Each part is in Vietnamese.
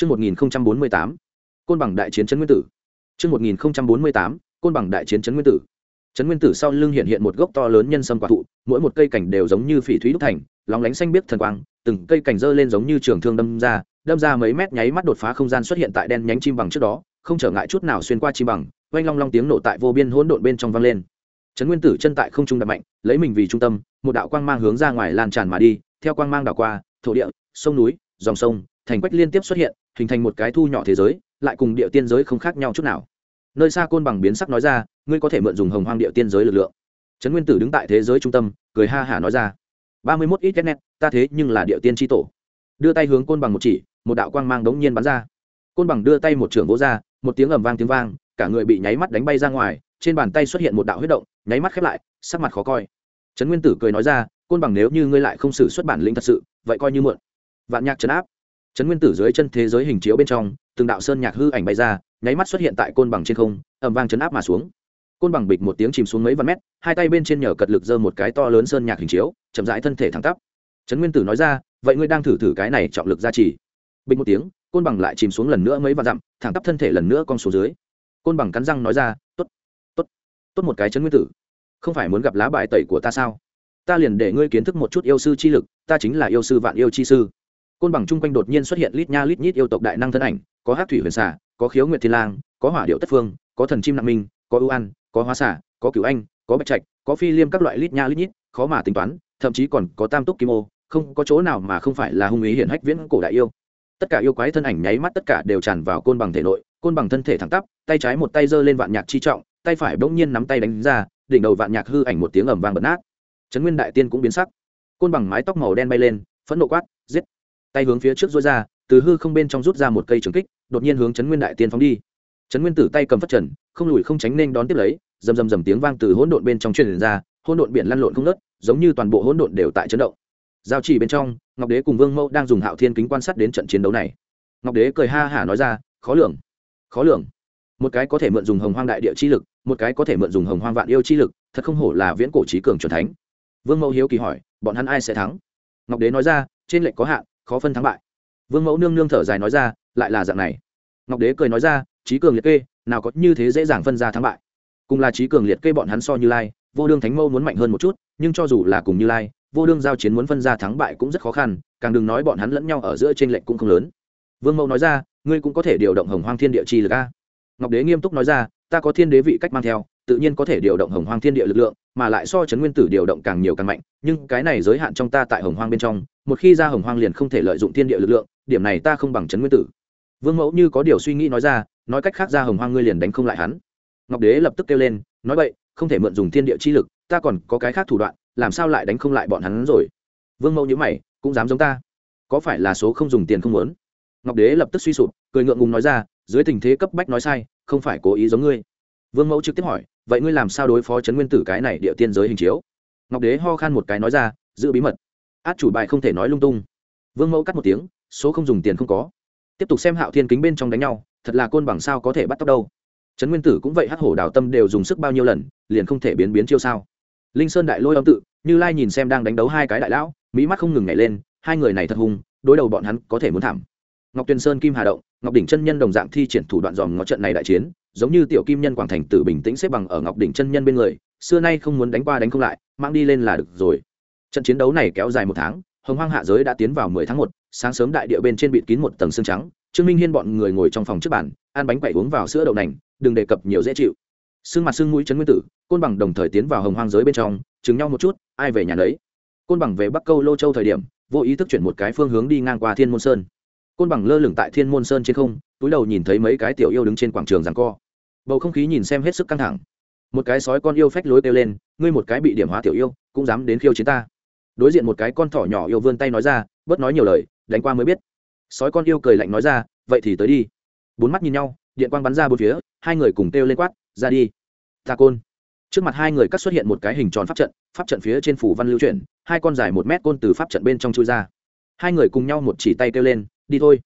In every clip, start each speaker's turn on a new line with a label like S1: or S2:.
S1: Trước 1048, côn bằng đại chiến trấn nguyên tử. Trước 1048, côn bằng đại chiến trấn nguyên tử. Trấn nguyên tử sau lưng hiện hiện một gốc to lớn nhân sâm quả thụ, mỗi một cây cảnh đều giống như phỉ thúy đúc thành, lóng lánh xanh biếc thần quang, từng cây cảnh dơ lên giống như trường thương đâm ra, đâm ra mấy mét nháy mắt đột phá không gian xuất hiện tại đen nhánh chim bằng trước đó, không trở ngại chút nào xuyên qua chim bằng, oanh long long tiếng nổ tại vô biên hỗn độn bên trong vang lên. Trấn Nguyên Tử chân tại không trung đập mạnh, lấy mình vì trung tâm, một đạo quang mang hướng ra ngoài lan tràn mà đi, theo quang mang đảo qua, thổ địa, sông núi, dòng sông, thành quách liên tiếp xuất hiện, hình thành một cái thu nhỏ thế giới, lại cùng địa tiên giới không khác nhau chút nào. Nơi xa côn bằng biến sắc nói ra, ngươi có thể mượn dùng hồng hoang địa tiên giới lực lượng. Trấn Nguyên Tử đứng tại thế giới trung tâm, cười ha hả nói ra, ba mươi mốt ít net, ta thế nhưng là địa tiên chi tổ. Đưa tay hướng côn bằng một chỉ, một đạo quang mang đống nhiên bắn ra. Côn bằng đưa tay một trường vỗ ra, một tiếng ầm vang tiếng vang, cả người bị nháy mắt đánh bay ra ngoài, trên bàn tay xuất hiện một đạo huyết động, nháy mắt khép lại, sắc mặt khó coi. Trấn Nguyên Tử cười nói ra, côn bằng nếu như ngươi lại không xử xuất bản lĩnh thật sự, vậy coi như mượn. Vạn nhạc trấn áp. Trấn Nguyên Tử dưới chân thế giới hình chiếu bên trong, từng đạo sơn nhạc hư ảnh bay ra, nháy mắt xuất hiện tại côn bằng trên không, ầm vang chấn áp mà xuống. Côn bằng bịch một tiếng chìm xuống mấy vạn mét, hai tay bên trên nhờ cật lực giơ một cái to lớn sơn nhạc hình chiếu, chậm rãi thân thể thẳng tắp. Trấn Nguyên Tử nói ra, vậy ngươi đang thử thử cái này trọng lực gia trì. Bịch một tiếng, côn bằng lại chìm xuống lần nữa mấy vạn dặm, thẳng tắp thân thể lần nữa con xuống dưới. Côn bằng cắn răng nói ra, "Tốt, tốt, tốt một cái chấn Nguyên Tử, không phải muốn gặp lá bài tẩy của ta sao? Ta liền để ngươi kiến thức một chút yêu sư chi lực, ta chính là yêu sư vạn yêu chi sư." Côn bằng chung quanh đột nhiên xuất hiện lít nha lít nhít yêu tộc đại năng thân ảnh, có Hắc thủy huyền xà, có khiếu nguyệt thiên lang, có hỏa điệu tất phương, có thần chim nặng minh, có ưu an, có hóa xà, có cửu anh, có bạch trạch, có phi liêm các loại lít nha lít nhít, khó mà tính toán, thậm chí còn có tam túc kim ô, không có chỗ nào mà không phải là hung ý hiển hách viễn cổ đại yêu. Tất cả yêu quái thân ảnh nháy mắt tất cả đều tràn vào côn bằng thể nội côn bằng thân thể thẳng tắp tay trái một tay giơ lên vạn nhạc chi trọng tay phải bỗng nhiên nắm tay đánh ra đỉnh đầu vạn nhạc hư ảnh một tiếng ầm vang bật nát. Trấn nguyên đại tiên cũng biến sắc. Côn bằng mái tóc màu đen bay lên phẫn nộ quát tay hướng phía trước dối ra, từ hư không bên trong rút ra một cây trường kích, đột nhiên hướng trấn nguyên đại tiên phóng đi. Trấn nguyên tử tay cầm phát trần, không lùi không tránh nên đón tiếp lấy, rầm rầm rầm tiếng vang từ hỗn độn bên trong truyền ra, hỗn độn biển lăn lộn không nớt giống như toàn bộ hỗn độn đều tại chấn động. Giao chỉ bên trong, ngọc đế cùng vương mẫu đang dùng hạo thiên kính quan sát đến trận chiến đấu này. Ngọc đế cười ha hả nói ra, khó lường khó lường. Một cái có thể mượn dùng hồng hoang đại địa chi lực, một cái có thể mượn dùng hồng hoang vạn yêu chi lực, thật không hổ là viễn cổ trí cường c thánh. Vương mẫu hiếu kỳ hỏi, bọn hắn ai sẽ thắng? Ngọc đế nói ra, trên lệnh có hạn khó phân thắng bại. Vương mẫu nương nương thở dài nói ra, lại là dạng này. Ngọc đế cười nói ra, trí cường liệt kê, nào có như thế dễ dàng phân ra thắng bại. Cùng là trí cường liệt kê bọn hắn so như lai, vô đương thánh mâu muốn mạnh hơn một chút, nhưng cho dù là cùng như lai, vô đương giao chiến muốn phân ra thắng bại cũng rất khó khăn, càng đừng nói bọn hắn lẫn nhau ở giữa t r ê n lệch cũng không lớn. Vương mẫu nói ra, ngươi cũng có thể điều động hồng hoang thiên địa chi lực a. Ngọc đế nghiêm túc nói ra, ta có thiên đế vị cách mang theo, tự nhiên có thể điều động hồng hoang thiên địa lực lượng, mà lại so chấn nguyên tử điều động càng nhiều càng mạnh, nhưng cái này giới hạn trong ta tại hồng hoang bên trong một khi ra hồng hoang liền không thể lợi dụng thiên địa lực lượng, điểm này ta không bằng chấn nguyên tử. Vương mẫu như có điều suy nghĩ nói ra, nói cách khác ra hồng hoang ngươi liền đánh không lại hắn. Ngọc đế lập tức kêu lên, nói vậy không thể mượn dùng thiên địa chi lực, ta còn có cái khác thủ đoạn, làm sao lại đánh không lại bọn hắn rồi? Vương mẫu nhữ mày, cũng dám giống ta. Có phải là số không dùng tiền không muốn? Ngọc đế lập tức suy sụp, cười ngượng ngùng nói ra, dưới tình thế cấp bách nói sai, không phải cố ý giống ngươi. Vương mẫu trực tiếp hỏi, vậy ngươi làm sao đối phó trấn nguyên tử cái này địa tiên giới hình chiếu? Ngọc đế ho khan một cái nói ra, giữ bí mật át chủ bài không thể nói lung tung. Vương mẫu cắt một tiếng, số không dùng tiền không có. Tiếp tục xem hạo thiên kính bên trong đánh nhau, thật là côn bằng sao có thể bắt tóc đâu. Trấn nguyên tử cũng vậy, hắc hổ đào tâm đều dùng sức bao nhiêu lần, liền không thể biến biến chiêu sao. Linh sơn đại lôi âm tự, như lai nhìn xem đang đánh đấu hai cái đại lão mỹ mắt không ngừng nhảy lên, hai người này thật hung đối đầu bọn hắn có thể muốn thảm. Ngọc tuyền sơn, kim hà động, ngọc đỉnh chân nhân đồng dạng thi triển thủ đoạn dòm ngó trận này đại chiến, giống như tiểu kim nhân quảng thành tử bình tĩnh xếp bằng ở ngọc đỉnh chân nhân bên người, xưa nay không muốn đánh qua đánh không lại, mang đi lên là được rồi trận chiến đấu này kéo dài một tháng, hồng hoang hạ giới đã tiến vào mười tháng một, sáng sớm đại địa bên trên bịt kín một tầng xương trắng, trương minh hiên bọn người ngồi trong phòng trước bàn, ăn bánh quậy uống vào sữa đậu nành, đừng đề cập nhiều dễ chịu. Xương mặt xương mũi trấn nguyên tử, côn bằng đồng thời tiến vào hồng hoang giới bên trong chứng nhau một chút, ai về nhà lấy côn bằng về bắc câu lô châu thời điểm, vô ý thức chuyển một cái phương hướng đi ngang qua thiên môn sơn. Côn bằng lơ lửng tại thiên môn sơn trên không, túi đầu nhìn thấy mấy cái tiểu yêu đứng trên quảng trường rằng co. Bầu không khí nhìn xem hết sức căng thẳng. Một cái sói con yêu phách lối kêu lên, ngươi một cái bị điểm hóa tiểu yêu, cũng dám đến khiêu chiến ta đối diện một cái con thỏ nhỏ yêu vươn tay nói ra, bớt nói nhiều lời, đánh qua mới biết. Sói con yêu cười lạnh nói ra, vậy thì tới đi. Bốn mắt nhìn nhau, điện quang bắn ra bốn phía, hai người cùng kêu lên quát, ra đi. Ta côn. Trước mặt hai người cắt xuất hiện một cái hình tròn pháp trận pháp trận phía trên phủ văn lưu chuyển, hai con dài một mét côn từ pháp trận bên trong chui ra. Hai người cùng nhau một chỉ tay kêu lên, đi thôi.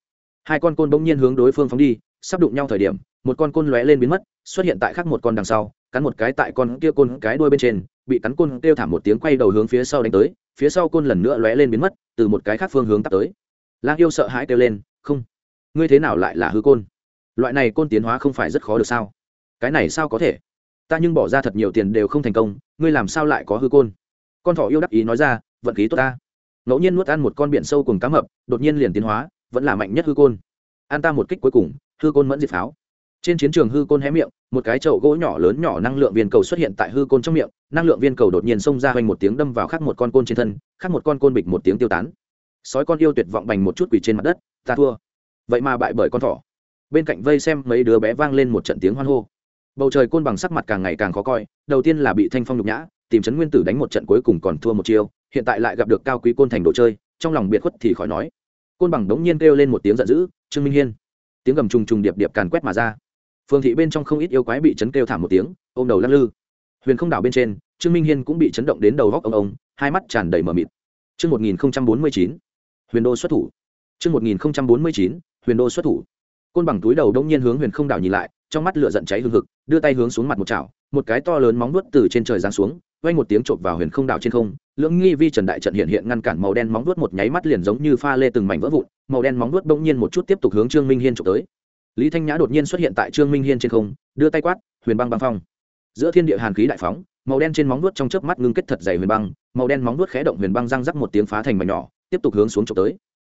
S1: Hai con côn bỗng nhiên hướng đối phương phóng đi, sắp đụng nhau thời điểm, một con côn lóe lên biến mất xuất hiện tại khác một con đằng sau, cắn một cái tại con kia côn cái đuôi bên trên, bị cắn côn kêu thảm một tiếng quay đầu hướng phía sau đánh tới, phía sau côn lần nữa lóe lên biến mất, từ một cái khác phương hướng tắt tới. Lang yêu sợ hãi kêu lên, không, ngươi thế nào lại là hư côn? Loại này côn tiến hóa không phải rất khó được sao? Cái này sao có thể? Ta nhưng bỏ ra thật nhiều tiền đều không thành công, ngươi làm sao lại có hư côn? Con thỏ yêu đắc ý nói ra, vận khí tốt ta. Ngẫu nhiên nuốt ăn một con biển sâu cùng cá mập, đột nhiên liền tiến hóa, vẫn là mạnh nhất hư côn. An ta một kích cuối cùng, hư côn mẫn diệt pháo trên chiến trường hư côn hé miệng, một cái chậu gỗ nhỏ lớn nhỏ năng lượng viên cầu xuất hiện tại hư côn trong miệng, năng lượng viên cầu đột nhiên xông ra hoành một tiếng đâm vào khắc một con côn trên thân khắc một con côn bịch một tiếng tiêu tán. Sói con yêu tuyệt vọng bành một chút quỳ trên mặt đất, ta thua. Vậy mà bại bởi con thỏ. Bên cạnh vây xem mấy đứa bé vang lên một trận tiếng hoan hô. Bầu trời côn bằng sắc mặt càng ngày càng khó coi, đầu tiên là bị thanh phong nhục nhã, tìm chấn nguyên tử đánh một trận cuối cùng còn thua một chiêu, hiện tại lại gặp được cao quý côn thành đồ chơi, trong lòng biệt khuất thì khỏi nói. Côn bằng đống nhiên kêu lên một tiếng giận dữ, trương minh hiên. Tiếng gầm trùng trùng điệp điệp càn quét mà ra phương thị bên trong không ít yêu quái bị chấn kêu thảm một tiếng ôm đầu lắc lư huyền không đảo bên trên trương minh hiên cũng bị chấn động đến đầu góc ông ông hai mắt tràn đầy mờ mịt Chương 1049, Huyền Đô xuất thủ. Chương 1049, Huyền Đô xuất thủ. Côn bằng túi đầu đông nhiên hướng Huyền Không đảo nhìn lại, trong mắt lửa giận cháy hừng hực, đưa tay hướng xuống mặt một chảo, một cái to lớn móng vuốt từ trên trời giáng xuống, vang một tiếng chộp vào Huyền Không đảo trên không, lưỡng nghi vi trần đại trận hiện hiện ngăn cản màu đen móng vuốt một nháy mắt liền giống như pha lê từng mảnh vỡ vụn, màu đen móng vuốt bỗng nhiên một chút tiếp tục hướng Trương Minh Hiên chụp tới. Lý Thanh Nhã đột nhiên xuất hiện tại Trương Minh Hiên trên không, đưa tay quát, "Huyền băng băng phong." Giữa thiên địa hàn khí đại phóng, màu đen trên móng nuốt trong chớp mắt ngưng kết thật dày huyền băng, màu đen móng nuốt khé động huyền băng răng rắc một tiếng phá thành mảnh nhỏ, tiếp tục hướng xuống trộm tới.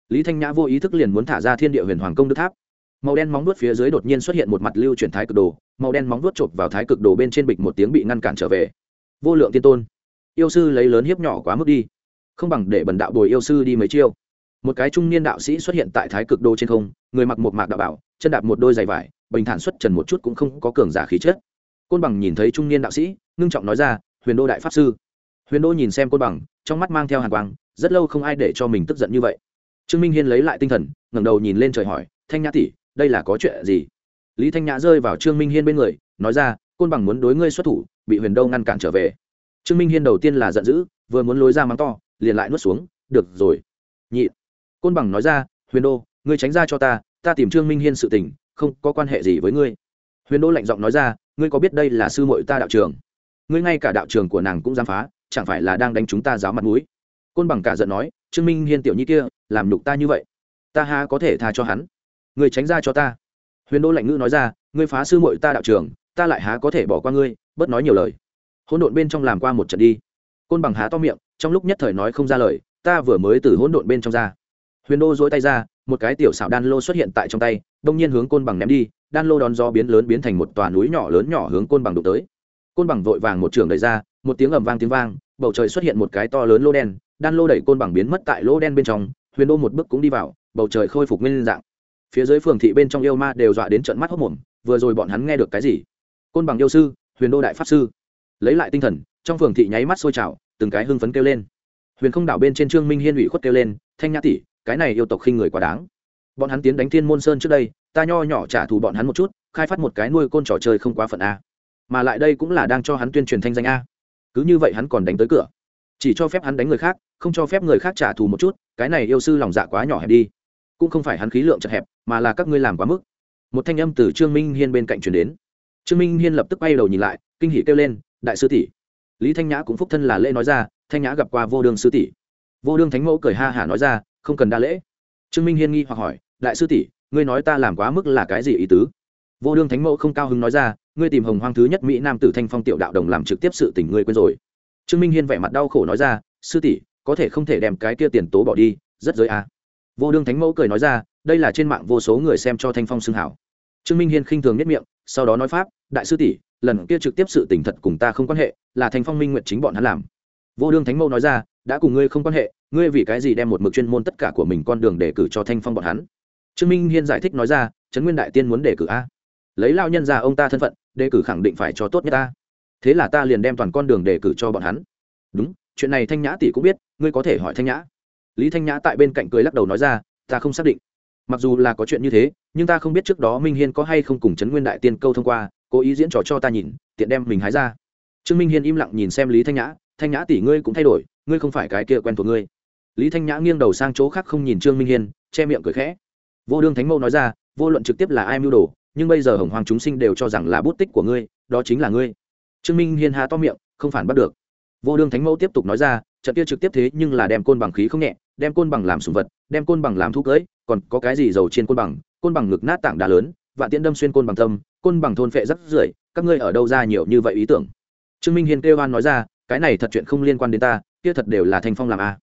S1: Lý Thanh Nhã vô ý thức liền muốn thả ra thiên địa huyền hoàng công đức tháp. Màu đen móng nuốt phía dưới đột nhiên xuất hiện một mặt lưu chuyển thái cực đồ, màu đen móng nuốt chộp vào thái cực đồ bên trên bịch một tiếng bị ngăn cản trở về. Vô lượng tiên tôn, yêu sư lấy lớn hiếp nhỏ quá mức đi, không bằng để bần đạo bồi yêu sư đi mấy chiêu. Một cái trung niên đạo sĩ xuất hiện tại thái cực đô trên không, người mặc một mạc đạo bảo, chân đạp một đôi giày vải, bình thản xuất trần một chút cũng không có cường giả khí chất. Côn bằng nhìn thấy trung niên đạo sĩ, ngưng trọng nói ra, huyền đô đại pháp sư. Huyền đô nhìn xem côn bằng trong mắt mang theo hàn quang rất lâu không ai để cho mình tức giận như vậy. Trương minh hiên lấy lại tinh thần ngẩng đầu nhìn lên trời hỏi thanh nhã tỷ đây là có chuyện gì? Lý thanh nhã rơi vào trương minh hiên bên người nói ra côn bằng muốn đối ngươi xuất thủ bị huyền đô ngăn cản trở về. Trương minh hiên đầu tiên là giận dữ vừa muốn lối ra mắng to liền lại nuốt xuống được rồi. Nhị côn bằng nói ra, huyền đô, ngươi tránh ra cho ta ta tìm trương minh hiên sự tình, không có quan hệ gì với ngươi. Huyền đô lạnh giọng nói ra, ngươi có biết đây là sư mội ta đạo trường? Ngươi ngay cả đạo trường của nàng cũng dám phá, chẳng phải là đang đánh chúng ta giáo mặt mũi? Côn bằng cả giận nói, trương minh hiên tiểu nhi kia, làm nhục ta như vậy, ta ha có thể tha cho hắn? Ngươi tránh ra cho ta. Huyền đô lạnh ngữ nói ra, ngươi phá sư muội ta đạo trường, ta lại há có thể bỏ qua ngươi, bớt nói nhiều lời. Hỗn độn bên trong làm qua một trận đi. Côn bằng há to miệng, trong lúc nhất thời nói không ra lời, ta vừa mới từ hỗn độn bên trong ra huyền đô dỗi tay ra, một cái tiểu xảo đan lô xuất hiện tại trong tay, đông nhiên hướng côn bằng ném đi, đan lô đón gió biến lớn biến thành một tòa núi nhỏ lớn nhỏ hướng côn bằng đụng tới. Côn bằng vội vàng một trường đẩy ra, một tiếng ầm vang tiếng vang, bầu trời xuất hiện một cái to lớn lô đen, đan lô đẩy côn bằng biến mất tại lô đen bên trong, huyền đô một bước cũng đi vào, bầu trời khôi phục nguyên dạng. Phía dưới phường thị bên trong yêu ma đều dọa đến trận mắt hốc mồm vừa rồi bọn hắn nghe được cái gì? Côn bằng yêu sư, huyền đô đại pháp sư. Lấy lại tinh thần, trong phường thị nháy mắt sôi trào, từng cái hưng phấn kêu lên. Huyền không đảo bên trên trương minh hiên ủy khuất kêu lên, thanh nhã tỷ cái này yêu tộc khinh người quá đáng. Bọn hắn tiến đánh thiên môn sơn trước đây, ta nho nhỏ trả thù bọn hắn một chút, khai phát một cái nuôi côn trò chơi không quá phận a. Mà lại đây cũng là đang cho hắn tuyên truyền thanh danh a. Cứ như vậy hắn còn đánh tới cửa. Chỉ cho phép hắn đánh người khác, không cho phép người khác trả thù một chút, cái này yêu sư lòng dạ quá nhỏ hẹp đi. Cũng không phải hắn khí lượng chật hẹp, mà là các ngươi làm quá mức. Một thanh âm từ trương minh hiên bên cạnh truyền đến. Trương minh hiên lập tức bay đầu nhìn lại, kinh hỉ kêu lên, đại sư tỷ. Lý thanh nhã cũng phúc thân là lễ nói ra, thanh nhã gặp qua vô đương sư tỷ. Vô đương thánh mẫu cười ha hả nói ra không cần đa lễ. Trương minh hiên nghi hoặc hỏi, đại sư tỷ, ngươi nói ta làm quá mức là cái gì ý tứ? Vô đương thánh mẫu không cao hứng nói ra, ngươi tìm hồng hoang thứ nhất mỹ nam tử thanh phong tiểu đạo đồng làm trực tiếp sự tình ngươi quên rồi. Trương minh hiên vẻ mặt đau khổ nói ra, sư tỷ, có thể không thể đem cái kia tiền tố bỏ đi, rất giới à. vô đương thánh mẫu cười nói ra, đây là trên mạng vô số người xem cho thanh phong xưng hảo. Trương minh hiên khinh thường nhất miệng, sau đó nói pháp, đại sư tỷ, lần kia trực tiếp sự tình thật cùng ta không quan hệ, là thanh phong minh nguyện chính bọn hắn làm vô đương thánh mẫu nói ra, đã cùng ngươi không quan hệ, ngươi vì cái gì đem một mực chuyên môn tất cả của mình con đường để cử cho thanh phong bọn hắn? Trương minh hiên giải thích nói ra, trấn nguyên đại tiên muốn đề cử a. Lấy lao nhân ra ông ta thân phận, đề cử khẳng định phải cho tốt nhất ta thế là ta liền đem toàn con đường đề cử cho bọn hắn. Đúng, chuyện này thanh nhã tỷ cũng biết, ngươi có thể hỏi thanh nhã. Lý thanh nhã tại bên cạnh cười lắc đầu nói ra, ta không xác định. Mặc dù là có chuyện như thế, nhưng ta không biết trước đó minh hiên có hay không cùng trấn nguyên đại tiên câu thông qua, cố ý diễn trò cho ta nhìn, tiện đem mình hái ra. Trương minh hiên im lặng nhìn xem lý thanh nhã thanh nhã tỷ ngươi cũng thay đổi ngươi không phải cái kia quen thuộc ngươi. Lý thanh nhã nghiêng đầu sang chỗ khác không nhìn trương minh hiên che miệng cười khẽ. Vô đương thánh mẫu nói ra vô luận trực tiếp là ai mưu đồ nhưng bây giờ hồng hoàng chúng sinh đều cho rằng là bút tích của ngươi đó chính là ngươi. Trương minh hiên há to miệng không phản bắt được. Vô đương thánh mẫu tiếp tục nói ra trận kia trực tiếp thế nhưng là đem côn bằng khí không nhẹ đem côn bằng làm sùng vật đem côn bằng làm thu cưỡi, còn có cái gì giàu trên côn bằng côn bằng ngực nát tảng đá lớn vạn tiễn đâm xuyên côn bằng tâm côn bằng thôn phệ rất rưởi các ngươi ở đâu ra nhiều như vậy ý tưởng? Trương minh hiên kêu oan nói ra cái này thật chuyện không liên quan đến ta, kia thật đều là thanh phong làm a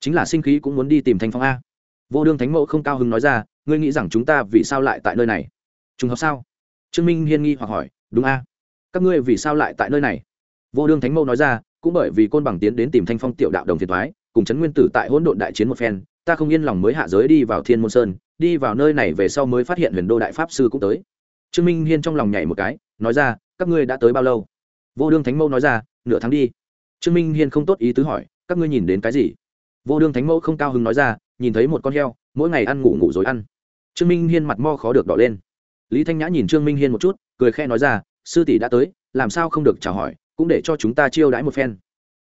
S1: chính là sinh khí cũng muốn đi tìm thanh phong a vô đương thánh mẫu không cao hứng nói ra, ngươi nghĩ rằng chúng ta vì sao lại tại nơi này? Trùng hợp sao? Trương minh hiên nghi hoặc hỏi, đúng a các ngươi vì sao lại tại nơi này? Vô đương thánh mẫu nói ra, cũng bởi vì côn bằng tiến đến tìm thanh phong tiểu đạo đồng phiền thoái, cùng trấn nguyên tử tại hỗn độn đại chiến một phen, ta không yên lòng mới hạ giới đi vào thiên môn sơn, đi vào nơi này về sau mới phát hiện huyền đô đại pháp sư cũng tới. Trương minh hiên trong lòng nhảy một cái, nói ra, các ngươi đã tới bao lâu? Vô đương thánh mẫu nói ra, nửa tháng đi trương minh hiên không tốt ý tứ hỏi, các ngươi nhìn đến cái gì? Vô đương thánh mẫu không cao hứng nói ra, nhìn thấy một con heo, mỗi ngày ăn ngủ ngủ rồi ăn. Trương minh hiên mặt mo khó được đỏ lên. Lý thanh nhã nhìn trương minh hiên một chút, cười khe nói ra, sư tỷ đã tới, làm sao không được chào hỏi, cũng để cho chúng ta chiêu đãi một phen.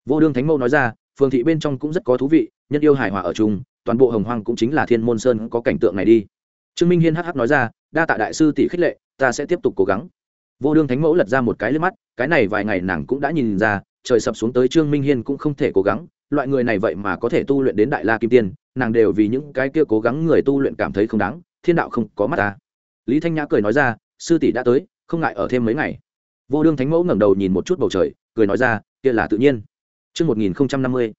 S1: Vô đương thánh mẫu nói ra phường thị bên trong cũng rất có thú vị, nhân yêu hài hòa ở chung, toàn bộ hồng hoang cũng chính là thiên môn sơn có cảnh tượng này đi. Trương minh hiên hh nói ra, đa tạ đại sư tỷ khích lệ, ta sẽ tiếp tục cố gắng. Vô đương thánh mẫu lật ra một cái lên mắt, cái này vài ngày nàng cũng đã nhìn ra trời sập xuống tới trương minh hiên cũng không thể cố gắng loại người này vậy mà có thể tu luyện đến đại la kim tiên nàng đều vì những cái kia cố gắng người tu luyện cảm thấy không đáng thiên đạo không có mắt ta lý thanh nhã cười nói ra sư tỷ đã tới không ngại ở thêm mấy ngày vô đương thánh mẫu ngẩng đầu nhìn một chút bầu trời cười nói ra kia là tự nhiên Trước 1050,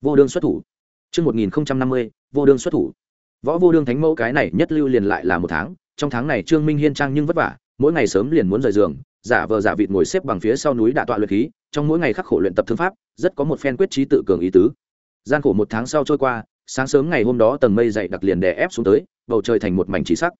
S1: vô đương xuất thủ. Trước 1050, vô đương xuất thủ. Võ vô đương thánh mẫu cái này nhất lưu liền lại là một tháng, trong tháng này Trương Minh Hiên trang nhưng vất vả, mỗi ngày sớm liền muốn rời giường, giả vờ giả vịt ngồi xếp bằng phía sau núi đả tọa luyện khí, trong mỗi ngày khắc khổ luyện tập thương pháp, rất có một phen quyết trí tự cường ý tứ. Gian khổ một tháng sau trôi qua, sáng sớm ngày hôm đó tầng mây dày đặc liền đè ép xuống tới, bầu trời thành một mảnh chỉ sắc.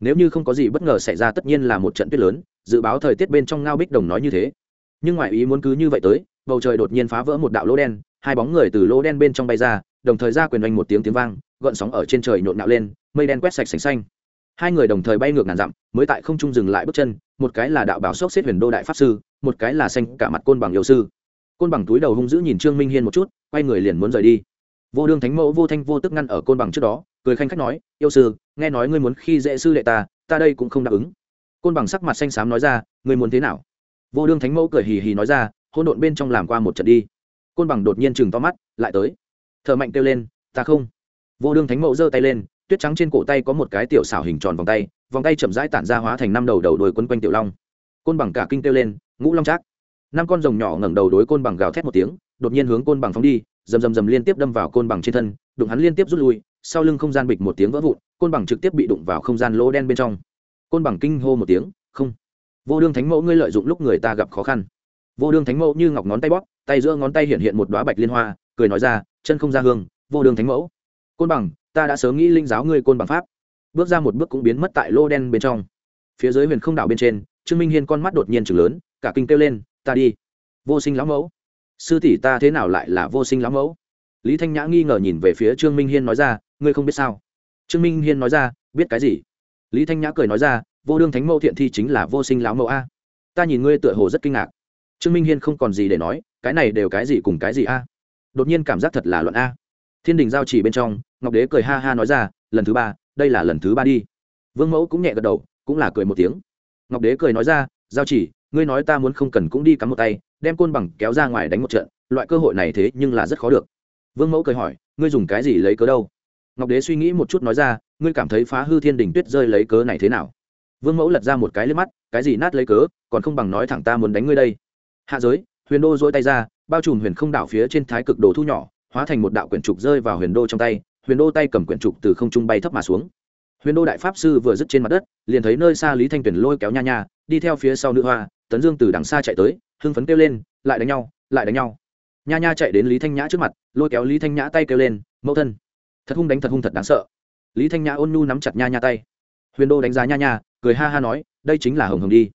S1: Nếu như không có gì bất ngờ xảy ra tất nhiên là một trận tuyết lớn, dự báo thời tiết bên trong ngao bích đồng nói như thế. Nhưng ngoại ý muốn cứ như vậy tới, bầu trời đột nhiên phá vỡ một đạo lỗ đen, hai bóng người từ lỗ đen bên trong bay ra, đồng thời ra quyền oanh một tiếng tiếng vang, gợn sóng ở trên trời nhộn nhạo lên, mây đen quét sạch sành xanh hai người đồng thời bay ngược ngàn dặm, mới tại không trung dừng lại bước chân, một cái là đạo bảo sốc xếp huyền đô đại pháp sư, một cái là xanh cả mặt côn bằng yêu sư. Côn bằng túi đầu hung dữ nhìn trương minh hiên một chút, quay người liền muốn rời đi. Vô đương thánh mẫu vô thanh vô tức ngăn ở côn bằng trước đó, cười khanh khách nói, yêu sư, nghe nói ngươi muốn khi dễ sư đệ ta ta đây cũng không đáp ứng. Côn bằng sắc mặt xanh xám nói ra, ngươi muốn thế nào? Vô đương thánh mẫu cười hì hì nói ra hôn độn bên trong làm qua một trận đi. Côn bằng đột nhiên chừng to mắt, lại tới. Thợ mạnh kêu lên, ta không. Vô đương thánh mẫu giơ tay lên tuyết trắng trên cổ tay có một cái tiểu xảo hình tròn vòng tay vòng tay chậm rãi tản ra hóa thành năm đầu đầu đuôi quấn quanh tiểu long. Côn bằng cả kinh kêu lên, ngũ long trác! Năm con rồng nhỏ ngẩng đầu đối côn bằng gào thét một tiếng, đột nhiên hướng côn bằng phóng đi, rầm rầm rầm liên tiếp đâm vào côn bằng trên thân, đụng hắn liên tiếp rút lui, sau lưng không gian bịch một tiếng vỡ vụn, côn bằng trực tiếp bị đụng vào không gian lỗ đen bên trong. Côn bằng kinh hô một tiếng, không! Vô đương thánh mẫu, ngươi lợi dụng lúc người ta gặp khó khăn. Vô đương thánh mẫu như ngọc ngón tay bóp, tay giữa ngón tay hiện hiện một đoá bạch liên hoa, cười nói ra, chân không ra hương, vô đương thánh mẫu. Côn bằng ta đã sớm nghĩ linh giáo ngươi côn bằng pháp. Bước ra một bước cũng biến mất tại lô đen bên trong. Phía dưới huyền không đảo bên trên, trương minh hiên con mắt đột nhiên chừng lớn, cả kinh kêu lên, ta đi. Vô sinh lão mẫu. Sư tỷ ta thế nào lại là vô sinh lão mẫu? Lý thanh nhã nghi ngờ nhìn về phía trương minh hiên nói ra, ngươi không biết sao? Trương minh hiên nói ra, biết cái gì? Lý thanh nhã cười nói ra, vô đương thánh mẫu thiện thi chính là vô sinh lão mẫu a. Ta nhìn ngươi tựa hồ rất kinh ngạc. Trương minh hiên không còn gì để nói, cái này đều cái gì cùng cái gì a? Đột nhiên cảm giác thật là luận a thiên đình giao chỉ bên trong, ngọc đế cười ha ha nói ra, lần thứ ba, đây là lần thứ ba đi. Vương mẫu cũng nhẹ gật đầu, cũng là cười một tiếng. Ngọc đế cười nói ra, giao chỉ, ngươi nói ta muốn không cần cũng đi cắm một tay, đem côn bằng kéo ra ngoài đánh một trận, loại cơ hội này thế nhưng là rất khó được. Vương mẫu cười hỏi, ngươi dùng cái gì lấy cớ đâu? Ngọc đế suy nghĩ một chút nói ra, ngươi cảm thấy phá hư thiên đình tuyết rơi lấy cớ này thế nào? Vương mẫu lật ra một cái lên mắt, cái gì nát lấy cớ, còn không bằng nói thẳng ta muốn đánh ngươi đây. Hạ giới, huyền đô dỗi tay ra, bao trùm huyền không đảo phía trên thái cực đồ thu nhỏ hóa thành một đạo quyển trục rơi vào huyền đô trong tay, huyền đô tay cầm quyển trục từ không trung bay thấp mà xuống. Huyền đô đại pháp sư vừa dứt trên mặt đất, liền thấy nơi xa lý thanh tuyền lôi kéo nha nha, đi theo phía sau nữ hoa, tấn dương từ đằng xa chạy tới, hưng phấn kêu lên, lại đánh nhau, lại đánh nhau. Nha nha chạy đến lý thanh nhã trước mặt, lôi kéo lý thanh nhã tay kêu lên, mẫu thân. Thật hung đánh thật hung thật đáng sợ. Lý thanh nhã ôn nhu nắm chặt nha nha tay. Huyền đô đánh giá nha nha, cười ha ha nói, đây chính là hồng hồng đi.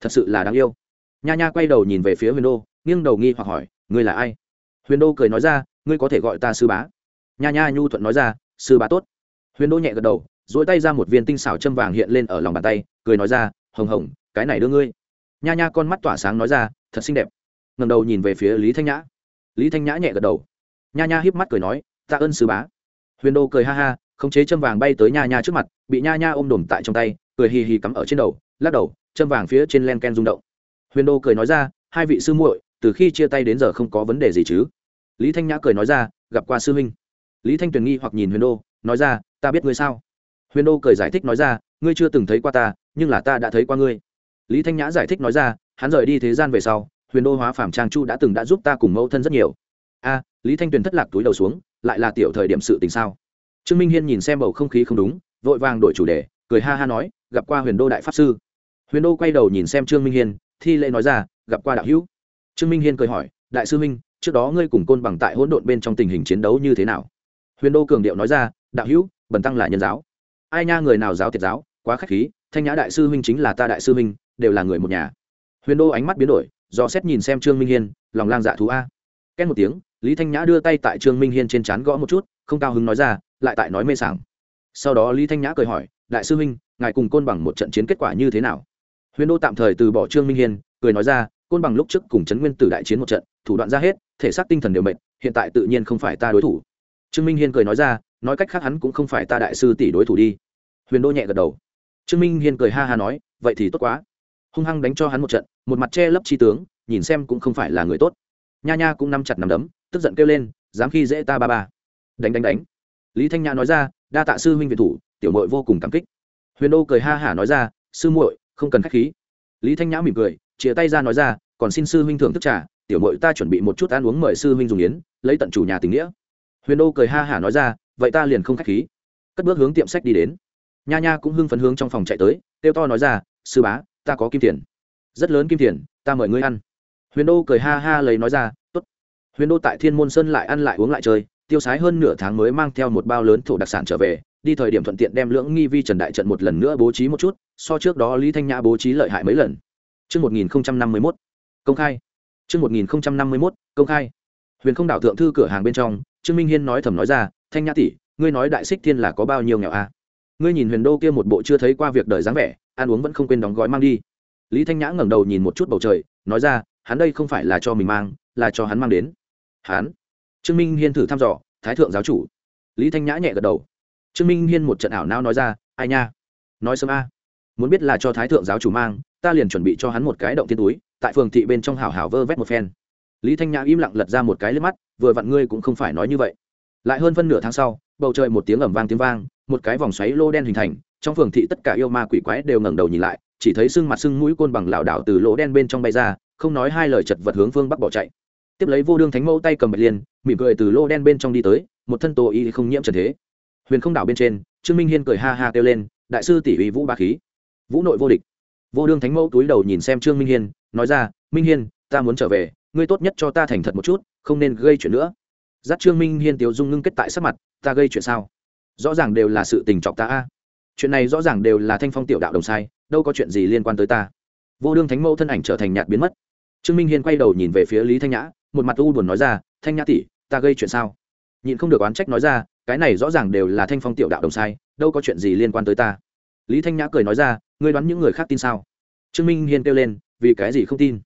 S1: Thật sự là đáng yêu. Nha nha quay đầu nhìn về phía huyền đô, nghiêng đầu nghi hoặc hỏi, ngươi là ai? Huyền đô cười nói ra ngươi có thể gọi ta sư bá. Nha nha nhu thuận nói ra, sư bá tốt. Huyền đô nhẹ gật đầu dỗi tay ra một viên tinh xảo châm vàng hiện lên ở lòng bàn tay, cười nói ra, hồng hồng, cái này đưa ngươi. Nha nha con mắt tỏa sáng nói ra, thật xinh đẹp. Ngầm đầu nhìn về phía lý thanh nhã. Lý thanh nhã nhẹ gật đầu. Nha nha híp mắt cười nói tạ ơn sư bá. Huyền đô cười ha ha, khống chế châm vàng bay tới nha nha trước mặt, bị nha nha ôm đồm tại trong tay, cười hì hì cắm ở trên đầu, lắc đầu, châm vàng phía trên len ken rung động. Huyền đô cười nói ra, hai vị sư muội, từ khi chia tay đến giờ không có vấn đề gì chứ? Lý thanh nhã cười nói ra, gặp qua sư huynh. Lý thanh tuyền nghi hoặc nhìn huyền đô, nói ra, ta biết ngươi sao? Huyền đô cười giải thích nói ra, ngươi chưa từng thấy qua ta, nhưng là ta đã thấy qua ngươi. Lý thanh nhã giải thích nói ra, hắn rời đi thế gian về sau, huyền đô hóa phàm trang chu đã từng đã giúp ta cùng mẫu thân rất nhiều. A, lý thanh tuyền thất lạc túi đầu xuống, lại là tiểu thời điểm sự tình sao? Trương minh hiên nhìn xem bầu không khí không đúng, vội vàng đổi chủ đề, cười ha ha nói, gặp qua huyền đô đại pháp sư. Huyền đô quay đầu nhìn xem trương minh hiên, thi lễ nói ra, gặp qua đạo hữu. Trương minh hiên cười hỏi, đại sư minh trước đó ngươi cùng côn bằng tại hỗn độn bên trong tình hình chiến đấu như thế nào? Huyền đô cường điệu nói ra, đạo hữu, bần tăng là nhân giáo. Ai nha người nào giáo thiệt giáo, quá k h á c h khí, thanh nhã đại sư huynh chính là ta đại sư huynh, đều là người một nhà. Huyền đô ánh mắt biến đổi, do xét nhìn xem trương minh hiên, lòng lang dạ thú a. Két một tiếng, lý thanh nhã đưa tay tại trương minh hiên trên c h á n gõ một chút, không cao hứng nói ra, lại tại nói mê sảng. Sau đó lý thanh nhã cười hỏi, đại sư huynh, ngài cùng côn bằng một trận chiến kết quả như thế nào? Huyền đô tạm thời từ bỏ trương minh hiên, cười nói ra, côn bằng lúc trước cùng trấn nguyên tử đại chiến một trận, thủ đoạn ra hết thể xác tinh thần đều mệt, hiện tại tự nhiên không phải ta đối thủ. Trương minh hiên cười nói ra, nói cách khác hắn cũng không phải ta đại sư tỷ đối thủ đi. Huyền đô nhẹ gật đầu. Trương minh hiên cười ha ha nói, vậy thì tốt quá. Hung hăng đánh cho hắn một trận, một mặt che lấp chi tướng, nhìn xem cũng không phải là người tốt. Nha nha cũng nắm chặt nắm đấm, tức giận kêu lên, dám khi dễ ta ba ba. Đánh đánh đánh. Lý thanh nhã nói ra, đa tạ sư huynh việt thủ, tiểu mội vô cùng cảm kích. Huyền đô cười ha hả nói ra, sư muội, không cần k h á c h khí. Lý thanh nhã mỉm cười, chia tay ra nói ra, còn xin sư huynh thưởng thức trà tiểu mội ta chuẩn bị một chút ăn uống mời sư huynh dùng yến lấy tận chủ nhà tình nghĩa. Huyền đô cười ha hả nói ra vậy ta liền không k h á c h khí. Cất bước hướng tiệm sách đi đến. Nha nha cũng hưng phấn hướng trong phòng chạy tới têu to nói ra sư bá ta có kim tiền. Rất lớn kim tiền ta mời ngươi ăn. Huyền đô cười ha ha lấy nói ra t ố t huyền đô tại thiên môn sơn lại ăn lại uống lại chơi tiêu sái hơn nửa tháng mới mang theo một bao lớn thổ đặc sản trở về đi thời điểm thuận tiện đem lưỡng nghi vi trần đại trận một lần nữa bố trí một chút so trước đó lý thanh nhã bố trí lợi hại mấy lần. Trước 1051, công khai. Trước 1051, công khai. Huyền không đảo thượng thư cửa hàng bên trong, Trương Minh Hiên nói thầm nói ra, thanh nhã tỷ, ngươi nói đại xích thiên là có bao nhiêu nghèo a? À? ngươi nhìn huyền đô kia một bộ chưa thấy qua việc đời dáng vẻ ăn uống vẫn không quên đóng gói mang đi. Lý thanh nhã ngẩng đầu nhìn một chút bầu trời nói ra hắn đây không phải là cho mình mang là cho hắn mang đến. Hắn? Trương minh hiên thử thăm dò thái thượng giáo chủ. Lý thanh nhã nhẹ gật đầu. Trương minh hiên một trận ảo não nói ra ai nha? Nói sớm a. Muốn biết là cho thái thượng giáo chủ mang ta liền chuẩn bị cho hắn một cái động thiên túi tại phường thị bên trong hảo hảo vơ vét một phen. Lý thanh nhã im lặng lật ra một cái lên mắt, vừa vặn ngươi cũng không phải nói như vậy. Lại hơn phân nửa tháng sau, bầu trời một tiếng ẩm vang tiếng vang, một cái vòng xoáy lô đen hình thành, trong phường thị tất cả yêu ma quỷ quái đều ngẩng đầu nhìn lại, chỉ thấy sưng mặt sưng mũi côn bằng lảo đảo từ lỗ đen bên trong bay ra, không nói hai lời chật vật hướng phương bắc bỏ chạy. Tiếp lấy vô đương thánh mẫu tay cầm bạch liên, mỉm cười từ lô đen bên trong đi tới, một thân tổ y không nhiễm trần thế. Huyền không đảo bên trên, trương minh hiên cười ha ha kêu lên, đại sư tỷ uy vũ ba khí. Vũ nội vô địch. Vô đương thánh mẫu túi đầu nhìn xem trương minh hiên nói ra, minh hiên, ta muốn trở về, ngươi tốt nhất cho ta thành thật một chút, không nên gây chuyện nữa. Giác trương minh hiên tiếu dung ngưng kết tại sắc mặt, ta gây chuyện sao? Rõ ràng đều là sự tình trọc ta a. Chuyện này rõ ràng đều là thanh phong tiểu đạo đồng sai, đâu có chuyện gì liên quan tới ta. Vô đương thánh mẫu thân ảnh trở thành nhạt biến mất. Trương minh hiên quay đầu nhìn về phía lý thanh nhã, một mặt u buồn nói ra, thanh nhã tỷ, ta gây chuyện sao? Nhịn không được oán trách nói ra, cái này rõ ràng đều là thanh phong tiểu đạo đồng sai, đâu có chuyện gì liên quan tới ta. Lý thanh nhã cười nói ra, ngươi đoán những người khác tin sao? Trương minh hiên kêu lên vì cái gì không tin?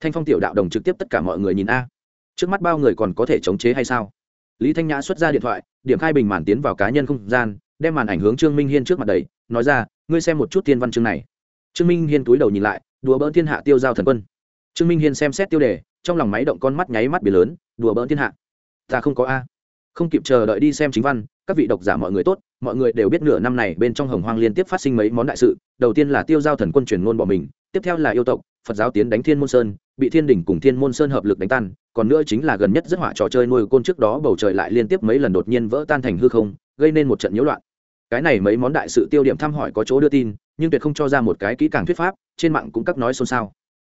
S1: Thanh phong tiểu đạo đồng trực tiếp tất cả mọi người nhìn a. Trước mắt bao người còn có thể chống chế hay sao? Lý thanh nhã xuất ra điện thoại, điểm khai bình màn tiến vào cá nhân không gian, đem màn ảnh hướng trương minh hiên trước mặt đầy nói ra, ngươi xem một chút thiên văn chương này. Trương minh hiên túi đầu nhìn lại, đùa bỡn thiên hạ tiêu giao thần quân. Trương minh hiên xem xét tiêu đề, trong lòng máy động con mắt nháy mắt bị lớn, đùa bỡn thiên hạ, ta không có a không kịp chờ đợi đi xem chính văn, các vị độc giả mọi người tốt, mọi người đều biết nửa năm này bên trong hồng hoang liên tiếp phát sinh mấy món đại sự, đầu tiên là tiêu giao thần quân truyền ngôn bỏ mình, tiếp theo là yêu tộc, phật giáo tiến đánh thiên môn sơn, bị thiên đỉnh cùng thiên môn sơn hợp lực đánh tan, còn nữa chính là gần nhất rất họa trò chơi nuôi côn trước đó bầu trời lại liên tiếp mấy lần đột nhiên vỡ tan thành hư không, gây nên một trận nhiễu loạn. Cái này mấy món đại sự tiêu điểm thăm hỏi có chỗ đưa tin, nhưng tuyệt không cho ra một cái kỹ càng thuyết pháp, trên mạng cũng các nói xôn xao.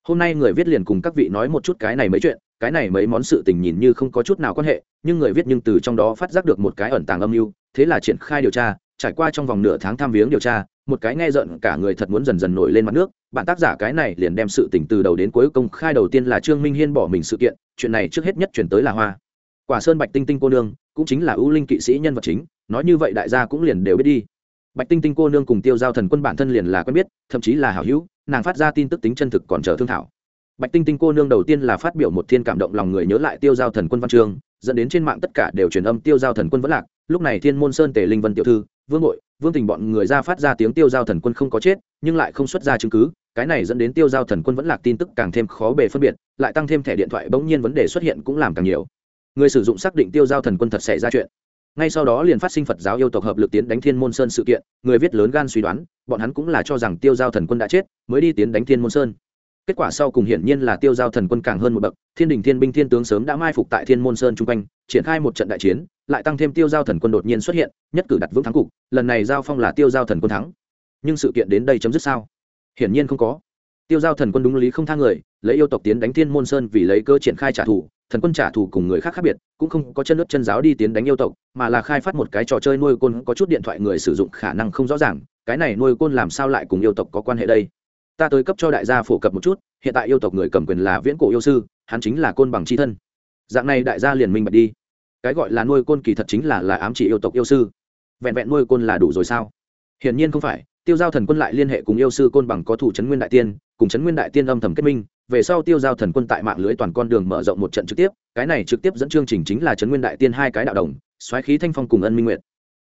S1: Hôm nay người viết liền cùng các vị nói một chút cái này mấy chuyện cái này mấy món sự tình nhìn như không có chút nào quan hệ, nhưng người viết nhưng từ trong đó phát giác được một cái ẩn tàng âm mưu, thế là triển khai điều tra, trải qua trong vòng nửa tháng tham viếng điều tra, một cái nghe giận cả người thật muốn dần dần nổi lên mặt nước bạn tác giả cái này liền đem sự tình từ đầu đến cuối công khai đầu tiên là trương minh hiên bỏ mình sự kiện, chuyện này trước hết nhất chuyển tới là hoa. Quả sơn bạch tinh tinh cô nương, cũng chính là ưu linh kỵ sĩ nhân vật chính, nói như vậy đại gia cũng liền đều biết đi. Bạch tinh tinh cô nương cùng tiêu giao thần quân bản thân liền là quen biết, thậm chí là hảo hữu, nàng phát ra tin tức tính chân thực còn chờ thương thảo bạch tinh tinh cô nương đầu tiên là phát biểu một thiên cảm động lòng người nhớ lại tiêu giao thần quân văn chương dẫn đến trên mạng tất cả đều truyền âm tiêu giao thần quân vẫn lạc. Lúc này thiên môn sơn tề linh vân tiểu thư, vương nội, vương tình bọn người ra phát ra tiếng tiêu giao thần quân không có chết, nhưng lại không xuất ra chứng cứ. Cái này dẫn đến tiêu giao thần quân vẫn lạc tin tức càng thêm khó bề phân biệt, lại tăng thêm thẻ điện thoại bỗng nhiên vấn đề xuất hiện cũng làm càng nhiều. Người sử dụng xác định tiêu giao thần quân thật xảy ra chuyện. Ngay sau đó liền phát sinh phật giáo yêu tộc hợp lực tiến đánh thiên môn sơn sự kiện, người viết lớn gan suy đoán, bọn hắn cũng là cho rằng tiêu giao thần quân đã chết, mới đi tiến đánh thiên môn sơn kết quả sau cùng hiển nhiên là tiêu giao thần quân càng hơn một bậc, thiên đình thiên binh thiên tướng sớm đã mai phục tại thiên môn sơn chung quanh, triển khai một trận đại chiến, lại tăng thêm tiêu giao thần quân đột nhiên xuất hiện, nhất cử đặt vững thắng cục, lần này giao phong là tiêu giao thần quân thắng. Nhưng sự kiện đến đây chấm dứt sao? Hiển nhiên không có. Tiêu giao thần quân đúng lý không thang người, lấy yêu tộc tiến đánh thiên môn sơn vì lấy cơ triển khai trả thù, thần quân trả thù cùng người khác khác biệt, cũng không có chân nước chân giáo đi tiến đánh yêu tộc, mà là khai phát một cái trò chơi nuôi côn có chút điện thoại người sử dụng khả năng không rõ ràng, cái này nuôi côn làm sao lại cùng yêu tộc có quan hệ đây? Ta tới cấp cho đại gia phổ cập một chút, hiện tại yêu tộc người cầm quyền là viễn cổ yêu sư, hắn chính là côn bằng c h i thân. Dạng này đại gia liền minh bạch đi. Cái gọi là nuôi côn kỳ thật chính là là ám chỉ yêu tộc yêu sư. Vẹn vẹn nuôi côn là đủ rồi sao? Hiển nhiên không phải, tiêu giao thần quân lại liên hệ cùng yêu sư côn bằng có thủ trấn nguyên đại tiên, cùng trấn nguyên đại tiên âm thầm kết minh, về sau tiêu giao thần quân tại mạng lưới toàn con đường mở rộng một trận trực tiếp, cái này trực tiếp dẫn chương trình chính là trấn nguyên đại tiên hai cái đạo đồng, xoáy khí thanh phong cùng ân minh nguyệt.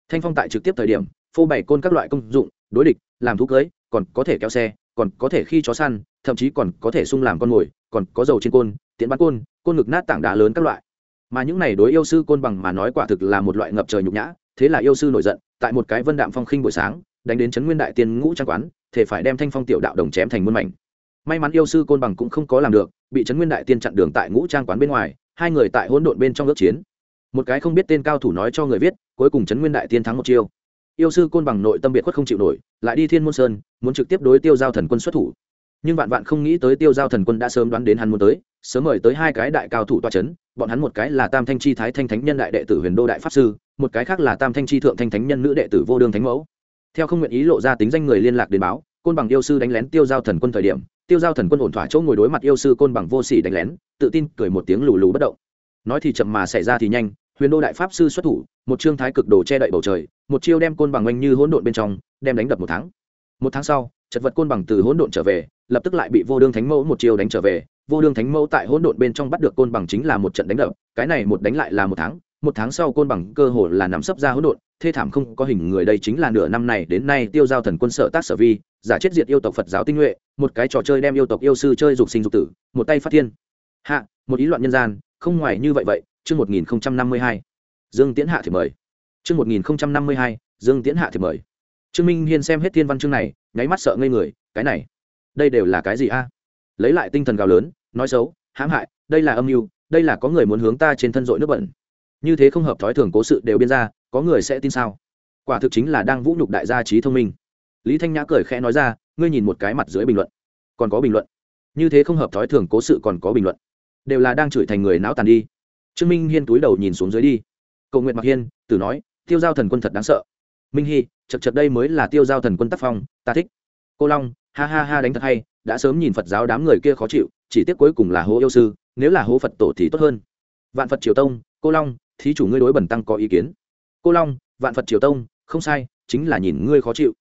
S1: Thanh phong tại trực tiếp thời điểm, phô bày côn các loại công dụng, đối địch, làm thú cưới, còn có thể kéo xe còn có thể khi chó săn, thậm chí còn có thể sung làm con mồi, còn có dầu trên côn tiện bắn côn côn ngực nát tảng đá lớn các loại. Mà những này đối yêu sư côn bằng mà nói quả thực là một loại ngập trời nhục nhã, thế là yêu sư nổi giận, tại một cái vân đạm phong khinh buổi sáng, đánh đến trấn nguyên đại tiên ngũ trang quán thể phải đem thanh phong tiểu đạo đồng chém thành muôn mảnh. May mắn yêu sư côn bằng cũng không có làm được, bị trấn nguyên đại tiên chặn đường tại ngũ trang quán bên ngoài, hai người tại hỗn độn bên trong ước chiến. Một cái không biết tên cao thủ nói cho người viết, cuối cùng trấn nguyên đại tiên thắng một chiêu yêu sư côn bằng nội tâm biệt khuất không chịu nổi, lại đi thiên môn sơn, muốn trực tiếp đối tiêu giao thần quân xuất thủ. Nhưng vạn vạn không nghĩ tới tiêu giao thần quân đã sớm đoán đến hắn muốn tới, sớm mời tới hai cái đại cao thủ toa c h ấ n bọn hắn một cái là tam thanh chi thái thanh thánh nhân đại đệ tử huyền đô đại pháp sư, một cái khác là tam thanh chi thượng thanh thánh nhân nữ đệ tử vô đương thánh mẫu. Theo không nguyện ý lộ ra tính danh người liên lạc đến báo, côn bằng yêu sư đánh lén tiêu giao thần quân thời điểm, tiêu giao thần quân ổn thỏa chỗ ngồi đối mặt yêu sư côn bằng vô s ỉ đánh lén, tự tin cười một tiếng lù lù bất động. Nói thì chậm mà xảy ra thì nhanh huyền đô đại pháp sư xuất thủ, một trương thái cực đồ che đậy bầu trời, một chiêu đem côn bằng oanh như hỗn độn bên trong, đem đánh đập một tháng. Một tháng sau, chật vật côn bằng từ hỗn độn trở về, lập tức lại bị vô đương thánh mẫu một chiêu đánh trở về. Vô đương thánh mẫu tại hỗn độn bên trong bắt được côn bằng chính là một trận đánh đập, cái này một đánh lại là một tháng. Một tháng sau côn bằng cơ hồ là nằm sấp ra hỗn độn, thê thảm không có hình người đây chính là nửa năm này đến nay tiêu giao thần quân sở tác sở vi, giả chết diệt yêu tộc phật giáo tinh nhuệ, một cái trò chơi đem yêu tộc yêu sư chơi dục sinh dục tử, một tay phát thiên. Hạ, một ý loạn nhân gian, không ngoài như vậy vậy chương một nghìn năm mươi hai. Dương tiễn hạ thì mời. Chương một nghìn năm mươi hai, dương tiễn hạ thì mời. Trương minh hiên xem hết thiên văn chương này, nháy mắt sợ ngây người, cái này, đây đều là cái gì a? Lấy lại tinh thần gào lớn, nói xấu, hãm hại, đây là âm mưu, đây là có người muốn hướng ta trên thân dội nước bẩn. Như thế không hợp thói thường cố sự đều biên ra, có người sẽ tin sao? Quả thực chính là đang vũ nhục đại gia trí thông minh. Lý thanh nhã cười khẽ nói ra, ngươi nhìn một cái mặt dưới bình luận. Còn có bình luận. Như thế không hợp thói thường cố sự còn có bình luận. Đều là đang chửi thành người não tàn đi trương minh hiên túi đầu nhìn xuống dưới đi. Cầu nguyện mặc hiên, tử nói, tiêu giao thần quân thật đáng sợ. Minh hy chật chật đây mới là tiêu giao thần quân tác phong, ta thích. Cô long, ha ha ha đánh thật hay, đã sớm nhìn phật giáo đám người kia khó chịu, chỉ tiếc cuối cùng là hố yêu sư, nếu là hố phật tổ thì tốt hơn. Vạn phật triều tông, cô long, thí chủ ngươi đối bẩn tăng có ý kiến. Cô long, vạn phật triều tông, không sai, chính là nhìn ngươi khó chịu.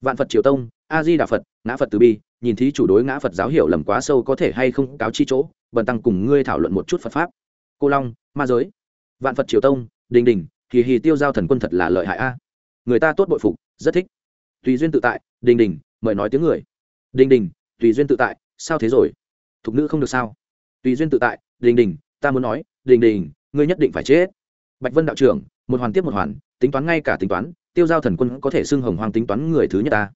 S1: Vạn phật triều tông, a di đà phật, ngã phật từ bi, nhìn thí chủ đối ngã phật giáo hiểu lầm quá sâu có thể hay không cáo chi chỗ, bần tăng cùng ngươi thảo luận một chút phật pháp cô long, ma giới. Vạn phật triều tông, đình đình, kỳ hì tiêu giao thần quân thật là lợi hại a. Người ta tốt bội phục, rất thích. Tùy duyên tự tại, đình đình, mời nói tiếng người. Đình đình, tùy duyên tự tại, sao thế rồi? Thục nữ không được sao? Tùy duyên tự tại, đình đình, ta muốn nói, đình đình, ngươi nhất định phải chết. Bạch vân đạo trưởng, một hoàn tiếp một hoàn, tính toán ngay cả tính toán, tiêu giao thần quân có thể xưng hồng hoàng tính toán người thứ nhất ta.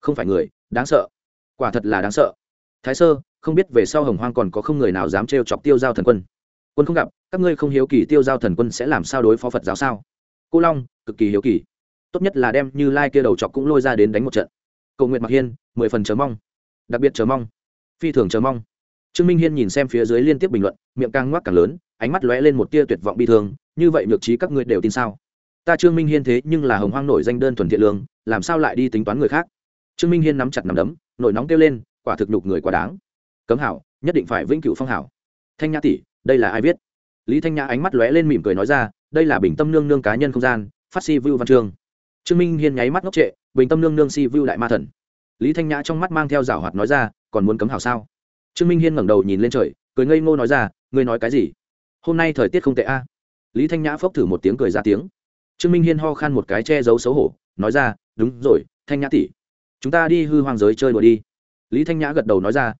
S1: Không phải người, đáng sợ. Quả thật là đáng sợ. Thái sơ, không biết về sau hồng hoàng còn có không người nào dám trêu chọc tiêu giao thần quân quân không gặp, các ngươi không hiếu kỳ tiêu giao thần quân sẽ làm sao đối phó phật giáo sao? Cô long, cực kỳ hiếu kỳ. Tốt nhất là đem như lai kia đầu chọc cũng lôi ra đến đánh một trận. Cầu nguyện mặc hiên, mười phần chờ mong. Đặc biệt chờ mong. Phi thường chờ mong. Trương minh hiên nhìn xem phía dưới liên tiếp bình luận, miệng càng ngoác càng lớn, ánh mắt lóe lên một tia tuyệt vọng bi thương, như vậy nhược trí các ngươi đều tin sao? Ta trương minh hiên thế, nhưng là hồng hoang nổi danh đơn thuần thiện lương, làm sao lại đi tính toán người khác? Trương minh hiên nắm chặt nắm đấm, nổi nóng kêu lên, quả thực nhục người quá đáng. Cấm hảo, nhất định phải vĩnh cửu phong hảo. Thanh nhã tỷ đây là ai viết? Lý thanh nhã ánh mắt lóe lên mỉm cười nói ra, đây là bình tâm nương nương cá nhân không gian, phát si Vu văn chương. Trương minh hiên nháy mắt ngốc trệ, bình tâm nương nương si Vu đại ma thần. Lý thanh nhã trong mắt mang theo rảo hoạt nói ra, còn muốn cấm hảo sao? Trương minh hiên ngẩng đầu nhìn lên trời, cười ngây ngô nói ra, ngươi nói cái gì? Hôm nay thời tiết không tệ a. Lý thanh nhã phốc thử một tiếng cười ra tiếng. Trương minh hiên ho khan một cái che giấu xấu hổ, nói ra, đúng rồi, thanh nhã tỷ. Chúng ta đi hư hoang giới chơi đùa đi. Lý thanh nhã gật đầu nói ra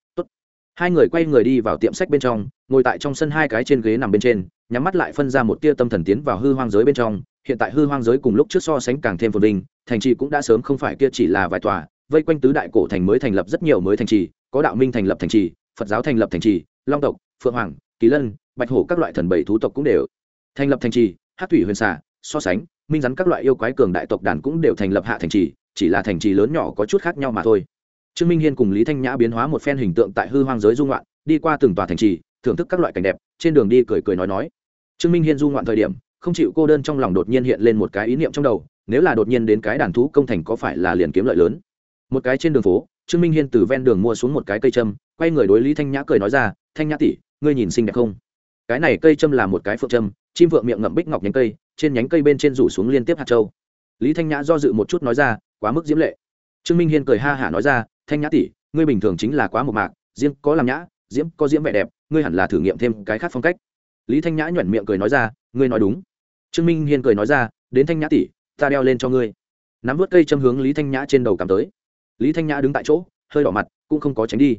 S1: hai người quay người đi vào tiệm sách bên trong, ngồi tại trong sân hai cái trên ghế nằm bên trên, nhắm mắt lại phân ra một tia tâm thần tiến vào hư hoang giới bên trong. Hiện tại hư hoang giới cùng lúc trước so sánh càng thêm phồn vinh, thành trì cũng đã sớm không phải kia chỉ là vài tòa, vây quanh tứ đại cổ thành mới thành lập rất nhiều mới thành trì, có đạo minh thành lập thành trì, phật giáo thành lập thành trì, long tộc, phượng hoàng, kỳ lân, bạch hổ các loại thần bảy thú tộc cũng đều thành lập thành trì hát thủy huyền xà, so sánh, minh rắn các loại yêu quái cường đại tộc đàn cũng đều thành lập hạ thành trì, chỉ là thành trì lớn nhỏ có chút khác nhau mà thôi trương minh hiên cùng lý thanh nhã biến hóa một phen hình tượng tại hư hoang giới dung loạn đi qua từng tòa thành trì, thưởng thức các loại cảnh đẹp, trên đường đi cười cười nói nói. Trương minh hiên dung loạn thời điểm, không chịu cô đơn trong lòng đột nhiên hiện lên một cái ý niệm trong đầu, nếu là đột nhiên đến cái đàn thú công thành có phải là liền kiếm lợi lớn? Một cái trên đường phố, trương minh hiên từ ven đường mua xuống một cái cây châm, quay người đối lý thanh nhã cười nói ra, thanh nhã tỷ, ngươi nhìn xinh đẹp không? Cái này cây châm là một cái phượng châm, chim phượng miệng ngậm bích ngọc nhánh cây, trên nhánh cây bên trên rủ xuống liên tiếp hạt châu. Lý thanh nhã do dự một chút nói ra, quá mức diễm lệ. Trương minh hiên cười ha hả nói ra thanh nhã tỷ, ngươi bình thường chính là quá một mạc diễm có làm nhã, diễm có diễm vẻ đẹp, ngươi hẳn là thử nghiệm thêm cái khác phong cách. Lý thanh nhã nhuẩn miệng cười nói ra, ngươi nói đúng. Trương minh hiên cười nói ra, đến thanh nhã tỷ, ta đeo lên cho ngươi. Nắm vớt cây châm hướng lý thanh nhã trên đầu cảm tới. Lý thanh nhã đứng tại chỗ, hơi đỏ mặt, cũng không có tránh đi.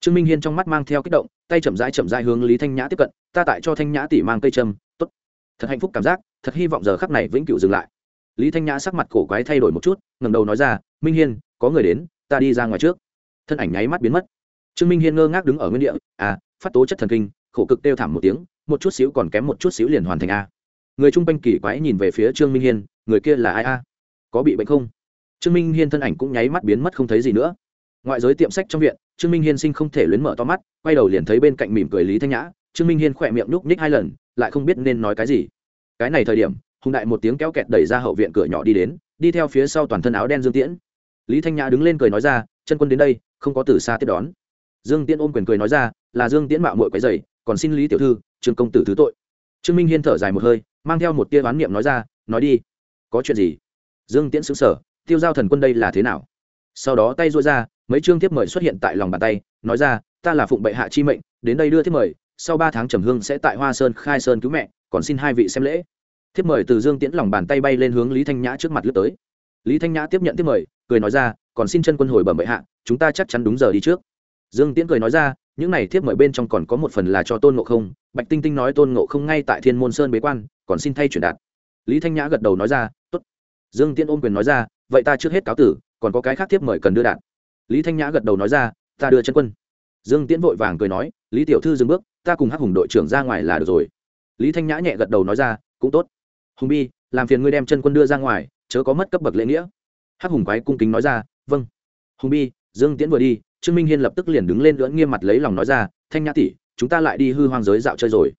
S1: Trương minh hiên trong mắt mang theo kích động, tay chậm rãi chậm rãi hướng lý thanh nhã tiếp cận, ta tại cho thanh nhã tỷ mang cây châm, tốt. Thật hạnh phúc cảm giác, thật hy vọng giờ khắc này vĩnh cửu dừng lại. Lý thanh nhã sắc mặt cổ quái thay đổi một chút ngầm đầu nói ra, minh hiên, có người đến ta đi ra ngoài trước. Thân ảnh nháy mắt biến mất. Trương minh hiên ngơ ngác đứng ở nguyên địa à phát tố chất thần kinh, khổ cực kêu thảm một tiếng, một chút xíu còn kém một chút xíu liền hoàn thành a. Người trung quanh kỳ quái nhìn về phía trương minh hiên, người kia là ai a? Có bị bệnh không? Trương minh hiên thân ảnh cũng nháy mắt biến mất không thấy gì nữa. Ngoại giới tiệm sách trong viện, trương minh hiên sinh không thể luyến mở to mắt, quay đầu liền thấy bên cạnh mỉm cười lý thanh nhã. Trương minh hiên khỏe miệng nhúc nhích hai lần, lại không biết nên nói cái gì. Cái này thời điểm, hùng đại một tiếng kéo kẹt đẩy ra hậu viện cửa nhỏ đi đến, đi theo phía sau toàn thân áo đen dương tiễn lý thanh nhã đứng lên cười nói ra, chân quân đến đây, không có từ xa tiếp đón. Dương tiễn ôm quyền cười nói ra, là dương tiễn mạo mội quấy dày còn xin lý tiểu thư, trương công tử thứ tội. Trương minh hiên thở dài một hơi, mang theo một tia oán niệm nói ra, nói đi, có chuyện gì? Dương tiễn xứng sở tiêu giao thần quân đây là thế nào? Sau đó tay rối ra, mấy chương tiếp mời xuất hiện tại lòng bàn tay, nói ra, ta là phụng bệ hạ chi mệnh, đến đây đưa tiếp mời, sau ba tháng trầm hương sẽ tại hoa sơn khai sơn cứu mẹ, còn xin hai vị xem lễ. Thiếp mời từ dương tiễn lòng bàn tay bay lên hướng lý thanh nhã trước mặt lướt tới. Lý thanh nhã tiếp nhận tiếp mời cười nói ra, còn xin chân quân hồi bẩm bệ hạ, chúng ta chắc chắn đúng giờ đi trước. Dương tiễn cười nói ra, những này thiếp mời bên trong còn có một phần là cho tôn ngộ không. Bạch tinh tinh nói tôn ngộ không ngay tại thiên môn sơn bế quan, còn xin thay chuyển đạt. Lý thanh nhã gật đầu nói ra, tốt. Dương tiễn ôm quyền nói ra, vậy ta trước hết cáo tử, còn có cái khác thiếp mời cần đưa đạt. Lý thanh nhã gật đầu nói ra, ta đưa chân quân. Dương tiễn vội vàng cười nói, lý tiểu thư dừng bước, ta cùng hắc hùng đội trưởng ra ngoài là được rồi. Lý thanh nhã nhẹ gật đầu nói ra, cũng tốt. Hùng bi, làm phiền ngươi đem chân quân đưa ra ngoài, chớ có mất cấp bậc lễ nghĩa hắc hùng quái cung kính nói ra vâng hùng bi dương tiễn vừa đi trương minh hiên lập tức liền đứng lên lưỡng nghiêm mặt lấy lòng nói ra thanh nhã tỷ chúng ta lại đi hư hoang giới dạo chơi rồi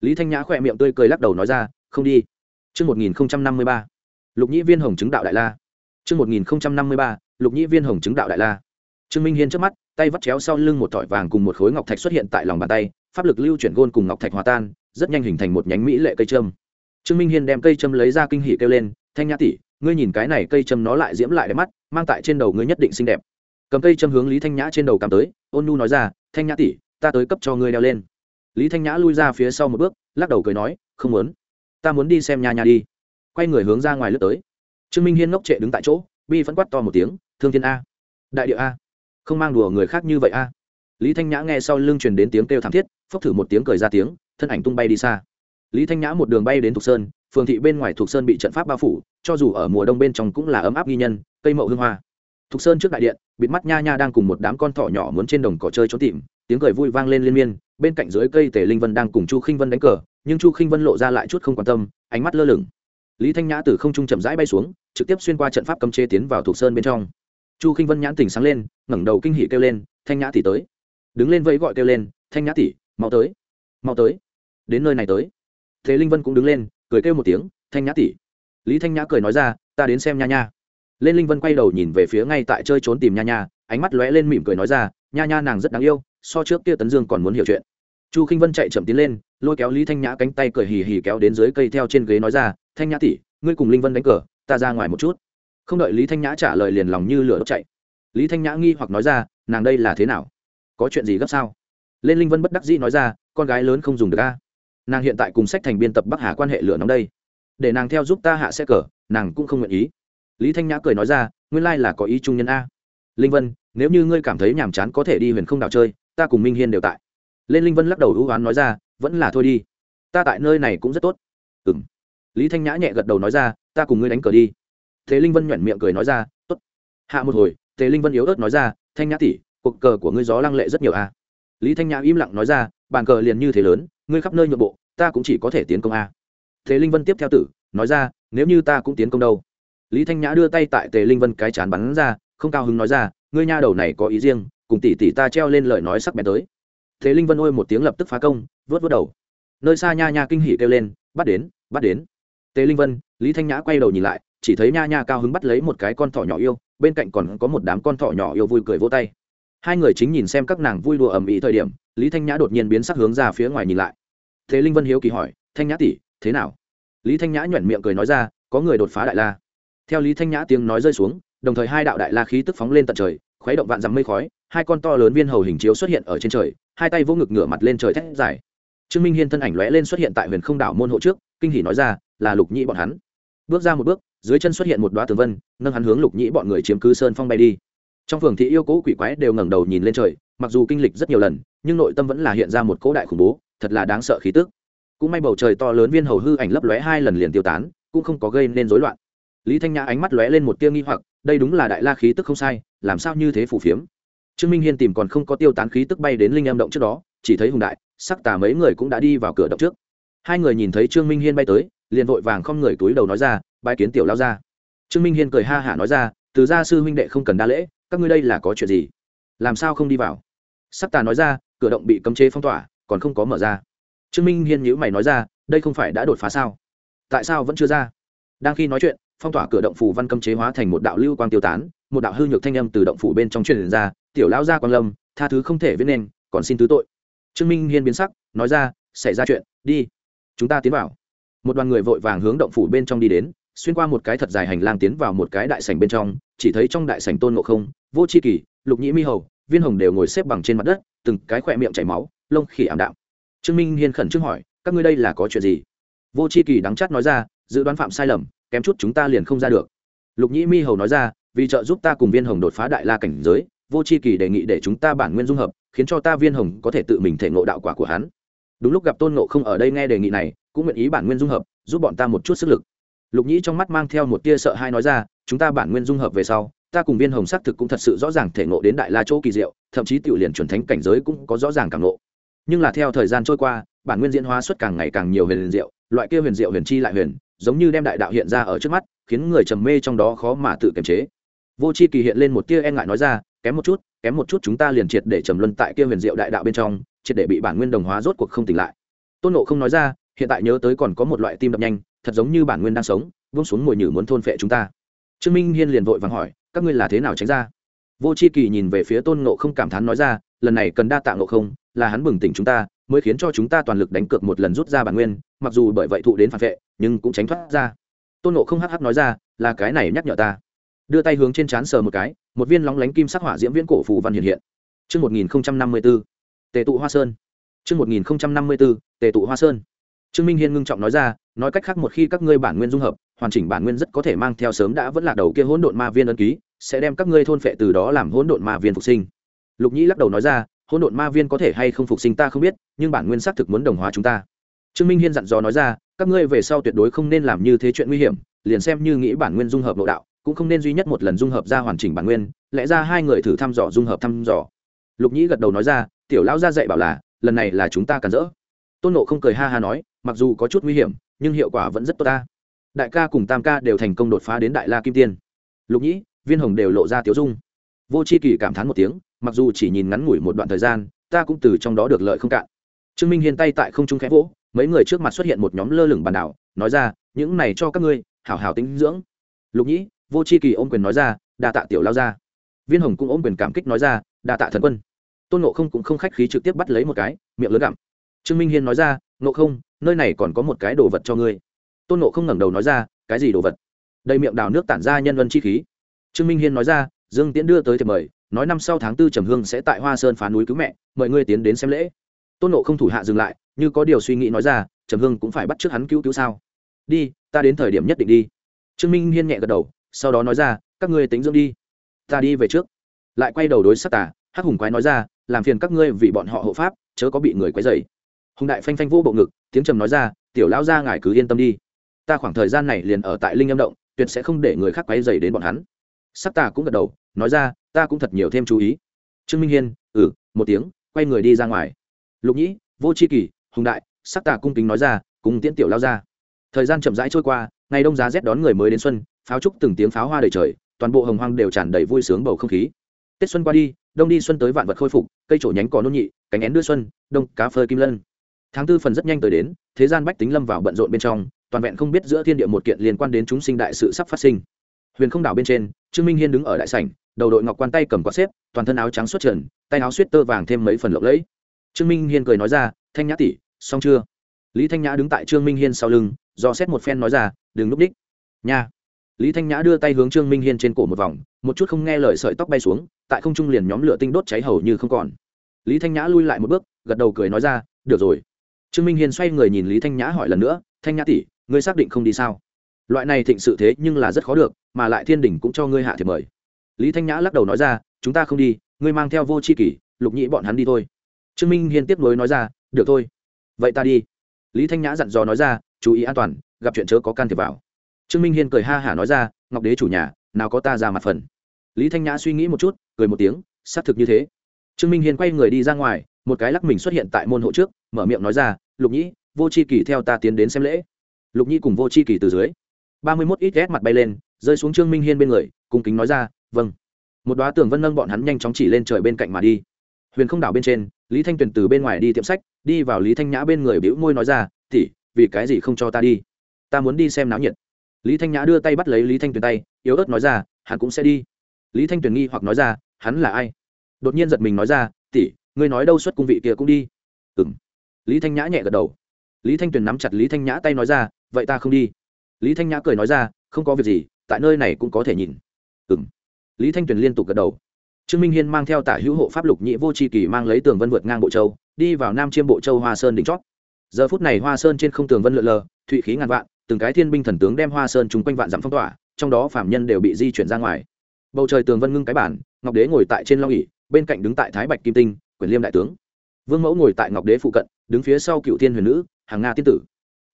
S1: lý thanh nhã khỏe miệng tươi cười lắc đầu nói ra không đi Trước 1053, lục nhĩ viên hồng chứng đạo đại la. Trước 1053, lục nhĩ viên hồng chứng đạo đại la. Trương Minh Hiên trước mắt, tay vắt chéo sau lưng một thỏi vàng cùng một khối ngọc thạch xuất hiện tại lòng bàn tay, pháp lực lưu chuyển gôn cùng ngọc thạch hòa tan, rất nhanh hình thành một nhánh mỹ lệ cây trâm. Trương Minh Hiên đem cây trâm lấy ra kinh hỉ kêu lên, "Thanh Nhã tỷ, ngươi nhìn cái này cây châm nó lại diễm lại đẹp mắt, mang tại trên đầu ngươi nhất định xinh đẹp." Cầm cây châm hướng Lý Thanh Nhã trên đầu cầm tới, Ôn Nu nói ra, "Thanh Nhã tỷ, ta tới cấp cho ngươi đeo lên." Lý Thanh Nhã lui ra phía sau một bước, lắc đầu cười nói, "Không muốn, ta muốn đi xem nha nha đi." Quay người hướng ra ngoài lướt tới. Trương Minh Hiên ngốc trệ đứng tại chỗ, bi vẫn quát to một tiếng, "Thương Thiên a, Đại địa a!" không mang đùa người khác như vậy a lý thanh nhã nghe sau lưng truyền đến tiếng kêu thảm thiết phốc thử một tiếng cười ra tiếng thân ảnh tung bay đi xa lý thanh nhã một đường bay đến thục sơn phường thị bên ngoài thuộc sơn bị trận pháp bao phủ, cho dù ở mùa đông bên trong cũng là ấm áp ghi nhân, cây mậu hương hoa. Thuộc sơn trước đại điện, bịt mắt nha nha đang cùng một đám con thỏ nhỏ muốn trên đồng cỏ chơi trốn tìm, tiếng cười vui vang lên liên miên, bên cạnh dưới cây tề linh vân đang cùng chu khinh vân đánh cờ, nhưng chu khinh vân lộ ra lại chút không quan tâm, ánh mắt lơ lửng. Lý thanh nhã từ không trung chậm rãi bay xuống, trực tiếp xuyên qua trận pháp cấm chế tiến vào thuộc sơn bên trong. Chu k i n h vân nhãn tỉnh sáng lên, ngẩng đầu kinh hỉ kêu lên, thanh nhã tỷ tới. Đứng lên vẫy gọi kêu lên, thanh nhã tỷ, mau tới mau tới, đến nơi này tới. Thế linh vân cũng đứng lên cười kêu một tiếng, thanh nhã tỷ. Lý thanh nhã cười nói ra, ta đến xem nha nha. Lên linh vân quay đầu nhìn về phía ngay tại chơi trốn tìm nha nha, ánh mắt lóe lên mỉm cười nói ra, nha nha nàng rất đáng yêu, so trước kia tấn dương còn muốn hiểu chuyện. Chu k i n h vân chạy chậm tiến lên, lôi kéo lý thanh nhã cánh tay cười hì hì kéo đến dưới cây theo trên ghế nói ra, thanh nhã tỷ, ngươi cùng linh vân đánh cờ, ta ra ngoài một chút. Không đợi lý thanh nhã trả lời liền lòng như lửa đốt chạy. Lý thanh nhã nghi hoặc nói ra, nàng đây là thế nào? Có chuyện gì gấp sao? Lên linh vân bất đắc dĩ nói ra, con gái lớn không dùng được a nàng hiện tại cùng sách thành biên tập bắc hà quan hệ lửa nóng đây. Để nàng theo giúp ta hạ xe cờ, nàng cũng không nguyện ý. Lý thanh nhã cười nói ra, nguyên lai là có ý trung nhân a. Linh vân, nếu như ngươi cảm thấy nhàm chán có thể đi huyền không đảo chơi, ta cùng minh hiên đều tại. Lên linh vân lắc đầu hữu oán nói ra, vẫn là thôi đi. Ta tại nơi này cũng rất tốt. Ừ m lý thanh nhã nhẹ gật đầu nói ra, ta cùng ngươi đánh cờ đi. Thế linh vân nhoẻn miệng cười nói ra, tốt. Hạ một hồi, Thế linh vân yếu ớt nói ra, thanh nhã tỷ, cuộc cờ của ngươi gió lăng lệ rất nhiều a. À. lý thanh nhã im lặng nói ra, bàn cờ liền như thế lớn ngươi khắp nơi nhượng bộ, ta cũng chỉ có thể tiến công a. Thế linh vân tiếp theo tử, nói ra, nếu như ta cũng tiến công đâu? Lý thanh nhã đưa tay tại tề linh vân cái chán bắn ra, không cao hứng nói ra, ngươi nha đầu này có ý riêng, cùng tỷ tỷ ta treo lên lời nói sắc bén tới. Thế linh vân ôi một tiếng lập tức phá công, vớt vớt đầu. Nơi xa nha nha kinh hỉ kêu lên, bắt đến bắt đến. Tề linh vân, lý thanh nhã quay đầu nhìn lại, chỉ thấy nha nha cao hứng bắt lấy một cái con thỏ nhỏ yêu, bên cạnh còn có một đám con thỏ nhỏ yêu vui cười vỗ tay. Hai người chính nhìn xem các nàng vui đùa ầm ĩ thời điểm lý thanh nhã đột nhiên biến sắc hướng ra phía ngoài nhìn lại. Thế linh vân hiếu kỳ hỏi, thanh nhã tỷ, thế nào? Lý thanh nhã nhoẻn miệng cười nói ra, có người đột phá đại la. Theo lý thanh nhã tiếng nói rơi xuống, đồng thời hai đạo đại la khí tức phóng lên tận trời, khuấy động vạn dằm mây khói, hai con to lớn viên hầu hình chiếu xuất hiện ở trên trời, hai tay vô ngực ngửa mặt lên trời thét dài. Trương minh hiên thân ảnh lóe lên xuất hiện tại huyền không đảo môn hộ trước, kinh hỉ nói ra, là lục nhĩ bọn hắn. Bước ra một bước, dưới chân xuất hiện một đoá tường vân, nâng hắn hướng lục nhĩ bọn người chiếm cứ sơn phong bay đi trong phường thị yêu cố quỷ quái đều ngẩng đầu nhìn lên trời, mặc dù kinh lịch rất nhiều lần, nhưng nội tâm vẫn là hiện ra một cỗ đại khủng bố, thật là đáng sợ khí tức. Cũng may bầu trời to lớn viên hầu hư ảnh lấp lóe hai lần liền tiêu tán, cũng không có gây nên rối loạn. Lý thanh nhã ánh mắt lóe lên một tia nghi hoặc, đây đúng là đại la khí tức không sai, làm sao như thế phủ phiếm? Trương minh hiên tìm còn không có tiêu tán khí tức bay đến linh em động trước đó, chỉ thấy hùng đại, sắc tà mấy người cũng đã đi vào cửa động trước. Hai người nhìn thấy trương minh hiên bay tới, liền vội vàng không người túi đầu nói ra bãi kiến tiểu lao ra trương minh hiên cười ha hả nói ra, từ gia sư huynh đệ không cần đa lễ các ngươi đây là có chuyện gì? Làm sao không đi vào? Sắc tà nói ra, cửa động bị cấm chế phong tỏa, còn không có mở ra. Trương minh hiên nhữ mày nói ra, đây không phải đã đột phá sao? Tại sao vẫn chưa ra? Đang khi nói chuyện, phong tỏa cửa động phủ văn cấm chế hóa thành một đạo lưu quang tiêu tán, một đạo hư nhược thanh âm từ động phủ bên trong truyền ra, tiểu lão gia quang lâm, tha thứ không thể viết nên, còn xin thứ tội. Trương minh hiên biến sắc, nói ra, xảy ra chuyện, đi, chúng ta tiến vào. Một đoàn người vội vàng hướng động phủ bên trong đi đến xuyên qua một cái thật dài hành lang tiến vào một cái đại sảnh bên trong, chỉ thấy trong đại sảnh tôn ngộ không, vô c h i kỳ, lục nhĩ mi hầu, viên hồng đều ngồi xếp bằng trên mặt đất, từng cái khỏe miệng chảy máu, lông khỉ ảm đạm. Trương minh hiên khẩn trương hỏi, các ngươi đây là có chuyện gì? Vô c h i kỳ đắng chắt nói ra, dự đoán phạm sai lầm, kém chút chúng ta liền không ra được. Lục nhĩ mi hầu nói ra, vì trợ giúp ta cùng viên hồng đột phá đại la cảnh giới, vô c h i kỳ đề nghị để chúng ta bản nguyên dung hợp, khiến cho ta viên hồng có thể tự mình thể ngộ đạo quả của hắn. Đúng lúc gặp tôn ngộ không ở đây nghe đề nghị này, cũng nguyện ý bản nguyên dung hợp, giúp bọn ta một chút sức lực lục nhĩ trong mắt mang theo một tia sợ hai nói ra, chúng ta bản nguyên dung hợp về sau, ta cùng viên hồng xác thực cũng thật sự rõ ràng thể ngộ đến đại la chỗ kỳ diệu, thậm chí tiểu liền chuẩn thánh cảnh giới cũng có rõ ràng cảm ngộ. Nhưng là theo thời gian trôi qua, bản nguyên diễn hóa xuất càng ngày càng nhiều huyền diệu, loại kia huyền diệu huyền chi lại huyền, giống như đem đại đạo hiện ra ở trước mắt, khiến người trầm mê trong đó khó mà tự kiềm chế. Vô c h i kỳ hiện lên một tia e ngại nói ra, kém một chút, kém một chút chúng ta liền triệt để trầm luân tại kia huyền diệu đại đạo bên trong, triệt để bị bản nguyên đồng hóa rốt cuộc không tỉnh lại. Tôn nộ không nói ra, hiện tại nhớ tới còn có một loại tim đập nhanh thật giống như bản nguyên đang sống vung xuống mồi nhử muốn thôn phệ chúng ta. Trương minh hiên liền vội vàng hỏi các ngươi là thế nào tránh ra? Vô c h i kỳ nhìn về phía tôn nộ không cảm thán nói ra lần này cần đa tạ nộ không là hắn bừng tỉnh chúng ta mới khiến cho chúng ta toàn lực đánh cược một lần rút ra bản nguyên mặc dù bởi vậy thụ đến phản vệ nhưng cũng tránh thoát ra. Tôn nộ không hắc hắc nói ra là cái này nhắc nhở ta. Đưa tay hướng trên trán sờ một cái một viên lóng lánh kim sắc hỏa diễm viễn cổ phù văn hiện hiện. Trước 1054, tề tụ hoa sơn. Trước 1054, tề tụ hoa sơn. Trương Minh Hiên ngưng trọng nói ra, nói cách khác một khi các ngươi bản nguyên dung hợp, hoàn chỉnh bản nguyên rất có thể mang theo sớm đã vẫn là đầu kia hỗn độn ma viên ấn ký, sẽ đem các ngươi thôn phệ từ đó làm hỗn độn ma viên phục sinh. Lục Nhĩ lắc đầu nói ra, hỗn độn ma viên có thể hay không phục sinh ta không biết nhưng bản nguyên xác thực muốn đồng hóa chúng ta. Trương minh hiên dặn dò nói ra các ngươi về sau tuyệt đối không nên làm như thế chuyện nguy hiểm liền xem như nghĩ bản nguyên dung hợp nội đạo cũng không nên duy nhất một lần dung hợp ra hoàn chỉnh bản nguyên lẽ ra hai người thử thăm dò dung hợp thăm dò. Lục nhĩ gật đầu nói ra tiểu lão gia dạy bảo là lần này là chúng ta cần dỡ tôn nộ không cười ha ha nói mặc dù có chút nguy hiểm nhưng hiệu quả vẫn rất tốt ta. Đại ca cùng tam ca đều thành công đột phá đến đại la kim tiên. Lục nhĩ, viên hồng đều lộ ra tiếu dung. Vô c h i kỳ cảm thán một tiếng, mặc dù chỉ nhìn ngắn ngủi một đoạn thời gian, ta cũng từ trong đó được lợi không cạn. Trương minh hiền tay tại không trung khẽ vỗ, mấy người trước mặt xuất hiện một nhóm lơ lửng bàn đảo, nói ra, những này cho các ngươi, hảo hảo tính dưỡng. Lục nhĩ, vô c h i kỳ ôm quyền nói ra, đa tạ tiểu lao ra viên hồng cũng ôm quyền cảm kích nói ra, đa tạ thần quân. Tôn nộ không cũng không khách khí trực tiếp bắt lấy một cái, miệng lớn gặm. Trương minh hiên nói ra nộ không, nơi này còn có một cái đồ vật cho ngươi. Tôn nộ không ngẩng đầu nói ra, cái gì đồ vật? Đầy miệng đào nước tản ra nhân vân chi khí. Trương minh hiên nói ra, dương tiễn đưa tới thì mời, nói năm sau tháng tư trầm hương sẽ tại hoa sơn phá núi cứu mẹ, mời ngươi tiến đến xem lễ. Tôn nộ không thủ hạ dừng lại, như có điều suy nghĩ nói ra, trầm hương cũng phải bắt trước hắn cứu cứu sao? Đi, ta đến thời điểm nhất định đi. Trương minh hiên nhẹ gật đầu, sau đó nói ra, các ngươi tính dưỡng đi, ta đi về trước. Lại quay đầu đối sắc tà, hắc hùng quái nói ra, làm phiền các ngươi vì bọn họ hộ pháp, chớ có bị người quấy dày hùng đại phanh phanh vô bộ ngực, tiếng trầm nói ra, tiểu lão gia ngài cứ yên tâm đi. Ta khoảng thời gian này liền ở tại linh âm động, tuyệt sẽ không để người khác quấy dày đến bọn hắn. Sắc ta cũng gật đầu, nói ra, ta cũng thật nhiều thêm chú ý. Trương minh hiên ừ một tiếng, quay người đi ra ngoài. Lục nhĩ, vô c h i kỳ, hùng đại. Sắc tà cung kính nói ra, cùng tiễn tiểu lao ra thời gian chậm rãi trôi qua, ngày đông giá rét đón người mới đến xuân, pháo trúc từng tiếng pháo hoa đầy trời, toàn bộ hồng hoang đều tràn đầy vui sướng bầu không khí. Tết xuân qua đi, đông đi xuân tới vạn vật khôi phục, cây trổ nhánh cỏ nôn nhị, cánh én đưa xuân, đông, cá phơi kim lân tháng tư phần rất nhanh tới đến, thế gian bách tính lâm vào bận rộn bên trong, toàn vẹn không biết giữa thiên địa một kiện liên quan đến chúng sinh đại sự sắp phát sinh. Huyền không đảo bên trên, trương minh hiên đứng ở đại sảnh, đầu đội ngọc quan tay cầm quạt xếp, toàn thân áo trắng xuất trần, tay áo suýt tơ vàng thêm mấy phần lộng lẫy. Trương minh hiên cười nói ra, thanh nhã tỷ, xong chưa? Lý thanh nhã đứng tại trương minh hiên sau lưng, do xét một phen nói ra, đừng núp đích. Nha. Lý thanh nhã đưa tay hướng trương minh hiên trên cổ một vòng, một chút không nghe lời sợi tóc bay xuống, tại không trung liền nhóm lửa tinh đốt cháy hầu như không còn. Lý thanh nhã lui lại một bước, gật đầu cười nói ra, được rồi trương minh hiên xoay người nhìn lý thanh nhã hỏi lần nữa, thanh nhã tỷ, ngươi xác định không đi sao? Loại này thịnh sự thế nhưng là rất khó được, mà lại thiên đình cũng cho ngươi hạ thiệp mời. Lý thanh nhã lắc đầu nói ra, chúng ta không đi, ngươi mang theo vô c h i kỷ, lục nhĩ bọn hắn đi thôi. Trương minh hiên tiếp nối nói ra, được thôi. Vậy ta đi. Lý thanh nhã dặn dò nói ra, chú ý an toàn, gặp chuyện chớ có can thiệp vào. Trương minh hiên cười ha hả nói ra, ngọc đế chủ nhà, nào có ta ra mặt phần. Lý thanh nhã suy nghĩ một chút, cười một tiếng, xác thực như thế. Trương minh hiên quay người đi ra ngoài, một cái lắc mình xuất hiện tại môn hộ trước, mở miệng nói ra lục nhĩ, vô c h i kỳ theo ta tiến đến xem lễ. Lục nhĩ cùng vô c h i kỳ từ dưới. ba mươi mốt ít ghét mặt bay lên, rơi xuống trương minh hiên bên người, cung kính nói ra vâng. Một đoá tường vân nâng bọn hắn nhanh chóng chỉ lên trời bên cạnh mà đi. Huyền không đảo bên trên, lý thanh tuyền từ bên ngoài đi tiệm sách, đi vào lý thanh nhã bên người bĩu môi nói ra tỉ vì cái gì không cho ta đi? Ta muốn đi xem náo nhiệt. Lý thanh nhã đưa tay bắt lấy lý thanh tuyền tay, yếu ớt nói ra, hắn cũng sẽ đi. Lý thanh tuyền nghi hoặc nói ra, hắn là ai? Đột nhiên giật mình nói ra tỉ ngươi nói đâu xuất cung vị kia cũng đi. Ừng lý thanh nhã nhẹ gật đầu. Lý thanh tuyền nắm chặt lý thanh nhã tay nói ra, vậy ta không đi. Lý thanh nhã cười nói ra, không có việc gì, tại nơi này cũng có thể nhìn. Ừ m lý thanh tuyền liên tục gật đầu. Trương minh hiên mang theo tả hữu hộ pháp lục nhị vô tri kỳ mang lấy tường vân vượt ngang bộ châu, đi vào nam chiêm bộ châu hoa sơn đỉnh chót. Giờ phút này hoa sơn trên không tường vân lượn lờ, thụy khí ngàn vạn, từng cái thiên binh thần tướng đem hoa sơn chung quanh vạn dặm phong tỏa, trong đó phạm nhân đều bị di chuyển ra ngoài. Bầu trời tường vân ngưng cái bản, ngọc đế ngồi tại trên long ỉ bên cạnh đứng tại thái bạch kim tinh, quyền liêm đại tướng. Vương mẫu ngồi tại ngọc đế phụ cận đứng phía sau cựu thiên huyền nữ, hàng nga tiên tử.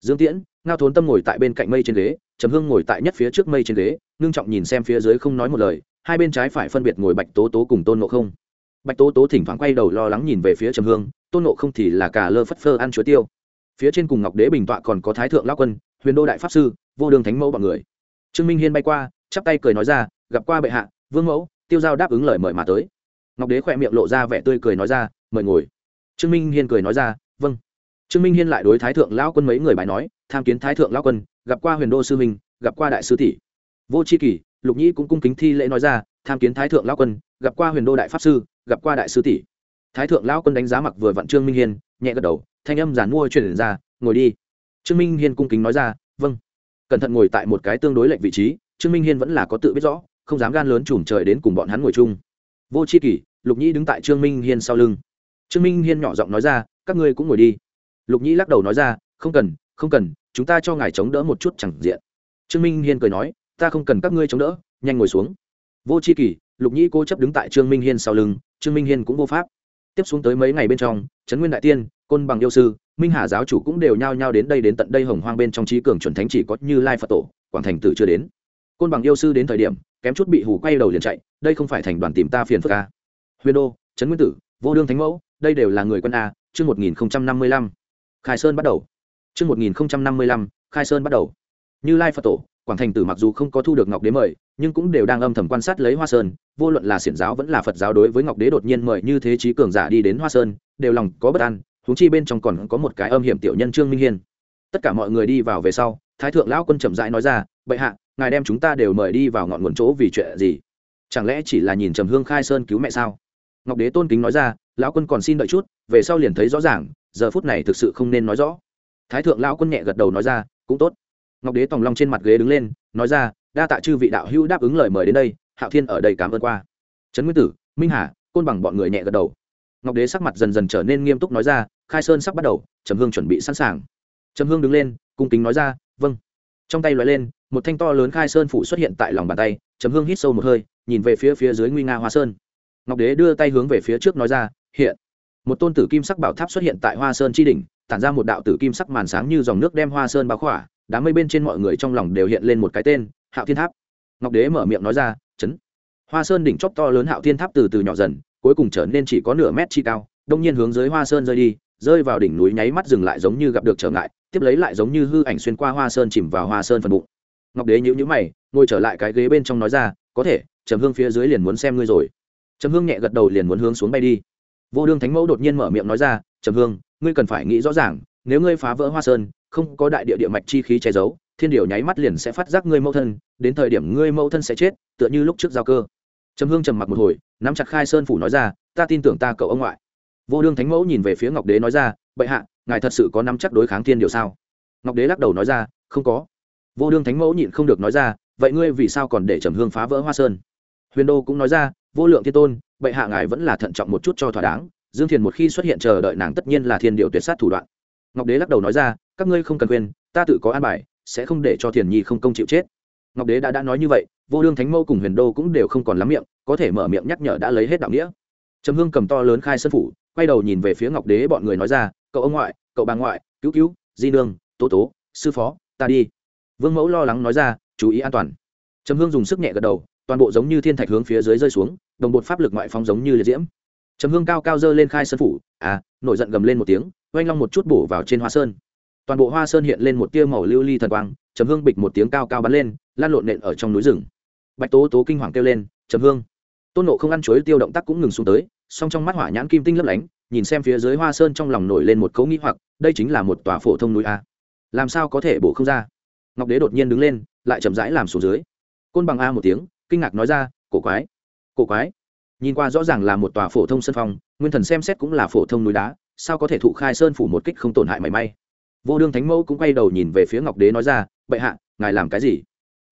S1: Dương tiễn, ngao thốn tâm ngồi tại bên cạnh mây trên ghế, trầm hương ngồi tại nhất phía trước mây trên ghế, ngưng trọng nhìn xem phía dưới không nói một lời, hai bên trái phải phân biệt ngồi bạch tố tố cùng tôn nộ không. Bạch tố tố thỉnh thoảng quay đầu lo lắng nhìn về phía trầm hương, tôn nộ không thì là cả lơ phất phơ ăn chuối tiêu. Phía trên cùng ngọc đế bình tọa còn có thái thượng lao quân, huyền đô đại pháp sư, vô đường thánh mẫu bọn người. Trương minh hiên bay qua, chắp tay cười nói ra, gặp qua bệ hạ, vương mẫu, tiêu giao đáp ứng lời mời mà tới. Ngọc đế khỏe miệng lộ ra vẻ tươi cười nói ra, mời ngồi. Trương minh hiên cười nói ra vâng. Trương minh hiên lại đối thái thượng lão quân mấy người bài nói, tham kiến thái thượng lão quân, gặp qua huyền đô sư minh, gặp qua đại sư tỷ. Vô c h i kỷ lục nhĩ cũng cung kính thi lễ nói ra, tham kiến thái thượng lão quân, gặp qua huyền đô đại pháp sư, gặp qua đại sư tỷ. Thái thượng lão quân đánh giá mặc vừa vặn trương minh hiên, nhẹ gật đầu, thanh âm giản mua truyền ra, ngồi đi. Trương minh hiên cung kính nói ra vâng. Cẩn thận ngồi tại một cái tương đối lệch vị trí, trương minh hiên vẫn là có tự biết rõ, không dám gan lớn chùm trời đến cùng bọn hắn ngồi chung. Vô c h i kỷ lục nhĩ đứng tại trương minh hiên sau lưng. Trương minh hiên nhỏ giọng nói ra các ngươi cũng ngồi đi. Lục nhĩ lắc đầu nói ra, không cần không cần, chúng ta cho ngài chống đỡ một chút chẳng diện. Trương minh hiên cười nói, ta không cần các ngươi chống đỡ, nhanh ngồi xuống. Vô c h i kỷ lục nhĩ cố chấp đứng tại trương minh hiên sau lưng, trương minh hiên cũng vô pháp. Tiếp xuống tới mấy ngày bên trong, trấn nguyên đại tiên, côn bằng yêu sư, minh hà giáo chủ cũng đều nhao nhao đến đây đến tận đây hồng hoang bên trong trí cường chuẩn thánh chỉ có như lai phật tổ, quảng thành tử chưa đến. Côn bằng yêu sư đến thời điểm, kém chút bị hù quay đầu liền chạy, đây không phải thành đoàn tìm ta phiền phức a huyền đô, trấn nguyên tử, vô đương thánh mẫu, đây đều là người quân a chương một nghìn năm mươi lăm, khai sơn bắt đầu. Chương một nghìn năm mươi lăm, khai sơn bắt đầu. Như lai phật tổ, quảng thành tử mặc dù không có thu được ngọc đế mời, nhưng cũng đều đang âm thầm quan sát lấy hoa sơn, vô luận là xiển giáo vẫn là phật giáo đối với ngọc đế đột nhiên mời như thế trí cường giả đi đến hoa sơn, đều lòng có bất an, huống chi bên trong còn có một cái âm hiểm tiểu nhân trương minh hiên. Tất cả mọi người đi vào về sau, thái thượng lão quân chậm rãi nói ra, bệ hạ, ngài đem chúng ta đều mời đi vào ngọn nguồn chỗ vì chuyện gì? Chẳng lẽ chỉ là nhìn trầm hương khai sơn cứu mẹ sao? Ngọc đế tôn kính nói ra, lão quân còn xin đợi chút, về sau liền thấy rõ ràng, giờ phút này thực sự không nên nói rõ. Thái thượng lão quân nhẹ gật đầu nói ra, cũng tốt. Ngọc đế tòng long trên mặt ghế đứng lên, nói ra, đa tạ chư vị đạo hữu đáp ứng lời mời đến đây, hạo thiên ở đây cảm ơn qua. Trấn nguyên tử, minh hà, côn bằng bọn người nhẹ gật đầu. Ngọc đế sắc mặt dần dần trở nên nghiêm túc nói ra, khai sơn sắp bắt đầu, trầm hương chuẩn bị sẵn sàng. Trầm hương đứng lên, cung kính nói ra vâng. Trong tay loại lên, một thanh to lớn khai sơn phủ xuất hiện tại lòng bàn tay, Trầm hương hít sâu một hơi, nhìn về phía phía dưới nguy nga hoa sơn ngọc đế đưa tay hướng về phía trước nói ra, hiện. Một tôn tử kim sắc bảo tháp xuất hiện tại hoa sơn tri đỉnh, tản ra một đạo tử kim sắc màn sáng như dòng nước đem hoa sơn báo khỏa, đám mây bên trên mọi người trong lòng đều hiện lên một cái tên, hạo thiên tháp. Ngọc đế mở miệng nói ra, chấn. Hoa sơn đỉnh chóp to lớn hạo thiên tháp từ từ nhỏ dần, cuối cùng trở nên chỉ có nửa mét chi cao, đông nhiên hướng dưới hoa sơn rơi đi, rơi vào đỉnh núi nháy mắt dừng lại giống như gặp được trở ngại, tiếp lấy lại giống như hư ảnh xuyên qua hoa sơn chìm vào hoa sơn phần bụng. Ngọc đế nhữ nhữ mày, ngồi trở lại cái ghế bên trong nói ra, có thể, trầm hương phía dưới liền muốn xem ngươi rồi trầm hương nhẹ gật đầu liền muốn hướng xuống bay đi. Vô đương thánh mẫu đột nhiên mở miệng nói ra, trầm hương, ngươi cần phải nghĩ rõ ràng, nếu ngươi phá vỡ hoa sơn, không có đại địa địa mạch chi khí che giấu, thiên điều nháy mắt liền sẽ phát giác ngươi mẫu thân, đến thời điểm ngươi mẫu thân sẽ chết, tựa như lúc trước giao cơ. Trầm hương trầm mặc một hồi, nắm chặt khai sơn phủ nói ra, ta tin tưởng ta cậu ông ngoại. Vô đương thánh mẫu nhìn về phía ngọc đế nói ra, bệ hạ, ngài thật sự có nắm chắc đối kháng thiên điều sao? Ngọc đế lắc đầu nói ra, không có. Vô đương thánh mẫu nhịn không được nói ra, vậy ngươi vì sao còn để trầm hương phá vỡ hoa sơn? Huyền đô cũng nói ra vô lượng thiên tôn, bệ hạ ngài vẫn là thận trọng một chút cho thỏa đáng. Dương thiền một khi xuất hiện chờ đợi nàng tất nhiên là thiên điều tuyệt sát thủ đoạn. Ngọc đế lắc đầu nói ra, các ngươi không cần khuyên, ta tự có an bài, sẽ không để cho thiền nhi không công chịu chết. Ngọc đế đã đã nói như vậy, vô đương thánh mẫu cùng huyền đô cũng đều không còn lắm miệng, có thể mở miệng nhắc nhở đã lấy hết đạo nghĩa. Trầm hương cầm to lớn khai sân phủ, quay đầu nhìn về phía ngọc đế bọn người nói ra, cậu ông ngoại, cậu bà ngoại, cứu cứu, di nương, tố tố, sư phó, ta đi. Vương mẫu lo lắng nói ra, chú ý an toàn. Trầm hương dùng sức nhẹ gật đầu toàn bộ giống như thiên thạch hướng phía dưới rơi xuống, đồng bột pháp lực ngoại phong giống như liệt diễm. Trầm hương cao cao dơ lên khai sơn phủ à nổi giận gầm lên một tiếng, oanh long một chút bổ vào trên hoa sơn. Toàn bộ hoa sơn hiện lên một tia màu lưu ly thần quang, trầm hương bịch một tiếng cao cao bắn lên, lan lộn nện ở trong núi rừng. Bạch tố tố kinh hoàng kêu lên, trầm hương. Tôn nộ không ăn chuối tiêu động tác cũng ngừng xuống tới, song trong mắt hỏa nhãn kim tinh lấp lánh, nhìn xem phía dưới hoa sơn trong lòng nổi lên một cấu nghĩ hoặc, đây chính là một tòa phổ thông núi a. Làm sao có thể bổ không ra? Ngọc đế đột nhiên đứng lên, lại chậm rãi làm xuống dưới. Côn bằng a một tiếng kinh ngạc nói ra, cổ quái cổ quái. Nhìn qua rõ ràng là một tòa phổ thông sân phong, nguyên thần xem xét cũng là phổ thông núi đá, sao có thể thụ khai sơn phủ một kích không tổn hại mảy may. Vô đương thánh mẫu cũng quay đầu nhìn về phía ngọc đế nói ra, bệ hạ, ngài làm cái gì?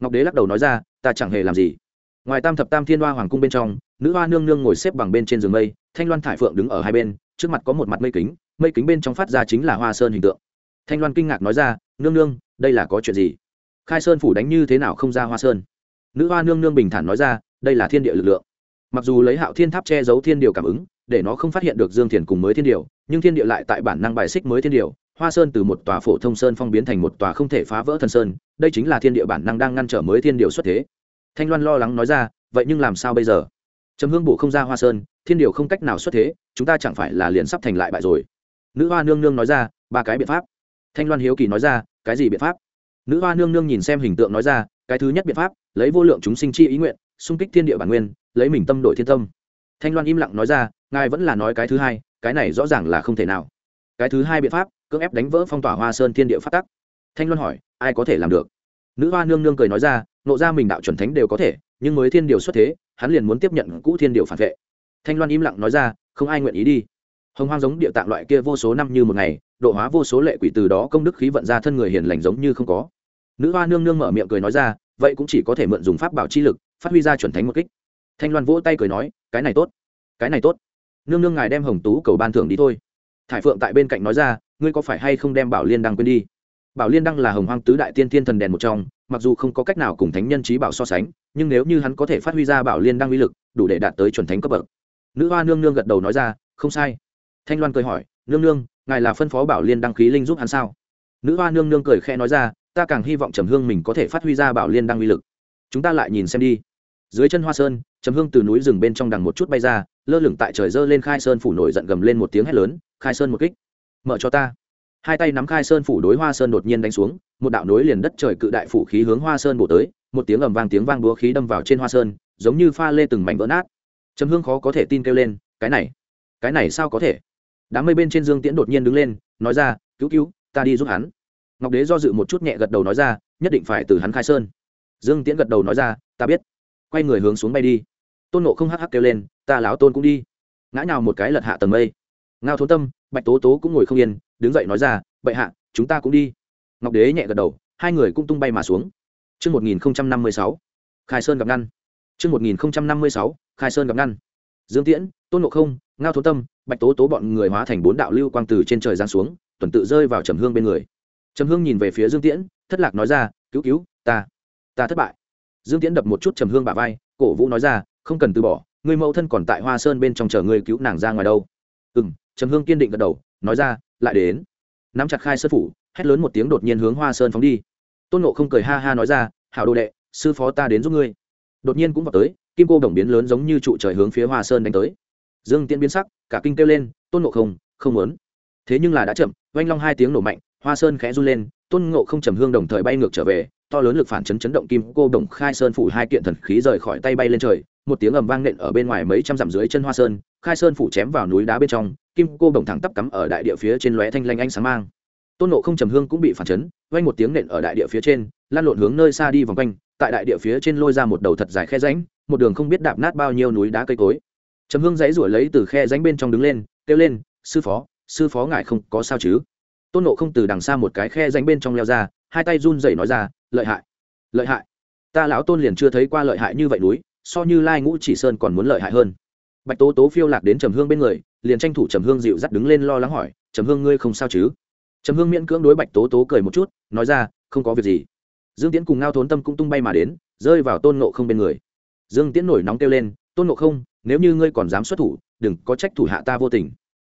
S1: Ngọc đế lắc đầu nói ra, ta chẳng hề làm gì. Ngoài tam thập tam thiên hoa hoàng cung bên trong, nữ hoa nương nương ngồi xếp bằng bên trên giường mây, thanh loan thải phượng đứng ở hai bên, trước mặt có một mặt mây kính mây kính bên trong phát ra chính là hoa sơn hình tượng. Thanh loan kinh ngạc nói ra, nương nương, đây là có chuyện gì? Khai sơn phủ đánh như thế nào không ra hoa sơn? Nữ hoa nương nương bình thản nói ra, đây là thiên địa lực lượng. Mặc dù lấy hạo thiên tháp che giấu thiên điều cảm ứng, để nó không phát hiện được dương thiền cùng mới thiên điều, nhưng thiên địa lại tại bản năng bài xích mới thiên điều. Hoa sơn từ một tòa phổ thông sơn phong biến thành một tòa không thể phá vỡ thần sơn, đây chính là thiên địa bản năng đang ngăn trở mới thiên điều xuất thế. Thanh loan lo lắng nói ra, vậy nhưng làm sao bây giờ? Trầm hương bổ không ra hoa sơn, thiên điều không cách nào xuất thế, chúng ta chẳng phải là liền sắp thành lại bại rồi. Nữ hoa nương nương nói ra, ba cái biện pháp. Thanh loan hiếu kỳ nói ra, cái gì biện pháp? Nữ hoa nương nương nhìn xem hình tượng nói ra, cái thứ nhất biện pháp lấy vô lượng chúng sinh chi ý nguyện, xung kích thiên địa bản nguyên, lấy mình tâm đổi thiên tâm. Thanh loan im lặng nói ra, ngài vẫn là nói cái thứ hai, cái này rõ ràng là không thể nào. Cái thứ hai biện pháp, cưỡng ép đánh vỡ phong tỏa hoa sơn thiên địa phát tắc. Thanh loan hỏi, ai có thể làm được? Nữ hoa nương nương cười nói ra nộ ra mình đạo chuẩn thánh đều có thể, nhưng mới thiên điều xuất thế, hắn liền muốn tiếp nhận cũ thiên điều phản vệ. Thanh loan im lặng nói ra, không ai nguyện ý đi. Hồng hoang giống địa tạng loại kia vô số năm như một ngày, độ hóa vô số lệ quỷ từ đó công đức khí vận ra thân người hiền lành giống như không có. Nữ hoa nương nương mở miệng cười nói ra vậy cũng chỉ có thể mượn dùng pháp bảo chi lực, phát huy ra chuẩn thánh một kích. Thanh loan vỗ tay cười nói, cái này tốt, cái này tốt. Nương nương ngài đem hồng tú cầu ban thưởng đi thôi. Thải phượng tại bên cạnh nói ra, ngươi có phải hay không đem bảo liên đăng quên đi? Bảo liên đăng là hồng hoang tứ đại tiên thiên thần đèn một trong, mặc dù không có cách nào cùng thánh nhân trí bảo so sánh, nhưng nếu như hắn có thể phát huy ra bảo liên đăng uy lực, đủ để đạt tới chuẩn thánh cấp bậc. Nữ hoa nương nương gật đầu nói ra, không sai. Thanh loan cười hỏi, nương nương, ngài là phân phó bảo liên đăng khí linh giúp hắn sao? Nữ hoa nương nương cười khẽ nói ra ta càng hy vọng trầm hương mình có thể phát huy ra bảo liên đăng uy lực. Chúng ta lại nhìn xem đi. Dưới chân hoa sơn, trầm hương từ núi rừng bên trong đằng một chút bay ra, lơ lửng tại trời dơ lên khai sơn phủ nổi giận gầm lên một tiếng hét lớn, khai sơn một kích, mở cho ta. Hai tay nắm khai sơn phủ đối hoa sơn đột nhiên đánh xuống, một đạo nối liền đất trời cự đại phủ khí hướng hoa sơn bổ tới, một tiếng ầm vang tiếng vang búa khí đâm vào trên hoa sơn, giống như pha lê từng mảnh vỡ nát. Trầm hương khó có thể tin kêu lên, cái này cái này sao có thể? Đám mây bên trên dương tiễn đột nhiên đứng lên, nói ra, cứu cứu, ta đi giúp hắn ngọc đế do dự một chút nhẹ gật đầu nói ra nhất định phải từ hắn khai sơn. Dương tiễn gật đầu nói ra ta biết. Quay người hướng xuống bay đi. Tôn nộ không hắc hắc kêu lên ta láo tôn cũng đi. Ngã nào một cái lật hạ tầng mây. Ngao thốn tâm bạch tố tố cũng ngồi không yên đứng dậy nói ra bệ hạ chúng ta cũng đi. Ngọc đế nhẹ gật đầu hai người cũng tung bay mà xuống. Trước 1056, Khai Sơn gặp ngăn. Trước 1056, Khai Sơn gặp ngăn. Dương Tiễn, Tôn Ngộ Không, Ngao Thố Tâm, Bạch Tố Tố bọn người hóa thành bốn đạo lưu quang từ trên trời giáng xuống, tuần tự rơi vào Trầm Hương bên người. Trầm Hương nhìn về phía Dương Tiễn, thất lạc nói ra, "Cứu cứu, ta, ta thất bại." Dương Tiễn đập một chút Trầm Hương bả vai, cổ vũ nói ra, "Không cần từ bỏ, người mẫu thân còn tại Hoa Sơn bên trong chờ người cứu nàng ra ngoài đâu." Ừm, Trầm Hương kiên định gật đầu, nói ra, "Lại đến." nắm chặt khai sơn phủ hét lớn một tiếng đột nhiên hướng hoa sơn phóng đi tôn nộ không cười ha ha nói ra hảo đồ đệ sư phó ta đến giúp ngươi đột nhiên cũng vào tới kim cô đồng biến lớn giống như trụ trời hướng phía hoa sơn đánh tới dương tiễn biến sắc cả kinh kêu lên tôn nộ không không muốn thế nhưng là đã chậm oanh long hai tiếng nổ mạnh hoa sơn khẽ run lên, tôn ngộ không trầm hương đồng thời bay ngược trở về, to lớn lực phản chấn chấn động kim cô đồng khai sơn phủ hai kiện thần khí rời khỏi tay bay lên trời, một tiếng ầm vang nện ở bên ngoài mấy trăm dặm dưới chân hoa sơn, khai sơn phủ chém vào núi đá bên trong, kim cô đồng thẳng tắp cắm ở đại địa phía trên lóe thanh lanh ánh sáng mang. Tôn nộ không trầm hương cũng bị phản chấn, vang một tiếng nện ở đại địa phía trên, lan lộn hướng nơi xa đi vòng quanh, tại đại địa phía trên lôi ra một đầu thật dài khe rãnh, một đường không biết đạp nát bao nhiêu núi đá cây cối. Trầm hương dãy ruổi lấy từ khe rãnh bên trong đứng lên, kêu lên, sư phó sư phó ngài không có sao chứ? Tôn nộ không từ đằng xa một cái khe danh bên trong leo ra, hai tay run rẩy nói ra, lợi hại lợi hại. Ta lão tôn liền chưa thấy qua lợi hại như vậy núi, so như lai ngũ chỉ sơn còn muốn lợi hại hơn. Bạch tố tố phiêu lạc đến trầm hương bên người, liền tranh thủ trầm hương dịu dắt đứng lên lo lắng hỏi, trầm hương ngươi không sao chứ? Trầm hương miễn cưỡng đối bạch tố tố cười một chút, nói ra, không có việc gì. Dương tiễn cùng ngao thốn tâm cũng tung bay mà đến, rơi vào tôn nộ không bên người. Dương tiễn nổi nóng kêu lên, tôn nộ không, nếu như ngươi còn dám xuất thủ, đừng có trách thủ hạ ta vô tình.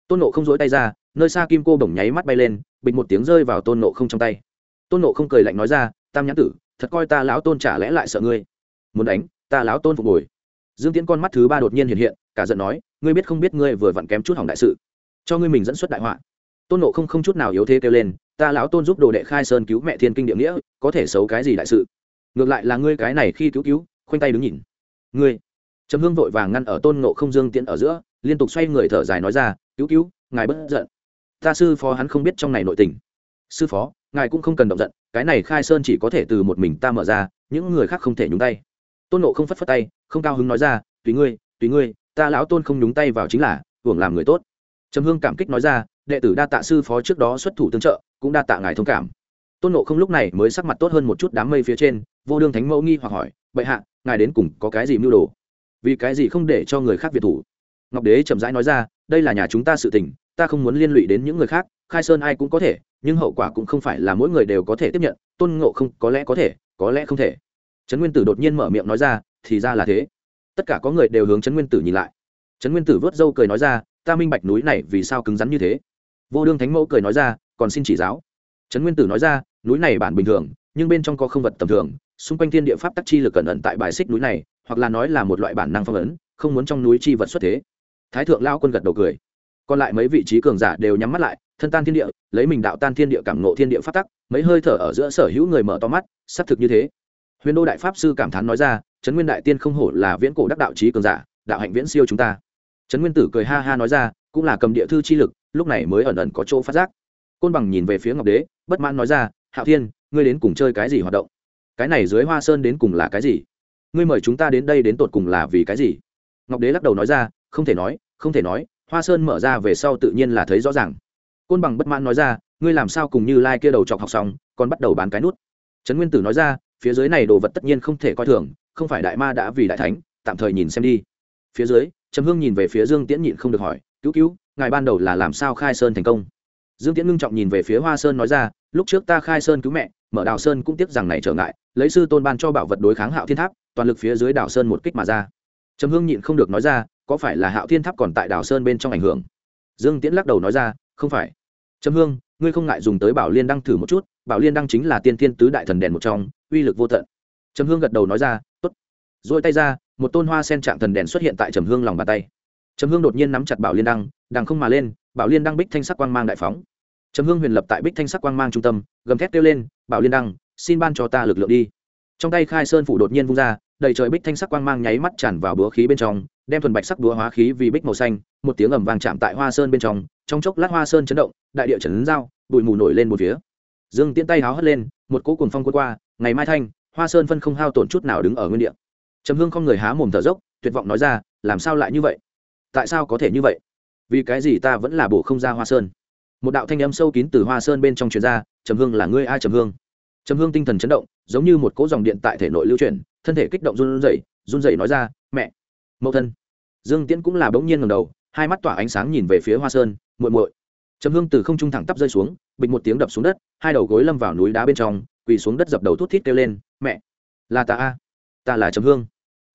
S1: Tôn nộ không dối tay ra nơi xa kim cô bổng nháy mắt bay lên, bịch một tiếng rơi vào tôn nộ không trong tay. Tôn nộ không cười lạnh nói ra, tam nhãn tử, thật coi ta lão tôn trả lẽ lại sợ ngươi? Muốn đánh, ta lão tôn phục hồi. Dương tiễn con mắt thứ ba đột nhiên hiện hiện, cả giận nói, ngươi biết không biết ngươi vừa vặn kém chút hỏng đại sự. Cho ngươi mình dẫn xuất đại họa. Tôn nộ không không chút nào yếu thế kêu lên, ta lão tôn giúp đồ đệ khai sơn cứu mẹ thiên kinh địa nghĩa, có thể xấu cái gì đại sự? Ngược lại là ngươi cái này khi cứu cứu, khoanh tay đứng nhìn. Ngươi. Trầm hương vội vàng ngăn ở tôn nộ không dương tiễn ở giữa, liên tục xoay người thở dài nói ra, cứu cứu, ngài bất giận ta sư phó hắn không biết trong này nội tình. Sư phó, ngài cũng không cần động giận, cái này khai sơn chỉ có thể từ một mình ta mở ra, những người khác không thể nhúng tay. Tôn nộ không phất phất tay, không cao hứng nói ra, tùy ngươi tùy ngươi, ta lão tôn không nhúng tay vào chính là hưởng làm người tốt. Trầm hương cảm kích nói ra, đệ tử đa tạ sư phó trước đó xuất thủ tương trợ, cũng đa tạ ngài thông cảm. Tôn nộ không lúc này mới sắc mặt tốt hơn một chút đám mây phía trên, vô đương thánh mẫu nghi hoặc hỏi, bệ hạ, ngài đến cùng có cái gì mưu đồ? Vì cái gì không để cho người khác việt thủ? Ngọc đế chậm rãi nói ra, đây là nhà chúng ta sự tình ta không muốn liên lụy đến những người khác, khai sơn ai cũng có thể, nhưng hậu quả cũng không phải là mỗi người đều có thể tiếp nhận, tôn ngộ không có lẽ có thể, có lẽ không thể. Trấn nguyên tử đột nhiên mở miệng nói ra, thì ra là thế. Tất cả có người đều hướng trấn nguyên tử nhìn lại. Trấn nguyên tử vớt râu cười nói ra, ta minh bạch núi này vì sao cứng rắn như thế. Vô đương thánh mẫu cười nói ra, còn xin chỉ giáo. Trấn nguyên tử nói ra, núi này bản bình thường, nhưng bên trong có không vật tầm thường, xung quanh thiên địa pháp tắc chi lực cẩn ẩn tại bài xích núi này, hoặc là nói là một loại bản năng phong ấn, không muốn trong núi chi vật xuất thế. Thái thượng lao quân gật đầu cười còn lại mấy vị trí cường giả đều nhắm mắt lại, thân tan thiên địa, lấy mình đạo tan thiên địa cảm nộ thiên địa phát tắc, mấy hơi thở ở giữa sở hữu người mở to mắt, xác thực như thế. Huyền đô đại pháp sư cảm thán nói ra trấn nguyên đại tiên không hổ là viễn cổ đắc đạo trí cường giả, đạo hạnh viễn siêu chúng ta. Trấn nguyên tử cười ha ha nói ra, cũng là cầm địa thư chi lực, lúc này mới ẩn ẩn có chỗ phát giác. Côn bằng nhìn về phía ngọc đế, bất mãn nói ra, hạo thiên, ngươi đến cùng chơi cái gì hoạt động? Cái này dưới hoa sơn đến cùng là cái gì? Ngươi mời chúng ta đến đây đến tột cùng là vì cái gì? Ngọc đế lắc đầu nói ra, không thể nói, không thể nói hoa sơn mở ra về sau tự nhiên là thấy rõ ràng. Côn bằng bất mãn nói ra, ngươi làm sao cùng như lai kia đầu chọc học xong, còn bắt đầu bán cái nút? Trấn nguyên tử nói ra, phía dưới này đồ vật tất nhiên không thể coi thường, không phải đại ma đã vì đại thánh, tạm thời nhìn xem đi. Phía dưới, trầm hương nhìn về phía dương tiễn nhịn không được hỏi, cứu cứu, ngài ban đầu là làm sao khai sơn thành công? Dương tiễn ngưng trọng nhìn về phía hoa sơn nói ra, lúc trước ta khai sơn cứu mẹ, mở đào sơn cũng tiếc rằng này trở ngại, lấy sư tôn ban cho bảo vật đối kháng hạo thiên tháp, toàn lực phía dưới đào sơn một kích mà ra. Trầm hương nhịn không được nói ra có phải là hạo thiên tháp còn tại đào sơn bên trong ảnh hưởng? Dương tiễn lắc đầu nói ra, không phải. Trầm hương, ngươi không ngại dùng tới bảo liên đăng thử một chút, bảo liên đăng chính là tiên thiên tứ đại thần đèn một trong, uy lực vô tận. Trầm hương gật đầu nói ra t ố t dội tay ra, một tôn hoa sen trạng thần đèn xuất hiện tại trầm hương lòng bàn tay. Trầm hương đột nhiên nắm chặt bảo liên đăng, đằng không mà lên, bảo liên đăng bích thanh sắc quang mang đại phóng. Trầm hương huyền lập tại bích thanh sắc quang mang trung tâm, gầm thét kêu lên, bảo liên đăng, xin ban cho ta lực lượng đi. Trong tay khai sơn phủ đột nhiên vung ra, đầy trời bích thanh sắc quang mang nháy mắt tràn vào búa khí bên trong đem thuần bạch sắc đúa hóa khí vì bích màu xanh, một tiếng ầm vàng chạm tại hoa sơn bên trong trong chốc lát hoa sơn chấn động, đại địa chấn dao bụi mù nổi lên một phía. Dương tiễn tay háo hất lên, một cỗ cuồng phong quân qua, ngày mai thanh, hoa sơn phân không hao tổn chút nào đứng ở nguyên địa. Trầm hương không người há mồm thở dốc, tuyệt vọng nói ra, làm sao lại như vậy? Tại sao có thể như vậy? Vì cái gì ta vẫn là bổ không ra hoa sơn? Một đạo thanh âm sâu kín từ hoa sơn bên trong truyền ra, trầm hương là ngươi ai trầm hương? Trầm hương tinh thần chấn động, giống như một cỗ dòng điện tại thể nội lưu chuyển, thân thể kích động run rẩy run rẩy nói ra, mẹ mẫu thân. Dương tiễn cũng là bỗng nhiên ngầm đầu, hai mắt tỏa ánh sáng nhìn về phía hoa sơn, muội muội. Trầm hương từ không trung thẳng tắp rơi xuống, bịch một tiếng đập xuống đất, hai đầu gối lâm vào núi đá bên trong, quỳ xuống đất dập đầu thút thít kêu lên, mẹ, là ta a, ta là trầm hương.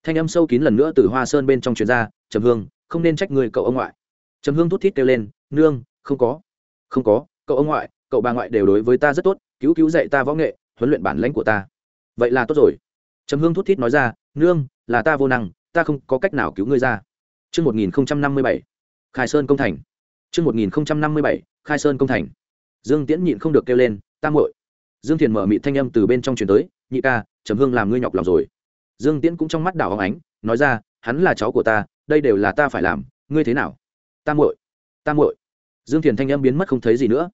S1: Thanh âm sâu kín lần nữa từ hoa sơn bên trong truyền ra, trầm hương, không nên trách người cậu ông ngoại. Trầm hương thút thít kêu lên, nương, không có không có, cậu ông ngoại, cậu bà ngoại đều đối với ta rất tốt, cứu cứu dạy ta võ nghệ, huấn luyện bản lãnh của ta. Vậy là tốt rồi. Trầm hương thút thít nói ra, nương, là ta vô năng ta không có cách nào cứu ngươi ra Trước 1057, Khai Sơn công thành. Trước 1057, Khai Sơn công thành. Dương Tiễn nhịn không được kêu lên, ta muội. Dương Thiền mở mịt thanh âm từ bên trong truyền tới, nhị ca, Trầm Hương làm ngươi nhọc lòng rồi. Dương Tiễn cũng trong mắt đảo óng ánh, nói ra, hắn là cháu của ta, đây đều là ta phải làm, ngươi thế nào? Ta muội, ta muội. Dương Thiền thanh âm biến mất không thấy gì nữa.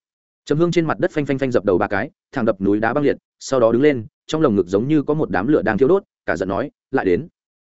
S1: Trầm Hương trên mặt đất phanh phanh phanh dập đầu ba cái, thẳng đập núi đá băng liệt, sau đó đứng lên, trong lồng ngực giống như có một đám lửa đang thiêu đốt, cả giận nói, lại đến.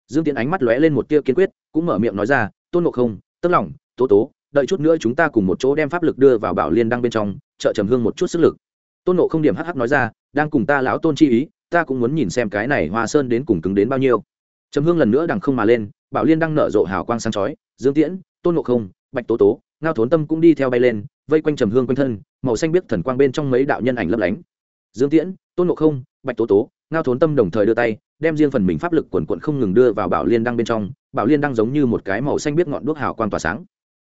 S1: Dương Tiễn ánh mắt lóe lên một tia kiên quyết, cũng mở miệng nói ra, tôn ngộ không, tấc lòng, tố tố, đợi chút nữa chúng ta cùng một chỗ đem pháp lực đưa vào bảo liên đăng bên trong, trợ Trầm Hương một chút sức lực. Tôn ngộ không điểm hắc hắc nói ra, đang cùng ta lão tôn chi ý, ta cũng muốn nhìn xem cái này hoa sơn đến cùng cứng đến bao nhiêu. Trầm Hương lần nữa đằng không mà lên, bảo liên đăng nở rộ hào quang sáng chói, Dương Tiễn, tôn ngộ không, bạch tố tố, ngao thốn tâm cũng đi theo bay lên, vây quanh Trầm Hương quanh thân, màu xanh biết thần quang bên trong mấy đạo nhân ảnh lấp lánh. Dương Tiễn, tôn ngộ không, bạch tố tố, ngao thốn tâm đồng thời đưa tay, đem riêng phần mình pháp lực quần quận không ngừng đưa vào bảo liên đăng bên trong, bảo liên đăng giống như một cái màu xanh biết ngọn đuốc hào quang tỏa sáng.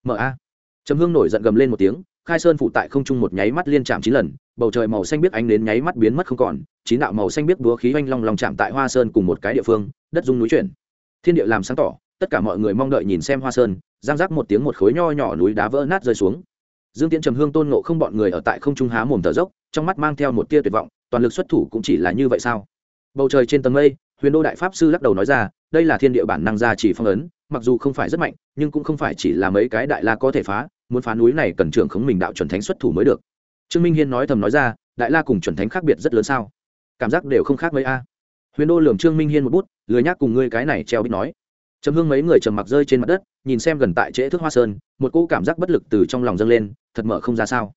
S1: Mở a. Trầm hương nổi giận gầm lên một tiếng, khai sơn phụ tại không trung một nháy mắt liên chạm chín lần, bầu trời màu xanh biết ánh đến nháy mắt biến mất không còn, chín đạo màu xanh biết búa khí oanh long lòng chạm tại hoa sơn cùng một cái địa phương, đất dung núi chuyển. Thiên địa làm sáng tỏ, tất cả mọi người mong đợi nhìn xem hoa sơn, giang rác một tiếng một khối nho nhỏ núi đá vỡ nát rơi xuống. Dương tiễn trầm hương tôn nộ không bọn người ở tại không trung há mồm thở dốc, trong mắt mang theo một tia tuyệt vọng toàn lực xuất thủ cũng chỉ là như vậy sao? Bầu trời trên tầng mây, huyền đô đại pháp sư lắc đầu nói ra, đây là thiên địa bản năng gia chỉ phong ấn, mặc dù không phải rất mạnh, nhưng cũng không phải chỉ là mấy cái đại la có thể phá, muốn phá núi này cần trưởng khống mình đạo chuẩn thánh xuất thủ mới được. Trương minh hiên nói thầm nói ra, đại la cùng chuẩn thánh khác biệt rất lớn sao? Cảm giác đều không khác mấy a. Huyền đô lường trương minh hiên một bút, lười nhác cùng ngươi cái này treo bích nói. Trầm hương mấy người trầm mặc rơi trên mặt đất, nhìn xem gần tại trễ thước hoa sơn, một cỗ cảm giác bất lực từ trong lòng dâng lên, thật mở không ra sao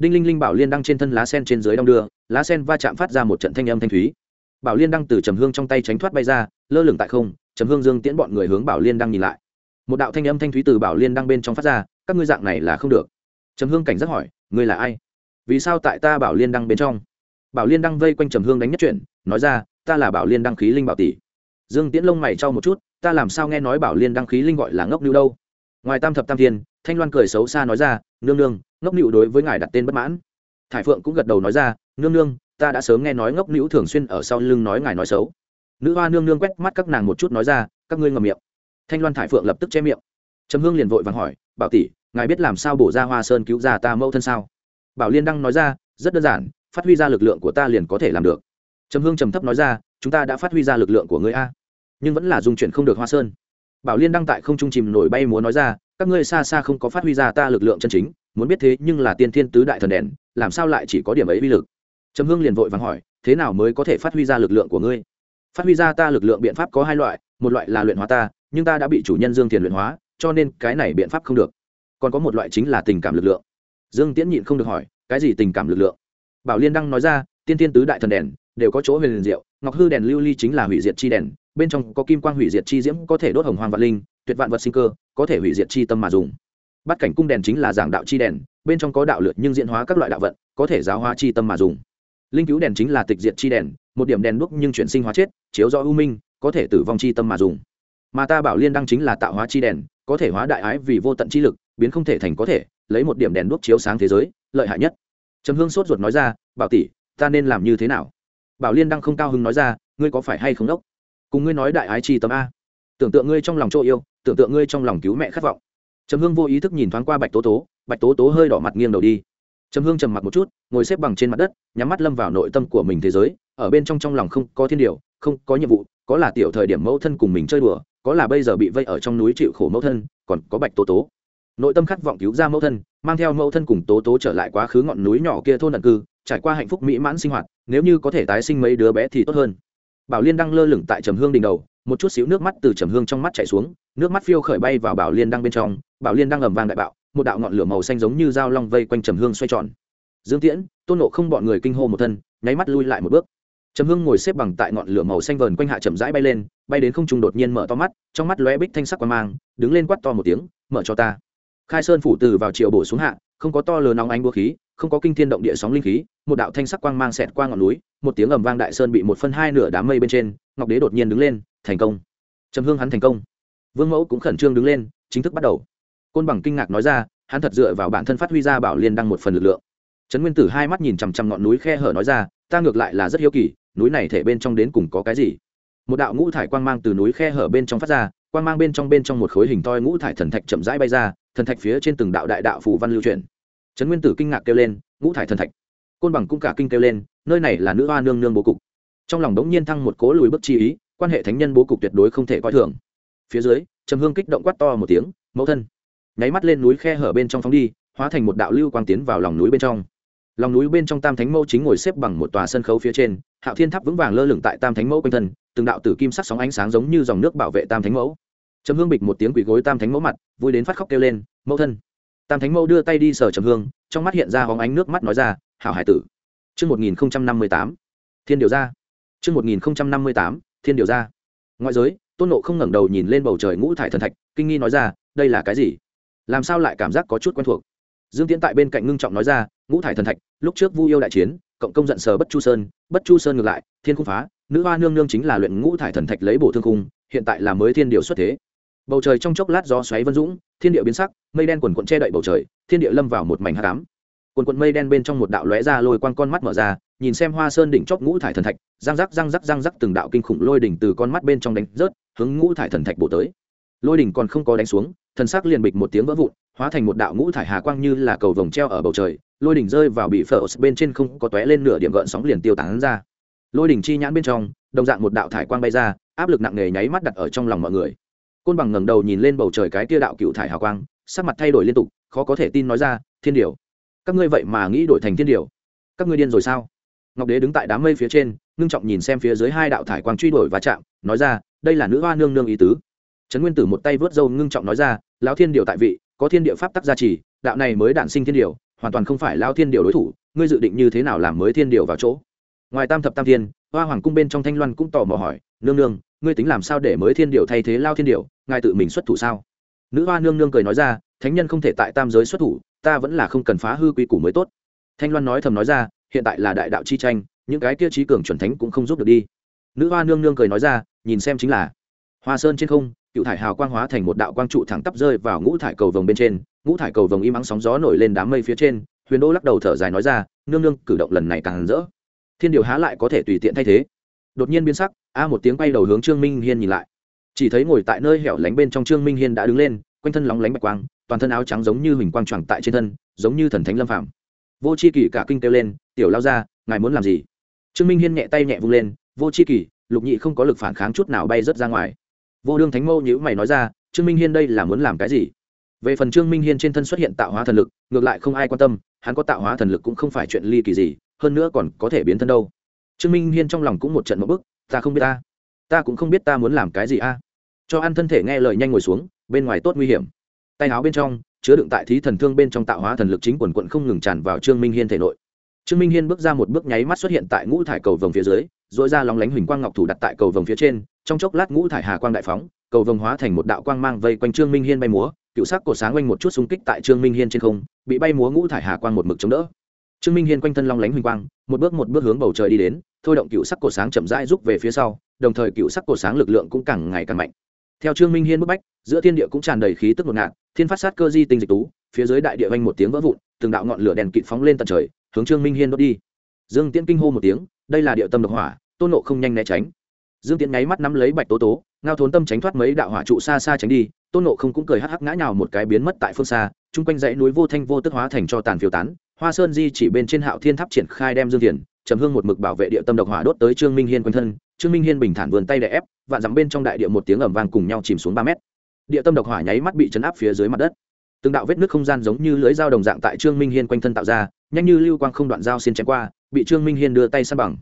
S1: đinh linh linh bảo liên đăng trên thân lá sen trên dưới đong đưa lá sen va chạm phát ra một trận thanh âm thanh thúy. Bảo liên đăng từ trầm hương trong tay tránh thoát bay ra lơ lửng tại không trầm hương dương tiễn bọn người hướng bảo liên đăng nhìn lại. Một đạo thanh âm thanh thúy từ bảo liên đăng bên trong phát ra các ngươi dạng này là không được. Trầm hương cảnh giác hỏi ngươi là ai? Vì sao tại ta bảo liên đăng bên trong? Bảo liên đăng vây quanh trầm hương đánh nhất chuyện, nói ra ta là bảo liên đăng khí linh bảo tỷ. Dương tiễn lông mày trao một chút ta làm sao nghe nói bảo liên đăng khí linh gọi là ngốc lưu đâu? Ngoài tam thập tam thiên thanh loan cười xấu xa nói ra nương nương ngốc nữu đối với ngài đặt tên bất mãn. Thải phượng cũng gật đầu nói ra, nương nương, ta đã sớm nghe nói ngốc nữu thường xuyên ở sau lưng nói ngài nói xấu. Nữ hoa nương nương quét mắt các nàng một chút nói ra, các ngươi ngầm miệng. Thanh loan thải phượng lập tức che miệng. Trầm hương liền vội vàng hỏi, bảo tỷ, ngài biết làm sao bổ ra hoa sơn cứu ra ta mẫu thân sao? Bảo liên đăng nói ra, rất đơn giản, phát huy ra lực lượng của ta liền có thể làm được. Trầm hương trầm thấp nói ra, chúng ta đã phát huy ra lực lượng của người a, nhưng vẫn là dung chuyển không được hoa sơn. Bảo liên đăng tại không trung chìm nổi bay múa nói ra, các ngươi xa xa không có phát huy ra ta lực lượng chân chính muốn biết thế nhưng là tiên thiên tứ đại thần đèn, làm sao lại chỉ có điểm ấy uy lực? Trầm hương liền vội vàng hỏi, thế nào mới có thể phát huy ra lực lượng của ngươi? Phát huy ra ta lực lượng biện pháp có hai loại, một loại là luyện hóa ta, nhưng ta đã bị chủ nhân dương thiền luyện hóa, cho nên cái này biện pháp không được. Còn có một loại chính là tình cảm lực lượng. Dương tiễn nhịn không được hỏi, cái gì tình cảm lực lượng? Bảo liên đăng nói ra, tiên tiên tứ đại thần đèn đều có chỗ huyền liền diệu, ngọc hư đèn lưu ly chính là hủy diệt chi đèn, bên trong có kim quang hủy diệt chi diễm có thể đốt hồng hoàng vạn linh, tuyệt vạn vật sinh cơ, có thể hủy diệt chi tâm mà dùng bắt cảnh cung đèn chính là giảng đạo chi đèn, bên trong có đạo lượt nhưng diễn hóa các loại đạo vận, có thể giáo hóa chi tâm mà dùng. Linh cứu đèn chính là tịch diệt chi đèn, một điểm đèn đúc nhưng chuyển sinh hóa chết, chiếu do ưu minh, có thể tử vong chi tâm mà dùng. Mà ta bảo liên đăng chính là tạo hóa chi đèn, có thể hóa đại ái vì vô tận chi lực, biến không thể thành có thể, lấy một điểm đèn đuốc chiếu sáng thế giới, lợi hại nhất. Trầm hương sốt ruột nói ra, bảo tỷ, ta nên làm như thế nào? Bảo liên đăng không cao hứng nói ra, ngươi có phải hay không đốc? Cùng ngươi nói đại ái chi tâm a. Tưởng tượng ngươi trong lòng chỗ yêu, tưởng tượng ngươi trong lòng cứu mẹ khát vọng trầm hương vô ý thức nhìn thoáng qua bạch tố tố, bạch tố tố hơi đỏ mặt nghiêng đầu đi. Trầm hương trầm mặt một chút, ngồi xếp bằng trên mặt đất, nhắm mắt lâm vào nội tâm của mình thế giới, ở bên trong trong lòng không có thiên điều, không có nhiệm vụ, có là tiểu thời điểm mẫu thân cùng mình chơi đùa, có là bây giờ bị vây ở trong núi chịu khổ mẫu thân, còn có bạch tố tố. Nội tâm khát vọng cứu ra mẫu thân, mang theo mẫu thân cùng tố tố trở lại quá khứ ngọn núi nhỏ kia thôn ẩn cư, trải qua hạnh phúc mỹ mãn sinh hoạt, nếu như có thể tái sinh mấy đứa bé thì tốt hơn. Bảo liên đang lơ lửng tại trầm hương đỉnh đầu một chút xíu nước mắt từ trầm hương trong mắt chảy xuống, nước mắt phiêu khởi bay vào bảo liên đang bên trong, bảo liên đang ầm vang đại bạo, một đạo ngọn lửa màu xanh giống như dao long vây quanh trầm hương xoay tròn. Dương tiễn, tôn nộ không bọn người kinh hô một thân, nháy mắt lui lại một bước. Trầm hương ngồi xếp bằng tại ngọn lửa màu xanh vờn quanh hạ chậm rãi bay lên, bay đến không trung đột nhiên mở to mắt, trong mắt lóe bích thanh sắc qua mang, đứng lên quát to một tiếng, mở cho ta. Khai sơn phủ từ vào chiều bổ xuống hạ, không có to lớn nóng ánh búa khí không có kinh thiên động địa sóng linh khí, một đạo thanh sắc quang mang xẹt qua ngọn núi, một tiếng ầm vang đại sơn bị một phân hai nửa đám mây bên trên, ngọc đế đột nhiên đứng lên, thành công. Trầm hương hắn thành công. Vương mẫu cũng khẩn trương đứng lên, chính thức bắt đầu. Côn bằng kinh ngạc nói ra, hắn thật dựa vào bản thân phát huy ra bảo liên đăng một phần lực lượng. Trấn nguyên tử hai mắt nhìn chằm chằm ngọn núi khe hở nói ra, ta ngược lại là rất hiếu kỳ, núi này thể bên trong đến cùng có cái gì? Một đạo ngũ thải quang mang từ núi khe hở bên trong phát ra, quang mang bên trong bên trong một khối hình toi ngũ thải thần thạch chậm rãi bay ra, thần thạch phía trên từng đạo đại đạo phù văn lưu truyền trấn nguyên tử kinh ngạc kêu lên, ngũ thải thần thạch. Côn bằng cũng cả kinh kêu lên, nơi này là nữ hoa nương nương bố cục. Trong lòng đống nhiên thăng một cố lùi bước chi ý, quan hệ thánh nhân bố cục tuyệt đối không thể coi thường. Phía dưới, trầm hương kích động quát to một tiếng, mẫu thân. Nháy mắt lên núi khe hở bên trong phóng đi, hóa thành một đạo lưu quang tiến vào lòng núi bên trong. Lòng núi bên trong tam thánh mẫu chính ngồi xếp bằng một tòa sân khấu phía trên, hạo thiên tháp vững vàng lơ lửng tại tam thánh mẫu quanh thân, từng đạo tử kim sắc sóng ánh sáng giống như dòng nước bảo vệ tam thánh mẫu. Trầm hương bịch một tiếng quỳ gối tam thánh mẫu mặt, vui đến phát khóc kêu lên, mẫu thân tam thánh mẫu đưa tay đi sờ trầm hương trong mắt hiện ra hóng ánh nước mắt nói ra hảo hải tử Trước 1058, thiên điều ra. Trước 1058, thiên điều ra. Ngoại giới, tôn nộ không ngẩng đầu nhìn lên bầu trời ngũ thải thần thạch, kinh nghi nói ra, đây là cái gì? Làm sao lại cảm giác có chút quen thuộc? Dương Tiễn tại bên cạnh ngưng trọng nói ra, ngũ thải thần thạch, lúc trước Vu yêu đại chiến, cộng công giận sờ Bất Chu Sơn, Bất Chu Sơn ngược lại, thiên cung phá, nữ hoa nương nương chính là luyện ngũ thải thần thạch lấy bổ thương cung, hiện tại là mới thiên điều xuất thế. Bầu trời trong chốc lát gió xoáy vân dũng, thiên địa biến sắc, mây đen quần quần che đậy bầu trời, thiên địa lâm vào một mảnh hắc ám. Quần quần mây đen bên trong một đạo lóe ra lôi quang con mắt mở ra nhìn xem hoa sơn đỉnh chóp ngũ thải thần thạch răng rắc răng rắc răng rắc từng đạo kinh khủng lôi đỉnh từ con mắt bên trong đánh rớt hướng ngũ thải thần thạch bổ tới. Lôi đỉnh còn không có đánh xuống thần sắc liền bịch một tiếng vỡ vụn hóa thành một đạo ngũ thải hà quang như là cầu vồng treo ở bầu trời lôi đỉnh rơi vào bị phở bên trên không có tóe lên nửa điểm gợn sóng liền tiêu tán ra. Lôi đỉnh chi nhãn bên trong đồng dạng một đạo thải quang bay ra áp lực nặng nề nháy mắt đặt ở trong lòng mọi người côn bằng ngẩng đầu nhìn lên bầu trời cái tia đạo cựu thải hào quang, sắc mặt thay đổi liên tục, khó có thể tin nói ra, thiên điều, các ngươi vậy mà nghĩ đổi thành thiên điều? Các ngươi điên rồi sao? Ngọc đế đứng tại đám mây phía trên, ngưng trọng nhìn xem phía dưới hai đạo thải quang truy đuổi và chạm, nói ra, đây là nữ hoa nương nương ý tứ. Trấn nguyên tử một tay vớt râu ngưng trọng nói ra, lão thiên điều tại vị, có thiên địa pháp tắc gia trì, đạo này mới đản sinh thiên điều, hoàn toàn không phải lao thiên điều đối thủ, ngươi dự định như thế nào làm mới thiên điều vào chỗ? Ngoài tam thập tam thiên, hoa hoàng cung bên trong thanh loan cũng tò mò hỏi, nương nương ngươi tính làm sao để mới thiên điều thay thế lao thiên điều, ngài tự mình xuất thủ sao? Nữ hoa nương nương cười nói ra, thánh nhân không thể tại tam giới xuất thủ, ta vẫn là không cần phá hư quy củ mới tốt. Thanh loan nói thầm nói ra, hiện tại là đại đạo chi tranh, những cái tiêu trí cường chuẩn thánh cũng không giúp được đi. Nữ hoa nương nương cười nói ra, nhìn xem chính là, hoa sơn trên không, cựu thải hào quang hóa thành một đạo quang trụ thẳng tắp rơi vào ngũ thải cầu vồng bên trên, ngũ thải cầu vồng im ắng sóng gió nổi lên đám mây phía trên, huyền đô lắc đầu thở dài nói ra, nương nương, cử động lần này càng rỡ. Thiên điều há lại có thể tùy tiện thay thế đột nhiên biến sắc, a một tiếng quay đầu hướng trương minh hiên nhìn lại. Chỉ thấy ngồi tại nơi hẻo lánh bên trong trương minh hiên đã đứng lên, quanh thân lóng lánh bạch quang, toàn thân áo trắng giống như huỳnh quang tròn tại trên thân, giống như thần thánh lâm phạm vô c h i kỳ cả kinh kêu lên, tiểu lao ra ngài muốn làm gì? Trương minh hiên nhẹ tay nhẹ vung lên, vô c h i kỳ, lục nhị không có lực phản kháng chút nào bay rớt ra ngoài. Vô đương thánh mâu nhữ mày nói ra, trương minh hiên đây là muốn làm cái gì? Về phần trương minh hiên trên thân xuất hiện tạo hóa thần lực, ngược lại không ai quan tâm, hắn có tạo hóa thần lực cũng không phải chuyện ly kỳ gì, hơn nữa còn có thể biến thân đâu trương minh hiên trong lòng cũng một trận một bức, ta không biết ta ta cũng không biết ta muốn làm cái gì a. Cho ăn thân thể nghe lời nhanh ngồi xuống, bên ngoài tốt nguy hiểm. Tay áo bên trong, chứa đựng tại thí thần thương bên trong tạo hóa thần lực chính quần quận không ngừng tràn vào trương minh hiên thể nội. Trương minh hiên bước ra một bước nháy mắt xuất hiện tại ngũ thải cầu vồng phía dưới dội ra lóng lánh huỳnh quang ngọc thủ đặt tại cầu vồng phía trên, trong chốc lát ngũ thải hà quang đại phóng, cầu vồng hóa thành một đạo quang mang vây quanh trương minh hiên bay múa, cựu sắc cổ sáng quanh một chút xung kích tại trương minh hiên trên không, bị bay múa ngũ thải hà quang một mực chống đỡ. Trương minh hiên quanh thân long lánh huỳnh quang, một bước một bước hướng bầu trời đi đến thôi động cựu sắc cổ sáng chậm rãi rút về phía sau, đồng thời cựu sắc cổ sáng lực lượng cũng càng ngày càng mạnh. Theo trương minh hiên bức bách, giữa thiên địa cũng tràn đầy khí tức ngột ngạt, thiên phát sát cơ di tinh dịch tú, phía dưới đại địa vanh một tiếng vỡ vụn, từng đạo ngọn lửa đèn kịt phóng lên tận trời, hướng trương minh hiên đốt đi. Dương tiễn kinh hô một tiếng, đây là địa tâm độc hỏa, tôn nộ không nhanh né tránh. Dương tiễn nháy mắt nắm lấy bạch tố tố, ngao thốn tâm tránh thoát mấy đạo hỏa trụ xa xa tránh đi, tôn nộ không cũng cười hắc hắc ngã nhào một cái biến mất tại phương xa, chung quanh dãy núi vô thanh vô tức hóa thành cho tàn phiêu tán, hoa sơn di chỉ bên trên hạo thiên tháp triển khai đem dương thiền trầm hương một mực bảo vệ địa tâm độc hỏa đốt tới trương minh hiên quanh thân, trương minh hiên bình thản vườn tay đè ép, vạn dắm bên trong đại địa một tiếng ầm vang cùng nhau chìm xuống ba mét. Địa tâm độc hỏa nháy mắt bị chấn áp phía dưới mặt đất. Từng đạo vết nước không gian giống như lưới dao đồng dạng tại trương minh hiên quanh thân tạo ra, nhanh như lưu quang không đoạn dao xin chém qua, bị trương minh hiên đưa tay săn bằng.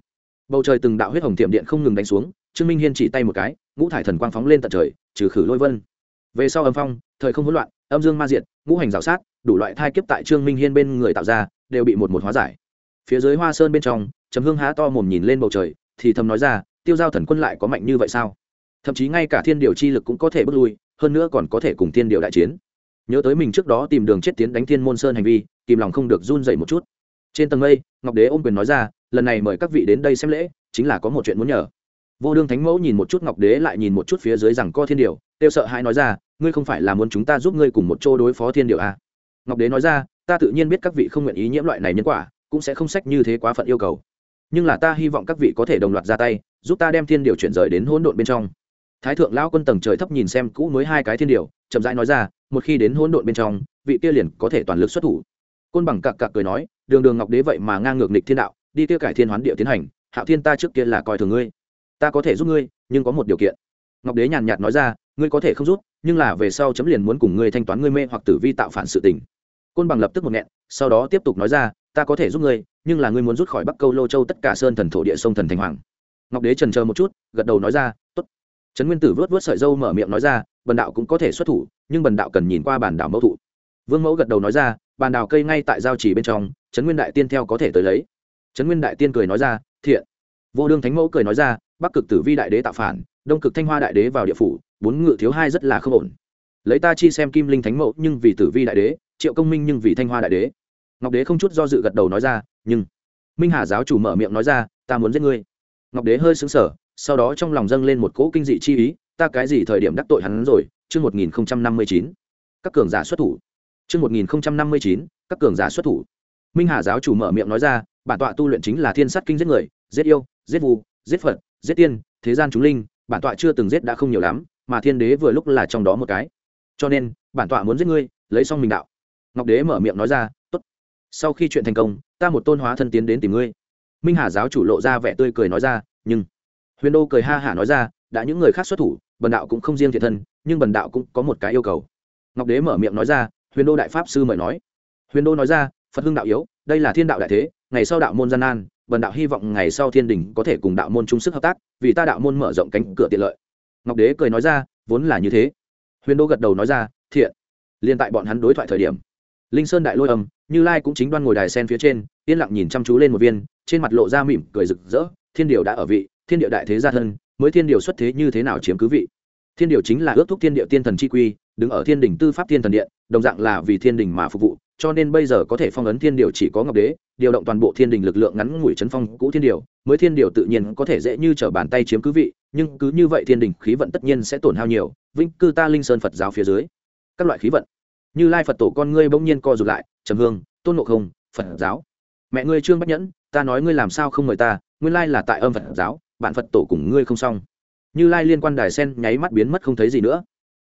S1: Bầu trời từng đạo huyết hồng tiệm điện không ngừng đánh xuống, trương minh hiên chỉ tay một cái, ngũ thải thần quang phóng lên tận trời, trừ khử lôi vân. Về sau âm phong, thời không hỗn loạn, âm dương ma diệt, ngũ hành rào sát, đủ loại thai kiếp tại trương minh hiên bên người tạo ra, đều bị một một hóa giải. Phía dưới hoa sơn bên trong Trầm hương há to mồm nhìn lên bầu trời, thì thầm nói ra, tiêu giao thần quân lại có mạnh như vậy sao? Thậm chí ngay cả thiên điều chi lực cũng có thể bước lui, hơn nữa còn có thể cùng thiên điều đại chiến. Nhớ tới mình trước đó tìm đường chết tiến đánh thiên môn sơn hành vi, kìm lòng không được run dậy một chút. Trên tầng mây, ngọc đế ôm quyền nói ra, lần này mời các vị đến đây xem lễ, chính là có một chuyện muốn nhờ. Vô đương thánh mẫu nhìn một chút ngọc đế lại nhìn một chút phía dưới rằng co thiên điều, tiêu sợ hãi nói ra, ngươi không phải là muốn chúng ta giúp ngươi cùng một chỗ đối phó thiên điều à? ngọc đế nói ra, ta tự nhiên biết các vị không nguyện ý nhiễm loại này nhân quả, cũng sẽ không sách như thế quá phận yêu cầu nhưng là ta hy vọng các vị có thể đồng loạt ra tay, giúp ta đem thiên điều chuyển rời đến hỗn độn bên trong. Thái thượng lão quân tầng trời thấp nhìn xem cũ mới hai cái thiên điều, chậm rãi nói ra, một khi đến hỗn độn bên trong, vị kia liền có thể toàn lực xuất thủ. Côn bằng cặc cặc cười nói, đường đường ngọc đế vậy mà ngang ngược nịch thiên đạo, đi kia cải thiên hoán địa tiến hành, hạo thiên ta trước kia là coi thường ngươi, ta có thể giúp ngươi, nhưng có một điều kiện. Ngọc đế nhàn nhạt nói ra, ngươi có thể không giúp, nhưng là về sau chấm liền muốn cùng ngươi thanh toán ngươi mê hoặc tử vi tạo phản sự tình. Côn bằng lập tức một nghẹn, sau đó tiếp tục nói ra, ta có thể giúp ngươi nhưng là ngươi muốn rút khỏi bắc câu lô châu tất cả sơn thần thổ địa sông thần thành hoàng. Ngọc đế trần chờ một chút, gật đầu nói ra, tốt. Trấn nguyên tử vớt vớt sợi dâu mở miệng nói ra, bần đạo cũng có thể xuất thủ, nhưng bần đạo cần nhìn qua bản đảo mẫu thụ. Vương mẫu gật đầu nói ra bàn đào cây ngay tại giao chỉ bên trong, trấn nguyên đại tiên theo có thể tới lấy. Trấn nguyên đại tiên cười nói ra, thiện. Vô đương thánh mẫu cười nói ra, bắc cực tử vi đại đế tạo phản, đông cực thanh hoa đại đế vào địa phủ, bốn ngự thiếu hai rất là không ổn. Lấy ta chi xem kim linh thánh mẫu nhưng vì tử vi đại đế, triệu công minh nhưng vì thanh hoa đại đế. Ngọc đế không chút do dự gật đầu nói ra nhưng minh hà giáo chủ mở miệng nói ra ta muốn giết ngươi. Ngọc đế hơi xứng sở sau đó trong lòng dâng lên một cỗ kinh dị chi ý ta cái gì thời điểm đắc tội hắn rồi? Chương một nghìn năm mươi chín. Các cường giả xuất thủ. Chương một nghìn năm mươi chín các cường giả xuất thủ. Minh hà giáo chủ mở miệng nói ra bản tọa tu luyện chính là thiên sát kinh giết người giết yêu giết vu, giết phật giết tiên thế gian chúng linh bản tọa chưa từng giết đã không nhiều lắm mà thiên đế vừa lúc là trong đó một cái. Cho nên bản tọa muốn giết ngươi lấy xong mình đạo. Ngọc đế mở miệng nói ra sau khi chuyện thành công, ta một tôn hóa thân tiến đến tìm ngươi. Minh hà giáo chủ lộ ra vẻ tươi cười nói ra, nhưng huyền đô cười ha hả nói ra, đã những người khác xuất thủ, bần đạo cũng không riêng thiện thân, nhưng bần đạo cũng có một cái yêu cầu. Ngọc đế mở miệng nói ra, huyền đô đại pháp sư mời nói. Huyền đô nói ra, phật hưng đạo yếu, đây là thiên đạo đại thế, ngày sau đạo môn gian nan, bần đạo hy vọng ngày sau thiên đình có thể cùng đạo môn chung sức hợp tác, vì ta đạo môn mở rộng cánh cửa tiện lợi. Ngọc đế cười nói ra, vốn là như thế. Huyền đô gật đầu nói ra, thiện. Liên tại bọn hắn đối thoại thời điểm linh sơn đại lôi âm, như lai cũng chính đoan ngồi đài sen phía trên, yên lặng nhìn chăm chú lên một viên, trên mặt lộ ra mỉm cười rực rỡ, thiên điều đã ở vị, thiên điệu đại thế gia thân, mới thiên điều xuất thế như thế nào chiếm cứ vị. Thiên điều chính là ước thúc thiên điệu tiên thần chi quy, đứng ở thiên đình tư pháp thiên thần điện, đồng dạng là vì thiên đình mà phục vụ, cho nên bây giờ có thể phong ấn thiên điều chỉ có ngọc đế, điều động toàn bộ thiên đình lực lượng ngắn ngủi chấn phong cũ thiên điều, mới thiên điều tự nhiên có thể dễ như t r ở bàn tay chiếm cứ vị, nhưng cứ như vậy thiên đình khí vận tất nhiên sẽ tổn hao nhiều, vĩnh cư ta linh sơn phật giáo phía dưới, các loại khí vận như lai phật tổ con ngươi bỗng nhiên co rụt lại, trầm hương, tôn ngộ không, phật giáo. Mẹ ngươi trương bách nhẫn, ta nói ngươi làm sao không mời ta, nguyên lai là tại âm phật giáo, bạn phật tổ cùng ngươi không xong. Như lai liên quan đài sen nháy mắt biến mất không thấy gì nữa.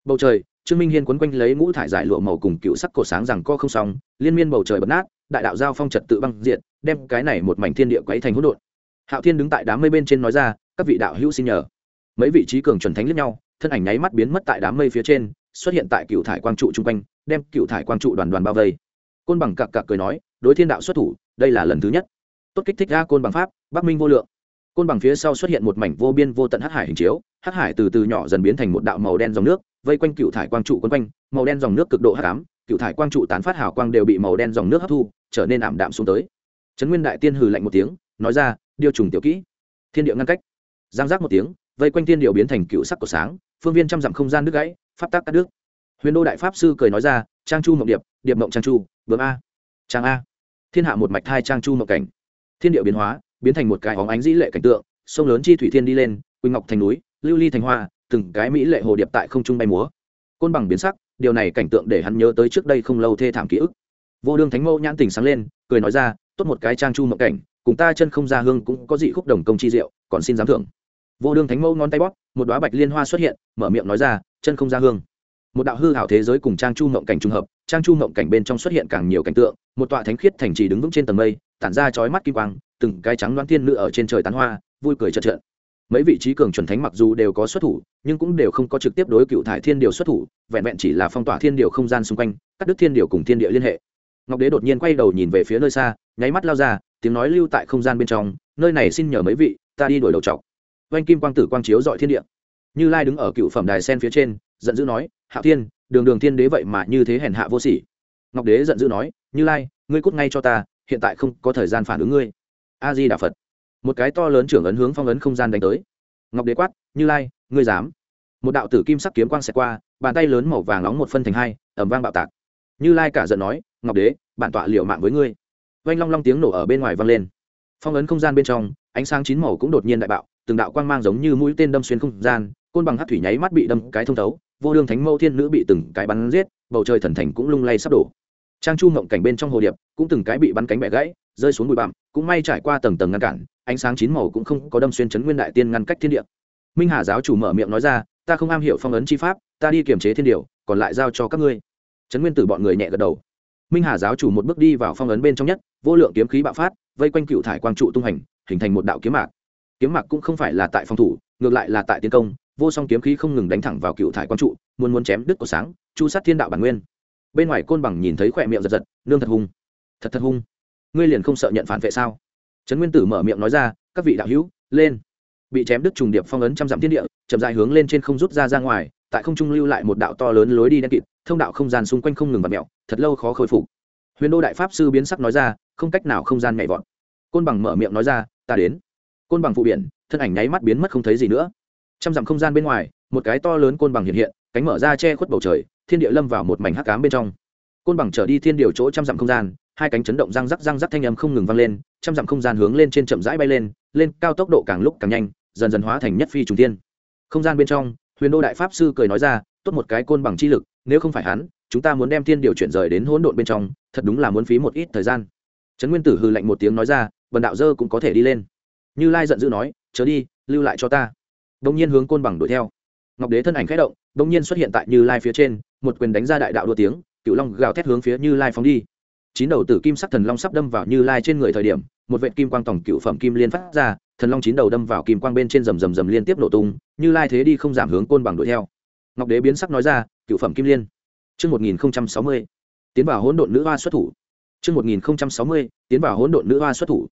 S1: Bầu trời, trương minh hiên quấn quanh lấy ngũ thải giải lụa màu cùng cựu sắc cổ sáng rằng co không xong, liên miên bầu trời bật nát, đại đạo giao phong trật tự băng diện đem cái này một mảnh thiên địa quấy thành hỗn độn. Hạo thiên đứng tại đám mây bên trên nói ra, các vị đạo hữu xin nhờ. Mấy vị trí cường chuẩn thánh lẫn nhau, thân ảnh nháy mắt biến mất tại đám mây phía trên, xuất hiện tại cựu thải quang trụ chung quanh đem cựu thải quang trụ đoàn đoàn bao vây. Côn bằng cặc cặc cười nói, đối thiên đạo xuất thủ, đây là lần thứ nhất. Tốt kích thích ra côn bằng pháp, bắc minh vô lượng. Côn bằng phía sau xuất hiện một mảnh vô biên vô tận hắc hải hình chiếu, hắc hải từ từ nhỏ dần biến thành một đạo màu đen dòng nước, vây quanh cựu thải quang trụ quấn quanh, màu đen dòng nước cực độ hắc ám, cựu thải quang trụ tán phát hào quang đều bị màu đen dòng nước hấp thu, trở nên ảm đạm xuống tới. Trấn nguyên đại tiên hừ lạnh một tiếng, nói ra, điều trùng tiểu kỹ. Thiên địa ngăn cách. Giang giác một tiếng, vây quanh thiên điệu biến thành cựu sắc của sáng, phương viên trăm dặm không gian nước gãy, pháp tác cắt nước huyền đô đại pháp sư cười nói ra, trang chu mộng điệp điệp mộng trang chu bướm a. Trang a. Thiên hạ một mạch thai trang chu mộng cảnh. Thiên điệu biến hóa, biến thành một cái hóng ánh dĩ lệ cảnh tượng, sông lớn chi thủy thiên đi lên, quỳnh ngọc thành núi, lưu ly thành hoa, từng cái mỹ lệ hồ điệp tại không trung bay múa. Côn bằng biến sắc, điều này cảnh tượng để hắn nhớ tới trước đây không lâu thê thảm ký ức. Vô đương thánh mẫu nhãn tình sáng lên, cười nói ra, tốt một cái trang chu mộng cảnh, cùng ta chân không ra hương cũng có dị khúc đồng công chi diệu, còn xin giám thưởng. Vô đương thánh mẫu ngón tay bóp, một đoá bạch liên hoa xuất hiện, mở miệng nói ra, chân không ra hương một đạo hư hảo thế giới cùng trang chu mộng cảnh trùng hợp, trang chu mộng cảnh bên trong xuất hiện càng nhiều cảnh tượng, một tọa thánh khiết thành trì đứng vững trên tầng mây, tản ra chói mắt kim quang, từng cái trắng đoán thiên nữ ở trên trời tán hoa, vui cười chợt trợn. Mấy vị trí cường chuẩn thánh mặc dù đều có xuất thủ, nhưng cũng đều không có trực tiếp đối cựu thải thiên điều xuất thủ, vẹn vẹn chỉ là phong tỏa thiên điều không gian xung quanh, cắt đứt thiên điều cùng thiên địa liên hệ. Ngọc đế đột nhiên quay đầu nhìn về phía nơi xa, nháy mắt lao ra, tiếng nói lưu tại không gian bên trong, nơi này xin nhờ mấy vị, ta đi đổi đầu trọc oanh kim quang tử quang chiếu dọi thiên địa. Như lai đứng ở cựu phẩm đài sen phía trên, giận dữ nói Hạo thiên, đường đường thiên đế vậy mà như thế hèn hạ vô sỉ. Ngọc đế giận dữ nói, như lai, ngươi cút ngay cho ta, hiện tại không có thời gian phản ứng ngươi. A di đà phật. Một cái to lớn trưởng ấn hướng phong ấn không gian đánh tới. Ngọc đế quát, như lai, ngươi dám? Một đạo tử kim sắc kiếm quang xẹt qua, bàn tay lớn màu vàng nóng một phân thành hai ẩm vang bạo tạc. Như lai cả giận nói, ngọc đế, bản tọa liệu mạng với ngươi. Vanh long long tiếng nổ ở bên ngoài vang lên. Phong ấn không gian bên trong, ánh sáng chín màu cũng đột nhiên đại bạo, từng đạo quang mang giống như mũi tên đâm xuyên không gian, côn bằng hát thủy nháy mắt bị đâm cái thông thấu vô đương thánh mẫu thiên nữ bị từng cái bắn giết, bầu trời thần thành cũng lung lay sắp đổ. Trang chu mộng cảnh bên trong hồ điệp cũng từng cái bị bắn cánh bẻ gãy, rơi xuống bụi bặm, cũng may trải qua tầng tầng ngăn cản, ánh sáng chín màu cũng không có đâm xuyên chấn nguyên đại tiên ngăn cách thiên địa. Minh hà giáo chủ mở miệng nói ra, ta không am hiểu phong ấn chi pháp, ta đi kiềm chế thiên điều, còn lại giao cho các ngươi. Chấn nguyên tử bọn người nhẹ gật đầu. Minh hà giáo chủ một bước đi vào phong ấn bên trong nhất, vô lượng kiếm khí bạo phát, vây quanh cựu thải quang trụ tung hành, hình thành một đạo kiếm mạc. Kiếm mạc cũng không phải là tại phòng thủ, ngược lại là tại tiến công vô song kiếm khí không ngừng đánh thẳng vào cựu thải quang trụ, muốn muốn chém đứt của sáng, chu sát thiên đạo bản nguyên. Bên ngoài côn bằng nhìn thấy khỏe miệng giật giật, nương thật hung. Thật thật hung. Ngươi liền không sợ nhận phản vệ sao? Trấn nguyên tử mở miệng nói ra, các vị đạo hữu, lên. Bị chém đứt trùng điệp phong ấn trăm dặm thiên địa, chậm dài hướng lên trên không rút ra ra ngoài, tại không trung lưu lại một đạo to lớn lối đi đen kịt, thông đạo không gian xung quanh không ngừng vặt mẹo thật lâu khó khôi phục. Huyền đô đại pháp sư biến sắc nói ra, không cách nào không gian nhảy vọt. Côn bằng mở miệng nói ra, ta đến. Côn bằng phụ biển thân ảnh nháy mắt biến mất không thấy gì nữa trăm dặm không gian bên ngoài, một cái to lớn côn bằng hiện hiện, cánh mở ra che khuất bầu trời, thiên địa lâm vào một mảnh hắc cám bên trong. Côn bằng trở đi thiên điều chỗ trăm dặm không gian, hai cánh chấn động răng rắc răng rắc thanh âm không ngừng vang lên, trăm dặm không gian hướng lên trên chậm rãi bay lên lên cao tốc độ càng lúc càng nhanh, dần dần hóa thành nhất phi trùng thiên. Không gian bên trong, huyền đô đại pháp sư cười nói ra, tốt một cái côn bằng chi lực, nếu không phải hắn, chúng ta muốn đem thiên điều chuyển rời đến hỗn độn bên trong, thật đúng là muốn phí một ít thời gian. Trấn nguyên tử hư lạnh một tiếng nói ra, bần đạo dơ cũng có thể đi lên. Như lai giận dữ nói, chớ đi, lưu lại cho ta đông nhiên hướng côn bằng đuổi theo ngọc đế thân ảnh khẽ động đông nhiên xuất hiện tại như lai phía trên một quyền đánh ra đại đạo đua tiếng cựu long gào thét hướng phía như lai phóng đi chín đầu tử kim sắc thần long sắp đâm vào như lai trên người thời điểm một vệ kim quang tổng cựu phẩm kim liên phát ra thần long chín đầu đâm vào kim quang bên trên rầm rầm rầm liên tiếp nổ tung như lai thế đi không giảm hướng côn bằng đuổi theo ngọc đế biến sắc nói ra cựu phẩm kim liên Trước 1060. Tiến vào hỗn độn nữ hoa xuất thủ. Trước 1060. Tiến vào hỗn độn nữ hoa xuất thủ.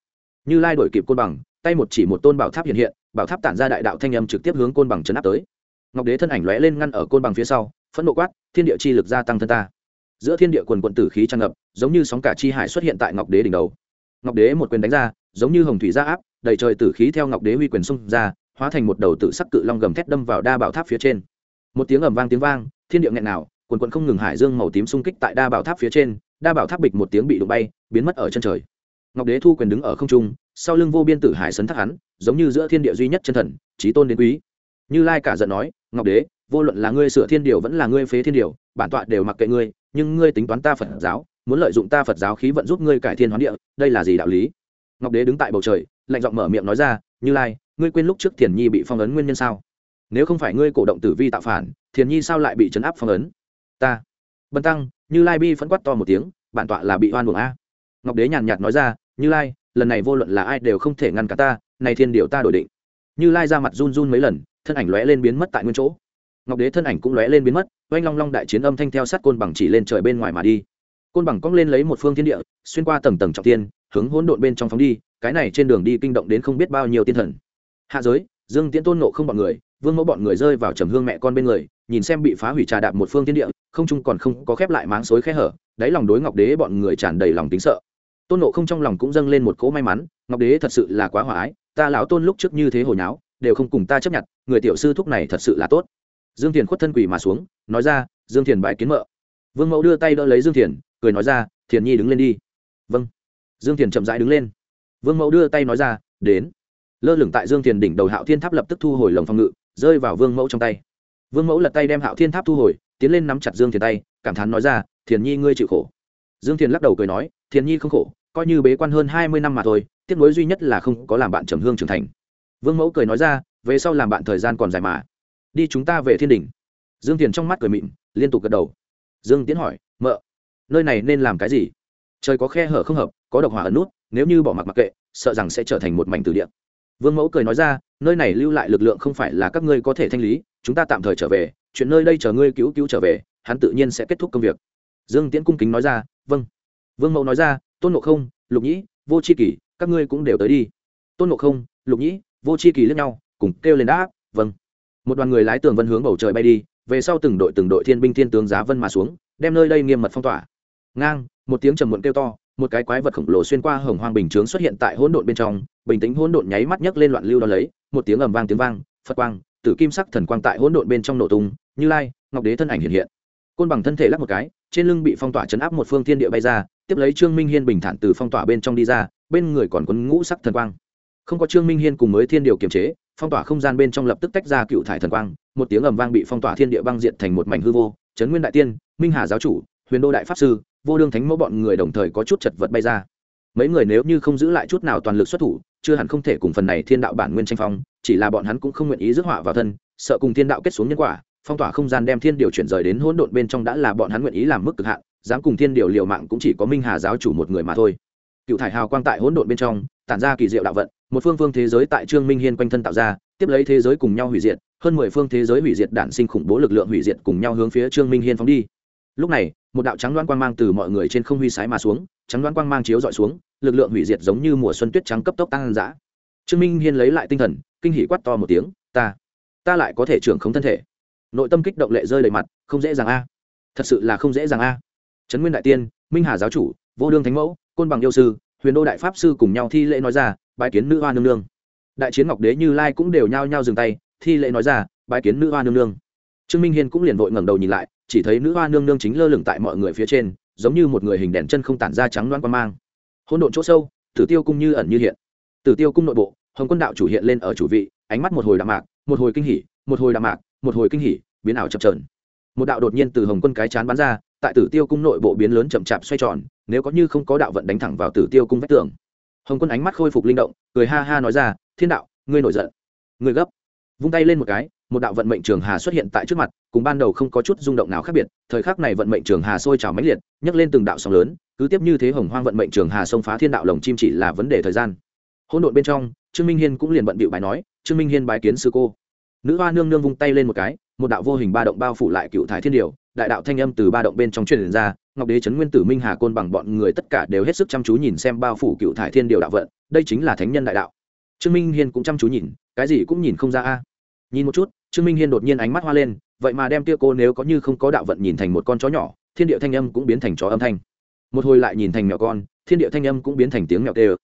S1: Như Lai đổi kịp côn bằng, tay một chỉ một tôn bảo tháp hiện hiện, bảo tháp tản ra đại đạo thanh âm trực tiếp hướng côn bằng chấn áp tới. Ngọc Đế thân ảnh lóe lên ngăn ở côn bằng phía sau, phẫn nộ quát, thiên địa chi lực gia tăng thân ta. Giữa thiên địa quần quận tử khí tràn ngập, giống như sóng cả chi hải xuất hiện tại Ngọc Đế đỉnh đầu. Ngọc Đế một quyền đánh ra, giống như hồng thủy ra áp, đầy trời tử khí theo Ngọc Đế huy quyền xung ra, hóa thành một đầu tử sắc cự long gầm thét đâm vào đa bảo tháp phía trên. Một tiếng ầm vang tiếng vang, thiên địa nghẹn nào, quần quận không ngừng hải dương màu tím xung kích tại đa bảo tháp phía trên đa bảo tháp bịch một tiếng bị đụng bay biến mất ở chân trời ngọc đế thu quyền đứng ở không trung sau lưng vô biên tử hải sấn thác hắn, giống như giữa thiên địa duy nhất chân thần trí tôn đến quý. Như lai cả giận nói, ngọc đế, vô luận là ngươi sửa thiên điều vẫn là ngươi phế thiên điều, bản tọa đều mặc kệ ngươi, nhưng ngươi tính toán ta phật giáo, muốn lợi dụng ta phật giáo khí vận giúp ngươi cải thiên hoán địa, đây là gì đạo lý? Ngọc đế đứng tại bầu trời, lạnh giọng mở miệng nói ra, như lai, ngươi quên lúc trước thiền nhi bị phong ấn nguyên nhân sao? Nếu không phải ngươi cổ động tử vi tạo phản, thiền nhi sao lại bị chấn áp phong ấn? Ta. Bần tăng, như lai bi phẫn quát to một tiếng, bản tọa là bị oan buồng a. Ngọc đế nhàn nhạt nói ra, như lai lần này vô luận là ai đều không thể ngăn cả ta, này thiên điều ta đổi định. Như lai ra mặt run run mấy lần, thân ảnh lóe lên biến mất tại nguyên chỗ. Ngọc đế thân ảnh cũng lóe lên biến mất, oanh long long đại chiến âm thanh theo sát côn bằng chỉ lên trời bên ngoài mà đi. Côn bằng cong lên lấy một phương thiên địa, xuyên qua tầng tầng trọng tiên hướng hỗn độn bên trong phóng đi, cái này trên đường đi kinh động đến không biết bao nhiêu tiên thần. Hạ giới, dương tiễn tôn nộ không bọn người, vương mẫu bọn người rơi vào trầm hương mẹ con bên người, nhìn xem bị phá hủy trà đạp một phương thiên địa, không chung còn không có khép lại máng xối khe hở, đáy lòng đối ngọc đế bọn người tràn đầy lòng tính sợ tôn nộ không trong lòng cũng dâng lên một cỗ may mắn, ngọc đế thật sự là quá hòa ái, ta lão tôn lúc trước như thế hồi nháo, đều không cùng ta chấp nhận, người tiểu sư thúc này thật sự là tốt. Dương thiền khuất thân quỳ mà xuống, nói ra, dương thiền bại kiến mợ. Vương mẫu đưa tay đỡ lấy dương thiền, cười nói ra, thiền nhi đứng lên đi. Vâng. Dương thiền chậm rãi đứng lên. Vương mẫu đưa tay nói ra, đến. Lơ lửng tại dương thiền đỉnh đầu hạo thiên tháp lập tức thu hồi lồng phòng ngự, rơi vào vương mẫu trong tay. Vương mẫu lật tay đem hạo thiên tháp thu hồi, tiến lên nắm chặt dương thiền tay, cảm thán nói ra, thiền nhi ngươi chịu khổ. Dương thiền lắc đầu cười nói, thiền nhi không khổ coi như bế quan hơn hai mươi năm mà thôi tiếc nuối duy nhất là không có làm bạn trầm hương trưởng thành. Vương mẫu cười nói ra, về sau làm bạn thời gian còn dài mà. Đi chúng ta về thiên đình. Dương thiền trong mắt cười mịn, liên tục gật đầu. Dương tiến hỏi, mợ, nơi này nên làm cái gì? Trời có khe hở không hợp, có độc hỏa ẩn nút, nếu như bỏ mặc mặc kệ, sợ rằng sẽ trở thành một mảnh từ địa. Vương mẫu cười nói ra, nơi này lưu lại lực lượng không phải là các ngươi có thể thanh lý, chúng ta tạm thời trở về, chuyện nơi đây chờ ngươi cứu cứu trở về, hắn tự nhiên sẽ kết thúc công việc. Dương tiễn cung kính nói ra vâng. Vương mẫu nói ra tôn ngộ không, lục nhĩ, vô c h i kỷ các ngươi cũng đều tới đi. Tôn ngộ không, lục nhĩ, vô c h i kỳ lẫn nhau, cùng kêu lên đã. vâng. Một đoàn người lái tường vân hướng bầu trời bay đi, về sau từng đội từng đội thiên binh thiên tướng giá vân mà xuống, đem nơi đây nghiêm mật phong tỏa. Ngang, một tiếng trầm muộn kêu to, một cái quái vật khổng lồ xuyên qua hồng hoang bình chướng xuất hiện tại hỗn độn bên trong, bình tĩnh hỗn độn nháy mắt nhấc lên loạn lưu đ lấy, một tiếng ầm vang tiếng vang, phật quang, tử kim sắc thần quang tại hỗn độn bên trong nổ tung, như lai, ngọc đế thân ảnh hiện hiện. Côn bằng thân thể lắc một cái trên lưng bị phong tỏa chấn áp một phương thiên địa bay ra, tiếp lấy trương minh hiên bình thản từ phong tỏa bên trong đi ra, bên người còn quấn ngũ sắc thần quang. Không có trương minh hiên cùng mới thiên điều kiềm chế, phong tỏa không gian bên trong lập tức tách ra cựu thải thần quang, một tiếng ầm vang bị phong tỏa thiên địa băng diện thành một mảnh hư vô. Trấn nguyên đại tiên, minh hà giáo chủ, huyền đô đại pháp sư, vô đương thánh mẫu bọn người đồng thời có chút chật vật bay ra. Mấy người nếu như không giữ lại chút nào toàn lực xuất thủ, chưa hẳn không thể cùng phần này thiên đạo bản nguyên tranh phong, chỉ là bọn hắn cũng không nguyện ý rước họa vào thân, sợ cùng thiên đạo kết xuống nhân quả phong tỏa không gian đem thiên điều chuyển rời đến hỗn độn bên trong đã là bọn hắn nguyện ý làm mức cực hạn, dám cùng thiên điều liều mạng cũng chỉ có minh hà giáo chủ một người mà thôi. Cựu thải hào quang tại hỗn độn bên trong, tản ra kỳ diệu đạo vận, một phương phương thế giới tại trương minh hiên quanh thân tạo ra, tiếp lấy thế giới cùng nhau hủy diệt, hơn mười phương thế giới hủy diệt đản sinh khủng bố lực lượng hủy diệt cùng nhau hướng phía trương minh hiên phóng đi. Lúc này, một đạo trắng đoán quang mang từ mọi người trên không huy sái mà xuống, trắng đoán quang mang chiếu dọi xuống, lực lượng hủy diệt giống như mùa xuân tuyết trắng cấp tốc tăng dã trương minh hiên lấy lại tinh thần, kinh hỉ quát to một tiếng, ta ta lại có thể trưởng không thân thể nội tâm kích động lệ rơi đầy mặt, không dễ dàng a. Thật sự là không dễ dàng a. Trấn nguyên đại tiên, minh hà giáo chủ, vô đương thánh mẫu, côn bằng yêu sư, huyền đô đại pháp sư cùng nhau thi lễ nói ra, bái kiến nữ hoa nương nương. Đại chiến ngọc đế như lai cũng đều nhao nhao dừng tay, thi lễ nói ra, bái kiến nữ hoa nương nương. Trương minh hiên cũng liền vội ngẩng đầu nhìn lại, chỉ thấy nữ hoa nương nương chính lơ lửng tại mọi người phía trên, giống như một người hình đèn chân không tản ra trắng loan quan mang. Hôn độn chỗ sâu, tử tiêu cung như ẩn như hiện. Tử tiêu cung nội bộ, hồng quân đạo chủ hiện lên ở chủ vị, ánh mắt một hồi đạm mạc, một hồi kinh hỉ, một hồi đạm mạc một hồi kinh hỉ, biến ảo chập trờn một đạo đột nhiên từ hồng quân cái chán bắn ra, tại tử tiêu cung nội bộ biến lớn chậm chạp xoay tròn, nếu có như không có đạo vận đánh thẳng vào tử tiêu cung vách tường. Hồng quân ánh mắt khôi phục linh động, cười ha ha nói ra, thiên đạo, ngươi nổi giận. Ngươi gấp. Vung tay lên một cái, một đạo vận mệnh trường hà xuất hiện tại trước mặt, cùng ban đầu không có chút rung động nào khác biệt, thời khắc này vận mệnh trường hà sôi trào mãnh liệt, nhấc lên từng đạo sóng lớn, cứ tiếp như thế hồng hoang vận mệnh trường hà xông phá thiên đạo lồng chim chỉ là vấn đề thời gian. Hỗn độn bên trong, trương minh hiên cũng liền bận bịu bài nói, trương minh hiên bái kiến sư cô nữ hoa nương nương vung tay lên một cái, một đạo vô hình ba động bao phủ lại cựu thái thiên điều, đại đạo thanh âm từ ba động bên trong truyền ra, ngọc đế trấn nguyên tử minh hà côn bằng bọn người tất cả đều hết sức chăm chú nhìn xem bao phủ cựu thải thiên điều đạo vận, đây chính là thánh nhân đại đạo. Trương minh hiên cũng chăm chú nhìn, cái gì cũng nhìn không ra a. Nhìn một chút, trương minh hiên đột nhiên ánh mắt hoa lên, vậy mà đem tia cô nếu có như không có đạo vận nhìn thành một con chó nhỏ, thiên địa thanh âm cũng biến thành chó âm thanh. Một hồi lại nhìn thành mèo con, thiên địa thanh âm cũng biến thành tiếng mèo tê. Ơ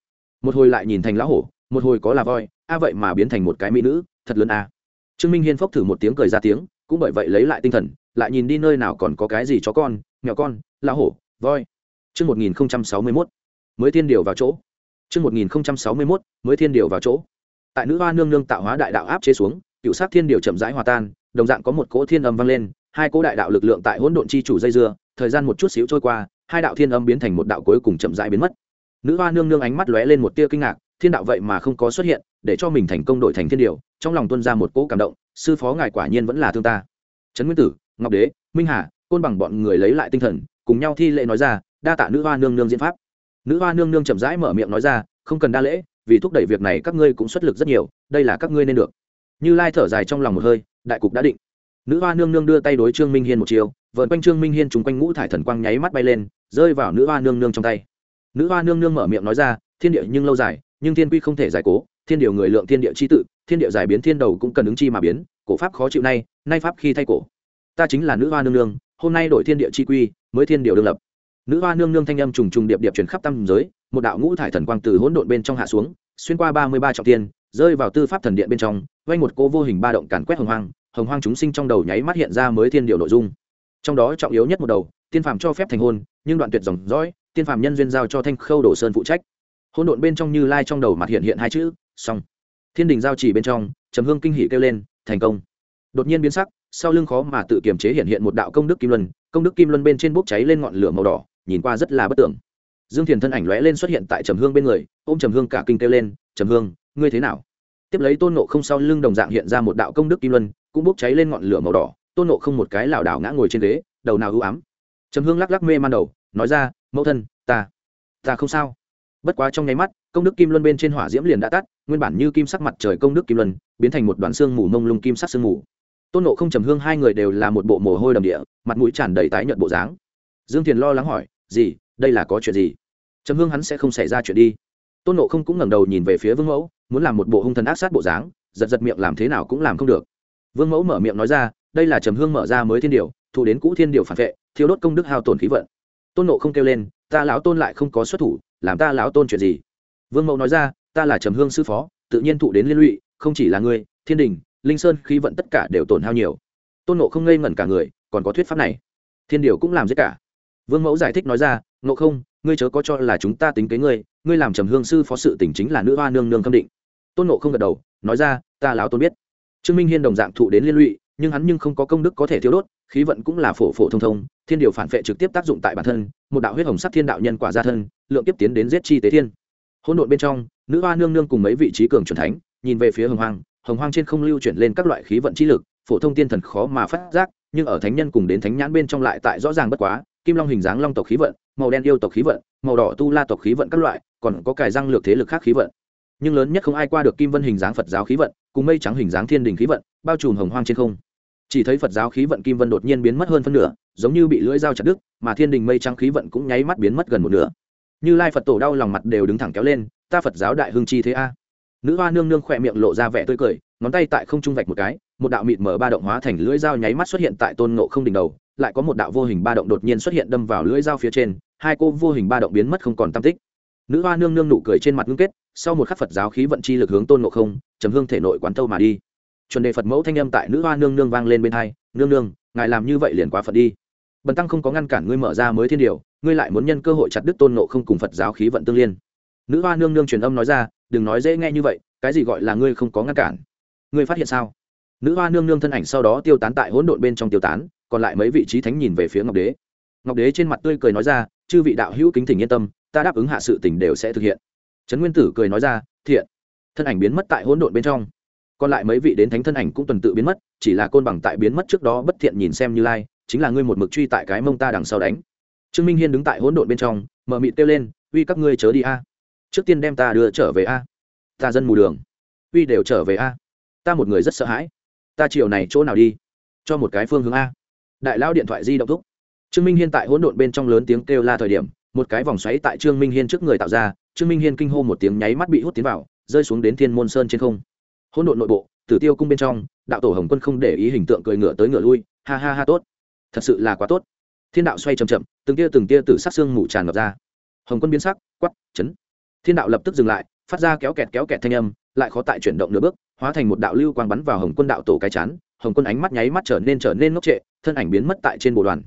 S1: một hồi lại nhìn thành lão hổ, một hồi có là voi, a vậy mà biến thành một cái mỹ nữ, thật lớn a trương minh hiên phốc thử một tiếng cười ra tiếng cũng bởi vậy lấy lại tinh thần lại nhìn đi nơi nào còn có cái gì chó con mèo con lão hổ voi Chương 1061, mới thiên điều vào chỗ. Chương 1061, mới thiên điều vào chỗ. Tại nữ hoa nương nương tạo hóa đại đạo áp chế xuống, cựu sát thiên điều chậm rãi hòa tan, đồng dạng có một cỗ thiên âm vang lên, hai cỗ đại đạo lực lượng tại hỗn độn chi chủ dây dưa, thời gian một chút xíu trôi qua, hai đạo thiên âm biến thành một đạo cuối cùng chậm rãi biến mất. Nữ hoa nương nương ánh mắt lóe lên một tia kinh ngạc, thiên đạo vậy mà không có xuất hiện, để cho mình thành công đổi thành thiên điều, trong lòng tuôn ra một cỗ cảm động, sư phó ngài quả nhiên vẫn là thương ta. Trấn Nguyên Tử, Ngọc Đế, Minh Hà, côn bằng bọn người lấy lại tinh thần, cùng nhau thi lễ nói ra đa tạ nữ hoa nương nương diễn pháp. Nữ hoa nương nương chậm rãi mở miệng nói ra không cần đa lễ vì thúc đẩy việc này các ngươi cũng xuất lực rất nhiều đây là các ngươi nên được. Như lai thở dài trong lòng một hơi đại cục đã định. Nữ hoa nương nương đưa tay đối trương minh hiên một chiều vợn quanh trương minh hiên trúng quanh ngũ thải thần quang nháy mắt bay lên rơi vào nữ hoa nương nương trong tay. Nữ hoa nương nương mở miệng nói ra thiên địa nhưng lâu dài nhưng thiên quy không thể giải cố, thiên điều người lượng thiên địa chi tự, thiên địa giải biến thiên đầu cũng cần ứng chi mà biến, cổ pháp khó chịu nay nay pháp khi thay cổ. Ta chính là nữ hoa nương nương, hôm nay đổi thiên địa chi quy, mới thiên điều đương lập. Nữ hoa nương nương thanh âm trùng trùng điệp điệp truyền khắp tam giới, một đạo ngũ thải thần quang từ hỗn độn bên trong hạ xuống, xuyên qua ba mươi ba trọng tiên rơi vào tư pháp thần điện bên trong vay một cô vô hình ba động càn quét hồng hoang hồng hoang chúng sinh trong đầu nháy mắt hiện ra mới thiên điều nội dung. Trong đó trọng yếu nhất một đầu, tiên phàm cho phép thành hôn, nhưng đoạn tuyệt dòng dõi, tiên phàm nhân duyên giao cho thanh khâu đổ sơn phụ trách hỗn độn bên trong như lai trong đầu mặt hiện hiện hai chữ, xong. Thiên đình giao chỉ bên trong, trầm hương kinh hỉ kêu lên, thành công. Đột nhiên biến sắc, sau lưng khó mà tự kiềm chế hiện hiện một đạo công đức kim luân, công đức kim luân bên trên bốc cháy lên ngọn lửa màu đỏ, nhìn qua rất là bất tưởng. Dương thiền thân ảnh lóe lên xuất hiện tại trầm hương bên người, ôm trầm hương cả kinh kêu lên, trầm hương, ngươi thế nào? Tiếp lấy tôn nộ không sau lưng đồng dạng hiện ra một đạo công đức kim luân, cũng bốc cháy lên ngọn lửa màu đỏ, tôn nộ không một cái lảo đảo ngã ngồi trên ghế, đầu nào ưu ám. Trầm hương lắc lắc mê man đầu, nói ra, mẫu thân, ta ta không sao bất quá trong nháy mắt, công đức kim luân bên trên hỏa diễm liền đã tắt, nguyên bản như kim sắc mặt trời công đức kim luân, biến thành một đoàn xương mù mông lung kim sắc sương mù. Tôn nộ không trầm hương hai người đều là một bộ mồ hôi đầm địa, mặt mũi tràn đầy tái nhợt bộ dáng. Dương thiền lo lắng hỏi, gì? Đây là có chuyện gì? Trầm hương hắn sẽ không xảy ra chuyện đi. Tôn nộ không cũng ngẩng đầu nhìn về phía vương mẫu, muốn làm một bộ hung thần ác sát bộ dáng, giật giật miệng làm thế nào cũng làm không được. Vương mẫu mở miệng nói ra, đây là trầm hương mở ra mới thiên điều, thụ đến cũ thiên điều phản vệ thiếu đốt công đức hao tổn khí vận. Tôn nộ không kêu lên, ta lão tôn lại không có xuất thủ làm ta lão tôn chuyện gì? Vương mẫu nói ra, ta là trầm hương sư phó, tự nhiên thụ đến liên lụy, không chỉ là ngươi, thiên đình, linh sơn khí vận tất cả đều tổn hao nhiều. Tôn nộ không ngây ngẩn cả người, còn có thuyết pháp này. Thiên điều cũng làm giết cả. Vương mẫu giải thích nói ra nộ không, ngươi chớ có cho là chúng ta tính kế ngươi ngươi làm trầm hương sư phó sự tỉnh chính là nữ hoa nương nương khâm định. Tôn nộ không gật đầu, nói ra, ta lão tôn biết. Trương minh hiên đồng dạng thụ đến liên lụy, nhưng hắn nhưng không có công đức có thể thiếu đốt khí vận cũng là phổ phổ thông thông, thiên điều phản vệ trực tiếp tác dụng tại bản thân, một đạo huyết hồng sắc thiên đạo nhân quả ra thân, lượng tiếp tiến đến giết chi tế thiên. Hỗn độn bên trong, nữ hoa nương nương cùng mấy vị trí cường c thánh, nhìn về phía hồng hoang hồng hoang trên không lưu chuyển lên các loại khí vận chi lực, phổ thông tiên thần khó mà phát giác, nhưng ở thánh nhân cùng đến thánh nhãn bên trong lại tại rõ ràng bất quá, kim long hình dáng long tộc khí vận, màu đen yêu tộc khí vận, màu đỏ tu la tộc khí vận các loại, còn có cài răng lược thế lực khác khí vận. Nhưng lớn nhất không ai qua được kim vân hình dáng phật giáo khí vận, cùng mây trắng hình dáng thiên đình khí vận, bao trùm hồng hoang trên không chỉ thấy phật giáo khí vận kim vân đột nhiên biến mất hơn phân nửa, giống như bị lưỡi dao chặt đứt, mà thiên đình mây trắng khí vận cũng nháy mắt biến mất gần một nửa. Như lai phật tổ đau lòng mặt đều đứng thẳng kéo lên, ta phật giáo đại hương chi thế a? Nữ hoa nương nương khỏe miệng lộ ra vẻ tươi cười, ngón tay tại không trung vạch một cái, một đạo mịt mở ba động hóa thành lưỡi dao nháy mắt xuất hiện tại tôn ngộ không đỉnh đầu, lại có một đạo vô hình ba động đột nhiên xuất hiện đâm vào lưỡi dao phía trên, hai cô vô hình ba động biến mất không còn tam tích. Nữ hoa nương nương nụ cười trên mặt ngưng kết, sau một khắc phật giáo khí vận chi lực hướng tôn ngộ không chấm hương thể nội quán tâu mà đi chuẩn đề phật mẫu thanh âm tại nữ hoa nương nương vang lên bên hai nương nương ngài làm như vậy liền quá phật đi bần tăng không có ngăn cản ngươi mở ra mới thiên điều ngươi lại muốn nhân cơ hội chặt đứt tôn nộ không cùng phật giáo khí vận tương liên nữ hoa nương nương truyền âm nói ra đừng nói dễ nghe như vậy cái gì gọi là ngươi không có ngăn cản ngươi phát hiện sao nữ hoa nương nương thân ảnh sau đó tiêu tán tại hỗn độn bên trong tiêu tán còn lại mấy vị trí thánh nhìn về phía ngọc đế ngọc đế trên mặt tươi cười nói ra chư vị đạo hữu kính thỉnh yên tâm ta đáp ứng hạ sự tình đều sẽ thực hiện trấn nguyên tử cười nói ra thiện thân ảnh biến mất tại hỗn độn bên trong còn lại mấy vị đến thánh thân ảnh cũng tuần tự biến mất, chỉ là côn bằng tại biến mất trước đó bất thiện nhìn xem như lai, chính là ngươi một mực truy tại cái mông ta đằng sau đánh. Trương minh hiên đứng tại hỗn độn bên trong, mở mịt kêu lên, uy, các ngươi chớ đi a. Trước tiên đem ta đưa trở về a. Ta dân mù đường. Uy đều trở về a. Ta một người rất sợ hãi. Ta chiều này chỗ nào đi? Cho một cái phương hướng a. Đại lao điện thoại di động thúc. Trương minh hiên tại hỗn độn bên trong lớn tiếng kêu la thời điểm, một cái vòng xoáy tại trương minh hiên trước người tạo ra, trương minh hiên kinh hô một tiếng nháy mắt bị hút tiến vào, rơi xuống đến thiên môn sơn trên không hỗn độn nội bộ, tử tiêu cung bên trong, đạo tổ hồng quân không để ý hình tượng cười ngựa tới ngựa lui, ha ha ha tốt. Thật sự là quá tốt. Thiên đạo xoay c h ậ m chậm, từng tia từng tia từ sắc xương mù tràn ngập ra. Hồng quân biến sắc quắp chấn! Thiên đạo lập tức dừng lại, phát ra kéo kẹt kéo kẹt thanh âm, lại khó tại chuyển động nửa bước, hóa thành một đạo lưu quang bắn vào hồng quân đạo tổ cái chán. Hồng quân ánh mắt nháy mắt trở nên trở nên ngốc trệ, thân ảnh biến mất tại trên bộ đoàn.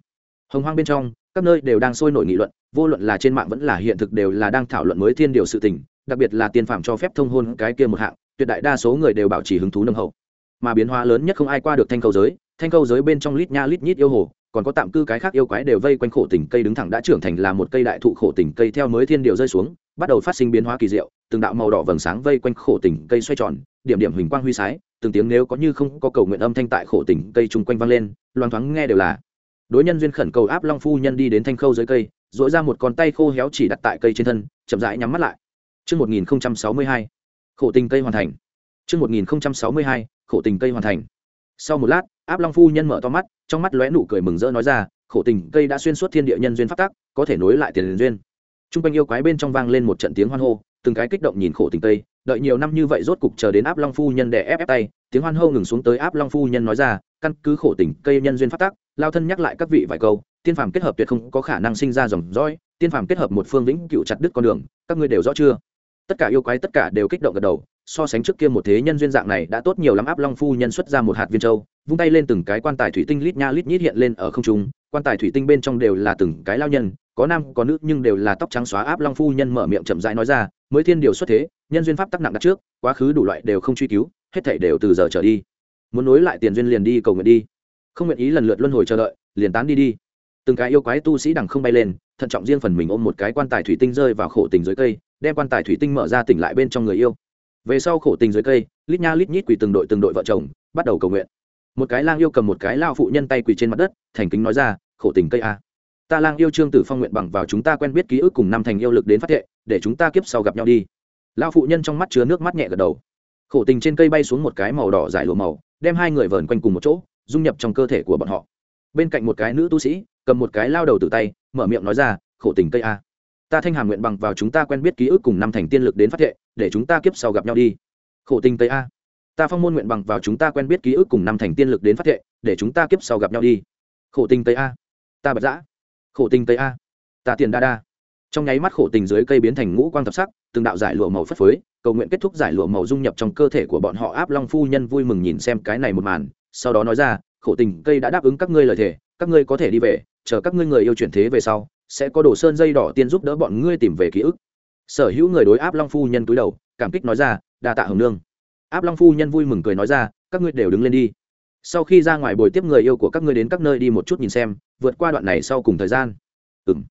S1: Hồng hoang bên trong, các nơi đều đang sôi nổi nghị luận, vô luận là trên mạng vẫn là hiện thực đều là đang thảo luận mới thiên điều sự tình, đặc biệt là tiên phạm cho phép thông hôn cái kia một hạng tuyệt đại đa số người đều bảo trì hứng thú nâng hậu. Mà biến hóa lớn nhất không ai qua được thanh câu giới thanh câu giới bên trong lít nha lít nhít yêu hồ còn có tạm cư cái khác yêu quái đều vây quanh khổ tình cây đứng thẳng đã trưởng thành là một cây đại thụ khổ tình cây theo mới thiên điều rơi xuống bắt đầu phát sinh biến hóa kỳ diệu từng đạo màu đỏ vầng sáng vây quanh khổ tình cây xoay tròn điểm điểm huỳnh quang huy sái từng tiếng nếu có như không có cầu nguyện âm thanh tại khổ tình cây chung quanh vang lên loang thoáng nghe đều là. Đối nhân duyên khẩn cầu áp long phu nhân đi đến thanh khâu dưới cây dội ra một con tay khô héo chỉ đặt tại cây trên thân chậm rãi nhắm mắt lại. Trước 1062, khổ tình cây hoàn thành. Trước 1062, khổ tình cây hoàn thành. Sau một lát, áp long phu nhân mở to mắt, trong mắt lóe nụ cười mừng rỡ nói ra, khổ tình cây đã xuyên suốt thiên địa nhân duyên pháp tắc, có thể nối lại tiền duyên. Trung quanh yêu quái bên trong vang lên một trận tiếng hoan hô, từng cái kích động nhìn khổ tình cây, đợi nhiều năm như vậy rốt cục chờ đến áp long phu nhân để ép ép tay, tiếng hoan hô ngừng xuống tới áp long phu nhân nói ra, căn cứ khổ tình cây nhân duyên pháp tắc, lao thân nhắc lại các vị vài câu, tiên phàm kết hợp tuyệt không có khả năng sinh ra dòng dõi, tiên phàm kết hợp một phương vĩnh cựu chặt đứt con đường, các ngươi đều rõ chưa? Tất cả yêu quái tất cả đều kích động gật đầu, so sánh trước kia một thế nhân duyên dạng này đã tốt nhiều lắm. Áp long phu nhân xuất ra một hạt viên châu, vung tay lên từng cái quan tài thủy tinh lít nha lít nhít hiện lên ở không trung, quan tài thủy tinh bên trong đều là từng cái lao nhân, có nam có nữ nhưng đều là tóc trắng xóa. Áp long phu nhân mở miệng chậm rãi nói ra, mới thiên điều xuất thế, nhân duyên pháp tắc nặng đặt trước, quá khứ đủ loại đều không truy cứu, hết thảy đều từ giờ trở đi. Muốn nối lại tiền duyên liền đi cầu nguyện đi, không nguyện ý lần lượt luân hồi chờ đợi, liền tán đi đi. Từng cái yêu quái tu sĩ đằng không bay lên thận trọng riêng phần mình ôm một cái quan tài thủy tinh rơi vào khổ tình dưới cây, đem quan tài thủy tinh mở ra tỉnh lại bên trong người yêu. Về sau khổ tình dưới cây, lít nha lít nhít quỳ từng đội từng đội vợ chồng, bắt đầu cầu nguyện. Một cái lang yêu cầm một cái lao phụ nhân tay quỳ trên mặt đất, thành kính nói ra, khổ tình cây a. Ta lang yêu trương tử phong nguyện bằng vào chúng ta quen biết ký ức cùng năm thành yêu lực đến phát thệ, để chúng ta kiếp sau gặp nhau đi. Lao phụ nhân trong mắt chứa nước mắt nhẹ gật đầu. Khổ tình trên cây bay xuống một cái màu đỏ dài lụa màu, đem hai người vờn quanh cùng một chỗ, dung nhập trong cơ thể của bọn họ. Bên cạnh một cái nữ tu sĩ cầm một cái lao đầu từ tay, mở miệng nói ra, khổ tình cây a. Ta thanh hàm nguyện bằng vào chúng ta quen biết ký ức cùng năm thành tiên lực đến phát thệ, để chúng ta kiếp sau gặp nhau đi. Khổ tình cây a. Ta phong môn nguyện bằng vào chúng ta quen biết ký ức cùng năm thành tiên lực đến phát thệ, để chúng ta kiếp sau gặp nhau đi. Khổ tình cây a. Ta bật giã khổ tình cây a. Ta tiền đa đa. Trong nháy mắt khổ tình dưới cây biến thành ngũ quang thập sắc, từng đạo giải lụa màu phất phới, cầu nguyện kết thúc giải lụa màu dung nhập trong cơ thể của bọn họ, áp long phu nhân vui mừng nhìn xem cái này một màn, sau đó nói ra, khổ tình cây đã đáp ứng các ngươi lời thề các ngươi có thể đi về, chờ các ngươi người yêu chuyển thế về sau, sẽ có đồ sơn dây đỏ tiên giúp đỡ bọn ngươi tìm về ký ức. Sở hữu người đối áp long phu nhân túi đầu, cảm kích nói ra, đa tạ hồng nương. Áp long phu nhân vui mừng cười nói ra, các ngươi đều đứng lên đi. Sau khi ra ngoài buổi tiếp người yêu của các ngươi đến các nơi đi một chút nhìn xem, vượt qua đoạn này sau cùng thời gian. Ừ m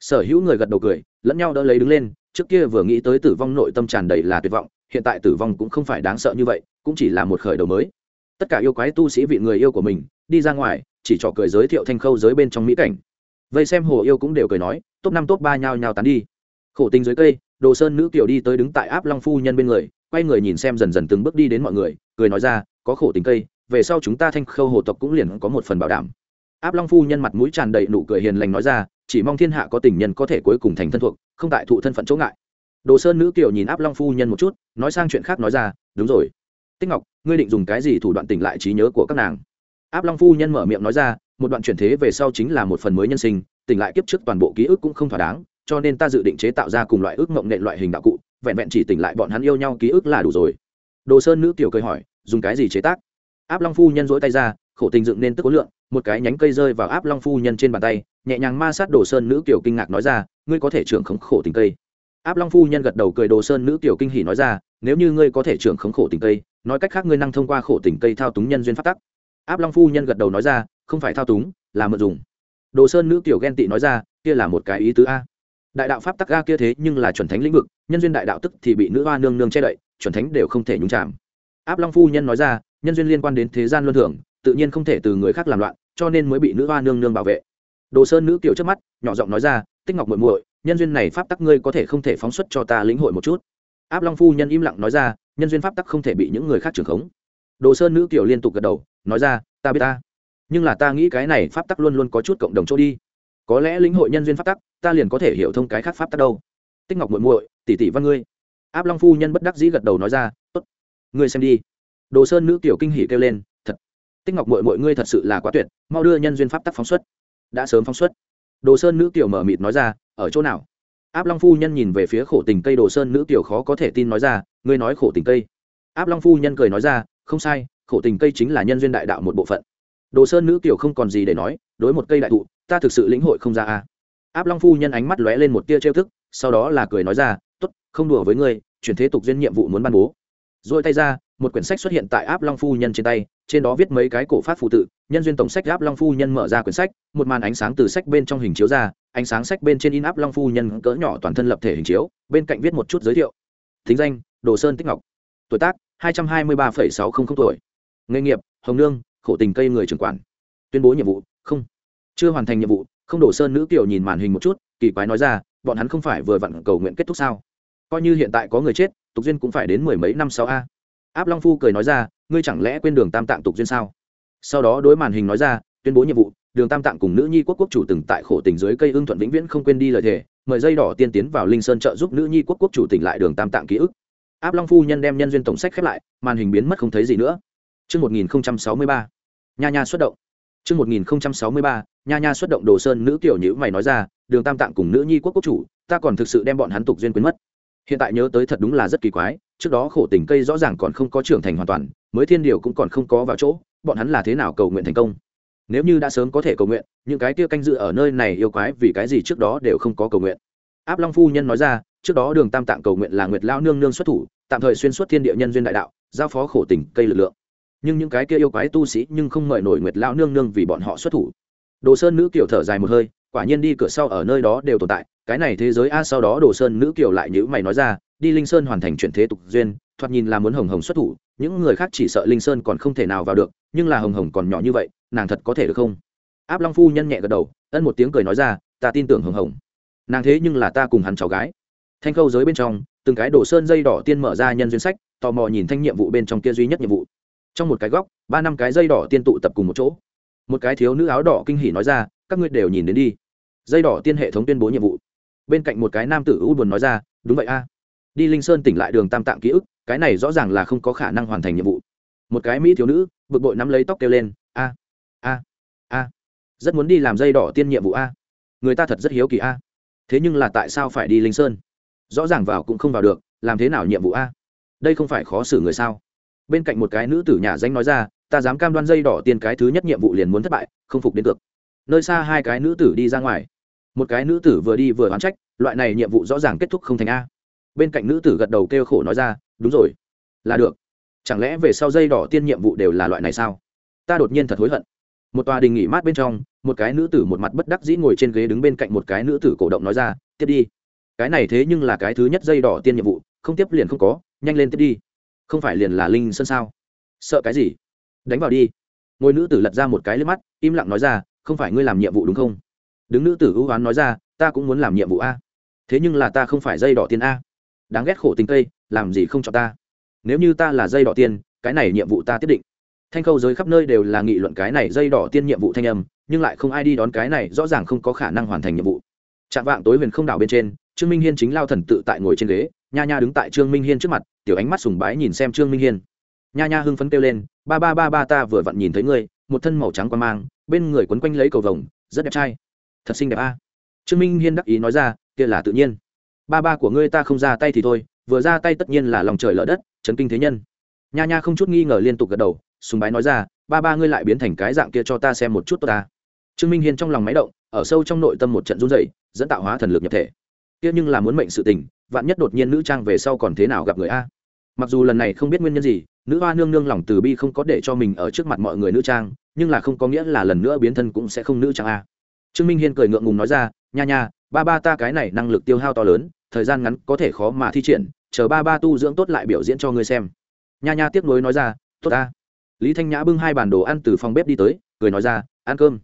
S1: sở hữu người gật đầu cười, lẫn nhau đỡ lấy đứng lên, trước kia vừa nghĩ tới tử vong nội tâm tràn đầy là tuyệt vọng, hiện tại tử vong cũng không phải đáng sợ như vậy, cũng chỉ là một khởi đầu mới. Tất cả yêu quái tu sĩ vị người yêu của mình, đi ra ngoài chỉ trò cười giới thiệu thanh khâu giới bên trong mỹ cảnh. Vây xem hồ yêu cũng đều cười nói, top năm, top ba nhao nhao tán đi. Khổ tình dưới cây, đồ sơn nữ kiểu đi tới đứng tại áp long phu nhân bên người, quay người nhìn xem dần dần từng bước đi đến mọi người, cười nói ra, có khổ tình cây, về sau chúng ta thanh khâu hồ tộc cũng liền có một phần bảo đảm. Áp long phu nhân mặt mũi tràn đầy nụ cười hiền lành nói ra, chỉ mong thiên hạ có tình nhân có thể cuối cùng thành thân thuộc, không tại thụ thân phận chỗ ngại. Đồ sơn nữ kiều nhìn áp long phu nhân một chút, nói sang chuyện khác nói ra, đúng rồi. Tích ngọc, ngươi định dùng cái gì thủ đoạn tỉnh lại trí nhớ của các nàng? Áp long phu nhân mở miệng nói ra, một đoạn chuyển thế về sau chính là một phần mới nhân sinh, tỉnh lại kiếp trước toàn bộ ký ức cũng không thỏa đáng, cho nên ta dự định chế tạo ra cùng loại ước mộng nện loại hình đạo cụ, vẹn vẹn chỉ tỉnh lại bọn hắn yêu nhau ký ức là đủ rồi. Đồ sơn nữ tiểu cười hỏi, dùng cái gì chế tác? Áp long phu nhân dỗi tay ra, khổ tình dựng nên tức có lượng, một cái nhánh cây rơi vào áp long phu nhân trên bàn tay, nhẹ nhàng ma sát đồ sơn nữ tiểu kinh ngạc nói ra, ngươi có thể trưởng khống khổ tình cây. Áp long phu nhân gật đầu cười đồ sơn nữ tiểu kinh hỉ nói ra, nếu như ngươi có thể trưởng khống khổ tình cây, nói cách khác ngươi năng thông qua khổ tình cây thao túng nhân duyên phát tắc áp long phu nhân gật đầu nói ra, không phải thao túng, là mượn dùng. Đồ sơn nữ kiểu ghen tị nói ra, kia là một cái ý tứ a. Đại đạo pháp tắc a kia thế nhưng là chuẩn thánh lĩnh vực, nhân duyên đại đạo tức thì bị nữ hoa nương nương che đậy, chuẩn thánh đều không thể nhúng chạm áp long phu nhân nói ra, nhân duyên liên quan đến thế gian luân thường, tự nhiên không thể từ người khác làm loạn, cho nên mới bị nữ hoa nương nương bảo vệ. Đồ sơn nữ kiểu trước mắt, nhỏ giọng nói ra, tích ngọc muội muội, nhân duyên này pháp tắc ngươi có thể không thể phóng xuất cho ta lĩnh hội một chút. Áp long phu nhân im lặng nói ra, nhân duyên pháp tắc không thể bị những người khác trưởng khống đồ sơn nữ kiều liên tục gật đầu, nói ra, ta biết ta, nhưng là ta nghĩ cái này pháp tắc luôn luôn có chút cộng đồng chỗ đi. Có lẽ lĩnh hội nhân duyên pháp tắc, ta liền có thể hiểu thông cái khác pháp tắc đâu. Tích ngọc muội muội, tỷ tỷ văn ngươi. Áp long phu nhân bất đắc dĩ gật đầu nói ra, tốt, ngươi xem đi. Đồ sơn nữ tiểu kinh hỉ kêu lên, thật, tích ngọc muội muội ngươi thật sự là quá tuyệt, mau đưa nhân duyên pháp tắc phóng xuất. Đã sớm phóng xuất. Đồ sơn nữ tiểu mở mịt nói ra, ở chỗ nào? Áp long phu nhân nhìn về phía khổ tình cây đồ sơn nữ tiểu khó có thể tin nói ra, ngươi nói khổ tình cây. Áp long phu nhân cười nói ra không sai, khổ tình cây chính là nhân duyên đại đạo một bộ phận. Đồ sơn nữ kiều không còn gì để nói, đối một cây đại thụ, ta thực sự lĩnh hội không ra a. Áp long phu nhân ánh mắt lóe lên một tia trêu thức sau đó là cười nói ra t ố t không đùa với ngươi, chuyển thế tục duyên nhiệm vụ muốn ban bố. Rồi tay ra, một quyển sách xuất hiện tại áp long phu nhân trên tay, trên đó viết mấy cái cổ phát phụ tự, nhân duyên tổng sách áp long phu nhân mở ra quyển sách, một màn ánh sáng từ sách bên trong hình chiếu ra, ánh sáng sách bên trên in áp long phu nhân cỡ nhỏ toàn thân lập thể hình chiếu, bên cạnh viết một chút giới thiệu. Thính danh, đồ sơn tích ngọc. Tuổi tác hai trăm hai mươi ba sáu trăm linh tuổi. Nghề nghiệp, hồng nương, khổ tình cây người trưởng quản. Tuyên bố nhiệm vụ, không. Chưa hoàn thành nhiệm vụ, không đổ sơn nữ kiều nhìn màn hình một chút, kỳ quái nói ra, bọn hắn không phải vừa vặn cầu nguyện kết thúc sao? Coi như hiện tại có người chết, tục duyên cũng phải đến mười mấy năm sau a. Áp long phu cười nói ra, ngươi chẳng lẽ quên đường tam tạng tục duyên sao? Sau đó đối màn hình nói ra, tuyên bố nhiệm vụ, đường tam tạng cùng nữ nhi quốc quốc chủ từng tại khổ tình dưới cây ương thuận vĩnh viễn không quên đi lời thề, mời dây đỏ tiên tiến vào linh sơn trợ giúp nữ nhi quốc quốc chủ tỉnh lại đường tam tạng ký ức áp long phu nhân đem nhân duyên tổng sách khép lại màn hình biến mất không thấy gì nữa Trước 1063, nha nha xuất động. Trước 1063, nha nha xuất động đồ sơn nữ tiểu nhữ mày nói ra, đường tam tạng cùng nữ nhi quốc quốc chủ, ta còn thực sự đem bọn hắn tục duyên quyến mất. Hiện tại nhớ tới thật đúng là rất kỳ quái, trước đó khổ tình cây rõ ràng còn không có trưởng thành hoàn toàn, mới thiên điều cũng còn không có vào chỗ, bọn hắn là thế nào cầu nguyện thành công? Nếu như đã sớm có thể cầu nguyện, những cái kia canh dự ở nơi này yêu quái vì cái gì trước đó đều không có cầu nguyện. Áp Long phu nhân nói ra, trước đó đường tam tạng cầu nguyện là nguyệt lao nương nương xuất thủ, tạm thời xuyên suốt thiên địa nhân duyên đại đạo, giao phó khổ tình cây lực lượng. Nhưng những cái kia yêu quái tu sĩ nhưng không mời nổi nguyệt lão nương nương vì bọn họ xuất thủ. Đồ sơn nữ kiều thở dài một hơi quả nhiên đi cửa sau ở nơi đó đều tồn tại cái này thế giới a à, sau đó đồ sơn nữ kiều lại nhữ mày nói ra đi linh sơn hoàn thành chuyển thế tục duyên thoạt nhìn là muốn hồng hồng xuất thủ những người khác chỉ sợ linh sơn còn không thể nào vào được nhưng là hồng hồng còn nhỏ như vậy nàng thật có thể được không? Áp long phu nhân nhẹ gật đầu ân một tiếng cười nói ra ta tin tưởng hồng hồng nàng thế nhưng là ta cùng hắn cháu gái. Thanh khâu giới bên trong, từng cái đổ sơn dây đỏ tiên mở ra nhân duyên sách, tò mò nhìn thanh nhiệm vụ bên trong kia duy nhất nhiệm vụ. Trong một cái góc, ba năm cái dây đỏ tiên tụ tập cùng một chỗ. Một cái thiếu nữ áo đỏ kinh hỉ nói ra, các ngươi đều nhìn đến đi. Dây đỏ tiên hệ thống tuyên bố nhiệm vụ. Bên cạnh một cái nam tử u buồn nói ra, đúng vậy a. Đi linh sơn tỉnh lại đường tam tạng ký ức, cái này rõ ràng là không có khả năng hoàn thành nhiệm vụ. Một cái mỹ thiếu nữ, bực bội nắm lấy tóc kêu lên a a a, rất muốn đi làm dây đỏ tiên nhiệm vụ a. Người ta thật rất hiếu kỳ a thế nhưng là tại sao phải đi linh sơn? Rõ ràng vào cũng không vào được, làm thế nào nhiệm vụ a? Đây không phải khó xử người sao? Bên cạnh một cái nữ tử nhà danh nói ra, ta dám cam đoan dây đỏ tiền cái thứ nhất nhiệm vụ liền muốn thất bại, không phục đến cực nơi xa hai cái nữ tử đi ra ngoài. Một cái nữ tử vừa đi vừa oán trách, loại này nhiệm vụ rõ ràng kết thúc không thành a. Bên cạnh nữ tử gật đầu kêu khổ nói ra, đúng rồi. Là được. Chẳng lẽ về sau dây đỏ tiên nhiệm vụ đều là loại này sao? Ta đột nhiên thật hối hận một tòa đình nghỉ mát bên trong, một cái nữ tử một mặt bất đắc dĩ ngồi trên ghế đứng bên cạnh một cái nữ tử cổ động nói ra, tiếp đi. Cái này thế nhưng là cái thứ nhất dây đỏ tiên nhiệm vụ, không tiếp liền không có, nhanh lên tiếp đi. Không phải liền là linh sơn sao? Sợ cái gì? Đánh vào đi. Ngôi nữ tử lật ra một cái lên mắt, im lặng nói ra, không phải ngươi làm nhiệm vụ đúng không? Đứng nữ tử ưu hoán nói ra, ta cũng muốn làm nhiệm vụ a. Thế nhưng là ta không phải dây đỏ tiên a. Đáng ghét khổ tình cây làm gì không cho ta? Nếu như ta là dây đỏ tiên, cái này nhiệm vụ ta tiếp định thanh khâu giới khắp nơi đều là nghị luận cái này dây đỏ tiên nhiệm vụ thanh âm, nhưng lại không ai đi đón cái này rõ ràng không có khả năng hoàn thành nhiệm vụ. Chạm vạng tối huyền không đảo bên trên, trương minh hiên chính lao thần tự tại ngồi trên ghế, nha nha đứng tại trương minh hiên trước mặt, tiểu ánh mắt sùng bái nhìn xem trương minh hiên. Nha nha hưng phấn kêu lên, ba ba ba ba ta vừa vặn nhìn thấy ngươi, một thân màu trắng quan mang, bên người quấn quanh lấy cầu vồng, rất đẹp trai. Thật xinh đẹp a. Trương minh hiên đắc ý nói ra, kia là tự nhiên. Ba ba của ngươi ta không ra tay thì thôi, vừa ra tay tất nhiên là lòng trời lỡ đất, chấn kinh thế nhân. Nha nha không chút nghi ngờ liên tục gật đầu sùng bái nói ra, ba ba ngươi lại biến thành cái dạng kia cho ta xem một chút tốt ta. Trương minh hiên trong lòng máy động, ở sâu trong nội tâm một trận run dày dẫn tạo hóa thần lực nhập thể. Kia nhưng là muốn mệnh sự tình, vạn nhất đột nhiên nữ trang về sau còn thế nào gặp người a? Mặc dù lần này không biết nguyên nhân gì, nữ hoa nương nương lòng từ bi không có để cho mình ở trước mặt mọi người nữ trang, nhưng là không có nghĩa là lần nữa biến thân cũng sẽ không nữ trang a. Trương minh hiên cười ngượng ngùng nói ra, nha nha, ba ba ta cái này năng lực tiêu hao to lớn, thời gian ngắn có thể khó mà thi triển, chờ ba ba tu dưỡng tốt lại biểu diễn cho ngươi xem. Nha nha tiếp nối nói ra, tốt ta lý thanh nhã bưng hai bản đồ ăn từ phòng bếp đi tới, cười nói ra, ăn cơm.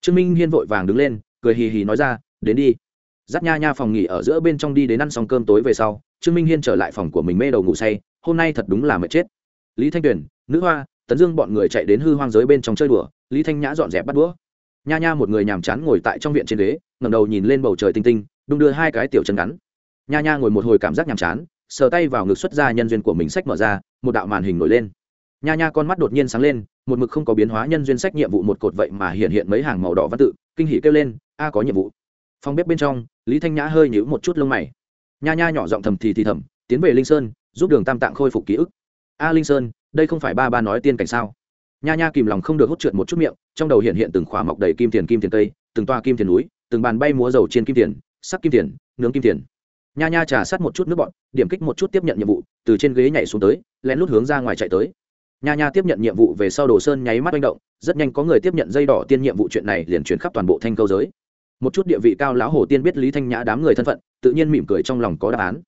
S1: Trương minh hiên vội vàng đứng lên, cười hì hì nói ra, đến đi. Dắt nha nha phòng nghỉ ở giữa bên trong đi đến ăn xong cơm tối về sau, trương minh hiên trở lại phòng của mình mê đầu ngủ say, hôm nay thật đúng là mệt chết. Lý thanh tuyền, nữ hoa, tấn dương bọn người chạy đến hư hoang giới bên trong chơi đùa. Lý thanh nhã dọn dẹp bắt đũa. Nha nha một người nhàm chán ngồi tại trong viện trên ghế ngầm đầu nhìn lên bầu trời tinh tinh, đung đưa hai cái tiểu chân ngắn. Nha nha ngồi một hồi cảm giác nhàm chán, sờ tay vào ngực xuất ra nhân duyên của mình sách mở ra, một đạo màn hình nổi lên nha nha con mắt đột nhiên sáng lên, một mực không có biến hóa nhân duyên sách nhiệm vụ một cột vậy mà hiện hiện mấy hàng màu đỏ văn tự, kinh hỉ kêu lên, a, có nhiệm vụ. Phòng bếp bên trong, lý thanh nhã hơi nhữ một chút lông mày. Nha nha nhỏ giọng thầm thì thì thầm, tiến về linh sơn, giúp đường tam tạng khôi phục ký ức. A, linh sơn, đây không phải ba ba nói tiên cảnh sao? Nha nha kìm lòng không được hút trượt một chút miệng, trong đầu hiện hiện từng khỏa mọc đầy kim tiền kim tiền cây, từng toa kim tiền núi, từng bàn bay múa dầu trên kim tiền sắc kim tiền, nướng kim tiền. Nha nha trà sát một chút nước bọn, điểm kích một chút tiếp nhận nhiệm vụ, từ trên ghế nhảy xuống tới, lén lút hướng ra ngoài chạy tới nha nha tiếp nhận nhiệm vụ về sau đồ sơn nháy mắt manh động, rất nhanh có người tiếp nhận dây đỏ tiên nhiệm vụ chuyện này liền chuyển khắp toàn bộ thanh câu giới. Một chút địa vị cao lão hồ tiên biết lý thanh nhã đám người thân phận, tự nhiên mỉm cười trong lòng có đáp án.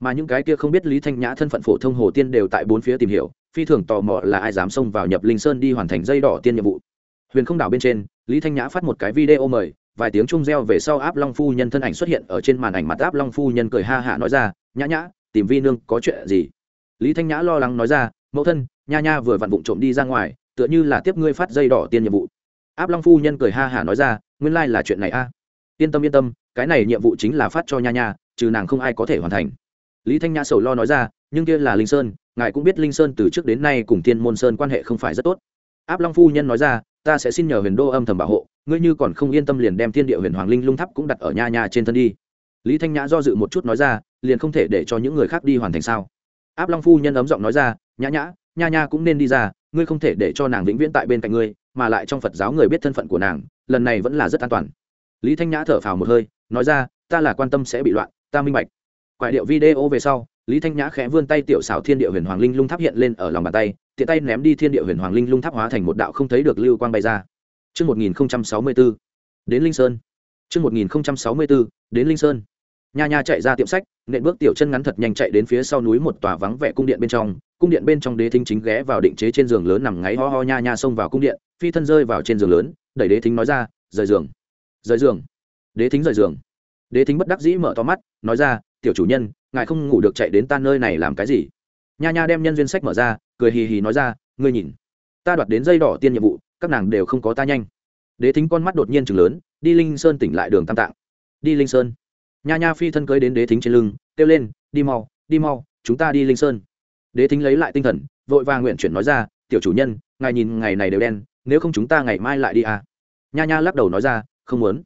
S1: Mà những cái kia không biết lý thanh nhã thân phận phổ thông hồ tiên đều tại bốn phía tìm hiểu, phi thường tò mò là ai dám xông vào nhập linh sơn đi hoàn thành dây đỏ tiên nhiệm vụ. Huyền không đảo bên trên, lý thanh nhã phát một cái video mời, vài tiếng chung reo về sau áp long phu nhân thân ảnh xuất hiện ở trên màn ảnh mặt áp long phu nhân cười ha hả nói ra, nhã nhã, tìm vi nương có chuyện gì? Lý thanh nhã lo lắng nói ra, mẫu thân nha nha vừa vặn vụng trộm đi ra ngoài, tựa như là tiếp ngươi phát dây đỏ tiên nhiệm vụ. Áp long phu nhân cười ha hả nói ra, nguyên lai là chuyện này a. Yên tâm yên tâm, cái này nhiệm vụ chính là phát cho nha nha, trừ nàng không ai có thể hoàn thành. Lý thanh nhã sầu lo nói ra, nhưng kia là linh sơn, ngài cũng biết linh sơn từ trước đến nay cùng thiên môn sơn quan hệ không phải rất tốt. Áp long phu nhân nói ra, ta sẽ xin nhờ huyền đô âm thầm bảo hộ, ngươi như còn không yên tâm liền đem thiên địa huyền hoàng linh lung tháp cũng đặt ở nha nha trên thân đi. Lý thanh nhã do dự một chút nói ra, liền không thể để cho những người khác đi hoàn thành sao? Áp long phu nhân ấm giọng nói ra, nhã nhã nha nha cũng nên đi ra ngươi không thể để cho nàng vĩnh viễn tại bên cạnh ngươi mà lại trong phật giáo người biết thân phận của nàng lần này vẫn là rất an toàn lý thanh nhã thở phào một hơi nói ra ta là quan tâm sẽ bị loạn ta minh bạch quại điệu video về sau lý thanh nhã khẽ vươn tay tiểu xảo thiên địa huyền hoàng linh lung tháp hiện lên ở lòng bàn tay tiện tay ném đi thiên địa huyền hoàng linh lung tháp hóa thành một đạo không thấy được lưu quang bay ra Trước 1064, đến Linh Sơn. Trước 1064, đến Linh Sơn. Nha nha chạy ra tiệm sách, nện bước tiểu chân ngắn thật nhanh chạy đến phía sau núi một tòa vắng vẻ cung điện bên trong, cung điện bên trong đế thính chính ghé vào định chế trên giường lớn nằm ngáy ho ho nha nha xông vào cung điện, phi thân rơi vào trên giường lớn, đẩy đế thính nói ra, rời giường. Rời giường. Đế thính rời giường. Đế thính bất đắc dĩ mở to mắt, nói ra, tiểu chủ nhân, ngài không ngủ được chạy đến ta nơi này làm cái gì? Nha nha đem nhân duyên sách mở ra, cười hì hì nói ra, ngươi nhìn, ta đoạt đến dây đỏ tiên nhiệm vụ, các nàng đều không có ta nhanh đế thính con mắt đột nhiên chừng lớn đi linh sơn tỉnh lại đường tam tạng đi linh sơn nha nha phi thân cưới đến đế thính trên lưng kêu lên đi mau đi mau chúng ta đi linh sơn đế thính lấy lại tinh thần, vội vàng nguyện chuyển nói ra, tiểu chủ nhân, ngài nhìn ngày này đều đen, nếu không chúng ta ngày mai lại đi à? Nha nha lắc đầu nói ra, không muốn.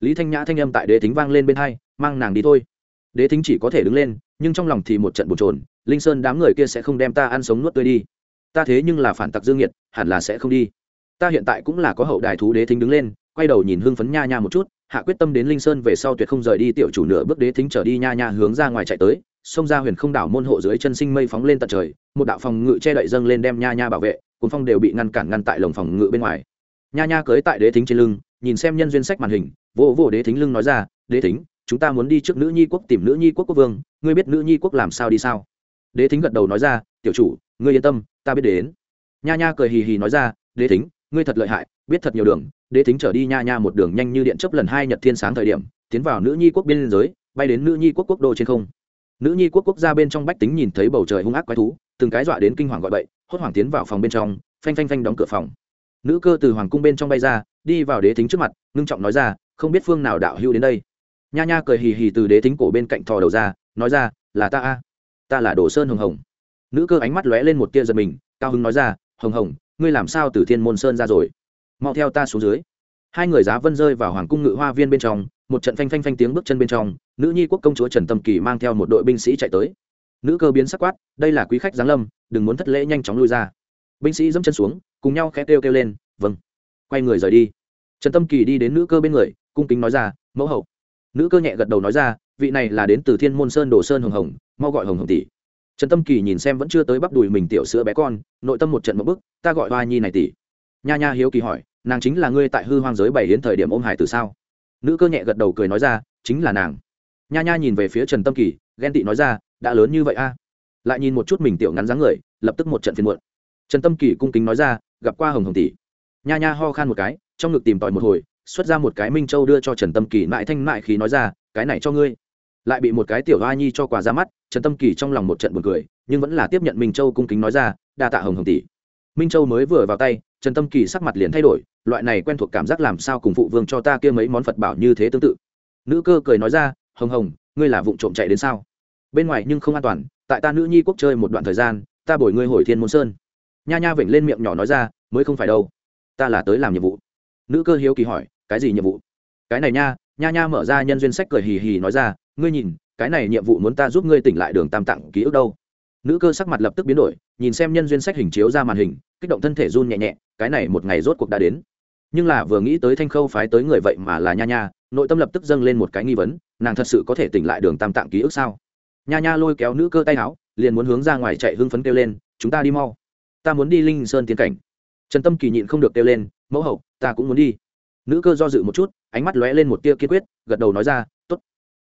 S1: Lý thanh nhã thanh âm tại đế thính vang lên bên hai, mang nàng đi thôi. Đế thính chỉ có thể đứng lên, nhưng trong lòng thì một trận bồn trồn linh sơn đám người kia sẽ không đem ta ăn sống nuốt tươi đi. Ta thế nhưng là phản tặc dương nhiệt hẳn là sẽ không đi. Ta hiện tại cũng là có hậu đài thú đế thính đứng lên quay đầu nhìn hưng phấn nha nha một chút, hạ quyết tâm đến linh sơn về sau tuyệt không rời đi tiểu chủ nửa bước đế thính trở đi nha nha hướng ra ngoài chạy tới, xông ra huyền không đảo môn hộ dưới chân sinh mây phóng lên tận trời, một đạo phòng ngự che đậy dâng lên đem nha nha bảo vệ, cuốn phong đều bị ngăn cản ngăn tại lồng phòng ngự bên ngoài. Nha nha cưới tại đế thính trên lưng, nhìn xem nhân duyên sách màn hình, vỗ vỗ đế thính lưng nói ra, đế thính, chúng ta muốn đi trước nữ nhi quốc tìm nữ nhi quốc quốc vương, ngươi biết nữ nhi quốc làm sao đi sao? Đế thính gật đầu nói ra, tiểu chủ, ngươi yên tâm, ta biết đến. Nha nha cười hì hì nói ra, đế thính ngươi thật lợi hại, biết thật nhiều đường, đế thính trở đi nha nha một đường nhanh như điện chấp lần hai nhật thiên sáng thời điểm, tiến vào nữ nhi quốc biên giới, bay đến nữ nhi quốc quốc đô trên không. Nữ nhi quốc quốc gia bên trong bách tính nhìn thấy bầu trời hung ác quái thú, từng cái dọa đến kinh hoàng gọi bậy, hốt hoảng tiến vào phòng bên trong, phanh phanh phanh đóng cửa phòng. Nữ cơ từ hoàng cung bên trong bay ra, đi vào đế thính trước mặt, ngưng trọng nói ra, không biết phương nào đạo hưu đến đây? Nha nha cười hì hì từ đế thính cổ bên cạnh thò đầu ra, nói ra, là ta a, ta là đồ sơn hồng hồng. Nữ cơ ánh mắt lóe lên một tia giật mình, cao hưng nói ra, hồng hồng ngươi làm sao từ thiên môn sơn ra rồi? Mau theo ta xuống dưới. Hai người giá vân rơi vào hoàng cung ngự hoa viên bên trong, một trận phanh phanh phanh tiếng bước chân bên trong, nữ nhi quốc công chúa trần tâm kỳ mang theo một đội binh sĩ chạy tới. Nữ cơ biến sắc quát, đây là quý khách giáng lâm, đừng muốn thất lễ nhanh chóng lui ra. Binh sĩ dẫm chân xuống, cùng nhau khẽ kêu kêu lên vâng. Quay người rời đi. Trần tâm kỳ đi đến nữ cơ bên người, cung kính nói ra, mẫu hậu. Nữ cơ nhẹ gật đầu nói ra, vị này là đến từ thiên môn sơn đồ sơn hồng hồng, mau gọi hồng hồng tỷ trần tâm kỳ nhìn xem vẫn chưa tới bắp đùi mình tiểu sữa bé con, nội tâm một trận một bức, ta gọi hoa nhi này tỷ. Nha nha hiếu kỳ hỏi, nàng chính là ngươi tại hư hoang giới bảy đến thời điểm ôm hải từ sao? Nữ cơ nhẹ gật đầu cười nói ra, chính là nàng. Nha nha nhìn về phía trần tâm kỳ, ghen tị nói ra, đã lớn như vậy a? Lại nhìn một chút mình tiểu ngắn dáng người, lập tức một trận phiền muộn. Trần tâm kỳ cung kính nói ra, gặp qua hồng hồng tỷ. Nha nha ho khan một cái, trong ngực tìm tòi một hồi, xuất ra một cái minh châu đưa cho trần tâm kỳ mãi thanh mại khí nói ra, cái này cho ngươi lại bị một cái tiểu hoa nhi cho quà ra mắt, trần tâm kỳ trong lòng một trận buồn cười, nhưng vẫn là tiếp nhận minh châu cung kính nói ra, đa tạ hồng hồng tỷ. Minh châu mới vừa vào tay, trần tâm kỳ sắc mặt liền thay đổi, loại này quen thuộc cảm giác làm sao cùng phụ vương cho ta kia mấy món phật bảo như thế tương tự. Nữ cơ cười nói ra, hồng hồng, ngươi là vụ trộm chạy đến sao? Bên ngoài nhưng không an toàn, tại ta nữ nhi quốc chơi một đoạn thời gian, ta bồi ngươi hồi thiên môn sơn. Nha nha vểnh lên miệng nhỏ nói ra, mới không phải đâu, ta là tới làm nhiệm vụ. Nữ cơ hiếu kỳ hỏi, cái gì nhiệm vụ? Cái này nha nha nha mở ra nhân duyên sách cười hì hì nói ra ngươi nhìn, cái này nhiệm vụ muốn ta giúp ngươi tỉnh lại đường tam tặng ký ức đâu? Nữ cơ sắc mặt lập tức biến đổi, nhìn xem nhân duyên sách hình chiếu ra màn hình, kích động thân thể run nhẹ nhẹ, cái này một ngày rốt cuộc đã đến. Nhưng là vừa nghĩ tới thanh khâu phái tới người vậy mà là nha nha, nội tâm lập tức dâng lên một cái nghi vấn, nàng thật sự có thể tỉnh lại đường tam tạng ký ức sao? Nha nha lôi kéo nữ cơ tay áo, liền muốn hướng ra ngoài chạy hưng phấn kêu lên, chúng ta đi mau. Ta muốn đi linh sơn tiến cảnh. Trần tâm kỳ nhịn không được kêu lên, mẫu hậu, ta cũng muốn đi. Nữ cơ do dự một chút, ánh mắt lóe lên một tia kiên quyết, gật đầu nói ra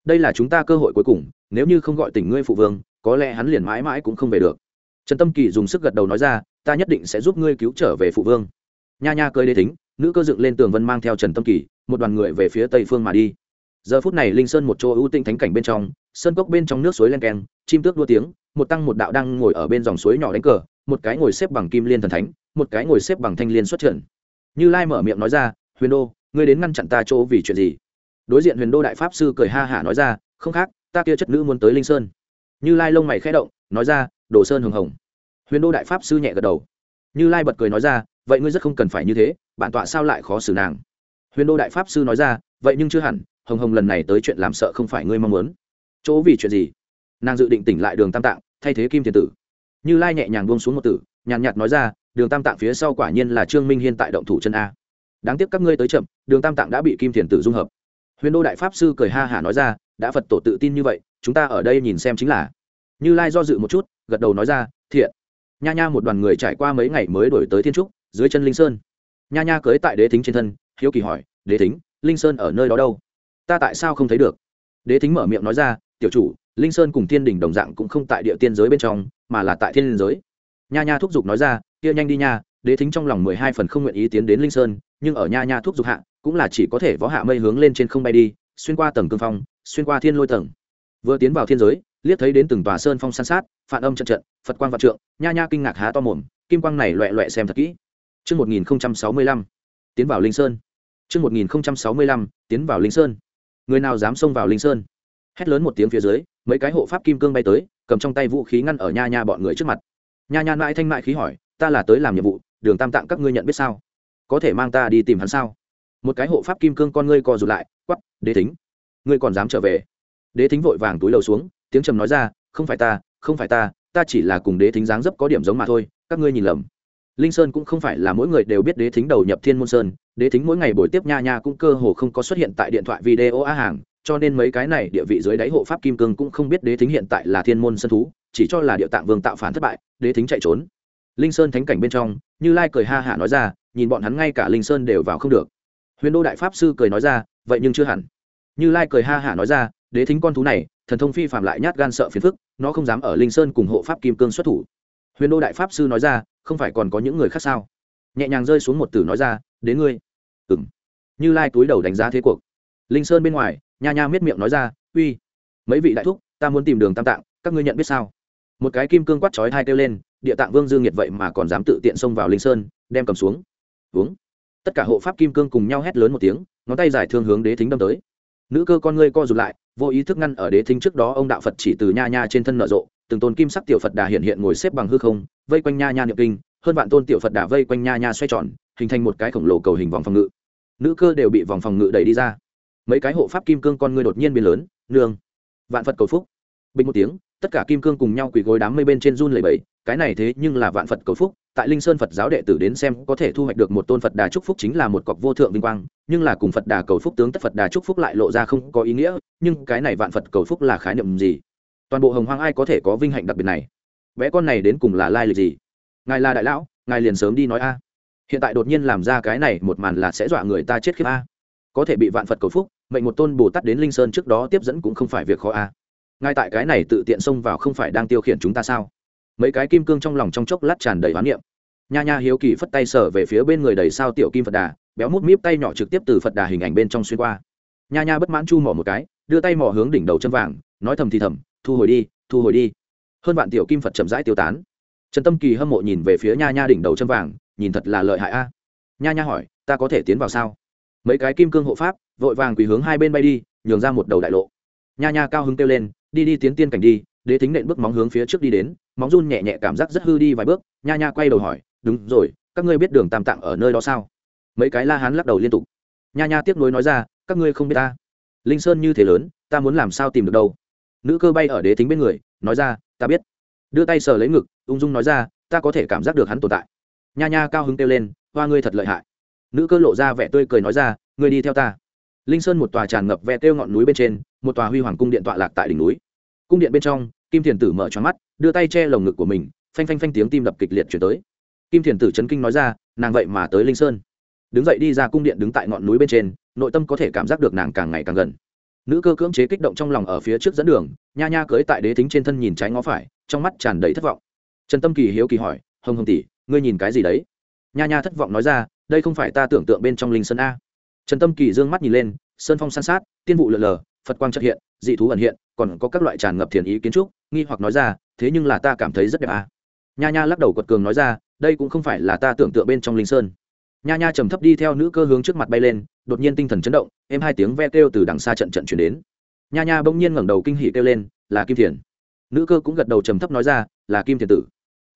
S1: đây là chúng ta cơ hội cuối cùng, nếu như không gọi tỉnh ngươi phụ vương, có lẽ hắn liền mãi mãi cũng không về được. Trần tâm kỳ dùng sức gật đầu nói ra, ta nhất định sẽ giúp ngươi cứu trở về phụ vương. Nha nha cơi đế thính, nữ cơ dựng lên tường vân mang theo trần tâm kỳ, một đoàn người về phía tây phương mà đi. Giờ phút này linh sơn một chỗ ưu tinh thánh cảnh bên trong, sơn cốc bên trong nước suối len keng, chim tước đua tiếng, một tăng một đạo đang ngồi ở bên dòng suối nhỏ đánh cờ, một cái ngồi xếp bằng kim liên thần thánh, một cái ngồi xếp bằng thanh liên xuất trận như lai mở miệng nói ra, huyền đô, ngươi đến ngăn chặn ta chỗ vì chuyện gì? Đối diện huyền đô đại pháp sư cười ha hả nói ra, không khác, ta kia chất nữ muốn tới linh sơn. Như lai lông mày khẽ động, nói ra, đồ sơn hồng hồng. Huyền đô đại pháp sư nhẹ gật đầu. Như lai bật cười nói ra, vậy ngươi rất không cần phải như thế, bản tọa sao lại khó xử nàng? Huyền đô đại pháp sư nói ra, vậy nhưng chưa hẳn, hồng hồng lần này tới chuyện làm sợ không phải ngươi mong muốn. Chỗ vì chuyện gì? Nàng dự định tỉnh lại đường tam tạng, thay thế kim thiền tử. Như lai nhẹ nhàng buông xuống một tử, nhàn nhạt nói ra, đường tam tạng phía sau quả nhiên là trương minh hiên tại động thủ chân a. Đáng tiếc các ngươi tới chậm, đường tam tạng đã bị kim thiền tử dung hợp huyền đô đại pháp sư cười ha hả nói ra, đã phật tổ tự tin như vậy, chúng ta ở đây nhìn xem chính là. Như lai do dự một chút, gật đầu nói ra, thiện. Nha nha một đoàn người trải qua mấy ngày mới đổi tới thiên trúc, dưới chân linh sơn. Nha nha cưới tại đế thính trên thân, hiếu kỳ hỏi, đế thính, linh sơn ở nơi đó đâu? Ta tại sao không thấy được? Đế thính mở miệng nói ra, tiểu chủ, linh sơn cùng thiên đình đồng dạng cũng không tại địa tiên giới bên trong, mà là tại thiên Linh giới. Nha nha thúc giục nói ra, kia nhanh đi nha, đế thính trong lòng mười hai phần không nguyện ý tiến đến linh sơn, nhưng ở nha nha thúc giục hạ cũng là chỉ có thể võ hạ mây hướng lên trên không bay đi xuyên qua tầng cương phong xuyên qua thiên lôi tầng vừa tiến vào thiên giới liếc thấy đến từng tòa sơn phong san sát phản âm trận trận phật quang vạn trượng nha nha kinh ngạc há to mồm kim quang này loẹ loẹ xem thật kỹ Trước 1065, tiến vào Linh Sơn. Trước 1065, tiến vào Linh Sơn. Người nào dám xông vào Linh Sơn? Hét lớn một tiếng phía dưới, mấy cái hộ pháp kim cương bay tới, cầm trong tay vũ khí ngăn ở nha nha bọn người trước mặt. Nha nha mãi thanh mại khí hỏi, ta là tới làm nhiệm vụ, đường tam tạng các ngươi nhận biết sao? Có thể mang ta đi tìm hắn sao? Một cái hộ pháp kim cương con ngươi co rụt lại, quắp đế thính, ngươi còn dám trở về? Đế thính vội vàng túi đầu xuống, tiếng trầm nói ra, không phải ta, không phải ta, ta chỉ là cùng đế thính dáng dấp có điểm giống mà thôi, các ngươi nhìn lầm. Linh sơn cũng không phải là mỗi người đều biết đế thính đầu nhập thiên môn sơn đế thính mỗi ngày buổi tiếp nha nha cũng cơ hồ không có xuất hiện tại điện thoại video á hàng cho nên mấy cái này địa vị dưới đáy hộ pháp kim cương cũng không biết đế thính hiện tại là thiên môn sân thú chỉ cho là địa tạng vương tạo phản thất bại đế thính chạy trốn. Linh sơn thánh cảnh bên trong như lai cười ha hả nói ra nhìn bọn hắn ngay cả linh sơn đều vào không được huyền đô đại pháp sư cười nói ra, vậy nhưng chưa hẳn. Như lai cười ha hả nói ra, đế thính con thú này, thần thông phi phạm lại nhát gan sợ phiền phức, nó không dám ở linh sơn cùng hộ pháp kim cương xuất thủ. Huyền đô đại pháp sư nói ra, không phải còn có những người khác sao? Nhẹ nhàng rơi xuống một tử nói ra đến ngươi. Ừng như lai túi đầu đánh giá thế cuộc. Linh sơn bên ngoài, nha nha miết miệng nói ra, uy, mấy vị đại thúc, ta muốn tìm đường tam tạng, các ngươi nhận biết sao? Một cái kim cương quát chói hai kêu lên, địa tạng vương dương nhiệt vậy mà còn dám tự tiện xông vào linh sơn, đem cầm xuống. Uống tất cả hộ pháp kim cương cùng nhau hét lớn một tiếng, ngón tay giải thương hướng đế thính đâm tới. Nữ cơ con ngươi co rụt lại, vô ý thức ngăn ở đế thính trước đó, ông đạo phật chỉ từ nha nha trên thân nở rộ, từng tôn kim sắc tiểu phật đà hiện hiện ngồi xếp bằng hư không, vây quanh nha nha niệm kinh, hơn vạn tôn tiểu phật đà vây quanh nha nha xoay tròn, hình thành một cái khổng lồ cầu hình vòng phòng ngự. Nữ cơ đều bị vòng phòng ngự đẩy đi ra. Mấy cái hộ pháp kim cương con ngươi đột nhiên biến lớn, nương! Vạn phật cầu phúc. Bình một tiếng tất cả kim cương cùng nhau quỳ gối đám mây bên trên run lầy bẫy cái này thế nhưng là vạn phật cầu phúc, tại linh sơn phật giáo đệ tử đến xem có thể thu hoạch được một tôn phật đà c phúc chính là một cọc vô thượng vinh quang, nhưng là cùng phật đà cầu phúc tướng tất phật đà c phúc lại lộ ra không có ý nghĩa, nhưng cái này vạn phật cầu phúc là khái niệm gì? Toàn bộ hồng hoang ai có thể có vinh hạnh đặc biệt này? Vẽ con này đến cùng là lai lịch gì? Ngài là đại lão, ngài liền sớm đi nói a. Hiện tại đột nhiên làm ra cái này một màn là sẽ dọa người ta chết khiếp a. Có thể bị vạn phật cầu phúc, mệnh một tôn bồ tát đến linh sơn trước đó tiếp dẫn cũng không phải việc khó a ngay tại cái này tự tiện xông vào không phải đang tiêu khiển chúng ta sao? Mấy cái kim cương trong lòng trong chốc lát tràn đầy hoán niệm. Nha nha hiếu kỳ phất tay sở về phía bên người đầy sao tiểu kim phật đà, béo mút míp tay nhỏ trực tiếp từ phật đà hình ảnh bên trong xuyên qua. Nha nha bất mãn chu mỏ một cái, đưa tay mỏ hướng đỉnh đầu chân vàng, nói thầm thì thầm, thu hồi đi, thu hồi đi. Hơn bạn tiểu kim phật chậm rãi tiêu tán. Trần tâm kỳ hâm mộ nhìn về phía nha nha đỉnh đầu chân vàng, nhìn thật là lợi hại a. Nha nha hỏi, ta có thể tiến vào sao? Mấy cái kim cương hộ pháp, vội vàng quỳ hướng hai bên bay đi, nhường ra một đầu đại lộ. Nha nha cao hứng kêu lên đi đi tiến tiên cảnh đi, đế tính nện bước móng hướng phía trước đi đến, móng run nhẹ nhẹ cảm giác rất hư đi vài bước, nha nha quay đầu hỏi, đúng rồi, các ngươi biết đường tam tạng ở nơi đó sao? Mấy cái la hán lắc đầu liên tục. Nha nha tiếp nối nói ra, các ngươi không biết ta. Linh sơn như thế lớn, ta muốn làm sao tìm được đâu? Nữ cơ bay ở đế tính bên người, nói ra, ta biết. Đưa tay sờ lấy ngực, ung dung nói ra, ta có thể cảm giác được hắn tồn tại. Nha nha cao hứng kêu lên, hoa ngươi thật lợi hại. Nữ cơ lộ ra vẻ tươi cười nói ra, ngươi đi theo ta linh sơn một tòa tràn ngập ve kêu ngọn núi bên trên, một tòa huy hoàng cung điện tọa lạc tại đỉnh núi. Cung điện bên trong, kim thiền tử mở cho mắt, đưa tay che lồng ngực của mình, phanh phanh phanh tiếng tim đập kịch liệt chuyển tới. Kim thiền tử chấn kinh nói ra, nàng vậy mà tới linh sơn. Đứng dậy đi ra cung điện đứng tại ngọn núi bên trên, nội tâm có thể cảm giác được nàng càng ngày càng gần. Nữ cơ cưỡng chế kích động trong lòng ở phía trước dẫn đường, nha nha cưới tại đế thính trên thân nhìn trái ngó phải, trong mắt tràn đầy thất vọng. Trần tâm kỳ hiếu kỳ hỏi, hồng hồng tỷ, ngươi nhìn cái gì đấy? Nha nha thất vọng nói ra, đây không phải ta tưởng tượng bên trong linh sơn a trần tâm kỳ dương mắt nhìn lên, sơn phong san sát, tiên vụ lượn lờ, phật quang trật hiện, dị thú ẩn hiện, còn có các loại tràn ngập thiền ý kiến trúc, nghi hoặc nói ra, thế nhưng là ta cảm thấy rất đẹp à? nha nha lắc đầu quật cường nói ra, đây cũng không phải là ta tưởng tượng bên trong linh sơn. Nha nha trầm thấp đi theo nữ cơ hướng trước mặt bay lên, đột nhiên tinh thần chấn động em hai tiếng ve kêu từ đằng xa trận trận chuyển đến. Nha nha bỗng nhiên ngẩng đầu kinh hỉ kêu lên, là kim thiền. Nữ cơ cũng gật đầu trầm thấp nói ra, là kim thiền tử.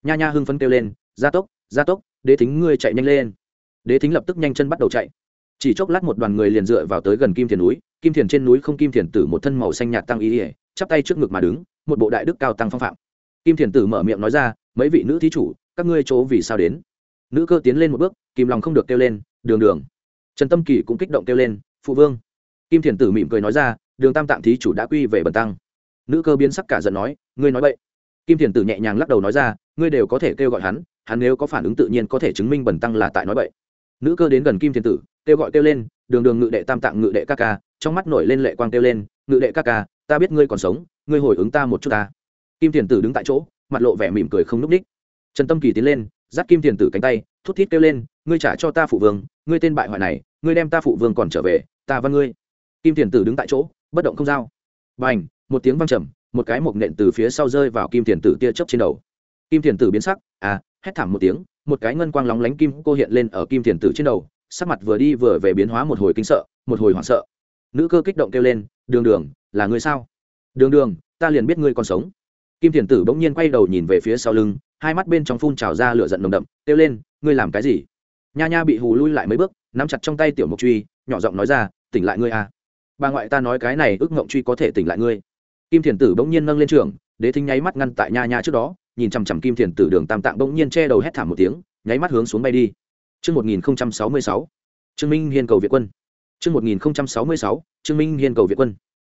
S1: Nha nha hưng phấn kêu lên, gia tốc gia tốc, đế thính ngươi chạy nhanh lên. Đế thính lập tức nhanh chân bắt đầu chạy chỉ chốc lát một đoàn người liền dựa vào tới gần kim thiền núi, kim thiền trên núi không kim thiền tử một thân màu xanh nhạt tăng ý ỉa chắp tay trước ngực mà đứng, một bộ đại đức cao tăng phong phạm. Kim thiền tử mở miệng nói ra, mấy vị nữ thí chủ, các ngươi chỗ vì sao đến? Nữ cơ tiến lên một bước, kìm lòng không được kêu lên, đường đường. Trần tâm kỳ cũng kích động kêu lên, phụ vương. Kim thiền tử mỉm cười nói ra, đường tam tạng thí chủ đã quy về bần tăng. Nữ cơ biến sắc cả giận nói, ngươi nói vậy kim thiền tử nhẹ nhàng lắc đầu nói ra, ngươi đều có thể kêu gọi hắn hắn nếu có phản ứng tự nhiên có thể chứng minh bần tăng là tại nói vậy nữ cơ đến gần kim thiền tử kêu gọi kêu lên, đường đường ngự đệ tam tạng ngự đệ ca ca, trong mắt nổi lên lệ quang kêu lên, ngự đệ ca ca, ta biết ngươi còn sống, ngươi hồi ứng ta một chút ta. Kim thiền tử đứng tại chỗ, mặt lộ vẻ mỉm cười không núp ních trần tâm kỳ tiến lên, dắt kim thiền tử cánh tay, thút thít kêu lên, ngươi trả cho ta phụ vương, ngươi tên bại hoại này, ngươi đem ta phụ vương còn trở về, ta văn ngươi. Kim thiền tử đứng tại chỗ, bất động không dao. b à n h một tiếng văng trầm, một cái mộc nện từ phía sau rơi vào kim thiền tử tia chớp trên đầu. Kim thiền tử biến sắc à hét thảm một tiếng, một cái ngân quang lóng lánh kim cô hiện lên ở kim thiền tử trên đầu sắc mặt vừa đi vừa về biến hóa một hồi kinh sợ, một hồi hoảng sợ. Nữ cơ kích động kêu lên, đường đường, là người sao? Đường đường, ta liền biết ngươi còn sống. Kim thiền tử bỗng nhiên quay đầu nhìn về phía sau lưng, hai mắt bên trong phun trào ra lửa giận nồng đậm, kêu lên, ngươi làm cái gì? Nha nha bị hù lui lại mấy bước, nắm chặt trong tay tiểu mộc truy, nhỏ giọng nói ra, tỉnh lại ngươi à. Bà ngoại ta nói cái này ước ngộng truy có thể tỉnh lại ngươi. Kim thiền tử bỗng nhiên nâng lên trường, đế thính nháy mắt ngăn tại nha nha trước đó, nhìn chằm chằm kim thiền tử đường tam tạng bỗng nhiên che đầu hét thảm một tiếng, nháy mắt hướng xuống bay đi. Trước 1066, Trương Minh Hiên cầu Việt quân. Trước 1066, Trương Minh Hiên cầu Việt quân.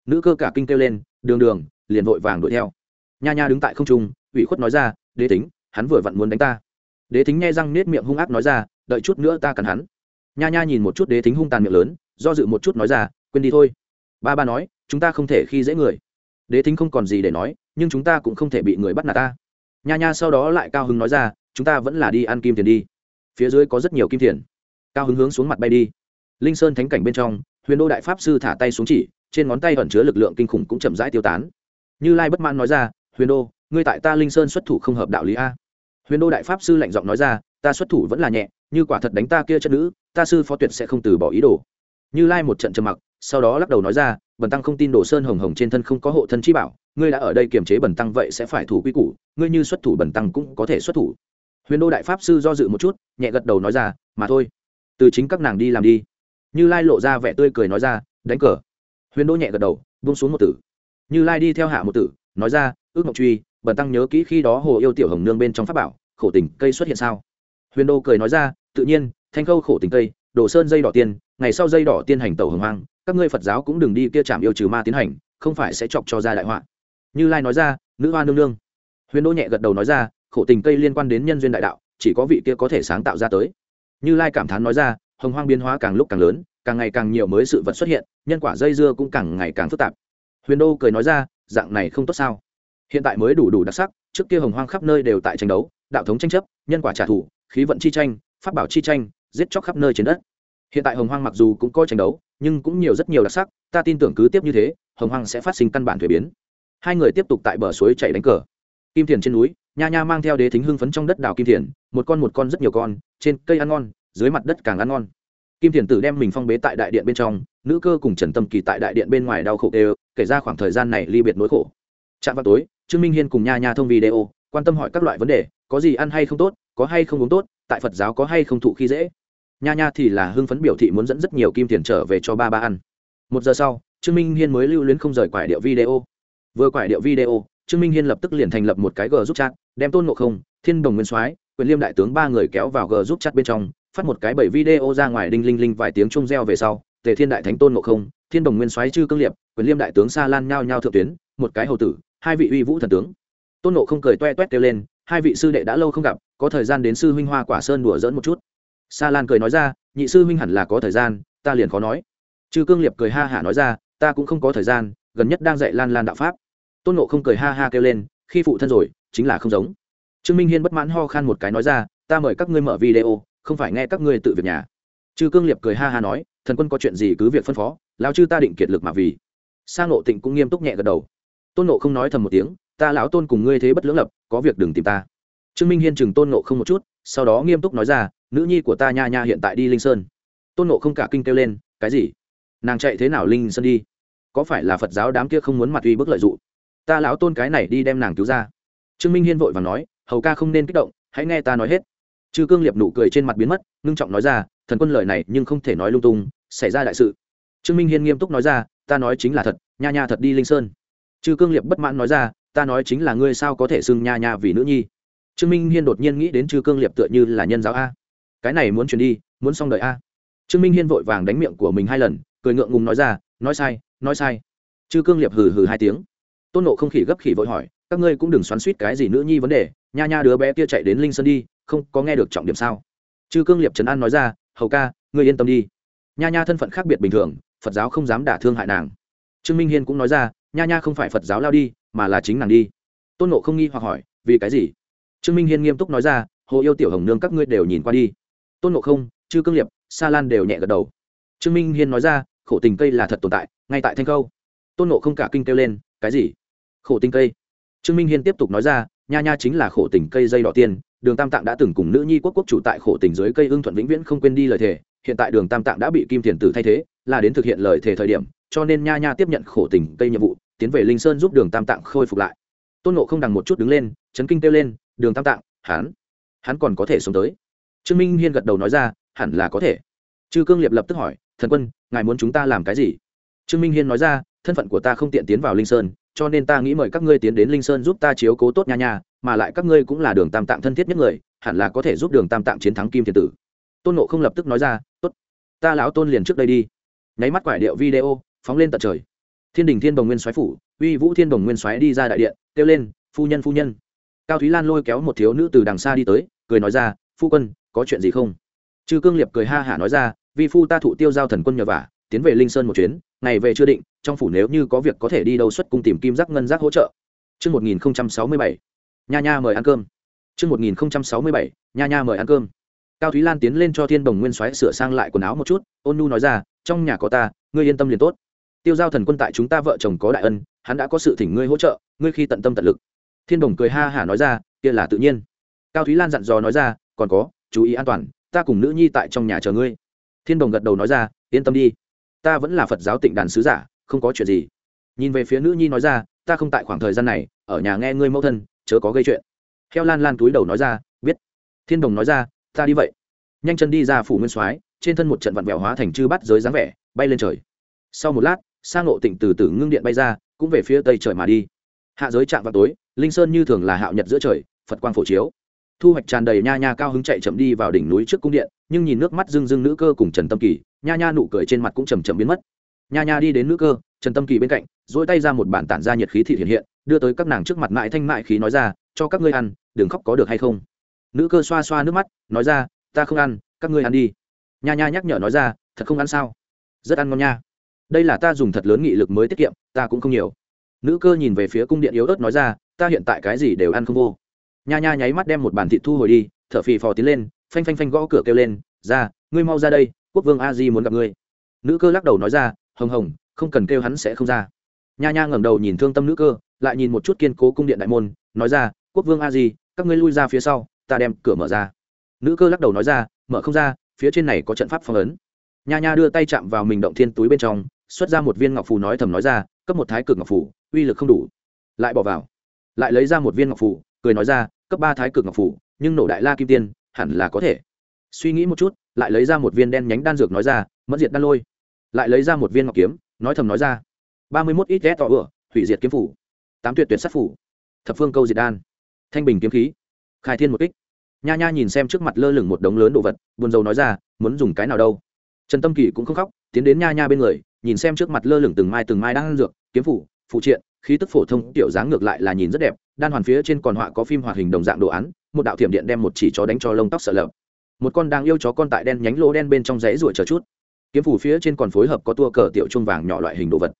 S1: Nữ cơ cả kinh kêu lên, đường đường, liền vội vàng đuổi theo. Nha nha đứng tại không trung, ủy khuất nói ra, đế tính, hắn vừa vặn muốn đánh ta. đế tính nghe răng nết miệng hung ác nói ra đợi chút nữa ta cắn hắn nha nha nhìn một chút đế tính hung tàn miệng lớn do dự một chút nói ra quên đi thôi ba ba nói chúng ta không thể khi dễ người đế tính không còn gì để nói nhưng chúng ta cũng không thể bị người bắt nạt ta nha nha sau đó lại cao hứng nói ra chúng ta vẫn là đi ăn kim tiền đi phía dưới có rất nhiều kim thiền, cao hứng hướng xuống mặt bay đi. Linh sơn thánh cảnh bên trong huyền đô đại pháp sư thả tay xuống chỉ trên ngón tay ẩn chứa lực lượng kinh khủng cũng chậm rãi tiêu tán. Như lai bất mãn nói ra huyền đô ngươi tại ta linh sơn xuất thủ không hợp đạo lý a. Huyền đô đại pháp sư lạnh giọng nói ra ta xuất thủ vẫn là nhẹ như quả thật đánh ta kia chất nữ ta sư phó tuyệt sẽ không từ bỏ ý đồ. Như lai một trận trầm mặc sau đó lắc đầu nói ra bần tăng không tin đồ sơn hồng hồng trên thân không có hộ thân chi bảo ngươi đã ở đây kiềm chế bần tăng vậy sẽ phải thủ quy củ ngươi như xuất thủ bần tăng cũng có thể xuất thủ huyền đô đại pháp sư do dự một chút, nhẹ gật đầu nói ra, mà thôi, từ chính các nàng đi làm đi. Như lai lộ ra vẻ tươi cười nói ra, đánh cờ. Huyền đô nhẹ gật đầu, buông xuống một tử. Như lai đi theo hạ một tử, nói ra, ước mộng truy, bần tăng nhớ kỹ khi đó hồ yêu tiểu hồng nương bên trong pháp bảo, khổ tình cây xuất hiện sao? Huyền đô cười nói ra, tự nhiên, thanh khâu khổ tình cây, đồ sơn dây đỏ tiên, ngày sau dây đỏ tiên hành tàu hồng hoang, các ngươi phật giáo cũng đừng đi kia chạm yêu trừ ma tiến hành, không phải sẽ chọc cho ra đại họa. Như lai nói ra, nữ hoa nương nương. Huyền đô nhẹ gật đầu nói ra khổ tình cây liên quan đến nhân duyên đại đạo, chỉ có vị kia có thể sáng tạo ra tới. Như lai cảm thán nói ra, hồng hoang biến hóa càng lúc càng lớn, càng ngày càng nhiều mới sự vật xuất hiện, nhân quả dây dưa cũng càng ngày càng phức tạp. Huyền đô cười nói ra, dạng này không tốt sao? Hiện tại mới đủ đủ đặc sắc, trước kia hồng hoang khắp nơi đều tại tranh đấu, đạo thống tranh chấp, nhân quả trả thù, khí vận chi tranh, pháp bảo chi tranh, giết chóc khắp nơi trên đất. Hiện tại hồng hoang mặc dù cũng có tranh đấu, nhưng cũng nhiều rất nhiều đặc sắc, ta tin tưởng cứ tiếp như thế, hồng hoang sẽ phát sinh căn bản thuế biến. Hai người tiếp tục tại bờ suối chạy đánh cờ. Kim thiền trên núi nha nha mang theo đế thính hưng phấn trong đất đào kim thiền, một con một con rất nhiều con, trên cây ăn ngon, dưới mặt đất càng ăn ngon. Kim thiền tử đem mình phong bế tại đại điện bên trong, nữ cơ cùng trần tâm kỳ tại đại điện bên ngoài đau khổ đều, kể ra khoảng thời gian này ly biệt nỗi khổ. Chạm vào tối, trương minh hiên cùng nha nha thông video, quan tâm hỏi các loại vấn đề, có gì ăn hay không tốt, có hay không uống tốt, tại phật giáo có hay không thụ khi dễ. Nha nha thì là hưng phấn biểu thị muốn dẫn rất nhiều kim tiền trở về cho ba ba ăn. Một giờ sau, trương minh hiên mới lưu luyến không rời quải điệu video. Vừa quải điệu video, trương minh hiên lập tức liền thành lập một cái g giúp chat đem tôn ngộ không, thiên đồng nguyên soái, quyền liêm đại tướng ba người kéo vào g giúp chặt bên trong, phát một cái bảy video ra ngoài đinh linh linh vài tiếng chung reo về sau, tề thiên đại thánh tôn ngộ không, thiên đồng nguyên soái chư cương liệp, quyền liêm đại tướng sa lan nhao nhao thượng tuyến, một cái hầu tử, hai vị uy vũ thần tướng. Tôn ngộ không cười toe toét kêu lên, hai vị sư đệ đã lâu không gặp, có thời gian đến sư huynh hoa quả sơn đùa dỡn một chút. Sa lan cười nói ra, nhị sư huynh hẳn là có thời gian, ta liền khó nói. Chư cương liệp cười ha hả nói ra, ta cũng không có thời gian, gần nhất đang dạy lan lan đạo pháp. Tôn nộ không cười ha ha kêu lên khi phụ thân rồi, chính là không giống. Trương minh hiên bất mãn ho khan một cái nói ra, ta mời các ngươi mở video, không phải nghe các ngươi tự việc nhà. Chư cương liệp cười ha ha nói, thần quân có chuyện gì cứ việc phân phó lao chư ta định kiệt lực mà vì. Sang nộ tịnh cũng nghiêm túc nhẹ gật đầu. Tôn nộ không nói thầm một tiếng, ta lão tôn cùng ngươi thế bất lưỡng lập, có việc đừng tìm ta. Trương minh hiên chừng tôn nộ không một chút, sau đó nghiêm túc nói ra, nữ nhi của ta nha nha hiện tại đi linh sơn. Tôn nộ không cả kinh kêu lên, cái gì? Nàng chạy thế nào linh sơn đi? Có phải là phật giáo đám kia không muốn mặt uy bức lợi dụng? Ta lão tôn cái này đi đem nàng cứu ra. Trương minh hiên vội và nói, hầu ca không nên kích động, hãy nghe ta nói hết. Chư cương liệp nụ cười trên mặt biến mất, ngưng trọng nói ra, thần quân lời này nhưng không thể nói lung tung, xảy ra đại sự. Trương minh hiên nghiêm túc nói ra, ta nói chính là thật, nha nha thật đi linh sơn. Chư cương liệp bất mãn nói ra, ta nói chính là ngươi sao có thể xưng nha nha vì nữ nhi. Trương minh hiên đột nhiên nghĩ đến chư cương liệp tựa như là nhân giáo a. Cái này muốn chuyển đi, muốn xong đợi a. Trương minh hiên vội vàng đánh miệng của mình hai lần, cười ngượng ngùng nói ra, nói sai nói sai. Chư cương liệp hừ hừ hai tiếng tôn nộ không khỉ gấp khỉ vội hỏi, các ngươi cũng đừng xoắn suýt cái gì nữ nhi vấn đề, nha nha đứa bé kia chạy đến linh sơn đi, không có nghe được trọng điểm sao? Chư cương liệp trấn an nói ra, hầu ca, ngươi yên tâm đi. Nha nha thân phận khác biệt bình thường, phật giáo không dám đả thương hại nàng. Trương minh hiên cũng nói ra, nha nha không phải phật giáo lao đi, mà là chính nàng đi. Tôn nộ không nghi hoặc hỏi, vì cái gì? Trương minh hiên nghiêm túc nói ra, hồ yêu tiểu hồng nương các ngươi đều nhìn qua đi. Tôn nộ không, chư cương liệp, sa lan đều nhẹ gật đầu. Trương minh hiên nói ra, khổ tình cây là thật tồn tại, ngay tại thanh khâu. Tôn nộ không cả kinh kêu lên cái gì? Khổ tình cây. Trương minh hiên tiếp tục nói ra, nha nha chính là khổ tình cây dây đỏ tiên, đường tam tạng đã từng cùng nữ nhi quốc quốc chủ tại khổ tình dưới cây ưng thuận vĩnh viễn không quên đi lời thề, hiện tại đường tam tạng đã bị kim thiền tử thay thế, là đến thực hiện lời thề thời điểm, cho nên nha nha tiếp nhận khổ tình cây nhiệm vụ, tiến về linh sơn giúp đường tam tạng khôi phục lại. Tôn nộ không đằng một chút đứng lên, chấn kinh kêu lên, đường tam tạng, hắn hắn còn có thể sống tới? Trương minh hiên gật đầu nói ra, hẳn là có thể. Chư cương liệp lập tức hỏi, thần quân, ngài muốn chúng ta làm cái gì? Trương minh hiên nói ra thân phận của ta không tiện tiến vào linh sơn, cho nên ta nghĩ mời các ngươi tiến đến linh sơn giúp ta chiếu cố tốt nha nha, mà lại các ngươi cũng là đường tam tạng thân thiết nhất người, hẳn là có thể giúp đường tam tạng chiến thắng kim thiên tử. Tôn nộ không lập tức nói ra, tốt, ta lão tôn liền trước đây đi. Nháy mắt quải điệu video, phóng lên tận trời. Thiên đình thiên đồng nguyên soái phủ, uy vũ thiên đồng nguyên soái đi ra đại điện, kêu lên, phu nhân phu nhân. Cao thúy lan lôi kéo một thiếu nữ từ đằng xa đi tới, cười nói ra, phu quân, có chuyện gì không? Chư cương liệp cười ha hả nói ra vì phu ta thụ tiêu giao thần quân nhờ vả tiến về linh sơn một chuyến ngày về chưa định trong phủ nếu như có việc có thể đi đâu xuất cung tìm kim giác ngân giác hỗ trợ Trước 1067, nha nha mời ăn cơm. Trước 1067, nha nha mời ăn cơm. Cao Thúy Lan tiến lên cho Thiên Đồng Nguyên Soái sửa sang lại quần áo một chút, ôn nhu nói ra, trong nhà có ta, ngươi yên tâm liền tốt. Tiêu giao thần quân tại chúng ta vợ chồng có đại ân, hắn đã có sự thỉnh ngươi hỗ trợ, ngươi khi tận tâm tận lực. Thiên Đồng cười ha hả nói ra, kia là tự nhiên. Cao Thúy Lan dặn dò nói ra, còn có, chú ý an toàn, ta cùng nữ nhi tại trong nhà chờ ngươi. Thiên Đồng gật đầu nói ra, yên tâm đi, ta vẫn là Phật giáo Tịnh đàn sứ giả, không có chuyện gì. Nhìn về phía nữ nhi nói ra, ta không tại khoảng thời gian này, ở nhà nghe ngươi mẫu thân, chớ có gây chuyện. Heo Lan Lan túi đầu nói ra, biết. Thiên Đồng nói ra, ta đi vậy nhanh chân đi ra phủ nguyên soái trên thân một trận vặn vẹo hóa thành chư bắt giới dáng vẻ bay lên trời sau một lát sang ngộ tịnh từ từ ngưng điện bay ra cũng về phía tây trời mà đi hạ giới chạm vào tối linh sơn như thường là hạo nhật giữa trời phật quang phổ chiếu thu hoạch tràn đầy nha nha cao hứng chạy chậm đi vào đỉnh núi trước cung điện, nhưng nhìn nước mắt rưng rưng nữ cơ cùng trần tâm kỳ, nha nha nụ cười trên mặt cũng chầm chậm biến mất. Nha nha đi đến nữ cơ, trần tâm kỳ bên cạnh dỗi tay ra một bản tản ra nhiệt khí thị hiện hiện, đưa tới các nàng trước mặt mại thanh mại khí nói ra, cho các ngươi ăn, đừng khóc có được hay không? Nữ cơ xoa xoa nước mắt, nói ra, ta không ăn, các ngươi ăn đi. Nha nha nhắc nhở nói ra, thật không ăn sao? Rất ăn ngon nha. Đây là ta dùng thật lớn nghị lực mới tiết kiệm, ta cũng không nhiều. Nữ cơ nhìn về phía cung điện yếu ớt nói ra, ta hiện tại cái gì đều ăn không vô nha nha nháy mắt đem một bàn thịt thu hồi đi, thở phì phò tiến lên, phanh phanh phanh gõ cửa kêu lên, ra, ngươi mau ra đây, quốc vương a di muốn gặp ngươi. Nữ cơ lắc đầu nói ra, hồng hồng, không cần kêu hắn sẽ không ra. Nha nha ngẩng đầu nhìn thương tâm nữ cơ, lại nhìn một chút kiên cố cung điện đại môn, nói ra, quốc vương a di, các ngươi lui ra phía sau, ta đem cửa mở ra. Nữ cơ lắc đầu nói ra, mở không ra, phía trên này có trận pháp phong ấn. Nha nha đưa tay chạm vào mình động thiên túi bên trong, xuất ra một viên ngọc phù nói thầm nói ra, cấp một thái cực ngọc phù, uy lực không đủ. Lại bỏ vào. Lại lấy ra một viên ngọc phù, cười nói ra cấp ba thái cực ngọc phù nhưng nổ đại la kim tiên, hẳn là có thể. Suy nghĩ một chút, lại lấy ra một viên đen nhánh đan dược nói ra, mẫn diệt đan lôi. Lại lấy ra một viên ngọc kiếm, nói thầm nói ra, ba mươi mốt ít ghé tỏ ựa hủy diệt kiếm phủ, tám tuyệt tuyệt sát phủ, thập phương câu diệt đan, thanh bình kiếm khí, khai thiên một kích. Nha nha nhìn xem trước mặt lơ lửng một đống lớn đồ vật, buồn rầu nói ra, muốn dùng cái nào đâu? Trần tâm kỳ cũng không khóc, tiến đến nha nha bên người, nhìn xem trước mặt lơ lửng từng mai từng mai đang ăn dược, kiếm phủ, phụ triện, khí tức phổ thông, tiểu dáng ngược lại là nhìn rất đẹp đan hoàn phía trên còn họa có phim hoạt hình đồng dạng đồ án, một đạo thiểm điện đem một chỉ chó đánh cho lông tóc sợ lợp. Một con đang yêu chó con tại đen nhánh lỗ đen bên trong rẽ ruổi chờ chút. Kiếm phủ phía trên còn phối hợp có tua cờ tiểu trung vàng nhỏ loại hình đồ vật.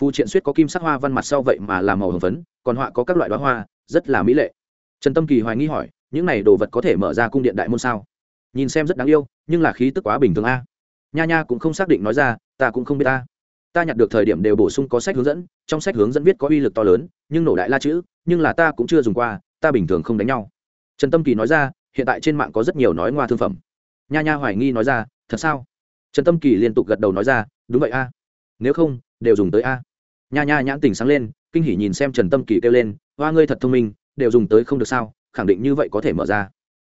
S1: Phù triện suýt có kim sắc hoa văn mặt sau vậy mà làm màu hồng phấn, còn họa có các loại đoá hoa, rất là mỹ lệ. Trần tâm kỳ hoài nghi hỏi, những này đồ vật có thể mở ra cung điện đại môn sao? Nhìn xem rất đáng yêu, nhưng là khí tức quá bình thường a. Nha nha cũng không xác định nói ra, ta cũng không biết ta ta nhặt được thời điểm đều bổ sung có sách hướng dẫn, trong sách hướng dẫn viết có uy lực to lớn, nhưng nổ đại la chữ, nhưng là ta cũng chưa dùng qua, ta bình thường không đánh nhau. Trần tâm kỳ nói ra, hiện tại trên mạng có rất nhiều nói ngoa thương phẩm. Nha nha hoài nghi nói ra, thật sao? Trần tâm kỳ liên tục gật đầu nói ra, đúng vậy a. Nếu không, đều dùng tới a. Nha nha nhãn tỉnh sáng lên, kinh hỉ nhìn xem trần tâm kỳ kêu lên, hoa ngươi thật thông minh, đều dùng tới không được sao, khẳng định như vậy có thể mở ra.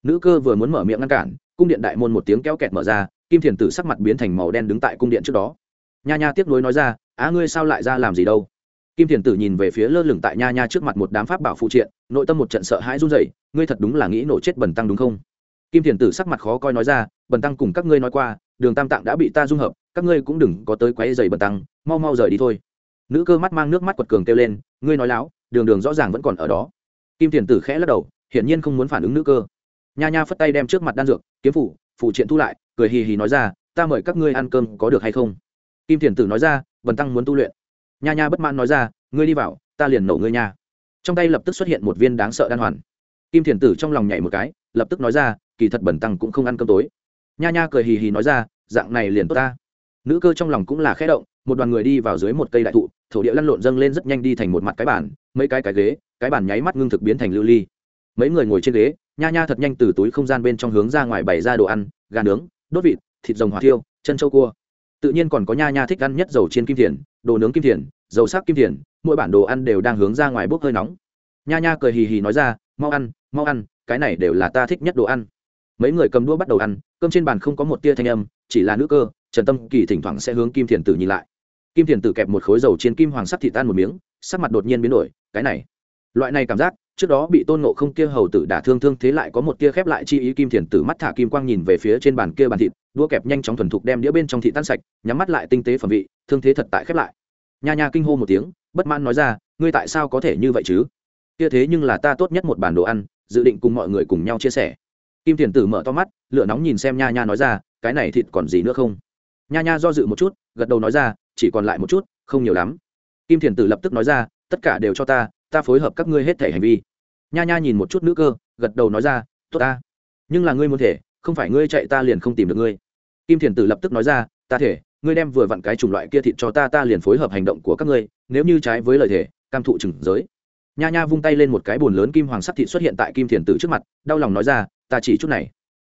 S1: Nữ cơ vừa muốn mở miệng ngăn cản, cung điện đại môn một tiếng kéo kẹt mở ra, kim thiền tử sắc mặt biến thành màu đen đứng tại cung điện trước đó nha nha tiếp nối nói ra, á, ngươi sao lại ra làm gì đâu? Kim thiền tử nhìn về phía lơ lửng tại nha nha trước mặt một đám pháp bảo phụ triện, nội tâm một trận sợ hãi run rẩy, ngươi thật đúng là nghĩ nổ chết bần tăng đúng không? Kim thiền tử sắc mặt khó coi nói ra, bần tăng cùng các ngươi nói qua, đường tam tạng đã bị ta dung hợp, các ngươi cũng đừng có tới quấy dày bần tăng, mau mau rời đi thôi. Nữ cơ mắt mang nước mắt quật cường kêu lên, ngươi nói láo, đường đường rõ ràng vẫn còn ở đó. Kim thiền tử khẽ lắc đầu, hiển nhiên không muốn phản ứng nữ cơ. Nha nha phất tay đem trước mặt đan dược, kiếm phủ phụ triện thu lại, cười hì hì nói ra, ta mời các ngươi ăn cơm có được hay không? Kim thiền tử nói ra vần tăng muốn tu luyện. Nha nha bất mãn nói ra, ngươi đi vào, ta liền nổ ngươi nha. Trong tay lập tức xuất hiện một viên đáng sợ đan hoàn. Kim thiền tử trong lòng nhảy một cái, lập tức nói ra, kỳ thật bẩn tăng cũng không ăn cơm tối. Nha nha cười hì hì nói ra, dạng này liền tốt ta. Nữ cơ trong lòng cũng là khẽ động, một đoàn người đi vào dưới một cây đại thụ, thổ địa lăn lộn dâng lên rất nhanh đi thành một mặt cái bàn, mấy cái cái ghế, cái bàn nháy mắt ngưng thực biến thành lưu ly. Mấy người ngồi trên ghế, nha nha thật nhanh từ túi không gian bên trong hướng ra ngoài bày ra đồ ăn, gà nướng, đốt vịt, thịt rồng hỏa tiêu chân châu cua tự nhiên còn có nha nha thích ăn nhất dầu chiên kim thiền, đồ nướng kim thiền, dầu sắc kim thiền, mỗi bản đồ ăn đều đang hướng ra ngoài bốc hơi nóng. Nha nha cười hì hì nói ra, mau ăn mau ăn, cái này đều là ta thích nhất đồ ăn. Mấy người cầm đũa bắt đầu ăn, cơm trên bàn không có một tia thanh âm, chỉ là nữ cơ, trần tâm kỳ thỉnh thoảng sẽ hướng kim thiền tử nhìn lại. Kim thiền tử kẹp một khối dầu trên kim hoàng sắc thịt tan một miếng, sắc mặt đột nhiên biến đổi, cái này, loại này cảm giác trước đó bị tôn nộ không kia hầu tử đả thương thương thế lại có một tia khép lại chi ý kim thiền tử mắt thả kim quang nhìn về phía trên bàn kia bàn thịt đua kẹp nhanh chóng thuần thục đem đĩa bên trong thịt tan sạch, nhắm mắt lại tinh tế phẩm vị, thương thế thật tại khép lại. Nha nha kinh hô một tiếng, bất mãn nói ra, ngươi tại sao có thể như vậy chứ? Kia thế nhưng là ta tốt nhất một bản đồ ăn, dự định cùng mọi người cùng nhau chia sẻ. Kim thiền tử mở to mắt, lửa nóng nhìn xem nha nha nói ra, cái này thịt còn gì nữa không? Nha nha do dự một chút, gật đầu nói ra, chỉ còn lại một chút, không nhiều lắm. Kim thiền tử lập tức nói ra, tất cả đều cho ta ta phối hợp các ngươi hết thể hành vi. Nha nha nhìn một chút nữ cơ gật đầu nói ra tốt ta. Nhưng là ngươi muốn thể không phải ngươi chạy ta liền không tìm được ngươi. Kim thiền tử lập tức nói ra ta thể ngươi đem vừa vặn cái chủng loại kia thịt cho ta ta liền phối hợp hành động của các ngươi nếu như trái với lời thể cam thụ chừng giới. Nha nha vung tay lên một cái bồn lớn kim hoàng sắc thịt xuất hiện tại kim thiền tử trước mặt đau lòng nói ra ta chỉ chút này.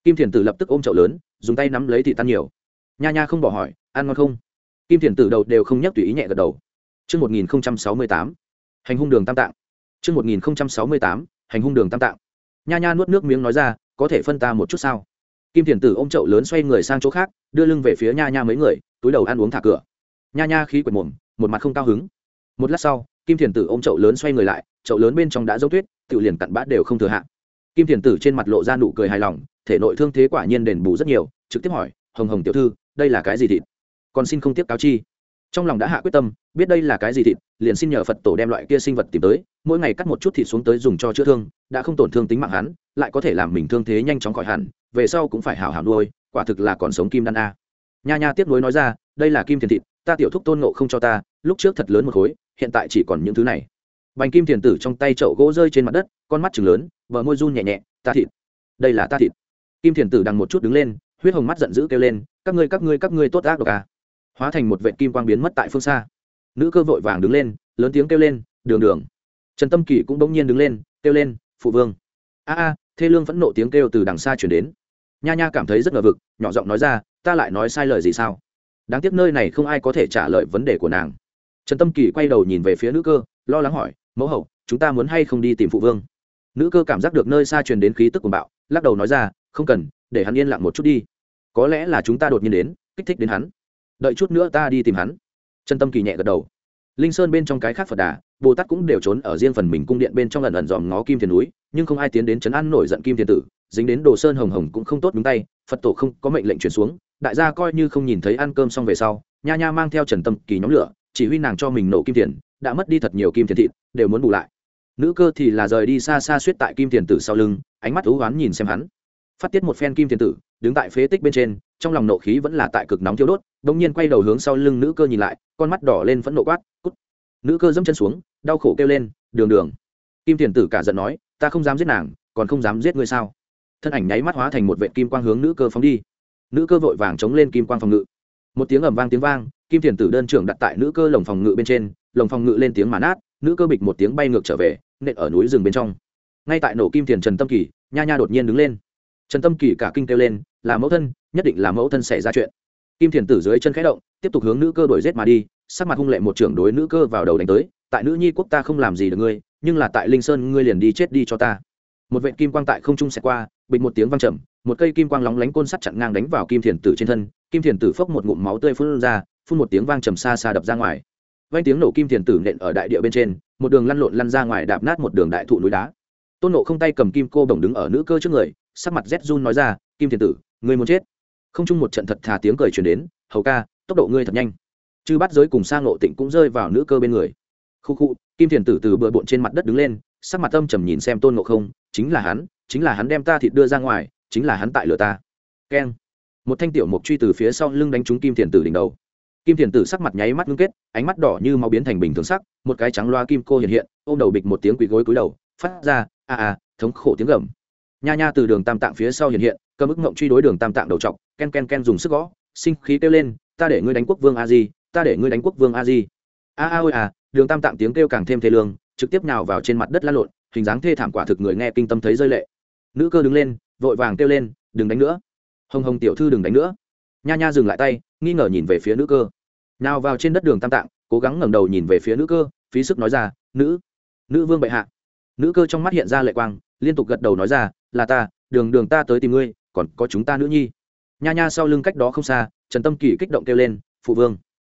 S1: Kim thiền tử lập tức ôm chậu lớn dùng tay nắm lấy thịt tan nhiều. Nha nha không bỏ hỏi ăn ngon không? Kim thiền tử đầu đều không nhắc tùy ý nhẹ gật đầu. Trước 1068, hành hung đường tam tạng. Trước 1068, hành hung đường tam tạng. Nha nha nuốt nước miếng nói ra, có thể phân ta một chút sao? Kim Thiền Tử ôm chậu lớn xoay người sang chỗ khác, đưa lưng về phía Nha Nha mấy người, túi đầu ăn uống thả cửa. Nha Nha khí quệt mồm, một mặt không cao hứng. Một lát sau, Kim Thiền Tử ôm chậu lớn xoay người lại, chậu lớn bên trong đã dấu tuyết, tiểu liền cặn bã đều không thừa hạ. Kim Thiền Tử trên mặt lộ ra nụ cười hài lòng, thể nội thương thế quả nhiên đền bù rất nhiều, trực tiếp hỏi, "Hồng Hồng tiểu thư, đây là cái gì thịt?" Còn xin không tiếp cáo chi trong lòng đã hạ quyết tâm, biết đây là cái gì thịt, liền xin nhờ phật tổ đem loại kia sinh vật tìm tới, mỗi ngày cắt một chút thịt xuống tới dùng cho chữa thương, đã không tổn thương tính mạng hắn, lại có thể làm mình thương thế nhanh chóng khỏi hẳn, về sau cũng phải hảo hảo nuôi, quả thực là còn sống kim đan a. Nha nha tiếp nối nói ra, đây là kim thiền thịt, ta tiểu thúc tôn nộ không cho ta, lúc trước thật lớn một khối, hiện tại chỉ còn những thứ này. Bành kim thiền tử trong tay chậu gỗ rơi trên mặt đất, con mắt chừng lớn vợ môi run nhẹ nhẹ, ta thịt, đây là ta thịt. Kim thiền tử đằng một chút đứng lên, huyết hồng mắt giận dữ kêu lên, các ngươi các ngươi các ngươi tốt ác độc à hóa thành một vệ kim quang biến mất tại phương xa. Nữ cơ vội vàng đứng lên, lớn tiếng kêu lên, đường đường. Trần tâm kỳ cũng bỗng nhiên đứng lên, kêu lên, phụ vương. A a, thê lương phẫn nộ tiếng kêu từ đằng xa chuyển đến. Nha nha cảm thấy rất ngờ vực, nhỏ giọng nói ra, ta lại nói sai lời gì sao? Đáng tiếc nơi này không ai có thể trả lời vấn đề của nàng. Trần tâm kỳ quay đầu nhìn về phía nữ cơ, lo lắng hỏi, mẫu hậu, chúng ta muốn hay không đi tìm phụ vương? Nữ cơ cảm giác được nơi xa truyền đến khí tức của bạo, lắc đầu nói ra, không cần, để hắn yên lặng một chút đi. Có lẽ là chúng ta đột nhiên đến, kích thích đến hắn đợi chút nữa ta đi tìm hắn. Trần tâm kỳ nhẹ gật đầu. Linh sơn bên trong cái khác phật đà, bồ tát cũng đều trốn ở riêng phần mình cung điện bên trong lần ẩn dòm ngó kim thiền núi, nhưng không ai tiến đến chấn an nổi giận kim thiền tử, dính đến đồ sơn hồng hồng cũng không tốt đúng tay, phật tổ không có mệnh lệnh chuyển xuống, đại gia coi như không nhìn thấy ăn cơm xong về sau, nha nha mang theo trần tâm kỳ nhóm lửa, chỉ huy nàng cho mình nổ kim thiền, đã mất đi thật nhiều kim thiền thịt, đều muốn bù lại. Nữ cơ thì là rời đi xa xa suýt tại kim thiền tử sau lưng, ánh mắt thú oán nhìn xem hắn. Phát tiết một phen kim thiền tử, đứng tại phế tích bên trên, trong lòng nộ khí vẫn là tại cực nóng thiêu đốt đông nhiên quay đầu hướng sau lưng nữ cơ nhìn lại, con mắt đỏ lên phẫn nộ quát, cút. Nữ cơ dẫm chân xuống, đau khổ kêu lên, đường đường. Kim thiền tử cả giận nói, ta không dám giết nàng, còn không dám giết ngươi sao? Thân ảnh nháy mắt hóa thành một vệ kim quang hướng nữ cơ phóng đi. Nữ cơ vội vàng chống lên kim quang phòng ngự. Một tiếng ầm vang tiếng vang, kim thiền tử đơn trưởng đặt tại nữ cơ lồng phòng ngự bên trên, lồng phòng ngự lên tiếng màn át nữ cơ bịch một tiếng bay ngược trở về, nện ở núi rừng bên trong. Ngay tại nổ kim thiền trần tâm kỳ, nha nha đột nhiên đứng lên. Trần tâm kỳ cả kinh kêu lên, là mẫu thân, nhất định là mẫu thân xảy ra chuyện kim thiền tử dưới chân khẽ động, tiếp tục hướng nữ cơ đổi rết mà đi, sắc mặt hung lệ một trưởng đối nữ cơ vào đầu đánh tới, tại nữ nhi quốc ta không làm gì được ngươi, nhưng là tại linh sơn ngươi liền đi chết đi cho ta. Một vệ kim quang tại không trung xẹt qua bịch một tiếng văng trầm, một cây kim quang lóng lánh côn sắt chặn ngang đánh vào kim thiền tử trên thân, kim thiền tử phốc một ngụm máu tươi phun ra, phun một tiếng vang trầm xa xa đập ra ngoài. Vang tiếng nổ kim thiền tử nện ở đại địa bên trên, một đường lăn lộn lăn ra ngoài đạp nát một đường đại thụ núi đá. Tôn nộ không tay cầm kim cô bổng đứng ở nữ cơ trước người, sắc mặt rét run nói ra, kim thiền tử, ngươi muốn chết? Không chung một trận thật thà tiếng cười truyền đến, hầu ca, tốc độ ngươi thật nhanh. Chư bắt giới cùng sang ngộ tịnh cũng rơi vào nữ cơ bên người. Khu khu, kim thiền tử từ bừa bộn trên mặt đất đứng lên, sắc mặt âm trầm nhìn xem tôn ngộ không, chính là hắn, chính là hắn đem ta thịt đưa ra ngoài, chính là hắn tại lửa ta. Keng. Một thanh tiểu mục truy từ phía sau lưng đánh trúng kim thiền tử đỉnh đầu. Kim thiền tử sắc mặt nháy mắt ngưng kết, ánh mắt đỏ như máu biến thành bình thường sắc, một cái trắng loa kim cô hiện hiện, ôm đầu bịch một tiếng quỳ gối cúi đầu, phát ra, a a, thống khổ tiếng gầm. Nha nha từ đường tam tạng phía sau hiện hiện cơ mức ngộng truy đối đường tam tạng đầu t ken ken ken dùng sức gõ, sinh khí kêu lên, ta để ngươi đánh quốc vương a di ta để ngươi đánh quốc vương a di a a ôi à đường tam tạng tiếng kêu càng thêm thê lương, trực tiếp nhào vào trên mặt đất lăn lộn, hình dáng thê thảm quả thực người nghe kinh tâm thấy rơi lệ. Nữ cơ đứng lên, vội vàng kêu lên, đừng đánh nữa. Hồng hồng tiểu thư đừng đánh nữa. Nha nha dừng lại tay, nghi ngờ nhìn về phía nữ cơ. Nào vào trên đất đường tam tạng, cố gắng ngẩng đầu nhìn về phía nữ cơ, phí sức nói ra, nữ nữ vương bệ hạ. Nữ cơ trong mắt hiện ra lệ quang, liên tục gật đầu nói ra, là ta, đường đường ta tới tìm ngươi, còn có chúng ta nữ nhi nha nha sau lưng cách đó không xa, trần tâm kỳ kích động kêu lên, phụ vương.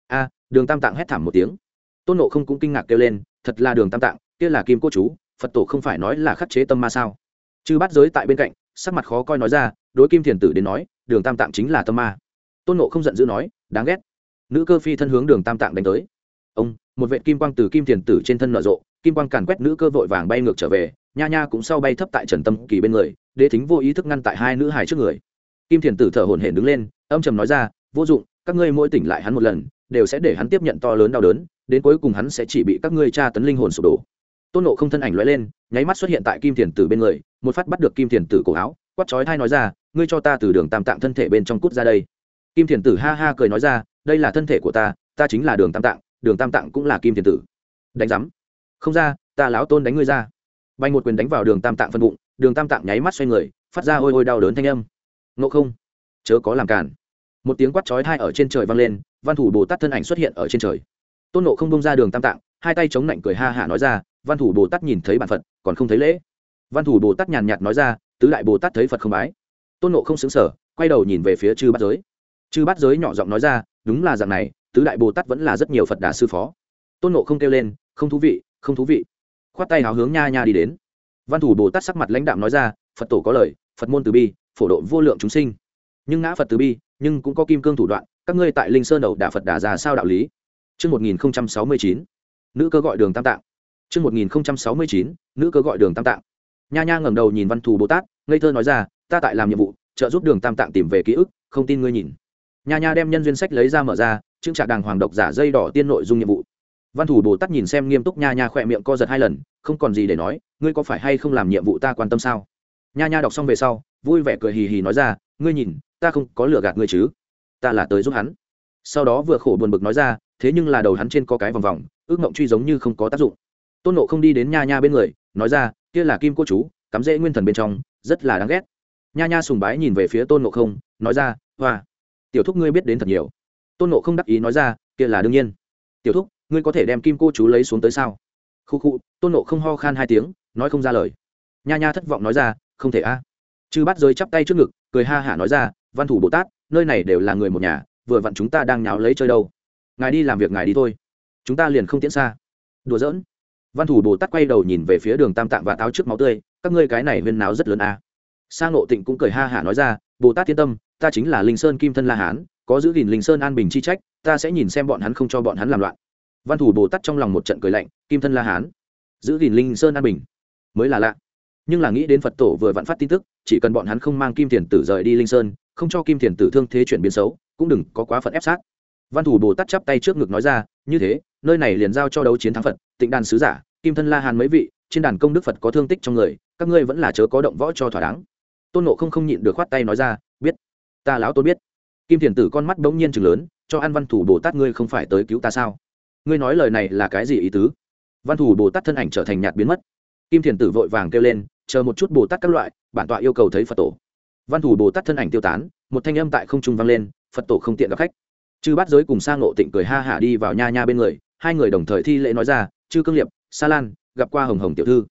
S1: A, đường tam tạng hét thảm một tiếng. Tôn nộ không cũng kinh ngạc kêu lên, thật là đường tam tạng, kia là kim cô chú, phật tổ không phải nói là khắc chế tâm ma sao? Chư bắt giới tại bên cạnh, sắc mặt khó coi nói ra, đối kim thiền tử đến nói, đường tam tạng chính là tâm ma. Tôn nộ không giận dữ nói, đáng ghét. Nữ cơ phi thân hướng đường tam tạng đánh tới. Ông, một vệ kim quang từ kim thiền tử trên thân nở rộ, kim quang càn quét nữ cơ vội vàng bay ngược trở về, nha nha cũng sau bay thấp tại trần tâm kỳ bên người, đế thính vô ý thức ngăn tại hai nữ hài trước người kim thiền tử thở hổn hển đứng lên, âm trầm nói ra, vô dụng, các ngươi mỗi tỉnh lại hắn một lần, đều sẽ để hắn tiếp nhận to lớn đau đớn, đến cuối cùng hắn sẽ chỉ bị các ngươi tra tấn linh hồn sụp đổ. Tôn nộ không thân ảnh l lên, nháy mắt xuất hiện tại kim thiền tử bên người, một phát bắt được kim thiền tử cổ áo quắt chói thai nói ra, ngươi cho ta từ đường tam tạng thân thể bên trong cút ra đây. Kim thiền tử ha ha cười nói ra, đây là thân thể của ta ta chính là đường tam tạng, đường tam tạng cũng là kim thiền tử. Đánh giám. Không ra, ta láo tôn đánh ngươi ra. Bay một quyền đánh vào đường tam tạng phân bụng, đường tam tạng nháy mắt xoay người, phát ra ôi ôi đau đớn thanh âm ngộ không? Chớ có làm cản một tiếng quát chói thai ở trên trời vang lên, văn thủ bồ tát thân ảnh xuất hiện ở trên trời. Tôn nộ không bông ra đường tam tạng, hai tay chống lạnh cười ha hả nói ra, văn thủ bồ tát nhìn thấy bản phật, còn không thấy lễ. Văn thủ bồ tát nhàn nhạt nói ra, tứ đại bồ tát thấy phật không bái. Tôn nộ không xứng sở quay đầu nhìn về phía chư bát giới. Chư bát giới nhỏ giọng nói ra, đúng là dạng này, tứ đại bồ tát vẫn là rất nhiều phật đà sư phó. Tôn nộ không kêu lên, không thú vị, không thú vị. Khoát tay hào hướng nha nha đi đến. Văn thủ bồ tát sắc mặt lãnh đạm nói ra, phật tổ có lời, phật môn từ bi phổ độ vô lượng chúng sinh nhưng ngã phật từ bi nhưng cũng có kim cương thủ đoạn các ngươi tại linh sơn đầu đà phật đà ra sao đạo lý Trước 1069, nữ cơ gọi đường tam tạng. Trước 1069, nữ cơ gọi đường tam tạng. Nha nha ngẩng đầu nhìn văn thù Bồ Tát, ngây thơ nói ra, ta tại làm nhiệm vụ, trợ giúp đường tam tạng tìm về ký ức, không tin ngươi nhìn. Nha nha đem nhân duyên sách lấy ra mở ra, chứng trạc đàng hoàng độc giả dây đỏ tiên nội dung nhiệm vụ. Văn thủ Bồ Tát nhìn xem nghiêm túc nha nha khỏe miệng co giật hai lần, không còn gì để nói, ngươi có phải hay không làm nhiệm vụ ta quan tâm sao? Nha nha đọc xong về sau, vui vẻ cười hì hì nói ra, ngươi nhìn, ta không có lừa gạt ngươi chứ? Ta là tới giúp hắn. Sau đó vừa khổ buồn bực nói ra, thế nhưng là đầu hắn trên có cái vòng vòng ước mộng truy giống như không có tác dụng tôn nộ không đi đến nha nha bên người nói ra kia là kim cô chú cắm rễ nguyên thần bên trong rất là đáng ghét nha nha sùng bái nhìn về phía tôn nộ không nói ra hoa tiểu thúc ngươi biết đến thật nhiều tôn nộ không đắc ý nói ra kia là đương nhiên tiểu thúc ngươi có thể đem kim cô chú lấy xuống tới sao khu khu tôn nộ không ho khan hai tiếng nói không ra lời nha nha thất vọng nói ra không thể a à chư bắt giới chắp tay trước ngực, cười ha hả nói ra, văn thủ bồ tát, nơi này đều là người một nhà, vừa vặn chúng ta đang nháo lấy chơi đâu. Ngài đi làm việc ngài đi thôi. Chúng ta liền không tiễn xa. Đùa giỡn. Văn thủ bồ tát quay đầu nhìn về phía đường tam tạng và táo trước máu tươi, các ngươi cái này huyên náo rất lớn à. sang ngộ tịnh cũng cười ha hả nói ra, bồ tát yên tâm, ta chính là linh sơn kim thân la hán, có giữ gìn linh sơn an bình chi trách, ta sẽ nhìn xem bọn hắn không cho bọn hắn làm loạn. Văn thủ bồ tát trong lòng một trận cười lạnh, kim thân la hán, giữ gìn linh sơn an bình, mới là lạ. Nhưng là nghĩ đến phật tổ vừa vặn phát tin tức chỉ cần bọn hắn không mang kim thiền tử rời đi linh sơn, không cho kim thiền tử thương thế chuyển biến xấu, cũng đừng có quá phận ép sát. Văn thủ bồ tát chắp tay trước ngực nói ra, như thế, nơi này liền giao cho đấu chiến thắng phật, tịnh đàn sứ giả, kim thân la hàn mấy vị, trên đàn công đức phật có thương tích trong người, các ngươi vẫn là chớ có động võ cho thỏa đáng. Tôn nộ không không nhịn được khoát tay nói ra, biết, ta lão tôn biết. Kim thiền tử con mắt bỗng nhiên chừng lớn, cho ăn văn thủ bồ tát ngươi không phải tới cứu ta sao? Ngươi nói lời này là cái gì ý tứ? Văn thủ bồ tát thân ảnh trở thành nhạt biến mất. Kim thiền tử vội vàng kêu lên chờ một chút bồ tát các loại, bản tọa yêu cầu thấy phật tổ. Văn thủ bồ tát thân ảnh tiêu tán, một thanh âm tại không trung vang lên, phật tổ không tiện gặp khách. Chư bát giới cùng sang ngộ tịnh cười ha hả đi vào nha nha bên người, hai người đồng thời thi lễ nói ra, chư cương liệp, sa lan, gặp qua hồng hồng tiểu thư.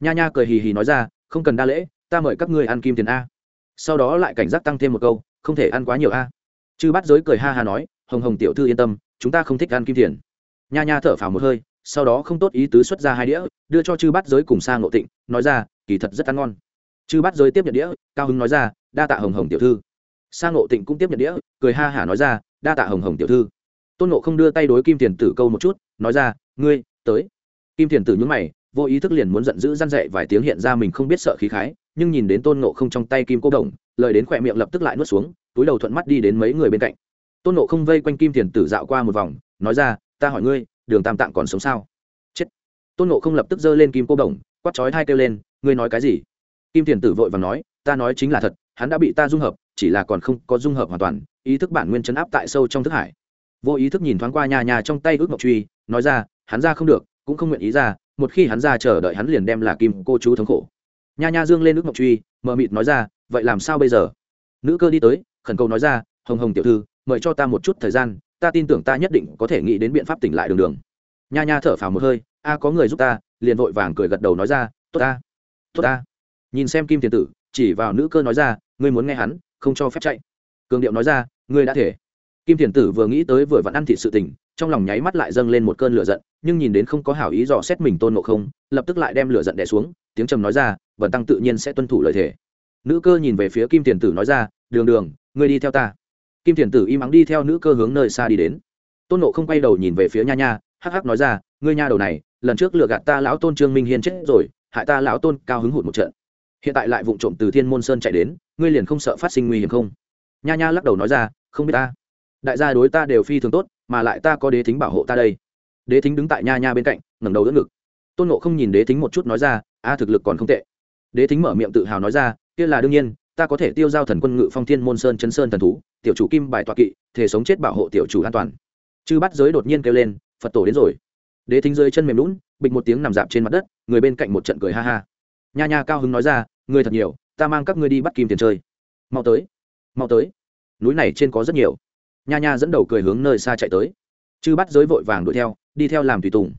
S1: Nha nha cười hì hì nói ra, không cần đa lễ, ta mời các ngươi ăn kim tiền a. Sau đó lại cảnh giác tăng thêm một câu, không thể ăn quá nhiều a. Chư bát giới cười ha ha nói, hồng hồng tiểu thư yên tâm, chúng ta không thích ăn kim tiền. Nha nha thở phào một hơi, sau đó không tốt ý tứ xuất ra hai đĩa, đưa cho chư bát giới cùng sang ngộ tịnh, nói ra kỳ thật rất ăn ngon. Chư bát giới tiếp nhận đĩa, cao hưng nói ra, đa tạ hồng hồng tiểu thư. Sang ngộ tịnh cũng tiếp nhận đĩa, cười ha hả nói ra, đa tạ hồng hồng tiểu thư. Tôn nộ không đưa tay đối kim tiền tử câu một chút, nói ra, ngươi, tới. Kim tiền tử nhúng mày, vô ý thức liền muốn giận dữ răn dậy vài tiếng hiện ra mình không biết sợ khí khái, nhưng nhìn đến tôn nộ không trong tay kim cô đồng, lời đến khỏe miệng lập tức lại nuốt xuống, túi đầu thuận mắt đi đến mấy người bên cạnh. Tôn nộ không vây quanh kim tiền tử dạo qua một vòng, nói ra, ta hỏi ngươi, đường tam tạng còn sống sao? Chết. Tôn nộ không lập tức giơ lên kim cô đồng Quát chói thai kêu lên, ngươi nói cái gì? Kim thiền tử vội và nói, ta nói chính là thật, hắn đã bị ta dung hợp, chỉ là còn không có dung hợp hoàn toàn, ý thức bản nguyên chấn áp tại sâu trong thức hải. Vô ý thức nhìn thoáng qua nhà nhà trong tay ước mộc truy, nói ra, hắn ra không được, cũng không nguyện ý ra, một khi hắn ra chờ đợi hắn liền đem là kim cô chú thống khổ. Nha nha dương lên ước mộc truy mờ mịt nói ra, vậy làm sao bây giờ? Nữ cơ đi tới, khẩn cầu nói ra, hồng hồng tiểu thư, mời cho ta một chút thời gian, ta tin tưởng ta nhất định có thể nghĩ đến biện pháp tỉnh lại đường đường nha nha thở phào một hơi, a, có người giúp ta, liền vội vàng cười gật đầu nói ra, tốt ta tốt ta. Nhìn xem kim tiền tử, chỉ vào nữ cơ nói ra, ngươi muốn nghe hắn, không cho phép chạy. Cường điệu nói ra, ngươi đã thể. Kim thiền tử vừa nghĩ tới vừa vẫn ăn thịt sự tình, trong lòng nháy mắt lại dâng lên một cơn lửa giận, nhưng nhìn đến không có hảo ý dò xét mình tôn ngộ không, lập tức lại đem lửa giận đẻ xuống, tiếng trầm nói ra vần tăng tự nhiên sẽ tuân thủ lời thể nữ cơ nhìn về phía kim thiền tử nói ra, đường đường, ngươi đi theo ta. Kim thiền tử im ắng đi theo nữ cơ hướng nơi xa đi đến. Tôn nộ không quay đầu nhìn về phía nha nha hắc hắc nói ra, ngươi nha đầu này, lần trước lừa gạt ta lão tôn trương minh hiên chết rồi, hại ta lão tôn cao hứng hụt một trận. Hiện tại lại vụng trộm từ thiên môn sơn chạy đến, ngươi liền không sợ phát sinh nguy hiểm không? Nha nha lắc đầu nói ra, không biết ta. Đại gia đối ta đều phi thường tốt, mà lại ta có đế thính bảo hộ ta đây. Đế thính đứng tại nha nha bên cạnh, ngẩng đầu đỡ ngực. Tôn nộ không nhìn đế thính một chút nói ra, a, thực lực còn không tệ. Đế thính mở miệng tự hào nói ra, kia là đương nhiên, ta có thể tiêu giao thần quân ngự phong thiên môn sơn chấn sơn thần thú, tiểu chủ kim bài tọa kỵ, thể sống chết bảo hộ tiểu chủ an toàn. Chư bắt giới đột nhiên kêu lên phật tổ đến rồi. Đế thính rơi chân mềm lún, bịch một tiếng nằm dạp trên mặt đất, người bên cạnh một trận cười ha ha. Nha nha cao hứng nói ra, người thật nhiều, ta mang các ngươi đi bắt kim tiền chơi. Mau tới mau tới. Núi này trên có rất nhiều. Nha nha dẫn đầu cười hướng nơi xa chạy tới. Chư bắt giới vội vàng đuổi theo, đi theo làm tùy tùng.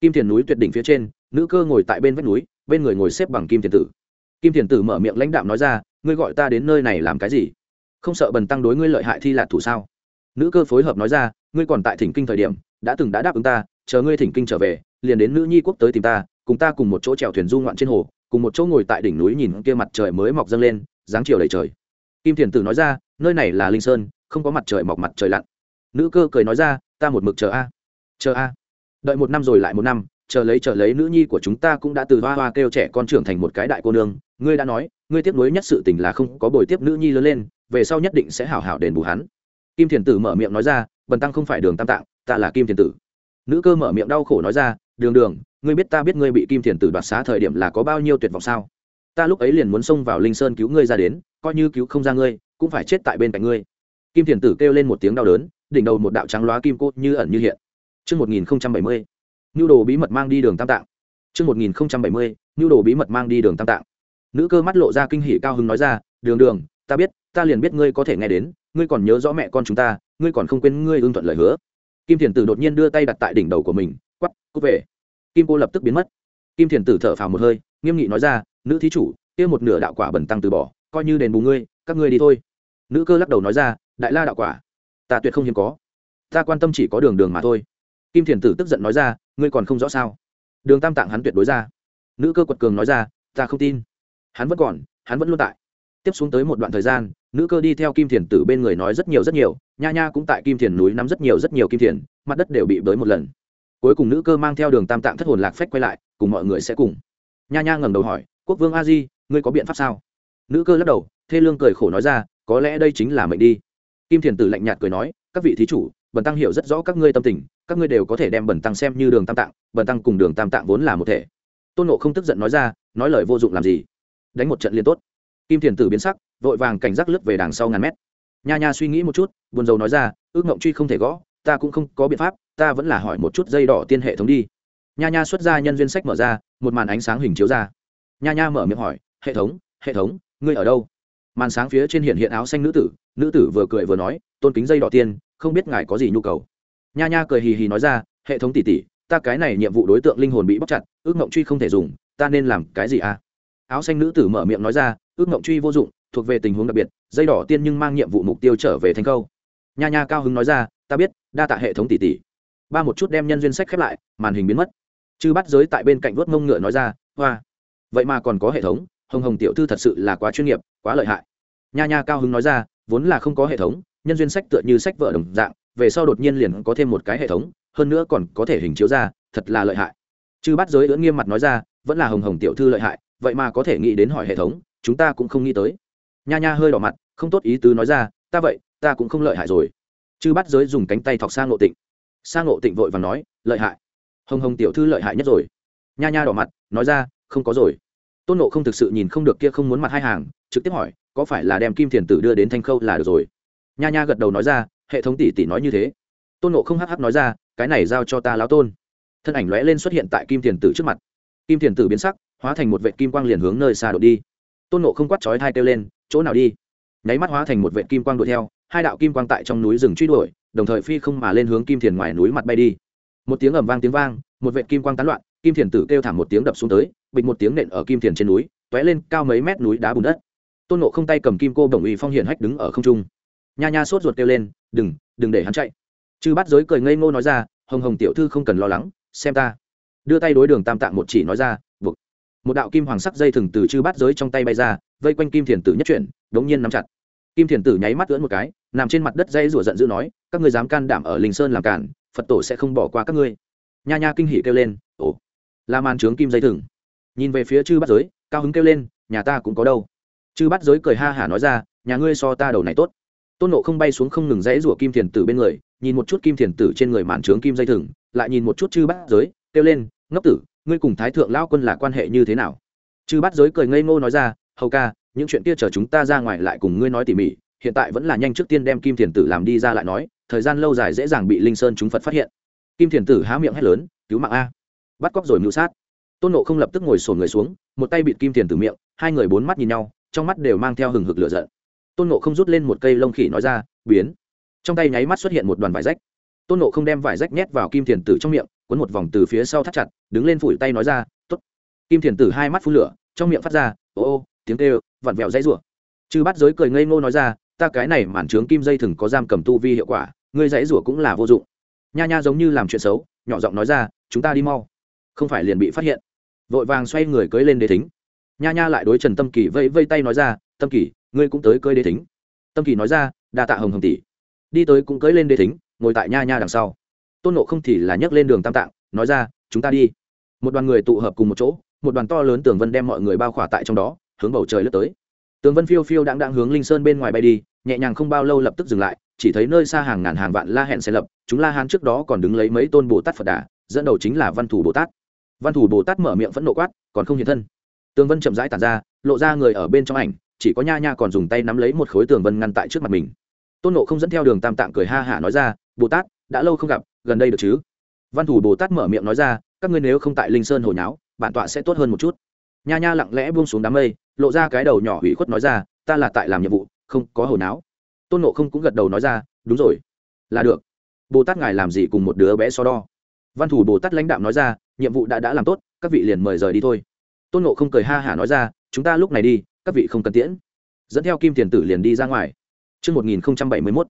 S1: Kim tiền núi tuyệt đỉnh phía trên, nữ cơ ngồi tại bên vách núi, bên người ngồi xếp bằng kim tiền tử. Kim tiền tử mở miệng lãnh đạm nói ra, ngươi gọi ta đến nơi này làm cái gì? Không sợ bần tăng đối ngươi lợi hại thi lạc thủ sao? Nữ cơ phối hợp nói ra, ngươi còn tại thỉnh kinh thời điểm đã từng đã đáp ứng ta, chờ ngươi thỉnh kinh trở về, liền đến nữ nhi quốc tới tìm ta, cùng ta cùng một chỗ chèo thuyền du ngoạn trên hồ, cùng một chỗ ngồi tại đỉnh núi nhìn kia mặt trời mới mọc dâng lên, dáng chiều đầy trời. Kim thiền tử nói ra, nơi này là linh sơn, không có mặt trời mọc mặt trời lặn. Nữ cơ cười nói ra, ta một mực chờ a chờ a. Đợi một năm rồi lại một năm, chờ lấy chờ lấy nữ nhi của chúng ta cũng đã từ hoa hoa kêu trẻ con trưởng thành một cái đại cô nương. Ngươi đã nói, ngươi tiếp nối nhất sự tình là không có bồi tiếp nữ nhi lớn lên, về sau nhất định sẽ hảo hảo đền bù hắn. Kim thiền tử mở miệng nói ra, bần tăng không phải đường tam tạng ta là kim thiền tử nữ cơ mở miệng đau khổ nói ra đường đường ngươi biết ta biết ngươi bị kim thiền tử đoạt xá thời điểm là có bao nhiêu tuyệt vọng sao ta lúc ấy liền muốn xông vào linh sơn cứu ngươi ra đến coi như cứu không ra ngươi cũng phải chết tại bên cạnh ngươi kim thiền tử kêu lên một tiếng đau đớn đỉnh đầu một đạo trắng loá kim cốt như ẩn như hiện Trước 1070, nhu đồ bí mật mang đi đường tam tạng. Trước 1070, nhu đồ bí mật mang đi đường tam tạng. Nữ cơ mắt lộ ra kinh hỉ cao hứng nói ra, đường đường, ta biết, ta liền biết ngươi có thể nghe đến, ngươi còn nhớ rõ mẹ con chúng ta, ngươi còn không quên ngươi ưng thuận lời hứa. Kim Thiền Tử đột nhiên đưa tay đặt tại đỉnh đầu của mình, quắp, cút về. Kim cô lập tức biến mất. Kim Thiền Tử thở phào một hơi, nghiêm nghị nói ra, nữ thí chủ, kia một nửa đạo quả bẩn tăng từ bỏ, coi như đền bù ngươi, các ngươi đi thôi. Nữ cơ lắc đầu nói ra, đại la đạo quả, ta tuyệt không hiếm có, ta quan tâm chỉ có đường đường mà thôi kim thiền tử tức giận nói ra ngươi còn không rõ sao đường tam tạng hắn tuyệt đối ra nữ cơ quật cường nói ra ta không tin hắn vẫn còn hắn vẫn luôn tại tiếp xuống tới một đoạn thời gian nữ cơ đi theo kim thiền tử bên người nói rất nhiều rất nhiều, nha nha cũng tại kim thiền núi nắm rất nhiều rất nhiều kim thiền, mặt đất đều bị bới một lần. Cuối cùng nữ cơ mang theo đường tam tạng thất hồn lạc phách quay lại, cùng mọi người sẽ cùng. Nha nha ngẩng đầu hỏi, quốc vương a di, ngươi có biện pháp sao? Nữ cơ lắc đầu, thê lương cười khổ nói ra, có lẽ đây chính là mệnh đi. Kim thiền tử lạnh nhạt cười nói, các vị thí chủ, bần tăng hiểu rất rõ các ngươi tâm tình, các ngươi đều có thể đem bần tăng xem như đường tam tạng, bần tăng cùng đường tam tạng vốn là một thể. Tôn nộ không tức giận nói ra, nói lời vô dụng làm gì? Đánh một trận liên tốt kim thiền tử biến sắc, vội vàng cảnh giác lướt về đằng sau ngàn mét. Nha nha suy nghĩ một chút, buồn rầu nói ra, ước ngộng truy không thể gõ, ta cũng không có biện pháp, ta vẫn là hỏi một chút dây đỏ tiên hệ thống đi. Nha nha xuất ra nhân duyên sách mở ra, một màn ánh sáng hình chiếu ra. Nha nha mở miệng hỏi, hệ thống hệ thống, ngươi ở đâu? Màn sáng phía trên hiện hiện áo xanh nữ tử nữ tử vừa cười vừa nói, tôn kính dây đỏ tiên, không biết ngài có gì nhu cầu. Nha nha cười hì hì nói ra, hệ thống tỷ tỷ, ta cái này nhiệm vụ đối tượng linh hồn bị bóc chặt, ước mộng truy không thể dùng, ta nên làm cái gì à? Áo xanh nữ tử mở miệng nói ra, ước mộng truy vô dụng, thuộc về tình huống đặc biệt, dây đỏ tiên nhưng mang nhiệm vụ mục tiêu trở về thành câu. Nha nha cao hứng nói ra, ta biết, đa tạ hệ thống tỷ tỷ. Ba một chút đem nhân duyên sách khép lại, màn hình biến mất. Chư bắt giới tại bên cạnh vớt mông ngựa nói ra, hoa, vậy mà còn có hệ thống, hồng hồng tiểu thư thật sự là quá chuyên nghiệp, quá lợi hại. Nha nha cao hứng nói ra, vốn là không có hệ thống, nhân duyên sách tựa như sách vợ đồng dạng, về sau đột nhiên liền có thêm một cái hệ thống, hơn nữa còn có thể hình chiếu ra, thật là lợi hại. Chư bắt giới ưỡn nghiêm mặt nói ra, vẫn là hồng hồng tiểu thư lợi hại vậy mà có thể nghĩ đến hỏi hệ thống, chúng ta cũng không nghĩ tới. Nha nha hơi đỏ mặt, không tốt ý tứ nói ra, ta vậy, ta cũng không lợi hại rồi. Chư bắt giới dùng cánh tay thọc sang ngộ tịnh. Sang ngộ tịnh vội và nói, lợi hại. Hồng hồng tiểu thư lợi hại nhất rồi. Nha nha đỏ mặt, nói ra, không có rồi. Tôn nộ không thực sự nhìn không được kia không muốn mặt hai hàng, trực tiếp hỏi, có phải là đem kim thiền tử đưa đến thanh khâu là được rồi? Nha nha gật đầu nói ra, hệ thống tỷ tỷ nói như thế. Tôn nộ không hắc hắc nói ra, cái này giao cho ta lão tôn. Thân ảnh lóe lên xuất hiện tại kim thiền tử trước mặt. Kim thiền tử biến sắc hóa thành một vệ kim quang liền hướng nơi xa đột đi. Tôn nộ không quát chói hai kêu lên, chỗ nào đi? Nháy mắt hóa thành một vệ kim quang đuổi theo, hai đạo kim quang tại trong núi rừng truy đuổi, đồng thời phi không mà lên hướng kim thiền ngoài núi mặt bay đi. Một tiếng ầm vang tiếng vang, một vệ kim quang tán loạn, kim thiền tử kêu thảm một tiếng đập xuống tới, bịch một tiếng nện ở kim thiền trên núi t ó é lên cao mấy mét núi đá bùn đất. Tôn nộ không tay cầm kim cô đồng ủy phong hiển hách đứng ở không trung. Nha nha sốt ruột kêu lên, đừng đừng để hắn chạy. Chư bắt giới cười ngây ngô nói ra, hồng hồng tiểu thư không cần lo lắng, xem ta. Đưa tay đối đường tam tạng một chỉ nói ra một đạo kim hoàng sắc dây thừng từ chư bát giới trong tay bay ra, vây quanh kim thiền tử nhất chuyển, đống nhiên nắm chặt. Kim thiền tử nháy mắt lưỡn một cái, nằm trên mặt đất dây rủa giận dữ nói, các ngươi dám can đảm ở linh sơn làm cản, phật tổ sẽ không bỏ qua các ngươi. Nha nha kinh hỉ kêu lên, ồ, la màn trướng kim dây thừng. Nhìn về phía chư bát giới, cao hứng kêu lên, nhà ta cũng có đâu. Chư bát giới cười ha hả nói ra, nhà ngươi so ta đầu này tốt. Tôn nộ không bay xuống không ngừng dãy rủa kim thiền tử bên người, nhìn một chút kim thiền tử trên người màn trướng kim dây thừng, lại nhìn một chút chư bát giới, kêu lên, ngốc tử ngươi cùng thái thượng lao quân là quan hệ như thế nào? Chư bắt giới cười ngây ngô nói ra, hầu ca, những chuyện kia chờ chúng ta ra ngoài lại cùng ngươi nói tỉ mỉ, hiện tại vẫn là nhanh trước tiên đem kim thiền tử làm đi ra lại nói, thời gian lâu dài dễ dàng bị linh sơn chúng phật phát hiện. Kim thiền tử há miệng hét lớn, cứu mạng a. Bắt cóc rồi mưu sát. Tôn nộ không lập tức ngồi sổn người xuống, một tay bịt kim thiền tử miệng, hai người bốn mắt nhìn nhau, trong mắt đều mang theo hừng hực lửa giận. Tôn nộ không rút lên một cây lông khỉ nói ra, biến. Trong tay nháy mắt xuất hiện một đoàn vải rách. Tôn nộ không đem vải rách nhét vào kim thiền tử trong miệng quấn một vòng từ phía sau thắt chặt, đứng lên phủi tay nói ra t ố t kim thiền tử hai mắt phun lửa, trong miệng phát ra, ô ô, tiếng kêu, vặn vẹo dãy rủa. Chư bắt giới cười ngây ngô nói ra, ta cái này mản trướng kim dây thừng có giam cầm tu vi hiệu quả, ngươi dãy rủa cũng là vô dụng. Nha nha giống như làm chuyện xấu, nhỏ giọng nói ra, chúng ta đi mau. Không phải liền bị phát hiện. Vội vàng xoay người cưới lên đế thính. Nha nha lại đối trần tâm kỳ vây vây tay nói ra, tâm kỳ, ngươi cũng tới cưới đế thính. Tâm kỳ nói ra, đa tạ hồng hồng tỷ. Đi tới cũng cưới lên đế thính, ngồi tại nha nha đằng sau tôn nộ không thì là nhấc lên đường tam tạng, nói ra, chúng ta đi. Một đoàn người tụ hợp cùng một chỗ, một đoàn to lớn tường vân đem mọi người bao khỏa tại trong đó, hướng bầu trời lướt tới. Tường vân phiêu phiêu đang đang hướng linh sơn bên ngoài bay đi, nhẹ nhàng không bao lâu lập tức dừng lại, chỉ thấy nơi xa hàng ngàn hàng vạn la hẹn xe lập, chúng la hán trước đó còn đứng lấy mấy tôn bồ tát phật đà, dẫn đầu chính là văn thủ bồ tát. Văn thủ bồ tát mở miệng phẫn nộ quát, còn không hiện thân. Tường vân chậm rãi tàn ra, lộ ra người ở bên trong ảnh, chỉ có nha nha còn dùng tay nắm lấy một khối tường vân ngăn tại trước mặt mình. Tôn nộ không dẫn theo đường tam tạng cười ha hả nói ra, bồ tát, đã lâu không gặp gần đây được chứ? Văn thủ bồ tát mở miệng nói ra các ngươi nếu không tại linh sơn hồi nháo bản tọa sẽ tốt hơn một chút. Nha nha lặng lẽ buông xuống đám mây lộ ra cái đầu nhỏ hủy khuất nói ra ta là tại làm nhiệm vụ không có hồi náo tôn nộ không cũng gật đầu nói ra đúng rồi. Là được. Bồ tát ngài làm gì cùng một đứa bé so đo? Văn thủ bồ tát lãnh đạo nói ra nhiệm vụ đã đã làm tốt các vị liền mời rời đi thôi. Tôn nộ không cười ha hả nói ra chúng ta lúc này đi các vị không cần tiễn. Dẫn theo kim tiền tử liền đi ra ngoài. Trước 1071,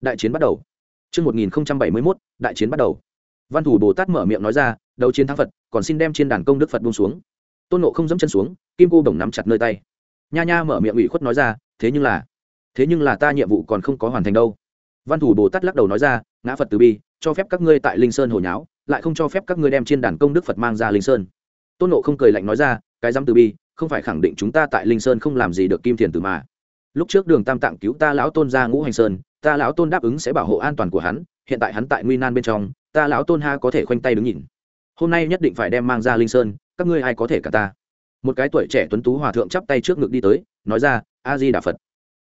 S1: đại chiến bắt đầu. Trước 1071, đại chiến bắt đầu. Văn thủ Bồ Tát mở miệng nói ra, đấu chiến thắng Phật, còn xin đem trên đàn công đức Phật buông xuống. Tôn Ngộ không dẫm chân xuống, kim cô đồng nắm chặt nơi tay. Nha nha mở miệng ủy khuất nói ra, thế nhưng là, thế nhưng là ta nhiệm vụ còn không có hoàn thành đâu. Văn thủ Bồ Tát lắc đầu nói ra, ngã Phật từ bi, cho phép các ngươi tại Linh Sơn hồi nháo, lại không cho phép các ngươi đem trên đàn công đức Phật mang ra Linh Sơn. Tôn Ngộ không cười lạnh nói ra, cái dám từ bi, không phải khẳng định chúng ta tại Linh Sơn không làm gì được kim thiền tử mà lúc trước đường tam tạng cứu ta lão tôn gia ngũ hành sơn ta lão tôn đáp ứng sẽ bảo hộ an toàn của hắn, hiện tại hắn tại nguy nan bên trong, ta lão tôn ha có thể khoanh tay đứng nhìn. Hôm nay nhất định phải đem mang ra linh sơn, các ngươi ai có thể cả ta? Một cái tuổi trẻ tuấn tú hòa thượng chắp tay trước ngực đi tới, nói ra a di đà phật.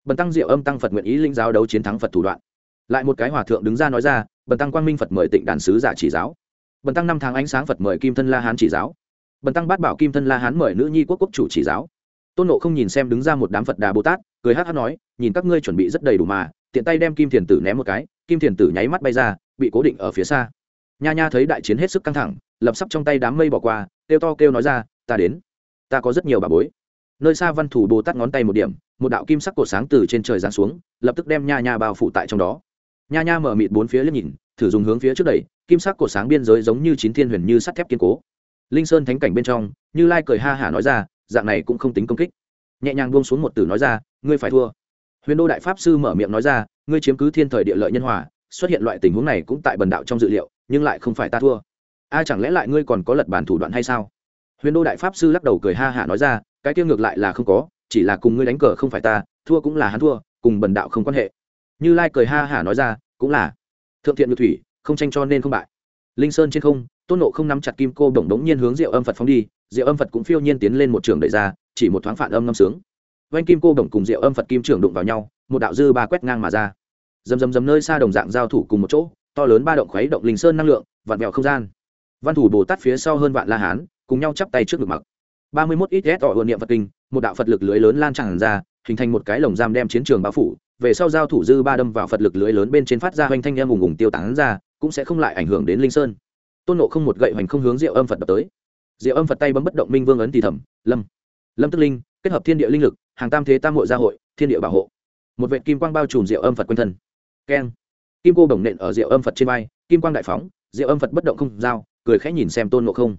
S1: Bần tăng diệu âm tăng phật nguyện ý linh giáo đấu chiến thắng phật thủ đoạn. Lại một cái hòa thượng đứng ra nói ra, bần tăng quang minh phật mời tịnh đàn sứ giả chỉ giáo. Bần tăng năm tháng ánh sáng phật mời kim thân la hán chỉ giáo. Bần tăng bát bảo kim thân la hán mời nữ nhi quốc quốc chủ chỉ giáo. Tôn nộ không nhìn xem đứng ra một đám phật đà bồ tát, cười hát hát nói, nhìn các ngươi chuẩn bị rất đầy đủ mà tiện tay đem kim thiền tử ném một cái, kim thiền tử nháy mắt bay ra, bị cố định ở phía xa. Nha nha thấy đại chiến hết sức căng thẳng, lập sắp trong tay đám mây bỏ qua, kêu to kêu nói ra, ta đến. Ta có rất nhiều bà bối. Nơi xa văn thủ bồ tát ngón tay một điểm, một đạo kim sắc cột sáng từ trên trời giáng xuống, lập tức đem nha nha bao phủ tại trong đó. Nha nha mở mịt bốn phía lên nhìn, thử dùng hướng phía trước đẩy, kim sắc cột sáng biên giới giống như chín thiên huyền như sắt thép kiên cố. Linh sơn thánh cảnh bên trong, như lai cười ha hả nói ra, dạng này cũng không tính công kích. Nhẹ nhàng buông xuống một từ nói ra, ngươi phải thua huyền đô đại pháp sư mở miệng nói ra, ngươi chiếm cứ thiên thời địa lợi nhân hòa, xuất hiện loại tình huống này cũng tại bần đạo trong dự liệu, nhưng lại không phải ta thua. A, chẳng lẽ lại ngươi còn có lật bàn thủ đoạn hay sao? Huyền đô đại pháp sư lắc đầu cười ha hả nói ra, cái kia ngược lại là không có, chỉ là cùng ngươi đánh cờ không phải ta, thua cũng là hắn thua, cùng bần đạo không quan hệ. Như lai cười ha hả nói ra, cũng là. Thượng thiện như thủy, không tranh cho nên không bại. Linh sơn trên không, tôn nộ không nắm chặt kim cô đ n đống nhiên hướng diệu âm phật phóng đi, diệu âm phật cũng phiêu nhiên tiến lên một trường đẩy ra, chỉ một thoáng phản âm ngâm sướng vanh kim cô đồng cùng diệu âm phật kim trưởng đụng vào nhau, một đạo dư ba quét ngang mà ra. Dầm dầm dầm nơi xa đồng dạng giao thủ cùng một chỗ, to lớn ba động khuấy động linh sơn năng lượng vạn vẹo không gian. Văn thủ bồ tát phía sau hơn vạn la hán, cùng nhau chắp tay trước ngực mặc. ba mươi mốt ít ghét tỏ hồn niệm phật kinh, một đạo phật lực lưới lớn lan tràn ra, hình thành một cái lồng giam đem chiến trường bao phủ, về sau giao thủ dư ba đâm vào phật lực lưới lớn bên trên phát ra hoành thanh em ùng ùng tiêu tán ra, cũng sẽ không lại ảnh hưởng đến linh sơn. Tôn nộ không một gậy hoành không hướng diệu âm phật đập tới. Diệu âm phật tay bấm bất động minh vương ấn thì thẩm lâm lâm tức linh, kết hợp thiên địa linh lực hàng tam thế tam hội gia hội, thiên địa bảo hộ. Một vệ kim quang bao trùm rượu âm phật quanh thân. Keng. Kim cô đồng nện ở rượu âm phật trên vai, kim quang đại phóng rượu âm phật bất động không giao, cười khẽ nhìn xem tôn ngộ không.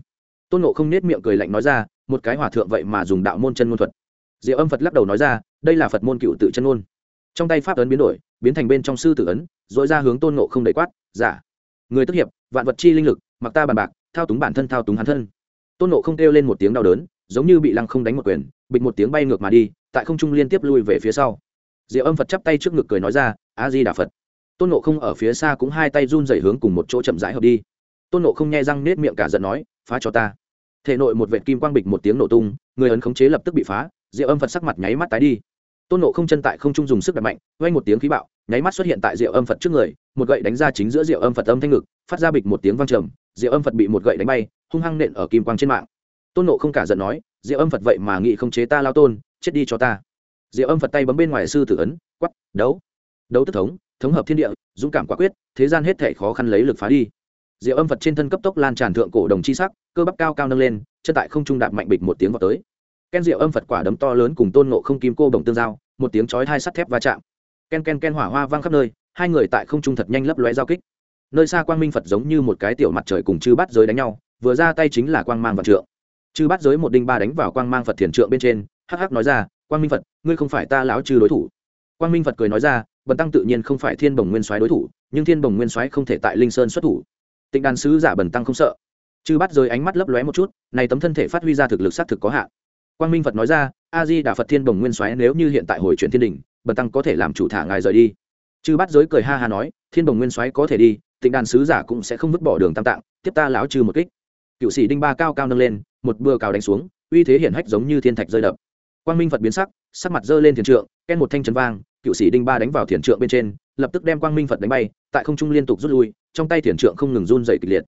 S1: Tôn ngộ không nết miệng cười lạnh nói ra, một cái hòa thượng vậy mà dùng đạo môn chân ngôn thuật. Diệu âm phật lắc đầu nói ra, đây là phật môn cựu tự chân ngôn. Trong tay pháp ấn biến đổi, biến thành bên trong sư tử ấn dội ra hướng tôn ngộ không đầy quát giả người tức hiệp, vạn vật chi linh lực, mặc ta bàn bạc, thao túng bản thân thao túng hắn thân. Tôn ngộ không kêu lên một tiếng đau đớn, giống như bị lăng không đánh một quyền, bịch một tiếng bay ngược mà đi tại không trung liên tiếp lui về phía sau. Diệu âm phật chắp tay trước ngực cười nói ra a di đà phật. Tôn nộ không ở phía xa cũng hai tay run dày hướng cùng một chỗ chậm rãi hợp đi. Tôn nộ không nghe răng nết miệng cả giận nói, phá cho ta. Thể nội một vệ kim quang bịch một tiếng nổ tung, người ấn khống chế lập tức bị phá diệu âm phật sắc mặt nháy mắt tái đi. Tôn nộ không chân tại không trung dùng sức đập mạnh vay một tiếng khí bạo, nháy mắt xuất hiện tại diệu âm phật trước người, một gậy đánh ra chính giữa diệu âm phật âm thanh ngực, phát ra bịch một tiếng vang trầm diệu âm phật bị một gậy đánh bay, hung hăng nện ở kim quang trên mạng. Tôn nộ không cả giận nói diệu âm phật vậy mà nghị không chế ta lao tôn chết đi cho ta. Diệu âm phật tay bấm bên ngoài sư tử ấn quắp đấu. Đấu tức thống thống hợp thiên địa, dũng cảm quả quyết, thế gian hết thể khó khăn lấy lực phá đi. Diệu âm phật trên thân cấp tốc lan tràn thượng cổ đồng chi sắc, cơ bắp cao cao nâng lên, chân tại không trung đạp mạnh bịch một tiếng vào tới. Ken diệu âm phật quả đấm to lớn cùng tôn nộ không kim cô đồng tương giao, một tiếng chói hai sắt thép va chạm. Ken ken ken hỏa hoa vang khắp nơi, hai người tại không trung thật nhanh lấp lóe giao kích. Nơi xa quang minh phật giống như một cái tiểu mặt trời cùng chư bát giới đánh nhau, vừa ra tay chính là quang mang vật trượng. Chư bát giới một đinh ba đánh vào quang mang phật thiền trượng bên trên hắc hắc nói ra, quang minh phật, ngươi không phải ta lão trừ đối thủ. Quang minh phật cười nói ra, bần tăng tự nhiên không phải thiên bồng nguyên soái đối thủ, nhưng thiên bồng nguyên soái không thể tại linh sơn xuất thủ. Tịnh đàn sứ giả bần tăng không sợ. Chư bắt rơi ánh mắt lấp lóe một chút, này tấm thân thể phát huy ra thực lực xác thực có hạn. Quang minh phật nói ra, a di đà phật thiên bồng nguyên soái nếu như hiện tại hồi chuyển thiên đình, bần tăng có thể làm chủ thả ngài rời đi. Chư bắt giới cười ha ha nói, thiên bồng nguyên soái có thể đi, tịnh đàn sứ giả cũng sẽ không vứt bỏ đường tam tạng, tiếp ta lão trừ một kích. Cựu sĩ đinh ba cao cao nâng lên, một bừa cào đánh xuống, uy thế hiển hách giống như thiên thạch rơi đập quang minh phật biến sắc sắc mặt dơ lên thiền trượng, ken một thanh chấn vang, cựu sĩ đinh ba đánh vào thiền trượng bên trên, lập tức đem quang minh phật đánh bay, tại không trung liên tục rút lui, trong tay thiền trượng không ngừng run dày kịch liệt.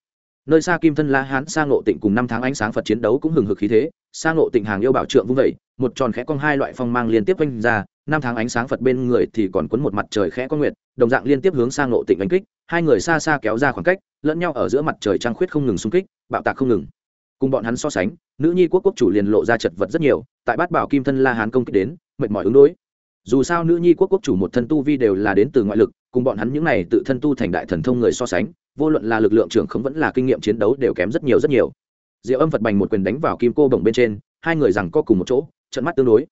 S1: Nơi xa kim thân la hán, sa ngộ tịnh cùng năm tháng ánh sáng phật chiến đấu cũng hừng hực khí thế, sa ngộ tịnh hàng yêu bảo trượng vung vẩy một tròn khẽ cong hai loại phong mang liên tiếp vanh ra, năm tháng ánh sáng phật bên người thì còn quấn một mặt trời khẽ con nguyệt, đồng dạng liên tiếp hướng sa ngộ tịnh đánh kích, hai người xa xa kéo ra khoảng cách, lẫn nhau ở giữa mặt trời trăng khuyết không ngừng xung kích, bạo tạc không ngừng. Cùng bọn hắn so sánh, nữ nhi quốc quốc chủ liền lộ ra chật vật rất nhiều tại bát bảo kim thân la hán công kích đến, mệt mỏi ứng đối. Dù sao nữ nhi quốc quốc chủ một thân tu vi đều là đến từ ngoại lực, cùng bọn hắn những này tự thân tu thành đại thần thông người so sánh, vô luận là lực lượng trưởng không vẫn là kinh nghiệm chiến đấu đều kém rất nhiều rất nhiều. Diệu âm phật bành một quyền đánh vào kim cô bồng bên trên, hai người rằng co cùng một chỗ trận mắt tương đối.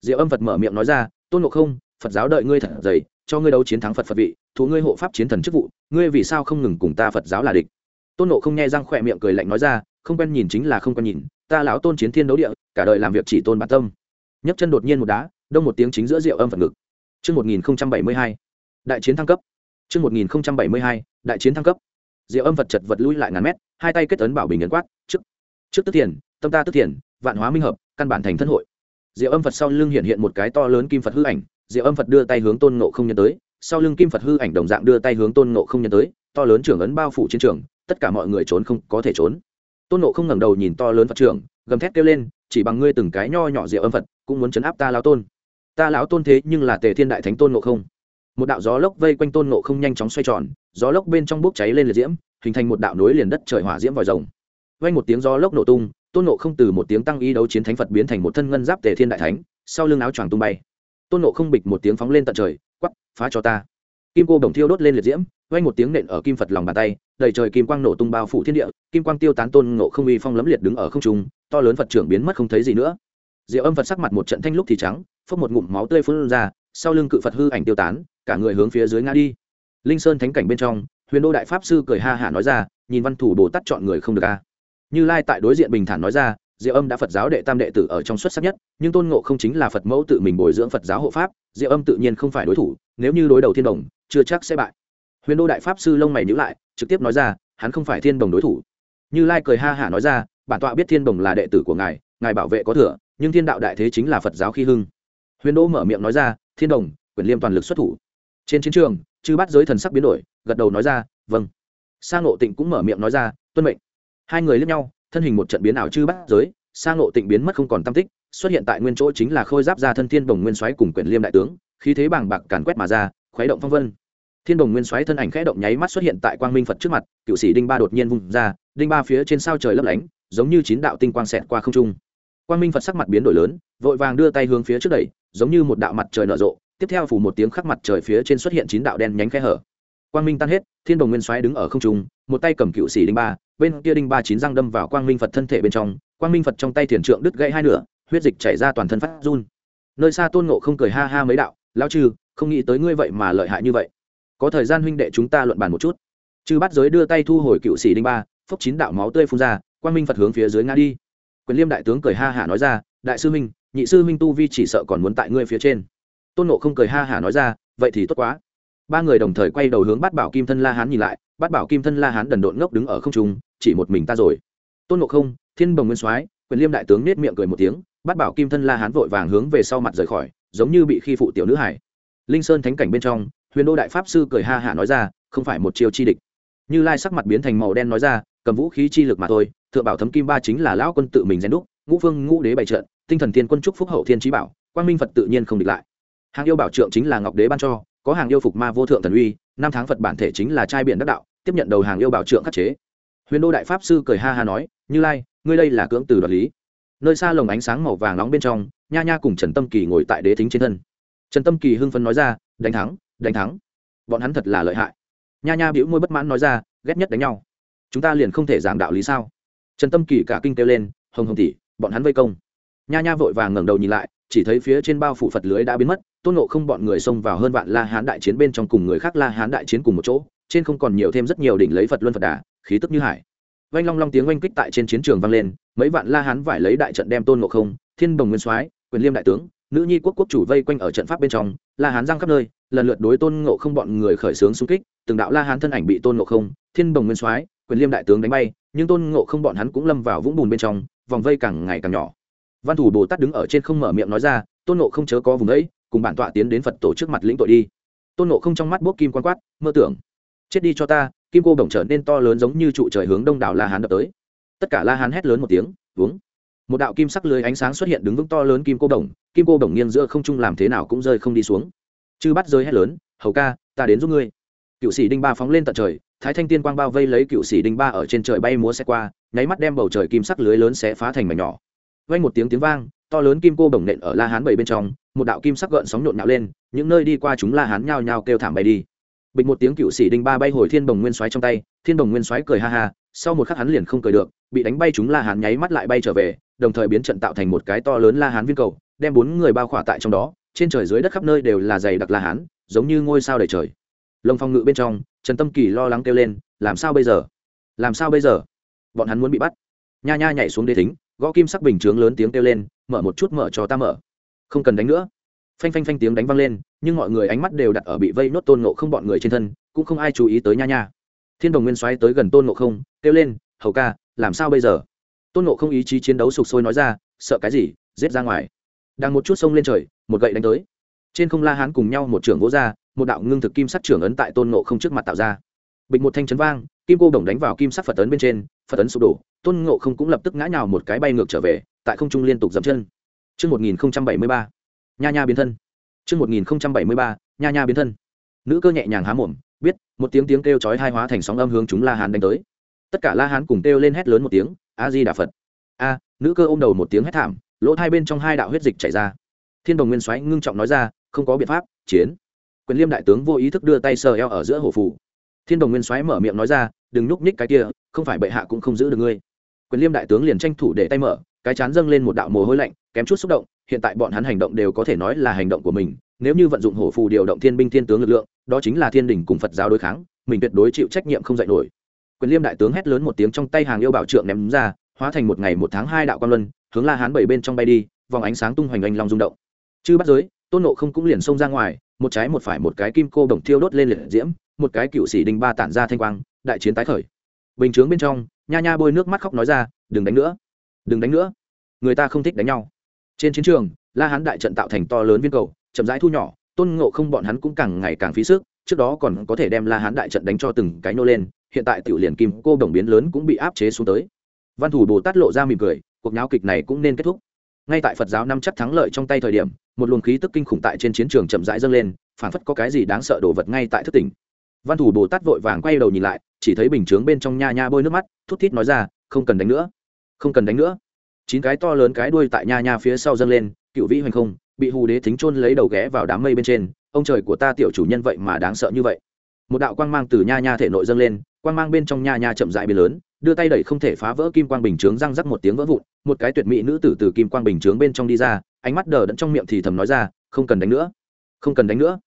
S1: Diệu âm phật mở miệng nói ra, tôn ngộ không, phật giáo đợi ngươi thật dày, cho ngươi đấu chiến thắng phật phật vị, thú ngươi hộ pháp chiến thần chức vụ, ngươi vì sao không ngừng cùng ta phật giáo là địch? Tôn nộ không nghe răng khỏe miệng cười lạnh nói ra không quen nhìn chính là không quen nhìn ta lão tôn chiến thiên đấu địa cả đời làm việc chỉ tôn bản tâm nhấc chân đột nhiên một đá đông một tiếng chính giữa rượu âm phật ngực Trước 1072, đại chiến thăng cấp. chương một nghìn bảy mươi hai đại chiến thăng cấp. Diệu âm vật chật vật lui lại ngàn mét, hai tay kết ấn bảo bình ấn quát, trước. Trước tức tiền, tâm ta tức tiền, vạn hóa minh hợp, căn bản thành thân hội. Diệu âm Phật sau lưng hiện hiện một cái to lớn kim Phật hư ảnh, Diệu âm Phật đưa tay hướng Tôn Ngộ Không nhân tới, sau lưng kim Phật hư ảnh đồng dạng đưa tay hướng Tôn Ngộ Không nhân tới, to lớn trưởng ấn bao phủ chiến trường, tất cả mọi người trốn không có thể trốn. Tôn Nộ Không ngẩng đầu nhìn to lớn Phật trưởng, gầm thét kêu lên, chỉ bằng ngươi từng cái nho nhỏ rượu âm Phật, cũng muốn chấn áp ta lão tôn. Ta lão tôn thế nhưng là Tề Thiên Đại Thánh Tôn Nộ Không. Một đạo gió lốc vây quanh Tôn Nộ Không nhanh chóng xoay tròn, gió lốc bên trong bốc cháy lên liệt diễm, hình thành một đạo núi liền đất trời hỏa diễm vòi rồng. Vây một tiếng gió lốc nổ tung, tôn nộ không từ một tiếng tăng y đấu chiến thánh phật biến thành một thân ngân giáp tề thiên đại thánh sau lưng áo choàng tung bay tôn nộ không bịch một tiếng phóng lên tận trời quắp phá cho ta kim cô đồng thiêu đốt lên liệt diễm vây một tiếng nện ở kim phật lòng bàn tay đầy trời kim quang nổ tung bao phủ thiên địa, kim quang tiêu tán tôn ngộ không uy phong lấm liệt đứng ở không trung, to lớn phật trưởng biến mất không thấy gì nữa. Diệu âm phật sắc mặt một trận thanh lúc thì trắng, phốc một ngụm máu tươi phun ra, sau lưng cự phật hư ảnh tiêu tán, cả người hướng phía dưới ngã đi. Linh sơn thánh cảnh bên trong, huyền đô đại pháp sư cười ha hả nói ra, nhìn văn thủ bồ tát chọn người không được a như lai tại đối diện bình thản nói ra, diệu âm đã phật giáo đệ tam đệ tử ở trong xuất sắc nhất, nhưng tôn ngộ không chính là phật mẫu tự mình bồi dưỡng phật giáo hộ pháp, diệu âm tự nhiên không phải đối thủ, nếu như đối đầu thiên đồng, chưa chắc sẽ bại huyền đô đại pháp sư lông mày nhữ lại, trực tiếp nói ra, hắn không phải thiên đồng đối thủ. Như lai cười ha hả nói ra, bản tọa biết thiên đồng là đệ tử của ngài ngài bảo vệ có thừa, nhưng thiên đạo đại thế chính là phật giáo khi hưng. Huyền đô mở miệng nói ra, thiên đồng quyền liêm toàn lực xuất thủ. Trên chiến trường, chư bắt giới thần sắc biến đổi, gật đầu nói ra vâng. Sang ngộ tịnh cũng mở miệng nói ra, tuân mệnh. Hai người lướt nhau, thân hình một trận biến ảo chư bắt giới sang ngộ tịnh biến mất không còn tam tích, xuất hiện tại nguyên chỗ chính là khôi giáp ra thân thiên đồng nguyên soái cùng quyền liêm đại tướng, khí thế bàng bạc càn quét mà ra, khuấy động phong vân thiên đồng nguyên soái thân ảnh khẽ động nháy mắt xuất hiện tại quang minh phật trước mặt cựu sĩ đinh ba đột nhiên vùng ra đinh ba phía trên sao trời lấp lánh giống như chín đạo tinh quang xẹt qua không trung. Quang minh phật sắc mặt biến đổi lớn vội vàng đưa tay hướng phía trước đẩy giống như một đạo mặt trời nở rộ tiếp theo phủ một tiếng khắc mặt trời phía trên xuất hiện chín đạo đen nhánh khe hở. Quang minh tan hết thiên đồng nguyên soái đứng ở không trung một tay cầm cựu sĩ đinh ba bên kia đinh ba chín răng đâm vào quang minh phật thân thể bên trong quang minh phật trong tay thiền trượng đứt gãy hai nửa huyết dịch chảy ra toàn thân phát run. Nơi xa tôn ngộ không cười ha ha mấy đạo lão trừ, không nghĩ tới ngươi vậy mà lợi hại như vậy có thời gian huynh đệ chúng ta luận bàn một chút. Chư bắt giới đưa tay thu hồi cựu sĩ đinh ba phốc chín đạo máu tươi phun ra quan minh phật hướng phía dưới ngã đi. Quyền liêm đại tướng cười ha hả nói ra, đại sư minh nhị sư minh tu vi chỉ sợ còn muốn tại ngươi phía trên. Tôn nộ không cười ha hả nói ra, vậy thì tốt quá. Ba người đồng thời quay đầu hướng bát bảo kim thân la hán nhìn lại, bát bảo kim thân la hán đần độn ngốc đứng ở không trung, chỉ một mình ta rồi. Tôn nộ không, thiên bồng nguyên soái, quyền liêm đại tướng nết miệng cười một tiếng, bát bảo kim thân la hán vội vàng hướng về sau mặt rời khỏi, giống như bị khi phụ tiểu nữ hải linh sơn thánh cảnh bên trong huyền đô đại pháp sư cười ha hả nói ra, không phải một chiêu chi địch. Như lai sắc mặt biến thành màu đen nói ra, cầm vũ khí chi lực mà thôi, thượng bảo thấm kim ba chính là lão quân tự mình rèn đúc, ngũ phương ngũ đế bày trận, tinh thần tiên quân trúc phúc hậu thiên trí bảo, quang minh phật tự nhiên không địch lại. Hàng yêu bảo trượng chính là ngọc đế ban cho, có hàng yêu phục ma vô thượng thần uy, năm tháng phật bản thể chính là trai biển đắc đạo, tiếp nhận đầu hàng yêu bảo trượng khắc chế. Huyền đô đại pháp sư cười ha ha nói, như lai, ngươi đây là cưỡng từ đoạt lý. Nơi xa lồng ánh sáng màu vàng nóng bên trong, nha nha cùng trần tâm kỳ ngồi tại đế thính trên thân. Trần tâm kỳ hưng phấn nói ra, đánh thắng đánh thắng. Bọn hắn thật là lợi hại. Nha nha bĩu môi bất mãn nói ra, ghét nhất đánh nhau. Chúng ta liền không thể giảng đạo lý sao? Trần tâm kỳ cả kinh kêu lên, hồng hồng tỷ, bọn hắn vây công. Nha nha vội vàng ngẩng đầu nhìn lại, chỉ thấy phía trên bao phủ phật lưới đã biến mất, tôn nộ không bọn người xông vào hơn vạn la hán đại chiến bên trong cùng người khác la hán đại chiến cùng một chỗ, trên không còn nhiều thêm rất nhiều đỉnh lấy phật luân phật đà, khí tức như hải. Vanh long long tiếng oanh kích tại trên chiến trường vang lên, mấy vạn la hán vải lấy đại trận đem tôn nộ không, thiên bồng nguyên soái, quyền liêm đại tướng, nữ nhi quốc quốc chủ vây quanh ở trận pháp bên trong, la hán giang khắp nơi lần lượt đối tôn ngộ không bọn người khởi xướng xung kích, từng đạo la hán thân ảnh bị tôn ngộ không, thiên bồng nguyên soái, quyền liêm đại tướng đánh bay, nhưng tôn ngộ không bọn hắn cũng lâm vào vũng bùn bên trong, vòng vây càng ngày càng nhỏ. Văn thủ bồ tát đứng ở trên không mở miệng nói ra, tôn ngộ không chớ có vùng ấy, cùng bản tọa tiến đến phật tổ trước mặt lĩnh tội đi. Tôn ngộ không trong mắt bốc kim quan quát, mơ tưởng. Chết đi cho ta, kim cô bổng trở nên to lớn giống như trụ trời hướng đông đảo la hán đập tới. Tất cả la hán hét lớn một tiếng uống một đạo kim sắc lưới ánh sáng xuất hiện đứng vững to lớn kim cô bổng, kim cô bổng nghiêng giữa không trung làm thế nào cũng rơi không đi xuống chư bắt rơi hét lớn, hầu ca, ta đến giúp ngươi. Cựu sĩ đinh ba phóng lên tận trời, thái thanh tiên quang bao vây lấy cựu sĩ đinh ba ở trên trời bay múa xe qua, nháy mắt đem bầu trời kim sắc lưới lớn sẽ phá thành mảnh nhỏ. Vay một tiếng tiếng vang, to lớn kim cô bổng nện ở la hán bảy bên trong, một đạo kim sắc gợn sóng nhộn nhạo lên, những nơi đi qua chúng la hán nhao nhao kêu thảm bay đi. Bịch một tiếng cựu sĩ đinh ba bay hồi thiên bồng nguyên xoáy trong tay, thiên bồng nguyên xoáy cười ha ha, sau một khắc hắn liền không cười được, bị đánh bay chúng la hán nháy mắt lại bay trở về, đồng thời biến trận tạo thành một cái to lớn la hán viên cầu, đem bốn người bao khỏa tại trong đó trên trời dưới đất khắp nơi đều là dày đặc la hán, giống như ngôi sao đầy trời. Lông phong ngự bên trong, trần tâm kỳ lo lắng kêu lên, làm sao bây giờ? Làm sao bây giờ? Bọn hắn muốn bị bắt. Nha nha nhảy xuống đế thính, gõ kim sắc bình chướng lớn tiếng kêu lên, mở một chút mở cho ta mở. Không cần đánh nữa. Phanh phanh phanh tiếng đánh văng lên, nhưng mọi người ánh mắt đều đặt ở bị vây nốt tôn nộ không bọn người trên thân, cũng không ai chú ý tới nha nha. Thiên đồng nguyên xoáy tới gần tôn nộ không, kêu lên, hầu ca, làm sao bây giờ? Tôn nộ không ý chí chiến đấu sục sôi nói ra, sợ cái gì? Giết ra ngoài đang một chút sông lên trời một gậy đánh tới trên không la hán cùng nhau một trưởng vỗ ra một đạo ngưng thực kim sắc trưởng ấn tại tôn nộ không trước mặt tạo ra bịch một thanh chấn vang kim cô đồng đánh vào kim sắc phật ấn bên trên phật ấn sụp đổ tôn ngộ không cũng lập tức ngã nhào một cái bay ngược trở về tại không trung liên tục dậm chân Trước 1073, nha nha biến thân. Trước 1073, nha nha biến thân. Nữ cơ nhẹ nhàng há mồm, biết, một tiếng tiếng kêu chói hai hóa thành sóng âm hướng chúng La Hán đánh tới. Tất cả La Hán cùng kêu lên hét lớn một tiếng, A Di Đà Phật. A, nữ cơ ôm đầu một tiếng hét thảm, lỗ hai bên trong hai đạo huyết dịch chảy ra. Thiên Đồng Nguyên Soái ngưng trọng nói ra, không có biện pháp, chiến. Quyền Liêm đại tướng vô ý thức đưa tay sờ eo ở giữa hổ phù. Thiên Đồng Nguyên Soái mở miệng nói ra, đừng núp nhích cái kia, không phải bệ hạ cũng không giữ được ngươi. Quyền Liêm đại tướng liền tranh thủ để tay mở, cái chán dâng lên một đạo mồ hôi lạnh, kém chút xúc động, hiện tại bọn hắn hành động đều có thể nói là hành động của mình, nếu như vận dụng hổ phù điều động thiên binh thiên tướng lực lượng, đó chính là thiên đỉnh cùng Phật giáo đối kháng, mình tuyệt đối chịu trách nhiệm không dạy nổi. Quyền Liêm đại tướng hét lớn một tiếng trong tay hàng yêu bảo trượng ném ra, hóa thành một ngày một tháng hai đạo quan luân, hướng La Hán bảy bên trong bay đi, vòng ánh sáng tung hoành anh long rung động. Chư bắt giới, Tôn Nộ không cũng liền xông ra ngoài, một trái một phải một cái kim cô đồng thiêu đốt lên liệt diễm, một cái cựu sĩ đinh ba tản ra thanh quang, đại chiến tái khởi. Bình chướng bên trong, nha nha bôi nước mắt khóc nói ra, đừng đánh nữa, đừng đánh nữa, người ta không thích đánh nhau. Trên chiến trường, La Hán đại trận tạo thành to lớn viên cầu, chậm rãi thu nhỏ, Tôn Ngộ không bọn hắn cũng càng ngày càng phí sức, trước đó còn có thể đem La Hán đại trận đánh cho từng cái nô lên, hiện tại tiểu liền kim cô đồng biến lớn cũng bị áp chế xuống tới. Văn thủ Bồ Tát lộ ra mỉm cười, cuộc nháo kịch này cũng nên kết thúc. Ngay tại phật giáo năm chắc thắng lợi trong tay thời điểm một luồng khí tức kinh khủng tại trên chiến trường chậm rãi dâng lên phản phất có cái gì đáng sợ đổ vật ngay tại thức tỉnh. Văn thủ bồ tát vội vàng quay đầu nhìn lại chỉ thấy bình chướng bên trong nha nha bôi nước mắt thút thít nói ra không cần đánh nữa không cần đánh nữa. Chín cái to lớn cái đuôi tại nha nha phía sau dâng lên cựu vĩ hoành không bị hù đế thính chôn lấy đầu ghé vào đám mây bên trên ông trời của ta tiểu chủ nhân vậy mà đáng sợ như vậy. Một đạo quang mang từ nha nha thể nội dâng lên quang mang bên trong nha nha chậm rãi biến lớn đưa tay đẩy không thể phá vỡ kim quang bình chướng răng rắc một tiếng vỡ vụn, một cái tuyệt mỹ nữ tử từ kim quang bình chướng bên trong đi ra, ánh mắt đờ đẫn trong miệng thì thầm nói ra, không cần đánh nữa, không cần đánh nữa.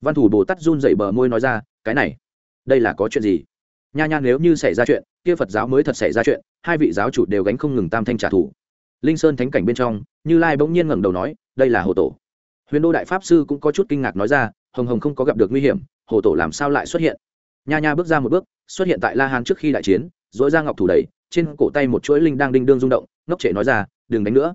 S1: Văn thủ bồ tát run dậy bờ môi nói ra, cái này, đây là có chuyện gì? Nha nha, nếu như xảy ra chuyện, kia phật giáo mới thật xảy ra chuyện, hai vị giáo chủ đều gánh không ngừng tam thanh trả thù. Linh sơn thánh cảnh bên trong, như lai bỗng nhiên ngẩng đầu nói, đây là hồ tổ. Huyền đô đại pháp sư cũng có chút kinh ngạc nói ra, hồng hồng không có gặp được nguy hiểm, hồ tổ làm sao lại xuất hiện? Nha nha bước ra một bước, xuất hiện tại la hán trước khi đại chiến dỗi ra ngọc thủ đầy, trên cổ tay một chuỗi linh đang đinh đương rung động, ngốc trệ nói ra, đừng đánh nữa.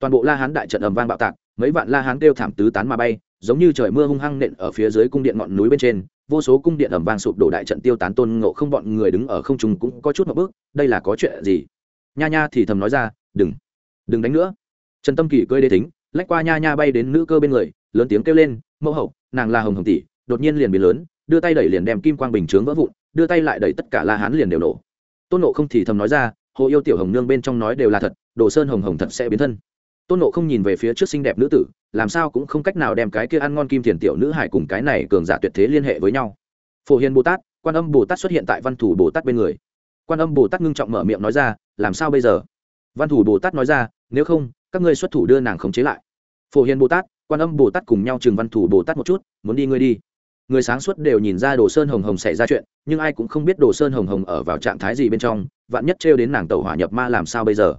S1: Toàn bộ la hán đại trận ầm vang bạo tạc, mấy vạn la hán kêu thảm tứ tán mà bay, giống như trời mưa hung hăng nện ở phía dưới cung điện ngọn núi bên trên, vô số cung điện ầm vang sụp đổ đại trận tiêu tán tôn ngộ không, bọn người đứng ở không trung cũng có chút một bước, đây là có chuyện gì? Nha nha thì thầm nói ra, đừng đừng đánh nữa. Trần tâm kỳ cơi đê tính lách qua nha nha bay đến nữ cơ bên người, lớn tiếng kêu lên, mẫu hậu, nàng là hồng hồng tỷ, đột nhiên liền biến lớn, đưa tay đẩy liền đem kim quang bình chướng vỡ vụn, đưa tay lại đẩy tất cả la hán liền đều nổ tôn nộ không thì thầm nói ra, hồ yêu tiểu hồng nương bên trong nói đều là thật, đồ sơn hồng hồng thật sẽ biến thân. Tôn nộ không nhìn về phía trước xinh đẹp nữ tử, làm sao cũng không cách nào đem cái kia ăn ngon kim thiền tiểu nữ hải cùng cái này cường giả tuyệt thế liên hệ với nhau. Phổ hiền bồ tát, quan âm bồ tát xuất hiện tại văn thủ bồ tát bên người. Quan âm bồ tát ngưng trọng mở miệng nói ra, làm sao bây giờ? Văn thủ bồ tát nói ra, nếu không, các ngươi xuất thủ đưa nàng khống chế lại. Phổ hiền bồ tát, quan âm bồ tát cùng nhau chừng văn thủ bồ tát một chút, muốn đi ngươi đi người sáng suốt đều nhìn ra đồ sơn hồng hồng xảy ra chuyện, nhưng ai cũng không biết đồ sơn hồng hồng ở vào trạng thái gì bên trong, vạn nhất trêu đến nàng tàu hỏa nhập ma làm sao bây giờ?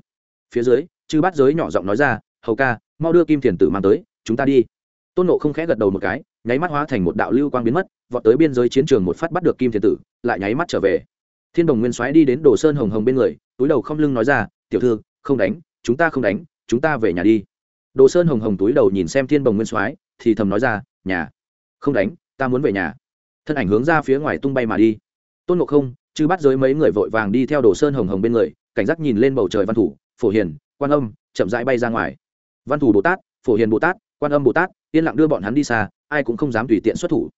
S1: Phía dưới, chư bát giới nhỏ giọng nói ra, hầu ca, mau đưa kim thiền tử mang tới, chúng ta đi. Tôn nộ không khẽ gật đầu một cái, nháy mắt hóa thành một đạo lưu quang biến mất, vọt tới biên giới chiến trường một phát bắt được kim thiền tử, lại nháy mắt trở về. Thiên đồng nguyên soái đi đến đồ sơn hồng hồng bên người, túi đầu không lưng nói ra, tiểu thư, không đánh, chúng ta không đánh, chúng ta về nhà đi. Đồ sơn hồng hồng túi đầu nhìn xem thiên đồng nguyên soái, thì thầm nói ra, nhà, không đánh ta muốn về nhà. Thân ảnh hướng ra phía ngoài tung bay mà đi. Tôn ngộ không chứ bắt giới mấy người vội vàng đi theo đồ sơn hồng hồng bên người, cảnh giác nhìn lên bầu trời văn thủ, phổ hiền, quan âm, chậm rãi bay ra ngoài. Văn thủ bồ tát, phổ hiền bồ tát, quan âm bồ tát, yên lặng đưa bọn hắn đi xa, ai cũng không dám tùy tiện xuất thủ.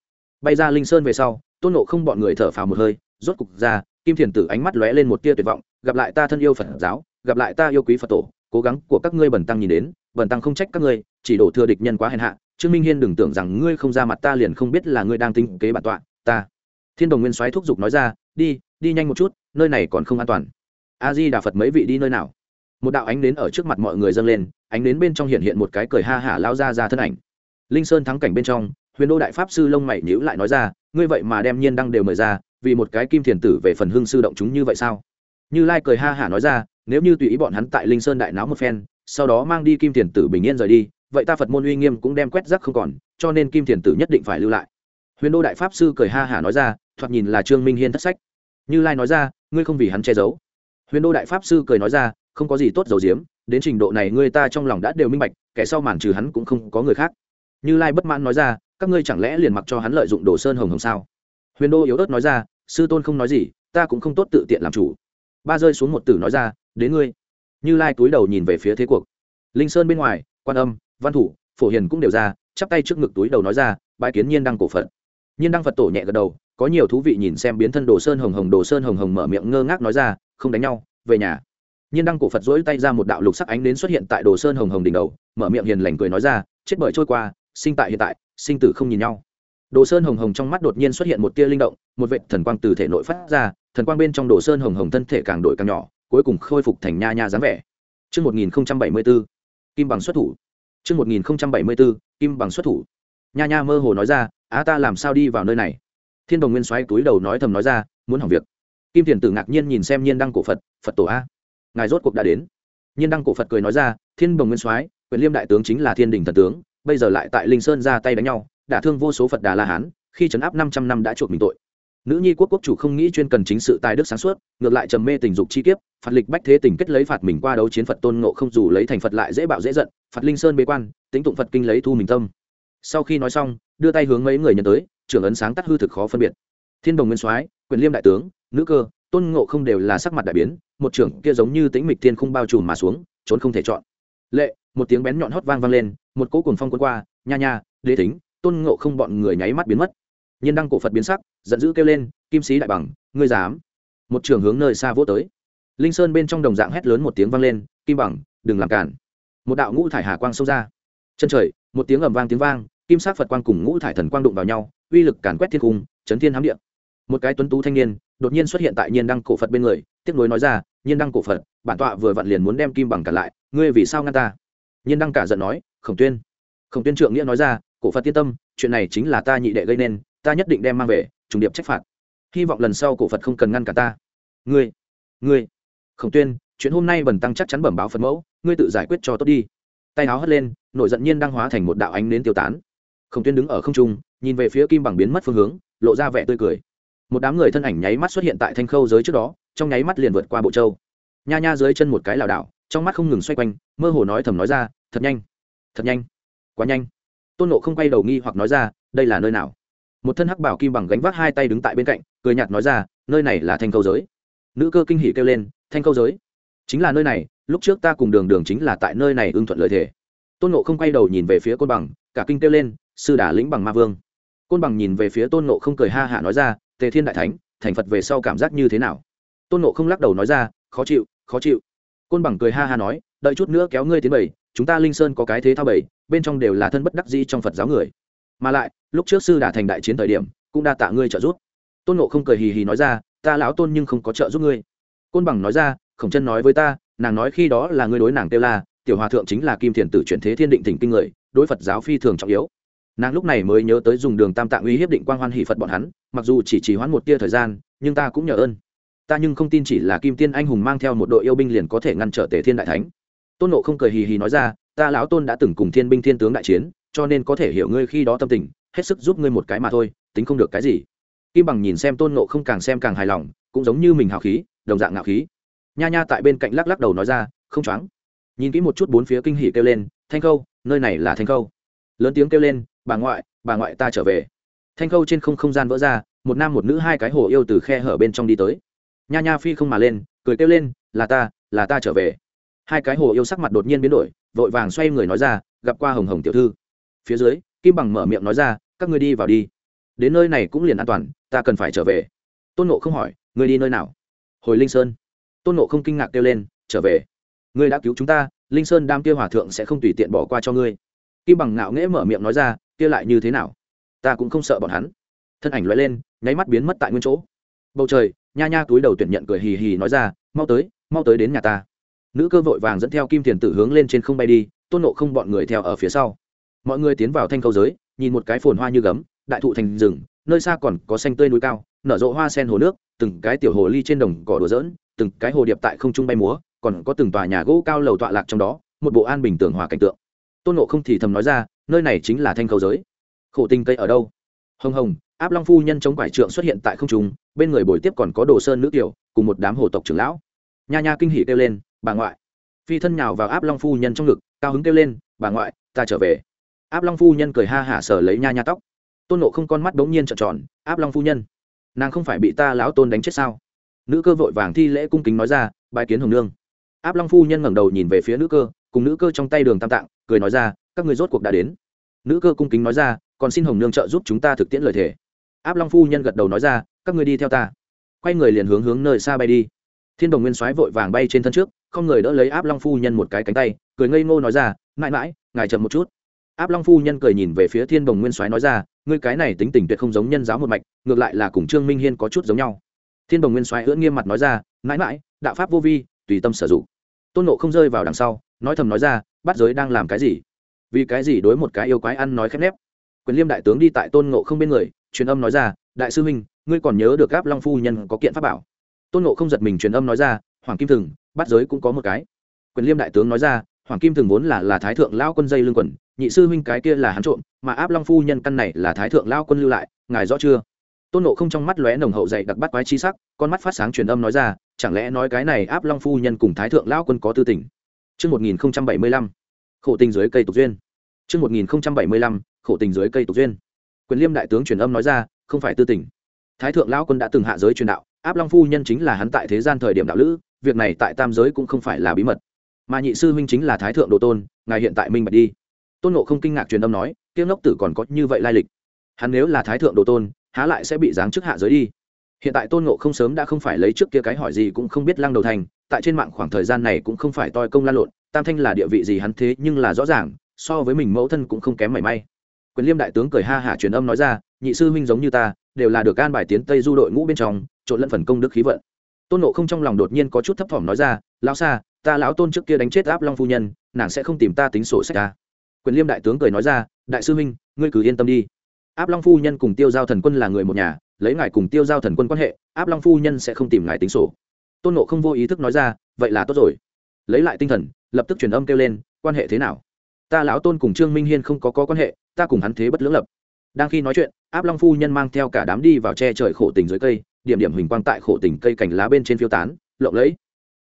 S1: Bay ra linh sơn về sau, tôn nộ không bọn người thở phào một hơi, rốt cục ra, kim thiền tử ánh mắt lóe lên một tia tuyệt vọng, gặp lại ta thân yêu phật giáo, gặp lại ta yêu quý phật tổ, cố gắng của các ngươi bẩn tăng nhìn đến bẩn tăng không trách các ngươi, chỉ đổ thừa địch nhân quá hèn hạ trương minh hiên đừng tưởng rằng ngươi không ra mặt ta liền không biết là ngươi đang tính kế bản tọa, ta. Thiên đồng nguyên soái thúc giục nói ra, đi đi nhanh một chút, nơi này còn không an toàn. A di đà phật mấy vị đi nơi nào? Một đạo ánh đến ở trước mặt mọi người dâng lên, ánh đến bên trong hiện hiện một cái cười ha hả lao ra ra thân ảnh. Linh sơn thắng cảnh bên trong, huyền đô đại pháp sư lông mày nhíu lại nói ra, ngươi vậy mà đem nhiên đăng đều mời ra, vì một cái kim thiền tử về phần hưng sư động chúng như vậy sao? Như lai cười ha hả nói ra, nếu như tùy ý bọn hắn tại linh sơn đại náo một phen, sau đó mang đi kim thiền tử bình yên rời đi vậy ta phật môn uy nghiêm cũng đem quét rác không còn, cho nên kim thiền tử nhất định phải lưu lại. Huyền đô đại pháp sư cười ha hả nói ra, thoạt nhìn là trương minh hiên thất sách. Như lai nói ra, ngươi không vì hắn che giấu. Huyền đô đại pháp sư cười nói ra, không có gì tốt dầu diếm đến trình độ này ngươi ta trong lòng đã đều minh bạch, kẻ sau màn trừ hắn cũng không có người khác. Như lai bất mãn nói ra, các ngươi chẳng lẽ liền mặc cho hắn lợi dụng đồ sơn hồng hồng sao? Huyền đô yếu ớt nói ra, sư tôn không nói gì, ta cũng không tốt tự tiện làm chủ. Ba rơi xuống một tử nói ra, đến ngươi. Như lai túi đầu nhìn về phía thế cuộc. Linh sơn bên ngoài, quan âm văn thủ phổ hiền cũng đều ra chắp tay trước ngực túi đầu nói ra bãi kiến nhiên đăng cổ phật. Nhiên đăng phật tổ nhẹ gật đầu có nhiều thú vị nhìn xem biến thân đồ sơn hồng hồng đồ sơn hồng hồng mở miệng ngơ ngác nói ra không đánh nhau về nhà. Nhiên đăng cổ phật dỗi tay ra một đạo lục sắc ánh đến xuất hiện tại đồ sơn hồng hồng đỉnh đầu mở miệng hiền lành cười nói ra chết bởi trôi qua sinh tại hiện tại sinh tử không nhìn nhau. Đồ sơn hồng hồng trong mắt đột nhiên xuất hiện một tia linh động một vệ thần quang từ thể nội phát ra thần quang bên trong đồ sơn hồng hồng thân thể càng đổi càng nhỏ cuối cùng khôi phục thành nha nha dáng vẻ. Trước 1074, Kim bằng xuất thủ. Trước 1074, Kim bằng xuất thủ. Nha nha mơ hồ nói ra, á ta làm sao đi vào nơi này? Thiên Đồng Nguyên xoáy túi đầu nói thầm nói ra, muốn hỏng việc. Kim Thiền Tử ngạc nhiên nhìn xem Nhiên Đăng cổ Phật, Phật tổ a, ngài rốt cuộc đã đến. Nhiên Đăng cổ Phật cười nói ra, Thiên Đồng Nguyên xoáy, quyền liêm đại tướng chính là Thiên Đình thần tướng, bây giờ lại tại Linh Sơn ra tay đánh nhau, đã thương vô số Phật Đà La Hán, khi trấn áp 500 năm đã chuộc mình tội nữ nhi quốc quốc chủ không nghĩ chuyên cần chính sự tài đức sáng suốt, ngược lại trầm mê tình dục chi kiếp phạt lịch bách thế tình kết lấy phạt mình qua đấu chiến phật tôn ngộ không dù lấy thành phật lại dễ bạo dễ giận phạt linh sơn bế quan tính tụng phật kinh lấy thu mình tâm. Sau khi nói xong, đưa tay hướng mấy người nhận tới, trưởng ấn sáng tắt hư thực khó phân biệt. Thiên đồng nguyên soái, quyền liêm đại tướng, nữ cơ, tôn ngộ không đều là sắc mặt đại biến, một trưởng kia giống như tính mịch thiên không bao trùm mà xuống, trốn không thể chọn. Lệ, một tiếng bén nhọn hót vang vang lên, một cỗ cuồng phong quân qua, nha nha, đế tính, tôn ngộ không bọn người nháy mắt biến mất nhiên đăng cổ phật biến sắc, giận dữ kêu lên, kim sĩ đại bằng, ngươi dám? Một trường hướng nơi xa vỗ tới. Linh sơn bên trong đồng dạng hét lớn một tiếng vang lên, kim bằng, đừng làm cản. Một đạo ngũ thải hà quang xông ra. Chân trời, một tiếng ầm vang tiếng vang, kim sắc phật quang cùng ngũ thải thần quang đụng vào nhau, uy lực càn quét thiên cung, chấn thiên hám địa. Một cái tuấn tú thanh niên, đột nhiên xuất hiện tại nhiên đăng cổ phật bên người, tiếp nối nói ra, nhiên đăng cổ phật, bản tọa vừa vặn liền muốn đem kim bằng cả lại, ngươi vì sao ngăn ta? Nhiên đăng cả giận nói, khổng tuyên. Khổng tuyên trượng nghĩa nói ra, cổ phật tiên tâm, chuyện này chính là ta nhị đệ gây nên ta nhất định đem mang về, trùng điệp trách phạt. Hy vọng lần sau cổ phật không cần ngăn cả ta. Ngươi ngươi, khổng tuyên, chuyện hôm nay bần tăng chắc chắn bẩm báo phật mẫu, ngươi tự giải quyết cho tốt đi. Tay áo hất lên, nổi giận nhiên đang hóa thành một đạo ánh nến tiêu tán. Khổng tuyên đứng ở không trung, nhìn về phía kim bằng biến mất phương hướng, lộ ra vẻ tươi cười. Một đám người thân ảnh nháy mắt xuất hiện tại thanh khâu giới trước đó, trong nháy mắt liền vượt qua bộ châu. Nha nha dưới chân một cái lảo đảo, trong mắt không ngừng xoay quanh, mơ hồ nói thầm nói ra, thật nhanh thật nhanh, quá nhanh. Tôn nộ không quay đầu nghi hoặc nói ra, đây là nơi nào? Một thân hắc bảo kim bằng gánh vác hai tay đứng tại bên cạnh, cười nhạt nói ra, nơi này là thanh câu giới. Nữ cơ kinh hỉ kêu lên, thanh câu giới? Chính là nơi này, lúc trước ta cùng đường đường chính là tại nơi này ưng thuận lợi thể tôn nộ không quay đầu nhìn về phía côn bằng, cả kinh kêu lên, sư đà lĩnh bằng ma vương. Côn bằng nhìn về phía tôn nộ không cười ha hạ nói ra, tề thiên đại thánh, thành phật về sau cảm giác như thế nào? Tôn nộ không lắc đầu nói ra, khó chịu khó chịu. Côn bằng cười ha ha nói, đợi chút nữa kéo ngươi tiến bảy chúng ta linh sơn có cái thế thao bảy bên trong đều là thân bất đắc dĩ trong phật giáo người mà lại, lúc trước sư đà thành đại chiến thời điểm, cũng đa tạ ngươi trợ giúp. Tôn nộ không cười hì hì nói ra, ta lão tôn nhưng không có trợ giúp ngươi. Côn bằng nói ra, khổng chân nói với ta, nàng nói khi đó là ngươi đối nàng kêu la, tiểu hòa thượng chính là kim thiền tử chuyển thế thiên định thỉnh kinh người, đối phật giáo phi thường trọng yếu. Nàng lúc này mới nhớ tới dùng đường tam tạng uy hiếp định quang hoan hỷ phật bọn hắn, mặc dù chỉ chỉ hoãn một tia thời gian, nhưng ta cũng nhờ ơn. Ta nhưng không tin chỉ là kim tiên anh hùng mang theo một đội yêu binh liền có thể ngăn trở tề thiên đại thánh. Tôn nộ không cười hì hì nói ra, ta lão tôn đã từng cùng thiên binh thiên tướng đại chiến cho nên có thể hiểu ngươi khi đó tâm tình, hết sức giúp ngươi một cái mà thôi, tính không được cái gì. Kim bằng nhìn xem tôn nộ không càng xem càng hài lòng, cũng giống như mình hào khí, đồng dạng ngạo khí. Nha nha tại bên cạnh lắc lắc đầu nói ra, không choáng. Nhìn kỹ một chút bốn phía kinh hỉ kêu lên, thanh khâu, nơi này là thanh khâu. Lớn tiếng kêu lên, bà ngoại bà ngoại ta trở về. Thanh khâu trên không không gian vỡ ra, một nam một nữ hai cái hồ yêu từ khe hở bên trong đi tới. Nha nha phi không mà lên, cười kêu lên, là ta là ta trở về. Hai cái hồ yêu sắc mặt đột nhiên biến đổi, vội vàng xoay người nói ra, gặp qua hồng hồng tiểu thư phía dưới, kim bằng mở miệng nói ra, các ngươi đi vào đi. Đến nơi này cũng liền an toàn, ta cần phải trở về. Tôn nộ không hỏi, ngươi đi nơi nào? Hồi linh sơn. Tôn nộ không kinh ngạc kêu lên, trở về. Ngươi đã cứu chúng ta, linh sơn đam kia hòa thượng sẽ không tùy tiện bỏ qua cho ngươi. Kim bằng ngạo nghễ mở miệng nói ra, kia lại như thế nào? Ta cũng không sợ bọn hắn. Thân ảnh loại lên, nháy mắt biến mất tại nguyên chỗ. Bầu trời, nha nha túi đầu tuyển nhận cười hì hì nói ra, mau tới mau tới đến nhà ta. Nữ cơ vội vàng dẫn theo kim Thiền tử hướng lên trên không bay đi, tôn nộ không bọn người theo ở phía sau mọi người tiến vào thanh khâu giới, nhìn một cái phồn hoa như gấm, đại thụ thành rừng, nơi xa còn có xanh tươi núi cao, nở rộ hoa sen hồ nước, từng cái tiểu hồ ly trên đồng cỏ đùa dỡn từng cái hồ điệp tại không trung bay múa, còn có từng tòa nhà gỗ cao lầu tọa lạc trong đó, một bộ an bình tường hòa cảnh tượng. Tôn nộ không thì thầm nói ra, nơi này chính là thanh khâu giới. Khổ tinh cây ở đâu? Hồng hồng, áp long phu nhân chống quải trượng xuất hiện tại không trung, bên người buổi tiếp còn có đồ sơn nữ tiểu, cùng một đám hồ tộc trưởng lão. Nha nha kinh hỉ kêu lên, bà ngoại. Phi thân nhào vào áp long phu nhân trong ngực, cao hứng kêu lên, bà ngoại, ta trở về áp long phu nhân cười ha hả sở lấy nha nha tóc. Tôn nộ không con mắt bỗng nhiên trợn tròn, áp long phu nhân, nàng không phải bị ta lão tôn đánh chết sao? Nữ cơ vội vàng thi lễ cung kính nói ra bài kiến hồng nương. Áp long phu nhân ngẩng đầu nhìn về phía nữ cơ, cùng nữ cơ trong tay đường tam tạng, cười nói ra, các người rốt cuộc đã đến. Nữ cơ cung kính nói ra, còn xin hồng nương trợ giúp chúng ta thực tiễn lời thề. Áp long phu nhân gật đầu nói ra, các người đi theo ta. Quay người liền hướng hướng nơi xa bay đi. Thiên đồng nguyên soái vội vàng bay trên thân trước, không người đỡ lấy áp long phu nhân một cái cánh tay, cười ngây ngô nói ra, mãi mãi, ngài chậm một chút áp long phu nhân cười nhìn về phía thiên đồng nguyên soái nói ra, ngươi cái này tính tình tuyệt không giống nhân giáo một mạch, ngược lại là cùng trương minh hiên có chút giống nhau. Thiên đồng nguyên soái ưỡn nghiêm mặt nói ra, mãi mãi, đạo pháp vô vi, tùy tâm sử dụng. Tôn nộ không rơi vào đằng sau, nói thầm nói ra, bắt giới đang làm cái gì? Vì cái gì đối một cái yêu quái ăn nói khép nép? Quyền liêm đại tướng đi tại tôn nộ không bên người, truyền âm nói ra, đại sư huynh, ngươi còn nhớ được Áp long phu nhân có kiện pháp bảo? Tôn nộ không giật mình truyền âm nói ra, hoàng kim thừng, bắt giới cũng có một cái. Quyền liêm đại tướng nói ra, hoàng kim thừng vốn là là thái thượng lao quân dây lương quần nhị sư huynh cái kia là hắn trộm mà áp long phu nhân căn này là thái thượng lao quân lưu lại ngài rõ chưa tôn nộ không trong mắt lóe nồng hậu dậy đặc bắt quái chi sắc con mắt phát sáng truyền âm nói ra chẳng lẽ nói cái này áp long phu nhân cùng thái thượng lao quân có tư tình Trước 1075, khổ tình dưới cây tục duyên. Trước 1075, khổ tình dưới cây tục duyên. Quyền Liêm đại tướng truyền âm nói ra, không phải tư tình. Thái thượng lão quân đã từng hạ giới truyền đạo, áp long phu nhân chính là hắn tại thế gian thời điểm đạo lữ, việc này tại tam giới cũng không phải là bí mật. Mà nhị sư huynh chính là thái thượng đồ tôn, ngài hiện tại minh bạch đi. Tôn Ngộ không kinh ngạc truyền âm nói, kia ngốc tử còn có như vậy lai lịch. Hắn nếu là thái thượng đồ tôn, há lại sẽ bị giáng chức hạ giới đi. Hiện tại tôn ngộ không sớm đã không phải lấy trước kia cái hỏi gì cũng không biết lăng đầu thành tại trên mạng khoảng thời gian này cũng không phải toi công lan lộn tam thanh là địa vị gì hắn thế nhưng là rõ ràng so với mình mẫu thân cũng không kém mảy may. Quyền liêm đại tướng cười ha hả truyền âm nói ra nhị sư huynh giống như ta đều là được an bài tiến tây du đội ngũ bên trong trộn lẫn phần công đức khí vận. Tôn nộ không trong lòng đột nhiên có chút thấp thỏm nói ra lão xa ta lão tôn trước kia đánh chết áp long phu nhân nàng sẽ không tìm ta tính sổ sách ta quyền liêm đại tướng cười nói ra đại sư huynh ngươi cứ yên tâm đi. Áp long phu nhân cùng tiêu giao thần quân là người một nhà lấy ngài cùng tiêu giao thần quân quan hệ áp long phu nhân sẽ không tìm ngài tính sổ. Tôn nộ không vô ý thức nói ra vậy là tốt rồi. Lấy lại tinh thần lập tức truyền âm kêu lên quan hệ thế nào? Ta lão tôn cùng trương minh hiên không có, có quan hệ ta cùng hắn thế bất lưỡng lập. Đang khi nói chuyện áp long phu nhân mang theo cả đám đi vào che trời khổ tình dưới cây điểm điểm hình quang tại khổ tình cây cành lá bên trên phiêu tán lộng lẫy.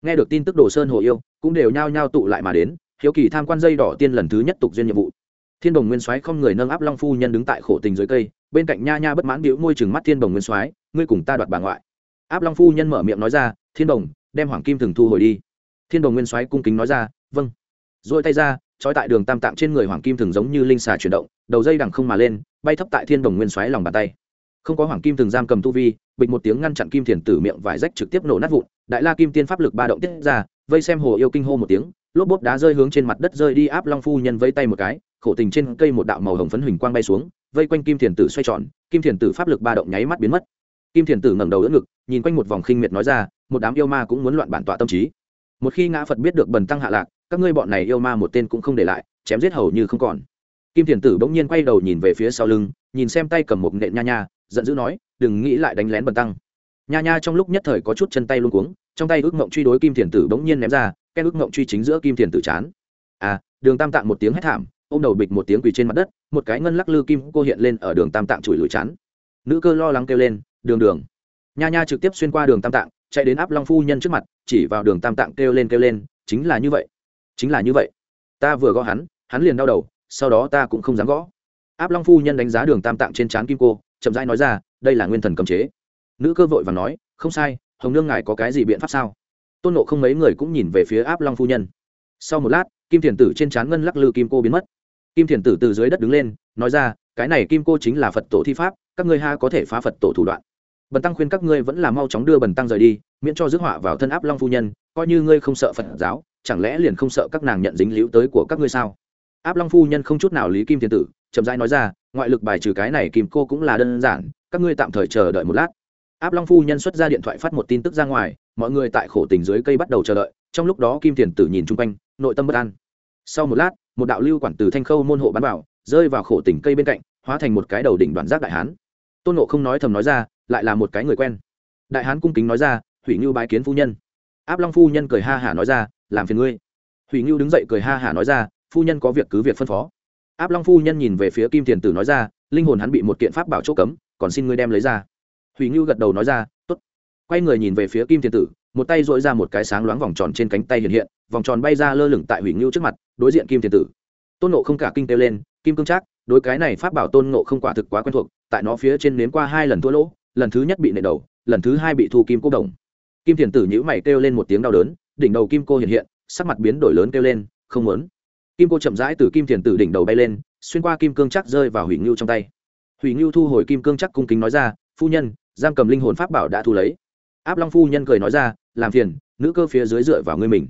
S1: Nghe được tin tức đồ sơn hồ yêu cũng đều nhao nhao tụ lại mà đến hiếu kỳ tham quan dây đỏ tiên lần thứ nhất tục duyên nhiệm vụ. Thiên đồng nguyên soái không người nâng áp long phu nhân đứng tại khổ tình dưới cây, bên cạnh nha nha bất mãn biểu môi chừng mắt thiên đồng nguyên soái, ngươi cùng ta đoạt bà ngoại. Áp long phu nhân mở miệng nói ra, thiên đồng, đem hoàng kim thường thu hồi đi. Thiên đồng nguyên soái cung kính nói ra vâng. Rồi tay ra, trói tại đường tam tạng trên người hoàng kim thường giống như linh xà chuyển động, đầu dây đằng không mà lên, bay thấp tại thiên đồng nguyên xoáy lòng bàn tay. Không có hoàng kim thường giam cầm tu vi, bịch một tiếng ngăn chặn kim thiền tử miệng vải rách trực tiếp nổ nát vụn, đại la kim tiên pháp lực ba động tiết ra, vây xem hồ yêu kinh hô một tiếng lốp bốp đá rơi hướng trên mặt đất rơi đi áp long phu nhân vây tay một cái, khổ tình trên cây một đạo màu hồng phấn huỳnh quang bay xuống, vây quanh kim thiền tử xoay tròn, kim thiền tử pháp lực ba động nháy mắt biến mất. Kim thiền tử ngẩng đầu đỡ ngực, nhìn quanh một vòng khinh miệt nói ra, một đám yêu ma cũng muốn loạn bản tọa tâm trí. Một khi ngã phật biết được bần tăng hạ lạc, các ngươi bọn này yêu ma một tên cũng không để lại, chém giết hầu như không còn. Kim thiền tử bỗng nhiên quay đầu nhìn về phía sau lưng, nhìn xem tay cầm một nện nha nha, giận dữ nói, đừng nghĩ lại đánh lén bần tăng nha nha trong lúc nhất thời có chút chân tay luôn cuống, trong tay ước mộng truy đối kim thiền tử bỗng nhiên ném ra cái ước mộng truy chính giữa kim thiền tử chán. À đường tam tạng một tiếng hét thảm ô m đầu bịch một tiếng quỳ trên mặt đất, một cái ngân lắc lư kim cô hiện lên ở đường tam tạng chùi lùi chán. Nữ cơ lo lắng kêu lên, đường đường. Nha nha trực tiếp xuyên qua đường tam tạng, chạy đến áp long phu nhân trước mặt, chỉ vào đường tam tạng kêu lên kêu lên, chính là như vậy, chính là như vậy. Ta vừa gõ hắn hắn liền đau đầu, sau đó ta cũng không dám gõ. Áp long phu nhân đánh giá đường tam tạng trên trán kim cô, chậm rãi nói ra, đây là nguyên thần cấm chế nữ cơ vội và nói, không sai, hồng nương ngài có cái gì biện pháp sao? Tôn nộ không mấy người cũng nhìn về phía áp long phu nhân. Sau một lát, kim thiền tử trên trán ngân lắc lư kim cô biến mất. Kim thiền tử từ dưới đất đứng lên, nói ra, cái này kim cô chính là phật tổ thi pháp, các ngươi ha có thể phá phật tổ thủ đoạn. Bần tăng khuyên các ngươi vẫn là mau chóng đưa bần tăng rời đi, miễn cho rước họa vào thân áp long phu nhân, coi như ngươi không sợ phật giáo, chẳng lẽ liền không sợ các nàng nhận dính liễu tới của các ngươi sao? Áp long phu nhân không chút nào lý kim thiên tử, chậm rãi nói ra, ngoại lực bài trừ cái này kim cô cũng là đơn giản, các ngươi tạm thời chờ đợi một lát áp long phu nhân xuất ra điện thoại phát một tin tức ra ngoài, mọi người tại khổ tình dưới cây bắt đầu chờ đợi, trong lúc đó kim thiền tử nhìn chung quanh, nội tâm bất an. Sau một lát, một đạo lưu quản từ thanh khâu môn hộ bắn vào, rơi vào khổ tình cây bên cạnh, hóa thành một cái đầu đỉnh đoạn giác đại hán. Tôn nộ không nói thầm nói ra, lại là một cái người quen. Đại hán cung kính nói ra, hủy ngưu bái kiến phu nhân. Áp long phu nhân cười ha hả nói ra, làm phiền ngươi. Hủy ngưu đứng dậy cười ha hả nói ra, phu nhân có việc cứ việc phân phó. Áp long phu nhân nhìn về phía kim thiền tử nói ra, linh hồn hắn bị một kiện pháp bảo chỗ cấm, còn xin ngươi đem lấy ra hủy ngưu gật đầu nói ra t ố t quay người nhìn về phía kim Thiên tử, một tay dội ra một cái sáng loáng vòng tròn trên cánh tay hiện hiện, vòng tròn bay ra lơ lửng tại hủy ngưu trước mặt, đối diện kim Thiên tử. Tôn nộ không cả kinh kêu lên, kim cương trác, đối cái này pháp bảo tôn nộ không quả thực quá quen thuộc, tại nó phía trên nếm qua hai lần thua lỗ, lần thứ nhất bị nệ đầu, lần thứ hai bị thu kim cố đồng. Kim Thiên tử nhữ mày kêu lên một tiếng đau đớn, đỉnh đầu kim cô hiện hiện, sắc mặt biến đổi lớn kêu lên, không muốn. Kim cô chậm rãi từ kim thiền tử đỉnh đầu bay lên, xuyên qua kim cương chắc rơi vào hủy ngưu trong tay. Hủy ngưu thu hồi kim cương chắc cung kính nói ra, phu nhân giam cầm linh hồn pháp bảo đã thu lấy. Áp long phu nhân cười nói ra, làm phiền, nữ cơ phía dưới dựa vào ngươi mình.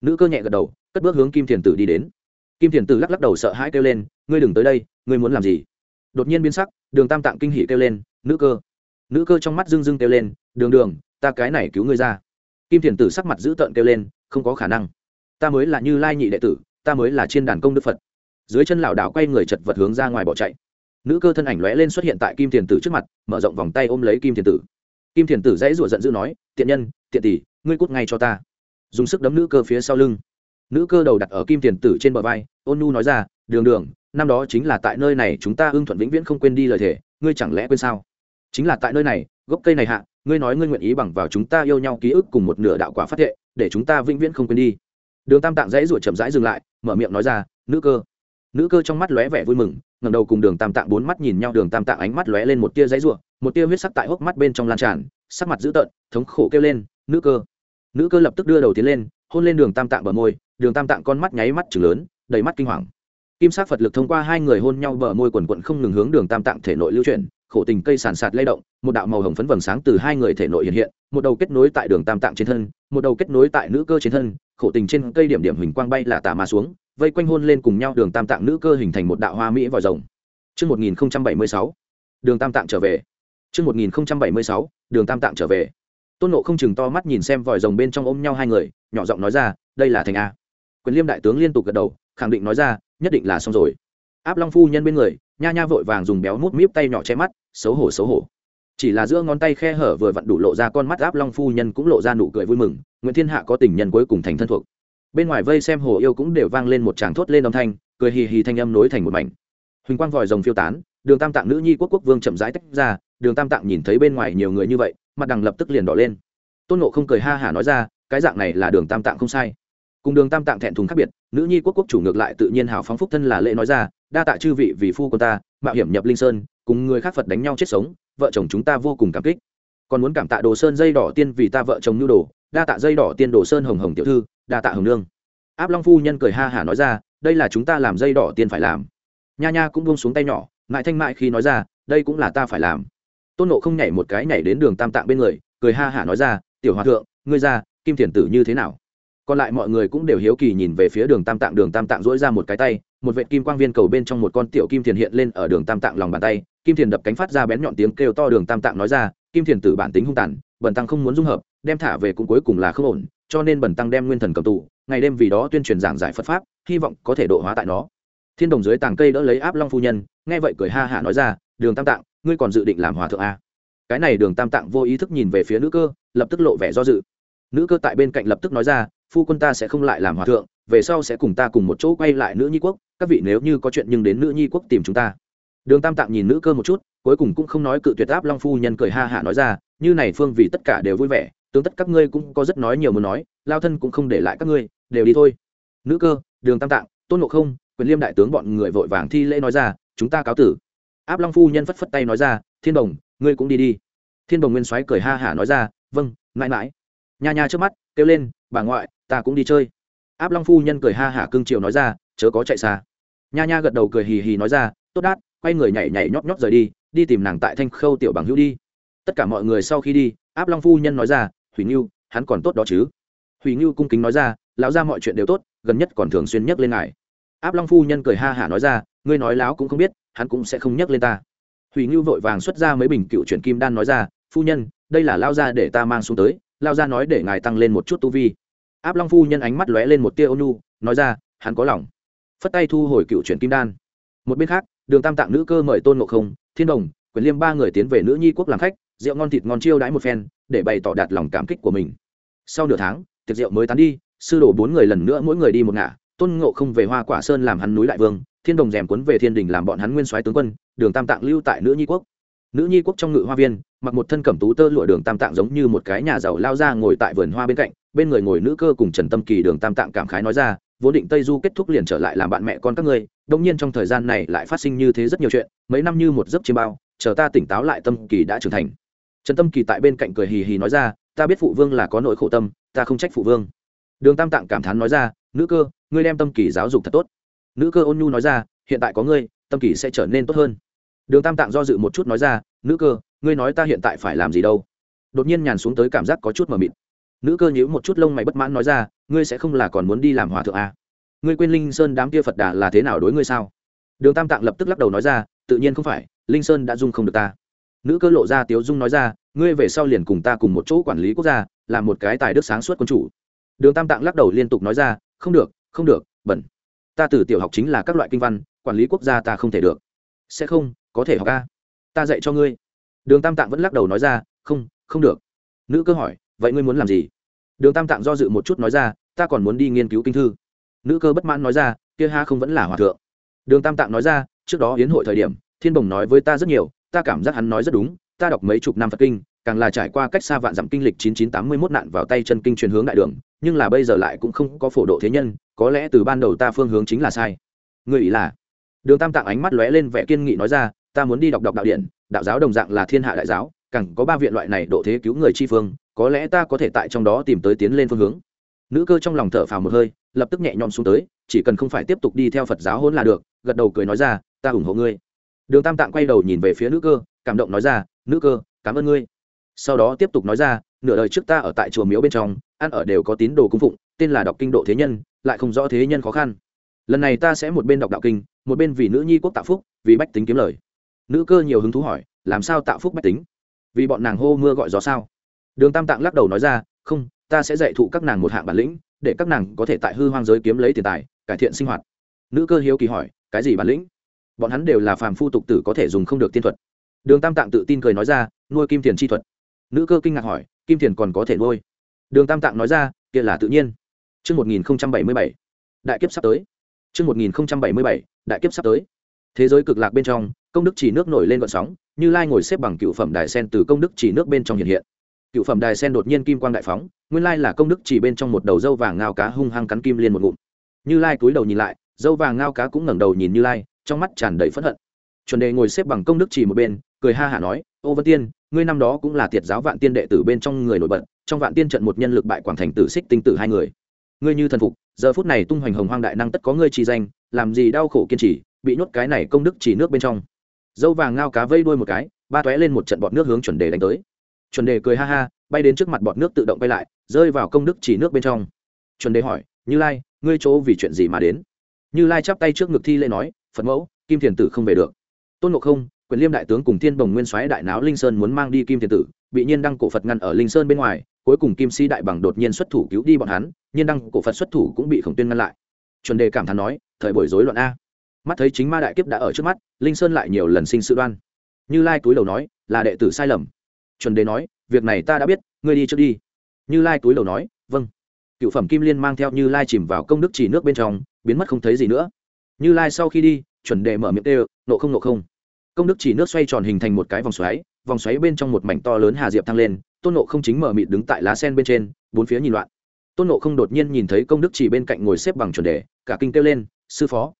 S1: Nữ cơ nhẹ gật đầu, cất bước hướng kim thiền tử đi đến. Kim thiền tử lắc lắc đầu sợ hãi kêu lên, ngươi đừng tới đây, ngươi muốn làm gì? Đột nhiên biến sắc, đường tam tạng kinh hỉ kêu lên, nữ cơ. Nữ cơ trong mắt dưng dưng kêu lên, đường đường, ta cái này cứu ngươi ra. Kim thiền tử sắc mặt dữ tợn kêu lên, không có khả năng. Ta mới là như lai nhị đệ tử, ta mới là chiên đàn công đức phật. Dưới chân lảo đảo quay người chật vật hướng ra ngoài bỏ chạy nữ cơ thân ảnh lóe lên xuất hiện tại kim thiền tử trước mặt, mở rộng vòng tay ôm lấy kim thiền tử. Kim thiền tử dãy rủa giận dữ nói, tiện nhân, tiện tỷ, ngươi cút ngay cho ta. Dùng sức đấm nữ cơ phía sau lưng. Nữ cơ đầu đặt ở kim thiền tử trên bờ vai, ôn nu nói ra, đường đường, năm đó chính là tại nơi này chúng ta ưng thuận vĩnh viễn không quên đi lời thề, ngươi chẳng lẽ quên sao? Chính là tại nơi này, gốc cây này hạ, ngươi nói ngươi nguyện ý bằng vào chúng ta yêu nhau ký ức cùng một nửa đạo quả phát thệ, để chúng ta vĩnh viễn không quên đi. Đường tam tạng dãy ruột chậm rãi dừng lại, mở miệng nói ra, nữ cơ. Nữ cơ trong mắt lóe vẻ vui mừng ngẩng đầu cùng đường tam tạng bốn mắt nhìn nhau, đường tam tạng ánh mắt lóe lên một tia giấy ruột một tia huyết sắc tại hốc mắt bên trong lan tràn, sắc mặt dữ tợn, thống khổ kêu lên, nữ cơ. Nữ cơ lập tức đưa đầu tiến lên, hôn lên đường tam tạng bờ môi, đường tam tạng con mắt nháy mắt chừng lớn, đầy mắt kinh hoàng. Kim sắc phật lực thông qua hai người hôn nhau bờ môi quần quận không ngừng hướng đường tam tạng thể nội lưu chuyển, khổ tình cây sàn sạt lay động, một đạo màu hồng phấn vầng sáng từ hai người thể nội hiện hiện, một đầu kết nối tại đường tam tạng trên thân, một đầu kết nối tại nữ cơ trên thân, khổ tình trên cây điểm điểm huỳnh quang bay là tả mà xuống vây quanh hôn lên cùng nhau đường tam tạng nữ cơ hình thành một đạo hoa mỹ vòi rồng Trước 1076, đường tam tạng trở về. Trước 1076, đường tam tạng trở về. Tôn Ngộ không chừng to mắt nhìn xem vòi rồng bên trong ôm nhau hai người, nhỏ giọng nói ra, đây là thành a. Quyền Liêm đại tướng liên tục gật đầu, khẳng định nói ra, nhất định là xong rồi. Áp Long phu nhân bên người, nha nha vội vàng dùng béo mút míp tay nhỏ che mắt, xấu hổ xấu hổ chỉ là giữa ngón tay khe hở vừa vặn đủ lộ ra con mắt áp long phu nhân cũng lộ ra nụ cười vui mừng nguyễn thiên hạ có tình nhân cuối cùng thành thân thuộc bên ngoài vây xem hồ yêu cũng đều vang lên một tràng thốt lên âm thanh, cười hì hì thanh âm nối thành một mảnh. Huỳnh quang vòi rồng phiêu tán, đường tam tạng nữ nhi quốc quốc vương chậm rãi tách ra, đường tam tạng nhìn thấy bên ngoài nhiều người như vậy, mặt đằng lập tức liền đỏ lên. Tôn nộ không cười ha hả nói ra, cái dạng này là đường tam tạng không sai. Cùng đường tam tạng thẹn thùng khác biệt, nữ nhi quốc quốc chủ ngược lại tự nhiên hào phóng phúc thân là lễ nói ra, đa tạ chư vị vì phu quân ta, mạo hiểm nhập linh sơn, cùng người khác phật đánh nhau chết sống, vợ chồng chúng ta vô cùng cảm kích. Còn muốn cảm tạ đồ sơn dây đỏ tiên vì ta vợ chồng nhu đồ đa tạ dây đỏ tiên đồ sơn hồng hồng tiểu thư, đa tạ hồng nương. Áp long phu nhân cười ha hả nói ra, đây là chúng ta làm dây đỏ tiên phải làm. Nha nha cũng buông xuống tay nhỏ ngại thanh mại khi nói ra, đây cũng là ta phải làm. Tôn nộ không nhảy một cái nhảy đến đường tam tạng bên người, cười ha hả nói ra, tiểu hòa thượng, ngươi ra, kim thiền tử như thế nào? Còn lại mọi người cũng đều hiếu kỳ nhìn về phía đường tam tạng, đường tam tạng dỗi ra một cái tay, một vệ kim quang viên cầu bên trong một con tiểu kim thiền hiện lên ở đường tam tạng lòng bàn tay. Kim thiền đập cánh phát ra bén nhọn tiếng kêu to, đường tam tạng nói ra, kim thiền tử bản tính hung tàn, bần tăng không muốn dung hợp đem thả về cũng cuối cùng là không ổn, cho nên bần tăng đem nguyên thần cầm tù, ngày đêm vì đó tuyên truyền giảng giải phật pháp, hy vọng có thể độ hóa tại nó. Thiên đồng dưới tàng cây đỡ lấy áp long phu nhân, nghe vậy cười ha hả nói ra, đường tam tạng, ngươi còn dự định làm hòa thượng a cái này đường tam tạng vô ý thức nhìn về phía nữ cơ, lập tức lộ vẻ do dự. Nữ cơ tại bên cạnh lập tức nói ra, phu quân ta sẽ không lại làm hòa thượng, về sau sẽ cùng ta cùng một chỗ quay lại nữ nhi quốc, các vị nếu như có chuyện nhưng đến nữ nhi quốc tìm chúng ta. Đường tam tạng nhìn nữ cơ một chút, cuối cùng cũng không nói cự tuyệt áp long phu nhân cười ha hả nói ra, như này phương vì tất cả đều vui vẻ tướng tất các ngươi cũng có rất nói nhiều muốn nói, lao thân cũng không để lại các ngươi, đều đi thôi. Nữ cơ, đường tam tạng, tôn ngộ không, quyền liêm đại tướng bọn người vội vàng thi lễ nói ra, chúng ta cáo tử. Áp long phu nhân phất phất tay nói ra, thiên đồng ngươi cũng đi đi. Thiên đồng nguyên soái cười ha hả nói ra vâng mãi mãi. Nha nha trước mắt, kêu lên, bà ngoại, ta cũng đi chơi. Áp long phu nhân cười ha hả cưng chiều nói ra, chớ có chạy xa. Nha nha gật đầu cười hì hì nói ra, tốt đát, quay người nhảy nhảy nhóp nhóp rời đi đi tìm nàng tại thanh khâu tiểu bằng hữu đi. Tất cả mọi người sau khi đi, áp long phu nhân nói ra hủy ngưu hắn còn tốt đó chứ? Hủy ngưu cung kính nói ra, lão ra mọi chuyện đều tốt, gần nhất còn thường xuyên nhắc lên ngài. Áp long phu nhân cười ha hả nói ra, ngươi nói láo cũng không biết, hắn cũng sẽ không nhắc lên ta. Hủy ngưu vội vàng xuất ra mấy bình cựu truyền kim đan nói ra, phu nhân, đây là lao ra để ta mang xuống tới lao ra nói để ngài tăng lên một chút tu vi. Áp long phu nhân ánh mắt lóe lên một tia ônu nói ra, hắn có lòng. Phất tay thu hồi cựu chuyển kim đan. Một bên khác, đường tam tạng nữ cơ mời tôn ngộ không, thiên đồng, quyền liêm ba người tiến về nữ nhi quốc làm khách rượu ngon thịt ngon chiêu đãi một phen, để bày tỏ đạt lòng cảm kích của mình. Sau nửa tháng, tiệc rượu mới tán đi, sư đồ bốn người lần nữa mỗi người đi một ngả, tôn ngộ không về hoa quả sơn làm hắn núi đại vương, thiên đồng rèm cuốn về thiên đình làm bọn hắn nguyên soái tướng quân, đường tam tạng lưu tại nữ nhi quốc. Nữ nhi quốc trong ngự hoa viên, mặc một thân cẩm tú tơ lụa đường tam tạng giống như một cái nhà giàu lao ra ngồi tại vườn hoa bên cạnh, bên người ngồi nữ cơ cùng trần tâm kỳ đường tam tạng cảm khái nói ra, vốn định tây du kết thúc liền trở lại làm bạn mẹ con các ngươi đông nhiên trong thời gian này lại phát sinh như thế rất nhiều chuyện, mấy năm như một giấc chiêm bao, chờ ta tỉnh táo lại tâm kỳ đã trưởng thành trần tâm kỳ tại bên cạnh cười hì hì nói ra, ta biết phụ vương là có nỗi khổ tâm, ta không trách phụ vương. Đường tam tạng cảm thán nói ra, nữ cơ, ngươi đem tâm kỳ giáo dục thật tốt. Nữ cơ ôn nhu nói ra, hiện tại có ngươi, tâm kỳ sẽ trở nên tốt hơn. Đường tam tạng do dự một chút nói ra, nữ cơ, ngươi nói ta hiện tại phải làm gì đâu? Đột nhiên nhàn xuống tới cảm giác có chút mờ mịt. Nữ cơ nhíu một chút lông mày bất mãn nói ra, ngươi sẽ không là còn muốn đi làm hòa thượng à? ngươi quên linh sơn đám kia phật đà là thế nào đối ngươi sao? Đường tam tạng lập tức lắc đầu nói ra, tự nhiên không phải, linh sơn đã dung không được ta nữ cơ lộ ra tiếu dung nói ra, ngươi về sau liền cùng ta cùng một chỗ quản lý quốc gia làm một cái tài đức sáng suốt quân chủ. Đường tam tạng lắc đầu liên tục nói ra, không được không được, bẩn. Ta từ tiểu học chính là các loại kinh văn, quản lý quốc gia ta không thể được. Sẽ không, có thể học ca ta dạy cho ngươi. Đường tam tạng vẫn lắc đầu nói ra, không không được. Nữ cơ hỏi, vậy ngươi muốn làm gì? Đường tam tạng do dự một chút nói ra, ta còn muốn đi nghiên cứu kinh thư. Nữ cơ bất mãn nói ra, kia ha không vẫn là hòa thượng. Đường tam tạng nói ra, trước đó hiến hội thời điểm, thiên bồng nói với ta rất nhiều ta cảm giác hắn nói rất đúng ta đọc mấy chục năm phật kinh càng là trải qua cách xa vạn dặm kinh lịch 9981 nạn vào tay chân kinh truyền hướng đại đường, nhưng là bây giờ lại cũng không có phổ độ thế nhân, có lẽ từ ban đầu ta phương hướng chính là sai. Người ý là? Đường Tam Tạng ánh mắt lóe lên vẻ kiên nghị nói ra, ta muốn đi đọc đọc đạo điển, đạo giáo đồng dạng là thiên hạ đại giáo, càng có ba viện loại này độ thế cứu người chi phương, có lẽ ta có thể tại trong đó tìm tới tiến lên phương hướng. Nữ cơ trong lòng thở phào một hơi, lập tức nhẹ nhõm xuống tới, chỉ cần không phải tiếp tục đi theo Phật giáo hỗn là được, gật đầu cười nói ra, ta ủng hộ ngươi. Đường Tam Tạng quay đầu nhìn về phía nữ cơ, cảm động nói ra, nữ cơ, cảm ơn ngươi. Sau đó tiếp tục nói ra nửa đời trước ta ở tại chùa miếu bên trong ăn ở đều có tín đồ cung phụng tên là đọc kinh độ thế nhân lại không rõ thế nhân khó khăn. Lần này ta sẽ một bên đọc đạo kinh một bên vì nữ nhi quốc tạo phúc vì bách tính kiếm lời. Nữ cơ nhiều hứng thú hỏi làm sao tạo phúc bách tính? Vì bọn nàng hô mưa gọi gió sao? Đường tam tạng lắc đầu nói ra không ta sẽ dạy thụ các nàng một hạng bản lĩnh để các nàng có thể tại hư hoang giới kiếm lấy tiền tài cải thiện sinh hoạt. Nữ cơ hiếu kỳ hỏi cái gì bản lĩnh? Bọn hắn đều là phàm phu tục tử có thể dùng không được tiên thuật đường tam tạng tự tin cười nói ra nuôi kim tiền chi thuật nữ cơ kinh ngạc hỏi kim tiền còn có thể nuôi đường tam tạng nói ra kia là tự nhiên Trước 1077, đại kiếp sắp tới. Trước 1077, đại kiếp sắp tới. Thế giới cực lạc bên trong, công đức chỉ nước nổi lên gợn sóng, Như Lai ngồi xếp bằng cựu phẩm đài sen từ công đức chỉ nước bên trong hiện hiện. Cựu phẩm đài sen đột nhiên kim quang đại phóng, nguyên lai là công đức chỉ bên trong một đầu dâu vàng ngao cá hung hăng cắn kim liên một ngụm. Như Lai cúi đầu nhìn lại, dâu vàng ngao cá cũng ngẩng đầu nhìn Như Lai, trong mắt tràn đầy phẫn hận. Chuẩn Đề ngồi xếp bằng công đức chỉ một bên, cười ha hả nói, "Ô Vân Tiên, ngươi năm đó cũng là tiệt giáo vạn tiên đệ tử bên trong người nổi bật, trong vạn tiên trận một nhân lực bại quảng thành tử xích tinh tử hai người. Ngươi như thần phục, giờ phút này tung hoành hồng hoang đại năng tất có ngươi chỉ danh, làm gì đau khổ kiên trì, bị nhốt cái này công đức chỉ nước bên trong." Dâu vàng ngao cá vây đuôi một cái, ba tóe lên một trận bọt nước hướng chuẩn đề đánh tới. Chuẩn đề cười ha ha, bay đến trước mặt bọt nước tự động bay lại, rơi vào công đức chỉ nước bên trong. Chuẩn đề hỏi, "Như Lai, ngươi chỗ vì chuyện gì mà đến?" Như Lai chắp tay trước ngực thi lễ nói, "Phật mẫu, Kim Thiền tử không về được." Tôn Ngộ Không, quyền liêm đại tướng cùng thiên bồng nguyên soái đại náo linh sơn muốn mang đi kim thiên tử bị nhiên đăng cổ phật ngăn ở linh sơn bên ngoài cuối cùng kim si đại bằng đột nhiên xuất thủ cứu đi bọn hắn nhiên đăng cổ phật xuất thủ cũng bị khổng tuyên ngăn lại. Chuẩn đề cảm thán nói thời buổi rối loạn a. Mắt thấy chính ma đại kiếp đã ở trước mắt linh sơn lại nhiều lần sinh sự đoan. Như lai túi đầu nói là đệ tử sai lầm. Chuẩn đề nói việc này ta đã biết ngươi đi trước đi. Như lai túi đầu nói vâng. Cựu phẩm kim liên mang theo như lai chìm vào công đức chỉ nước bên trong biến mất không thấy gì nữa như lai sau khi đi, chuẩn đề mở miệng tê nộ không nộ không. Công đức chỉ nước xoay tròn hình thành một cái vòng xoáy vòng xoáy bên trong một mảnh to lớn hà diệp thăng lên, tôn nộ không chính mở mịt đứng tại lá sen bên trên, bốn phía nhìn loạn. Tôn nộ không đột nhiên nhìn thấy công đức chỉ bên cạnh ngồi xếp bằng chuẩn đề, cả kinh kêu lên, sư phó.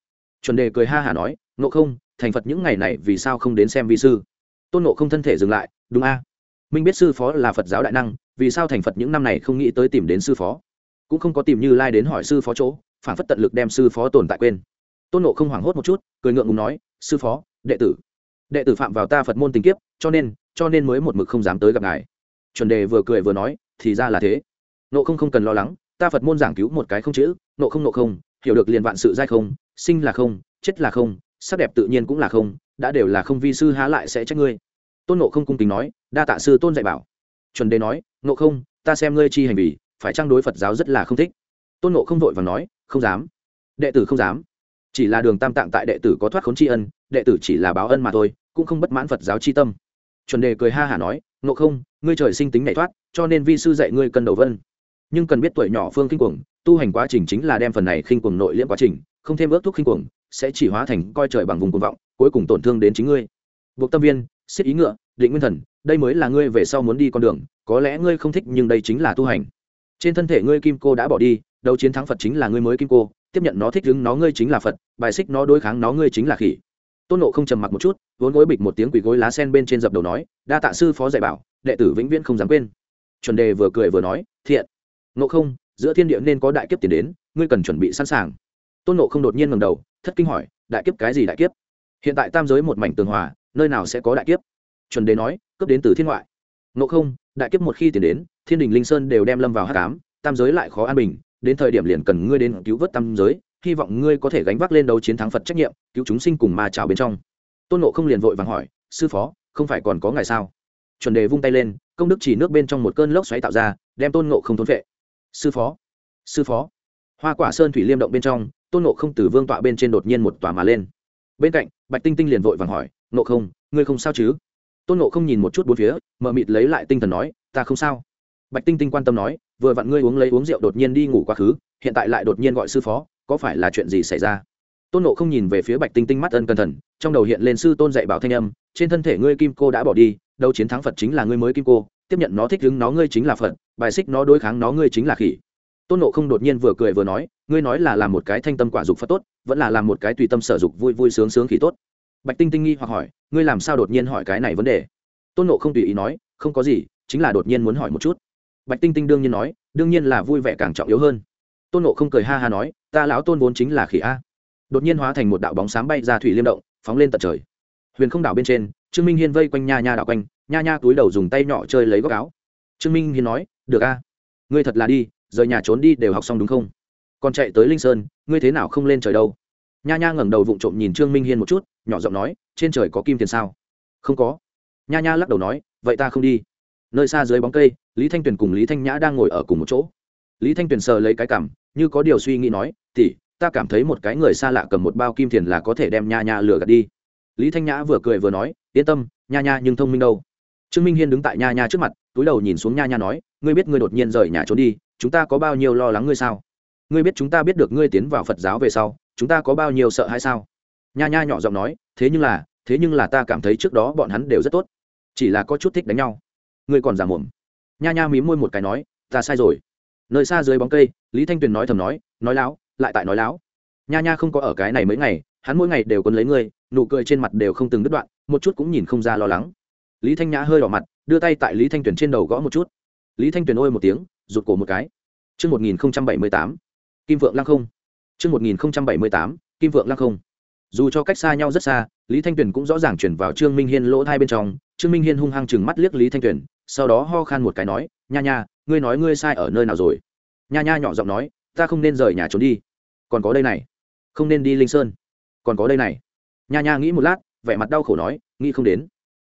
S1: Chuẩn đề cười ha hả nói, nộ không, thành phật những ngày này vì sao không đến xem vi sư? Tôn nộ không thân thể dừng lại, đúng a. Minh biết sư phó là phật giáo đại năng, vì sao thành phật những năm này không nghĩ tới tìm đến sư phó? Cũng không có tìm như lai đến hỏi sư phó chỗ, phản phất tận lực đem sư phó tồn tại quên tôn nộ không hoảng hốt một chút, cười ngượng ngùng nói, sư phó, đệ tử đệ tử phạm vào ta phật môn tình kiếp, cho nên cho nên mới một mực không dám tới gặp ngài. Chuẩn đề vừa cười vừa nói, thì ra là thế. Nộ không không cần lo lắng, ta phật môn giảng cứu một cái không chữ nộ không nộ không, hiểu được liền vạn sự dai không, sinh là không, chết là không, sắc đẹp tự nhiên cũng là không, đã đều là không vi sư há lại sẽ trách ngươi. Tôn nộ không cung kính nói, đa tạ sư tôn dạy bảo. Chuẩn đề nói nộ không, ta xem ngươi chi hành vi phải trang đối phật giáo rất là không thích? Tôn nộ không vội và nói, không dám. Đệ tử không dám chỉ là đường tam tạng tại đệ tử có thoát khốn tri ân, đệ tử chỉ là báo ân mà thôi, cũng không bất mãn phật giáo tri tâm. Chuẩn đề cười ha hả nói, ngộ không, ngươi trời sinh tính này thoát, cho nên vi sư dạy ngươi cân đầu vân. Nhưng cần biết tuổi nhỏ phương khinh cuồng, tu hành quá trình chính là đem phần này khinh cuồng nội liễm quá trình, không thêm ước thuốc khinh cuồng, sẽ chỉ hóa thành coi trời bằng vùng cuồng vọng, cuối cùng tổn thương đến chính ngươi. Buộc tâm viên siết ý ngựa, định nguyên thần, đây mới là ngươi về sau muốn đi con đường, có lẽ ngươi không thích nhưng đây chính là tu hành. Trên thân thể ngươi kim cô đã bỏ đi, đấu chiến thắng phật chính là ngươi mới kim cô tiếp nhận nó thích ứng nó ngươi chính là phật, bài xích nó đối kháng nó ngươi chính là khỉ. Tôn nộ không trầm mặc một chút, vốn gối bịch một tiếng quỷ gối lá sen bên trên dập đầu nói, đa tạ sư phó dạy bảo, đệ tử vĩnh viễn không dám quên. Chuẩn đề vừa cười vừa nói, thiện. Nộ không, giữa thiên địa nên có đại kiếp tiền đến, ngươi cần chuẩn bị sẵn sàng. Tôn nộ không đột nhiên ngầm đầu, thất kinh hỏi, đại kiếp cái gì đại kiếp? Hiện tại tam giới một mảnh tường hòa, nơi nào sẽ có đại kiếp? Chuẩn đề nói, cướp đến từ thiên ngoại. Nộ không, đại kiếp một khi tiền đến, thiên đình linh sơn đều đem lâm vào h cám tam giới lại khó an bình đến thời điểm liền cần ngươi đến cứu vớt tam giới, hy vọng ngươi có thể gánh vác lên đấu chiến thắng phật trách nhiệm, cứu chúng sinh cùng ma trào bên trong. Tôn nộ không liền vội vàng hỏi, sư phó, không phải còn có ngày sao? Chuẩn đề vung tay lên, công đức chỉ nước bên trong một cơn lốc xoáy tạo ra, đem tôn nộ không thốn vệ. Sư phó sư phó. Hoa quả sơn thủy liêm động bên trong, tôn nộ không từ vương tọa bên trên đột nhiên một tòa mà lên. Bên cạnh, bạch tinh tinh liền vội vàng hỏi nộ không, ngươi không sao chứ? Tôn nộ không nhìn một chút bốn phía mờ mịt lấy lại tinh thần nói, ta không sao. Bạch tinh tinh quan tâm nói vừa vặn ngươi uống lấy uống rượu đột nhiên đi ngủ quá khứ, hiện tại lại đột nhiên gọi sư phó, có phải là chuyện gì xảy ra? Tôn nộ không nhìn về phía bạch tinh tinh mắt ân cẩn thận trong đầu hiện lên sư tôn dạy bảo thanh âm, trên thân thể ngươi kim cô đã bỏ đi đâu chiến thắng phật chính là ngươi mới kim cô, tiếp nhận nó thích ứng nó ngươi chính là phật, bài xích nó đối kháng nó ngươi chính là khỉ. Tôn nộ không đột nhiên vừa cười vừa nói, ngươi nói là làm một cái thanh tâm quả dục phật tốt, vẫn là làm một cái tùy tâm sở dục vui vui sướng sướng khỉ tốt. Bạch tinh tinh nghi hoặc hỏi, ngươi làm sao đột nhiên hỏi cái này vấn đề? Tôn nộ không tùy ý nói, không có gì, chính là đột nhiên muốn hỏi một chút bạch tinh tinh đương nhiên nói, đương nhiên là vui vẻ càng trọng yếu hơn. Tôn nộ không cười ha ha nói, ta lão tôn vốn chính là khỉ a. Đột nhiên hóa thành một đạo bóng sáng bay ra thủy liêm động, phóng lên tận trời. Huyền không đảo bên trên, trương minh hiên vây quanh nha nha đảo quanh, nha nha túi đầu dùng tay nhỏ chơi lấy góc áo. Trương minh hiên nói, được a, ngươi thật là đi, rời nhà trốn đi đều học xong đúng không? Còn chạy tới linh sơn, ngươi thế nào không lên trời đâu? Nha nha ngẩng đầu vụng trộm nhìn trương minh hiên một chút, nhỏ giọng nói, trên trời có kim tiền sao? Không có. Nha nha lắc đầu nói, vậy ta không đi nơi xa dưới bóng cây, lý thanh tuyền cùng lý thanh nhã đang ngồi ở cùng một chỗ. Lý thanh tuyền sờ lấy cái cảm như có điều suy nghĩ nói tỉ ta cảm thấy một cái người xa lạ cầm một bao kim tiền là có thể đem nha nha lừa gạt đi. Lý thanh nhã vừa cười vừa nói, yên tâm, nha nha nhưng thông minh đâu. Trương minh hiên đứng tại nha nha trước mặt, túi đầu nhìn xuống nha nha nói, ngươi biết ngươi đột nhiên rời nhà trốn đi, chúng ta có bao nhiêu lo lắng ngươi sao? Ngươi biết chúng ta biết được ngươi tiến vào phật giáo về sau, chúng ta có bao nhiêu sợ hay sao? Nha nha nhỏ giọng nói, thế nhưng là, thế nhưng là ta cảm thấy trước đó bọn hắn đều rất tốt, chỉ là có chút thích đánh nhau ngươi còn giả mồm. Nha nha mím môi một cái nói ta sai rồi. Nơi xa dưới bóng cây lý thanh tuyền nói thầm nói nói láo lại tại nói láo. Nha nha không có ở cái này mấy ngày hắn mỗi ngày đều còn lấy ngươi nụ cười trên mặt đều không từng đứt đoạn một chút cũng nhìn không ra lo lắng. Lý thanh nhã hơi đỏ mặt đưa tay tại lý thanh tuyền trên đầu gõ một chút. Lý thanh tuyền ôi một tiếng rụt cổ một cái. Trước 1078, Kim Vượng Lăng không. Trước 1078, Kim Vượng Lăng không. Dù cho cách xa nhau rất xa, Lý Thanh Tuyền cũng rõ ràng chuyển vào Trương Minh Hiên lỗ thai bên trong, Trương Minh Hiên hung hăng chừng mắt liếc Lý Thanh Tuyền, sau đó ho khan một cái nói, "Nha nha, ngươi nói ngươi sai ở nơi nào rồi?" Nha nha nhỏ giọng nói, "Ta không nên rời nhà trốn đi. Còn có đây này, không nên đi Linh Sơn. Còn có đây này." Nha nha nghĩ một lát, vẻ mặt đau khổ nói, "Nghĩ không đến."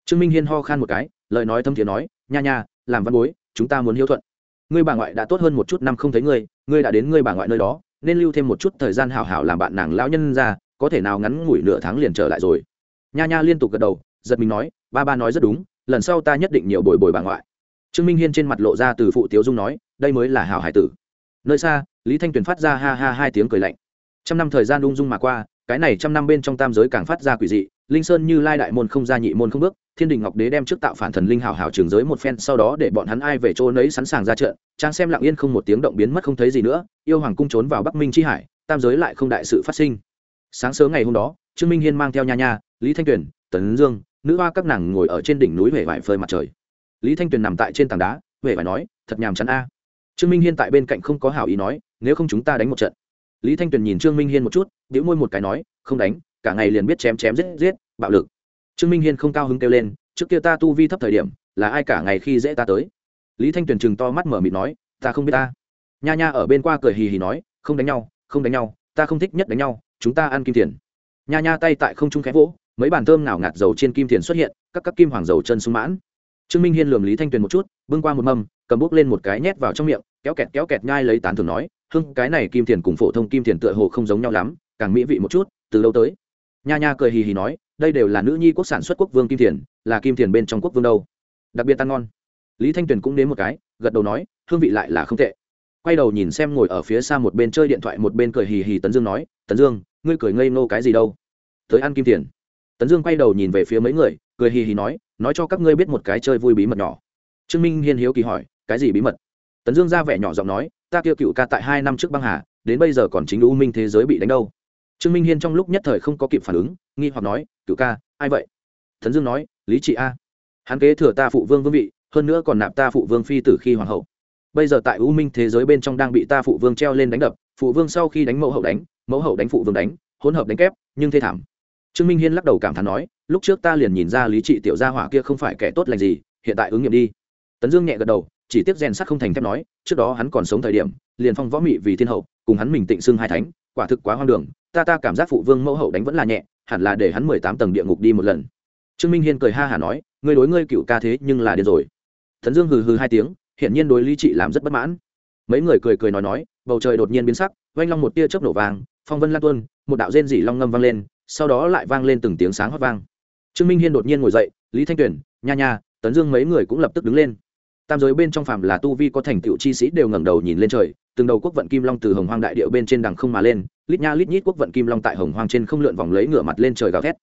S1: Trương Minh Hiên ho khan một cái, lời nói thâm thiế nói, "Nha nha, làm văn bối, chúng ta muốn hiếu thuận. Ngươi bà ngoại đã tốt hơn một chút năm không thấy ngươi, ngươi đã đến ngươi bà ngoại nơi đó, nên lưu thêm một chút thời gian hảo hảo làm bạn nàng lão nhân ra, có thể nào ngắn ngủi nửa tháng liền trở lại rồi." Nha nha liên tục gật đầu, giật mình nói, "Ba ba nói rất đúng, lần sau ta nhất định nhiều bồi bồi bà ngoại." Trương Minh Hiên trên mặt lộ ra từ phụ tiếu dung nói, "Đây mới là hảo hải tử." Nơi xa, Lý Thanh Tuyền phát ra ha ha hai tiếng cười lạnh. Trăm năm thời gian ung dung mà qua, cái này trăm năm bên trong tam giới càng phát ra quỷ dị, linh sơn như lai đại môn không ra nhị môn không bước thiên đình ngọc đế đem trước tạo phản thần linh hảo hảo trường giới một phen sau đó để bọn hắn ai về chỗ nấy sẵn sàng ra trận trang xem lặng yên không một tiếng động biến mất không thấy gì nữa yêu hoàng cung trốn vào bắc minh chi hải tam giới lại không đại sự phát sinh sáng sớm ngày hôm đó trương minh hiên mang theo nha nha lý thanh tuyền tấn dương nữ hoa các nàng ngồi ở trên đỉnh núi huệ vải phơi mặt trời. Lý thanh tuyền nằm tại trên tảng đá, huệ vải nói, thật nhàm chán a. Trương minh hiên tại bên cạnh không có hảo ý nói, nếu không chúng ta đánh một trận. Lý thanh tuyền nhìn trương minh hiên một chút đĩu môi một cái nói, không đánh, cả ngày liền biết chém chém giết giết, bạo lực. Trương minh hiên không cao hứng kêu lên, trước kia ta tu vi thấp thời điểm, là ai cả ngày khi dễ ta tới? Lý thanh tuyền chừng to mắt mở mịt nói, ta không biết ta. Nha nha ở bên qua cười hì hì nói, không đánh nhau, không đánh nhau, ta không thích nhất đánh nhau, chúng ta ăn kim tiền. Nha nha tay tại không trung khẽ vỗ mấy bàn thơm nào ngạt dầu trên kim tiền xuất hiện, các các kim hoàng dầu chân sung mãn. Trương minh hiên lườm lý thanh tuyền một chút, bưng qua một mâm, cầm bút lên một cái nhét vào trong miệng, kéo kẹt kéo kẹt nhai lấy tán thường nói, hưng, cái này kim tiền cùng phổ thông kim tiền tựa hồ không giống nhau lắm, càng mỹ vị một chút, từ lâu tới. Nha nha cười hì hì nói, đây đều là nữ nhi quốc sản xuất quốc vương kim thiền, là kim thiền bên trong quốc vương đâu. Đặc biệt ăn ngon. Lý thanh tuyền cũng đến một cái, gật đầu nói, hương vị lại là không tệ. Quay đầu nhìn xem ngồi ở phía xa một bên chơi điện thoại một bên cười hì hì tấn dương nói, tấn dương, ngươi cười ngây nô cái gì đâu? Tới ăn kim tiền tấn dương quay đầu nhìn về phía mấy người, cười hì hì nói nói cho các ngươi biết một cái chơi vui bí mật nhỏ. Trương minh hiên hiếu kỳ hỏi, cái gì bí mật? Tấn dương ra vẻ nhỏ giọng nói, ta kêu cựu ca tại hai năm trước băng hà, đến bây giờ còn chính u minh thế giới bị đánh đâu. Trương minh hiên trong lúc nhất thời không có kịp phản ứng, nghi hoặc nói, cựu ca, ai vậy? Thần dương nói, lý trị a. Hắn kế thừa ta phụ vương vương vị, hơn nữa còn nạp ta phụ vương phi tử khi hoàng hậu. Bây giờ tại u minh thế giới bên trong đang bị ta phụ vương treo lên đánh đập, phụ vương sau khi đánh mẫu hậu đánh, mẫu hậu đánh phụ vương đánh, hỗn hợp đánh kép, nhưng thê thảm trương minh hiên lắc đầu cảm thán nói, lúc trước ta liền nhìn ra lý trị tiểu gia hỏa kia không phải kẻ tốt lành gì, hiện tại ứng nghiệm đi. Tấn dương nhẹ gật đầu, chỉ tiếp rèn sắt không thành thép nói, trước đó hắn còn sống thời điểm, liền phong võ mị vì thiên hậu, cùng hắn mình tịnh xưng hai thánh, quả thực quá hoang đường, ta ta cảm giác phụ vương mẫu hậu đánh vẫn là nhẹ, hẳn là để hắn mười tám tầng địa ngục đi một lần. Trương minh hiên cười ha hả nói, ngươi đối ngươi cựu ca thế nhưng là điên rồi. Tấn dương hừ hừ hai tiếng hiện nhiên đối lý trị làm rất bất mãn. Mấy người cười cười nói nói, bầu trời đột nhiên biến sắc vanh long một tia chớp nổ vàng, phong vân lan tuân một đạo rên dỉ long ngâm vang lên sau đó lại vang lên từng tiếng sáng hót vang. Trương minh hiên đột nhiên ngồi dậy lý thanh tuyền, nha nha tấn dương mấy người cũng lập tức đứng lên. Tam giới bên trong phàm là tu vi có thành tựu chi sĩ đều ngẩng đầu nhìn lên trời từng đầu quốc vận kim long từ hồng hoang đại điệu bên trên đằng không mà lên lít nha lít nhít quốc vận kim long tại hồng hoang trên không lượn vòng lấy ngửa mặt lên trời gào thét.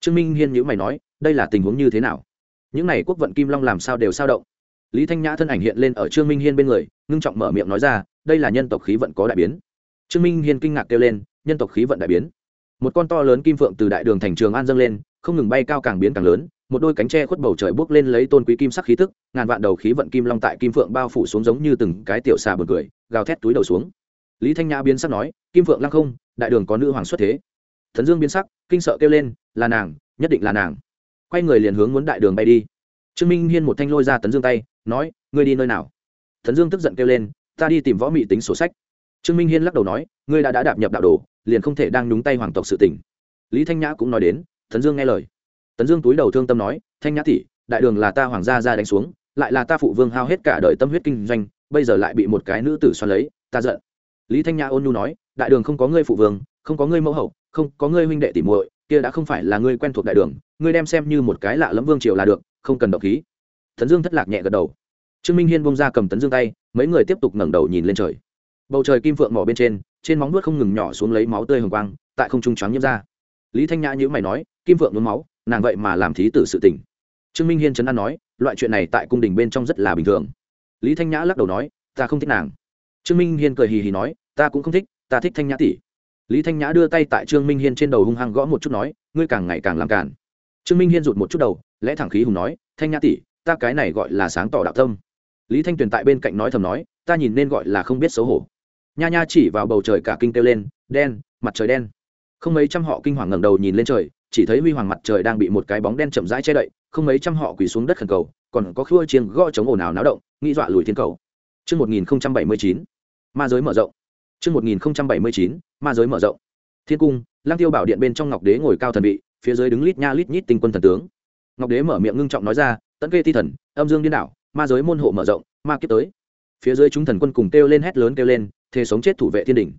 S1: Trương minh hiên nhữ mày nói đây là tình huống như thế nào? Những n à y quốc vận kim long làm sao đều sao động? Lý thanh nhã thân ảnh hiện lên ở trương minh hiên bên người ngưng trọng mở miệng nói ra đây là nhân tộc khí vận có đại biến. Trương minh hiên kinh ngạc kêu lên nhân tộc khí vận đại biến một con to lớn kim phượng từ đại đường thành trường an dâng lên, không ngừng bay cao càng biến càng lớn, một đôi cánh tre khuất bầu trời bước lên lấy tôn quý kim sắc khí tức, ngàn vạn đầu khí vận kim long tại kim phượng bao phủ xuống giống như từng cái tiểu xà bờ cười, gào thét túi đầu xuống. Lý thanh nhã biến sắc nói, kim phượng lăng không, đại đường có nữ hoàng xuất thế. Thần dương biến sắc, kinh sợ kêu lên, là nàng, nhất định là nàng. Quay người liền hướng muốn đại đường bay đi. Trương minh hiên một thanh lôi ra tấn dương tay, nói, ngươi đi nơi nào? Thần dương tức giận kêu lên, ta đi tìm võ mị tính sổ sách trương minh hiên lắc đầu nói ngươi đã, đã đạp nhập đạo đồ liền không thể đang nhúng tay hoàng tộc sự tỉnh lý thanh nhã cũng nói đến thần dương nghe lời. Tấn dương túi đầu thương tâm nói thanh nhã tỷ đại đường là ta hoàng gia ra đánh xuống lại là ta phụ vương hao hết cả đời tâm huyết kinh doanh bây giờ lại bị một cái nữ tử xoắn lấy ta giận. Lý thanh nhã ôn nhu nói đại đường không có ngươi phụ vương không có ngươi mẫu hậu không có ngươi huynh đệ tỷ muội kia đã không phải là ngươi quen thuộc đại đường ngươi đem xem như một cái lạ lẫm vương triều là được không cần độc khí. Tấn dương thất lạc nhẹ gật đầu. Trương minh hiên bông ra cầm tấn dương tay mấy người tiếp tục ngẩng đầu nhìn lên trời bầu trời kim phượng mỏ bên trên trên móng nuốt không ngừng nhỏ xuống lấy máu tươi hồng quang, tại không trung choáng nhiễm ra. Lý thanh nhã nhữ mày nói, kim phượng nôn máu, nàng vậy mà làm thí tử sự tỉnh trương minh hiên chấn an nói, loại chuyện này tại cung đình bên trong rất là bình thường. Lý thanh nhã lắc đầu nói, ta không thích nàng. Trương minh hiên cười hì hì nói, ta cũng không thích, ta thích thanh nhã tỷ. Lý thanh nhã đưa tay tại trương minh hiên trên đầu hung hăng gõ một chút nói, ngươi càng ngày càng làm cản trương minh hiên rụt một chút đầu, lẽ thẳng khí hùng nói, thanh nhã tỷ, ta cái này gọi là sáng tỏ đạo tâm. Lý thanh tuyền tại bên cạnh nói thầm nói, ta nhìn nên gọi là không biết xấu hổ nha nha chỉ vào bầu trời cả kinh kêu lên đen mặt trời đen không mấy trăm họ kinh hoàng ngẩng đầu nhìn lên trời chỉ thấy huy hoàng mặt trời đang bị một cái bóng đen chậm rãi che đậy không mấy trăm họ quỳ xuống đất khẩn cầu còn có khua chiêng gõ chống ồn ào náo động nghĩ dọa lùi thiên cầu chương một nghìn bảy mươi chín ma giới mở rộng. chương một nghìn bảy mươi chín ma giới mở rộng. Thiên cung, Lang Tiêu Bảo điện bên trong Ngọc Đế ngồi cao thần vị, phía dưới đứng lít nha lít nhít tinh quân thần tướng. Ngọc Đế mở miệng ngưng trọng nói ra, tận kê thi thần, âm dương điên đảo, ma giới môn hộ mở rộng, ma kiếp tới. Phía dưới chúng thần quân cùng kêu lên hét lớn kêu lên, thề sống chết thủ vệ thiên đỉnh.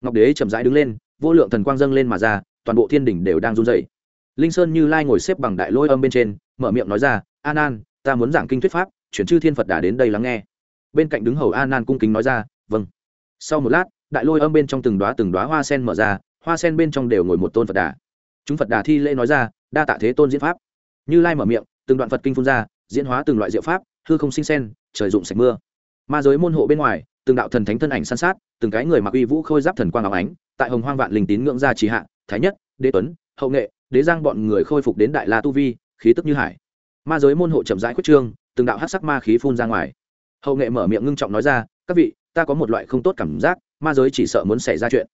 S1: Ngọc Đế chậm rãi đứng lên, vô lượng thần quang dâng lên mà ra, toàn bộ thiên đỉnh đều đang run rẩy. Linh Sơn Như Lai ngồi xếp bằng đại lôi âm bên trên, mở miệng nói ra, "An An, ta muốn giảng kinh thuyết pháp, chuyển chư thiên Phật đã đến đây lắng nghe." Bên cạnh đứng hầu An An cung kính nói ra, "Vâng." Sau một lát, đại lôi âm bên trong từng đóa từng đóa hoa sen mở ra, hoa sen bên trong đều ngồi một tôn phật đà chúng phật đà thi lễ nói ra đa tạ thế tôn diễn pháp như lai mở miệng từng đoạn phật kinh phun ra diễn hóa từng loại diệu pháp hư không sinh sen trời rụng sạch mưa ma giới môn hộ bên ngoài từng đạo thần thánh thân ảnh san sát, từng cái người mặc uy vũ khôi giáp thần quang áo ánh, tại hồng hoang vạn linh tín ngưỡng gia trì hạ, thái nhất, đế tuấn, hậu nghệ, đế giang bọn người khôi phục đến đại la tu vi, khí tức như hải. Ma giới môn hộ chậm rãi quyết trương, từng đạo hát sắc ma khí phun ra ngoài. Hậu nghệ mở miệng ngưng trọng nói ra, các vị, ta có một loại không tốt cảm giác, ma giới chỉ sợ muốn xảy ra chuyện.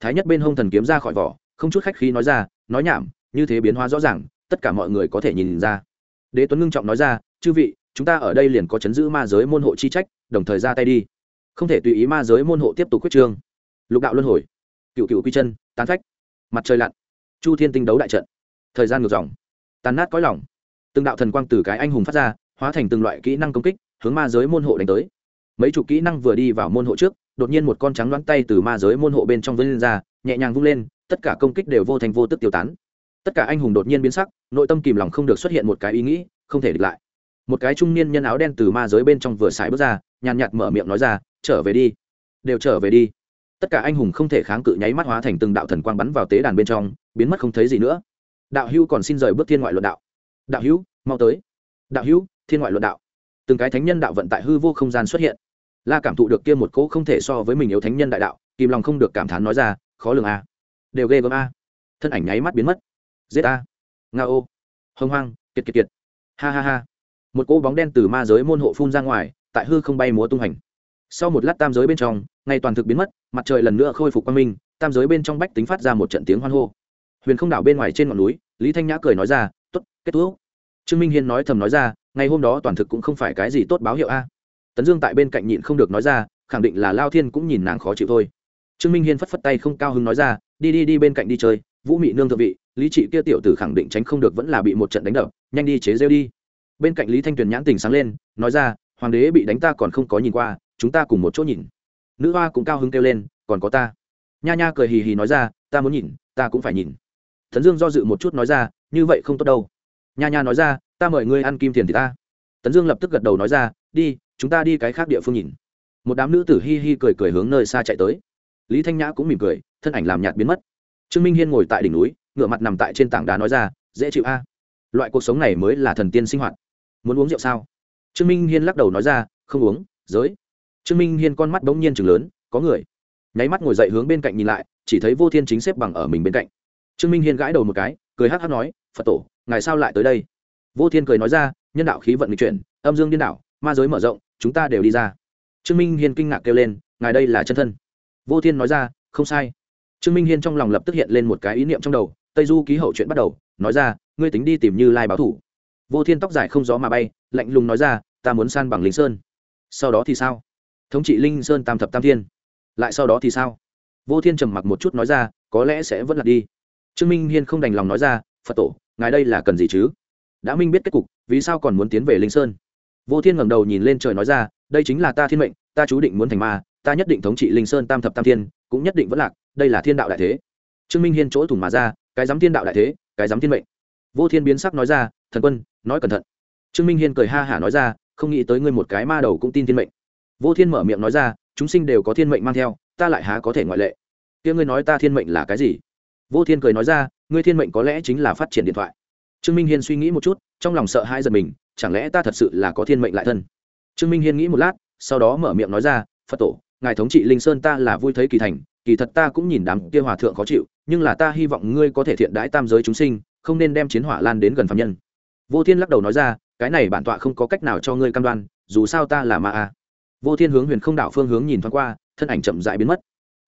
S1: Thái nhất bên hông thần kiếm ra khỏi vỏ, không chút khách khí nói ra, nói nhảm, như thế biến hóa rõ ràng, tất cả mọi người có thể nhìn ra. Đế tuấn ngưng trọng nói ra, chư vị, chúng ta ở đây liền có chấn giữ ma giới môn hộ chi trách, đồng thời ra tay đi không thể tùy ý ma giới môn hộ tiếp tục quyết trương. Lục đạo luân hồi, cựu cựu quy chân, tán phách, mặt trời lặn, chu thiên tinh đấu đại trận, thời gian ngược dòng, tàn nát cõi lỏng từng đạo thần quang từ cái anh hùng phát ra, hóa thành từng loại kỹ năng công kích, hướng ma giới môn hộ đánh tới. Mấy chục kỹ năng vừa đi vào môn hộ trước, đột nhiên một con trắng đoán tay từ ma giới môn hộ bên trong vươn lên ra, nhẹ nhàng vung lên, tất cả công kích đều vô thành vô tức tiêu tán. Tất cả anh hùng đột nhiên biến sắc, nội tâm kìm lòng không được xuất hiện một cái ý nghĩ, không thể địch lại. Một cái trung niên nhân áo đen từ ma giới bên trong vừa xài bước ra, nhàn nhạt mở miệng nói ra trở về đi. Đều trở về đi. Tất cả anh hùng không thể kháng cự nháy mắt hóa thành từng đạo thần quang bắn vào tế đàn bên trong, biến mất không thấy gì nữa. Đạo hữu còn xin rời bước thiên ngoại luận đạo. Đạo hữu, mau tới. Đạo hữu, thiên ngoại luận đạo. Từng cái thánh nhân đạo vận tại hư vô không gian xuất hiện. La cảm thụ được kia một cỗ không thể so với mình yếu thánh nhân đại đạo, kìm lòng không được cảm thán nói ra, khó lường a. Đều ghê gớm a. Thân ảnh nháy mắt biến mất. Giết a nga ô. Hông hoang, kiệt kiệt kiệt. Ha ha ha. Một cỗ bóng đen từ ma giới môn hộ phun ra ngoài, tại hư không bay múa tung hành sau một lát tam giới bên trong ngay toàn thực biến mất, mặt trời lần nữa khôi phục quang minh, tam giới bên trong bách tính phát ra một trận tiếng hoan hô. Huyền không đảo bên ngoài trên ngọn núi, lý thanh nhã cười nói ra t ố t kết thúc. Trương minh hiên nói thầm nói ra, ngày hôm đó toàn thực cũng không phải cái gì tốt báo hiệu a. Tấn dương tại bên cạnh nhịn không được nói ra, khẳng định là lao thiên cũng nhìn nàng khó chịu thôi. Trương minh hiên phất phất tay không cao hứng nói ra, đi đi đi bên cạnh đi chơi, vũ mị nương thượng vị, lý trị kia tiểu tử khẳng định tránh không được vẫn là bị một trận đánh đập, nhanh đi chế rêu đi. Bên cạnh lý thanh tuyền nhãn tình sáng lên, nói ra, hoàng đế bị đánh ta còn không có nhìn qua chúng ta cùng một chỗ nhìn. Nữ hoa cũng cao hứng kêu lên, còn có ta. Nha nha cười hì hì nói ra, ta muốn nhìn, ta cũng phải nhìn. Thần dương do dự một chút nói ra, như vậy không tốt đâu. Nha nha nói ra, ta mời ngươi ăn kim tiền thì ta. Tấn dương lập tức gật đầu nói ra, đi, chúng ta đi cái khác địa phương nhìn. Một đám nữ tử hi hi cười cười hướng nơi xa chạy tới. Lý thanh nhã cũng mỉm cười, thân ảnh làm nhạt biến mất. Trương minh hiên ngồi tại đỉnh núi, ngựa mặt nằm tại trên tảng đá nói ra, dễ chịu a. Loại cuộc sống này mới là thần tiên sinh hoạt. Muốn uống rượu sao? Trương minh hiên lắc đầu nói ra, không uống, giới trương minh hiên con mắt bỗng nhiên chừng lớn, có người. Nháy mắt ngồi dậy hướng bên cạnh nhìn lại, chỉ thấy vô thiên chính xếp bằng ở mình bên cạnh. Trương minh hiên gãi đầu một cái, cười hắc hắc nói, phật tổ, ngài sao lại tới đây? Vô thiên cười nói ra, nhân đạo khí vận nghịch chuyển, âm dương điên đảo, ma giới mở rộng, chúng ta đều đi ra. Trương minh hiên kinh ngạc kêu lên, ngài đây là chân thân. Vô thiên nói ra, không sai. Trương minh hiên trong lòng lập tức hiện lên một cái ý niệm trong đầu, tây du ký hậu chuyện bắt đầu, nói ra, ngươi tính đi tìm như lai báo thủ. Vô thiên tóc dài không gió mà bay, lạnh lùng nói ra, ta muốn san bằng linh sơn. Sau đó thì sao? Thống trị linh sơn tam thập tam thiên. Lại sau đó thì sao? Vô thiên trầm mặc một chút nói ra, có lẽ sẽ vẫn là đi. Trương minh hiên không đành lòng nói ra, phật tổ, ngài đây là cần gì chứ? Đã minh biết kết cục, vì sao còn muốn tiến về linh sơn? Vô thiên ngẩng đầu nhìn lên trời nói ra, đây chính là ta thiên mệnh, ta chú định muốn thành ma, ta nhất định thống trị linh sơn tam thập tam thiên, cũng nhất định vẫn lạc, đây là thiên đạo đại thế. Trương minh hiên chỗ thủng mà ra, cái dám thiên đạo đại thế, cái dám thiên mệnh. Vô thiên biến sắc nói ra, thần quân, nói cẩn thận. Trương minh hiên cười ha hả nói ra, không nghĩ tới ngươi một cái ma đầu cũng tin thiên mệnh vô thiên mở miệng nói ra, chúng sinh đều có thiên mệnh mang theo, ta lại há có thể ngoại lệ? Kia ngươi nói ta thiên mệnh là cái gì? Vô thiên cười nói ra, ngươi thiên mệnh có lẽ chính là phát triển điện thoại. Trương minh hiên suy nghĩ một chút, trong lòng sợ hai giật mình, chẳng lẽ ta thật sự là có thiên mệnh lại thân? Trương minh hiên nghĩ một lát, sau đó mở miệng nói ra, phật tổ, ngài thống trị linh sơn ta là vui thấy kỳ thành, kỳ thật ta cũng nhìn đám kia hòa thượng khó chịu, nhưng là ta hy vọng ngươi có thể thiện đãi tam giới chúng sinh, không nên đem chiến hỏa lan đến gần phạm nhân. Vô thiên lắc đầu nói ra, cái này bản tọa không có cách nào cho ngươi cam đoan, dù sao ta là ma a vô thiên hướng huyền không đảo phương hướng nhìn thoáng qua, thân ảnh chậm dại biến mất.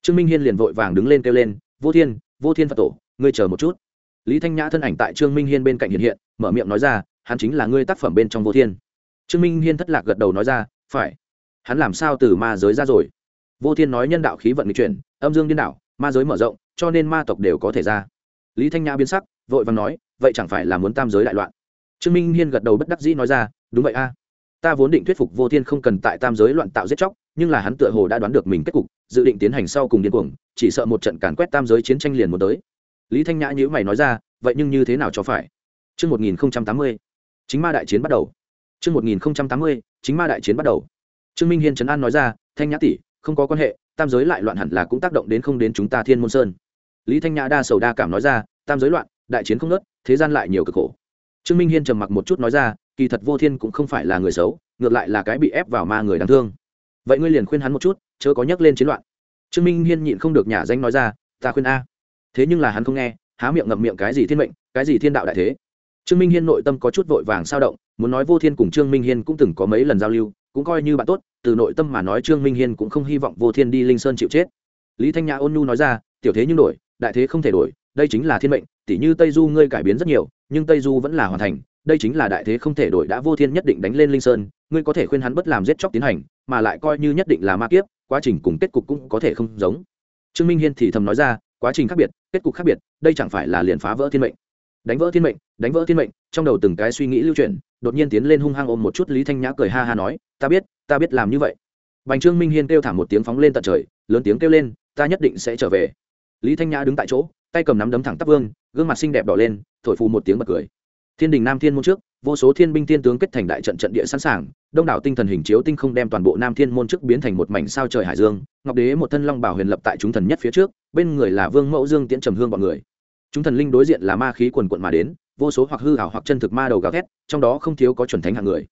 S1: Trương minh hiên liền vội vàng đứng lên kêu lên, vô thiên vô thiên phật tổ, ngươi chờ một chút. Lý thanh nhã thân ảnh tại trương minh hiên bên cạnh hiện hiện, mở miệng nói ra, hắn chính là ngươi tác phẩm bên trong vô thiên. Trương minh hiên thất lạc gật đầu nói ra, phải. Hắn làm sao từ ma giới ra rồi? Vô thiên nói nhân đạo khí vận n chuyển, âm dương điên đạo ma giới mở rộng, cho nên ma tộc đều có thể ra. Lý thanh nhã biến sắc, vội vàng nói, vậy chẳng phải là muốn tam giới đại loạn? Trương minh hiên gật đầu bất đắc dĩ nói ra, đúng vậy a ta vốn định thuyết phục vô thiên không cần tại tam giới loạn tạo giết chóc nhưng là hắn tựa hồ đã đoán được mình kết cục dự định tiến hành sau cùng điên cuồng chỉ sợ một trận càn quét tam giới chiến tranh liền muốn tới lý thanh nhã nhữ mày nói ra vậy nhưng như thế nào cho phải Trước 1080, chính ma đại chiến bắt đầu. Trước 1080, chính ma đại chiến bắt đầu. Trương Minh Hiên trấn an nói ra, Thanh Nhã tỷ, không có quan hệ, tam giới lại loạn hẳn là cũng tác động đến không đến chúng ta Thiên Môn Sơn. Lý Thanh Nhã đa sầu đa cảm nói ra, tam giới loạn, đại chiến không ngớt, thế gian lại nhiều cực khổ. Trương Minh Hiên trầm mặc một chút nói ra, kỳ thật Vô Thiên cũng không phải là người xấu, ngược lại là cái bị ép vào ma người đáng thương. Vậy ngươi liền khuyên hắn một chút, chớ có nhắc lên chiến loạn. Trương Minh Hiên nhịn không được nhả danh nói ra, ta khuyên a. Thế nhưng là hắn không nghe, há miệng ngậm miệng cái gì thiên mệnh cái gì thiên đạo đại thế trương minh hiên nội tâm có chút vội vàng sao động muốn nói vô thiên cùng trương minh hiên cũng từng có mấy lần giao lưu cũng coi như bạn tốt từ nội tâm mà nói trương minh hiên cũng không hy vọng vô thiên đi linh sơn chịu chết lý thanh nhã ôn nhu nói ra tiểu thế nhưng đổi đại thế không thể đổi đây chính là thiên mệnh tỷ như tây du ngươi cải biến rất nhiều nhưng tây du vẫn là hoàn thành đây chính là đại thế không thể đổi đã vô thiên nhất định đánh lên linh sơn, ngươi có thể khuyên hắn bất làm giết chóc tiến hành, mà lại coi như nhất định là ma kiếp, quá trình cùng kết cục cũng có thể không giống. Trương minh hiên thì thầm nói ra, quá trình khác biệt, kết cục khác biệt, đây chẳng phải là liền phá vỡ thiên mệnh. Đánh vỡ thiên mệnh, đánh vỡ thiên mệnh, trong đầu từng cái suy nghĩ lưu chuyển, đột nhiên tiến lên hung hăng ôm một chút lý thanh nhã cười ha ha nói, ta biết ta biết làm như vậy. Bành trương minh hiên kêu thảm một tiếng phóng lên tận trời, lớn tiếng kêu lên, ta nhất định sẽ trở về. Lý thanh nhã đứng tại chỗ, tay cầm nắm đấm thẳng tắp vương, gương mặt xinh đẹp đỏ lên, thổi phù một tiếng bật cười thiên đình nam thiên môn trước, vô số thiên binh thiên tướng kết thành đại trận trận địa sẵn sàng, đông đảo tinh thần hình chiếu tinh không đem toàn bộ nam thiên môn trước biến thành một mảnh sao trời hải dương, ngọc đế một thân long bảo huyền lập tại chúng thần nhất phía trước, bên người là vương mẫu dương tiễn trầm hương bọn người. Chúng thần linh đối diện là ma khí quần quận mà đến, vô số hoặc hư hảo hoặc chân thực ma đầu gào ghét trong đó không thiếu có chuẩn thánh hạng người.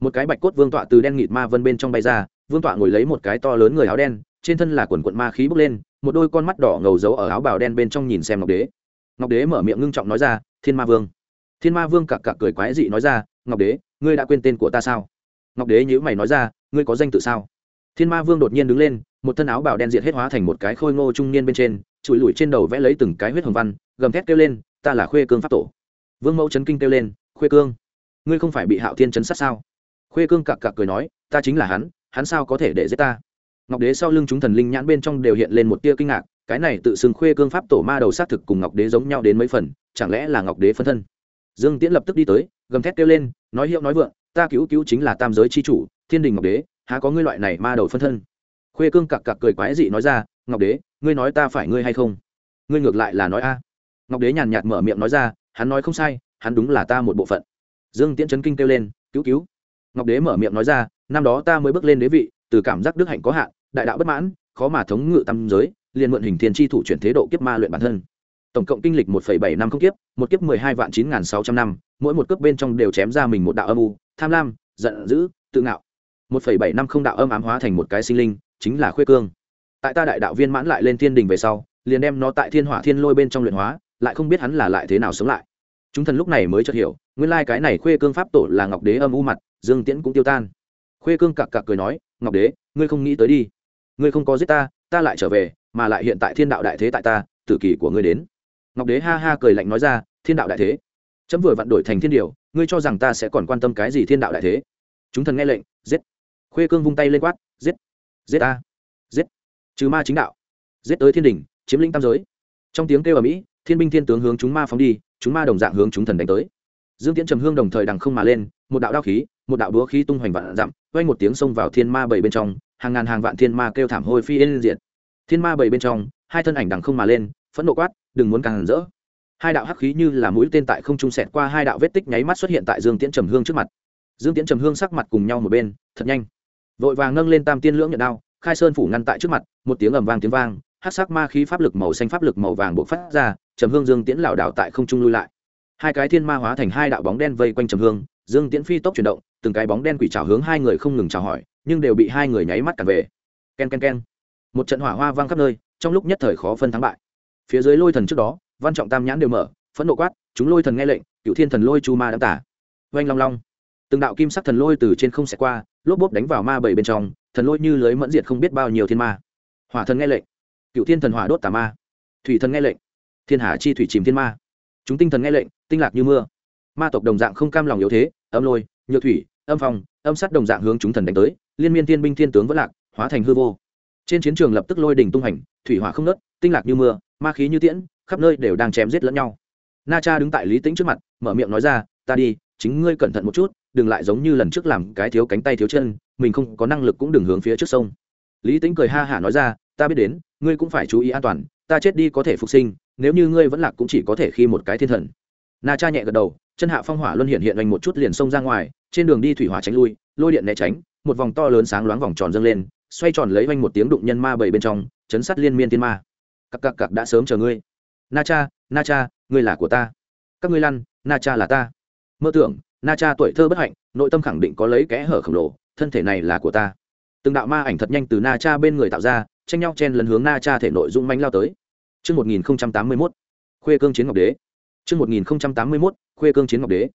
S1: Một cái bạch cốt vương tọa từ đen nghịt ma vân bên trong bay ra, vương tọa ngồi lấy một cái to lớn người áo đen, trên thân là quần quận ma khí bốc lên, một đôi con mắt đỏ ngầu giấu ở áo bào đen bên trong nhìn xem ngọc đế. Ngọc đế mở miệng ngưng trọng nói ra, thiên ma vương thiên ma vương cặc cặc cười quái dị nói ra, ngọc đế, ngươi đã quên tên của ta sao? Ngọc đế nhữ mày nói ra, ngươi có danh tự sao? Thiên ma vương đột nhiên đứng lên, một thân áo bào đen diệt hết hóa thành một cái khôi ngô trung niên bên trên, chùi lùi trên đầu vẽ lấy từng cái huyết hồng văn, gầm thét kêu lên, ta là khuê cương pháp tổ. Vương mẫu chấn kinh kêu lên, khuê cương, ngươi không phải bị hạo thiên chấn sát sao? Khuê cương cặc cặc cười nói, ta chính là hắn hắn sao có thể để giết ta? Ngọc đế sau lưng chúng thần linh nhãn bên trong đều hiện lên một tia kinh ngạc, cái này tự xưng khuê cương pháp tổ ma đầu xác thực cùng ngọc đế giống nhau đến mấy phần, chẳng lẽ là ngọc đế phân thân? Dương tiễn lập tức đi tới, gầm thét kêu lên, nói hiệu nói vượng, ta cứu cứu chính là tam giới c h i chủ, thiên đình ngọc đế, há có ngươi loại này ma đầu phân thân? Khuê cương cặc cặc cười quái dị nói ra, ngọc đế, ngươi nói ta phải ngươi hay không? Ngươi ngược lại là nói a. Ngọc đế nhàn nhạt mở miệng nói ra, hắn nói không sai, hắn đúng là ta một bộ phận. Dương tiễn chấn kinh kêu lên, cứu cứu. Ngọc đế mở miệng nói ra, năm đó ta mới bước lên đế vị, từ cảm giác đức hạnh có hạn, đại đạo bất mãn, khó mà thống ngự tam giới, liền mượn hình thiên tri thủ chuyển thế độ kiếp ma luyện bản thân tổng cộng kinh lịch một phẩy bảy năm không kiếp, một kiếp mười hai vạn chín n sáu trăm năm, mỗi một cấp bên trong đều chém ra mình một đạo âm u, tham lam, giận dữ, tự ngạo. Một phẩy bảy năm không đạo âm ám hóa thành một cái sinh linh, chính là khuê cương. Tại ta đại đạo viên mãn lại lên thiên đình về sau, liền đem nó tại thiên hỏa thiên lôi bên trong luyện hóa, lại không biết hắn là lại thế nào sống lại. Chúng thần lúc này mới chợt hiểu, nguyên lai cái này khuê cương pháp tổ là ngọc đế âm u mặt, dương tiễn cũng tiêu tan. Khuê cương cặc cặc cười nói, ngọc đế, ngươi không nghĩ tới đi. Ngươi không có giết ta ta lại trở về, mà lại hiện tại thiên đạo đại thế tại ta, tử kỳ của ngươi đến ngọc đế ha ha cười lạnh nói ra, thiên đạo đại thế, chấm vừa vặn đổi thành thiên điều, ngươi cho rằng ta sẽ còn quan tâm cái gì thiên đạo đại thế? Chúng thần nghe lệnh, giết. Khuê cương vung tay lên quát, giết giết ta, giết, trừ ma chính đạo, giết tới thiên đình chiếm lĩnh tam giới. Trong tiếng kêu ở mỹ thiên binh thiên tướng hướng chúng ma phóng đi, chúng ma đồng dạng hướng chúng thần đánh tới. Dương tiễn trầm hương đồng thời đằng không mà lên, một đạo đao khí, một đạo đúa khí tung hoành vạn dặm quay một tiếng xông vào thiên ma bảy bên trong, hàng ngàn hàng vạn thiên ma kêu thảm hôi phi lên diện thiên ma bảy bên trong, hai thân ảnh đằng không mà lên phẫn nộ quát, đừng muốn càng rỡ. Hai đạo hắc khí như là mũi tên tại không trung sẹt qua hai đạo vết tích nháy mắt xuất hiện tại dương tiễn trầm hương trước mặt. Dương tiễn trầm hương sắc mặt cùng nhau một bên, thật nhanh. Vội vàng nâng lên tam tiên lưỡng nhận đao, khai sơn phủ ngăn tại trước mặt, một tiếng ầm vang tiếng vang hát sắc ma khí pháp lực màu xanh pháp lực màu vàng buộc phát ra, trầm hương dương tiễn lảo đảo tại không trung lui lại. Hai cái thiên ma hóa thành hai đạo bóng đen vây quanh trầm hương, dương tiễn phi tốc chuyển động, từng cái bóng đen quỷ trào hướng hai người không ngừng chào hỏi, nhưng đều bị hai người nháy mắt cản về. K e n k e n k e n một trận hỏa hoa vang khắp nơi, trong lúc nhất thời khó phân thắng bại phía dưới lôi thần trước đó, văn trọng tam nhãn đều mở, phẫn nộ quát, chúng lôi thần nghe lệnh cựu thiên thần lôi chu ma đã tả oanh long long. Từng đạo kim sắc thần lôi từ trên không xẹt qua, lốp bốp đánh vào ma bảy bên trong, thần lôi như lưới mẫn diệt không biết bao nhiêu thiên ma. Hỏa thần nghe lệnh. Cựu thiên thần hỏa đốt tà ma. Thủy thần nghe lệnh. Thiên hà chi thủy chìm thiên ma. Chúng tinh thần nghe lệnh, tinh lạc như mưa. Ma tộc đồng dạng không cam lòng yếu thế, âm lôi nhựa thủy, âm phong, âm sắt đồng dạng hướng chúng thần đánh tới, liên miên thiên binh thiên tướng vẫn lạc, hóa thành hư vô. Trên chiến trường lập tức lôi đỉnh tung hành, thủy hỏa không nớt tinh lạc như mưa ma khí như tiễn, khắp nơi đều đang chém giết lẫn nhau. Na cha đứng tại lý tĩnh trước mặt, mở miệng nói ra, ta đi, chính ngươi cẩn thận một chút, đừng lại giống như lần trước làm cái thiếu cánh tay thiếu chân, mình không có năng lực cũng đừng hướng phía trước sông. Lý tĩnh cười ha hả nói ra, ta biết đến, ngươi cũng phải chú ý an toàn, ta chết đi có thể phục sinh, nếu như ngươi vẫn lạc cũng chỉ có thể khi một cái thiên thần. Na cha nhẹ gật đầu, chân hạ phong hỏa luân hiện hiện anh một chút liền xông ra ngoài, trên đường đi thủy hỏa tránh lui, lôi điện né tránh, một vòng to lớn sáng loáng vòng tròn dâng lên, xoay tròn lấy vanh một tiếng đụng nhân ma bảy bên trong, chấn sát liên miên tiên ma cặc cặc cặp đã sớm chờ ngươi na cha na cha ngươi là của ta các ngươi lăn na cha là ta mơ tưởng na cha tuổi thơ bất hạnh nội tâm khẳng định có lấy kẽ hở khổng lồ thân thể này là của ta từng đạo ma ảnh thật nhanh từ na cha bên người tạo ra tranh nhau chen lấn hướng na cha thể nội dung manh lao tới Trước 1081, khuê cương chiến ngọc đế. Trước 1081, khuê cương chiến ngọc đế.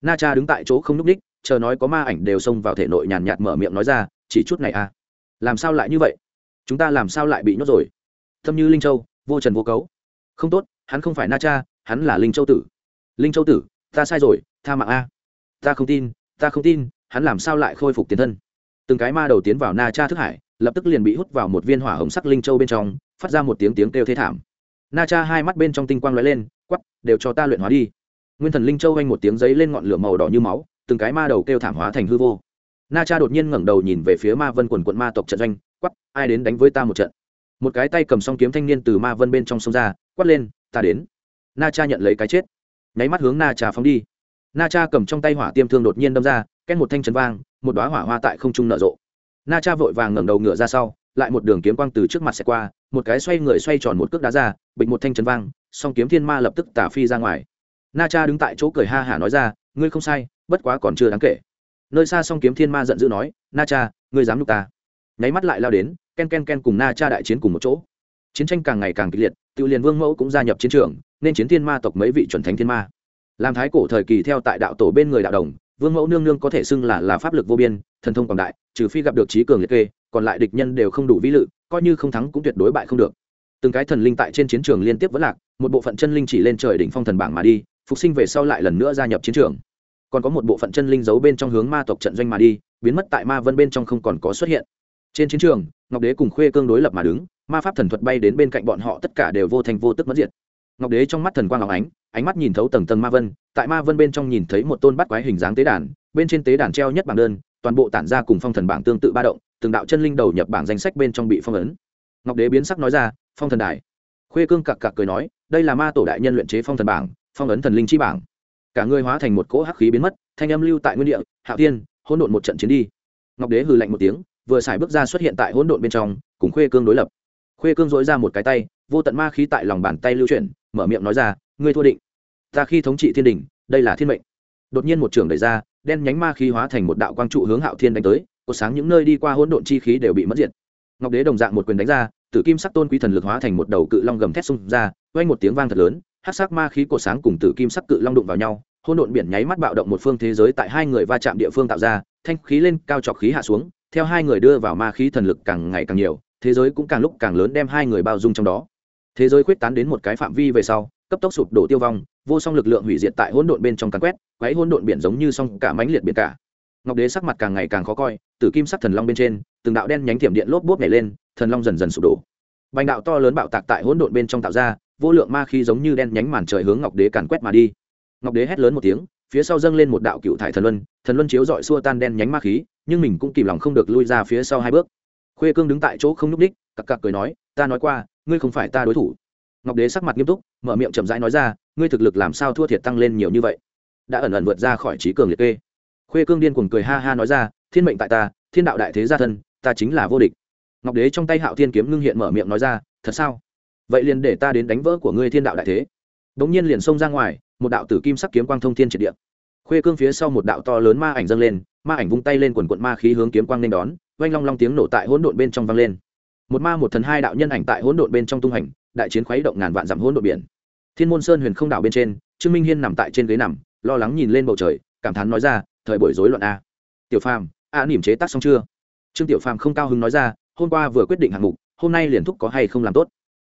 S1: Na cha đứng tại chỗ không núp đích, chờ nói có ma ảnh đều xông vào thể nội nhàn nhạt mở miệng nói ra, chỉ chút này à. Làm sao lại như vậy? Chúng ta làm sao lại bị nhốt rồi? Thâm như Linh Châu, vô trần vô cấu. Không tốt, hắn không phải Na cha, hắn là Linh Châu tử. Linh Châu tử, ta sai rồi, tha mạng a. Ta không tin, ta không tin, hắn làm sao lại khôi phục tiền thân? Từng cái ma đầu tiến vào Na cha thức hải, lập tức liền bị hút vào một viên hỏa hồng sắc linh châu bên trong phát ra một tiếng tiếng kêu thế thảm na cha hai mắt bên trong tinh quang lóe lên quắp đều cho ta luyện hóa đi nguyên thần linh châu anh một tiếng giấy lên ngọn lửa màu đỏ như máu từng cái ma đầu kêu thảm hóa thành hư vô na cha đột nhiên ngẩng đầu nhìn về phía ma vân quần quận ma tộc trận doanh quắp ai đến đánh với ta một trận một cái tay cầm song kiếm thanh niên từ ma vân bên trong sông ra, quát lên, ta đến. Na cha nhận lấy cái chết. Nháy mắt hướng na cha phóng đi. Na cha cầm trong tay hỏa tiêm thương đột nhiên đâm ra, két một thanh trấn vang, một đoá hỏa hoa tại không trung nở rộ. Na cha vội vàng ngẩng đầu ngựa ra sau, lại một đường kiếm quang từ trước mặt sẽ qua, một cái xoay người xoay tròn một cước đá ra, bịch một thanh chấn vang, song kiếm thiên ma lập tức tả phi ra ngoài. Na cha đứng tại chỗ cười ha hả nói ra, ngươi không sai, bất quá còn chưa đáng kể. Nơi xa song kiếm thiên ma giận dữ nói, na cha, ngươi dám nhục ta? Nháy mắt lại lao đến, ken ken ken cùng na cha đại chiến cùng một chỗ. Chiến tranh càng ngày càng kịch liệt tự liền vương mẫu cũng gia nhập chiến trường, nên chiến thiên ma tộc mấy vị chuẩn thánh thiên ma. Làm thái cổ thời kỳ theo tại đạo tổ bên người đạo đồng, vương mẫu nương nương có thể xưng là là pháp lực vô biên, thần thông quảng đại, trừ phi gặp được trí cường liệt kê, còn lại địch nhân đều không đủ vĩ lự, coi như không thắng cũng tuyệt đối bại không được. Từng cái thần linh tại trên chiến trường liên tiếp vẫn lạc, một bộ phận chân linh chỉ lên trời đỉnh phong thần bảng mà đi, phục sinh về sau lại lần nữa gia nhập chiến trường. Còn có một bộ phận chân linh giấu bên trong hướng ma tộc trận doanh mà đi, biến mất tại ma vân bên trong không còn có xuất hiện trên chiến trường, ngọc đế cùng khuê cương đối lập mà đứng, ma pháp thần thuật bay đến bên cạnh bọn họ tất cả đều vô thành vô tức mất diệt. Ngọc đế trong mắt thần quang ngọc ánh ánh mắt nhìn thấu tầng tầng ma vân, tại ma vân bên trong nhìn thấy một tôn bắt quái hình dáng tế đàn, bên trên tế đàn treo nhất bảng đơn, toàn bộ tản ra cùng phong thần bảng tương tự ba động, từng đạo chân linh đầu nhập bảng danh sách bên trong bị phong ấn. Ngọc đế biến sắc nói ra, phong thần đài. Khuê cương cặc cặc cười nói, đây là ma tổ đại nhân luyện chế phong thần bảng, phong ấn thần linh chi bảng. Cả người hóa thành một cỗ hắc khí biến mất, thanh âm lưu tại nguyên địa hạ tiên hỗn độn một trận chiến đi. Ngọc đế hừ lạnh một tiếng vừa xài bước ra xuất hiện tại hỗn độn bên trong, cùng khuê cương đối lập. Khuê cương dối ra một cái tay, vô tận ma khí tại lòng bàn tay lưu chuyển, mở miệng nói ra, ngươi thua định. Ta khi thống trị thiên đình, đây là thiên mệnh. Đột nhiên một trường đẩy ra, đen nhánh ma khí hóa thành một đạo quang trụ hướng hạo thiên đánh tới cột sáng những nơi đi qua hỗn độn chi khí đều bị mất diệt. Ngọc đế đồng dạng một quyền đánh ra, tử kim sắc tôn quý thần lực hóa thành một đầu cự long gầm thét xung ra quanh một tiếng vang thật lớn hát sắc ma khí cột sáng cùng tử kim sắc cự long đụng vào nhau, hỗn độn biển nháy mắt bạo động một phương thế giới tại hai người va chạm địa phương tạo ra, thanh khí lên, cao trọc khí hạ xuống theo hai người đưa vào ma khí thần lực càng ngày càng nhiều, thế giới cũng càng lúc càng lớn đem hai người bao dung trong đó. Thế giới quyết tán đến một cái phạm vi về sau, cấp tốc sụp đổ tiêu vong, vô song lực lượng hủy diệt tại hỗn độn bên trong càn quét quấy hỗn độn biển giống như song cả mánh liệt biển cả. Ngọc đế sắc mặt càng ngày càng khó coi, tử kim sắc thần long bên trên, từng đạo đen nhánh thiểm điện lốp bốp nhảy lên, thần long dần dần sụp đổ. Bành đạo to lớn bạo tạc tại hỗn độn bên trong tạo ra, vô lượng ma khí giống như đen nhánh màn trời hướng ngọc đế càn quét mà đi. Ngọc đế hét lớn một tiếng, phía sau dâng lên một đạo cựu thải thần luân thần luân chiếu dọi xua tan đen nhánh ma khí nhưng mình cũng kìm lòng không được lui ra phía sau hai bước. Khuê cương đứng tại chỗ không nhúc ních cặc cặc cười nói, ta nói qua, ngươi không phải ta đối thủ. Ngọc đế sắc mặt nghiêm túc, mở miệng chậm rãi nói ra, ngươi thực lực làm sao thua thiệt tăng lên nhiều như vậy? Đã ẩn ẩn vượt ra khỏi trí cường liệt kê. Khuê cương điên cuồng cười ha ha nói ra, thiên mệnh tại ta, thiên đạo đại thế gia thân, ta chính là vô địch. Ngọc đế trong tay hạo thiên kiếm ngưng hiện mở miệng nói ra, thật sao? Vậy liền để ta đến đánh vỡ của ngươi thiên đạo đại thế. Đ ỗ n g nhiên liền xông ra ngoài, một đạo tử kim sắc kiếm quang thông thiên triệt địa. Khuê cương phía sau một đạo to lớn ma ảnh dâng lên ma ảnh vung tay lên quần quận ma khí hướng kiếm quang nên đón oanh long long tiếng nổ tại hỗn độn bên trong vang lên. Một ma một thần hai đạo nhân ảnh tại hỗn độn bên trong tung hành đại chiến khuấy động ngàn vạn dặm hỗn độn biển. Thiên môn sơn huyền không đảo bên trên trương minh hiên nằm tại trên ghế nằm lo lắng nhìn lên bầu trời cảm thán nói ra thời buổi rối loạn a. Tiểu phàm a à, nỉm chế tác xong chưa? Trương tiểu phàm không cao hứng nói ra hôm qua vừa quyết định hạng mục hôm nay liền thúc có hay không làm tốt?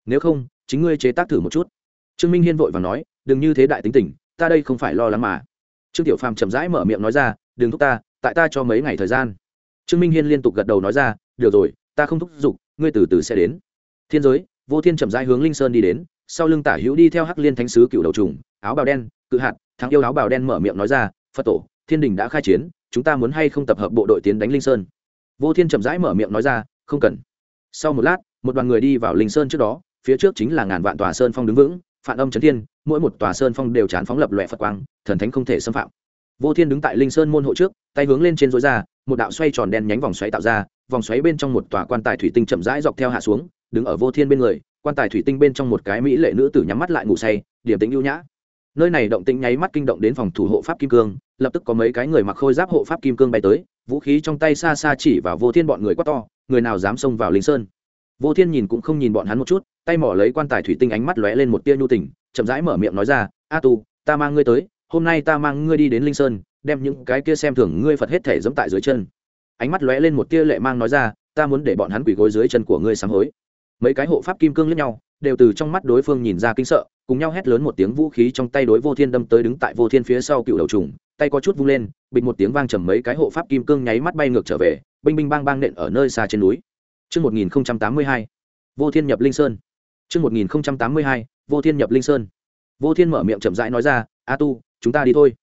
S1: Nếu không chính ngươi chế tác thử một chút. Trương minh hiên vội và nói đừng như thế đại tính tình ta đây không phải lo lắng mà. Trương tiểu phàm chậm rãi mở miệng nói ra đừng thúc ta tại ta cho mấy ngày thời gian. Trương minh hiên liên tục gật đầu nói ra, được rồi, ta không thúc giục, ngươi từ từ sẽ đến. Thiên giới, vô thiên chậm rãi hướng linh sơn đi đến, sau lưng tả hữu đi theo hắc liên thánh sứ cựu đầu trùng, áo bào đen, cự hạt, thắng yêu áo bào đen mở miệng nói ra, phật tổ, thiên đình đã khai chiến, chúng ta muốn hay không tập hợp bộ đội tiến đánh linh sơn? Vô thiên chậm rãi mở miệng nói ra, không cần. Sau một lát, một đoàn người đi vào linh sơn trước đó, phía trước chính là ngàn vạn tòa sơn phong đứng vững phản âm trấn thiên, mỗi một tòa sơn phong đều chán phóng lập loẹ phật quang, thần thánh không thể xâm phạm vô thiên đứng tại linh sơn môn hộ trước, tay hướng lên trên dối ra, một đạo xoay tròn đen nhánh vòng xoáy tạo ra, vòng xoáy bên trong một tòa quan tài thủy tinh chậm rãi dọc theo hạ xuống, đứng ở vô thiên bên người, quan tài thủy tinh bên trong một cái mỹ lệ nữ tử nhắm mắt lại ngủ say, điểm tính ưu nhã. Nơi này động tĩnh nháy mắt kinh động đến phòng thủ hộ pháp kim cương, lập tức có mấy cái người mặc khôi giáp hộ pháp kim cương bay tới, vũ khí trong tay xa xa chỉ vào vô thiên bọn người quát to, người nào dám xông vào linh sơn? Vô thiên nhìn cũng không nhìn bọn hắn một chút, tay mỏ lấy quan tài thủy tinh ánh mắt lóe lên một tia nhu tình, chậm rãi mở miệng nói ra, a tu, ta mang ngươi tới hôm nay ta mang ngươi đi đến linh sơn đem những cái kia xem thường ngươi phật hết thể dẫm tại dưới chân ánh mắt lóe lên một tia lệ mang nói ra ta muốn để bọn hắn quỳ gối dưới chân của ngươi sám hối mấy cái hộ pháp kim cương lẫn nhau đều từ trong mắt đối phương nhìn ra kinh sợ cùng nhau hét lớn một tiếng vũ khí trong tay đối vô thiên đâm tới đứng tại vô thiên phía sau cựu đầu trùng tay có chút vung lên bịch một tiếng vang trầm mấy cái hộ pháp kim cương nháy mắt bay ngược trở về binh binh bang bang nện ở nơi xa trên núi Trước 1082, vô thiên nhập linh sơn. Trước 1082, vô thiên nhập linh sơn. Vô thiên mở miệng chậm rãi nói ra, A tu, chúng ta đi thôi.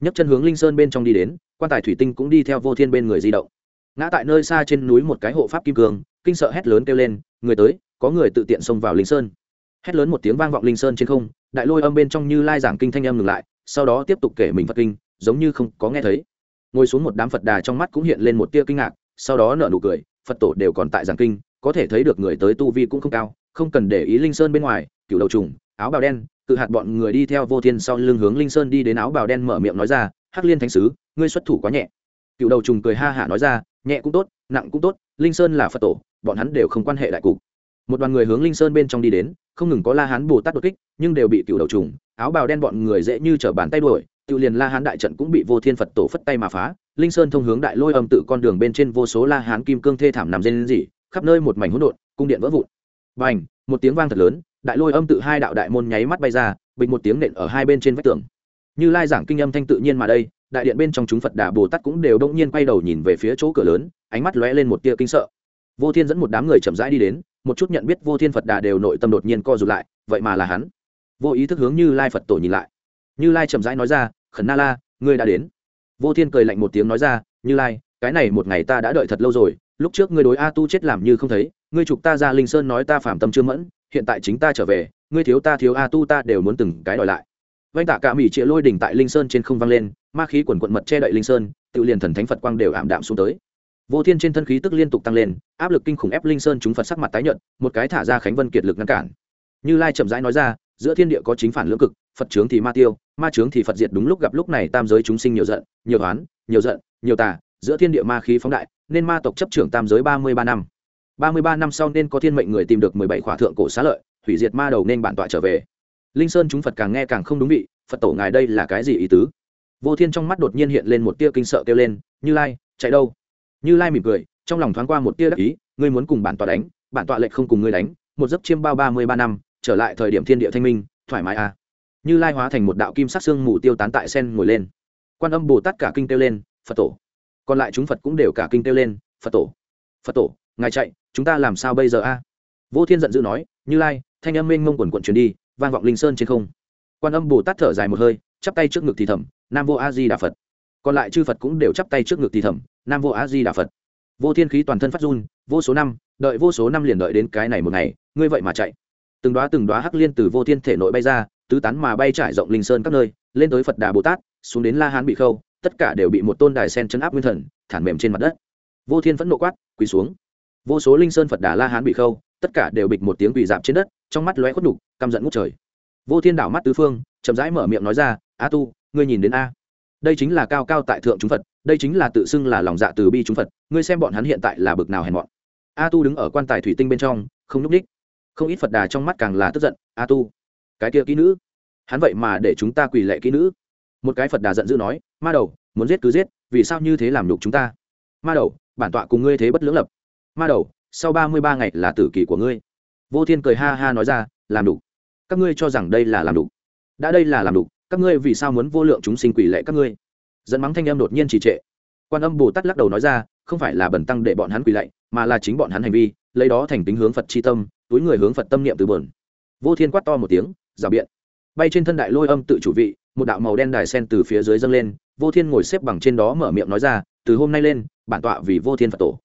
S1: nhấc chân hướng linh sơn bên trong đi đến, quan tài thủy tinh cũng đi theo vô thiên bên người di động. Ngã tại nơi xa trên núi một cái hộ pháp kim cương, kinh sợ hét lớn kêu lên, người tới, có người tự tiện xông vào linh sơn hét lớn một tiếng vang vọng linh sơn trên không đại lôi âm bên trong như lai giảng kinh thanh âm ngừng lại sau đó tiếp tục kể mình phật kinh giống như không có nghe thấy ngồi xuống một đám phật đà trong mắt cũng hiện lên một tia kinh ngạc sau đó nở nụ cười phật tổ đều còn tại giảng kinh có thể thấy được người tới tu vi cũng không cao không cần để ý linh sơn bên ngoài cựu đầu trùng áo bào đen tự hạt bọn người đi theo vô thiên sau lưng hướng linh sơn đi đến áo bào đen mở miệng nói ra, hắc liên thánh sứ, ngươi xuất thủ quá nhẹ. Cựu đầu trùng cười ha hả nói ra, nhẹ cũng tốt, nặng cũng tốt, linh sơn là phật tổ, bọn hắn đều không quan hệ đại cục. Một đoàn người hướng linh sơn bên trong đi đến, không ngừng có la hán bồ tát đột kích, nhưng đều bị cựu đầu trùng, áo bào đen bọn người dễ như t bàn tay đuổi, tự liền la hán đại trận cũng bị vô thiên phật tổ phất tay mà phá, linh sơn thông hướng đại lôi âm tự con đường bên trên vô số la hán kim cương thê thảm nằm dên dỉ khắp nơi một mảnh hỗn độn, cung điện vỡ vụn b n một tiếng vang thật lớn, đại lôi âm tự hai đạo đại môn nháy mắt bay ra bình một tiếng nện ở hai bên trên vách tường. Như lai giảng kinh âm thanh tự nhiên mà đây, đại điện bên trong chúng phật đà bồ tát cũng đều đông nhiên quay đầu nhìn về phía chỗ cửa lớn, ánh mắt lóe lên một tia kinh sợ. Vô thiên dẫn một đám người chậm rãi đi đến, một chút nhận biết vô thiên phật đà đều nội tâm đột nhiên co rụt lại, vậy mà là hắn. Vô ý thức hướng như lai phật tổ nhìn lại. Như lai chậm rãi nói ra, khẩn na la, ngươi đã đến. Vô thiên cười lạnh một tiếng nói ra, như lai, cái này một ngày ta đã đợi thật lâu rồi, lúc trước ngươi đối a tu chết làm như không thấy ngươi trục ta ra linh sơn nói ta phạm tâm chưa mẫn, hiện tại chính ta trở về, ngươi thiếu ta thiếu a tu ta đều muốn từng cái đòi lại. Vanh tạ cả mỹ trịa lôi đỉnh tại linh sơn trên không vang lên, ma khí quần quận mật che đậy linh sơn, tự liền thần thánh phật quang đều ảm đạm xuống tới. Vô thiên trên thân khí tức liên tục tăng lên, áp lực kinh khủng ép linh sơn chúng phật sắc mặt tái nhợt, một cái thả ra khánh vân kiệt lực ngăn cản. Như lai chậm rãi nói ra, giữa thiên địa có chính phản lưỡng cực, phật trướng thì ma tiêu, ma trướng thì phật diệt đúng lúc gặp lúc này tam giới chúng sinh nhiều giận, nhiều oán, nhiều giận, nhiều tà, giữa thiên địa ma khí phóng đại, nên ma tộc chấp trưởng tam giới ba mươi ba năm ba mươi ba năm sau nên có thiên mệnh người tìm được mười bảy khỏa thượng cổ xá lợi, hủy diệt ma đầu nên bản tọa trở về. Linh sơn chúng phật càng nghe càng không đúng vị, phật tổ ngài đây là cái gì ý tứ? Vô thiên trong mắt đột nhiên hiện lên một tia kinh sợ kêu lên, như lai, chạy đâu? Như lai mỉm cười, trong lòng thoáng qua một tia đắc ý, ngươi muốn cùng bản tọa đánh, bản tọa lệnh không cùng ngươi đánh, một giấc chiêm bao ba mươi ba năm, trở lại thời điểm thiên địa thanh minh, thoải mái à. như lai hóa thành một đạo kim sắc xương mù tiêu tán tại sen ngồi lên. Quan âm bồ tát cả kinh kêu lên, phật tổ. Còn lại chúng phật cũng đều cả kinh kêu lên, phật tổ phật tổ, ngài chạy chúng ta làm sao bây giờ a? Vô thiên giận dữ nói, như lai, thanh âm mênh mông quần quận truyền đi, vang vọng linh sơn trên không. Quan âm bồ tát thở dài một hơi, chắp tay trước ngực thì thầm, nam vô a di đà phật. Còn lại chư phật cũng đều chắp tay trước ngực thì thầm, nam vô a di đà phật. Vô thiên khí toàn thân phát run, vô số năm, đợi vô số năm liền đợi đến cái này một ngày, ngươi vậy mà chạy. Từng đoá từng đoá hắc liên từ vô thiên thể nội bay ra, tứ tán mà bay trải rộng linh sơn các nơi, lên tới phật đà bồ tát, xuống đến la hán bị khâu, tất cả đều bị một tôn đài sen chấn áp nguyên thần, thản mềm trên mặt đất. Vô thiên vẫn nộ quát, quỳ xuống vô số linh sơn phật đà la hán bị khâu, tất cả đều bịch một tiếng quỳ dạp trên đất, trong mắt lóe khuất đục căm giận ngút trời. Vô thiên đảo mắt tứ phương, chậm rãi mở miệng nói ra, a tu, ngươi nhìn đến a. Đây chính là cao cao tại thượng chúng phật, đây chính là tự xưng là lòng dạ từ bi chúng phật, ngươi xem bọn hắn hiện tại là bực nào hèn mọn. A tu đứng ở quan tài thủy tinh bên trong, không núp ních không ít phật đà trong mắt càng là tức giận, a tu, cái kia kỹ nữ, hắn vậy mà để chúng ta quỳ lệ kỹ nữ. Một cái phật đà giận dữ nói, ma đầu, muốn giết cứ giết, vì sao như thế làm nhục chúng ta? Ma đầu, bản tọa cùng ngươi thế bất lưỡng lập ma đầu, sau ba mươi ba ngày là tử kỳ của ngươi. Vô thiên cười ha ha nói ra, làm đủ các ngươi cho rằng đây là làm đủ đã đây là làm đủ các ngươi vì sao muốn vô lượng chúng sinh quỷ lệ các ngươi? Dẫn mắng thanh em đột nhiên trì trệ. Quan âm bồ tát lắc đầu nói ra, không phải là bẩn tăng để bọn hắn quỳ lạy, mà là chính bọn hắn hành vi, lấy đó thành tính hướng phật c h i tâm, túi người hướng phật tâm niệm từ bờn vô thiên quát to một tiếng rào biện. Bay trên thân đại lôi âm tự chủ vị, một đạo màu đen đài sen từ phía dưới dâng lên, vô thiên ngồi xếp bằng trên đó mở miệng nói ra, từ hôm nay lên, bản tọa vì vô thiên phật tổ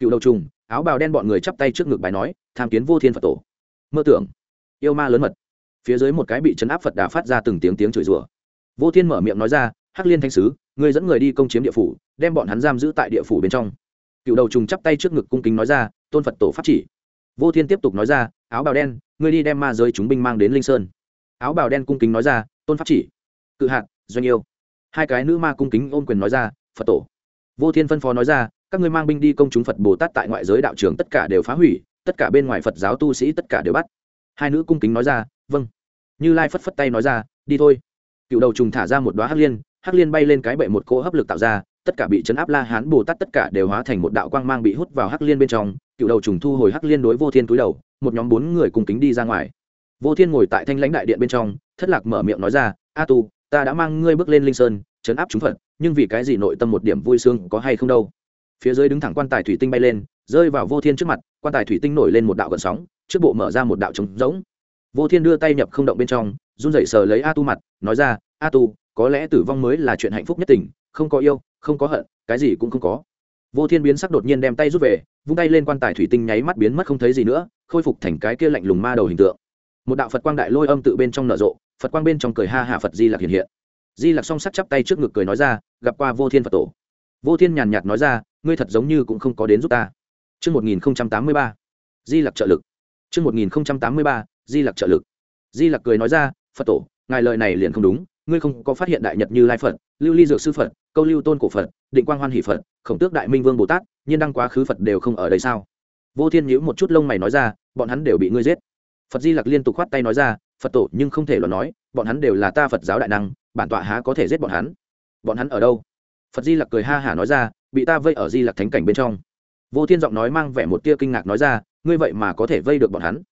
S1: cựu đầu trùng, áo bào đen bọn người chắp tay trước ngực bài nói, tham kiến vô thiên phật tổ. Mơ tưởng. Yêu ma lớn mật. Phía dưới một cái bị chấn áp phật đà phát ra từng tiếng tiếng chửi rủa. Vô thiên mở miệng nói ra, hắc liên thanh sứ người dẫn người đi công chiếm địa phủ, đem bọn hắn giam giữ tại địa phủ bên trong. Cựu đầu trùng chắp tay trước ngực cung kính nói ra, tôn phật tổ pháp chỉ. Vô thiên tiếp tục nói ra, áo bào đen, ngươi đi đem ma giới chúng binh mang đến linh sơn. Áo bào đen cung kính nói ra, tôn pháp chỉ. Cự hạt, doanh yêu. Hai cái nữ ma cung kính ôm quyền nói ra, phật tổ. Vô thiên phân phó nói ra các ngươi mang binh đi công chúng phật bồ tát tại ngoại giới đạo trường tất cả đều phá hủy, tất cả bên ngoài phật giáo tu sĩ tất cả đều bắt. Hai nữ cung kính nói ra vâng. Như lai phất phất tay nói ra, đi thôi. Cựu đầu trùng thả ra một đoá hắc liên hắc liên bay lên cái bệ một cỗ hấp lực tạo ra, tất cả bị chấn áp la hán bồ tát tất cả đều hóa thành một đạo quang mang bị hút vào hắc liên bên trong. Cựu đầu trùng thu hồi hắc liên đối vô thiên túi đầu, một nhóm bốn người cùng kính đi ra ngoài. Vô thiên ngồi tại thanh lãnh đại điện bên trong, thất lạc mở miệng nói ra, a tu, ta đã mang ngươi bước lên linh sơn, chấn áp chúng phật, nhưng vì cái gì nội tâm một điểm vui sướng có hay không đâu? Phía dưới đứng thẳng quan tài thủy tinh bay lên, rơi vào vô thiên trước mặt, quan tài thủy tinh nổi lên một đạo gần sóng, trước bộ mở ra một đạo trống rỗng. Vô thiên đưa tay nhập không động bên trong, run rẩy sờ lấy a tu mặt, nói ra, a tu, có lẽ tử vong mới là chuyện hạnh phúc nhất tình, không có yêu, không có hận, cái gì cũng không có. Vô thiên biến sắc đột nhiên đem tay rút về, vung tay lên quan tài thủy tinh nháy mắt biến mất không thấy gì nữa, khôi phục thành cái kia lạnh lùng ma đầu hình tượng. Một đạo phật quang đại lôi âm tự bên trong nở rộ, phật quang bên trong cười ha hạ phật di lạc hiện hiện. Di lạc song sắt chắp tay trước ngực cười nói ra, gặp qua vô thiên phật tổ. Vô thiên nhàn nhạt nói ra ngươi thật giống như cũng không có đến giúp ta. Trước 1083, di lặc trợ lực. Trước 1083, di lặc trợ lực. Di lặc cười nói ra, Phật tổ, ngài lời này liền không đúng, ngươi không có phát hiện đại nhật như lai phật lưu ly dược sư phật câu lưu tôn cổ phật định quang hoan hỷ phật khổng tước đại minh vương bồ tát nhiên đăng quá khứ phật đều không ở đây sao? Vô thiên nhíu một chút lông mày nói ra bọn hắn đều bị ngươi giết. Phật di lặc liên tục khoát tay nói ra phật tổ nhưng không thể luận nói bọn hắn đều là ta phật giáo đại năng bản tọa há có thể giết bọn hắn? Bọn hắn ở đâu? Phật di lặc cười ha hả nói ra bị ta vây ở di lặc thánh cảnh bên trong. Vô thiên giọng nói mang vẻ một tia kinh ngạc nói ra, ngươi vậy mà có thể vây được bọn hắn?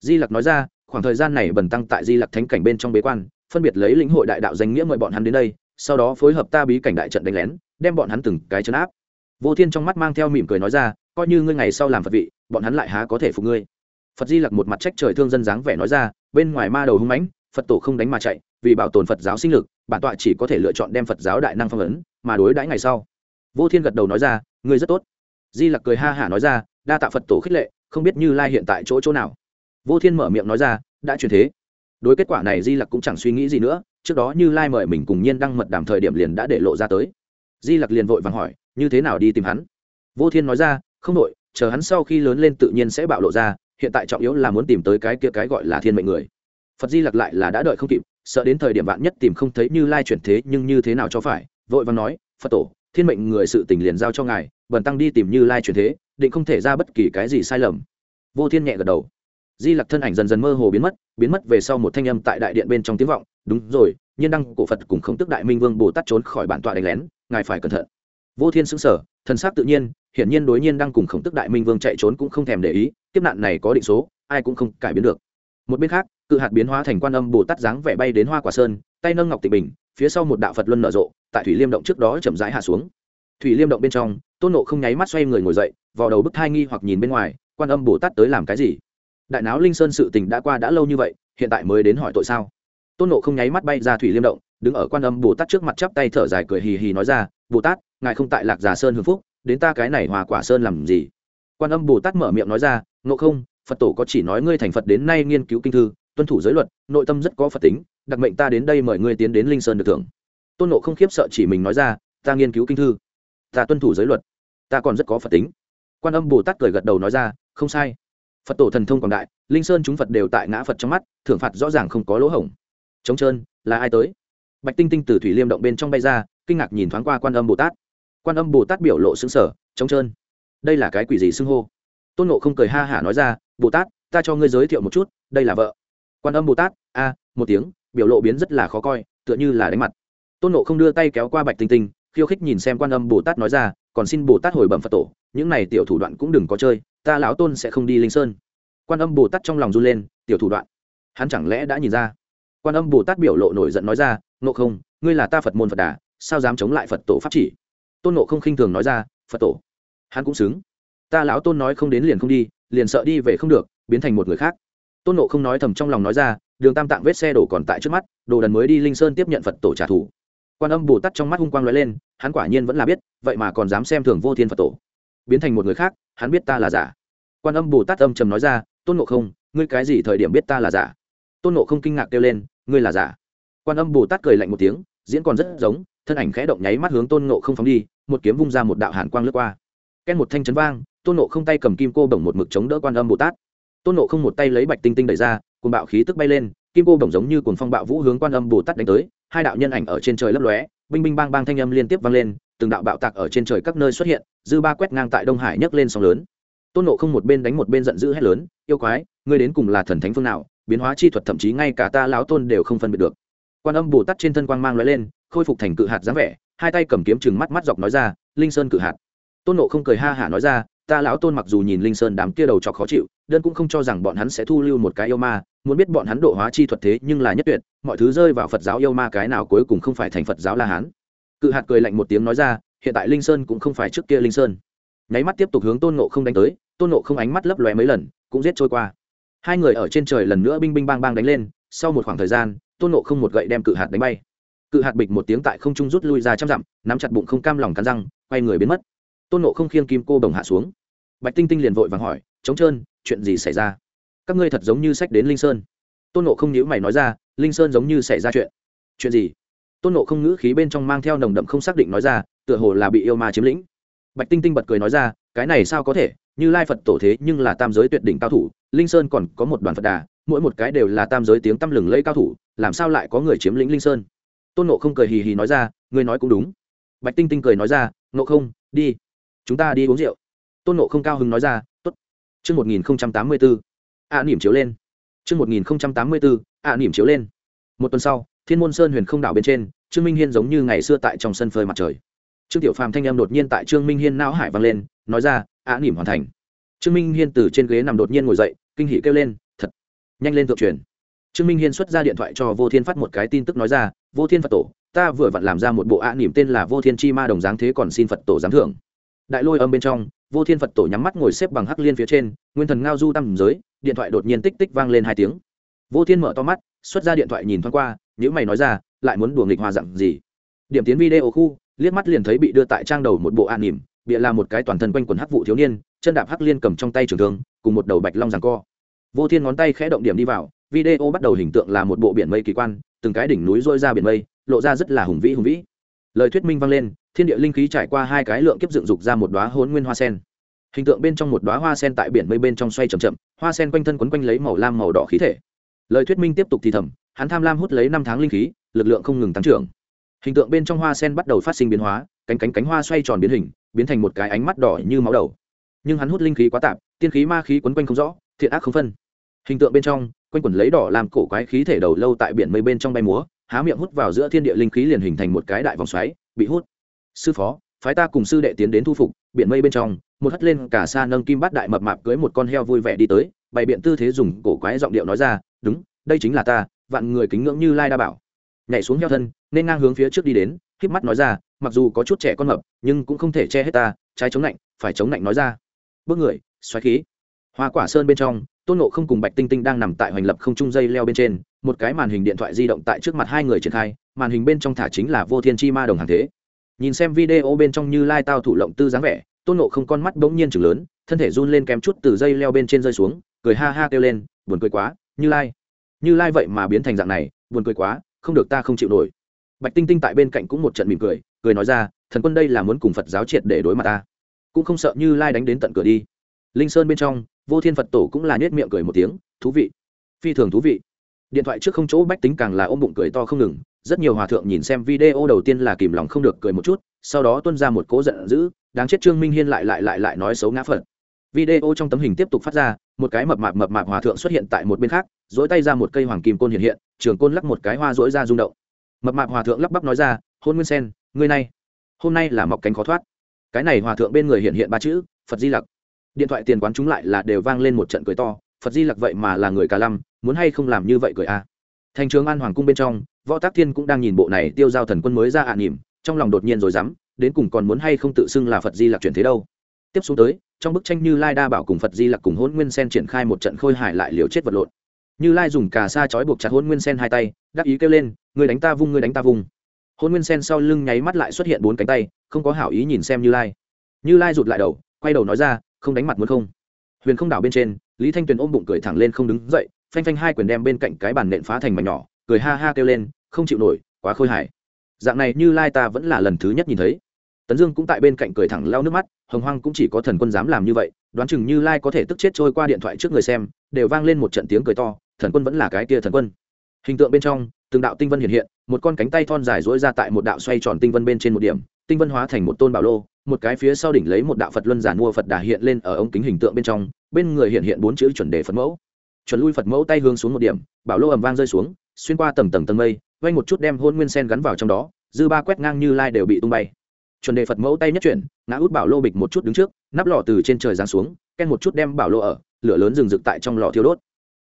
S1: Di lặc nói ra, khoảng thời gian này bần tăng tại di lặc thánh cảnh bên trong bế quan, phân biệt lấy lĩnh hội đại đạo danh nghĩa mời bọn hắn đến đây, sau đó phối hợp ta bí cảnh đại trận đánh lén, đem bọn hắn từng cái chấn áp. Vô thiên trong mắt mang theo mỉm cười nói ra, coi như ngươi ngày sau làm phật vị, bọn hắn lại há có thể phục ngươi? Phật di lặc một mặt trách trời thương dân dáng vẻ nói ra, bên ngoài ma đầu hung mãnh, phật tổ không đánh mà chạy, vì bảo tồn phật giáo sinh lực, bản tọa chỉ có thể lựa chọn đem phật giáo đại năng phong ấn, mà đối đãi ngày sau vô thiên gật đầu nói ra, ngươi rất tốt. Di lặc cười ha hả nói ra, đa tạ phật tổ khích lệ, không biết như lai hiện tại chỗ chỗ nào? Vô thiên mở miệng nói ra, đã chuyển thế. Đối kết quả này di lặc cũng chẳng suy nghĩ gì nữa, trước đó như lai mời mình cùng nhiên đăng mật đàm thời điểm liền đã để lộ ra tới. Di lặc liền vội vàng hỏi, như thế nào đi tìm hắn? Vô thiên nói ra, không đội chờ hắn sau khi lớn lên tự nhiên sẽ bạo lộ ra, hiện tại trọng yếu là muốn tìm tới cái kia cái gọi là thiên mệnh người. Phật di lặc lại là đã đợi không kịp, sợ đến thời điểm bạn nhất tìm không thấy như lai chuyển thế nhưng như thế nào cho phải, vội vàng nói, phật tổ thiên mệnh người sự tình liền giao cho ngài, bần tăng đi tìm như lai truyền thế, định không thể ra bất kỳ cái gì sai lầm. Vô thiên nhẹ gật đầu. Di lặc thân ảnh dần dần mơ hồ biến mất biến mất về sau một thanh âm tại đại điện bên trong tiếng vọng, đúng rồi, nhiên đăng, cổ phật cùng khổng tức đại minh vương bồ tát trốn khỏi bản tọa đánh lén, ngài phải cẩn thận. Vô thiên xứng sở thần s c tự nhiên, hiển nhiên đối nhiên đang cùng khổng tức đại minh vương chạy trốn cũng không thèm để ý tiếp nạn này có định số, ai cũng không cải biến được. Một bên khác, cự hạt biến hóa thành quan âm bồ tát dáng vẻ bay đến hoa quả sơn, tay nâng ngọc tịnh bình, phía sau một đạo phật luân nở rộ tại thủy liêm động trước đó chậm rãi hạ xuống. Thủy liêm động bên trong, tôn nộ không nháy mắt xoay người ngồi dậy, vào đầu bức thai nghi hoặc nhìn bên ngoài, quan âm bồ tát tới làm cái gì? Đại náo linh sơn sự tình đã qua đã lâu như vậy, hiện tại mới đến hỏi tội sao? Tôn nộ không nháy mắt bay ra thủy liêm động, đứng ở quan âm bồ tát trước mặt chắp tay thở dài cười hì hì nói ra, bồ tát, ngài không tại lạc già sơn hưng phúc, đến ta cái này hòa quả sơn làm gì? Quan âm bồ tát mở miệng nói ra nộ không, phật tổ có chỉ nói ngươi thành phật đến nay nghiên cứu kinh thư, tuân thủ giới luật, nội tâm rất có phật tính, đặc mệnh ta đến đây mời ngươi tiến đến linh sơn được thưởng tôn nộ không khiếp sợ chỉ mình nói ra, ta nghiên cứu kinh thư, ta tuân thủ giới luật, ta còn rất có phật tính. Quan âm bồ tát cười gật đầu nói ra, không sai. Phật tổ thần thông quảng đại, linh sơn chúng phật đều tại ngã phật trong mắt, thưởng phạt rõ ràng không có lỗ hổng. Trống trơn, là ai tới? Bạch tinh tinh từ thủy liêm động bên trong bay ra, kinh ngạc nhìn thoáng qua quan âm bồ tát. Quan âm bồ tát biểu lộ xứng sở trống trơn. Đây là cái quỷ gì xưng hô? Tôn nộ không cười ha hả nói ra, bồ tát, ta cho ngươi giới thiệu một chút, đây là vợ. Quan âm bồ tát, a, một tiếng, biểu lộ biến rất là khó coi, tựa như là đánh mặt tôn nộ không đưa tay kéo qua bạch tinh tinh, khiêu khích nhìn xem quan âm bồ tát nói ra, còn xin bồ tát hồi bẩm phật tổ, những này tiểu thủ đoạn cũng đừng có chơi, ta lão tôn sẽ không đi linh sơn. Quan âm bồ tát trong lòng run lên, tiểu thủ đoạn. Hắn chẳng lẽ đã nhìn ra? Quan âm bồ tát biểu lộ nổi giận nói ra nộ không, ngươi là ta phật môn phật đà, sao dám chống lại phật tổ pháp chỉ? Tôn nộ không khinh thường nói ra, phật tổ. Hắn cũng xứng. Ta lão tôn nói không đến liền không đi, liền sợ đi về không được, biến thành một người khác. Tôn nộ không nói thầm trong lòng nói ra, đường tam tạng vết xe đổ còn tại trước mắt, đồ đần mới đi linh sơn tiếp nhận phật tổ trả thù quan âm bồ tát trong mắt hung quang l ó e lên, hắn quả nhiên vẫn là biết, vậy mà còn dám xem thường vô thiên phật tổ. Biến thành một người khác, hắn biết ta là giả. Quan âm bồ tát âm trầm nói ra, tôn nộ không, ngươi cái gì thời điểm biết ta là giả? Tôn nộ không kinh ngạc kêu lên, ngươi là giả? Quan âm bồ tát cười lạnh một tiếng, diễn còn rất giống, thân ảnh khẽ động nháy mắt hướng tôn nộ không phóng đi, một kiếm vung ra một đạo hàn quang lướt qua. Ken một thanh chấn vang, tôn nộ không tay cầm kim cô bổng một mực chống đỡ quan âm bồ tát. Tôn nộ không một tay lấy bạch tinh tinh đẩy ra cùng bạo khí tức bay lên, kim cô bổng giống như cuồng phong bạo vũ hướng quan âm bồ tát đánh tới hai đạo nhân ảnh ở trên trời lấp lóe binh binh bang bang thanh âm liên tiếp vang lên, từng đạo bạo tạc ở trên trời các nơi xuất hiện, dư ba quét ngang tại đông hải nhấc lên sóng lớn. Tôn nộ không một bên đánh một bên giận dữ hét lớn, yêu quái, ngươi đến cùng là thần thánh phương nào, biến hóa chi thuật thậm chí ngay cả ta lão tôn đều không phân biệt được. Quan âm bồ tát trên thân quang mang lóe lên, khôi phục thành cự hạt dáng vẻ, hai tay cầm kiếm chừng mắt mắt dọc nói ra, linh sơn cự hạt. Tôn nộ không cười ha hả nói ra, ta lão tôn mặc dù nhìn linh sơn đám kia đầu chọc khó chịu, đơn cũng không cho rằng bọn hắn sẽ thu lưu một cái yêu ma muốn biết bọn hắn độ hóa chi thuật thế nhưng là nhất tuyệt, mọi thứ rơi vào phật giáo yêu ma cái nào cuối cùng không phải thành phật giáo la hán. Cự hạt cười lạnh một tiếng nói ra, hiện tại linh sơn cũng không phải trước kia linh sơn. Nháy mắt tiếp tục hướng tôn nộ không đánh tới, tôn nộ không ánh mắt lấp lóe mấy lần, cũng giết trôi qua. Hai người ở trên trời lần nữa binh binh bang bang đánh lên, sau một khoảng thời gian, tôn nộ không một gậy đem cự hạt đánh bay. Cự hạt bịch một tiếng tại không trung rút lui ra trăm dặm, nắm chặt bụng không cam lòng cắn răng, quay người biến mất. Tôn nộ không khiêng kim cô bồng hạ xuống. Bạch tinh tinh liền vội vàng hỏi, trống trơn, chuyện gì xảy ra? Các ngươi thật giống như sách đến linh sơn. Tôn nộ không nhữ mày nói ra, linh sơn giống như xảy ra chuyện. Chuyện gì? Tôn nộ không ngữ khí bên trong mang theo nồng đậm không xác định nói ra, tựa hồ là bị yêu ma chiếm lĩnh. Bạch tinh tinh bật cười nói ra, cái này sao có thể? Như lai phật tổ thế nhưng là tam giới tuyệt đỉnh cao thủ, linh sơn còn có một đoàn phật đà, mỗi một cái đều là tam giới tiếng tăm lừng lây cao thủ, làm sao lại có người chiếm lĩnh linh sơn? Tôn nộ không cười hì hì nói ra, ngươi nói cũng đúng. Bạch tinh tinh cười nói ra nộ không, đi. Chúng ta đi uống rượu. Tôn nộ không cao hứng nói ra t ố t chương một nghìn tám mươi bốn ạ nỉm chiếu lên. Chương một nghìn tám mươi bốn ạ nỉm chiếu lên. Một tuần sau, thiên môn sơn huyền không đảo bên trên, trương minh hiên giống như ngày xưa tại trong sân phơi mặt trời. Trương tiểu phàm thanh em đột nhiên tại trương minh hiên não hải vang lên, nói ra, ạ nỉm hoàn thành. Trương minh hiên từ trên ghế nằm đột nhiên ngồi dậy, kinh hỉ kêu lên, thật, nhanh lên thượng truyền. Trương minh hiên xuất ra điện thoại cho vô thiên phát một cái tin tức nói ra, vô thiên phật tổ, ta vừa vặn làm ra một bộ ạ nỉm tên là vô thiên chi ma đồng dáng thế còn xin phật tổ giám thưởng. Đại lôi âm bên trong vô thiên phật tổ nhắm mắt ngồi xếp bằng hắc liên phía trên, nguyên thần ngao du tăm giới, điện thoại đột nhiên tích tích vang lên hai tiếng. Vô thiên mở to mắt, xuất ra điện thoại nhìn thoáng qua nếu mày nói ra, lại muốn đùa nghịch hòa dặn gì? Điểm tiến video khu, liếc mắt liền thấy bị đưa tại trang đầu một bộ an nỉm, bịa là một cái toàn thân quanh quần hắc vụ thiếu niên, chân đạp hắc liên cầm trong tay trường thương, cùng một đầu bạch long rằng co. Vô thiên ngón tay khẽ động điểm đi vào, video bắt đầu hình tượng là một bộ biển mây kỳ quan, từng cái đỉnh núi rôi ra biển mây, lộ ra rất là hùng vĩ hùng vĩ lời thuyết minh vang lên, thiên địa linh khí trải qua hai cái lượng kiếp dựng dục ra một đoá hôn nguyên hoa sen. Hình tượng bên trong một đoá hoa sen tại biển mây bên trong xoay c h ậ m chậm, hoa sen quanh thân quấn quanh lấy màu lam màu đỏ khí thể. Lời thuyết minh tiếp tục thì thầm, hắn tham lam hút lấy năm tháng linh khí, lực lượng không ngừng tăng trưởng. Hình tượng bên trong hoa sen bắt đầu phát sinh biến hóa, cánh cánh cánh hoa xoay tròn biến hình, biến thành một cái ánh mắt đỏ như máu đầu. Nhưng hắn hút linh khí quá tạp, tiên khí ma khí quấn quanh không rõ, thiện ác không phân. Hình tượng bên trong, quanh quẩn lấy đỏ làm cổ quái khí thể đầu lâu tại biển mây bên trong bay múa há miệng hút vào giữa thiên địa linh khí liền hình thành một cái đại vòng xoáy, bị hút. Sư phó, phái ta cùng sư đệ tiến đến thu phục, biển mây bên trong, một hất lên cả xa nâng kim bát đại mập mạp cưới một con heo vui vẻ đi tới, bày biện tư thế dùng cổ quái giọng điệu nói ra, đúng, đây chính là ta, vạn người kính ngưỡng như lai đa bảo. Nhảy xuống heo thân, nên ngang hướng phía trước đi đến híp mắt nói ra, mặc dù có chút trẻ con mập, nhưng cũng không thể che hết ta, trái chống lạnh, phải chống lạnh nói ra. Bước người, xoáy khí. Hoa quả sơn bên trong, tôn nộ không cùng bạch tinh tinh đang nằm tại hoành lập không trung dây leo bên trên một cái màn hình điện thoại di động tại trước mặt hai người triển khai, màn hình bên trong thả chính là vô thiên chi ma đồng hàng thế. Nhìn xem video bên trong như lai tao thủ lộng tư dáng vẻ, tôn nộ không con mắt bỗng nhiên chừng lớn, thân thể run lên kém chút từ dây leo bên trên rơi xuống, cười ha ha kêu lên, buồn cười quá, như lai. Như lai vậy mà biến thành dạng này, buồn cười quá, không được ta không chịu nổi. Bạch tinh tinh tại bên cạnh cũng một trận mỉm cười cười nói ra, thần quân đây là muốn cùng phật giáo triệt để đối mặt ta. Cũng không sợ như lai đánh đến tận cửa đi. Linh sơn bên trong, vô thiên phật tổ cũng là nhét miệng cười một tiếng, thú vị, phi thường thú vị điện thoại trước không chỗ bách tính càng là ôm bụng cười to không ngừng, rất nhiều hòa thượng nhìn xem video đầu tiên là kìm lòng không được cười một chút, sau đó tuân ra một cố giận dữ, đáng chết trương minh hiên lại lại lại lại nói xấu ngã phật. Video trong tấm hình tiếp tục phát ra, một cái mập mạp mập mạp hòa thượng xuất hiện tại một bên khác dỗi tay ra một cây hoàng kim côn hiện hiện, trường côn lắc một cái hoa dỗi ra rung động. Mập mạp hòa thượng lắp bắp nói ra, hôn nguyên sen, ngươi này, hôm nay là mọc cánh khó thoát. Cái này hòa thượng bên người hiện hiện ba chữ, phật di lặc. Điện thoại tiền quán chúng lại là đều vang lên một trận cười to, phật di lặc vậy mà là người cả lâm muốn hay không làm như vậy cười a à. thành trường an hoàng cung bên trong, võ tác thiên cũng đang nhìn bộ này tiêu giao thần quân mới ra ạ à nỉm, trong lòng đột nhiên rồi dám, đến cùng còn muốn hay không tự xưng là phật di lặc chuyển thế đâu. Tiếp xuống tới, trong bức tranh như lai đa bảo cùng phật di lặc cùng hôn nguyên sen triển khai một trận khôi hải lại liều chết vật lộn. Như lai dùng cà sa chói buộc chặt hôn nguyên sen hai tay, đắc ý kêu lên người đánh ta vung người đánh ta vung. Hôn nguyên sen sau lưng nháy mắt lại xuất hiện bốn cánh tay, không có hảo ý nhìn xem như lai. Như lai rụt lại đầu, quay đầu nói ra, không đánh mặt muốn không? Huyền không đảo bên trên, lý thanh tuyền ôm bụng cười thẳng lên không đứng dậy phanh phanh hai quyền đem bên cạnh cái bàn nện phá thành mảnh nhỏ, cười ha ha kêu lên, không chịu nổi, quá khôi hài. Dạng này như lai ta vẫn là lần thứ nhất nhìn thấy. Tấn dương cũng tại bên cạnh cười thẳng lau nước mắt, hồng hoang cũng chỉ có thần quân dám làm như vậy, đoán chừng như lai có thể tức chết trôi qua điện thoại trước người xem, đều vang lên một trận tiếng cười to, thần quân vẫn là cái kia thần quân. Hình tượng bên trong, từng đạo tinh vân hiện hiện, một con cánh tay thon dài dối ra tại một đạo xoay tròn tinh vân bên trên một điểm, tinh vân hóa thành một tôn bảo lô, một cái phía sau đỉnh lấy một đạo phật luân giản mua phật đà hiện lên ở ống kính hình tượng bên trong, bên người hiện hiện bốn chữ chuẩn đề phật mẫu chuẩn lui phật mẫu tay hướng xuống một điểm, bảo lô ầm vang rơi xuống, xuyên qua tầng tầng tầng mây vay một chút đem hôn nguyên sen gắn vào trong đó, dư ba quét ngang như lai đều bị tung bay. Chuẩn đề phật mẫu tay nhất chuyển, ngã út bảo lô bịch một chút đứng trước, nắp lò từ trên trời giáng xuống, ken một chút đem bảo lô ở, lửa lớn rừng rực tại trong lò thiêu đốt.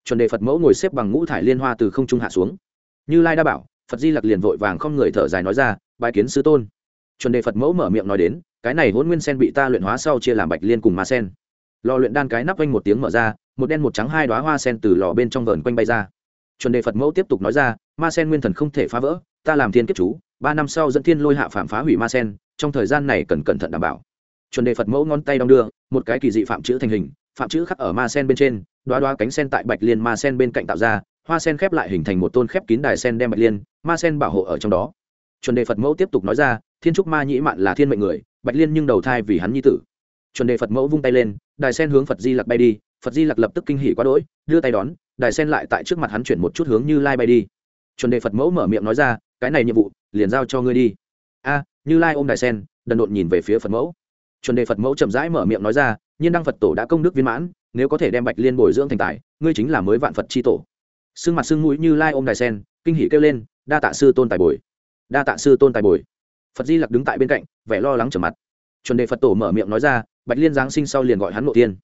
S1: Chuẩn đề phật mẫu ngồi xếp bằng ngũ thải liên hoa từ không trung hạ xuống. Như lai đa bảo, phật di lặc liền vội vàng không người thở dài nói ra bài kiến sư tôn. Chuẩn đề phật mẫu mở miệng nói đến, cái này hôn nguyên sen bị ta luyện hóa sau chia làm bạch liên cùng ma sen lò luyện đan cái nắp quanh một tiếng mở ra, một đen một trắng hai đoá hoa sen từ lò bên trong vờn quanh bay ra. Chuẩn đề phật mẫu tiếp tục nói ra, ma sen nguyên thần không thể phá vỡ, ta làm thiên kiếp chú, ba năm sau dẫn thiên lôi hạ phạm phá hủy ma sen, trong thời gian này cần cẩn thận đảm bảo. Chuẩn đề phật mẫu ngón tay đong đưa, một cái kỳ dị phạm chữ thành hình, phạm chữ khắc ở ma sen bên trên đoá đoá cánh sen tại bạch liên ma sen bên cạnh tạo ra, hoa sen khép lại hình thành một tôn khép kín đài sen đem bạch liên, ma sen bảo hộ ở trong đó. Chuẩn đề phật mẫu tiếp tục nói ra, thiên trúc ma nhĩ mạn là thiên mệnh người, bạch liên nhưng đầu thai vì hắn nhi tử. Chuẩn đề phật mẫu vung tay lên đài sen hướng phật di lặc bay đi, phật di lặc lập tức kinh hỉ quá đỗi, đưa tay đón, đài sen lại tại trước mặt hắn chuyển một chút hướng như lai bay đi. Chuẩn đề phật mẫu mở miệng nói ra, cái này nhiệm vụ, liền giao cho ngươi đi. A, như lai ôm đài sen, đần độn nhìn về phía phật mẫu. Chuẩn đề phật mẫu chậm rãi mở miệng nói ra, nhiên đăng phật tổ đã công đức viên mãn, nếu có thể đem bạch liên bồi dưỡng thành tài, ngươi chính là mới vạn phật c h i tổ. Sưng mặt sưng mũi như lai ôm đài sen, kinh hỉ kêu lên, đa tạ sư tôn tài bồi, đa tạ sư tôn tài bồi. Phật di lặc đứng tại bên cạnh, vẻ lo lắng trở mặt. Chuẩn đề phật tổ mở miệng nói ra bạch liên giáng sinh sau liền gọi hắn nội tiên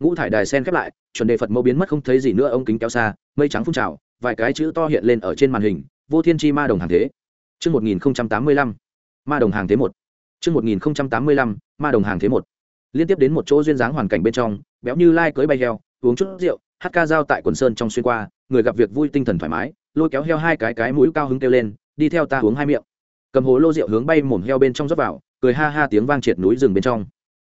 S1: ngũ thải đài sen khép lại chuẩn đề phật mẫu biến mất không thấy gì nữa ông kính kéo xa mây trắng phun trào vài cái chữ to hiện lên ở trên màn hình vô thiên chi ma đồng hàng thế Trước 1085, ma đồng hàng thế một. Trước 1085, ma đồng hàng thế một. Liên tiếp đến một chỗ duyên dáng hoàn cảnh bên trong, béo như lai cưới bay heo, uống chút rượu, hát ca dao tại quần sơn trong xuyên qua, người gặp việc vui tinh thần thoải mái, lôi kéo heo hai cái cái mũi cao hứng kêu lên, đi theo ta uống hai miệng. Cầm hồ lô rượu hướng bay mồm heo bên trong rót vào, cười ha ha tiếng vang triệt núi rừng bên trong.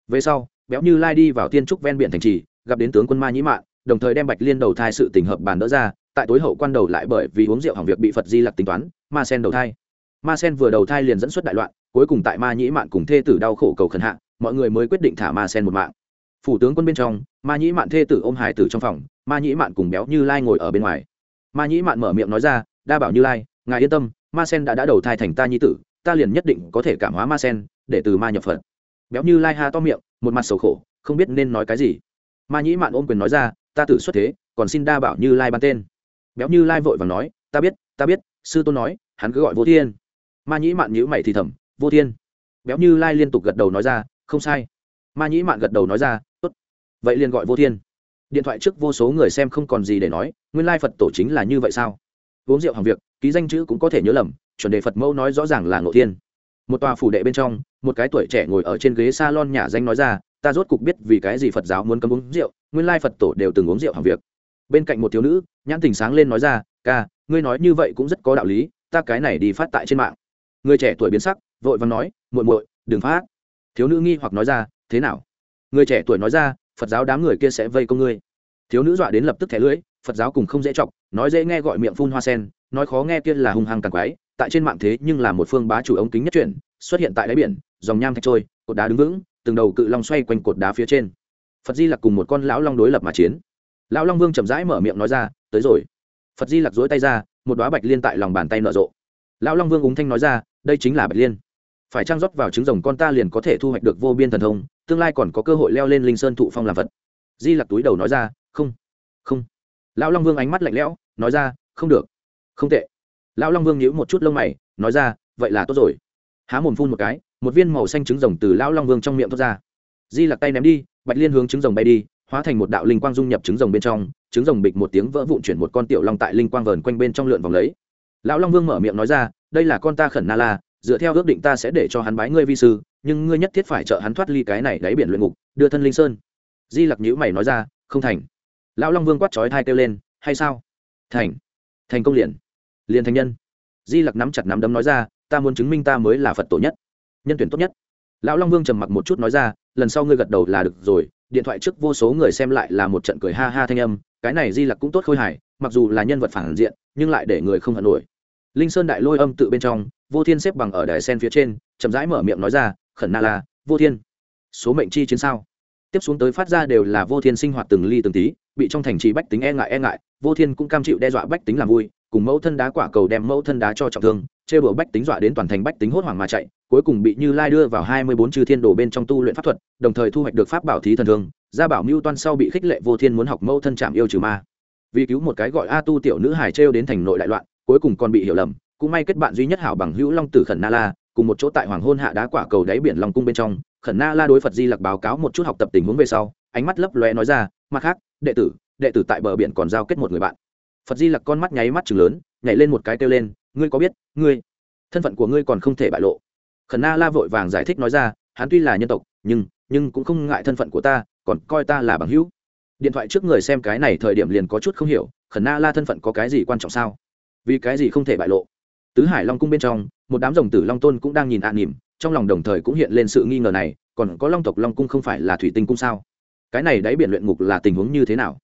S1: Về sau, béo như lai đi vào tiên trúc ven biển thành trì, gặp đến tướng quân ma nhĩ mạn, đồng thời đem bạch liên đầu thai sự tình hợp bàn đỡ ra, tại tối hậu quan đầu lại bởi vì uống rượu hỏng việc bị phật di lặc tính toán ma sen đầu thai. Ma sen vừa đầu thai liền dẫn xuất đại loạn cuối cùng tại ma nhĩ mạn cùng thê tử đau khổ cầu khẩn hạ mọi người mới quyết định thả ma sen một mạng. Phủ tướng quân bên trong ma nhĩ mạn thê tử ôm hải tử trong phòng ma nhĩ mạn cùng béo như lai ngồi ở bên ngoài. Ma nhĩ mạn mở miệng nói ra đa bảo như lai ngài yên tâm ma sen đã đã đầu thai thành ta nhi tử ta liền nhất định có thể cảm hóa ma sen để từ ma nhập phật béo như lai ha to miệng, một mặt sầu khổ, không biết nên nói cái gì. Ma nhĩ mạn ôm quyền nói ra, ta tử xuất thế, còn xin đa bảo như lai ban tên. Béo như lai vội và nói, ta biết ta biết, sư tôn nói, hắn cứ gọi vô thiên. Ma nhĩ mạn nhữ mày thì thầm, vô thiên? Béo như lai liên tục gật đầu nói ra, không sai. Ma nhĩ mạn gật đầu nói ra, tốt, vậy liền gọi vô thiên. Điện thoại trước vô số người xem không còn gì để nói, nguyên lai phật tổ chính là như vậy sao? Uống rượu hàng việc, ký danh chữ cũng có thể nhớ lầm, chuẩn đề phật mẫu nói rõ ràng là ngộ thiên. Một tòa phủ đệ bên trong một cái tuổi trẻ ngồi ở trên ghế salon nhà danh nói ra, ta rốt cục biết vì cái gì phật giáo muốn cấm uống rượu, nguyên lai phật tổ đều từng uống rượu hàng việc. Bên cạnh một thiếu nữ, nhãn tình sáng lên nói ra, ca, ngươi nói như vậy cũng rất có đạo lý, ta cái này đi phát tại trên mạng. Người trẻ tuổi biến sắc, vội vàng nói, muội muội, đừng phát. Thiếu nữ nghi hoặc nói ra, thế nào? Người trẻ tuổi nói ra, phật giáo đám người kia sẽ vây công ngươi. Thiếu nữ dọa đến lập tức thẻ lưỡi phật giáo cùng không dễ chọc, nói dễ nghe gọi miệng phun hoa sen, nói khó nghe kia là hung hăng càng quái, tại trên mạng thế nhưng là một phương bá chủ ống kính nhất chuyển xuất hiện tại đáy biển dòng nham thạch trôi, cột đá đứng vững, từng đầu cự long xoay quanh cột đá phía trên. Phật di lặc cùng một con lão long đối lập mà chiến. Lão long vương chậm rãi mở miệng nói ra, tới rồi. Phật di lặc dối tay ra, một đoá bạch liên tại lòng bàn tay nở rộ. Lão long vương úng thanh nói ra, đây chính là bạch liên. Phải trang rót vào trứng rồng con ta liền có thể thu hoạch được vô biên thần thông, tương lai còn có cơ hội leo lên linh sơn thụ phong làm vật di lặc túi đầu nói ra, không không. Lão long vương ánh mắt lạnh lẽo, nói ra, không được, không tệ. Lão long vương nhíu một chút lông mày, nói ra, vậy là tốt rồi. Há mồm phun một cái một viên màu xanh trứng rồng từ lão long vương trong miệng thoát ra. Di lặc tay ném đi, bạch liên hướng trứng rồng bay đi, hóa thành một đạo linh quang dung nhập trứng rồng bên trong, trứng rồng bịch một tiếng vỡ vụn chuyển một con tiểu long tại linh quang vờn quanh bên trong lượn vòng lấy. Lão long vương mở miệng nói ra, đây là con ta khẩn na la, dựa theo ước định ta sẽ để cho hắn bái ngươi vi sư, nhưng ngươi nhất thiết phải trợ hắn thoát ly cái này đáy biển luyện ngục, đưa thân linh sơn. Di lặc nhữ mày nói ra, không thành. Lão long vương quát chói thai kêu lên, hay sao? Thành thành công liền liền thành nhân. Di lặc nắm chặt nắm đấm nói ra, ta muốn chứng minh ta mới là phật tổ nhất nhân tuyển tốt nhất. Lão long vương trầm mặc một chút nói ra, lần sau ngươi gật đầu là được rồi, điện thoại trước vô số người xem lại là một trận cười ha ha thanh âm, cái này di lặc cũng tốt khôi hài, mặc dù là nhân vật phản diện, nhưng lại để người không hận nổi. Linh sơn đại lôi âm tự bên trong, vô thiên xếp bằng ở đài sen phía trên, chậm rãi mở miệng nói ra, khẩn na la vô thiên, số mệnh chi chiến sao? Tiếp xuống tới phát ra đều là vô thiên sinh hoạt từng ly từng tí, bị trong thành trì bách tính e ngại e ngại, vô thiên cũng cam chịu đe dọa bách tính làm vui cùng mẫu thân đá quả cầu đem mẫu thân đá cho trọng thương chê bửa bách tính dọa đến toàn thành bách tính hốt hoảng mà chạy, cuối cùng bị như lai đưa vào hai mươi bốn chư thiên đồ bên trong tu luyện pháp thuật, đồng thời thu hoạch được pháp bảo thí thần thương, gia bảo mưu toan sau bị khích lệ vô thiên muốn học mẫu thân chạm yêu trừ ma. Vì cứu một cái gọi a tu tiểu nữ hải trêu đến thành nội đại loạn, cuối cùng còn bị hiểu lầm, cũng may kết bạn duy nhất hảo bằng hữu long tử khẩn na la, cùng một chỗ tại hoàng hôn hạ đá quả cầu đáy biển long cung bên trong, khẩn na la đối phật di lặc báo cáo một chút học tập tình huống về sau, ánh mắt lấp lóe nói ra, mặt khác, đệ tử đệ tử tại bờ biển còn giao kết một người bạn phật di lặc con mắt nháy mắt chừng lớn, nhảy lên một cái kêu lên, ngươi có biết, ngươi, thân phận của ngươi còn không thể bại lộ? Khẩn na la vội vàng giải thích nói ra, hắn tuy là nhân tộc, nhưng nhưng cũng không ngại thân phận của ta, còn coi ta là bằng hữu. Điện thoại trước người xem cái này thời điểm liền có chút không hiểu, khẩn na la thân phận có cái gì quan trọng sao? Vì cái gì không thể bại lộ? Tứ hải long cung bên trong, một đám rồng tử long tôn cũng đang nhìn an nỉm trong lòng đồng thời cũng hiện lên sự nghi ngờ này, còn có long tộc long cung không phải là thủy tinh cung sao? Cái này đáy biển luyện ngục là tình huống như thế nào?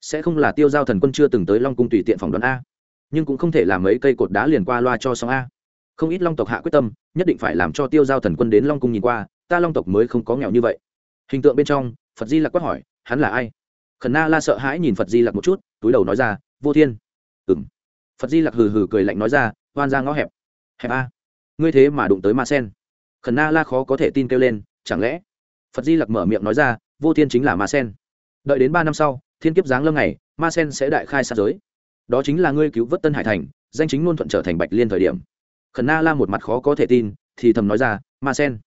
S1: Sẽ không là tiêu giao thần quân chưa từng tới long cung tùy tiện phỏng đoán a. Nhưng cũng không thể làm mấy cây cột đá liền qua loa cho xong a. Không ít long tộc hạ quyết tâm, nhất định phải làm cho tiêu giao thần quân đến long cung nhìn qua, ta long tộc mới không có nghèo như vậy. Hình tượng bên trong, phật di lặc quát hỏi, hắn là ai? Khẩn na la sợ hãi nhìn phật di lặc một chút, túi đầu nói ra, vô thiên. Ừng phật di lặc hừ hừ cười lạnh nói ra, hoan ra ngõ hẹp. Hẹp a? Ngươi thế mà đụng tới ma sen. Khẩn na la khó có thể tin kêu lên, chẳng lẽ? Phật di lặc mở miệng nói ra, vô thiên chính là ma sen. Đợi đến ba năm sau thiên kiếp giáng lâm này ma sen sẽ đại khai sát giới. Đó chính là ngươi cứu vớt tân hải thành, danh chính luôn thuận trở thành bạch liên thời điểm. Khẩn na la một mặt khó có thể tin, thì thầm nói ra, ma sen.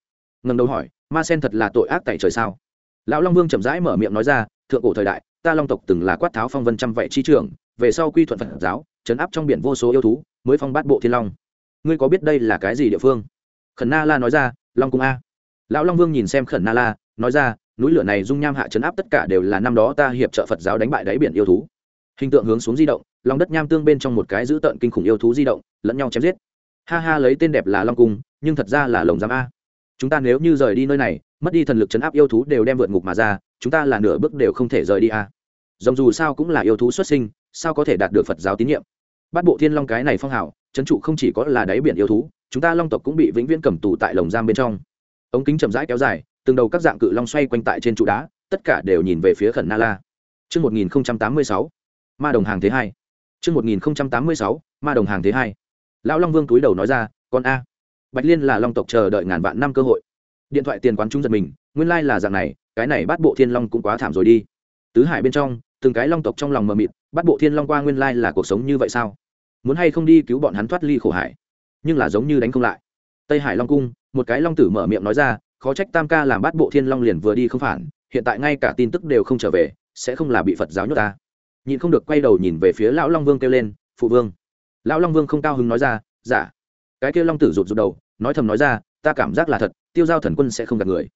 S1: Ngần đầu hỏi, ma sen thật là tội ác tại trời sao? Lão long vương chậm rãi mở miệng nói ra, thượng cổ thời đại, ta long tộc từng là quát tháo phong vân trăm vệ chi trưởng, về sau quy thuận phật giáo chấn áp trong biển vô số yêu thú, mới phong bát bộ thiên long. Ngươi có biết đây là cái gì địa phương? Khẩn na la nói ra, long cung a. Lão long vương nhìn xem khẩn na la, nói ra núi lửa này dung nham hạ chấn áp tất cả đều là năm đó ta hiệp trợ phật giáo đánh bại đáy biển yêu thú. Hình tượng hướng xuống di động, lòng đất nham tương bên trong một cái dữ tợn kinh khủng yêu thú di động, lẫn nhau chém giết. Ha ha, lấy tên đẹp là long cung, nhưng thật ra là lồng giam a. Chúng ta nếu như rời đi nơi này, mất đi thần lực chấn áp yêu thú đều đem vượt ngục mà ra, chúng ta là nửa bước đều không thể rời đi a. Dòng dù sao cũng là yêu thú xuất sinh, sao có thể đạt được phật giáo tín nhiệm? Bắt bộ thiên long cái này phong hảo trấn trụ không chỉ có là đáy biển yêu thú, chúng ta long tộc cũng bị vĩnh viễn cầm tù tại lồng giam bên trong. Ống kính chậm rãi kéo dài từng đầu các dạng cự long xoay quanh tại trên trụ đá tất cả đều nhìn về phía khẩn na la Trước 1086, ma đồng hàng thế hai. Trước 1086, ma đồng hàng thế hai. Lão Long Vương túi đầu nói ra, con A. Bạch Liên là long tộc chờ đợi ngàn vạn năm cơ hội. Điện thoại tiền quán chúng giật mình, nguyên lai là dạng này, cái này bắt bộ thiên long cũng quá thảm rồi đi. Tứ hải bên trong, từng cái long tộc trong lòng mờ mịt, bắt bộ thiên long qua nguyên lai là cuộc sống như vậy sao? Muốn hay không đi cứu bọn hắn thoát ly khổ hải? Nhưng là giống như đánh không lại. Tây Hải Long cung, một cái long tử mở miệng nói ra, khó trách tam ca làm bát bộ thiên long liền vừa đi không phản, hiện tại ngay cả tin tức đều không trở về, sẽ không là bị phật giáo nhốt ta. Nhìn không được quay đầu nhìn về phía lão long vương kêu lên, phụ vương. Lão long vương không cao hứng nói ra giả dạ. cái kêu long tử rụt rụt đầu, nói thầm nói ra, ta cảm giác là thật, tiêu giao thần quân sẽ không gặp người.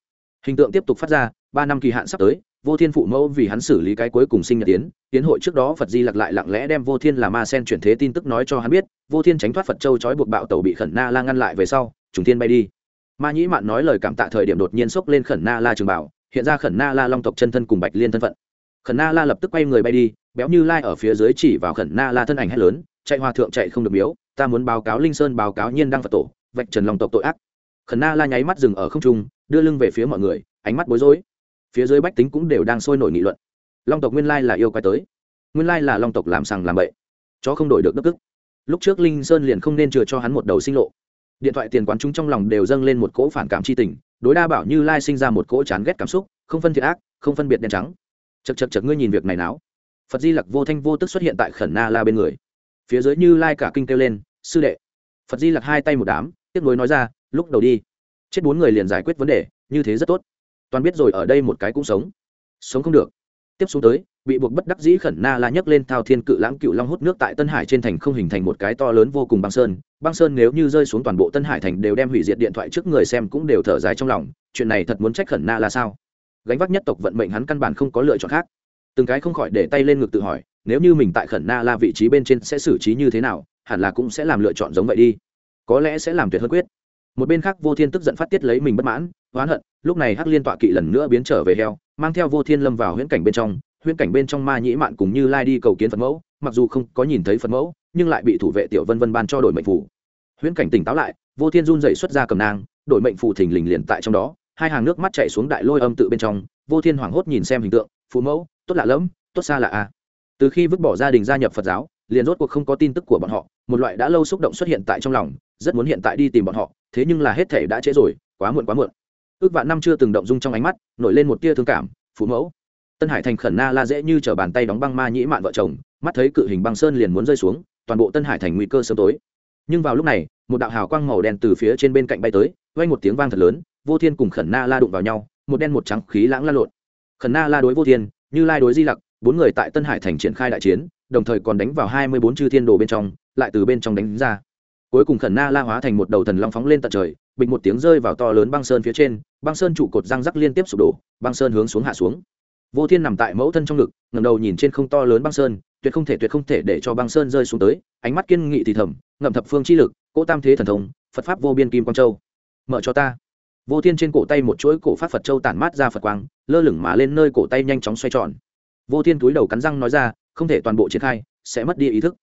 S1: Hình tượng tiếp tục phát ra, ba năm kỳ hạn sắp tới, vô thiên phụ mẫu vì hắn xử lý cái cuối cùng sinh nhật tiến tiến hội trước đó phật di lặc lại lặng lẽ đem vô thiên là ma sen chuyển thế tin tức nói cho hắn biết, vô thiên tránh thoát phật châu trói buộc bạo tẩu bị khẩn na la ngăn lại về sau, Trùng thiên bay đi ma nhĩ mạn nói lời cảm tạ thời điểm đột nhiên xốc lên khẩn na la trường bảo, hiện ra khẩn na la long tộc chân thân cùng bạch liên thân phận. Khẩn na la lập tức quay người bay đi, béo như lai ở phía dưới chỉ vào khẩn na la thân ảnh hét lớn, chạy hòa thượng chạy không được miếu, ta muốn báo cáo linh sơn, báo cáo nhiên đăng phật tổ, vạch trần long tộc tội ác. Khẩn na la nháy mắt dừng ở không trung, đưa lưng về phía mọi người, ánh mắt bối rối. Phía dưới bách tính cũng đều đang sôi nổi nghị luận. Long tộc nguyên lai là yêu quái tới. Nguyên lai là long tộc làm sằng làm bậy. Chó không đổi được đức tức. Lúc trước linh sơn liền không nên chừa cho hắn một đầu sinh lộ điện thoại tiền quán chúng trong lòng đều dâng lên một cỗ phản cảm c h i tình, đối đa bảo như lai sinh ra một cỗ chán ghét cảm xúc, không phân thiệt ác, không phân biệt đen trắng. Chật chật chật ngươi nhìn việc này não. phật di lặc vô thanh vô tức xuất hiện tại khẩn na la bên người. Phía dưới như lai cả kinh kêu lên, sư đệ. Phật di lặc hai tay một đám, tiếp nối nói ra, lúc đầu đi, chết bốn người liền giải quyết vấn đề, như thế rất tốt. Toàn biết rồi ở đây một cái cũng sống. Sống không được. Tiếp xuống tới, bị buộc bất đắc dĩ khẩn na la nhấc lên thao thiên cự lãng cựu long hút nước tại tân hải trên thành không hình thành một cái to lớn vô cùng băng sơn băng sơn nếu như rơi xuống toàn bộ tân hải thành đều đem hủy diệt điện thoại trước người xem cũng đều thở dài trong lòng, chuyện này thật muốn trách khẩn na là sao? Gánh vác nhất tộc vận mệnh hắn căn bản không có lựa chọn khác. Từng cái không khỏi để tay lên ngực tự hỏi, nếu như mình tại khẩn na la vị trí bên trên sẽ xử trí như thế nào, hẳn là cũng sẽ làm lựa chọn giống vậy đi. Có lẽ sẽ làm tuyệt hơn quyết. Một bên khác vô thiên tức giận phát tiết lấy mình bất mãn, oán hận, lúc này hắc liên tọa kỵ lần nữa biến trở về heo, mang theo vô thiên lâm vào huyễn cảnh bên trong, huyễn cảnh bên trong ma nhĩ mạn cùng như lai đi cầu kiến phật mẫu, mặc dù không có nhìn thấy phật mẫu nhưng lại bị thủ vệ tiểu vân vân ban cho đổi mệnh phủ. Huyễn cảnh tỉnh táo lại, vô thiên run dậy xuất ra cầm nang, đổi mệnh phủ thình lình liền tại trong đó, hai hàng nước mắt chạy xuống đại lôi âm tự bên trong, vô thiên hoảng hốt nhìn xem hình tượng, phụ mẫu, tốt lạ lẫm, tốt xa lạ a từ khi vứt bỏ gia đình gia nhập phật giáo, liền rốt cuộc không có tin tức của bọn họ, một loại đã lâu xúc động xuất hiện tại trong lòng, rất muốn hiện tại đi tìm bọn họ, thế nhưng là hết thể đã trễ rồi, quá muộn quá muộn. Ước vạn năm chưa từng động dung trong ánh mắt, nổi lên một tia thương cảm, phụ mẫu. Tân hải thành khẩn na la dễ như t bàn tay đóng băng ma nhĩ mạn vợ chồng, mắt thấy cự hình băng sơn liền muốn rơi xuống toàn bộ tân hải thành nguy cơ sớm tối. Nhưng vào lúc này, một đạo hào quang màu đen từ phía trên bên cạnh bay tới vay một tiếng vang thật lớn, vô thiên cùng khẩn na la đụng vào nhau, một đen một trắng khí lãng la lộn. Khẩn na la đối vô thiên, như lai đối di lặc, bốn người tại tân hải thành triển khai đại chiến, đồng thời còn đánh vào hai mươi bốn chư thiên đồ bên trong, lại từ bên trong đánh ra. Cuối cùng khẩn na la hóa thành một đầu thần long phóng lên tận trời bịch một tiếng rơi vào to lớn băng sơn phía trên, băng sơn trụ cột răng rắc liên tiếp sụp đổ, băng sơn hướng xuống hạ xuống. Vô thiên nằm tại mẫu thân trong ngực ngầm đầu nhìn trên không to lớn băng sơn tuyệt không thể tuyệt không thể để cho băng sơn rơi xuống tới, ánh mắt kiên nghị thì thầm, ngậm thập phương chi lực, cỗ tam thế thần thông, phật pháp vô biên kim quang châu. Mở cho ta. Vô thiên trên cổ tay một chuỗi cổ phát phật châu tản mát ra phật quang, lơ lửng mà lên nơi cổ tay nhanh chóng xoay tròn. Vô thiên túi đầu cắn răng nói ra, không thể toàn bộ triển khai, sẽ mất đi ý thức.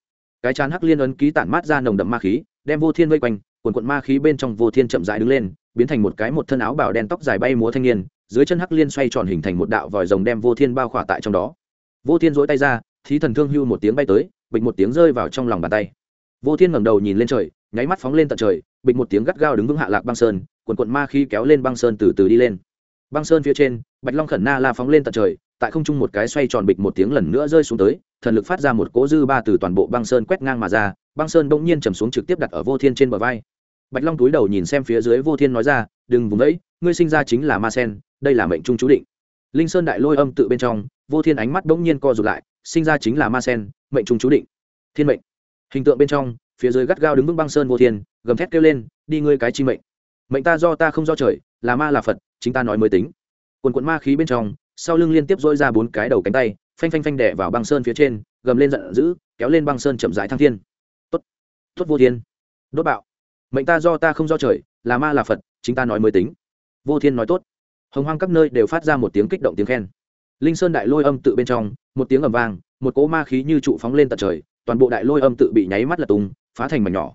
S1: Cái chán hắc liên ấn ký tản mát ra nồng đậm ma khí, đem vô thiên vây quanh quần quận ma khí bên trong vô thiên chậm dại đứng lên, biến thành một cái một thân áo bảo đen tóc dài bay múa thanh niên, dưới chân hắc liên xoay tròn hình thành một đạo vòi rồng đem vô thiên bao khỏa tại trong đó. Vô thiên dỗi tay ra thí thần thương hưu một tiếng bay tới, bịch một tiếng rơi vào trong lòng bàn tay. Vô thiên ngẩng đầu nhìn lên trời, nháy mắt phóng lên tận trời, bịch một tiếng gắt gao đứng vững hạ lạc băng sơn quần quận ma khí kéo lên băng sơn từ từ đi lên. Băng sơn phía trên, bạch long khẩn na la phóng lên tận trời, tại không trung một cái xoay tròn bịch một tiếng lần nữa rơi xuống tới, thần lực phát ra một cỗ dư ba từ toàn bộ băng sơn quét ngang mà ra, băng sơn bỗng nhiên trầm xuống trực tiếp đặt ở vô thiên trên bờ vai. Bạch long túi đầu nhìn xem phía dưới vô thiên nói ra, đừng vùng ấy ngươi sinh ra chính là ma sen, đây là mệnh trung chú định. Linh sơn đại lôi âm tự bên trong, vô thiên ánh mắt bỗng nhiên co rụt lại sinh ra chính là ma sen, mệnh trung chú định. Thiên mệnh. Hình tượng bên trong, phía dưới gắt gao đứng vững băng sơn vô thiên, gầm thét kêu lên, đi ngươi cái chi mệnh. Mệnh ta do ta không do trời, là ma là phật, chính ta nói mới tính. Quần quận ma khí bên trong, sau lưng liên tiếp dôi ra bốn cái đầu cánh tay, phanh phanh phanh đẻ vào băng sơn phía trên, gầm lên giận dữ, kéo lên băng sơn chậm rãi thăng thiên. Tốt. Tốt vô thiên. Đốt bạo. Mệnh ta do ta không do trời, là ma là phật, chính ta nói mới tính. Vô thiên nói tốt. Hồng hoang các nơi đều phát ra một tiếng kích động tiếng khen. Linh sơn đại lôi âm tự bên trong một tiếng ầm vang một cỗ ma khí như trụ phóng lên tận trời toàn bộ đại lôi âm tự bị nháy mắt lật tung phá thành mảnh nhỏ.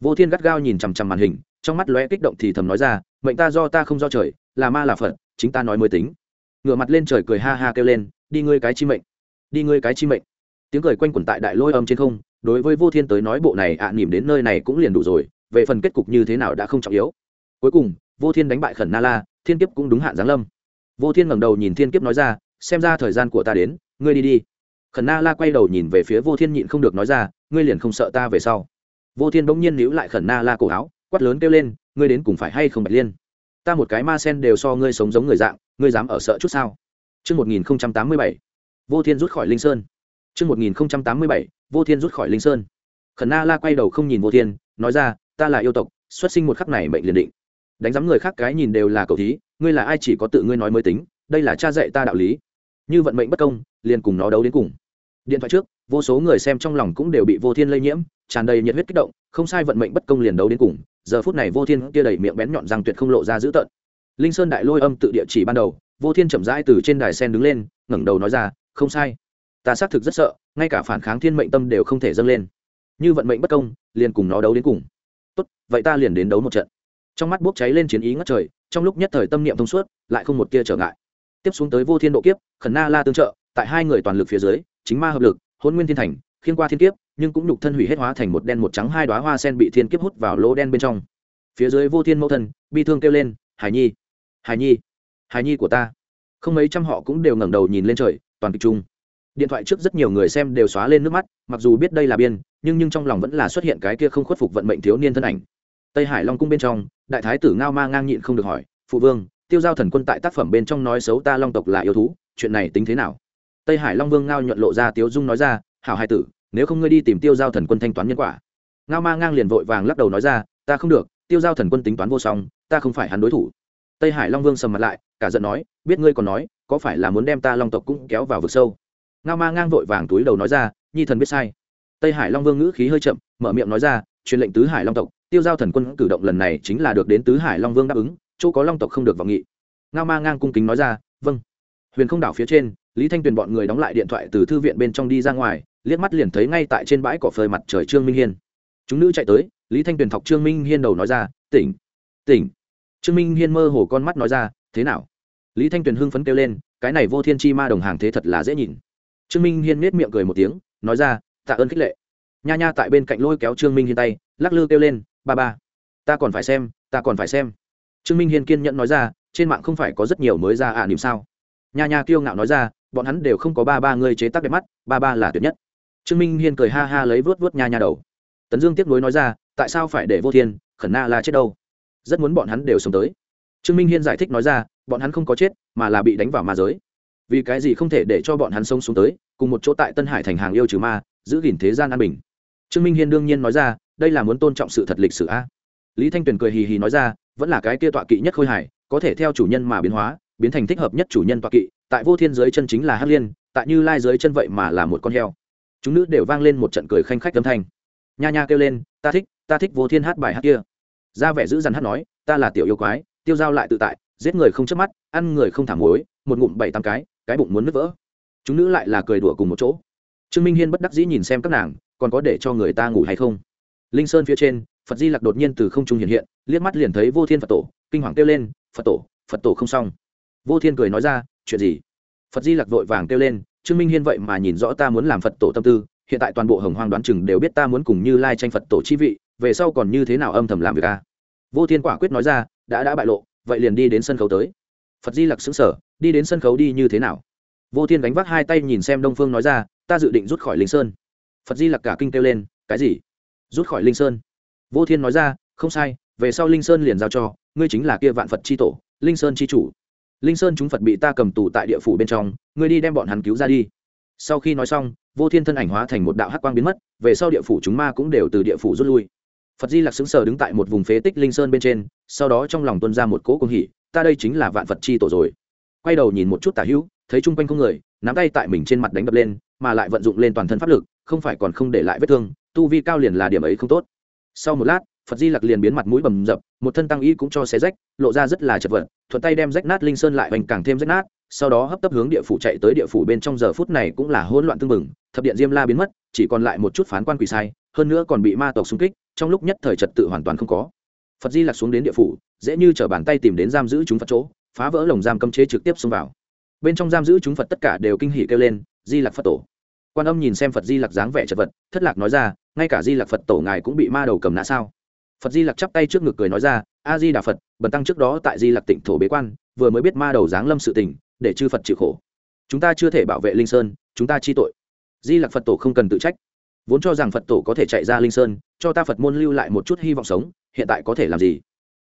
S1: Vô thiên gắt gao nhìn chằm chằm màn hình trong mắt lóe kích động thì thầm nói ra mệnh ta do ta không do trời là ma là phật chính ta nói mới tính. Ngửa mặt lên trời cười ha ha kêu lên đi ngươi cái chi mệnh đi ngươi cái chi mệnh. Tiếng cười quanh quẩn tại đại lôi âm trên không đối với vô thiên tới nói bộ này ạ à, nỉm đến nơi này cũng liền đủ rồi về phần kết cục như thế nào đã không trọng yếu. Cuối cùng vô thiên đánh bại khẩn na la thiên kiếp cũng đúng hạn giáng lâm. Vô thiên ngẩng đầu nhìn thiên kiếp nói ra xem ra thời gian của ta đến ngươi đi đi khẩn na la quay đầu nhìn về phía vô thiên nhịn không được nói ra ngươi liền không sợ ta về sau vô thiên bỗng nhiên níu lại khẩn na la cổ áo quát lớn kêu lên ngươi đến cùng phải hay không bạch liên ta một cái ma sen đều so ngươi sống giống người dạng ngươi dám ở sợ chút sao Trước 1087, vô thiên rút khỏi linh sơn. Trước 1087, vô thiên rút khỏi linh sơn. Khẩn Na La quay đầu không nhìn vô thiên, nói ra, ta là yêu tộc, xuất sinh một khắc này mệnh liền định. Đánh giám người khác cái nhìn đều là cầu thí, ngươi là ai chỉ có tự ngươi nói mới tính, đây là cha dạy ta đạo lý. Như vận mệnh bất công, liền cùng nó đấu đến cùng. Điện thoại trước, vô số người xem trong lòng cũng đều bị vô thiên lây nhiễm, tràn đầy nhiệt huyết kích động, không sai vận mệnh bất công liền đấu đến cùng. Giờ phút này vô thiên kia đầy miệng bén nhọn răng tuyệt không lộ ra dữ tợn. Linh Sơn đại lôi âm tự địa chỉ ban đầu, vô thiên chậm rãi từ trên đài sen đứng lên, ngẩng đầu nói ra, không sai ta xác thực rất sợ ngay cả phản kháng thiên mệnh tâm đều không thể dâng lên như vận mệnh bất công liền cùng nó đấu đến cùng tốt vậy ta liền đến đấu một trận trong mắt bốc cháy lên chiến ý ngất trời trong lúc nhất thời tâm niệm thông suốt lại không một tia trở ngại tiếp xuống tới vô thiên độ kiếp, khẩn na la tương trợ, tại hai người toàn lực phía dưới, chính ma hợp lực, hôn nguyên thiên thành, khiên qua thiên kiếp, nhưng cũng nhục thân hủy hết hóa thành một đen một trắng hai đoá hoa sen bị thiên kiếp hút vào lỗ đen bên trong. Phía dưới vô thiên mẫu thân, bi thương kêu lên, hải nhi hải nhi hải nhi của ta. Không mấy trăm họ cũng đều ngẩng đầu nhìn lên trời, toàn kịch chung. Điện thoại trước rất nhiều người xem đều xóa lên nước mắt, mặc dù biết đây là biên, nhưng nhưng trong lòng vẫn là xuất hiện cái kia không khuất phục vận mệnh thiếu niên thân ảnh. Tây hải long cung bên trong, đại thái tử ngao ma ngang nhịn không được hỏi, phụ vương tiêu giao thần quân tại tác phẩm bên trong nói xấu ta long tộc là yêu thú, chuyện này tính thế nào? Tây hải long vương ngao nhuận lộ ra tiếu dung nói ra, hảo hai tử, nếu không ngươi đi tìm tiêu giao thần quân thanh toán nhân quả. Ngao ma ngang liền vội vàng lắc đầu nói ra, ta không được, tiêu giao thần quân tính toán vô song, ta không phải hắn đối thủ. Tây hải long vương sầm mặt lại, cả giận nói, biết ngươi còn nói, có phải là muốn đem ta long tộc cũng kéo vào vực sâu? Ngao ma ngang vội vàng túi đầu nói ra, nhi thần biết sai. Tây hải long vương ngữ khí hơi chậm, mở miệng nói ra, truyền lệnh tứ hải long tộc, tiêu giao thần quân cử động lần này chính là được đến tứ hải long vương đáp ứng chỗ có long tộc không được vọng nghị. Ngao ma ngang cung kính nói ra vâng. Huyền không đảo phía trên, lý thanh tuyền bọn người đóng lại điện thoại từ thư viện bên trong đi ra ngoài, liếc mắt liền thấy ngay tại trên bãi cỏ phơi mặt trời trương minh hiên. Chúng nữ chạy tới, lý thanh tuyền thọc trương minh hiên đầu nói ra, tỉnh tỉnh. Trương minh hiên mơ hồ con mắt nói ra, thế nào? Lý thanh tuyền hưng phấn kêu lên, cái này vô thiên chi ma đồng hàng thế thật là dễ nhìn. Trương minh hiên nết miệng cười một tiếng, nói ra, tạ ơn khích lệ. Nha nha tại bên cạnh lôi kéo trương minh hiên tay, lắc lư kêu lên, ba ba, ta còn phải xem, ta còn phải xem trương minh hiên kiên nhẫn nói ra trên mạng không phải có rất nhiều mới ra ạ à, niềm sao? Nha nha kiêu ngạo nói ra bọn hắn đều không có ba ba ngươi chế tác đẹp mắt ba ba là tuyệt nhất. Trương minh hiên cười ha ha lấy vớt vớt nha nha đầu. Tấn dương tiếc nuối nói ra tại sao phải để vô thiên khẩn na là chết đâu? Rất muốn bọn hắn đều sống tới. Trương minh hiên giải thích nói ra bọn hắn không có chết mà là bị đánh vào ma giới. Vì cái gì không thể để cho bọn hắn sống xuống tới cùng một chỗ tại tân hải thành hàng yêu trừ ma giữ gìn thế gian an bình? Trương minh hiên đương nhiên nói ra đây là muốn tôn trọng sự thật lịch sử a. Lý thanh tuyền cười hì hì nói ra vẫn là cái kia tọa kỵ nhất khôi hài, có thể theo chủ nhân mà biến hóa biến thành thích hợp nhất chủ nhân tọa kỵ tại vô thiên giới chân chính là hắc liên tại như lai giới chân vậy mà là một con heo. Chúng nữ đều vang lên một trận cười khanh khách âm thanh. Nha nha kêu lên ta thích ta thích vô thiên hát bài hát kia. Ra vẻ giữ dằn hát nói ta là tiểu yêu quái tiêu dao lại tự tại giết người không chớp mắt ăn người không thả muối một ngụm bảy tám cái cái bụng muốn nứt vỡ. Chúng nữ lại là cười đùa cùng một chỗ. Trương minh hiên bất đắc dĩ nhìn xem các nàng còn có để cho người ta ngủ hay không? Linh sơn phía trên phật di lặc đột nhiên từ không trung hiện hiện liếc mắt liền thấy vô thiên phật tổ, kinh hoàng kêu lên, phật tổ phật tổ không xong. Vô thiên cười nói ra, chuyện gì? Phật di lặc vội vàng kêu lên, trương minh hiên vậy mà nhìn rõ ta muốn làm phật tổ tâm tư, hiện tại toàn bộ hồng hoang đoán chừng đều biết ta muốn cùng như lai tranh phật tổ chi vị, về sau còn như thế nào âm thầm làm việc a vô thiên quả quyết nói ra, đã đã bại lộ, vậy liền đi đến sân khấu tới. Phật di lặc xứng sở đi đến sân khấu đi như thế nào? Vô thiên đánh vác hai tay nhìn xem đông phương nói ra, ta dự định rút khỏi linh sơn. Phật di lặc cả kinh kêu lên, cái gì? Rút khỏi linh sơn? Vô thiên nói ra, không sai về sau linh sơn liền giao cho, ngươi chính là kia vạn phật c h i tổ, linh sơn c h i chủ. Linh sơn chúng phật bị ta cầm tù tại địa phủ bên trong, ngươi đi đem bọn hắn cứu ra đi. Sau khi nói xong, vô thiên thân ảnh hóa thành một đạo hắc quang biến mất, về sau địa phủ chúng ma cũng đều từ địa phủ rút lui. Phật di lặc xứng sờ đứng tại một vùng phế tích linh sơn bên trên, sau đó trong lòng tuân ra một cỗ công hỉ, ta đây chính là vạn phật chi tổ rồi. Quay đầu nhìn một chút tả hữu, thấy chung quanh không người, nắm tay tại mình trên mặt đánh đập lên, mà lại vận dụng lên toàn thân pháp lực, không phải còn không để lại vết thương, tu vi cao liền là điểm ấy không tốt. Sau một lát phật di lặc liền biến mặt mũi bầm dập, một thân tăng y cũng cho xé rách, lộ ra rất là chật vật, thuận tay đem rách nát linh sơn lại hoành càng thêm rách nát, sau đó hấp tấp hướng địa phủ chạy tới địa phủ bên trong, giờ phút này cũng là hỗn loạn tương mừng thập điện diêm la biến mất, chỉ còn lại một chút phán quan quỷ sai, hơn nữa còn bị ma tộc xung kích, trong lúc nhất thời trật tự hoàn toàn không có. Phật di lặc xuống đến địa phủ, dễ như chở bàn tay tìm đến giam giữ chúng phật chỗ, phá vỡ lồng giam cấm chế trực tiếp xông vào. Bên trong giam giữ chúng phật tất cả đều kinh hỉ kêu lên, di lặc phật tổ. Quan âm nhìn xem phật di lặc dáng vẻ chật vật, thất lạc nói ra, ngay cả di lặc phật tổ ngài cũng bị ma đầu cầm nã sao? Phật di lặc chắp tay trước ngực cười nói ra, a di đà phật, bần tăng trước đó tại di lặc tỉnh thổ bế quan, vừa mới biết ma đầu giáng lâm sự tỉnh để chư phật chịu khổ. Chúng ta chưa thể bảo vệ linh sơn, chúng ta chi tội. Di lặc phật tổ không cần tự trách. Vốn cho rằng phật tổ có thể chạy ra linh sơn, cho ta phật môn lưu lại một chút hy vọng sống, hiện tại có thể làm gì?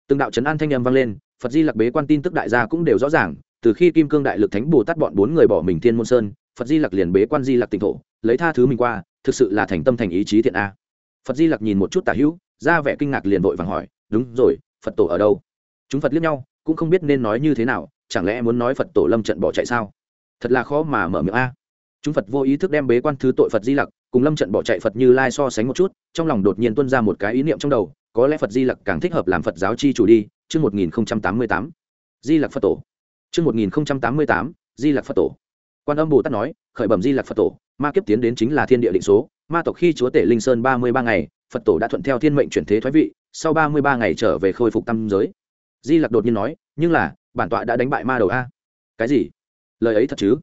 S1: Từng đạo trấn an thanh â m vang lên, phật di lặc bế quan tin tức đại gia cũng đều rõ ràng, từ khi kim cương đại lực thánh bồ tát bọn bốn người bỏ mình thiên môn sơn, phật di lặc liền bế quan di lặc tỉnh thổ, lấy tha thứ mình qua, thực sự là thành tâm thành ý chí thiện a. Phật di lặc nhìn một chút tả hữu ra vẻ kinh ngạc liền vội vàng hỏi, đúng rồi, phật tổ ở đâu? Chúng phật liếc nhau, cũng không biết nên nói như thế nào, chẳng lẽ muốn nói phật tổ lâm trận bỏ chạy sao? Thật là khó mà mở miệng a. Chúng phật vô ý thức đem bế quan thứ tội phật di lặc cùng lâm trận bỏ chạy phật như lai so sánh một chút, trong lòng đột nhiên tuân ra một cái ý niệm trong đầu, có lẽ phật di lặc càng thích hợp làm phật giáo chi chủ đi, chương một nghìn tám mươi tám. Di lặc phật tổ. Chương một nghìn tám mươi tám, di lặc phật tổ. Quan âm bồ tát nói, khởi bẩm di lặc phật tổ, ma kiếp tiến đến chính là thiên địa định số ma tộc khi chúa tể linh sơn ba mươi ba ngày, phật tổ đã thuận theo thiên mệnh chuyển thế thoái vị, sau ba mươi ba ngày trở về khôi phục tam giới. Di lặc đột nhiên nói, nhưng là, bản tọa đã đánh bại ma đầu a. Cái gì? Lời ấy thật chứ?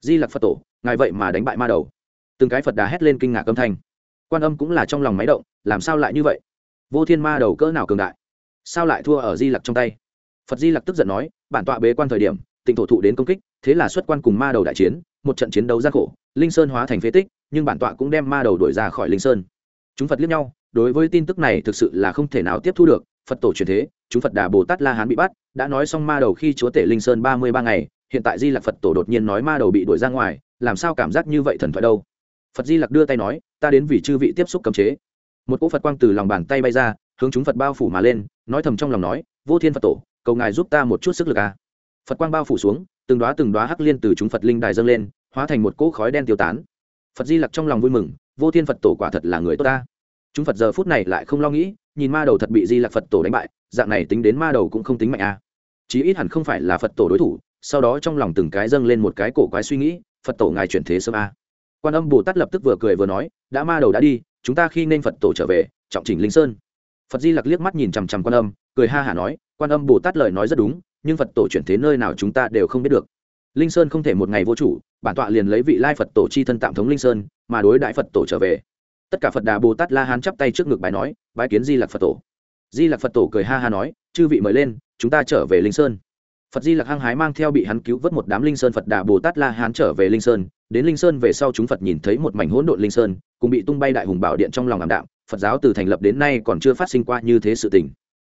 S1: Di lặc phật tổ, ngài vậy mà đánh bại ma đầu. Từng cái phật đà hét lên kinh ngạc âm thanh. Quan âm cũng là trong lòng máy động, làm sao lại như vậy? Vô thiên ma đầu cỡ nào cường đại? Sao lại thua ở di lặc trong tay? Phật di lặc tức giận nói, bản tọa bế quan thời điểm tỉnh thổ thụ đến công kích, thế là xuất quan cùng ma đầu đại chiến, một trận chiến đấu gian khổ, linh sơn hóa thành phế tích nhưng bản tọa cũng đem ma đầu đuổi ra khỏi linh sơn. Chúng phật liếc nhau, đối với tin tức này thực sự là không thể nào tiếp thu được, phật tổ truyền thế, chúng phật đà bồ tát la hán bị bắt, đã nói xong ma đầu khi chúa tể linh sơn ba mươi ba ngày, hiện tại di lặc phật tổ đột nhiên nói ma đầu bị đuổi ra ngoài, làm sao cảm giác như vậy thần thoại đâu? Phật di lặc đưa tay nói, ta đến vì chư vị tiếp xúc cấm chế. Một cỗ phật quang từ lòng bàn tay bay ra, hướng chúng phật bao phủ mà lên, nói thầm trong lòng nói, vô thiên phật tổ, cầu ngài giúp ta một chút sức lực à. phật quang bao phủ xuống, từng đoá từng đoá hắc liên từ chúng phật linh đài dâng lên, hóa thành một cỗ khói đen tiêu tán phật di lặc trong lòng vui mừng, vô thiên phật tổ quả thật là người tốt ta chúng phật giờ phút này lại không lo nghĩ, nhìn ma đầu thật bị di lặc phật tổ đánh bại, dạng này tính đến ma đầu cũng không tính mạnh a à. chí ít hẳn không phải là phật tổ đối thủ, sau đó trong lòng từng cái dâng lên một cái cổ quái suy nghĩ, phật tổ ngài chuyển thế sớm a à. quan âm bồ tát lập tức vừa cười vừa nói, đã ma đầu đã đi, chúng ta khi nên phật tổ trở về, trọng chỉnh linh sơn phật di lặc liếc mắt nhìn chằm chằm quan âm, cười ha hả nói, quan âm bồ tát lời nói rất đúng, nhưng phật tổ chuyển thế nơi nào chúng ta đều không biết được linh sơn không thể một ngày vô chủ bản tọa liền lấy vị lai phật tổ chi thân tạm thống linh sơn, mà đối đại phật tổ trở về. Tất cả phật đà bồ tát la hán chắp tay trước ngực bài nói, bái kiến di lạc phật tổ. Di lạc phật tổ cười ha ha nói, chư vị mời lên, chúng ta trở về linh sơn. Phật di lạc hăng hái mang theo bị hắn cứu vớt một đám linh sơn phật đà bồ tát la hán trở về linh sơn. Đến linh sơn về sau chúng phật nhìn thấy một mảnh hỗn độn linh sơn, cùng bị tung bay đại hùng bảo điện trong lòng ảm đạm, phật giáo từ thành lập đến nay còn chưa phát sinh qua như thế sự tình.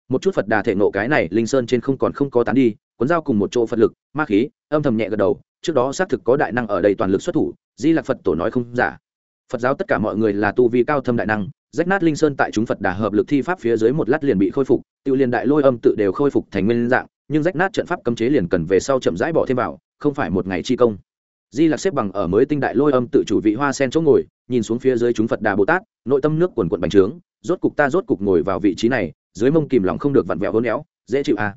S1: Một chút phật đà thể nộ cái này, linh sơn trên không còn không có tán đi, cuốn dao cùng một chỗ phật lực, ma khí, âm thầm nhẹ gật đầu trước đó xác thực có đại năng ở đây toàn lực xuất thủ, di lạc phật tổ nói không giả phật giáo tất cả mọi người là tu vi cao thâm đại năng, rách nát linh sơn tại chúng phật đà hợp lực thi pháp phía dưới một lát liền bị khôi phục, tự liền đại lôi âm tự đều khôi phục thành nguyên dạng, nhưng rách nát trận pháp cấm chế liền cần về sau chậm rãi bỏ thêm vào, không phải một ngày chi công di lạc xếp bằng ở mới tinh đại lôi âm tự chủ vị hoa sen chỗ ngồi, nhìn xuống phía dưới chúng phật đà bồ tát, nội tâm nước quần quận bành trướng, rốt cục ta rốt cục ngồi vào vị trí này, dưới mông kìm lòng không được vặn vẹo hôn éo, dễ chịu à.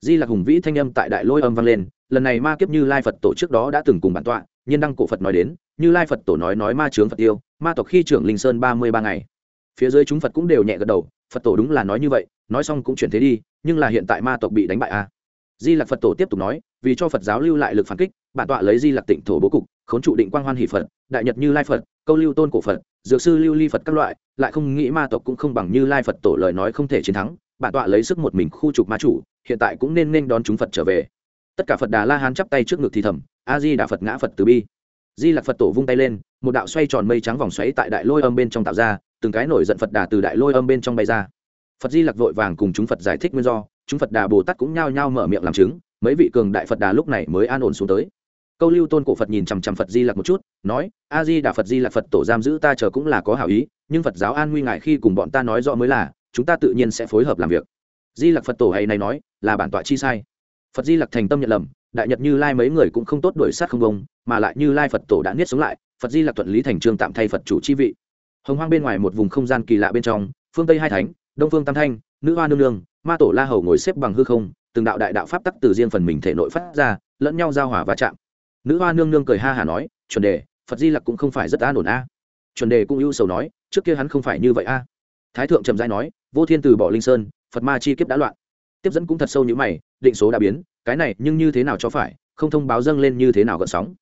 S1: di lạc hùng vĩ thanh âm tại đại lôi âm vang lên lần này ma kiếp như lai phật tổ trước đó đã từng cùng bản tọa nhiên đăng cổ phật nói đến như lai phật tổ nói nói ma trướng phật tiêu ma tộc khi trưởng linh sơn ba mươi ba ngày phía dưới chúng phật cũng đều nhẹ gật đầu phật tổ đúng là nói như vậy nói xong cũng chuyển thế đi nhưng là hiện tại ma tộc bị đánh bại a à. di lặc phật tổ tiếp tục nói vì cho phật giáo lưu lại lực phản kích bản tọa lấy di lặc tịnh thổ bố cục khốn trụ định quang hoan hỷ phật đại nhật như lai phật câu lưu tôn cổ phật dược sư lưu ly phật các loại lại không nghĩ ma tộc cũng không bằng như lai phật tổ lời nói không thể chiến thắng bản tọa lấy sức một mình khu trục ma chủ hiện tại cũng nên nên đón chúng phật trở về tất cả phật đà la hán chắp tay trước ngực thì thầm a di đà phật ngã phật từ bi. Di lặc phật tổ vung tay lên, một đạo xoay tròn mây trắng vòng xoáy tại đại lôi âm bên trong tạo ra, từng cái nổi giận phật đà từ đại lôi âm bên trong bay ra. Phật di lặc vội vàng cùng chúng phật giải thích nguyên do, chúng phật đà bồ tát cũng nhao nhao mở miệng làm chứng, mấy vị cường đại phật đà lúc này mới an ổn xuống tới. Câu lưu tôn cổ phật nhìn chằm chằm phật di lặc một chút, nói a di đà phật di lặc phật tổ giam giữ ta chờ cũng là có hảo ý, nhưng phật giáo an nguy ngại khi cùng bọn ta nói rõ mới là, chúng ta tự nhiên sẽ phối hợp làm việc. Di lặc phật tổ hay này nói, là bản tọa chi sai phật di lặc thành tâm nhận lầm, đại nhật như lai mấy người cũng không tốt đuổi sát không công mà lại như lai phật tổ đã niết sống lại, phật di lặc thuận lý thành trương tạm thay phật chủ chi vị. Hồng hoang bên ngoài một vùng không gian kỳ lạ bên trong, phương tây hai thánh, đông phương tam thanh, nữ hoa nương nương, ma tổ la hầu ngồi xếp bằng hư không, từng đạo đại đạo pháp tắc từ riêng phần mình thể nội phát ra, lẫn nhau giao hòa và chạm. Nữ hoa nương nương cười ha hà nói, chuẩn đề, phật di lặc cũng không phải rất an ổn a. Chuẩn đề cũng ưu sầu nói, trước kia hắn không phải như vậy a. Thái thượng trầm giai nói, vô thiên từ bỏ linh sơn, phật ma chi kiếp đã loạn tiếp dẫn cũng thật sâu như mày, định số đã biến, cái này nhưng như thế nào cho phải, không thông báo dâng lên như thế nào gợn sóng.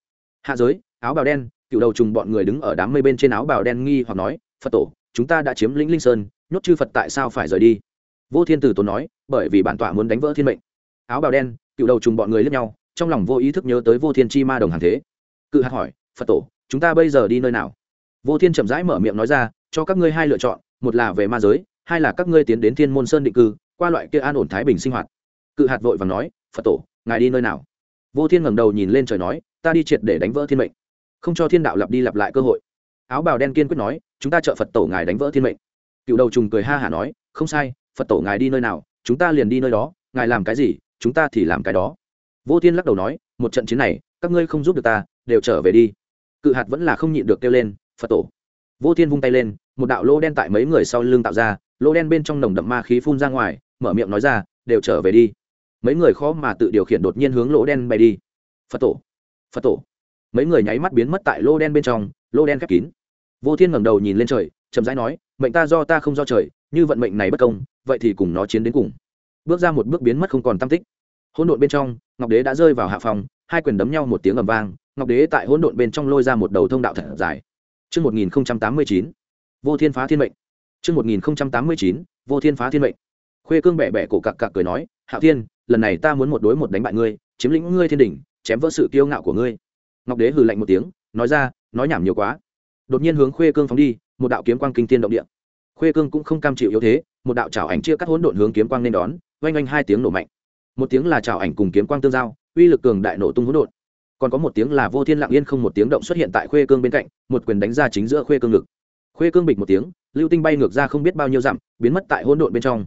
S1: Hạ giới, áo bào đen, cựu đầu trùng bọn người đứng ở đám mây bên trên áo bào đen nghi hoặc nói, phật tổ, chúng ta đã chiếm lĩnh linh sơn, nhốt chư phật tại sao phải rời đi? Vô thiên tử tốn nói, bởi vì bản tọa muốn đánh vỡ thiên mệnh. Áo bào đen, cựu đầu trùng bọn người lướt nhau, trong lòng vô ý thức nhớ tới vô thiên chi ma đồng hàng thế. Cự hạt hỏi, phật tổ, chúng ta bây giờ đi nơi nào? Vô thiên chậm rãi mở miệng nói ra, cho các ngươi hai lựa chọn, một là về ma giới, hai là các ngươi tiến đến thiên môn sơn định cư qua loại kia an ổn thái bình sinh hoạt. Cự hạt vội và nói, phật tổ, ngài đi nơi nào? Vô thiên ngẩng đầu nhìn lên trời nói, ta đi triệt để đánh vỡ thiên mệnh, không cho thiên đạo lặp đi lặp lại cơ hội. Áo bào đen kiên quyết nói, chúng ta trợ phật tổ ngài đánh vỡ thiên mệnh. Cựu đầu trùng cười ha hả nói, không sai, phật tổ ngài đi nơi nào, chúng ta liền đi nơi đó, ngài làm cái gì, chúng ta thì làm cái đó. Vô thiên lắc đầu nói, một trận chiến này, các ngươi không giúp được ta, đều trở về đi. Cự hạt vẫn là không nhịn được kêu lên, phật tổ. Vô thiên vung tay lên, một đạo lô đen tại mấy người sau lưng tạo ra lô đen bên trong nồng đậm ma khí phun ra ngoài mở miệng nói ra đều trở về đi. Mấy người khó mà tự điều khiển đột nhiên hướng lỗ đen bay đi. Phật tổ phật tổ. Mấy người nháy mắt biến mất tại lô đen bên trong lô đen khép kín. Vô thiên ngẩng đầu nhìn lên trời chậm rãi nói mệnh ta do ta không do trời như vận mệnh này bất công vậy thì cùng nó chiến đến cùng. Bước ra một bước biến mất không còn tam tích. Hỗn độn bên trong ngọc đế đã rơi vào hạ phòng hai quyền đấm nhau một tiếng ầm vang ngọc đế tại hỗn độn bên trong lôi ra một đầu thông đạo thật dài. Trước 1089, vô thiên phá thiên mệnh. Trước 1089, vô thiên phá thiên mệnh. Khuê cương bẻ bẻ cổ cặc cặc cười nói, Hạo Thiên, lần này ta muốn một đối một đánh bại ngươi, chiếm lĩnh ngươi thiên đỉnh, chém vỡ sự kiêu ngạo của ngươi. Ngọc Đế hừ lạnh một tiếng, nói ra, nói nhảm nhiều quá. Đột nhiên hướng Khuê cương phóng đi, một đạo kiếm quang kinh thiên động địa. Khuê cương cũng không cam chịu yếu thế, một đạo chảo ảnh chia cắt hỗn độn hướng kiếm quang nên đón, oanh oanh hai tiếng nổ mạnh. Một tiếng là chảo ảnh cùng kiếm quang tương giao, uy lực cường đại nổ tung hỗn độn còn có một tiếng là vô thiên lặng yên không một tiếng động xuất hiện tại khuê cương bên cạnh một quyền đánh ra chính giữa khuê cương ngực khuê cương bịch một tiếng lưu tinh bay ngược ra không biết bao nhiêu dặm biến mất tại hỗn độn bên trong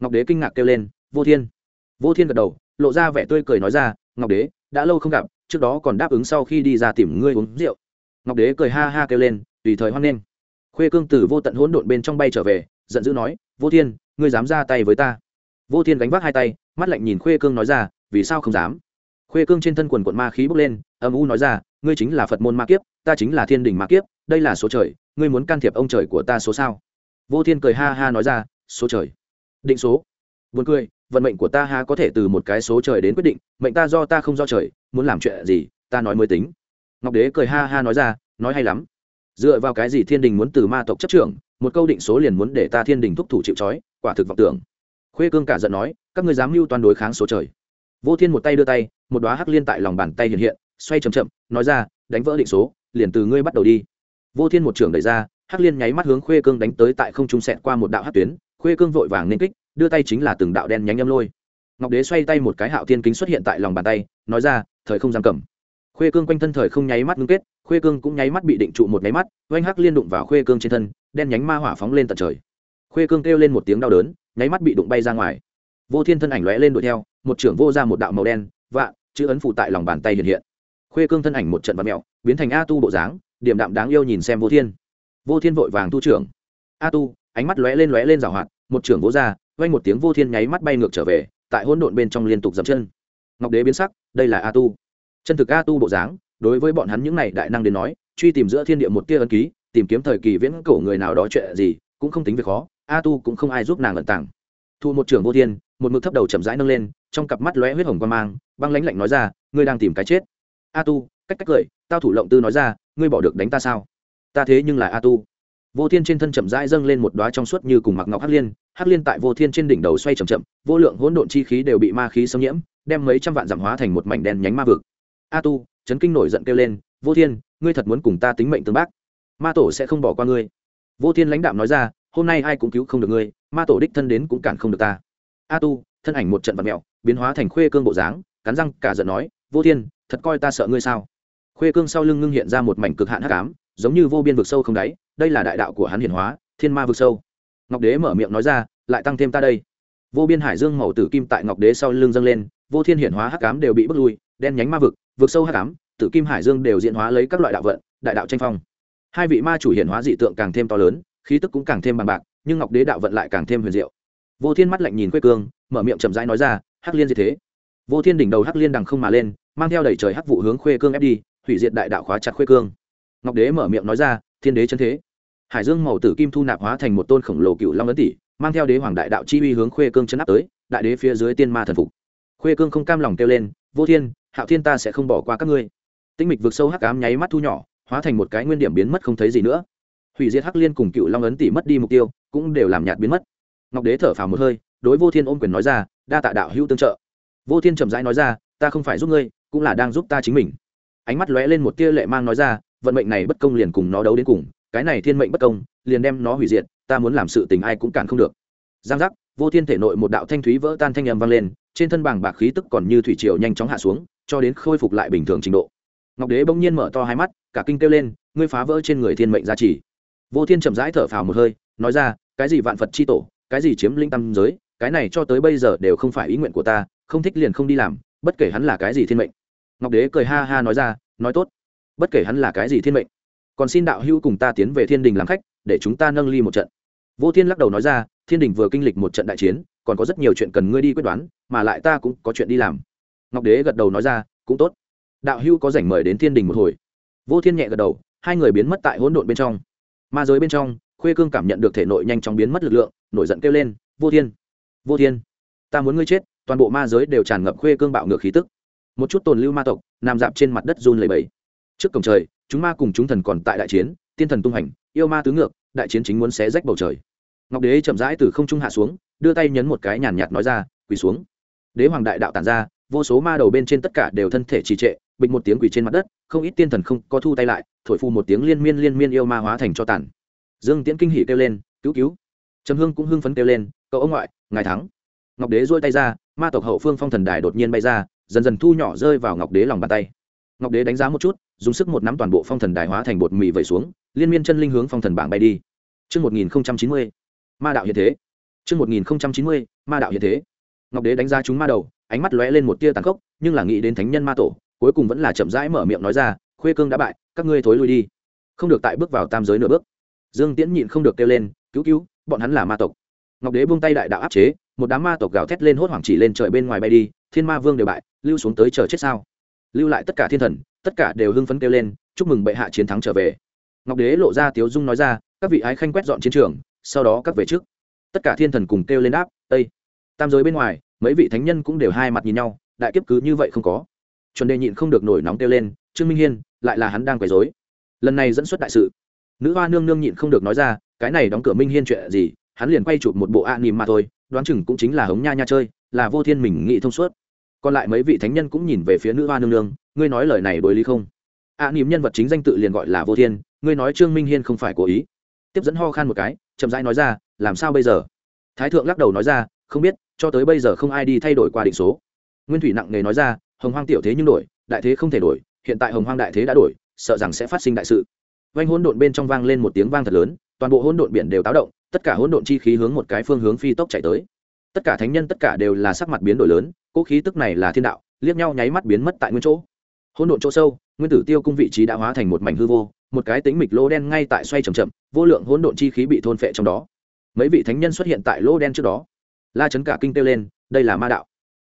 S1: ngọc đế kinh ngạc kêu lên, vô thiên. Vô thiên gật đầu, lộ ra vẻ tươi cười nói ra, ngọc đế, đã lâu không gặp, trước đó còn đáp ứng sau khi đi ra tìm ngươi uống rượu. Ngọc đế cười ha ha kêu lên, tùy thời hoan nghênh. Khuê cương từ vô tận hỗn độn bên trong bay trở về, giận dữ nói, vô thiên, ngươi dám ra tay với ta? Vô thiên gánh vác hai tay, mắt lạnh nhìn khuê cương nói ra, vì sao không dám? Khuê cương trên thân quần quận ma khí bốc lên, âm u nói ra, ngươi chính là phật môn ma kiếp, ta chính là thiên đình ma kiếp, đây là số trời, ngươi muốn can thiệp ông trời của ta số sao? Vô thiên cười ha ha nói ra, số trời định số. Buồn cười, vận mệnh của ta ha có thể từ một cái số trời đến quyết định, mệnh ta do ta không do trời, muốn làm chuyện gì, ta nói mới tính. Ngọc đế cười ha ha nói ra, nói hay lắm. Dựa vào cái gì thiên đình muốn từ ma tộc chấp trưởng, một câu định số liền muốn để ta thiên đình thúc thủ chịu trói, quả thực vọng tưởng. Khuê cương cả giận nói, các ngươi dám mưu toàn đối kháng số trời. Vô thiên một tay đưa tay, một đoá hắc liên tại lòng bàn tay hiện hiện, xoay chậm chậm, nói ra, đánh vỡ định số, liền từ ngươi bắt đầu đi. Vô thiên một trưởng đẩy ra, hắc liên nháy mắt hướng khuê cương đánh tới tại không trung sẹt qua một đạo hắc tuyến khuê cương vội vàng nên kích, đưa tay chính là từng đạo đen nhánh âm lôi. Ngọc đế xoay tay một cái hạo thiên kính xuất hiện tại lòng bàn tay, nói ra, thời không giam cầm. Khuê cương quanh thân thời không nháy mắt ngưng kết, khuê cương cũng nháy mắt bị định trụ một nháy mắt, oanh hắc liên đụng vào khuê cương trên thân, đen nhánh ma hỏa phóng lên tận trời. Khuê cương kêu lên một tiếng đau đớn, nháy mắt bị đụng bay ra ngoài. Vô thiên thân ảnh lóe lên đuổi theo, một trưởng vô ra một đạo màu đen, vạ, chữ ấn phụ tại lòng bàn tay hiện hiện. Khuê cương thân ảnh một trận vật mẹo biến thành a tu bộ dáng điểm đạm đáng yêu nhìn xem vô thiên. Vô thiên vội vàng tu trưởng. A tu, ánh mắt lóe lên lóe lên rào hoạt một trưởng vỗ ra vay một tiếng vô thiên nháy mắt bay ngược trở về, tại hỗn độn bên trong liên tục dậm chân. Ngọc đế biến sắc, đây là a tu. Chân thực a tu bộ dáng, đối với bọn hắn những này đại năng đến nói, truy tìm giữa thiên địa một tia ân ký, tìm kiếm thời kỳ viễn cổ người nào đó chuyện gì, cũng không tính việc khó, a tu cũng không ai giúp nàng ẩn tàng. Thu một trưởng vô thiên, một mực thấp đầu chậm rãi nâng lên, trong cặp mắt lóe huyết hồng quan mang, băng lãnh lạnh nói ra, ngươi đang tìm cái chết. A tu, cách cách cười, tao thủ lộng tư nói ra, ngươi bỏ được đánh ta sao? Ta thế nhưng là a tu vô thiên trên thân chậm rãi dâng lên một đoá trong suốt như cùng mặc ngọc hắc liên hắc liên tại vô thiên trên đỉnh đầu xoay chậm chậm, vô lượng hỗn độn chi khí đều bị ma khí xâm nhiễm, đem mấy trăm vạn giảm hóa thành một mảnh đen nhánh ma vực. A tu, chấn kinh nổi giận kêu lên, vô thiên, ngươi thật muốn cùng ta tính mệnh tương bác? Ma tổ sẽ không bỏ qua ngươi. Vô thiên lãnh đạm nói ra, hôm nay ai cũng cứu không được ngươi, ma tổ đích thân đến cũng cản không được ta. A tu, thân ảnh một trận vật mẹo biến hóa thành khuê cương bộ dáng, cắn răng cả giận nói, vô thiên, thật coi ta sợ ngươi sao? Khuê cương sau lưng ngưng hiện ra một mảnh cực hạn hắc ám giống như vô biên vực sâu không đáy đây là đại đạo của hắn hiển hóa thiên ma vực sâu. Ngọc đế mở miệng nói ra lại tăng thêm ta đây. Vô biên hải dương màu tử kim tại ngọc đế sau lưng dâng lên vô thiên hiển hóa hắc cám đều bị bước lui đen nhánh ma vực vực sâu hắc cám, tử kim hải dương đều diễn hóa lấy các loại đạo vận đại đạo tranh phong. Hai vị ma chủ hiển hóa dị tượng càng thêm to lớn khí tức cũng càng thêm bằng bạc nhưng ngọc đế đạo vận lại càng thêm huyền diệu. Vô thiên mắt lạnh nhìn quê cương mở miệng chậm rãi nói ra hắc liên gì thế. Vô thiên đỉnh đầu hắc liên đằng không mà lên mang theo đẩy trời hắc vụ hướng khuê cương ép đi hủy diệt đại đạo khóa chặt khuê cương ngọc đế mở miệng nói ra, thiên đế chân thế. Hải dương màu tử kim thu nạp hóa thành một tôn khổng lồ cựu long ấn tỷ, mang theo đế hoàng đại đạo chi uy hướng khuê cương chân áp tới, đại đế phía dưới tiên ma thần phục. Khuê cương không cam lòng kêu lên, vô thiên, hạo thiên ta sẽ không bỏ qua các ngươi. Tinh mịch vượt sâu hắc ám nháy mắt thu nhỏ, hóa thành một cái nguyên điểm biến mất không thấy gì nữa. Hủy diệt hắc liên cùng cựu long ấn tỷ mất đi mục tiêu, cũng đều làm nhạt biến mất. Ngọc đế thở phào một hơi, đối vô thiên ôm quyền nói ra, đa tạ đạo hữu tương trợ. Vô thiên chậm rãi nói ra, ta không phải giúp ngươi, cũng là đang giúp ta chính mình. Ánh mắt lóe lên một tia lệ mang nói ra vận mệnh này bất công liền cùng nó đấu đến cùng, cái này thiên mệnh bất công, liền đem nó hủy diệt, ta muốn làm sự tình ai cũng cản không được. Giang giác, vô thiên thể nội một đạo thanh thúy vỡ tan thanh âm vang lên, trên thân bảng bạc khí tức còn như thủy triều nhanh chóng hạ xuống, cho đến khôi phục lại bình thường trình độ. Ngọc đế bỗng nhiên mở to hai mắt, cả kinh kêu lên, ngươi phá vỡ trên người thiên mệnh gia trì. Vô thiên chậm rãi thở phào một hơi, nói ra, cái gì vạn phật c h i tổ, cái gì chiếm linh tâm giới, cái này cho tới bây giờ đều không phải ý nguyện của ta, không thích liền không đi làm, bất kể hắn là cái gì thiên mệnh. Ngọc đế cười ha ha nói ra, nói tốt bất kể hắn là cái gì thiên mệnh, còn xin đạo hữu cùng ta tiến về thiên đình làm khách, để chúng ta nâng ly một trận. Vô thiên lắc đầu nói ra, thiên đình vừa kinh lịch một trận đại chiến, còn có rất nhiều chuyện cần ngươi đi quyết đoán, mà lại ta cũng có chuyện đi làm. Ngọc đế gật đầu nói ra, cũng tốt. Đạo hữu có rảnh mời đến thiên đình một hồi. Vô thiên nhẹ gật đầu, hai người biến mất tại hỗn độn bên trong. Ma giới bên trong, khuê cương cảm nhận được thể nội nhanh chóng biến mất lực lượng, nổi giận kêu lên, vô thiên vô thiên, ta muốn ngươi chết. Toàn bộ ma giới đều tràn ngập khuê cương bạo ngược khí tức. Một chút tồn lưu ma tộc, nằm dạp trên mặt đất run lầy bẫy trước cổng trời, chúng ma cùng chúng thần còn tại đại chiến, tiên thần tung hành, yêu ma tứ ngược, đại chiến chính muốn xé rách bầu trời. Ngọc đế chậm rãi từ không trung hạ xuống, đưa tay nhấn một cái nhàn nhạt nói ra, quỳ xuống. Đế hoàng đại đạo tản ra, vô số ma đầu bên trên tất cả đều thân thể trì trệ, bịch một tiếng quỳ trên mặt đất, không ít tiên thần không có thu tay lại, thổi phu một tiếng liên miên liên miên yêu ma hóa thành cho tàn. Dương tiễn kinh hỉ kêu lên, cứu cứu. Trầm hương cũng hưng phấn kêu lên, cậu ông ngoại, ngài thắng. Ngọc đế dôi tay ra, ma tộc hậu phương phong thần đài đột nhiên bay ra, dần dần thu nhỏ rơi vào ngọc đế lòng bàn tay ngọc đế đánh giá một chút dùng sức một nắm toàn bộ phong thần đài hóa thành bột mì vẩy xuống liên miên chân linh hướng phong thần bảng bay đi Trước 1090, ma đạo hiện thế. Trước 1090, ma đạo hiện thế. Ngọc đế đánh giá chúng ma đầu, ánh mắt lóe lên một tia tàn khốc, nhưng là nghĩ đến thánh nhân ma tổ, cuối cùng vẫn là chậm rãi mở miệng nói ra, khuê cương đã bại, các ngươi thối lui đi. Không được tại bước vào tam giới nửa bước. Dương Tiễn nhịn không được kêu lên, cứu cứu, bọn hắn là ma tộc. Ngọc đế buông tay đại đạo áp chế, một đám ma tộc gào thét lên hốt hoảng chỉ lên trời bên ngoài bay đi, thiên ma vương đều bại, lưu xuống tới chờ chết sao? Lưu lại tất cả thiên thần, tất cả đều hưng phấn kêu lên, chúc mừng bệ hạ chiến thắng trở về. Ngọc đế lộ ra tiếu dung nói ra các vị ái khanh quét dọn chiến trường sau đó các về trước. Tất cả thiên thần cùng kêu lên đáp tây tam giới bên ngoài mấy vị thánh nhân cũng đều hai mặt nhìn nhau đại kiếp cứ như vậy không có. Chuẩn đề nhịn không được nổi nóng kêu lên trương minh hiên lại là hắn đang quấy dối lần này dẫn xuất đại sự. Nữ hoa nương nương nhịn không được nói ra cái này đóng cửa minh hiên chuyện gì hắn liền quay chụp một bộ a nìm mà thôi đoán chừng cũng chính là hống nha nha chơi là vô thiên mình nghĩ thông suốt còn lại mấy vị thánh nhân cũng nhìn về phía nữ hoa nương nương, ngươi nói lời này đối lý không? A niềm nhân vật chính danh tự liền gọi là vô thiên, ngươi nói trương minh hiên không phải cố ý. Tiếp dẫn ho khan một cái, chậm rãi nói ra, làm sao bây giờ? Thái thượng lắc đầu nói ra, không biết, cho tới bây giờ không ai đi thay đổi qua định số. Nguyên thủy nặng nề nói ra, hồng hoang tiểu thế nhưng đổi, đại thế không thể đổi, hiện tại hồng hoang đại thế đã đổi, sợ rằng sẽ phát sinh đại sự. Vanh hỗn độn bên trong vang lên một tiếng vang thật lớn, toàn bộ hỗn độn biển đều táo động, tất cả hỗn độn chi khí hướng một cái phương hướng phi tốc chạy tới tất cả thánh nhân tất cả đều là sắc mặt biến đổi lớn cỗ khí tức này là thiên đạo, liếc nhau nháy mắt biến mất tại nguyên chỗ. Hỗn độn chỗ sâu, nguyên tử tiêu cung vị trí đã hóa thành một mảnh hư vô, một cái tính mịch lô đen ngay tại xoay c h ậ m chậm, vô lượng hỗn độn chi khí bị thôn phệ trong đó. Mấy vị thánh nhân xuất hiện tại lô đen trước đó. La chấn cả kinh kêu lên, đây là ma đạo.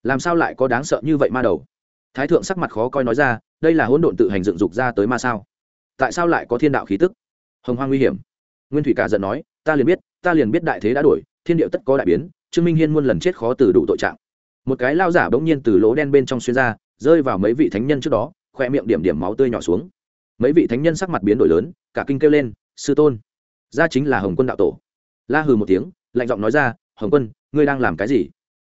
S1: Làm sao lại có đáng sợ như vậy ma đầu? Thái thượng sắc mặt khó coi nói ra, đây là hỗn độn tự hành dựng dục ra tới ma sao? Tại sao lại có thiên đạo khí tức? Hồng hoang nguy hiểm. Nguyên thủy cả giận nói, ta liền biết, ta liền biết đại thế đã đổi, thiên điệu tất có đại biến trương minh hiên muôn lần chết khó từ đủ tội trạng. Một cái lao giả bỗng nhiên từ lỗ đen bên trong xuyên ra, rơi vào mấy vị thánh nhân trước đó, khoe miệng điểm điểm máu tươi nhỏ xuống. Mấy vị thánh nhân sắc mặt biến đổi lớn, cả kinh kêu lên, sư tôn, ra chính là hồng quân đạo tổ. La hừ một tiếng, lạnh giọng nói ra, hồng quân, ngươi đang làm cái gì?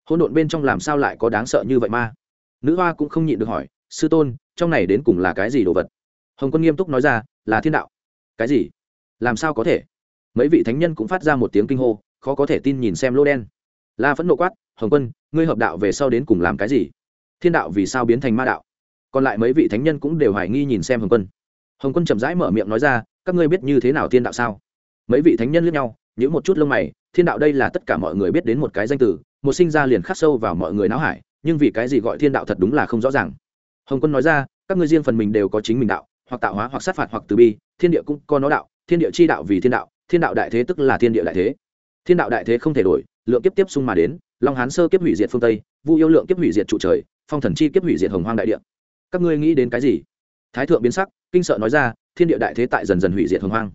S1: Hỗn độn bên trong làm sao lại có đáng sợ như vậy ma? Nữ hoa cũng không nhịn được hỏi, sư tôn, trong này đến cùng là cái gì đồ vật? Hồng quân nghiêm túc nói ra, là thiên đạo. Cái gì? Làm sao có thể? Mấy vị thánh nhân cũng phát ra một tiếng kinh hô, khó có thể tin nhìn xem lô đen la phẫn nộ quát, hồng quân, ngươi hợp đạo về sau đến cùng làm cái gì? Thiên đạo vì sao biến thành ma đạo? Còn lại mấy vị thánh nhân cũng đều hoài nghi nhìn xem hồng quân. Hồng quân chậm rãi mở miệng nói ra, các ngươi biết như thế nào thiên đạo sao? Mấy vị thánh nhân lướt nhau nhữ một chút lông mày, thiên đạo đây là tất cả mọi người biết đến một cái danh từ, một sinh ra liền khắc sâu vào mọi người não hải, nhưng vì cái gì gọi thiên đạo thật đúng là không rõ ràng. Hồng quân nói ra, các ngươi riêng phần mình đều có chính mình đạo, hoặc tạo hóa, hoặc sát phạt, hoặc từ bi, thiên địa cũng có nó đạo, thiên địa chi đạo vì thiên đạo thiên đạo đại thế tức là thiên địa đại thế. Thiên đạo đại thế không thể đổi lượng kiếp tiếp xung mà đến, long hán sơ kiếp hủy diệt phương tây, vu yêu lượng kiếp hủy diệt trụ trời, phong thần chi kiếp hủy diệt hồng hoang đại địa. Các ngươi nghĩ đến cái gì? Thái thượng biến sắc, kinh sợ nói ra, thiên địa đại thế tại dần dần hủy diệt hồng hoang.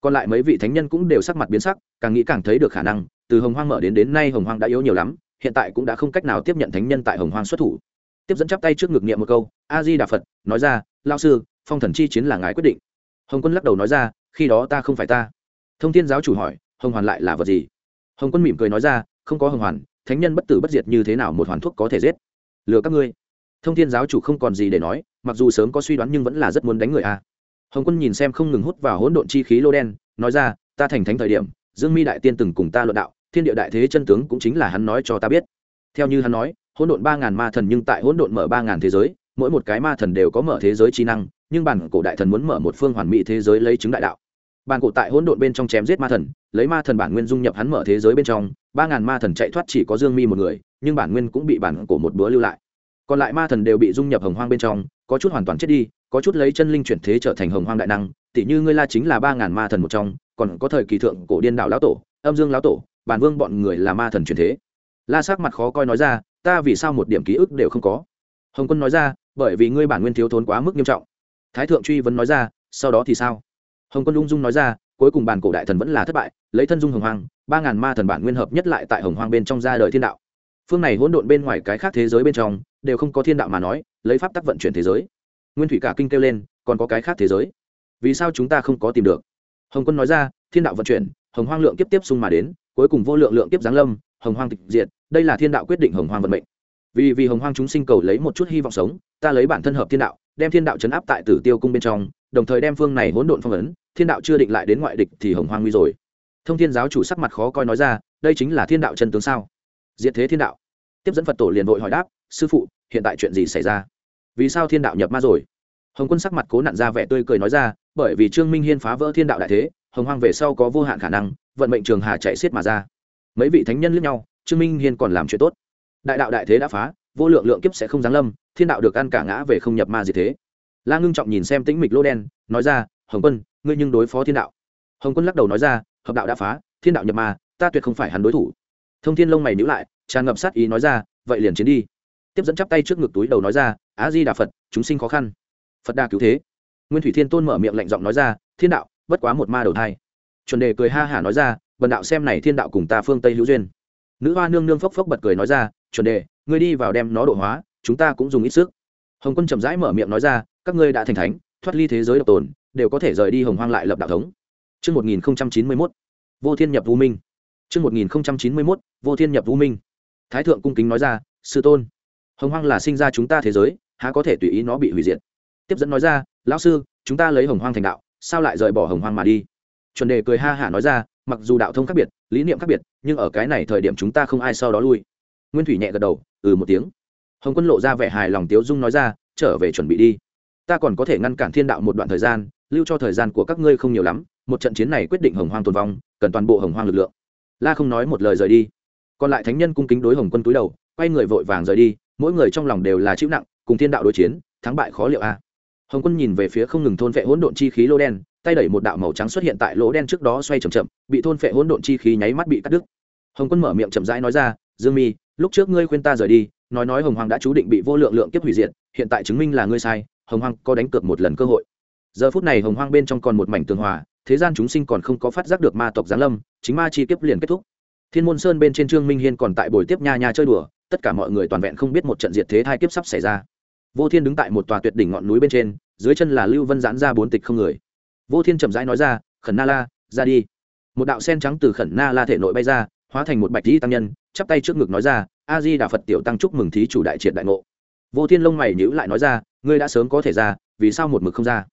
S1: Còn lại mấy vị thánh nhân cũng đều sắc mặt biến sắc, càng nghĩ càng thấy được khả năng, từ hồng hoang mở đến đến nay hồng hoang đã yếu nhiều lắm, hiện tại cũng đã không cách nào tiếp nhận thánh nhân tại hồng hoang xuất thủ. Tiếp dẫn chắp tay trước ngực niệm một câu, a di đà phật, nói ra lao sư, phong thần chi chiến là ngài quyết định. Hồng quân lắc đầu nói ra, khi đó ta không phải ta. Thông thiên giáo chủ hỏi, hồng hoàn lại là vật gì? Hồng quân mỉm cười nói ra, không có hồng hoàn, thánh nhân bất tử bất diệt như thế nào một hoàn thuốc có thể giết? Lừa các ngươi. Thông thiên giáo chủ không còn gì để nói, mặc dù sớm có suy đoán nhưng vẫn là rất muốn đánh người a. Hồng quân nhìn xem không ngừng hút vào hỗn độn chi khí lô đen, nói ra, ta thành thánh thời điểm, dương mi đại tiên từng cùng ta luận đạo, thiên địa đại thế chân tướng cũng chính là hắn nói cho ta biết. Theo như hắn nói, hỗn độn ba ngàn ma thần nhưng tại hỗn độn mở ba ngàn thế giới, mỗi một cái ma thần đều có mở thế giới trí năng, nhưng bản cổ đại thần muốn mở một phương hoàn mỹ thế giới lấy chứng đại đạo bàn cổ tại hỗn độn bên trong chém giết ma thần, lấy ma thần bản nguyên dung nhập hắn mở thế giới bên trong, ba ngàn ma thần chạy thoát chỉ có dương mi một người, nhưng bản nguyên cũng bị bản cổ một bữa lưu lại. Còn lại ma thần đều bị dung nhập hồng hoang bên trong, có chút hoàn toàn chết đi, có chút lấy chân linh chuyển thế trở thành hồng hoang đại năng tỷ như ngươi la chính là ba ngàn ma thần một trong, còn có thời kỳ thượng cổ điên đạo lão tổ, âm dương lão tổ, bản vương bọn người là ma thần chuyển thế. La sắc mặt khó coi nói ra, ta vì sao một điểm ký ức đều không có? Hồng quân nói ra, bởi vì ngươi bản nguyên thiếu thốn quá mức nghiêm trọng. Thái thượng truy vấn nói ra, sau đó thì sao? Hồng quân ung dung nói ra, cuối cùng bàn cổ đại thần vẫn là thất bại, lấy thân dung hồng hoang, ba ngàn ma thần bản nguyên hợp nhất lại tại hồng hoang bên trong ra đời thiên đạo. Phương này hỗn độn bên ngoài cái khác thế giới bên trong, đều không có thiên đạo mà nói, lấy pháp tắc vận chuyển thế giới. Nguyên thủy cả kinh kêu lên, còn có cái khác thế giới. Vì sao chúng ta không có tìm được? Hồng quân nói ra, thiên đạo vận chuyển, hồng hoang lượng kiếp tiếp xung mà đến, cuối cùng vô lượng lượng kiếp giáng lâm, hồng hoang tịch diệt, đây là thiên đạo quyết định hồng hoang vận mệnh. Vì vì hồng hoang chúng sinh cầu lấy một chút hy vọng sống, ta lấy bản thân hợp thiên đạo đem thiên đạo chấn áp tại tử tiêu cung bên trong, đồng thời đem phương này hỗn độn phong ấn, thiên đạo chưa định lại đến ngoại địch thì hồng hoang nguy rồi. Thông thiên giáo chủ sắc mặt khó coi nói ra, đây chính là thiên đạo chân tướng sao? Diệt thế thiên đạo. Tiếp dẫn phật tổ liền vội hỏi đáp, sư phụ, hiện tại chuyện gì xảy ra? Vì sao thiên đạo nhập ma rồi? Hồng quân sắc mặt cố nặn ra vẻ tươi cười nói ra, bởi vì trương minh hiên phá vỡ thiên đạo đại thế, hồng hoang về sau có vô hạn khả năng, vận mệnh trường hà chạy xiết mà ra. Mấy vị thánh nhân lướt nhau, trương minh hiên còn làm chuyện tốt. Đại đạo đại thế đã phá, vô lượng lượng kiếp sẽ không giáng lâm thiên đạo được ăn cả ngã về không nhập ma gì thế. La ngưng trọng nhìn xem tĩnh mịch lô đen, nói ra, hồng quân, ngươi nhưng đối phó thiên đạo. Hồng quân lắc đầu nói ra, hợp đạo đã phá, thiên đạo nhập ma, ta tuyệt không phải hắn đối thủ. Thông thiên lông mày nhữ lại, tràn ngập sát ý nói ra, vậy liền chiến đi. Tiếp dẫn chắp tay trước ngực túi đầu nói ra á di đà phật, chúng sinh khó khăn. Phật đà cứu thế. Nguyên thủy thiên tôn mở miệng lạnh giọng nói ra, thiên đạo, bất quá một ma đầu thai. Chuẩn đề cười ha hả nói ra, bần đạo xem này thiên đạo cùng ta phương tây hữu duyên. Nữ hoa nương nương phốc phốc bật cười nói ra, chuẩn đề, ngươi đi vào đem nó độ hóa chúng ta cũng dùng ít sức hồng quân chậm rãi mở miệng nói ra các ngươi đã thành thánh thoát ly thế giới độc tồn đều có thể rời đi hồng hoang lại lập đạo thống Trước 1091, vô thiên nhập vũ minh. Trước 1091, vô thiên nhập vũ minh. Thái thượng cung kính nói ra, sư tôn, hồng hoang là sinh ra chúng ta thế giới, há có thể tùy ý nó bị hủy diệt. Tiếp dẫn nói ra, lão sư, chúng ta lấy hồng hoang thành đạo, sao lại rời bỏ hồng hoang mà đi? Chuẩn đề cười ha hả nói ra, mặc dù đạo thông khác biệt, lý niệm khác biệt, nhưng ở cái này thời điểm chúng ta không ai sau đó lui. Nguyên Thủy nhẹ gật đầu, ừ một tiếng. Hồng Quân lộ ra vẻ hài lòng tiếu dung nói ra, trở về chuẩn bị đi. Ta còn có thể ngăn cản thiên đạo một đoạn thời gian, lưu cho thời gian của các ngươi không nhiều lắm, một trận chiến này quyết định hồng hoang tồn vong cần toàn bộ hồng hoang lực lượng. La không nói một lời rời đi. Còn lại thánh nhân cung kính đối hồng quân túi đầu quay người vội vàng rời đi mỗi người trong lòng đều là chịu nặng cùng thiên đạo đối chiến thắng bại khó liệu a. Hồng quân nhìn về phía không ngừng thôn vệ hỗn độn chi khí lô đen tay đẩy một đạo màu trắng xuất hiện tại lỗ đen trước đó xoay chậm chậm bị thôn phệ hỗn độn chi khí nháy mắt bị cắt đứt. Hồng quân mở miệng chậm rãi nói ra dương mi lúc trước ngươi khuyên ta rời đi nói nói hồng hoàng đã chú định bị vô lượng lượng kiếp hủy diệt, hiện tại chứng minh là ngươi sai, hồng hoàng có đánh cược một lần cơ hội. Giờ phút này hồng hoàng bên trong còn một mảnh tường hòa, thế gian chúng sinh còn không có phát giác được ma tộc giáng lâm, chính ma chi kiếp liền kết thúc. Thiên môn sơn bên trên trương minh hiên còn tại buổi tiếp nha nha chơi đùa, tất cả mọi người toàn vẹn không biết một trận diệt thế thai kiếp sắp xảy ra. Vô thiên đứng tại một tòa tuyệt đỉnh ngọn núi bên trên, dưới chân là lưu vân giãn ra bốn tịch không người. Vô thiên chậm rãi nói ra, khẩn na la, ra đi. Một đạo sen trắng từ khẩn na la thể nội bay ra, hóa thành một bạch dĩ tăng nhân, chắp tay trước ngực nói ra a di đà phật tiểu tăng chúc mừng thí chủ đại triệt đại ngộ. Vô thiên lông mày nhữ lại nói ra, ngươi đã sớm có thể ra, vì sao một mực không ra?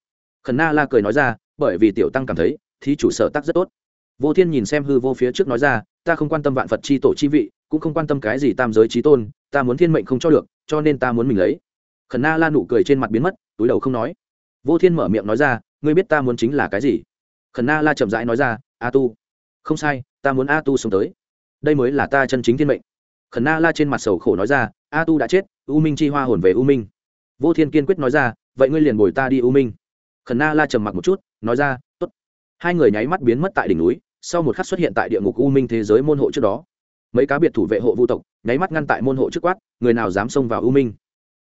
S1: Khẩn na la cười nói ra, bởi vì tiểu tăng cảm thấy, thí chủ sở tác rất tốt. Vô thiên nhìn xem hư vô phía trước nói ra, ta không quan tâm vạn phật c h i tổ chi vị, cũng không quan tâm cái gì tam giới trí tôn, ta muốn thiên mệnh không cho được, cho nên ta muốn mình lấy. Khẩn na la nụ cười trên mặt biến mất, túi đầu không nói. Vô thiên mở miệng nói ra, ngươi biết ta muốn chính là cái gì? Khẩn na la chậm rãi nói ra, a tu. Không sai, ta muốn a tu sống tới. Đây mới là ta chân chính thiên mệnh khẩn na la trên mặt sầu khổ nói ra, a tu đã chết, u minh chi hoa hồn về u minh. Vô thiên kiên quyết nói ra, vậy ngươi liền bồi ta đi u minh. Khẩn na la trầm mặc một chút, nói ra t ố t hai người nháy mắt biến mất tại đỉnh núi, sau một khắc xuất hiện tại địa ngục u minh thế giới môn hộ trước đó. Mấy cá biệt thủ vệ hộ vu tộc, nháy mắt ngăn tại môn hộ trước quát, người nào dám xông vào u minh?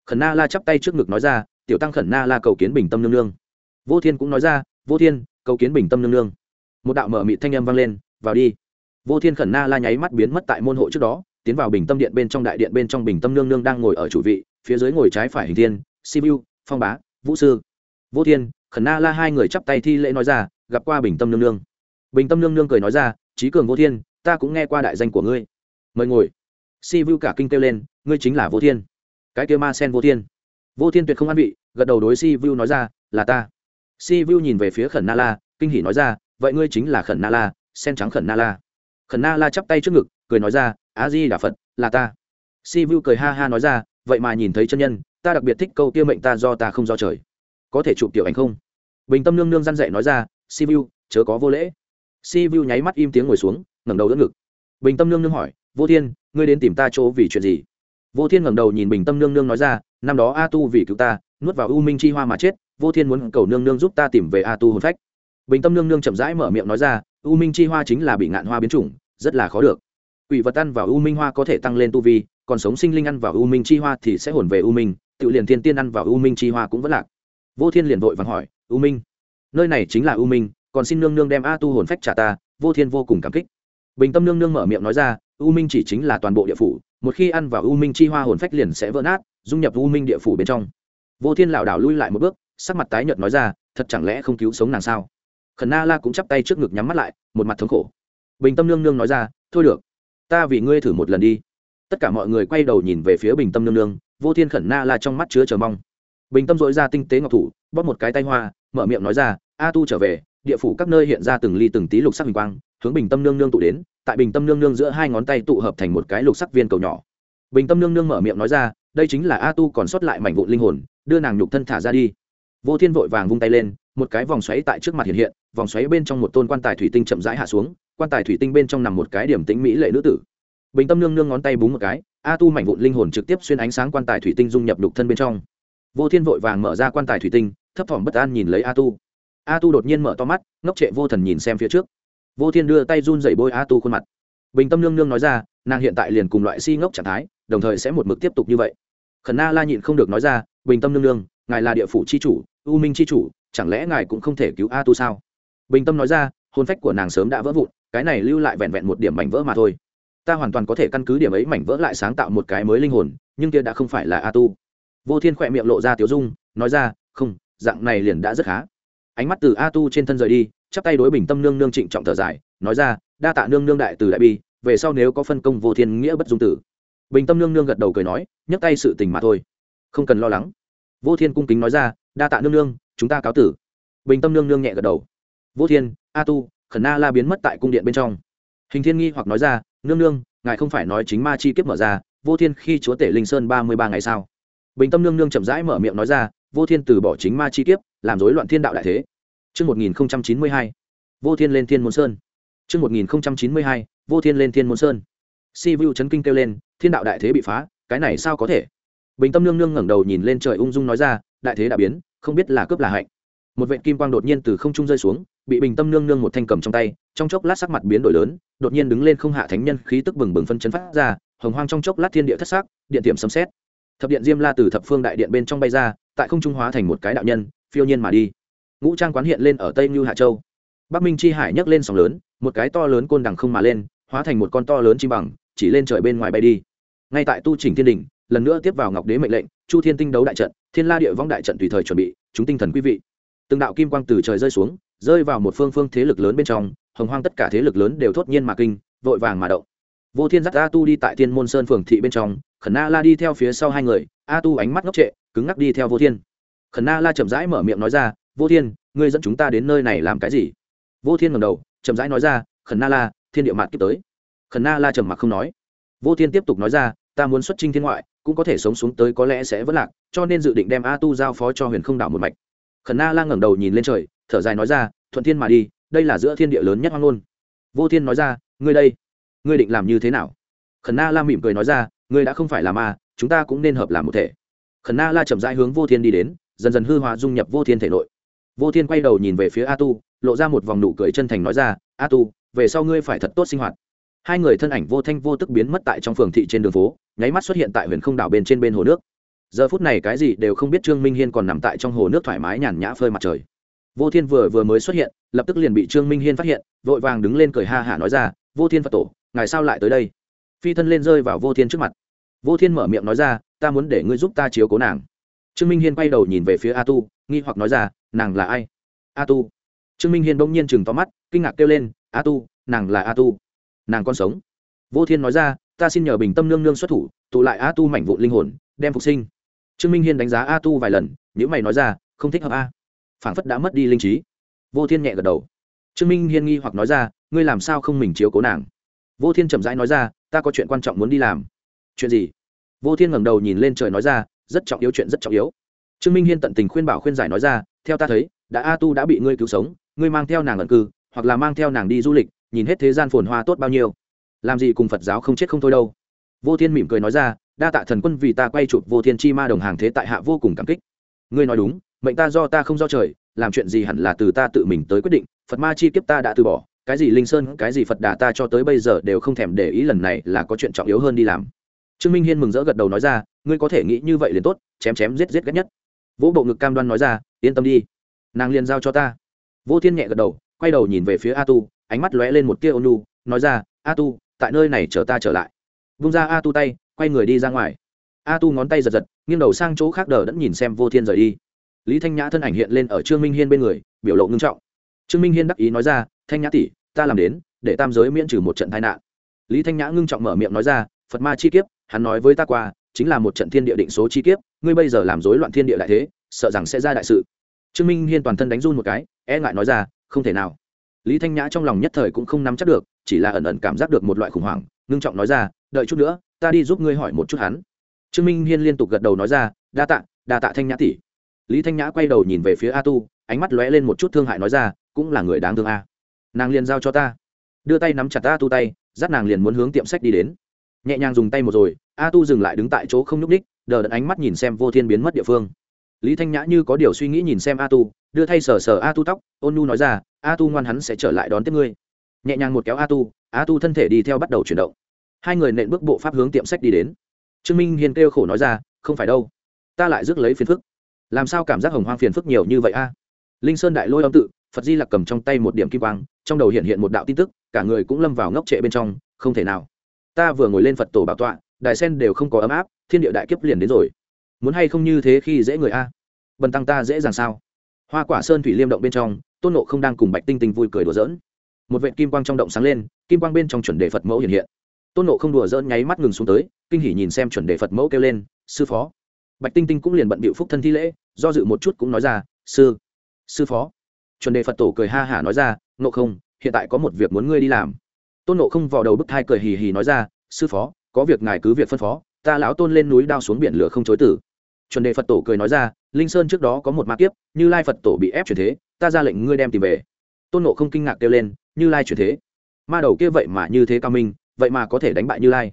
S1: Khẩn na la chắp tay trước ngực nói ra, tiểu tăng khẩn na la cầu kiến bình tâm nương nương. Vô thiên cũng nói ra, vô thiên, cầu kiến bình tâm nương nương. Một đạo mở mị thanh âm vang lên, vào đi. Vô thiên khẩn na la nháy mắt biến mất tại môn hộ trước đó tiến vào bình tâm điện bên trong đại điện bên trong bình tâm nương nương đang ngồi ở chủ vị, phía dưới ngồi trái phải hình thiên sivu phong bá, vũ sư, vô thiên, khẩn na la hai người chắp tay thi lễ nói ra, gặp qua bình tâm nương nương. Bình tâm nương nương cười nói ra trí cường vô thiên, ta cũng nghe qua đại danh của ngươi. Mời ngồi. Si vu cả kinh kêu lên, ngươi chính là vô thiên. Cái kêu ma sen vô thiên. Vô thiên tuyệt không an vị, gật đầu đối si vu nói ra, là ta. Si vu nhìn về phía khẩn na la, kinh hỉ nói ra, vậy ngươi chính là khẩn na la, sen trắng khẩn na la. Khẩn na la chắp tay trước ngực, cười nói ra á di đà phật, là ta. Si vu cười ha ha nói ra, vậy mà nhìn thấy chân nhân, ta đặc biệt thích câu tiêu mệnh ta do ta không do trời. Có thể chụp tiểu ảnh không? Bình tâm nương nương răn dậy nói ra, si vu, chớ có vô lễ. Si vu nháy mắt im tiếng ngồi xuống, ngẩng đầu đỡ ngực. Bình tâm nương nương hỏi, vô thiên, ngươi đến tìm ta chỗ vì chuyện gì? Vô thiên ngẩng đầu nhìn bình tâm nương nương nói ra, năm đó a tu vì cứu ta, nuốt vào u minh chi hoa mà chết, vô thiên muốn cầu nương nương giúp ta tìm về a tu hồn phách. Bình tâm nương nương chậm rãi mở miệng nói ra, u minh chi hoa chính là bị ngạn hoa biến chủng, rất là khó được quỷ vật ăn vào u minh hoa có thể tăng lên tu vi, còn sống sinh linh ăn vào u minh chi hoa thì sẽ hồn về u minh, tự liền thiên tiên ăn vào u minh chi hoa cũng vẫn lạc. Vô thiên liền vội vàng hỏi, u minh, nơi này chính là u minh, còn xin nương nương đem a tu hồn phách trả ta. Vô thiên vô cùng cảm kích. Bình tâm nương nương mở miệng nói ra, u minh chỉ chính là toàn bộ địa phủ, một khi ăn vào u minh chi hoa hồn phách liền sẽ vỡ nát, dung nhập u minh địa phủ bên trong. Vô thiên lảo đảo lui lại một bước, sắc mặt tái nhợt nói ra, thật chẳng lẽ không cứu sống nàng sao? Khẩn na la cũng chắp tay trước ngực nhắm mắt lại, một mặt thống khổ. Bình tâm nương nương nói ra, thôi được ta vì ngươi thử một lần đi. Tất cả mọi người quay đầu nhìn về phía bình tâm nương nương, vô thiên khẩn na la trong mắt chứa chờ mong. Bình tâm dội ra tinh tế ngọc thủ, bóp một cái tay hoa, mở miệng nói ra, a tu trở về, địa phủ các nơi hiện ra từng ly từng tí lục sắc hình quang, hướng bình tâm nương nương tụ đến, tại bình tâm nương nương giữa hai ngón tay tụ hợp thành một cái lục sắc viên cầu nhỏ. Bình tâm nương nương mở miệng nói ra, đây chính là a tu còn sót lại mảnh vụn linh hồn, đưa nàng nhục thân thả ra đi. Vô thiên vội vàng vung tay lên một cái vòng xoáy tại trước mặt hiện hiện, vòng xoáy bên trong một tôn quan tài thủy tinh chậm rãi hạ xuống, quan tài thủy tinh bên trong nằm một cái điểm tĩnh mỹ lệ nữ tử. Bình tâm nương nương ngón tay búng một cái, a tu mảnh vụn linh hồn trực tiếp xuyên ánh sáng quan tài thủy tinh dung nhập đục thân bên trong. Vô thiên vội vàng mở ra quan tài thủy tinh, thấp thỏm bất an nhìn lấy a tu. A tu đột nhiên mở to mắt, ngốc trệ vô thần nhìn xem phía trước. Vô thiên đưa tay run dậy bôi a tu khuôn mặt. Bình tâm nương nương nói ra, nàng hiện tại liền cùng loại si ngốc trạng thái, đồng thời sẽ một mực tiếp tục như vậy. Khẩn na la nhịn không được nói ra, bình tâm nương nương, ngài là địa phủ c h i chủ, u minh c h i chủ chẳng lẽ ngài cũng không thể cứu a tu sao? Bình tâm nói ra hôn phách của nàng sớm đã vỡ vụn, cái này lưu lại vẹn vẹn một điểm mảnh vỡ mà thôi. Ta hoàn toàn có thể căn cứ điểm ấy mảnh vỡ lại sáng tạo một cái mới linh hồn, nhưng kia đã không phải là a tu. Vô thiên khỏe miệng lộ ra tiếu dung, nói ra, không, dạng này liền đã rất khá. Ánh mắt từ a tu trên thân rời đi, chắp tay đối bình tâm nương nương trịnh trọng thở dài, nói ra, đa tạ nương nương đại từ đại bi, về sau nếu có phân công vô thiên nghĩa bất dung tử. Bình tâm nương nương gật đầu cười nói, nhấc tay sự tình mà thôi. Không cần lo lắng. Vô thiên cung kính nói ra, đa tạ nương nương chúng ta cáo tử bình tâm nương nương nhẹ gật đầu vô thiên a tu khẩn na la biến mất tại cung điện bên trong hình thiên nghi hoặc nói ra nương nương ngài không phải nói chính ma chi kiếp mở ra vô thiên khi chúa tể linh sơn ba mươi ba ngày sao bình tâm nương nương chậm rãi mở miệng nói ra vô thiên từ bỏ chính ma chi kiếp làm rối loạn thiên đạo đại thế Trước 1092, vô thiên lên thiên môn sơn. Trước 1092, vô thiên lên thiên môn sơn. Si Vu chấn kinh kêu lên, thiên đạo đại thế bị phá, cái này sao có thể? Bình Tâm Nương Nương ngẩng đầu nhìn lên trời ung dung nói ra, đại thế đã biến, không biết là cướp là hạnh. Một vệt kim quang đột nhiên từ không trung rơi xuống, bị Bình Tâm Nương Nương một thanh cầm trong tay, trong chốc lát sắc mặt biến đổi lớn, đột nhiên đứng lên không hạ thánh nhân khí tức bừng bừng phân chấn phát ra, hồng hoang trong chốc lát thiên địa thất sắc, điện tiệm sấm sét. Thập điện Diêm La từ thập phương đại điện bên trong bay ra, tại không trung hóa thành một cái đạo nhân, phiêu nhiên mà đi. Ngũ trang quán hiện lên ở Tây như Hạ Châu. Bắc Minh chi hải nhấc lên sóng lớn, một cái to lớn côn đằng không mà lên, hóa thành một con to lớn chim bằng, chỉ lên trời bên ngoài bay đi. Ngay tại tu chỉnh thiên đình, lần nữa tiếp vào Ngọc Đế mệnh lệnh, Chu Thiên tinh đấu đại trận, Thiên La địa vong đại trận tùy thời chuẩn bị, chúng tinh thần quý vị. Từng đạo kim quang từ trời rơi xuống, rơi vào một phương phương thế lực lớn bên trong, hồng hoang tất cả thế lực lớn đều thốt nhiên mà kinh, vội vàng mà động. Vô Thiên dắt A Tu đi tại Thiên Môn Sơn phường thị bên trong, Khẩn Na La đi theo phía sau hai người, A Tu ánh mắt ngốc trệ, cứng ngắc đi theo Vô Thiên. Khẩn Na La chậm rãi mở miệng nói ra, "Vô Thiên, ngươi dẫn chúng ta đến nơi này làm cái gì?" Vô Thiên ngầm đầu, chậm rãi nói ra, "Khẩn Na La, thiên địa mạt kiếp tới." Khẩn Na La trầm mặc không nói. Vô Thiên tiếp tục nói ra, "Ta muốn xuất chinh thiên ngoại, cũng có thể sống xuống tới có lẽ sẽ vẫn lạc, cho nên dự định đem A Tu giao phó cho Huyền Không đảo một mạch." Khẩn Na La ngẩng đầu nhìn lên trời, thở dài nói ra, "Thuận thiên mà đi, đây là giữa thiên địa lớn nhất hoang luôn." Vô Thiên nói ra, "Ngươi đây, ngươi định làm như thế nào?" Khẩn Na La mỉm cười nói ra, "Ngươi đã không phải là ma, chúng ta cũng nên hợp làm một thể." Khẩn Na La chậm rãi hướng Vô Thiên đi đến, dần dần hư hóa dung nhập Vô Thiên thể nội. Vô Thiên quay đầu nhìn về phía A Tu, lộ ra một vòng nụ cười chân thành nói ra, "A Tu, về sau ngươi phải thật tốt sinh hoạt." Hai người thân ảnh vô thanh vô tức biến mất tại trong phường thị trên đường phố, nháy mắt xuất hiện tại Huyền Không đảo bên trên bên hồ nước. Giờ phút này cái gì đều không biết Trương Minh Hiên còn nằm tại trong hồ nước thoải mái nhàn nhã phơi mặt trời. Vô Thiên vừa vừa mới xuất hiện, lập tức liền bị Trương Minh Hiên phát hiện, vội vàng đứng lên cười ha hả nói ra, "Vô Thiên Phật tổ, ngài sao lại tới đây?" Phi thân lên rơi vào Vô Thiên trước mặt. Vô Thiên mở miệng nói ra, "Ta muốn để ngươi giúp ta chiếu cố nàng." Trương Minh Hiên quay đầu nhìn về phía A Tu, nghi hoặc nói ra, "Nàng là ai?" "A Tu." Trương Minh Hiên bỗng nhiên chừng to mắt, kinh ngạc kêu lên, "A Tu, nàng là A Tu, nàng còn sống." Vô Thiên nói ra, "Ta xin nhờ Bình Tâm nương nương xuất thủ, tụ lại A Tu mảnh vụn linh hồn, đem phục sinh." Trương Minh Hiên đánh giá A Tu vài lần, nếu mày nói ra, "Không thích hợp a." phảng phất đã mất đi linh trí vô thiên nhẹ gật đầu trương minh hiên nghi hoặc nói ra ngươi làm sao không mình chiếu cố nàng vô thiên chậm rãi nói ra ta có chuyện quan trọng muốn đi làm chuyện gì vô thiên ngẩng đầu nhìn lên trời nói ra rất trọng yếu chuyện rất trọng yếu trương minh hiên tận tình khuyên bảo khuyên giải nói ra theo ta thấy đã a tu đã bị ngươi cứu sống ngươi mang theo nàng ẩn cư hoặc là mang theo nàng đi du lịch nhìn hết thế gian phồn hoa tốt bao nhiêu. Làm gì cùng phật giáo không chết không thôi đâu. Vô thiên mỉm cười nói ra, đa tạ thần quân vì ta quay chụp vô thiên chi ma đồng hàng thế tại hạ vô cùng cảm kích. Ngươi nói đúng, mệnh ta do ta không do trời, làm chuyện gì hẳn là từ ta tự mình tới quyết định, phật ma chi kiếp ta đã từ bỏ, cái gì linh sơn, cái gì phật đà ta cho tới bây giờ đều không thèm để ý lần này là có chuyện trọng yếu hơn đi làm. Trương minh hiên mừng rỡ gật đầu nói ra, ngươi có thể nghĩ như vậy liền tốt, chém chém giết giết ghét nhất. Vũ bộ ngực cam đoan nói ra, yên tâm đi, nàng liền giao cho ta. Vô thiên nhẹ gật đầu, quay đầu nhìn về phía a tu ánh mắt lóe lên một tia ônu nói ra, a tu, tại nơi này chờ ta trở lại. Vung ra a tu tay, quay người đi ra ngoài. A tu ngón tay giật giật, nghiêng đầu sang chỗ khác đờ đẫn nhìn xem vô thiên rời đi. Lý thanh nhã thân ảnh hiện lên ở trương minh hiên bên người, biểu lộ ngưng trọng. Trương minh hiên đắc ý nói ra, thanh nhã tỷ, ta làm đến, để tam giới miễn trừ một trận tai nạn. Lý thanh nhã ngưng trọng mở miệng nói ra, phật ma chi kiếp, hắn nói với ta qua, chính là một trận thiên địa định số chi kiếp, ngươi bây giờ làm rối loạn thiên địa đại thế, sợ rằng sẽ ra đại sự. Trương minh hiên toàn thân đánh run một cái e ngại nói ra, không thể nào lý thanh nhã trong lòng nhất thời cũng không nắm chắc được, chỉ là ẩn ẩn cảm giác được một loại khủng hoảng, ngưng trọng nói ra, đợi chút nữa, ta đi giúp ngươi hỏi một chút hắn. Trương minh hiên liên tục gật đầu nói ra, đa tạ đa tạ thanh nhã tỷ. Lý thanh nhã quay đầu nhìn về phía a tu, ánh mắt lóe lên một chút thương hại nói ra, cũng là người đáng thương a. Nàng liền giao cho ta. Đưa tay nắm chặt a tu tay, dắt nàng liền muốn hướng tiệm sách đi đến. Nhẹ nhàng dùng tay một rồi, a tu dừng lại đứng tại chỗ không nhúc ních đờ đẫn ánh mắt nhìn xem vô thiên biến mất địa phương. Lý thanh nhã như có điều suy nghĩ nhìn xem a tu, đưa thay sờ sờ a tu tóc, ôn nu nói ra a tu ngoan hắn sẽ trở lại đón tiếp ngươi. Nhẹ nhàng một kéo a tu a tu thân thể đi theo bắt đầu chuyển động. Hai người nện bước bộ pháp hướng tiệm sách đi đến. Trương minh hiền kêu khổ nói ra, không phải đâu, ta lại rước lấy phiền phức. Làm sao cảm giác hồng hoang phiền phức nhiều như vậy a? Linh sơn đại lôi âm tự, phật di lặc cầm trong tay một điểm kim quang, trong đầu hiện hiện một đạo tin tức, cả người cũng lâm vào ngốc trệ bên trong, không thể nào. Ta vừa ngồi lên phật tổ bảo tọa đại sen đều không có ấm áp, thiên địa đại kiếp liền đến rồi. Muốn hay không như thế khi dễ người a? Bần tăng ta dễ dàng sao? Hoa quả sơn thủy liêm động bên trong tôn nộ không đang cùng bạch tinh tinh vui cười đùa giỡn. Một vệ kim quang trong động sáng lên, kim quang bên trong chuẩn đề phật mẫu hiện hiện. Tôn nộ không đùa giỡn nháy mắt ngừng xuống tới, kinh hỉ nhìn xem chuẩn đề phật mẫu kêu lên, sư phó. Bạch tinh tinh cũng liền bận bịu phúc thân thi lễ, do dự một chút cũng nói ra, sư sư phó. Chuẩn đề phật tổ cười ha hả nói ra, nộ không, hiện tại có một việc muốn ngươi đi làm. Tôn nộ không vào đầu bức thai cười hì hì nói ra, sư phó, có việc ngài cứ việc phân phó, ta lão tôn lên núi đao xuống biển lửa không chối tử. Chuẩn đề phật tổ cười nói ra linh sơn trước đó có một ma kiếp, như lai phật tổ bị ép chuyển thế, ta ra lệnh ngươi đem tìm về. Tôn nộ không kinh ngạc kêu lên, như lai chuyển thế? Ma đầu kia vậy mà như thế cao minh, vậy mà có thể đánh bại như lai.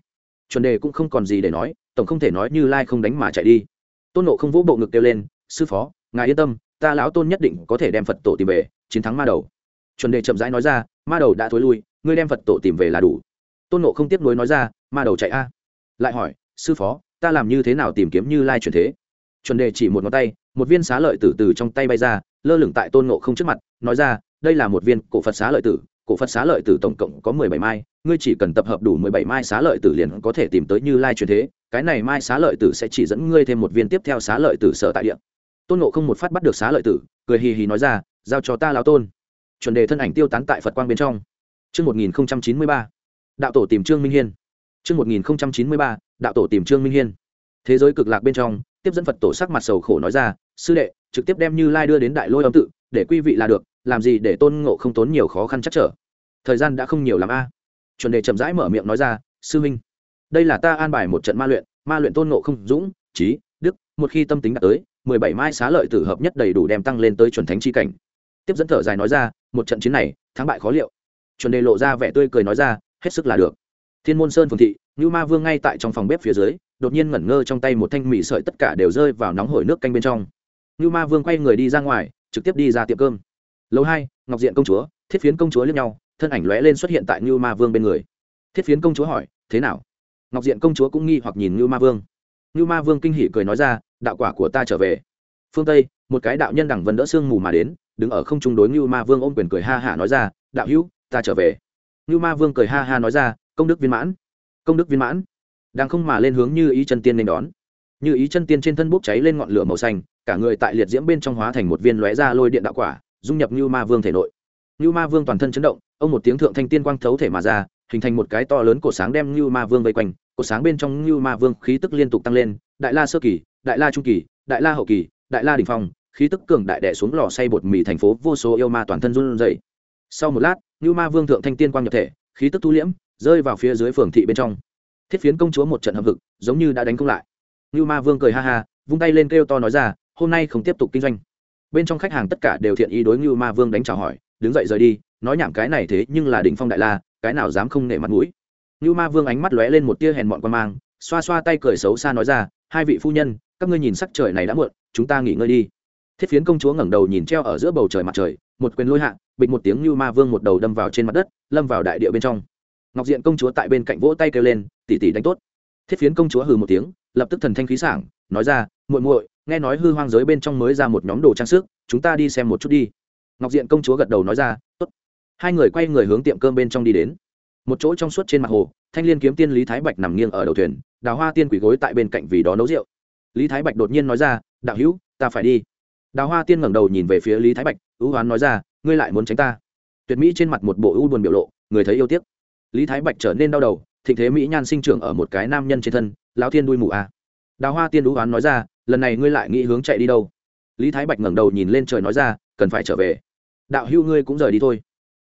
S1: Chuẩn đề cũng không còn gì để nói, tổng không thể nói như lai không đánh mà chạy đi. Tôn nộ không vỗ bộ ngực kêu lên, sư phó, ngài yên tâm, ta lão tôn nhất định có thể đem phật tổ tìm về, chiến thắng ma đầu. Chuẩn đề chậm rãi nói ra, ma đầu đã thối lui, ngươi đem phật tổ tìm về là đủ. Tôn nộ không tiếp nối nói ra, ma đầu chạy a. Lại hỏi, sư phó, ta làm như thế nào tìm kiếm như lai chuyển thế? Chuẩn đề chỉ một ngón tay một viên xá lợi tử từ trong tay bay ra lơ lửng tại tôn nộ không trước mặt nói ra đây là một viên cổ phật xá lợi tử cổ phật xá lợi tử tổng cộng có mười bảy mai ngươi chỉ cần tập hợp đủ mười bảy mai xá lợi tử liền có thể tìm tới như lai truyền thế cái này mai xá lợi tử sẽ chỉ dẫn ngươi thêm một viên tiếp theo xá lợi tử sở tại địa tôn nộ không một phát bắt được xá lợi tử cười hì hì nói ra giao cho ta lao tôn chuẩn đề thân ảnh tiêu tán tại phật quang bên trong Chương 1093, đạo tổ tìm Trương Minh Hiên. Trước 1093, đạo tổ tìm Trương Minh Hiên. Thế giới cực lạc bên trong, tiếp dẫn Phật tổ sắc mặt sầu khổ nói ra, sư đệ, trực tiếp đem Như Lai đưa đến Đại Lôi âm tự, để quý vị là được, làm gì để Tôn Ngộ không tốn nhiều khó khăn chắc trở. Thời gian đã không nhiều lắm a. Chuẩn đề chậm rãi mở miệng nói ra, sư minh, đây là ta an bài một trận ma luyện, ma luyện Tôn Ngộ không dũng, trí, đức, một khi tâm tính đạt tới, mười bảy mai xá lợi tử hợp nhất đầy đủ đem tăng lên tới chuẩn thánh chi cảnh. Tiếp dẫn thở dài nói ra, một trận chiến này, thắng bại khó liệu. Chuẩn đề lộ ra vẻ tươi cười nói ra, hết sức là được thiên môn sơn phường thị như ma vương ngay tại trong phòng bếp phía dưới đột nhiên ngẩn ngơ trong tay một thanh mì sợi tất cả đều rơi vào nóng hổi nước canh bên trong. Như ma vương quay người đi ra ngoài, trực tiếp đi ra tiệm cơm. Lâu hai, ngọc diện công chúa, thiết phiến công chúa liếc nhau, thân ảnh lóe lên xuất hiện tại như ma vương bên người. Thiết phiến công chúa hỏi, thế nào? Ngọc diện công chúa cũng nghi hoặc nhìn như ma vương. Như ma vương kinh hỉ cười nói ra, đạo quả của ta trở về. Phương tây, một cái đạo nhân đẳng vân đỡ sương mù mà đến, đứng ở không trung đối như ma vương ôm quyền cười ha hả nói ra, đạo hữu, ta trở về. Như ma vương cười ha ha nói ra, công đức viên mãn. Công đức viên mãn? Đang không mà lên hướng như ý chân tiên nên đón. Như ý chân tiên trên thân bốc cháy lên ngọn lửa màu xanh, cả người tại liệt diễm bên trong hóa thành một viên lóe ra lôi điện đạo quả, dung nhập như ma vương thể nội. Như ma vương toàn thân chấn động, ông một tiếng thượng thanh tiên quang thấu thể mà ra, hình thành một cái to lớn cổ sáng đem như ma vương vây quanh. Cổ sáng bên trong như ma vương khí tức liên tục tăng lên, đại la sơ kỳ, đại la trung kỳ, đại la hậu kỳ, đại la đình phong, khí tức cường đại đẻ xuống lò xay bột mì thành phố vô số yêu ma toàn thân run rẩy. Sau một lát như ma vương thượng thanh tiên quang nhập thể, khí tức thu liễm, rơi vào phía dưới phường thị bên trong thiết phiến công chúa một trận hợp hực, giống như đã đánh công lại. Như ma vương cười ha ha, vung tay lên kêu to nói ra, hôm nay không tiếp tục kinh doanh. Bên trong khách hàng tất cả đều thiện ý đối như ma vương đánh chào hỏi, đứng dậy rời đi, nói nhảm cái này thế nhưng là đỉnh phong đại la, cái nào dám không nể mặt mũi? Như ma vương ánh mắt lóe lên một tia hèn mọn quan mang, xoa xoa tay cười xấu xa nói ra, hai vị phu nhân, các ngươi nhìn sắc trời này đã muộn, chúng ta nghỉ ngơi đi. Thiết phiến công chúa ngẩng đầu nhìn treo ở giữa bầu trời mặt trời, một quyền lôi hạ, bịch một tiếng như ma vương một đầu đâm vào trên mặt đất, lâm vào đại địa bên trong ngọc diện công chúa tại bên cạnh vỗ tay kêu lên tỉ tỉ đánh tốt. Thiết phiến công chúa hừ một tiếng, lập tức thần thanh khí sảng, nói ra, muội muội, nghe nói hư hoang giới bên trong mới ra một nhóm đồ trang sức, chúng ta đi xem một chút đi. Ngọc diện công chúa gật đầu nói ra, tốt. Hai người quay người hướng tiệm cơm bên trong đi đến. Một chỗ trong suốt trên mặt hồ, thanh liên kiếm tiên lý thái bạch nằm nghiêng ở đầu thuyền, đào hoa tiên quỷ gối tại bên cạnh vì đó nấu rượu. Lý thái bạch đột nhiên nói ra, đạo hữu, ta phải đi. Đào hoa tiên ngẩng đầu nhìn về phía lý thái bạch, ưu hoán nói ra, ngươi lại muốn tránh ta. Tuyệt mỹ trên mặt một bộ ưu buồn biểu lộ, người thấy yêu tiếc lý thái bạch trở nên đau đầu, thịnh thế mỹ nhan sinh trưởng ở một cái nam nhân trên thân, lão thiên đuôi mù a à. đào hoa tiên đũ oán nói ra, lần này ngươi lại nghĩ hướng chạy đi đâu? Lý thái bạch ngẩng đầu nhìn lên trời nói ra, cần phải trở về. Đạo hưu ngươi cũng rời đi thôi.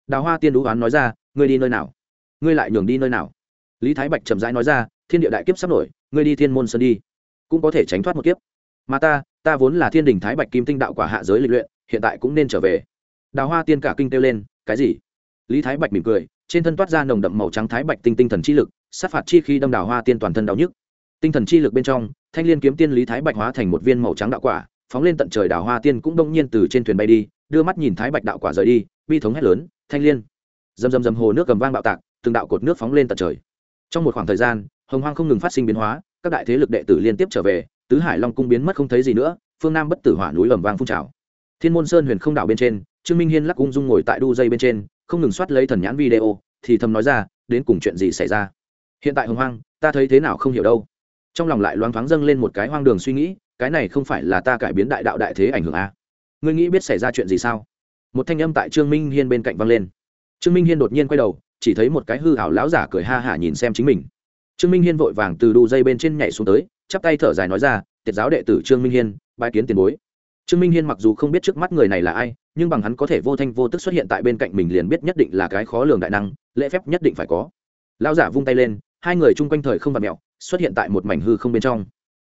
S1: Đào hoa tiên đũ oán nói ra, ngươi đi nơi nào? Ngươi lại nhường đi nơi nào? Lý thái bạch chậm rãi nói ra, thiên địa đại kiếp sắp nổi, ngươi đi thiên môn sơn đi, cũng có thể tránh thoát một kiếp. Mà ta ta vốn là thiên đình thái bạch kim tinh đạo quả hạ giới lịch luyện, hiện tại cũng nên trở về. Đào hoa tiên cả kinh kêu lên, cái gì? Lý thái bạch mỉm cười trên thân toát ra nồng đậm màu trắng thái bạch tinh tinh thần chi lực, sát phạt chi khi đâm đào hoa tiên toàn thân đau nhức. Tinh thần chi lực bên trong, thanh l i ê n kiếm tiên lý thái bạch hóa thành một viên màu trắng đạo quả, phóng lên tận trời đào hoa tiên cũng đông nhiên từ trên thuyền bay đi, đưa mắt nhìn thái bạch đạo quả rời đi, bi thống hét lớn, thanh l i ê n dầm dầm dầm hồ nước cầm vang bạo tạc, từng đạo cột nước phóng lên tận trời. Trong một khoảng thời gian, hồng hoang không ngừng phát sinh biến hóa, các đại thế lực đệ tử liên tiếp trở về, tứ hải long cung biến mất không thấy gì nữa, phương nam bất tử hỏa núi ẩm vang phun trào. Thiên môn sơn huyền không đảo bên trên, trương minh hiên lắc ung dung ngồi tại đu dây bên trên không ngừng soát lấy thần nhãn video, thì thầm nói ra, đến cùng chuyện gì xảy ra? Hiện tại hồng hoang, ta thấy thế nào không hiểu đâu. Trong lòng lại loáng thoáng dâng lên một cái hoang đường suy nghĩ, cái này không phải là ta cải biến đại đạo đại thế ảnh hưởng a ngươi nghĩ biết xảy ra chuyện gì sao? Một thanh âm tại trương minh hiên bên cạnh vang lên. Trương minh hiên đột nhiên quay đầu, chỉ thấy một cái hư hảo láo giả cười ha hả nhìn xem chính mình. Trương minh hiên vội vàng từ đu dây bên trên nhảy xuống tới, chắp tay thở dài nói ra, tiệt giáo đệ tử trương minh hiên bãi kiến tiền bối trương minh hiên mặc dù không biết trước mắt người này là ai, nhưng bằng hắn có thể vô thanh vô tức xuất hiện tại bên cạnh mình liền biết nhất định là cái khó lường đại năng, lễ phép nhất định phải có. Lão giả vung tay lên, hai người chung quanh thời không vặt mẹo, xuất hiện tại một mảnh hư không bên trong.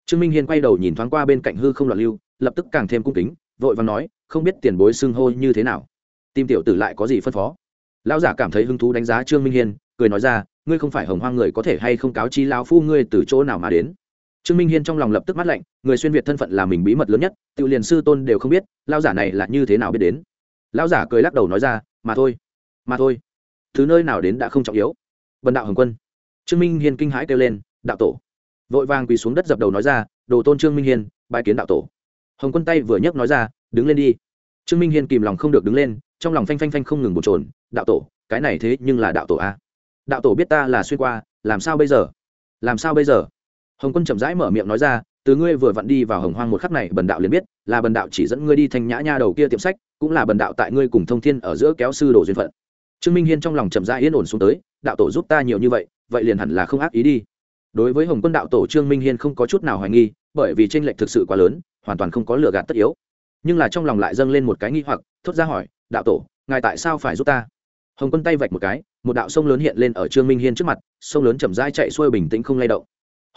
S1: Trương minh hiên quay đầu nhìn thoáng qua bên cạnh hư không loạn lưu, lập tức càng thêm cung kính, vội và nói, không biết tiền bối xưng hô như thế nào? Tim tiểu tử lại có gì phân phó? Lão giả cảm thấy hứng thú đánh giá trương minh hiên, cười nói ra, ngươi không phải hồng hoang người có thể hay không cáo chi lao phu ngươi từ chỗ nào mà đến? Trương minh hiên trong lòng lập tức mắt lạnh, người xuyên việt thân phận là mình bí mật lớn nhất tự liền sư tôn đều không biết lao giả này là như thế nào biết đến. Lão giả cười lắc đầu nói ra, mà thôi mà thôi, thứ nơi nào đến đã không trọng yếu. Vần đạo hồng quân. Trương minh hiên kinh hãi kêu lên, đạo tổ. Vội vàng quỳ xuống đất dập đầu nói ra, đồ tôn trương minh hiên bài kiến đạo tổ. Hồng quân tay vừa nhấc nói ra, đứng lên đi. Trương minh hiên kìm lòng không được đứng lên, trong lòng phanh phanh phanh không ngừng bồn trồn đạo tổ, cái này thế nhưng là đạo tổ a đạo tổ biết ta là xuyên qua, làm sao bây giờ? Làm sao bây giờ? Hồng quân chậm rãi mở miệng nói ra, từ ngươi vừa vặn đi vào hồng hoang một khắc này, bần đạo liền biết, là bần đạo chỉ dẫn ngươi đi thanh nhã nha đầu kia tiệm sách, cũng là bần đạo tại ngươi cùng thông thiên ở giữa kéo sư đồ duyên phận. Trương minh hiên trong lòng chậm rãi yên ổn xuống tới, đạo tổ giúp ta nhiều như vậy vậy liền hẳn là không ác ý đi. Đối với hồng quân đạo tổ, trương minh hiên không có chút nào hoài nghi, bởi vì tranh lệch thực sự quá lớn, hoàn toàn không có lừa gạt tất yếu. Nhưng là trong lòng lại dâng lên một cái nghi hoặc, thốt ra hỏi, đạo tổ, ngài tại sao phải giúp ta? Hồng quân tay vạch một cái, một đạo sông lớn hiện lên ở trương minh hiên trước mặt, sông lớn chậm rãi chạy xuôi bình tĩnh không lay động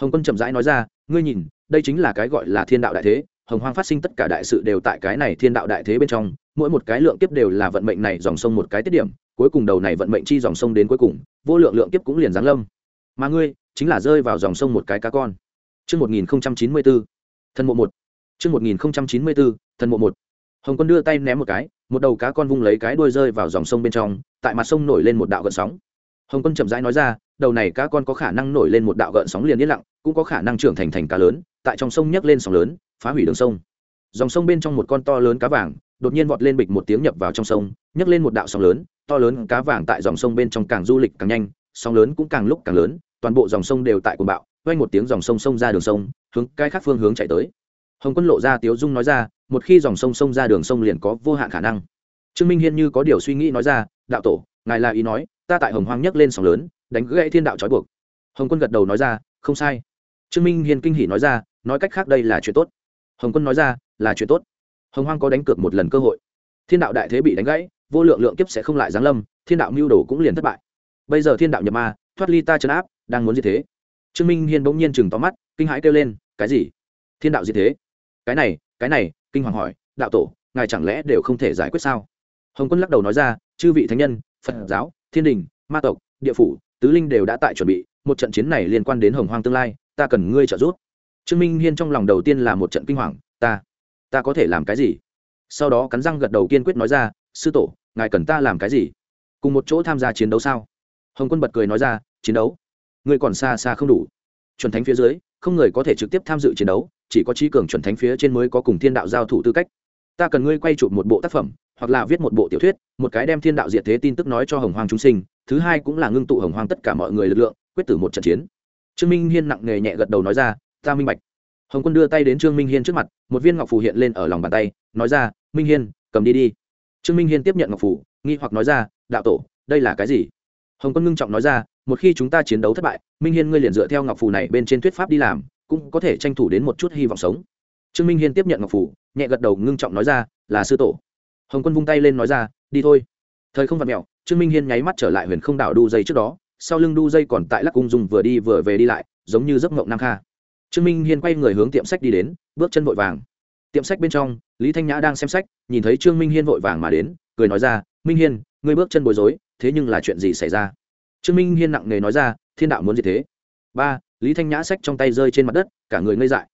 S1: hồng quân chậm rãi nói ra, ngươi nhìn, đây chính là cái gọi là thiên đạo đại thế, hồng hoang phát sinh tất cả đại sự đều tại cái này thiên đạo đại thế bên trong, mỗi một cái lượng kiếp đều là vận mệnh này dòng sông một cái tiết điểm, cuối cùng đầu này vận mệnh chi dòng sông đến cuối cùng, vô lượng lượng kiếp cũng liền giáng lâm. Mà ngươi, chính là rơi vào dòng sông một cái cá con. Chương một nghìn chín mươi bốn thân mộ một. Chương một nghìn chín mươi bốn thân mộ một. Hồng quân đưa tay ném một cái, một đầu cá con vung lấy cái đuôi rơi vào dòng sông bên trong, tại mặt sông nổi lên một đạo gợn sóng hồng quân chậm rãi nói ra, đầu này cá con có khả năng nổi lên một đạo gợn sóng liền yên lặng, cũng có khả năng trưởng thành thành cá lớn, tại trong sông nhấc lên sóng lớn, phá hủy đường sông. Dòng sông bên trong một con to lớn cá vàng, đột nhiên vọt lên bịch một tiếng nhập vào trong sông, nhấc lên một đạo sóng lớn, to lớn cá vàng tại dòng sông bên trong càng du lịch càng nhanh, sóng lớn cũng càng lúc càng lớn, toàn bộ dòng sông đều tại cuồng bạo quanh một tiếng dòng sông sông ra đường sông, hướng cái khác phương hướng chạy tới. Hồng quân lộ ra tiếu dung nói ra, một khi dòng sông sông ra đường sông liền có vô hạn khả năng. Trương minh hiên như có điều suy nghĩ nói ra, đạo tổ ngài là ý nói, ta tại hồng hoang nhấc lên sóng lớn, đánh gãy thiên đạo trói buộc. Hồng quân gật đầu nói ra, không sai. Trương minh hiên kinh hỉ nói ra, nói cách khác đây là chuyện tốt. Hồng quân nói ra, là chuyện tốt. Hồng hoang có đánh cược một lần cơ hội. Thiên đạo đại thế bị đánh gãy, vô lượng lượng kiếp sẽ không lại giáng lâm, thiên đạo mưu đồ cũng liền thất bại. Bây giờ thiên đạo nhập ma, thoát ly ta chấn áp, đang muốn gì thế. Trương minh hiên bỗng nhiên chừng to mắt, kinh hãi kêu lên, cái gì? Thiên đạo gì thế? Cái này cái này, kinh hoàng hỏi, đạo tổ, ngài chẳng lẽ đều không thể giải quyết sao? Hồng quân lắc đầu nói ra, chư vị thánh nhân phật giáo, thiên đình, ma tộc, địa phủ, tứ linh đều đã tại chuẩn bị. Một trận chiến này liên quan đến hồng hoang tương lai, ta cần ngươi trợ giúp. Trương minh hiên trong lòng đầu tiên là một trận kinh hoàng. Ta ta có thể làm cái gì? Sau đó cắn răng gật đầu kiên quyết nói ra, sư tổ, ngài cần ta làm cái gì? Cùng một chỗ tham gia chiến đấu sao? Hồng quân bật cười nói ra, chiến đấu? Ngươi còn xa xa không đủ. Chuẩn thánh phía dưới, không người có thể trực tiếp tham dự chiến đấu, chỉ có trí cường chuẩn thánh phía trên mới có cùng thiên đạo giao thủ tư cách. Ta cần ngươi quay chụp một bộ tác phẩm hoặc là viết một bộ tiểu thuyết, một cái đem thiên đạo diệt thế tin tức nói cho hồng hoang chúng sinh, thứ hai cũng là ngưng tụ hồng hoang tất cả mọi người lực lượng, quyết tử một trận chiến. Trương minh hiên nặng nề nhẹ gật đầu nói ra, ta minh bạch. Hồng quân đưa tay đến trương minh hiên trước mặt, một viên ngọc phù hiện lên ở lòng bàn tay, nói ra, minh hiên, cầm đi đi. Trương minh hiên tiếp nhận ngọc phù, nghi hoặc nói ra, đạo tổ, đây là cái gì? Hồng quân ngưng trọng nói ra, một khi chúng ta chiến đấu thất bại, minh hiên ngươi liền dựa theo ngọc phù này bên trên thuyết pháp đi làm, cũng có thể tranh thủ đến một chút hy vọng sống. Trương minh hiên tiếp nhận ngọc phù, nhẹ gật đầu ngưng trọng nói ra, là sư tổ hồng quân vung tay lên nói ra, đi thôi. Thời không vặt mẹo trương minh hiên nháy mắt trở lại huyền không đảo đu dây trước đó, sau lưng đu dây còn tại lắc cung dùng vừa đi vừa về đi lại, giống như giấc mộng nam kha. Trương minh hiên quay người hướng tiệm sách đi đến, bước chân vội vàng. Tiệm sách bên trong, lý thanh nhã đang xem sách, nhìn thấy trương minh hiên vội vàng mà đến, cười nói ra, minh hiên, ngươi bước chân bối rối, thế nhưng là chuyện gì xảy ra? Trương minh hiên nặng nề nói ra, thiên đạo muốn gì thế? Ba, lý thanh nhã sách trong tay rơi trên mặt đất, cả người ngây dại.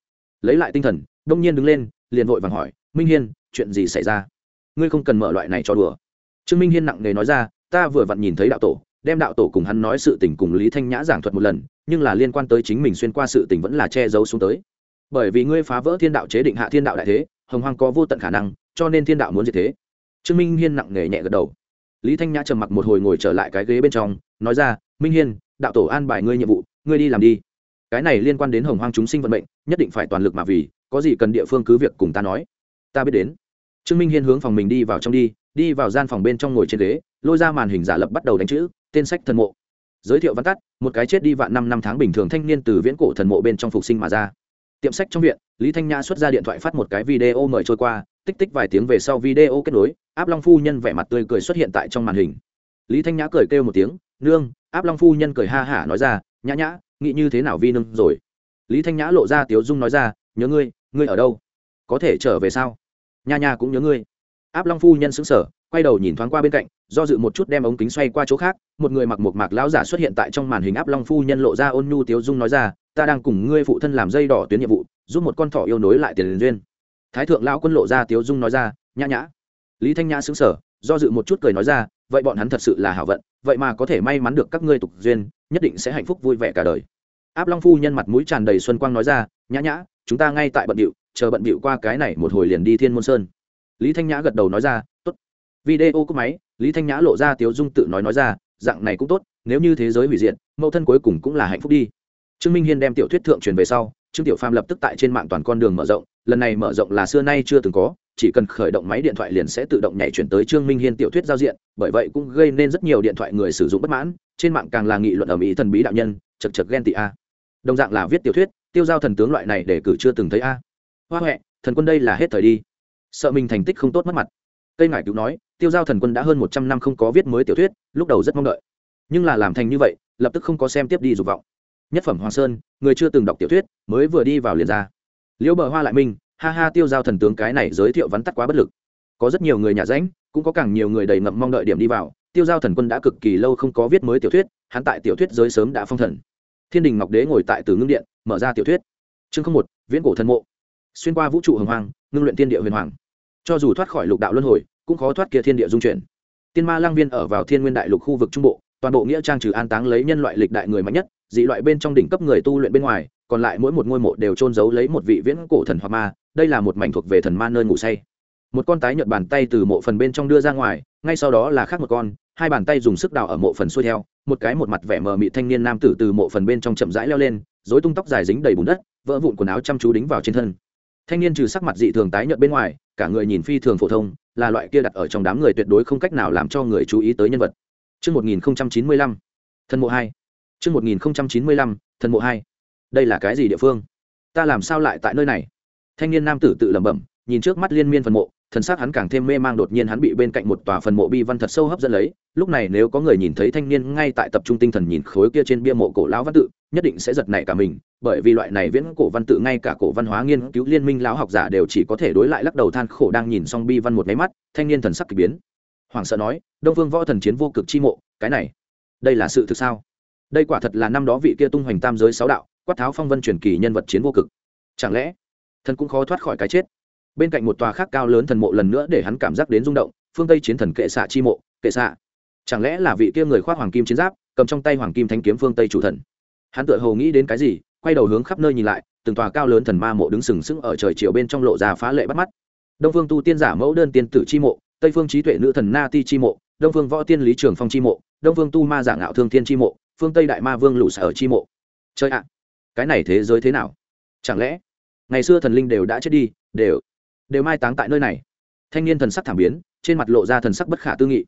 S1: Lấy lại tinh thần, đông nhiên đứng lên, liền vội vàng hỏi, minh hiên, chuyện gì xảy ra? Ngươi không cần mở loại này cho đùa. Trương minh hiên nặng nề nói ra, ta vừa vặn nhìn thấy đạo tổ, đem đạo tổ cùng hắn nói sự tình cùng lý thanh nhã giảng thuật một lần, nhưng là liên quan tới chính mình xuyên qua sự tình vẫn là che giấu xuống tới. Bởi vì ngươi phá vỡ thiên đạo chế định hạ thiên đạo đại thế, hồng hoang có vô tận khả năng, cho nên thiên đạo muốn gì thế. Trương minh hiên nặng nề nhẹ gật đầu. Lý thanh nhã trầm mặc một hồi ngồi trở lại cái ghế bên trong, nói ra, minh hiên, đạo tổ an bài ngươi nhiệm vụ, ngươi đi làm đi. Cái này liên quan đến hồng hoang chúng sinh vận mệnh, nhất định phải toàn lực mà vì, có gì cần địa phương cứ việc cùng ta nói. Ta biết đến trương minh hiên hướng phòng mình đi vào trong đi đi vào gian phòng bên trong ngồi trên ghế, lôi ra màn hình giả lập bắt đầu đánh chữ, tên sách thần mộ. Giới thiệu văn tắt, một cái chết đi vạn năm năm tháng bình thường thanh niên từ viễn cổ thần mộ bên trong phục sinh mà ra. Tiệm sách trong viện, lý thanh nhã xuất ra điện thoại phát một cái video mời trôi qua, tích tích vài tiếng về sau video kết nối, áp long phu nhân vẻ mặt tươi cười xuất hiện tại trong màn hình. Lý thanh nhã cười kêu một tiếng, nương! Áp long phu nhân cười ha hả nói ra, nhã nhã, nghĩ như thế nào vi nương rồi? Lý thanh nhã lộ ra tiếu dung nói ra, nhớ ngươi ngươi ở đâu? Có thể trở về sao? Nha nha cũng nhớ ngươi. Áp long phu nhân xứng sở quay đầu nhìn thoáng qua bên cạnh, do dự một chút đem ống kính xoay qua chỗ khác, một người mặc một mạc lão giả xuất hiện tại trong màn hình áp long phu nhân lộ ra ôn nhu tiếu dung nói ra, ta đang cùng ngươi phụ thân làm dây đỏ tuyến nhiệm vụ, giúp một con thỏ yêu nối lại tiền duyên. Thái thượng lão quân lộ ra tiếu dung nói ra, nhã nhã. Lý thanh nhã xứng sở do dự một chút cười nói ra, vậy bọn hắn thật sự là hảo vận, vậy mà có thể may mắn được các ngươi tục duyên, nhất định sẽ hạnh phúc vui vẻ cả đời. Áp long phu nhân mặt mũi tràn đầy xuân quang nói ra, nhã nhã, chúng ta ngay tại bận điệu chờ bận bịu qua cái này một hồi liền đi thiên môn sơn. Lý thanh nhã gật đầu nói ra, tốt. Video cúp máy, lý thanh nhã lộ ra tiếu dung tự nói nói ra, dạng này cũng tốt, nếu như thế giới hủy diệt, mẫu thân cuối cùng cũng là hạnh phúc đi. Trương minh hiên đem tiểu thuyết thượng truyền về sau, trương tiểu phàm lập tức tại trên mạng toàn con đường mở rộng, lần này mở rộng là xưa nay chưa từng có, chỉ cần khởi động máy điện thoại liền sẽ tự động nhảy chuyển tới trương minh hiên tiểu thuyết giao diện, bởi vậy cũng gây nên rất nhiều điện thoại người sử dụng bất mãn, trên mạng càng là nghị luận ở mỹ thần bí đạo nhân, chật chật ghen tị a. Đồng dạng là viết tiểu thuyết, tiêu giao thần tướng loại này để cử chưa từng thấy a hoa huệ, thần quân đây là hết thời đi. Sợ mình thành tích không tốt mất mặt. Cây ngải cứu nói, tiêu giao thần quân đã hơn một trăm năm không có viết mới tiểu thuyết, lúc đầu rất mong đợi. Nhưng là làm thành như vậy, lập tức không có xem tiếp đi dục vọng. Nhất phẩm hoàng sơn, người chưa từng đọc tiểu thuyết, mới vừa đi vào liền ra. Liễu bờ hoa lại minh ha ha, tiêu giao thần tướng cái này giới thiệu vắn tắt quá bất lực. Có rất nhiều người nhà ránh cũng có càng nhiều người đầy ngậm mong đợi điểm đi vào, tiêu giao thần quân đã cực kỳ lâu không có viết mới tiểu thuyết, hắn tại tiểu thuyết giới sớm đã phong thần. Thiên đình ngọc đế ngồi tại từ ngưng điện, mở ra tiểu thuyết. Chương không một, viễn cổ thần mộ xuyên qua vũ trụ hồng hoàng ngưng luyện tiên địa huyền hoàng. Cho dù thoát khỏi lục đạo luân hồi, cũng khó thoát kia thiên địa dung chuyển. Tiên ma lang viên ở vào thiên nguyên đại lục khu vực trung bộ, toàn bộ nghĩa trang trừ an táng lấy nhân loại lịch đại người mạnh nhất, dị loại bên trong đỉnh cấp người tu luyện bên ngoài, còn lại mỗi một ngôi mộ đều trôn giấu lấy một vị viễn cổ thần hoặc ma, đây là một mảnh thuộc về thần ma nơi ngủ say. Một con tái nhợt bàn tay từ mộ phần bên trong đưa ra ngoài, ngay sau đó là khác một con, hai bàn tay dùng sức đào ở mộ phần xuôi theo, một cái một mặt vẻ mờ mị thanh niên nam tử từ mộ phần bên trong chậm rãi leo lên dối tung tóc dài dính đầy bùn đất, vỡ vụn quần áo chăm chú đính vào trên thân thanh niên trừ sắc mặt dị thường tái nhợt bên ngoài cả người nhìn phi thường phổ thông là loại kia đặt ở trong đám người tuyệt đối không cách nào làm cho người chú ý tới nhân vật Trước 1095, thân mộ 2. Trước 1095, thân mộ 2. Đây là cái gì địa phương? Ta làm sao lại tại nơi này? Thanh niên nam tử tự lẩm bẩm, nhìn trước mắt liên miên phần mộ, thần sắc hắn càng thêm mê mang đột nhiên hắn bị bên cạnh một tòa phần mộ bi văn thật sâu hấp dẫn lấy, lúc này nếu có người nhìn thấy thanh niên ngay tại tập trung tinh thần nhìn khối kia trên bia mộ cổ lão văn tự, nhất định sẽ giật nảy cả mình, bởi vì loại này viễn cổ văn tự ngay cả cổ văn hóa nghiên cứu liên minh lão học giả đều chỉ có thể đối lại lắc đầu than khổ đang nhìn xong bi văn một máy mắt, thanh niên thần sắc kỳ biến. Hoàng sợ nói, Đông Vương võ thần chiến vô cực chi mộ, cái này, đây là sự thực sao? Đây quả thật là năm đó vị kia tung hoành tam giới sáu đạo, quát tháo phong vân truyền kỳ nhân vật chiến vô cực. Chẳng lẽ, thần cũng khó thoát khỏi cái chết? bên cạnh một tòa khác cao lớn thần mộ lần nữa để hắn cảm giác đến rung động phương tây chiến thần kệ xạ chi mộ kệ xạ chẳng lẽ là vị kia người khoác hoàng kim chiến giáp cầm trong tay hoàng kim thanh kiếm phương tây chủ thần hắn tự hồ nghĩ đến cái gì, quay đầu hướng khắp nơi nhìn lại, từng tòa cao lớn thần ma mộ đứng sừng sững ở trời chiều bên trong lộ ra phá lệ bắt mắt. Đông phương tu tiên giả mẫu đơn tiên tử chi mộ, tây phương trí tuệ nữ thần na ti chi mộ, đông phương võ tiên lý trường phong chi mộ, đông phương tu ma giả ngạo thương thiên chi mộ, phương tây đại ma vương lũ sở chi mộ. Chơi ạ, cái này thế giới thế nào? Chẳng lẽ ngày xưa thần linh đều đã chết đi, đều đều mai táng tại nơi này? Thanh niên thần sắc thảm biến, trên mặt lộ ra thần sắc bất khả tư nghị.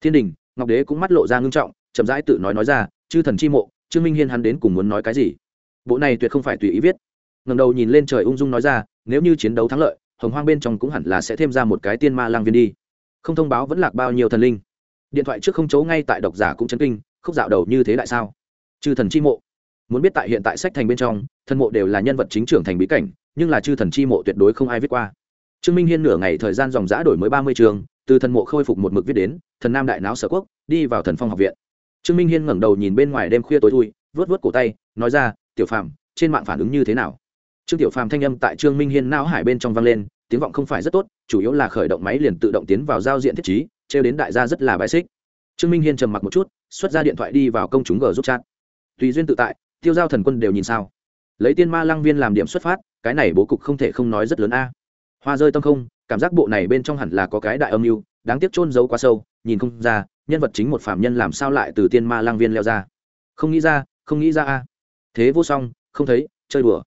S1: Thiên đình, ngọc đế cũng mắt lộ ra ngưng trọng, chậm rãi tự nói nói ra, chư thần chi mộ trương minh hiên hắn đến cùng muốn nói cái gì? Bộ này tuyệt không phải tùy ý viết. Ngầm đầu nhìn lên trời ung dung nói ra, nếu như chiến đấu thắng lợi, hồng hoang bên trong cũng hẳn là sẽ thêm ra một cái tiên ma lang viên đi. Không thông báo vẫn lạc bao nhiêu thần linh. Điện thoại trước không chấu ngay tại độc giả cũng chấn kinh, khúc dạo đầu như thế đại sao? Chư thần chi mộ. Muốn biết tại hiện tại sách thành bên trong, thần mộ đều là nhân vật chính trưởng thành bí cảnh, nhưng là chư thần chi mộ tuyệt đối không ai viết qua. Trương minh hiên nửa ngày thời gian dòng giã đổi mới ba mươi trường, từ thần mộ khôi phục một mực viết đến, thần nam đại não sở quốc, đi vào thần phong học viện trương minh hiên ngẩng đầu nhìn bên ngoài đêm khuya tối thui vớt vớt cổ tay, nói ra, tiểu phàm, trên mạng phản ứng như thế nào? Trương tiểu phàm thanh âm tại trương minh hiên não hải bên trong vang lên, tiếng vọng không phải rất tốt, chủ yếu là khởi động máy liền tự động tiến vào giao diện thiết trí, trêu đến đại gia rất là bài xích. Trương minh hiên trầm mặc một chút, xuất ra điện thoại đi vào công chúng g giúp chat. Tùy duyên tự tại, tiêu giao thần quân đều nhìn sao. Lấy tiên ma lăng viên làm điểm xuất phát, cái này bố cục không thể không nói rất lớn a. Hoa rơi tâm không, cảm giác bộ này bên trong hẳn là có cái đại âm mưu, đáng tiếc trôn giấu quá sâu, nhìn không ra nhân vật chính một phạm nhân làm sao lại từ tiên ma lang viên leo ra? Không nghĩ ra, không nghĩ ra a. Thế vô song, không thấy, chơi đùa.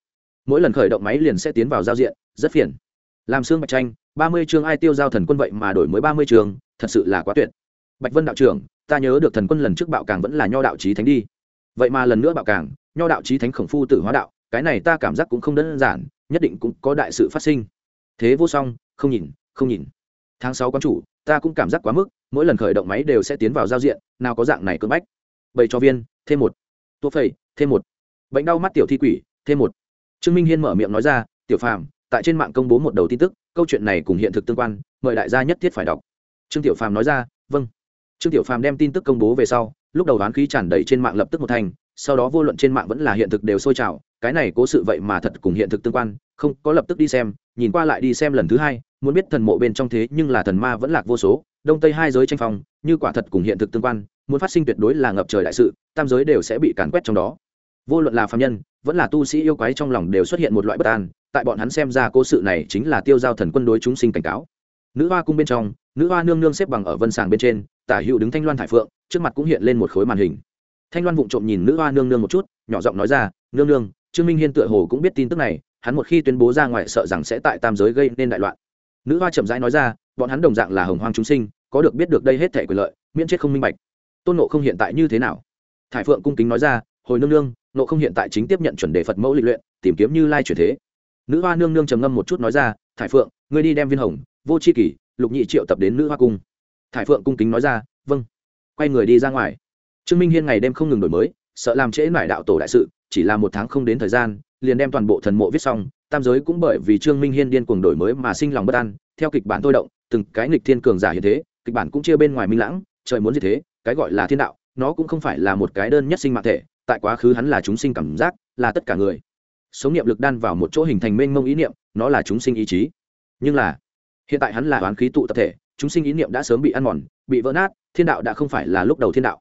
S1: Mỗi lần khởi động máy liền sẽ tiến vào giao diện, rất phiền. Làm xương bạch tranh, ba mươi chương ai tiêu giao thần quân vậy mà đổi mới ba mươi chương thật sự là quá tuyệt. Bạch vân đạo trưởng, ta nhớ được thần quân lần trước bạo càng vẫn là nho đạo trí thánh đi. Vậy mà lần nữa bạo càng, nho đạo trí thánh khổng phu tử hóa đạo, cái này ta cảm giác cũng không đơn giản, nhất định cũng có đại sự phát sinh. Thế vô song, không nhìn không nhìn. Tháng sáu quán chủ, ta cũng cảm giác quá mức mỗi lần khởi động máy đều sẽ tiến vào giao diện, nào có dạng này cưỡng bách. Bảy cho viên, thêm một. Tua phẩy, thêm một. Bệnh đau mắt tiểu thi quỷ, thêm một. Trương minh hiên mở miệng nói ra, tiểu phàm, tại trên mạng công bố một đầu tin tức, câu chuyện này cùng hiện thực tương quan, mời đại gia nhất thiết phải đọc. Trương tiểu phàm nói ra vâng. Trương tiểu phàm đem tin tức công bố về sau, lúc đầu đoán khí tràn đầy trên mạng lập tức một thành, sau đó vô luận trên mạng vẫn là hiện thực đều sôi trào, cái này cố sự vậy mà thật cùng hiện thực tương quan, không, có lập tức đi xem, nhìn qua lại đi xem lần thứ hai, muốn biết thần mộ bên trong thế nhưng là thần ma vẫn lạc vô số đông tây hai giới tranh phong, như quả thật cùng hiện thực tương quan, muốn phát sinh tuyệt đối là ngập trời đại sự, tam giới đều sẽ bị càn quét trong đó. Vô luận là phạm nhân, vẫn là tu sĩ yêu quái trong lòng đều xuất hiện một loại bất an, tại bọn hắn xem ra cố sự này chính là tiêu giao thần quân đối chúng sinh cảnh cáo. Nữ hoa cung bên trong, nữ hoa nương nương xếp bằng ở vân sàng bên trên, tả hữu đứng thanh loan thải phượng, trước mặt cũng hiện lên một khối màn hình. Thanh loan vụng trộm nhìn nữ hoa nương nương một chút, nhỏ giọng nói ra, nương nương, trương minh hiên tựa hồ cũng biết tin tức này, hắn một khi tuyên bố ra ngoài sợ rằng sẽ tại tam giới gây nên đại loạn. Nữ hoa chậm rãi nói ra, bọn hắn đồng dạng là hồng hoang chúng sinh có được biết được đây hết thể quyền lợi, miễn chết không minh bạch. Tôn nộ không hiện tại như thế nào? Thải phượng cung kính nói ra, hồi nương nương nộ không hiện tại chính tiếp nhận chuẩn đề phật mẫu lịch luyện, tìm kiếm như lai chuyển thế. Nữ hoa nương nương trầm ngâm một chút nói ra, thải phượng, ngươi đi đem viên hồng, vô c h i kỷ, lục nhị triệu tập đến nữ hoa cung. Thải phượng cung kính nói ra vâng. Quay người đi ra ngoài. Trương minh hiên ngày đêm không ngừng đổi mới, sợ làm trễ mải đạo tổ đại sự, chỉ là một tháng không đến thời gian, liền đem toàn bộ thần mộ viết xong. Tam giới cũng bởi vì trương minh hiên điên cuồng đổi mới mà sinh lòng bất an, theo kịch bản tôi động, từng cái nghịch thiên cường giả hiện thế kịch bản cũng chia bên ngoài minh lãng, trời muốn gì thế, cái gọi là thiên đạo, nó cũng không phải là một cái đơn nhất sinh mạng thể, tại quá khứ hắn là chúng sinh cảm giác, là tất cả người. Sống niệm lực đan vào một chỗ hình thành mênh mông ý niệm, nó là chúng sinh ý chí. Nhưng là, hiện tại hắn là oán khí tụ tập thể, chúng sinh ý niệm đã sớm bị ăn mòn, bị vỡ nát, thiên đạo đã không phải là lúc đầu thiên đạo.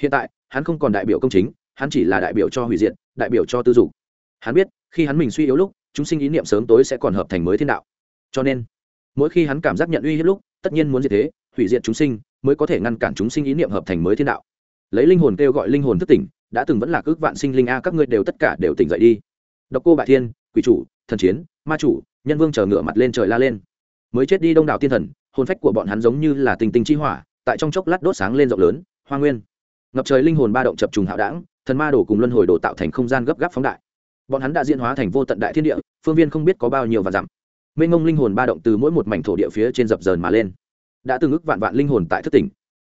S1: Hiện tại, hắn không còn đại biểu công chính, hắn chỉ là đại biểu cho hủy diệt, đại biểu cho tư dục. Hắn biết, khi hắn mình suy yếu lúc, chúng sinh ý niệm sớm tối sẽ còn hợp thành mới thiên đạo. Cho nên, mỗi khi hắn cảm giác nhận uy hiếp lúc, tất nhiên muốn gì thế hủy diệt chúng sinh, mới có thể ngăn cản chúng sinh ý niệm hợp thành mới thiên đạo. Lấy linh hồn kêu gọi linh hồn thức tỉnh, đã từng vẫn là ước vạn sinh linh a, các ngươi đều tất cả đều tỉnh dậy đi. Độc cô bại thiên, quỷ chủ, thần chiến, ma chủ, nhân vương chờ ngựa mặt lên trời la lên. Mới chết đi đông đảo tiên thần, hồn phách của bọn hắn giống như là tình tình chi hỏa, tại trong chốc lát đốt sáng lên rộng lớn, hoa nguyên. Ngập trời linh hồn ba động chập trùng hạo đảng, thần ma đổ cùng luân hồi đổ tạo thành không gian gấp gáp phóng đại. Bọn hắn đã diễn hóa thành vô tận đại thiên địa, phương viên không biết có bao nhiêu và dặm. Mênh ngông linh hồn ba động từ mỗi một mảnh thổ địa phía trên dập dờn mà lên đã từng ức vạn vạn linh hồn tại thất tỉnh.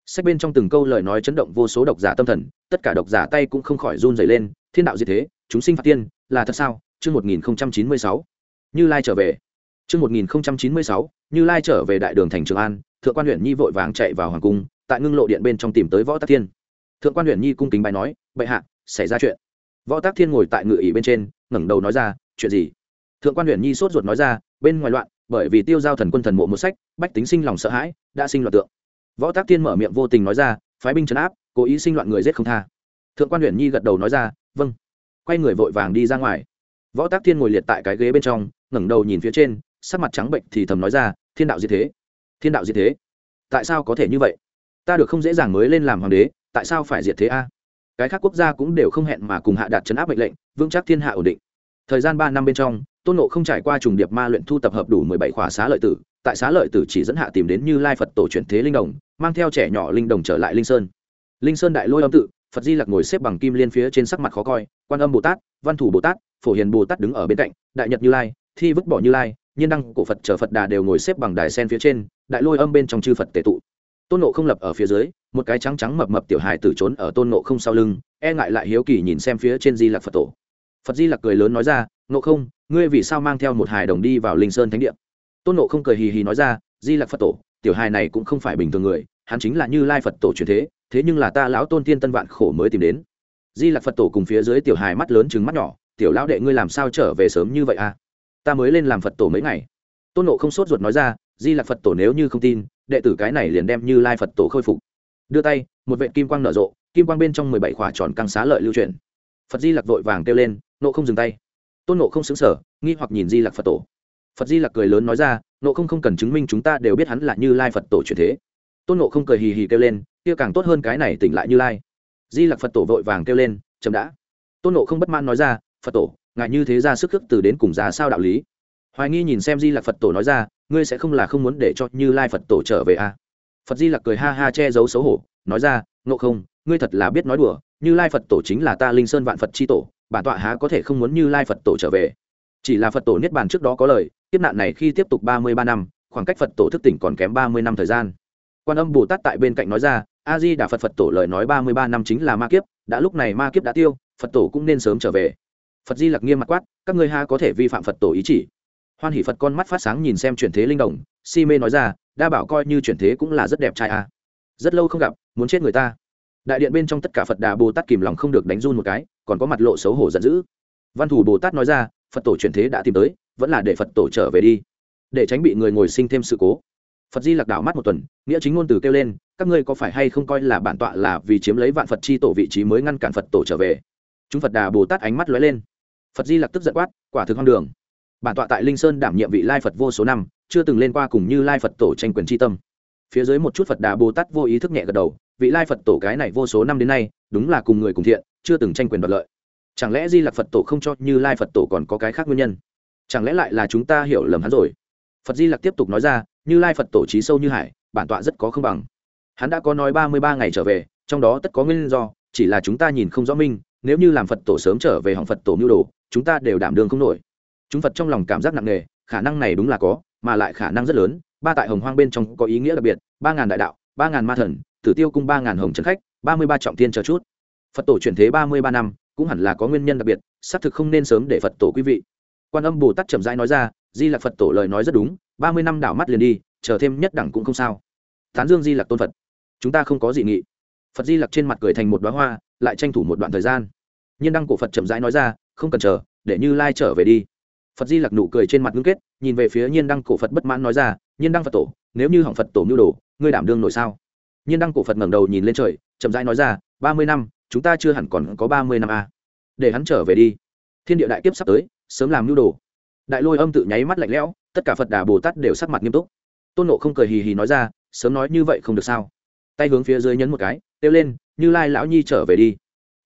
S1: Sách bên trong từng câu lời nói chấn động vô số độc giả tâm thần, tất cả độc giả tay cũng không khỏi run dày lên, thiên đạo diệt thế, chúng sinh phạt tiên, là thật sao? Chương một nghìn chín mươi sáu. Như lai trở về. Chương một nghìn chín mươi sáu, như lai trở về đại đường thành trường an, thượng quan huyện nhi vội vàng chạy vào hoàng cung, tại ngưng lộ điện bên trong tìm tới võ tắc thiên. Thượng quan huyện nhi cung kính bài nói, bệ hạ, xảy ra chuyện. Võ tắc thiên ngồi tại ngự ỉ bên trên, ngẩng đầu nói ra, chuyện gì? Thượng quan huyện nhi sốt ruột nói ra, bên ngoài loạn bởi vì tiêu giao thần quân thần mộ một sách, bách tính sinh lòng sợ hãi, đã sinh loạn tượng. Võ tác thiên mở miệng vô tình nói ra, phái binh trấn áp, cố ý sinh loạn người giết không tha. Thượng quan huyện nhi gật đầu nói ra vâng. Quay người vội vàng đi ra ngoài. Võ tác thiên ngồi liệt tại cái ghế bên trong, ngẩng đầu nhìn phía trên, sắc mặt trắng bệnh thì thầm nói ra, thiên đạo diệt thế? Thiên đạo diệt thế? Tại sao có thể như vậy? Ta được không dễ dàng mới lên làm hoàng đế, tại sao phải diệt thế a? Cái khác quốc gia cũng đều không hẹn mà cùng hạ đạt chấn áp mệnh lệnh, vững chắc thiên hạ ổn định. Thời gian ba năm bên trong tôn nộ không trải qua trùng điệp ma luyện thu tập hợp đủ mười bảy khỏa xá lợi tử, tại xá lợi tử chỉ dẫn hạ tìm đến như lai phật tổ chuyển thế linh đồng, mang theo trẻ nhỏ linh đồng trở lại linh sơn. Linh sơn đại lôi âm tự, phật di lặc ngồi xếp bằng kim liên phía trên sắc mặt khó coi, quan âm bồ tát, văn thủ bồ tát, phổ hiền bồ tát đứng ở bên cạnh, đại nhật như lai, thi vứt bỏ như lai, nhiên đăng cổ phật chờ phật đà đều ngồi xếp bằng đài sen phía trên, đại lôi âm bên trong chư phật tệ tụ. Tôn nộ không lập ở phía dưới, một cái trắng trắng mập mập tiểu hài tử trốn ở tôn nộ không sau lưng e ngại lại hiếu kỳ nhìn xem phía trên di lặc phật tổ. Phật di lặc cười lớn nói ra nộ không ngươi vì sao mang theo một hài đồng đi vào linh sơn thánh địa? Tôn nộ không cười hì hì nói ra, di lặc phật tổ, tiểu hài này cũng không phải bình thường người, hắn chính là như lai phật tổ truyền thế thế nhưng là ta lão tôn tiên tân vạn khổ mới tìm đến. Di lặc phật tổ cùng phía dưới tiểu hài mắt lớn chừng mắt nhỏ, tiểu lão đệ ngươi làm sao trở về sớm như vậy à? Ta mới lên làm phật tổ mấy ngày. Tôn nộ không sốt ruột nói ra, di lặc phật tổ nếu như không tin, đệ tử cái này liền đem như lai phật tổ khôi phục. Đưa tay, một vệ kim quang nở rộ, kim quang bên trong mười bảy khỏa tròn căng xá lợi lưu truyền phật di lặc vội vàng kêu lên nộ không dừng tay tôn nộ không xứng sở, nghi hoặc nhìn di lặc phật tổ. Phật di lặc cười lớn nói ra, nộ không không cần chứng minh chúng ta đều biết hắn là như lai phật tổ truyền thế. Tôn nộ không cười hì hì kêu lên, kia càng tốt hơn cái này tỉnh lại như lai. Di lặc phật tổ vội vàng kêu lên chậm đã. Tôn nộ không bất man nói ra, phật tổ ngại như thế ra sức khước từ đến cùng ra sao đạo lý? Hoài nghi nhìn xem di lặc phật tổ nói ra, ngươi sẽ không là không muốn để cho như lai phật tổ trở về à? phật di lặc cười ha ha che giấu xấu hổ, nói ra ngộ không, ngươi thật là biết nói đùa, như lai phật tổ chính là ta linh sơn vạn phật c h i tổ bản tọa há có thể không muốn như lai phật tổ trở về. Chỉ là phật tổ niết bàn trước đó có lời, kiếp nạn này khi tiếp tục ba mươi ba năm, khoảng cách phật tổ thức tỉnh còn kém ba mươi năm thời gian. Quan âm bồ tát tại bên cạnh nói ra, a di đà phật phật tổ lời nói ba mươi ba năm chính là ma kiếp, đã lúc này ma kiếp đã tiêu, phật tổ cũng nên sớm trở về. Phật di lặc nghiêm mặt quát, các ngươi ha có thể vi phạm phật tổ ý chỉ. Hoan hỷ phật con mắt phát sáng nhìn xem chuyển thế linh đồng si mê nói ra, đa bảo coi như chuyển thế cũng là rất đẹp trai à. rất lâu không gặp, muốn chết người ta. Đại điện bên trong tất cả phật đà bồ tát kìm lòng không được đánh run một cái còn có mặt lộ xấu hổ giận dữ. Văn thủ bồ tát nói ra, phật tổ chuyển thế đã tìm tới, vẫn là để phật tổ trở về đi, để tránh bị người ngồi sinh thêm sự cố. Phật di lạc đảo mắt một tuần, nghĩa chính ngôn từ kêu lên, các ngươi có phải hay không coi là bản tọa là vì chiếm lấy vạn phật chi tổ vị trí mới ngăn cản phật tổ trở về? Chúng phật đà bồ tát ánh mắt lóe lên. Phật di lặc tức giận quát, quả thực hoang đường. Bản tọa tại linh sơn đảm nhiệm vị lai phật vô số năm, chưa từng lên qua cùng như lai phật tổ tranh quyền tri tâm. Phía dưới một chút phật đà bồ tát vô ý thức nhẹ gật đầu vị lai phật tổ cái này vô số năm đến nay, đúng là cùng người cùng thiện, chưa từng tranh quyền đoạt lợi. Chẳng lẽ di Lặc phật tổ không cho như lai phật tổ còn có cái khác nguyên nhân? Chẳng lẽ lại là chúng ta hiểu lầm hắn rồi? Phật di lặc tiếp tục nói ra, như lai phật tổ trí sâu như hải, bản tọa rất có không bằng. Hắn đã có nói ba mươi ba ngày trở về, trong đó tất có nguyên do, chỉ là chúng ta nhìn không rõ minh, nếu như làm phật tổ sớm trở về hỏng phật tổ mưu đồ, chúng ta đều đảm đương không nổi. Chúng phật trong lòng cảm giác nặng nề, khả năng này đúng là có, mà lại khả năng rất lớn, ba tại hồng hoang bên trong có ý nghĩa đặc biệt, ba ngàn đại đạo, ba ngàn ma thần tử tiêu cung ba ngàn hồng trần khách, ba mươi ba trọng tiên chờ chút. Phật tổ chuyển thế ba mươi ba năm, cũng hẳn là có nguyên nhân đặc biệt, xác thực không nên sớm để phật tổ quý vị. Quan âm bồ tát chậm rãi nói ra, di lạc phật tổ lời nói rất đúng, ba mươi năm đảo mắt liền đi, chờ thêm nhất đẳng cũng không sao. Tán dương di lạc tôn phật. Chúng ta không có dị nghị. Phật di lạc trên mặt cười thành một đoá hoa, lại tranh thủ một đoạn thời gian. Nhiên đăng cổ phật chậm rãi nói ra, không cần chờ, để như lai trở về đi. Phật di lặc nụ cười trên mặt ngưng kết, nhìn về phía nhiên đăng cổ phật bất mãn nói ra, nhiên đăng phật tổ, nếu như hỏng phật tổ mưu đồ, ngươi đảm đương nổi sao? Nhiên đăng cổ phật ngẩng đầu nhìn lên trời, chậm rãi nói ra, ba mươi năm, chúng ta chưa hẳn còn có ba mươi năm a à. để hắn trở về đi. Thiên địa đại kiếp sắp tới, sớm làm nhu đồ. Đại lôi âm tự nháy mắt lạnh lẽo, tất cả phật đà bồ tát đều sắc mặt nghiêm túc. Tôn nộ không cười hì hì nói ra, sớm nói như vậy không được sao? Tay hướng phía dưới nhấn một cái, kêu lên, như lai lão nhi trở về đi.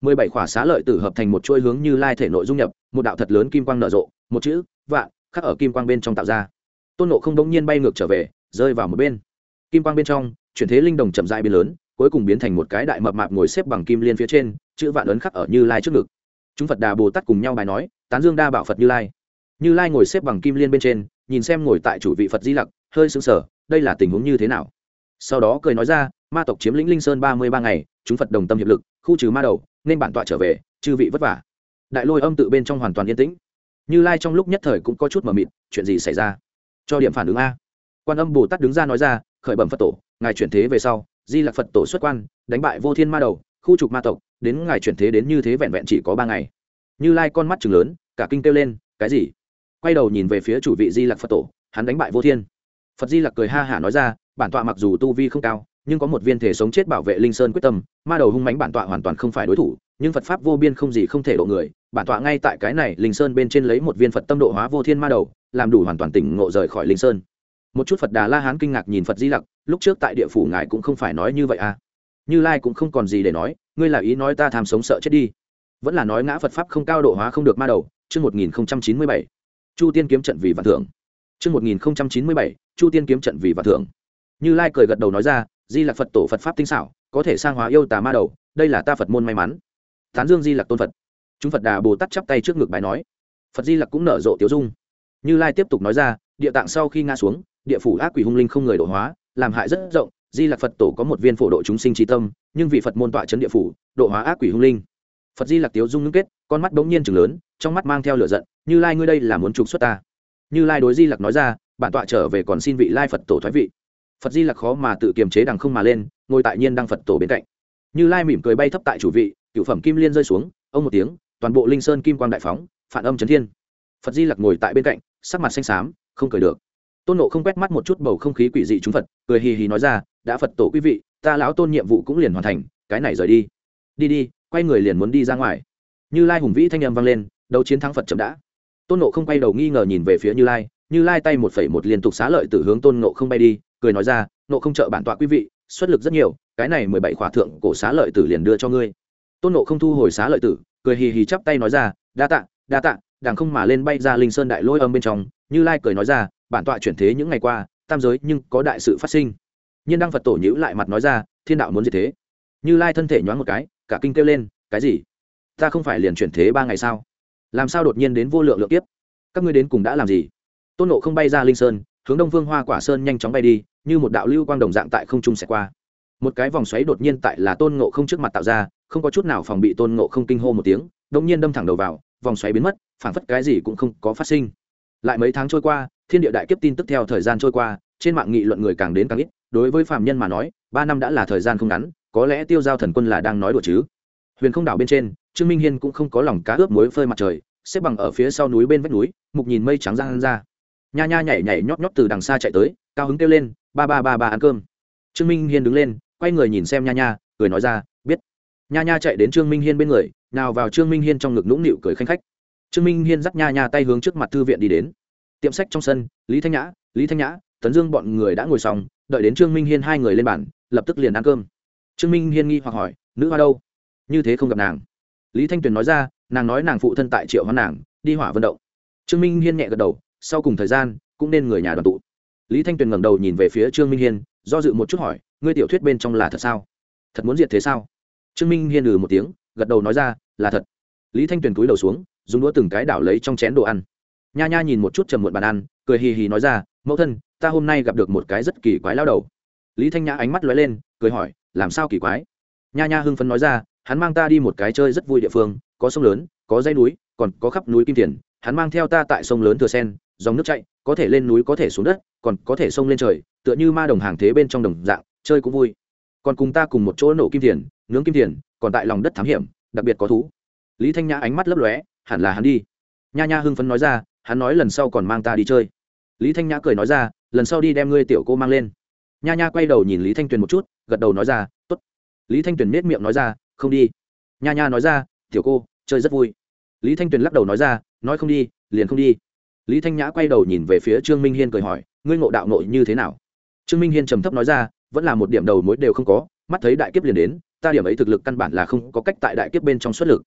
S1: Mười bảy khỏa xá lợi tử hợp thành một chuỗi hướng như lai thể nội dung nhập, một đạo thật lớn kim quang nở rộ, một chữ, vạn, khắc ở kim quang bên trong tạo ra. Tôn nộ không đống nhiên bay ngược trở về, rơi vào một bên. Kim quang bên trong chuyển thế linh đồng chậm rãi biến lớn, cuối cùng biến thành một cái đại mập mạp ngồi xếp bằng kim liên phía trên, chữ vạn ấn khắc ở như lai trước ngực. Chúng phật đà bồ tát cùng nhau bài nói, tán dương đa bảo phật như lai. Như lai ngồi xếp bằng kim liên bên trên, nhìn xem ngồi tại chủ vị phật di lặc, hơi sững sờ, đây là tình huống như thế nào? Sau đó cười nói ra, ma tộc chiếm lĩnh linh sơn ba mươi ba ngày, chúng phật đồng tâm hiệp lực, khu trừ ma đầu, nên bản tọa trở về, chư vị vất vả. Đại lôi âm tự bên trong hoàn toàn yên tĩnh. Như lai trong lúc nhất thời cũng có chút mờ mịt, chuyện gì xảy ra? Cho điểm phản ứng a quan âm bồ tát đứng ra nói ra, khởi bẩm phật tổ, ngài chuyển thế về sau, di lạc phật tổ xuất quan, đánh bại vô thiên ma đầu, khu trục ma tộc, đến ngài chuyển thế đến như thế vẹn vẹn chỉ có ba ngày. Như lai con mắt chừng lớn, cả kinh kêu lên, cái gì? Quay đầu nhìn về phía chủ vị di lạc phật tổ, hắn đánh bại vô thiên. Phật di lặc cười ha hả nói ra, bản tọa mặc dù tu vi không cao, nhưng có một viên thể sống chết bảo vệ linh sơn quyết tâm, ma đầu hung mánh bản tọa hoàn toàn không phải đối thủ, nhưng phật pháp vô biên không gì không thể độ người, bản tọa ngay tại cái này linh sơn bên trên lấy một viên phật tâm độ hóa vô thiên ma đầu, làm đủ hoàn toàn tỉnh ngộ rời khỏi linh sơn một chút phật đà la hán kinh ngạc nhìn phật di lặc, lúc trước tại địa phủ ngài cũng không phải nói như vậy à? Như lai cũng không còn gì để nói, ngươi là ý nói ta tham sống sợ chết đi. Vẫn là nói ngã phật pháp không cao độ hóa không được ma đầu, chương một nghìn chín mươi bảy. Chu tiên kiếm trận vì vạn thưởng. Chương một nghìn chín mươi bảy, chu tiên kiếm trận vì vạn thưởng. Như lai cười gật đầu nói ra, di Lặc phật tổ phật pháp tinh xảo, có thể sang hóa yêu tà ma đầu, đây là ta phật môn may mắn. Tán dương di Lặc tôn phật. Chúng phật đà bồ tát chắp tay trước ngực bài nói. Phật di lặc cũng nở rộ tiếu dung. Như lai tiếp tục nói ra, địa tạng sau khi ngã xuống địa phủ ác quỷ hung linh không người độ hóa, làm hại rất rộng, di lặc phật tổ có một viên phổ độ chúng sinh trí tâm, nhưng vì phật môn tọa chấn địa phủ, độ hóa ác quỷ hung linh. Phật di lặc tiếu dung ngưng kết, con mắt bỗng nhiên chừng lớn, trong mắt mang theo lửa giận, như lai ngươi đây là muốn trục xuất ta? Như lai đối di lặc nói ra, bản tọa trở về còn xin vị lai phật tổ thoái vị. Phật di lặc khó mà tự kiềm chế đằng không mà lên, ngồi tại nhiên đăng phật tổ bên cạnh. Như lai mỉm cười bay thấp tại chủ vị cựu phẩm kim liên rơi xuống, ông một tiếng, toàn bộ linh sơn kim quang đại phóng, phản âm chấn thiên. Phật di lặc ngồi tại bên cạnh, sắc mặt xanh xám, không cười được tôn nộ không quét mắt một chút bầu không khí quỷ dị chúng phật, cười hì hì nói ra, đã phật tổ quý vị, ta lão tôn nhiệm vụ cũng liền hoàn thành, cái này rời đi. Đi đi, quay người liền muốn đi ra ngoài. Như lai hùng vĩ thanh âm vang lên, đấu chiến thắng phật chậm đã. Tôn nộ không quay đầu nghi ngờ nhìn về phía như lai như lai tay một phẩy một liên tục xá lợi từ hướng tôn nộ không bay đi, cười nói ra nộ không trợ bản tọa quý vị, xuất lực rất nhiều, cái này mười bảy khỏa thượng cổ xá lợi tử liền đưa cho ngươi. Tôn nộ không thu hồi xá lợi tử, cười hì hì chắp tay nói ra, đa tạ đa tạ đảng không mà lên bay ra linh sơn đại lôi âm bên trong. Như lai cười nói ra bản tọa chuyển thế những ngày qua, tam giới nhưng có đại sự phát sinh. Nhiên đăng phật tổ nhữ lại mặt nói ra, thiên đạo muốn gì thế. Như lai thân thể nhoáng một cái, cả kinh kêu lên, cái gì? Ta không phải liền chuyển thế ba ngày sao? Làm sao đột nhiên đến vô lượng lượng tiếp các ngươi đến cùng đã làm gì? Tôn nộ không bay ra linh sơn, hướng đông vương hoa quả sơn nhanh chóng bay đi, như một đạo lưu quang đồng dạng tại không trung xẹt qua. Một cái vòng xoáy đột nhiên tại là tôn nộ không trước mặt tạo ra, không có chút nào phòng bị tôn nộ không kinh hô một tiếng đông nhiên đâm thẳng đầu vào, vòng xoáy biến mất, phảng phất cái gì cũng không có phát sinh lại mấy tháng trôi qua, thiên địa đại kiếp tin tức theo thời gian trôi qua, trên mạng nghị luận người càng đến càng ít, đối với phạm nhân mà nói, ba năm đã là thời gian không ngắn, có lẽ tiêu giao thần quân là đang nói đùa chứ. Huyền không đảo bên trên, trương minh hiên cũng không có lòng cá ướp muối phơi mặt trời, xếp bằng ở phía sau núi bên vách núi, mục nhìn mây trắng ra ra. Nha nha nhảy nhảy nhót nhót từ đằng xa chạy tới, cao hứng kêu lên, ba ba ba ba ăn cơm. Trương minh hiên đứng lên, quay người nhìn xem nha nha, cười nói ra, biết. Nha nha chạy đến trương minh hiên bên người, nào vào trương minh hiên trong ngực nũng nịu cười khanh khách trương minh hiên dắt nha nha tay hướng trước mặt thư viện đi đến. Tiệm sách trong sân, lý thanh nhã, lý thanh nhã, tấn dương bọn người đã ngồi xong, đợi đến trương minh hiên hai người lên bàn, lập tức liền ăn cơm. Trương minh hiên nghi hoặc hỏi, nữ hoa đâu? Như thế không gặp nàng. Lý thanh tuyền nói ra, nàng nói nàng phụ thân tại triệu hoa nàng, đi hỏa vận động. Trương minh hiên nhẹ gật đầu, sau cùng thời gian, cũng nên người nhà đoàn tụ. Lý thanh tuyền ngẩng đầu nhìn về phía trương minh hiên, do dự một chút hỏi, ngươi tiểu thuyết bên trong là thật sao? Thật muốn diệt thế sao? Trương minh hiên ừ một tiếng, gật đầu nói ra, là thật. Lý thanh tuyền cúi đầu xuống dùng đũa từng cái đảo lấy trong chén đồ ăn. Nha nha nhìn một chút trầm muộn bàn ăn, cười hì hì nói ra, mẫu thân, ta hôm nay gặp được một cái rất kỳ quái lao đầu. Lý thanh nhã ánh mắt lóe lên, cười hỏi, làm sao kỳ quái? Nha nha hưng phấn nói ra, hắn mang ta đi một cái chơi rất vui địa phương, có sông lớn, có dãy núi, còn có khắp núi kim tiền. Hắn mang theo ta tại sông lớn thừa sen, dòng nước chạy, có thể lên núi có thể xuống đất, còn có thể sông lên trời, tựa như ma đồng hàng thế bên trong đồng dạng, chơi cũng vui. Còn cùng ta cùng một chỗ nổ kim tiền, nướng kim tiền, còn tại lòng đất thám hiểm, đặc biệt có thú. Lý thanh nhã ánh mắt lấp lóe hẳn là hắn đi. Nha nha hưng phấn nói ra, hắn nói lần sau còn mang ta đi chơi. Lý thanh nhã cười nói ra, lần sau đi đem ngươi tiểu cô mang lên. Nha nha quay đầu nhìn lý thanh tuyền một chút, gật đầu nói ra t ố t lý thanh tuyền nết miệng nói ra, không đi. Nha nha nói ra, tiểu cô, chơi rất vui. Lý thanh tuyền lắc đầu nói ra, nói không đi, liền không đi. Lý thanh nhã quay đầu nhìn về phía trương minh hiên cười hỏi, ngươi ngộ đạo nội như thế nào? Trương minh hiên trầm thấp nói ra, vẫn là một điểm đầu mối đều không có, mắt thấy đại kiếp liền đến, ta điểm ấy thực lực căn bản là không có cách tại đại kiếp bên trong xuất lực.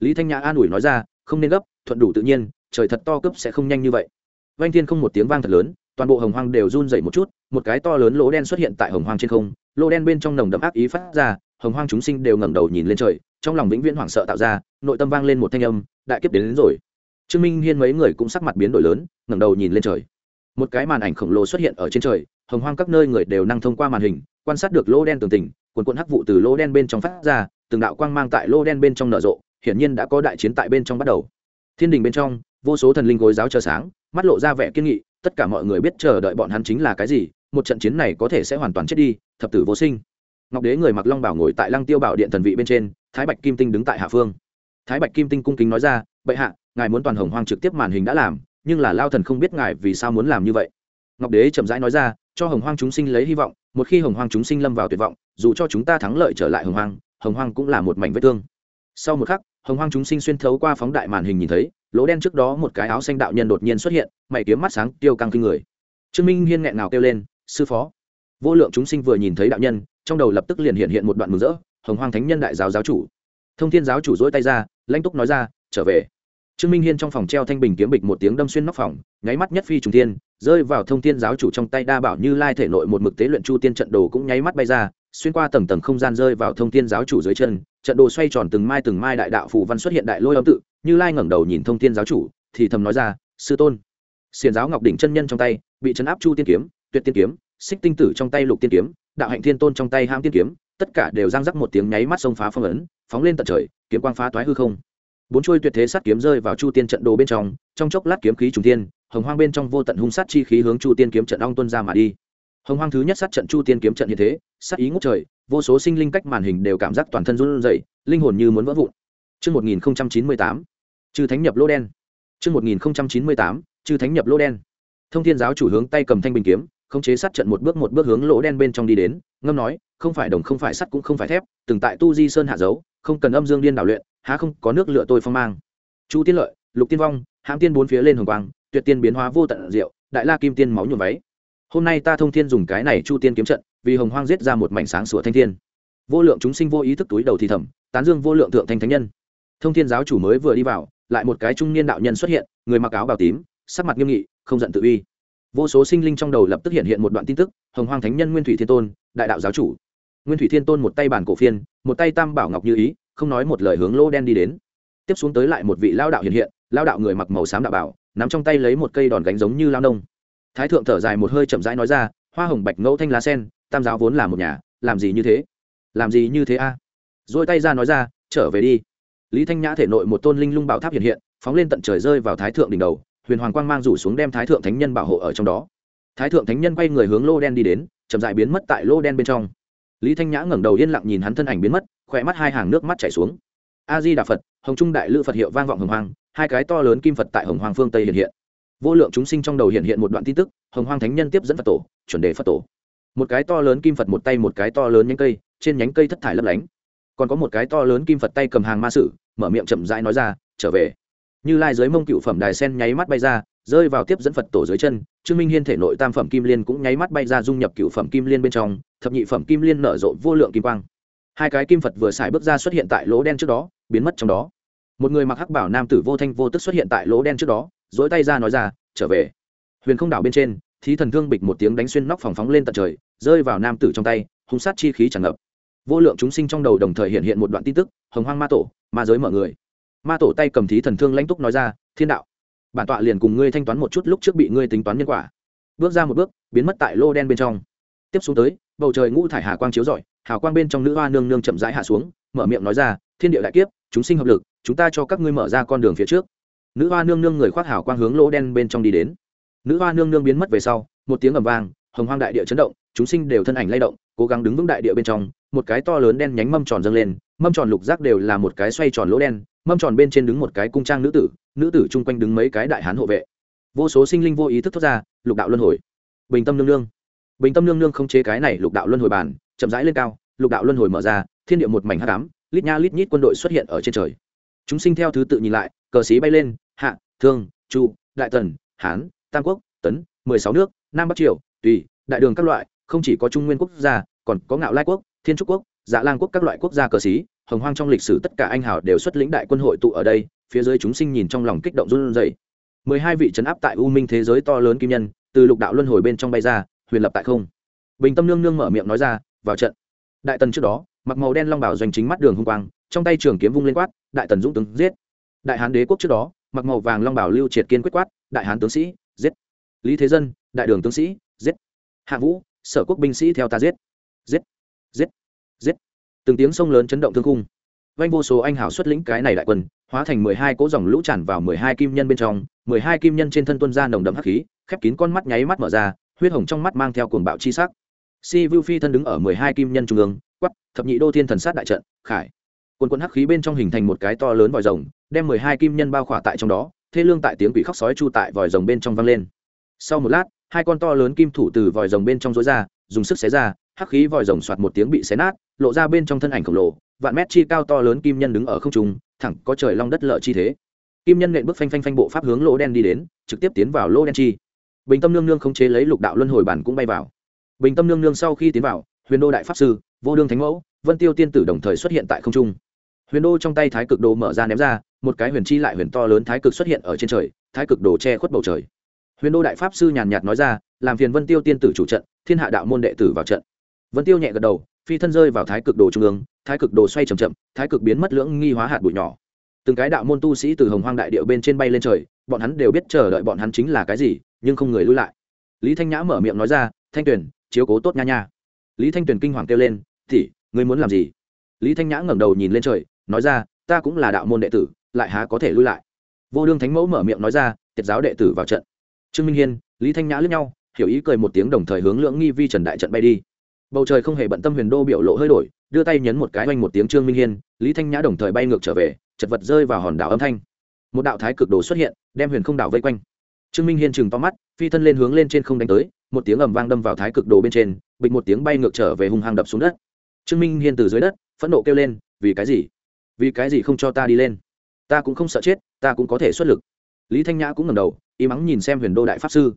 S1: Lý thanh nhã an ủi nói ra không nên gấp thuận đủ tự nhiên trời thật to cấp sẽ không nhanh như vậy. Vanh thiên không một tiếng vang thật lớn toàn bộ hồng hoang đều run dậy một chút một cái to lớn lỗ đen xuất hiện tại hồng hoang trên không lỗ đen bên trong nồng đậm ác ý phát ra hồng hoang chúng sinh đều ngẩng đầu nhìn lên trời trong lòng vĩnh viễn hoảng sợ tạo ra nội tâm vang lên một thanh âm đại kiếp đến, đến rồi. Trương minh hiên mấy người cũng sắc mặt biến đổi lớn ngẩng đầu nhìn lên trời. Một cái màn ảnh khổng lồ xuất hiện ở trên trời hồng hoang các nơi người đều năng thông qua màn hình quan sát được lỗ đen tường tình quần quận hắc vụ từ lỗ đen bên trong phát ra từng đạo quang mang tại lỗ đen bên trong nở rộ hiển nhiên đã có đại chiến tại bên trong bắt đầu. Thiên đình bên trong, vô số thần linh gối giáo chờ sáng, mắt lộ ra vẻ kiên nghị, tất cả mọi người biết chờ đợi bọn hắn chính là cái gì, một trận chiến này có thể sẽ hoàn toàn chết đi, thập tử vô sinh. Ngọc đế người mặc long bảo ngồi tại lăng tiêu bảo điện thần vị bên trên, thái bạch kim tinh đứng tại hạ phương. Thái bạch kim tinh cung kính nói ra, bệ hạ, ngài muốn toàn hồng hoang trực tiếp màn hình đã làm, nhưng là lao thần không biết ngài vì sao muốn làm như vậy. Ngọc đế chậm rãi nói ra, cho hồng hoang chúng sinh lấy hy vọng, một khi hồng hoang chúng sinh lâm vào tuyệt vọng, dù cho chúng ta thắng lợi trở lại hồng hoang hồng hoang cũng là một mảnh vết thương. Sau một khắc hồng hoang chúng sinh xuyên thấu qua phóng đại màn hình nhìn thấy, lỗ đen trước đó một cái áo xanh đạo nhân đột nhiên xuất hiện, mày kiếm mắt sáng, tiêu căng kinh người. Trương minh hiên nghẹn nào kêu lên, sư phó. Vô lượng chúng sinh vừa nhìn thấy đạo nhân, trong đầu lập tức liền hiện hiện một đoạn mừng rỡ, hồng hoang thánh nhân đại giáo giáo chủ. Thông thiên giáo chủ dỗi tay ra, lãnh túc nói ra, trở về. Trương minh hiên trong phòng treo thanh bình kiếm bịch một tiếng đâm xuyên nóc phòng, nháy mắt nhất phi trùng tiên rơi vào thông thiên giáo chủ trong tay đa bảo như lai thể nội một mực tế luyện chu tiên trận đồ cũng nháy mắt bay ra, xuyên qua tầng tầng không gian rơi vào thông thiên giáo chủ dưới chân trận đồ xoay tròn từng mai từng mai đại đạo phù văn xuất hiện đại lôi âm tự, như lai ngẩng đầu nhìn thông thiên giáo chủ, thì thầm nói ra, sư tôn. Xiền giáo ngọc đỉnh chân nhân trong tay, bị chấn áp chu tiên kiếm, tuyệt tiên kiếm, xích tinh tử trong tay lục tiên kiếm, đạo hạnh thiên tôn trong tay ham tiên kiếm, tất cả đều giang rắc một tiếng nháy mắt xông phá phong ấn, phóng lên tận trời, kiếm quang phá toái hư không. Bốn chuôi tuyệt thế sát kiếm rơi vào chu tiên trận đồ bên trong trong chốc lát kiếm khí trùng tiên hồng hoang bên trong vô tận hung sát chi khí hướng chu tiên kiếm trận ong tuân ra mà đi hồng hoang thứ nhất sát trận chu tiên kiếm trận như thế sát ý ngút trời vô số sinh linh cách màn hình đều cảm giác toàn thân run rẩy linh hồn như muốn vỡ vụn Trước 1098, chư thánh nhập lô đen. Trước 1098, chư thánh nhập lô đen. Thông Thiên giáo chủ hướng tay cầm thanh bình kiếm, khống chế sát trận một bước một bước hướng lỗ đen bên trong đi đến, ngâm nói, không phải đồng không phải sắt cũng không phải thép, từng tại tu di sơn hạ dấu, không cần âm dương điên đảo luyện, há không có nước lựa tôi phong mang. Chu Tiên lợi, Lục Tiên vong, Hãm Tiên bốn phía lên hồng quang, Tuyệt Tiên biến hóa vô tận diệu, Đại La Kim Tiên máu nhuộm váy. Hôm nay ta thông thiên dùng cái này Chu Tiên kiếm trận, vì hồng hoang giết ra một mảnh sáng sủa thanh thiên. Vô lượng chúng sinh vô ý thức túi đầu thì thầm, tán dương vô lượng thượng thanh thánh nhân. Thông Thiên giáo chủ mới vừa đi vào, lại một cái trung niên đạo nhân xuất hiện, người mặc áo bào tím, sắc mặt nghiêm nghị, không giận tự uy vô số sinh linh trong đầu lập tức hiện hiện một đoạn tin tức hồng hoang thánh nhân nguyên thủy thiên tôn đại đạo giáo chủ nguyên thủy thiên tôn một tay bản cổ phiên một tay tam bảo ngọc như ý không nói một lời hướng lô đen đi đến tiếp xuống tới lại một vị lao đạo hiện hiện lao đạo người mặc màu xám đạo bảo nắm trong tay lấy một cây đòn gánh giống như lao nông thái thượng thở dài một hơi chậm rãi nói ra, hoa hồng bạch ngẫu thanh lá sen, tam giáo vốn là một nhà, làm gì như thế? Làm gì như thế a? À? rồi tay ra nói ra, trở về đi. Lý thanh nhã thể nội một tôn linh lung bảo tháp hiện hiện, phóng lên tận trời rơi vào thái thượng đỉnh đầu, huyền hoàng quang mang rủ xuống đem thái thượng thánh nhân bảo hộ ở trong đó. Thái thượng thánh nhân quay người hướng lô đen đi đến, chậm dại biến mất tại lô đen bên trong. Lý thanh nhã ngẩng đầu yên lặng nhìn hắn thân ảnh biến mất khỏe mắt hai hàng nước mắt chảy xuống. A di đà phật, hồng trung đại Lữ phật hiệu vang vọng hồng hoàng hai cái to lớn kim phật tại hồng hoàng phương tây hiện hiện vô lượng chúng sinh trong đầu hiện hiện một đoạn tin tức, hồng hoang thánh nhân tiếp dẫn phật tổ, chuẩn đề phật tổ. Một cái to lớn kim phật một tay, một cái to lớn nhánh cây, trên nhánh cây thất thải lấp lánh. Còn có một cái to lớn kim phật tay cầm hàng ma sử, mở miệng chậm rãi nói ra, trở về. Như lai dưới mông cựu phẩm đài sen nháy mắt bay ra, rơi vào tiếp dẫn phật tổ dưới chân, trương minh hiên thể nội tam phẩm kim liên cũng nháy mắt bay ra dung nhập cựu phẩm kim liên bên trong, thập nhị phẩm kim liên nở rộ vô lượng kim quang. Hai cái kim phật vừa xài bước ra xuất hiện tại lỗ đen trước đó, biến mất trong đó. Một người mặc hắc bảo nam tử vô thanh vô tức xuất hiện tại lỗ đen trước đó dỗi tay ra nói ra, trở về. Huyền không đảo bên trên, thí thần thương bịch một tiếng đánh xuyên nóc phòng phóng lên tận trời, rơi vào nam tử trong tay, hung sát chi khí tràn ngập. Vô lượng chúng sinh trong đầu đồng thời hiện hiện một đoạn tin tức, hồng hoang ma tổ, ma giới mở người. Ma tổ tay cầm thí thần thương lãnh túc nói ra, thiên đạo, bản tọa liền cùng ngươi thanh toán một chút lúc trước bị ngươi tính toán nhân quả. Bước ra một bước, biến mất tại lô đen bên trong. Tiếp xuống tới, bầu trời ngũ thải hà quang chiếu rọi, hào quang bên trong nữ hoa nương nương chậm rãi hạ xuống, mở miệng nói ra, thiên địa đại kiếp, chúng sinh hợp lực, chúng ta cho các ngươi mở ra con đường phía trước nữ hoa nương nương người khoác hào quang hướng lỗ đen bên trong đi đến. Nữ hoa nương nương biến mất về sau một tiếng ầm vang hồng hoang đại địa chấn động chúng sinh đều thân ảnh lay động cố gắng đứng vững đại địa bên trong một cái to lớn đen nhánh mâm tròn dâng lên mâm tròn lục giác đều là một cái xoay tròn lỗ đen mâm tròn bên trên đứng một cái cung trang nữ tử nữ tử chung quanh đứng mấy cái đại hán hộ vệ. Vô số sinh linh vô ý thức thoát ra lục đạo luân hồi. Bình tâm nương nương. Bình tâm nương nương không chế cái này lục đạo luân hồi bàn chậm rãi lên cao lục đạo luân hồi mở ra thiên địa một mảnh hát ám, lít nha lít nhít quân đội xuất hiện ở trên trời. Chúng sinh theo thứ tự nhìn lại cờ xí bay lên, hạ, thương chu đại tần, hán, tam quốc, tấn, mười sáu nước, nam bắc triều, tùy, đại đường các loại, không chỉ có trung nguyên quốc gia, còn có ngạo lai quốc, thiên trúc quốc dạ lang quốc các loại quốc gia cờ xí, hồng hoang trong lịch sử tất cả anh hào đều xuất lĩnh đại quân hội tụ ở đây, phía dưới chúng sinh nhìn trong lòng kích động run rẩy. mười hai vị trấn áp tại u minh thế giới to lớn kim nhân, từ lục đạo luân hồi bên trong bay ra, huyền lập tại không. Bình tâm nương nương mở miệng nói ra, vào trận. Đại tần trước đó, mặc màu đen long bảo doanh chính mắt đường hung quang, trong tay trường kiếm vung lên quát, đại tần dũng tướng giết đại hán đế quốc trước đó, mặc màu vàng long bảo lưu triệt kiên quyết quát, đại hán tướng sĩ, giết! Lý thế dân, đại đường tướng sĩ, giết! Hạ vũ, sở quốc binh sĩ theo ta giết! Giết! Giết! Giết! Từng tiếng sông lớn chấn động thương cung vanh vô số anh hào xuất lĩnh cái này đại quân, hóa thành mười hai cỗ dòng lũ tràn vào mười hai kim nhân bên trong. mười hai kim nhân trên thân tuân ra nồng đậm hắc khí, khép kín con mắt nháy mắt mở ra, huyết hồng trong mắt mang theo cuồng bạo chi sắc. Si vu phi thân đứng ở mười hai kim nhân trung ương quắp thập nhị đô thiên thần sát đại trận, khải! Quần quần hắc khí bên trong hình thành một cái to lớn vòi rồng, đem mười hai kim nhân bao khỏa tại trong đó, thế lương tại tiếng quỷ khóc sói chu tại vòi rồng bên trong vang lên. Sau một lát, hai con to lớn kim thủ từ vòi rồng bên trong rối ra, dùng sức xé ra, hắc khí vòi rồng soạt một tiếng bị xé nát, lộ ra bên trong thân ảnh khổng lồ, vạn mét chi cao to lớn kim nhân đứng ở không trung, thẳng có trời long đất lợ chi thế. Kim nhân nện bước phanh phanh phanh bộ pháp hướng lỗ đen đi đến, trực tiếp tiến vào lỗ đen chi. Bình tâm nương nương không chế lấy lục đạo luân hồi bản cũng bay vào. Bình tâm nương nương sau khi tiến vào, huyền đô đại pháp sư, vô đương thánh mẫu, vân tiêu tiên tử đồng thời xuất hiện tại không trung huyền đô trong tay thái cực đồ mở ra ném ra, một cái huyền chi lại huyền to lớn thái cực xuất hiện ở trên trời, thái cực đồ che khuất bầu trời. Huyền đô đại pháp sư nhàn nhạt nói ra, làm phiền vân tiêu tiên tử chủ trận, thiên hạ đạo môn đệ tử vào trận. Vân tiêu nhẹ gật đầu, phi thân rơi vào thái cực đồ trung ương, thái cực đồ xoay c h ậ m chậm, thái cực biến mất lưỡng nghi hóa hạt bụi nhỏ. Từng cái đạo môn tu sĩ từ hồng hoang đại điệu bên trên bay lên trời, bọn hắn đều biết chờ đợi bọn hắn chính là cái gì, nhưng không người lui lại. Lý thanh nhã mở miệng nói ra, thanh tuyền, chiếu cố tốt nha nha. Lý thanh tuyền kinh hoàng kêu lên thì ngươi muốn làm gì? Lý thanh nhã ngẩng đầu nhìn lên trời nói ra, ta cũng là đạo môn đệ tử, lại há có thể lui lại? Vô đương thánh mẫu mở miệng nói ra tiết giáo đệ tử vào trận. Trương minh hiên, lý thanh nhã lướt nhau, hiểu ý cười một tiếng đồng thời hướng lưỡng nghi vi trần đại trận bay đi. Bầu trời không hề bận tâm huyền đô biểu lộ hơi đổi, đưa tay nhấn một cái oanh một tiếng trương minh hiên, lý thanh nhã đồng thời bay ngược trở về, chật vật rơi vào hòn đảo âm thanh. Một đạo thái cực đồ xuất hiện, đem huyền không đảo vây quanh. Trương minh hiên chừng to mắt, phi thân lên hướng lên trên không đánh tới, một tiếng ầm vang đâm vào thái cực đồ bên trên, bịch một tiếng bay ngược trở về hung hăng đập xuống đất. Trương minh hiên từ dưới đất, phẫn nộ kêu lên, vì cái gì? Vì cái gì không cho ta đi lên? Ta cũng không sợ chết, ta cũng có thể xuất lực. Lý thanh nhã cũng ngầm đầu, y mắng nhìn xem huyền đô đại pháp sư.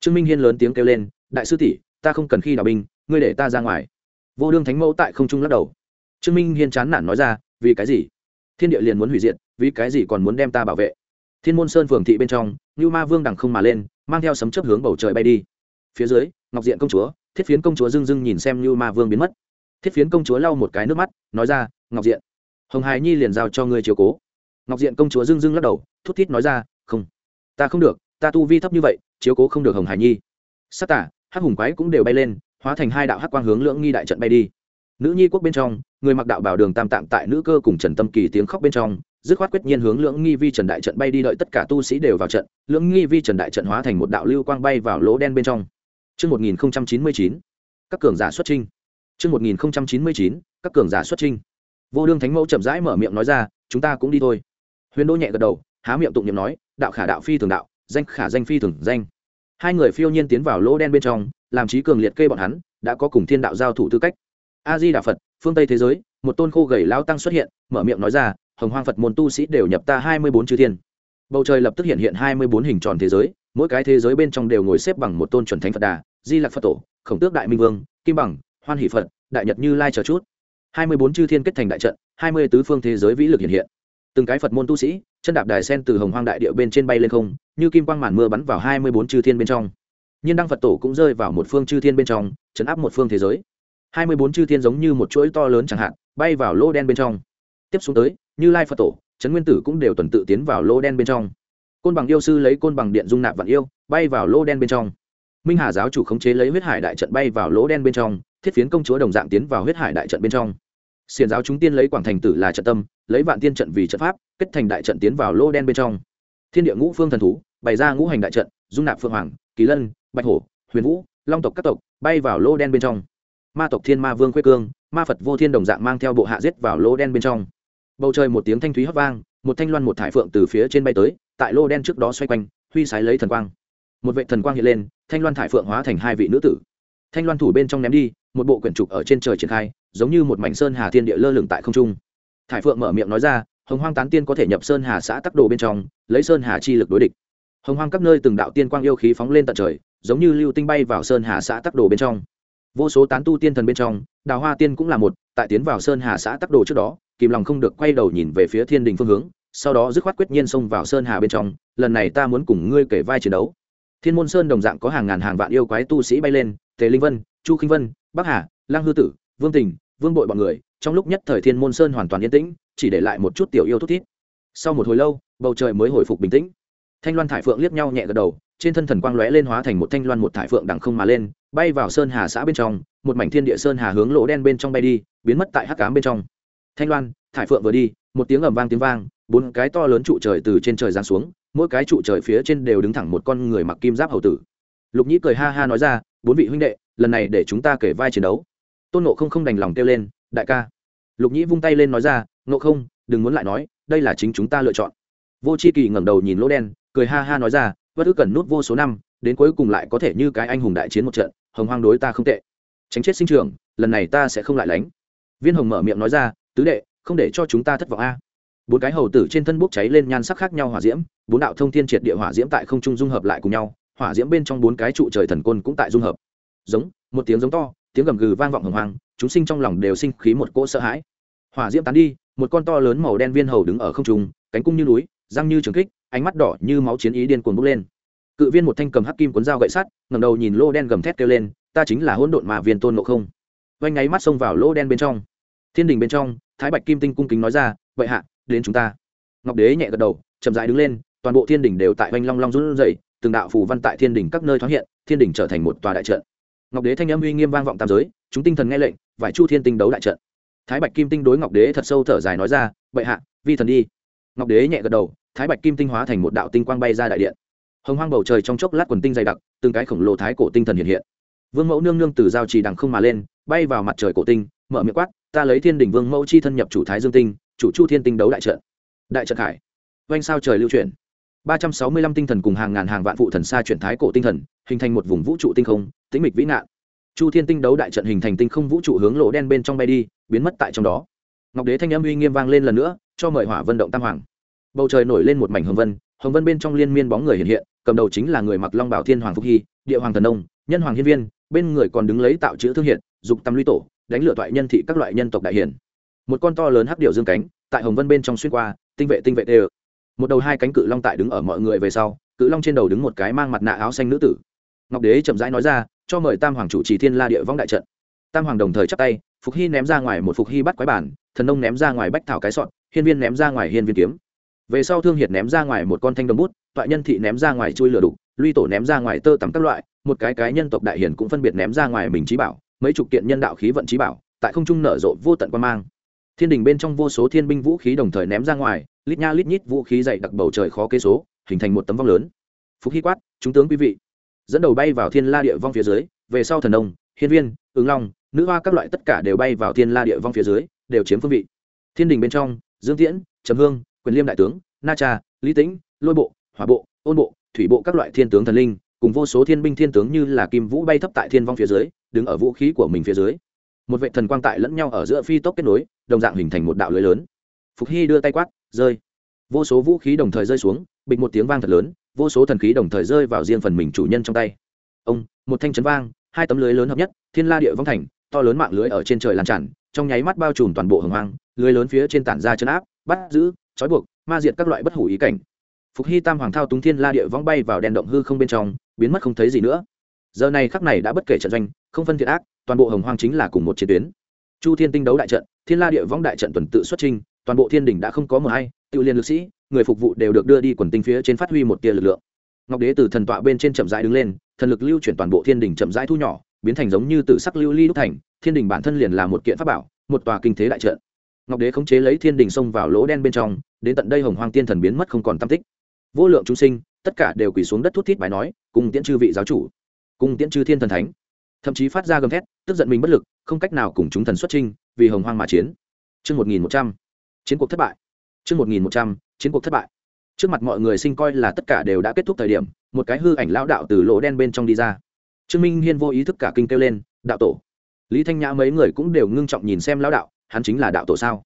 S1: Trương minh hiên lớn tiếng kêu lên, đại sư tỷ, ta không cần khi đào binh, ngươi để ta ra ngoài. Vô đương thánh mẫu tại không trung lắc đầu. Trương minh hiên chán nản nói ra, vì cái gì? Thiên địa liền muốn hủy diệt, vì cái gì còn muốn đem ta bảo vệ? Thiên môn sơn phường thị bên trong như ma vương đằng không mà lên, mang theo sấm chấp hướng bầu trời bay đi. Phía dưới, ngọc diện công chúa, thiết phiến công chúa dưng dưng nhìn xem như ma vương biến mất. Thiết phiến công chúa lau một cái nước mắt, nói ra, ngọc diện hồng hài nhi liền giao cho ngươi chiều cố ngọc diện công chúa dưng dưng lắc đầu thút thít nói ra không ta không được ta tu vi thấp như vậy chiếu cố không được hồng Hải nhi sắc tả hắc hùng quái cũng đều bay lên hóa thành hai đạo hắc quang hướng lưỡng nghi đại trận bay đi nữ nhi quốc bên trong người mặc đạo bảo đường tam tạm tại nữ cơ cùng trần tâm kỳ tiếng khóc bên trong dứt khoát quyết nhiên hướng lưỡng nghi vi trần đại trận bay đi đợi tất cả tu sĩ đều vào trận lưỡng nghi vi trần đại trận hóa thành một đạo lưu quang bay vào lỗ đen bên trong Trước 1099, các cường giả xuất trinh. Trước 1099, các cường giả xuất trinh. Vô đương thánh mẫu chậm rãi mở miệng nói ra, chúng ta cũng đi thôi. Huyền Đô nhẹ gật đầu, há miệng tụng niệm nói, đạo khả đạo phi thường đạo, danh khả danh phi thường danh. Hai người phiêu nhiên tiến vào lỗ đen bên trong, làm trí cường liệt kê bọn hắn, đã có cùng thiên đạo giao thủ tư cách. A Di Đà Phật, phương Tây thế giới, một tôn khô gầy lao tăng xuất hiện, mở miệng nói ra, hồng hoang phật môn tu sĩ đều nhập ta hai mươi bốn chư thiên bầu trời lập tức hiện hiện hai mươi bốn hình tròn thế giới mỗi cái thế giới bên trong đều ngồi xếp bằng một tôn chuẩn thánh phật đà di lạc phật tổ khổng tước đại minh vương kim bằng hoan hỷ phật đại nhật như lai chờ chút hai mươi bốn chư thiên kết thành đại trận, hai mươi tứ phương thế giới vĩ lực hiện hiện. Từng cái phật môn tu sĩ, chân đạp đài sen từ hồng hoang đại địa bên trên bay lên không, như kim quang màn mưa bắn vào hai mươi bốn chư thiên bên trong. Nhiên đăng phật tổ cũng rơi vào một phương chư thiên bên trong, chấn áp một phương thế giới. hai mươi bốn chư thiên giống như một chuỗi to lớn chẳng hạn, bay vào lô đen bên trong. Tiếp xuống tới, như lai phật tổ trấn nguyên tử cũng đều tuần tự tiến vào lô đen bên trong. Côn bằng yêu sư lấy côn bằng điện dung nạp vạn yêu, bay vào lô đen bên trong. Minh hà giáo chủ khống chế lấy huyết hải đại trận bay vào lỗ đen bên trong, thiết phiến công chúa đồng dạng tiến vào huyết hải đại trận bên trong xiền giáo chúng tiên lấy quảng thành tử là trận tâm, lấy vạn tiên trận vì trận pháp, kết thành đại trận tiến vào lô đen bên trong. Thiên địa ngũ phương thần thú, bày ra ngũ hành đại trận, dung nạp phượng hoàng, kỳ lân, bạch hổ, huyền vũ, long tộc các tộc, bay vào lô đen bên trong. Ma tộc thiên ma vương quê cương, ma phật vô thiên đồng dạng mang theo bộ hạ giết vào lô đen bên trong. Bầu trời một tiếng thanh thúy hấp vang, một thanh loan một thải phượng từ phía trên bay tới, tại lô đen trước đó xoay quanh, huy sái lấy thần quang. Một vệ thần quang hiện lên, thanh loan thải phượng hóa thành hai vị nữ tử. Thanh loan thủ bên trong ném đi, một bộ quyển trục ở trên trời triển khai giống như một mảnh sơn hà thiên địa lơ lửng tại không trung. Thải phượng mở miệng nói ra, hồng hoang tán tiên có thể nhập sơn hà xã tắc đồ bên trong, lấy sơn hà chi lực đối địch. Hồng hoang các nơi từng đạo tiên quang yêu khí phóng lên tận trời, giống như lưu tinh bay vào sơn hà xã tắc đồ bên trong. Vô số tán tu tiên thần bên trong, đào hoa tiên cũng là một, tại tiến vào sơn hà xã tắc đồ trước đó, kìm lòng không được quay đầu nhìn về phía thiên đình phương hướng, sau đó dứt khoát quyết nhiên xông vào sơn hà bên trong, lần này ta muốn cùng ngươi kể vai chiến đấu. Thiên môn sơn đồng dạng có hàng ngàn hàng vạn yêu quái tu sĩ bay lên, tề linh vân, chu khinh vân, bắc hà lang hư tử, vương tình vương bội bọn người, trong lúc nhất thời thiên môn sơn hoàn toàn yên tĩnh, chỉ để lại một chút tiểu yêu thút thít. Sau một hồi lâu, bầu trời mới hồi phục bình tĩnh. Thanh loan thải phượng liếc nhau nhẹ gật đầu, trên thân thần quang lóe lên hóa thành một thanh loan một thải phượng đằng không mà lên, bay vào sơn hà xã bên trong, một mảnh thiên địa sơn hà hướng lỗ đen bên trong bay đi, biến mất tại hắc cám bên trong. Thanh loan, thải phượng vừa đi, một tiếng ầm vang tiếng vang, bốn cái to lớn trụ trời từ trên trời giáng xuống, mỗi cái trụ trời phía trên đều đứng thẳng một con người mặc kim giáp hầu tử. Lục nhĩ cười ha ha nói ra, bốn vị huynh đệ, lần này để chúng ta kể vai chiến đấu tôn nộ không không đành lòng kêu lên, đại ca. Lục nhĩ vung tay lên nói ra, nộ không, đừng muốn lại nói, đây là chính chúng ta lựa chọn. Vô c h i kỳ ngẩng đầu nhìn lỗ đen, cười ha ha nói ra, bất ứ cần nút vô số năm, đến cuối cùng lại có thể như cái anh hùng đại chiến một trận, hồng hoang đối ta không tệ. Tránh chết sinh trường lần này ta sẽ không lại lánh. Viên hồng mở miệng nói ra, tứ đệ, không để cho chúng ta thất vọng a. Bốn cái hầu tử trên thân bốc cháy lên nhan sắc khác nhau hỏa diễm, bốn đạo thông thiên triệt địa hỏa diễm tại không trung dung hợp lại cùng nhau, hỏa diễm bên trong bốn cái trụ trời thần côn cũng tại dung hợp. Giống, một tiếng giống to tiếng gầm gừ vang vọng hồng hoang, chúng sinh trong lòng đều sinh khí một cỗ sợ hãi. Hỏa diễm tán đi, một con to lớn màu đen viên hầu đứng ở không trung, cánh cung như núi, răng như trường kích, ánh mắt đỏ như máu chiến ý điên cuồng bốc lên. Cự viên một thanh cầm hắc kim cuốn dao gậy sắt ngầm đầu nhìn lô đen gầm thét kêu lên, ta chính là hỗn độn mà viên tôn ngộ không. Vanh ngáy mắt xông vào lô đen bên trong. Thiên đình bên trong, thái bạch kim tinh cung kính nói ra, vậy hạ, đến chúng ta. Ngọc đế nhẹ gật đầu, chậm dại đứng lên, toàn bộ thiên đình đều tại vanh long long run rẩy, từng đạo phù văn tại thiên đình các nơi thoáng hiện, thiên đình trở thành một tòa đại trận ngọc đế thanh âm uy nghiêm vang vọng tam giới, chúng tinh thần nghe lệnh vải chu thiên tinh đấu đại trận. Thái bạch kim tinh đối ngọc đế thật sâu thở dài nói ra, Bệ hạ, vi thần đi. Ngọc đế nhẹ gật đầu, thái bạch kim tinh hóa thành một đạo tinh quang bay ra đại điện. Hồng hoang bầu trời trong chốc lát quần tinh dày đặc, từng cái khổng lồ thái cổ tinh thần hiện hiện. Vương mẫu nương nương từ giao trì đằng không mà lên, bay vào mặt trời cổ tinh, mở miệng quát, ta lấy thiên đình vương mẫu chi thân nhập chủ thái dương tinh, chủ chu thiên tinh đấu đại trận. Đại trận khải. Oanh sao trời lưu chuyển ba trăm sáu mươi lăm tinh thần cùng hàng ngàn hàng vạn phụ thần xa chuyển thái cổ tinh thần, hình thành một vùng vũ trụ tinh không, tĩnh mịch vĩ nạn chu thiên tinh đấu đại trận hình thành tinh không vũ trụ hướng lỗ đen bên trong bay đi, biến mất tại trong đó. Ngọc đế thanh âm uy nghiêm vang lên lần nữa, cho mời hỏa vân động tam hoàng. Bầu trời nổi lên một mảnh hồng vân hồng vân bên trong liên miên bóng người hiện hiện, cầm đầu chính là người mặc long bảo thiên hoàng phúc hy, địa hoàng thần nông, nhân hoàng hiên viên, bên người còn đứng lấy tạo chữ thương hiện, dục tâm lui tổ, đánh lửa thoại nhân thị các loại nhân tộc đại hiển một con to lớn hắc điểu dương cánh, tại hồng vân bên trong xuyên qua, tinh vệ tinh vệ đều một đầu hai cánh cự long tại đứng ở mọi người về sau, cự long trên đầu đứng một cái mang mặt nạ áo xanh nữ tử. Ngọc đế chậm rãi nói ra, cho mời tam hoàng chủ trì thiên la địa vong đại trận. Tam hoàng đồng thời chắp tay, phục hy ném ra ngoài một phục hy bắt quái bản, thần nông ném ra ngoài bách thảo cái sọn hiên viên ném ra ngoài hiên viên kiếm. Về sau thương hiệt ném ra ngoài một con thanh đồng bút toại nhân thị ném ra ngoài chui lửa đục, luy tổ ném ra ngoài tơ tắm các loại, một cái cái nhân tộc đại hiển cũng phân biệt ném ra ngoài mình trí bảo, mấy chục kiện nhân đạo khí vận trí bảo, tại không trung nở rộ vô tận quan mang thiên đình bên trong vô số thiên binh vũ khí đồng thời ném ra ngoài, lít nha lít nhít vũ khí dày đặc bầu trời khó kế số, hình thành một tấm vong lớn. Phúc hy quát, chúng tướng quý vị. Dẫn đầu bay vào thiên la địa vong phía dưới, về sau thần nông, hiên viên, ứng long, nữ hoa các loại tất cả đều bay vào thiên la địa vong phía dưới, đều chiếm phương vị. Thiên đình bên trong, dương tiễn, trầm hương, quyền liêm đại tướng, na cha, lý tĩnh, lôi bộ, hỏa bộ, ôn bộ, thủy bộ các loại thiên tướng thần linh, cùng vô số thiên binh thiên tướng như là kim vũ bay thấp tại thiên vong phía dưới, đứng ở vũ khí của mình phía dưới. Một vệ thần quang tại lẫn nhau ở giữa phi tốc kết nối đồng dạng hình thành một đạo lưới lớn. Phục hy đưa tay quát, rơi. Vô số vũ khí đồng thời rơi xuống, bịch một tiếng vang thật lớn, vô số thần khí đồng thời rơi vào riêng phần mình chủ nhân trong tay. Ông, một thanh chấn vang, hai tấm lưới lớn hợp nhất, thiên la địa vong thành, to lớn mạng lưới ở trên trời lan tràn, trong nháy mắt bao trùm toàn bộ hồng hoang, lưới lớn phía trên tản ra chấn áp, bắt giữ, trói buộc, ma diệt các loại bất hủ ý cảnh. Phục hy tam hoàng thao túng thiên la địa vong bay vào đèn động hư không bên trong, biến mất không thấy gì nữa. Giờ này khắc này đã bất kể trận doanh, không phân thiệt ác, toàn bộ hồng hoang chính là cùng một chiến tuyến chu thiên tinh đấu đại trận, thiên la địa vong đại trận tuần tự xuất trinh toàn bộ thiên đình đã không có mờ hay tự liên lực sĩ, người phục vụ đều được đưa đi quần tinh phía trên phát huy một tia lực lượng. Ngọc đế từ thần tọa bên trên chậm rãi đứng lên, thần lực lưu chuyển toàn bộ thiên đình chậm rãi thu nhỏ, biến thành giống như từ sắc lưu ly đúc thành, thiên đình bản thân liền là một kiện pháp bảo, một tòa kinh thế đại trận. Ngọc đế khống chế lấy thiên đình xông vào lỗ đen bên trong, đến tận đây hồng hoang tiên thần biến mất không còn tam tích. Vô lượng chúng sinh, tất cả đều quỳ xuống đất thút thít bài nói cùng tiễn chư vị giáo chủ cùng tiễn chư thiên thần thánh thậm chí phát ra gầm thét, tức giận mình bất lực, không cách nào cùng chúng thần xuất trinh vì hồng hoang mà chiến. Chương một nghìn một trăm, chiến cuộc thất bại. Chương một nghìn một trăm, chiến cuộc thất bại. Trước mặt mọi người sinh coi là tất cả đều đã kết thúc thời điểm, một cái hư ảnh lão đạo từ lỗ đen bên trong đi ra. Trương minh hiên vô ý thức cả kinh kêu lên, đạo tổ. Lý thanh nhã mấy người cũng đều ngưng trọng nhìn xem lão đạo, hắn chính là đạo tổ sao?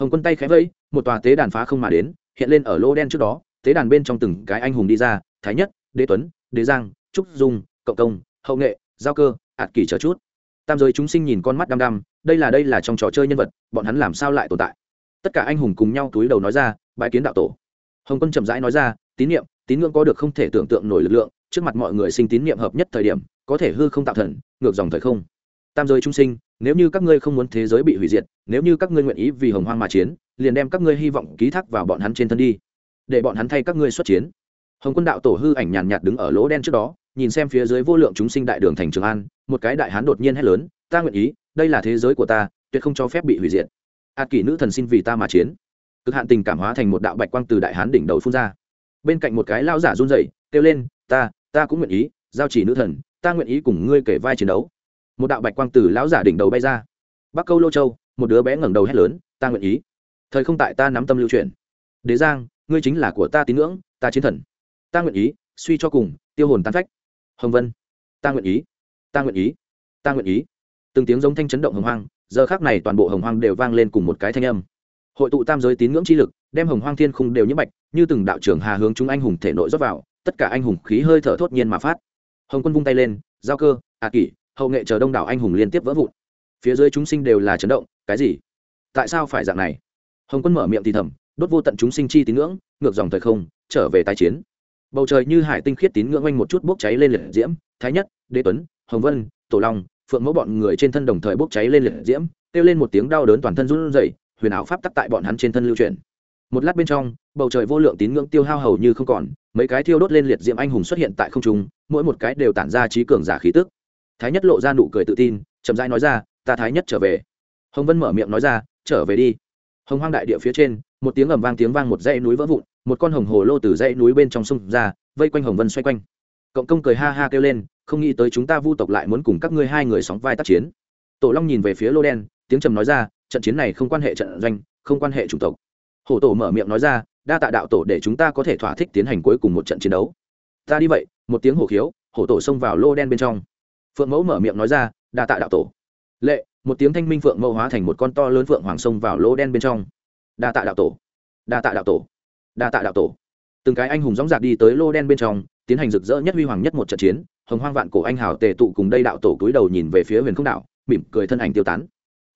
S1: Hồng quân tay khẽ vẫy, một tòa tế đàn phá không mà đến, hiện lên ở lỗ đen trước đó, tế đàn bên trong từng cái anh hùng đi ra, thái nhất, đế tuấn, đế giang, trúc dung, cộng công, hậu nghệ, giao cơ ạt kỳ chờ chút. Tam giới chúng sinh nhìn con mắt đăm đăm, đây là đây là trong trò chơi nhân vật, bọn hắn làm sao lại tồn tại? Tất cả anh hùng cùng nhau túi đầu nói ra bãi kiến đạo tổ. Hồng quân chậm rãi nói ra, tín nhiệm tín ngưỡng có được không thể tưởng tượng nổi lực lượng, trước mặt mọi người sinh tín nhiệm hợp nhất thời điểm, có thể hư không tạo thần, ngược dòng thời không. Tam giới chúng sinh, nếu như các ngươi không muốn thế giới bị hủy diệt, nếu như các ngươi nguyện ý vì hồng hoang mà chiến, liền đem các ngươi hy vọng ký thác vào bọn hắn trên thân đi, để bọn hắn thay các ngươi xuất chiến. Hồng quân đạo tổ hư ảnh nhàn nhạt đứng ở lỗ đen trước đó, nhìn xem phía dưới vô lượng chúng sinh đại đường thành trường an một cái đại hán đột nhiên hét lớn, ta nguyện ý, đây là thế giới của ta, tuyệt không cho phép bị hủy diệt. Ạt kỷ nữ thần xin vì ta mà chiến. Cực hạn tình cảm hóa thành một đạo bạch quang từ đại hán đỉnh đầu phun ra. Bên cạnh một cái lao giả run rẩy, kêu lên, ta ta cũng nguyện ý, giao chỉ nữ thần, ta nguyện ý cùng ngươi kể vai chiến đấu. Một đạo bạch quang từ lão giả đỉnh đầu bay ra. Bắc câu lô châu, một đứa bé ngẩng đầu hét lớn, ta nguyện ý. Thời không tại ta nắm tâm lưu truyền. Đế giang, ngươi chính là của ta tín ngưỡng, ta chiến thần. Ta nguyện ý, suy cho cùng, tiêu hồn tan phách. Hồng vân, ta nguyện ý ta nguyện ý, ta nguyện ý. Từng tiếng giống thanh chấn động hồng hoang, giờ khác này toàn bộ hồng hoang đều vang lên cùng một cái thanh âm. Hội tụ tam giới tín ngưỡng chi lực, đem hồng hoang thiên khung đều nhiễm bạch, như từng đạo trưởng hà hướng chúng anh hùng thể nội rót vào, tất cả anh hùng khí hơi thở thốt nhiên mà phát. Hồng quân vung tay lên, giao cơ ạ à kỷ, hậu nghệ chờ đông đảo anh hùng liên tiếp vỡ vụn. Phía dưới chúng sinh đều là chấn động, cái gì? Tại sao phải dạng này? Hồng quân mở miệng thì thầm, đốt vô tận chúng sinh chi tín ngưỡng, ngược dòng thời không, trở về tái chiến. Bầu trời như hải tinh khiết tín ngưỡng oanh một chút bốc cháy lên liệt diễm, thái nhất, đế tuấn hồng vân, tổ long, phượng mẫu bọn người trên thân đồng thời bốc cháy lên liệt diễm, kêu lên một tiếng đau đớn toàn thân run rẩy, huyền ảo pháp tắc tại bọn hắn trên thân lưu truyền một lát bên trong, bầu trời vô lượng tín ngưỡng tiêu hao hầu như không còn, mấy cái thiêu đốt lên liệt diễm anh hùng xuất hiện tại không trung, mỗi một cái đều tản ra trí cường giả khí tức. Thái nhất lộ ra nụ cười tự tin, chậm rãi nói ra, ta thái nhất trở về. Hồng vân mở miệng nói ra, trở về đi. Hồng hoang đại địa phía trên, một tiếng ầm vang tiếng vang một dãy núi vỡ vụn, một con hồng hồ lô từ dãy núi bên trong sông ra, vây quanh hồng vân xoay quanh. Cộng công cười ha ha kêu lên không nghĩ tới chúng ta vu tộc lại muốn cùng các ngươi hai người sóng vai tác chiến. Tổ long nhìn về phía lô đen, tiếng trầm nói ra, trận chiến này không quan hệ trận doanh, không quan hệ chủng tộc. Hổ tổ mở miệng nói ra, đa tạ đạo tổ để chúng ta có thể thỏa thích tiến hành cuối cùng một trận chiến đấu. Ta đi vậy, một tiếng hổ khiếu, hổ tổ xông vào lô đen bên trong. Phượng mẫu mở miệng nói ra, đa tạ đạo tổ. Lệ, một tiếng thanh minh phượng mẫu hóa thành một con to lớn phượng hoàng xông vào lô đen bên trong. Đa tạ đạo tổ. Đa tạ đạo tổ. Đa tạ đạo tổ. Từng cái anh hùng dóng dạc đi tới lô đen bên trong, tiến hành rực rỡ nhất huy hoàng nhất một trận chiến hồng hoang vạn cổ anh hào tề tụ cùng đây đạo tổ túi đầu nhìn về phía huyền không đạo, mỉm cười thân ảnh tiêu tán.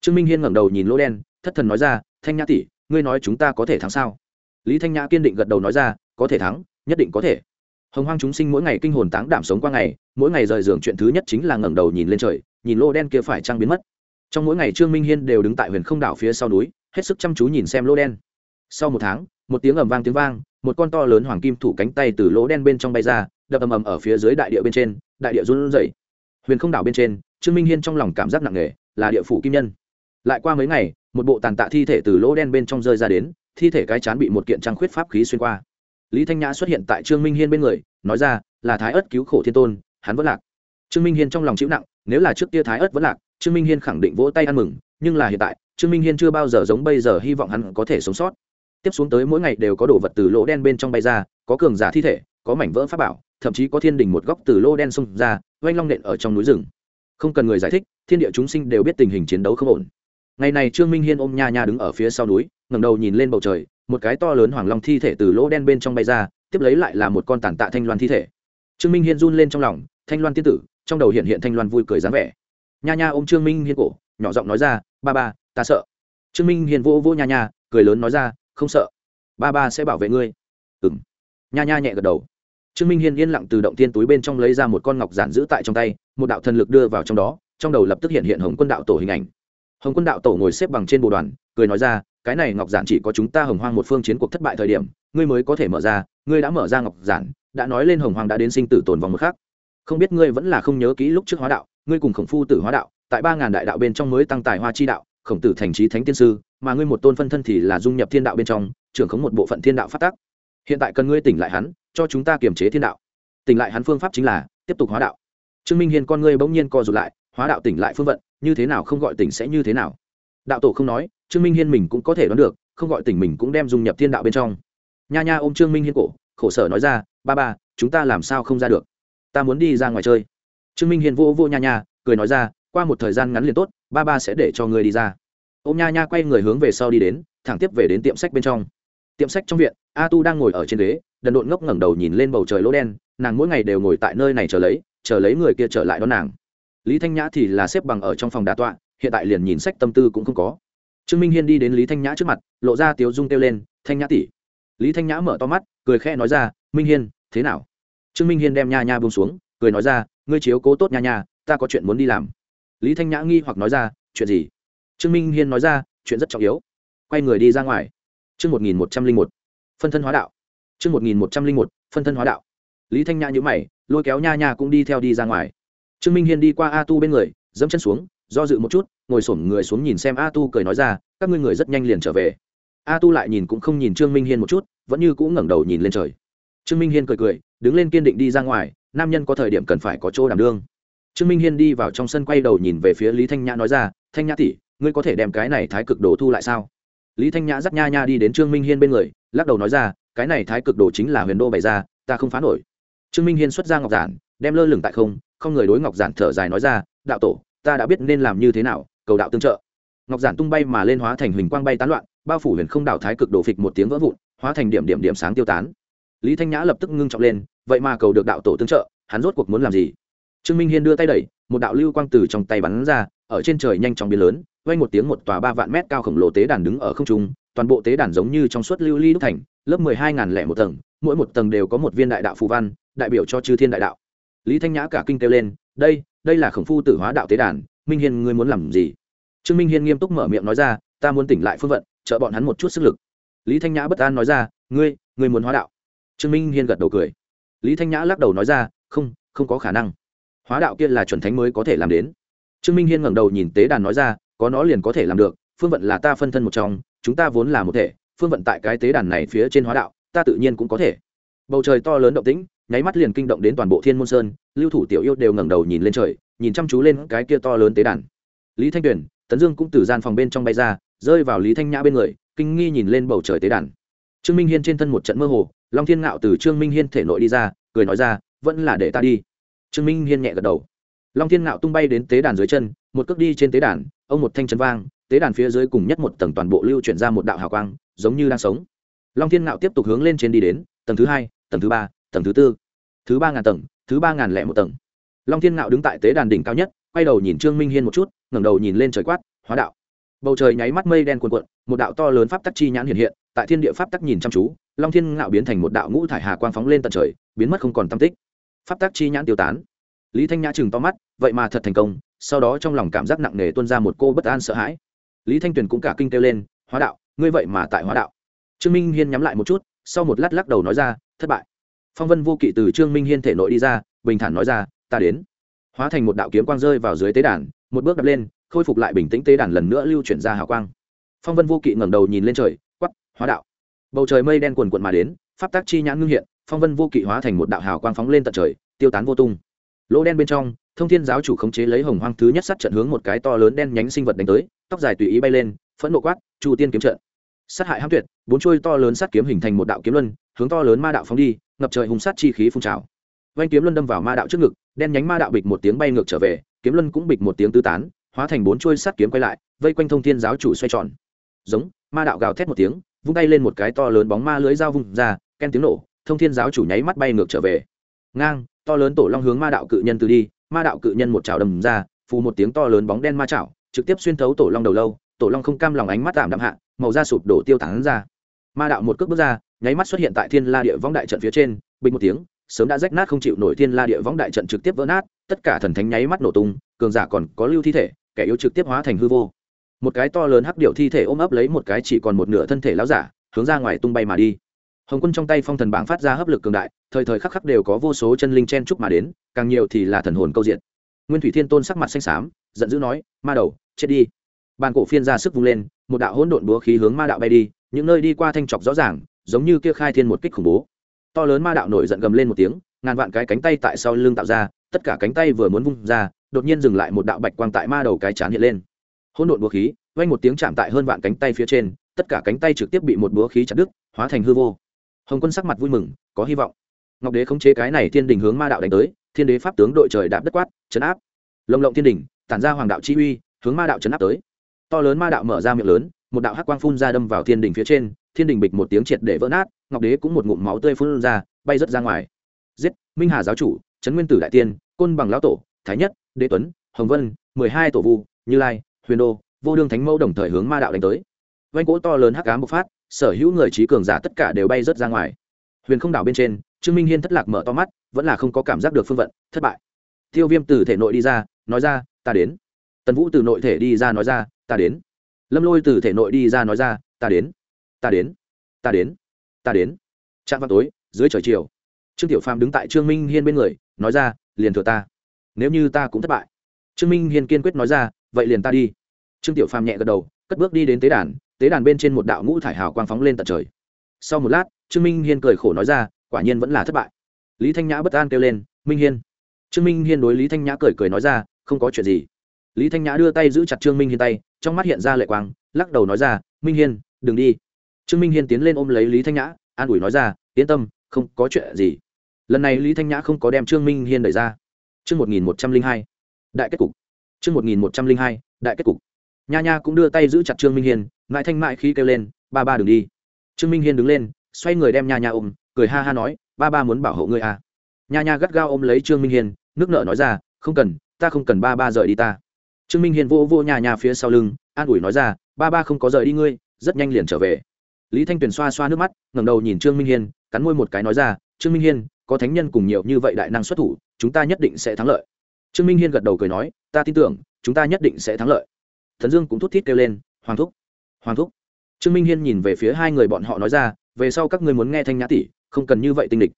S1: Trương minh hiên ngẩng đầu nhìn lỗ đen, thất thần nói ra, thanh nhã tỷ, ngươi nói chúng ta có thể thắng sao? Lý thanh nhã kiên định gật đầu nói ra, có thể thắng, nhất định có thể. Hồng hoang chúng sinh mỗi ngày kinh hồn táng đảm sống qua ngày, mỗi ngày rời giường chuyện thứ nhất chính là ngẩng đầu nhìn lên trời, nhìn lỗ đen kia phải trăng biến mất. Trong mỗi ngày trương minh hiên đều đứng tại huyền không đảo phía sau núi, hết sức chăm chú nhìn xem lỗ đen. Sau một tháng, một tiếng ầm vang tiếng vang, một con to lớn hoàng kim thủ cánh tay từ lỗ đen bên trong bay ra đập ầm ầm ở phía dưới đại địa bên trên, đại địa run rẩy. Huyền không đảo bên trên, trương minh hiên trong lòng cảm giác nặng nề, là địa phủ kim nhân. Lại qua mấy ngày, một bộ tàn tạ thi thể từ lỗ đen bên trong rơi ra đến, thi thể cái chán bị một kiện trang khuyết pháp khí xuyên qua. Lý thanh nhã xuất hiện tại trương minh hiên bên người, nói ra, là thái ất cứu khổ thiên tôn, hắn vẫn lạc. Trương minh hiên trong lòng chịu nặng, nếu là trước kia thái ất vẫn lạc, trương minh hiên khẳng định vỗ tay ăn mừng, nhưng là hiện tại, trương minh hiên chưa bao giờ giống bây giờ hy vọng hắn có thể sống sót. Tiếp xuống tới mỗi ngày đều có đồ vật từ lỗ đen bên trong bay ra, có cường giả thi thể, có mảnh vỡ pháp bảo thậm chí có thiên đình một góc từ lô đen xông ra, oanh long nện ở trong núi rừng. Không cần người giải thích, thiên địa chúng sinh đều biết tình hình chiến đấu không ổn. Ngày này trương minh hiên ôm nha nha đứng ở phía sau núi, ngẩng đầu nhìn lên bầu trời, một cái to lớn hoàng long thi thể từ lỗ đen bên trong bay ra, tiếp lấy lại là một con tàn tạ thanh loan thi thể. Trương minh hiên run lên trong lòng, thanh loan tiên tử. Trong đầu hiện hiện thanh loan vui cười dáng vẻ. Nha nha ôm trương minh hiên cổ, nhỏ giọng nói ra, ba ba, ta sợ. Trương minh hiên vô vô nha nha, cười lớn nói ra, không sợ. Ba ba sẽ bảo vệ ngươi. Ừng nha nha nhẹ gật đầu trương minh hiên yên lặng từ động tiên túi bên trong lấy ra một con ngọc giản giữ tại trong tay, một đạo thần lực đưa vào trong đó, trong đầu lập tức hiện hiện hồng quân đạo tổ hình ảnh. Hồng quân đạo tổ ngồi xếp bằng trên bồ đoàn, cười nói ra, cái này ngọc giản chỉ có chúng ta hồng hoang một phương chiến cuộc thất bại thời điểm, ngươi mới có thể mở ra, ngươi đã mở ra ngọc giản, đã nói lên hồng hoang đã đến sinh tử tồn vòng một khác không biết ngươi vẫn là không nhớ kỹ lúc trước hóa đạo, ngươi cùng khổng phu tử hóa đạo, tại ba ngàn đại đạo bên trong mới tăng tài hoa chi đạo, khổng tử thành trí thánh tiên sư, mà ngươi một tôn phân thân thì là dung nhập thiên đạo bên trong, trưởng khống một bộ phận thiên đạo phát tác hiện tại cần ngươi tỉnh lại hắn, cho chúng ta kiềm chế thiên đạo. Tỉnh lại hắn phương pháp chính là, tiếp tục hóa đạo. Trương minh hiền con ngươi bỗng nhiên co rụt lại, hóa đạo tỉnh lại phương vận, như thế nào không gọi tỉnh sẽ như thế nào. Đạo tổ không nói, trương minh hiên mình cũng có thể đoán được, không gọi tỉnh mình cũng đem dung nhập thiên đạo bên trong. Nha nha ôm trương minh hiên cổ, khổ sở nói ra, ba ba, chúng ta làm sao không ra được? Ta muốn đi ra ngoài chơi. Trương minh hiên vô vô nha nha, cười nói ra, qua một thời gian ngắn liền tốt, ba ba sẽ để cho ngươi đi ra. Ô nha nha quay người hướng về sau đi đến, thẳng tiếp về đến tiệm sách bên trong tiệm sách trong viện a tu đang ngồi ở trên ghế, đần độn ngốc ngẩng đầu nhìn lên bầu trời lỗ đen, nàng mỗi ngày đều ngồi tại nơi này chờ lấy chờ lấy người kia trở lại đón nàng. Lý thanh nhã thì là xếp bằng ở trong phòng đà tọa, hiện tại liền nhìn sách tâm tư cũng không có. Trương minh hiên đi đến lý thanh nhã trước mặt, lộ ra tiếu dung kêu lên, thanh nhã tỷ. Lý thanh nhã mở to mắt, cười khẽ nói ra, minh hiên, thế nào? Trương minh hiên đem nha nha buông xuống, cười nói ra, ngươi chiếu cố tốt nha nha, ta có chuyện muốn đi làm. Lý thanh nhã nghi hoặc nói ra, chuyện gì? Trương minh hiên nói ra, chuyện rất trọng yếu. Quay người đi ra ngoài. Chương 1101. Phân thân hóa đạo. Chương 1101. Phân thân hóa đạo. Lý Thanh Nhã nhíu mày, lôi kéo Nha Nha cũng đi theo đi ra ngoài. Trương Minh Hiên đi qua A Tu bên người, giẫm chân xuống, do dự một chút, ngồi xổm người xuống nhìn xem A Tu cười nói ra, các ngươi người rất nhanh liền trở về. A Tu lại nhìn cũng không nhìn Trương Minh Hiên một chút, vẫn như cũ ngẩng đầu nhìn lên trời. Trương Minh Hiên cười cười, đứng lên kiên định đi ra ngoài, nam nhân có thời điểm cần phải có chỗ đảm đương. Trương Minh Hiên đi vào trong sân quay đầu nhìn về phía Lý Thanh Nhã nói ra, "Thanh Nhã tỷ, ngươi có thể đem cái này thái cực đồ thu lại sao?" Lý thanh nhã dắt nha nha đi đến trương minh hiên bên người, lắc đầu nói ra, cái này thái cực đồ chính là huyền đô bày ra, ta không phá nổi. Trương minh hiên xuất ra ngọc giản, đem lơ lửng tại không không người đối ngọc giản thở dài nói ra, đạo tổ, ta đã biết nên làm như thế nào, cầu đạo tương trợ. Ngọc giản tung bay mà lên hóa thành huỳnh quang bay tán loạn, bao phủ huyền không đảo thái cực đồ phịch một tiếng vỡ vụn, hóa thành điểm điểm điểm sáng tiêu tán. Lý thanh nhã lập tức ngưng trọng lên, vậy mà cầu được đạo tổ tương trợ, hắn rốt cuộc muốn làm gì? Trương minh hiên đưa tay đẩy, một đạo lưu quang từ trong tay bắn ra, ở trên trời nhanh chóng biến lớn vang một tiếng một tòa ba vạn mét cao khổng lồ tế đàn đứng ở không trung, toàn bộ tế đàn giống như trong suốt lưu ly đúc thành, lớp mười hai ngàn lẻ một tầng, mỗi một tầng đều có một viên đại đạo phù văn, đại biểu cho chư thiên đại đạo. Lý thanh nhã cả kinh kêu lên, đây đây là khổng phu tử hóa đạo tế đàn, minh hiên ngươi muốn làm gì? Trương minh hiên nghiêm túc mở miệng nói ra, ta muốn tỉnh lại phương vận, trợ bọn hắn một chút sức lực. Lý thanh nhã bất an nói ra, ngươi ngươi muốn hóa đạo? Trương minh hiên gật đầu cười. Lý thanh nhã lắc đầu nói ra, không không có khả năng. Hóa đạo kia là chuẩn thánh mới có thể làm đến. Trương minh hiên ngẩng đầu nhìn tế đàn nói ra có nó liền có thể làm được, phương vận là ta phân thân một trong, chúng ta vốn là một thể, phương vận tại cái tế đàn này phía trên hóa đạo, ta tự nhiên cũng có thể. Bầu trời to lớn động tĩnh, nháy mắt liền kinh động đến toàn bộ thiên môn sơn, lưu thủ tiểu yêu đều ngẩng đầu nhìn lên trời, nhìn chăm chú lên cái kia to lớn tế đàn. Lý thanh tuyền, tấn dương cũng từ gian phòng bên trong bay ra, rơi vào lý thanh nhã bên người, kinh nghi nhìn lên bầu trời tế đàn. Trương minh hiên trên thân một trận mơ hồ, long thiên ngạo từ trương minh hiên thể nội đi ra, cười nói ra, vẫn là để ta đi. Trương minh hiên nhẹ gật đầu. Long thiên ngạo tung bay đến tế đàn dưới chân, một cước đi trên tế đàn ông một thanh chân vang, tế đàn phía dưới cùng nhất một tầng toàn bộ lưu chuyển ra một đạo hào quang, giống như đang sống. Long thiên ngạo tiếp tục hướng lên trên đi đến, tầng thứ hai, tầng thứ ba, tầng thứ tư. Thứ ba ngàn tầng, thứ ba ngàn lẻ một tầng. Long thiên ngạo đứng tại tế đàn đỉnh cao nhất, quay đầu nhìn trương minh hiên một chút, ngẩng đầu nhìn lên trời quát, hóa đạo. Bầu trời nháy mắt mây đen cuồn cuộn, một đạo to lớn pháp tắc chi nhãn hiện hiện, tại thiên địa pháp tắc nhìn chăm chú, long thiên ngạo biến thành một đạo ngũ thải hà quang phóng lên tận trời, biến mất không còn tam tích. Pháp tắc chi nhãn tiêu tán. Lý thanh nhã chừng to mắt, vậy mà thật thành công sau đó trong lòng cảm giác nặng nề tuôn ra một cô bất an sợ hãi. Lý thanh tuyền cũng cả kinh kêu lên, hóa đạo, ngươi vậy mà tại hóa đạo. Trương minh hiên nhắm lại một chút, sau một lát lắc đầu nói ra, thất bại. Phong vân vô kỵ từ trương minh hiên thể nội đi ra, bình thản nói ra, ta đến. Hóa thành một đạo kiếm quang rơi vào dưới tế đàn, một bước đập lên, khôi phục lại bình tĩnh tế đàn lần nữa lưu chuyển ra hào quang. Phong vân vô kỵ ngẩng đầu nhìn lên trời quắp hóa đạo. Bầu trời mây đen quần quận mà đến, pháp tác chi nhãn ngưng hiện, phong vân vô kỵ hóa thành một đạo hào quang phóng lên tận trời, tiêu tán vô tung. Lỗ đen bên trong thông thiên giáo chủ khống chế lấy hồng hoang thứ nhất sát trận hướng một cái to lớn đen nhánh sinh vật đánh tới, tóc dài tùy ý bay lên, phẫn nộ quát, chu tiên kiếm trận. Sát hại hãm tuyệt, bốn chuôi to lớn sát kiếm hình thành một đạo kiếm luân, hướng to lớn ma đạo phóng đi, ngập trời hùng sát chi khí phun trào. Vanh kiếm luân đâm vào ma đạo trước ngực, đen nhánh ma đạo bịch một tiếng bay ngược trở về, kiếm luân cũng bịch một tiếng tứ tán, hóa thành bốn chuôi sát kiếm quay lại, vây quanh thông thiên giáo chủ xoay tròn. Giống, ma đạo gào thét một tiếng, vung tay lên một cái to lớn bóng ma lưới dao vung ra, ken tiếng nổ, thông thiên giáo chủ nháy mắt bay ngược trở về. Ngang, to lớn tổ long hướng ma đạo cự nhân từ đi ma đạo cự nhân một chảo đầm ra, phù một tiếng to lớn bóng đen ma chảo, trực tiếp xuyên thấu tổ long đầu lâu, tổ long không cam lòng ánh mắt tạm đạm hạ, màu da sụp đổ tiêu thẳng ra. Ma đạo một cước bước ra, nháy mắt xuất hiện tại thiên la địa võng đại trận phía trên, bình một tiếng, sớm đã rách nát không chịu nổi thiên la địa võng đại trận trực tiếp vỡ nát, tất cả thần thánh nháy mắt nổ tung, cường giả còn có lưu thi thể, kẻ yếu trực tiếp hóa thành hư vô. Một cái to lớn hắc điệu thi thể ôm ấp lấy một cái chỉ còn một nửa thân thể lão giả, hướng ra ngoài tung bay mà đi hồng quân trong tay phong thần bảng phát ra hấp lực cường đại, thời thời khắc khắc đều có vô số chân linh chen chúc mà đến, càng nhiều thì là thần hồn câu diện. Nguyên thủy thiên tôn sắc mặt xanh xám, giận dữ nói, ma đầu, chết đi. Bàn cổ phiên ra sức vung lên, một đạo hỗn độn búa khí hướng ma đạo bay đi, những nơi đi qua thanh trọc rõ ràng, giống như kia khai thiên một kích khủng bố. To lớn ma đạo nổi giận gầm lên một tiếng, ngàn vạn cái cánh tay tại sau lưng tạo ra, tất cả cánh tay vừa muốn vung ra, đột nhiên dừng lại một đạo bạch quang tại ma đầu cái chán hiện lên. Hỗn độn búa khí, vang một tiếng chạm tại hơn vạn cánh tay phía trên, tất cả cánh tay trực tiếp bị một búa khí chặt đứt, hóa thành hư vô hồng quân sắc mặt vui mừng, có hy vọng. Ngọc đế khống chế cái này thiên đình hướng ma đạo đánh tới, thiên đế pháp tướng đội trời đạp đất quát chấn áp! Lồng lộng thiên đình, tản ra hoàng đạo chi uy, hướng ma đạo chấn áp tới. To lớn ma đạo mở ra miệng lớn, một đạo hắc quang phun ra đâm vào thiên đình phía trên, thiên đình bịch một tiếng triệt để vỡ nát, ngọc đế cũng một ngụm máu tươi phun ra, bay rớt ra ngoài. Giết, minh hà giáo chủ, trấn nguyên tử đại tiên, côn bằng lão tổ, thái nhất, đế tuấn, hồng vân, mười hai tổ vu, như lai, huyền đô, vô đương thánh mẫu đồng thời hướng ma đạo đánh tới. Vanh cỗ to lớn hắc ám bộc phát sở hữu người trí cường giả tất cả đều bay rớt ra ngoài. Huyền không đảo bên trên, trương minh hiên thất lạc mở to mắt, vẫn là không có cảm giác được phương vận, thất bại. Tiêu viêm từ thể nội đi ra, nói ra, ta đến. Tần vũ từ nội thể đi ra nói ra, ta đến. Lâm lôi từ thể nội đi ra nói ra, ta đến ta đến ta đến ta đến. Trạm vào tối, dưới trời chiều, trương tiểu phàm đứng tại trương minh hiên bên người, nói ra, liền thừa ta, nếu như ta cũng thất bại. Trương minh hiên kiên quyết nói ra, vậy liền ta đi. Trương tiểu phàm nhẹ gật đầu, cất bước đi đến tế đàn tế đàn bên trên một đạo ngũ thải hào quang phóng lên tận trời. Sau một lát, trương minh hiên cười khổ nói ra, quả nhiên vẫn là thất bại. Lý thanh nhã bất an kêu lên, minh hiên. Trương minh hiên đối lý thanh nhã cười cười nói ra, không có chuyện gì. Lý thanh nhã đưa tay giữ chặt trương minh hiên tay, trong mắt hiện ra lệ quang, lắc đầu nói ra, minh hiên, đừng đi. Trương minh hiên tiến lên ôm lấy lý thanh nhã, an ủi nói ra, yên tâm, không có chuyện gì. Lần này lý thanh nhã không có đem trương minh hiên đẩy ra. Chương một nghìn một trăm linh hai, đại kết cục. Chương một nghìn một trăm linh hai, đại kết cục nha nha cũng đưa tay giữ chặt trương minh hiên mãi thanh mại khi kêu lên, ba ba đừng đi. Trương minh hiên đứng lên, xoay người đem nha nha ôm, cười ha ha nói, ba ba muốn bảo hộ ngươi à. nha nha gắt gao ôm lấy trương minh hiên, nước nợ nói ra, không cần, ta không cần ba ba rời đi ta. Trương minh hiên vô vô nhà nhà phía sau lưng, an ủi nói ra, ba ba không có rời đi ngươi, rất nhanh liền trở về. Lý thanh tuyền xoa xoa nước mắt, ngẩng đầu nhìn trương minh hiên, cắn môi một cái nói ra, trương minh hiên, có thánh nhân cùng nhiều như vậy đại năng xuất thủ, chúng ta nhất định sẽ thắng lợi. Trương minh hiên gật đầu cười nói, ta tin tưởng, chúng ta nhất định sẽ thắng lợi thần dương cũng thút thít kêu lên, hoàng thúc hoàng thúc. Trương minh hiên nhìn về phía hai người bọn họ nói ra, về sau các ngươi muốn nghe thanh nhã tỷ, không cần như vậy tinh địch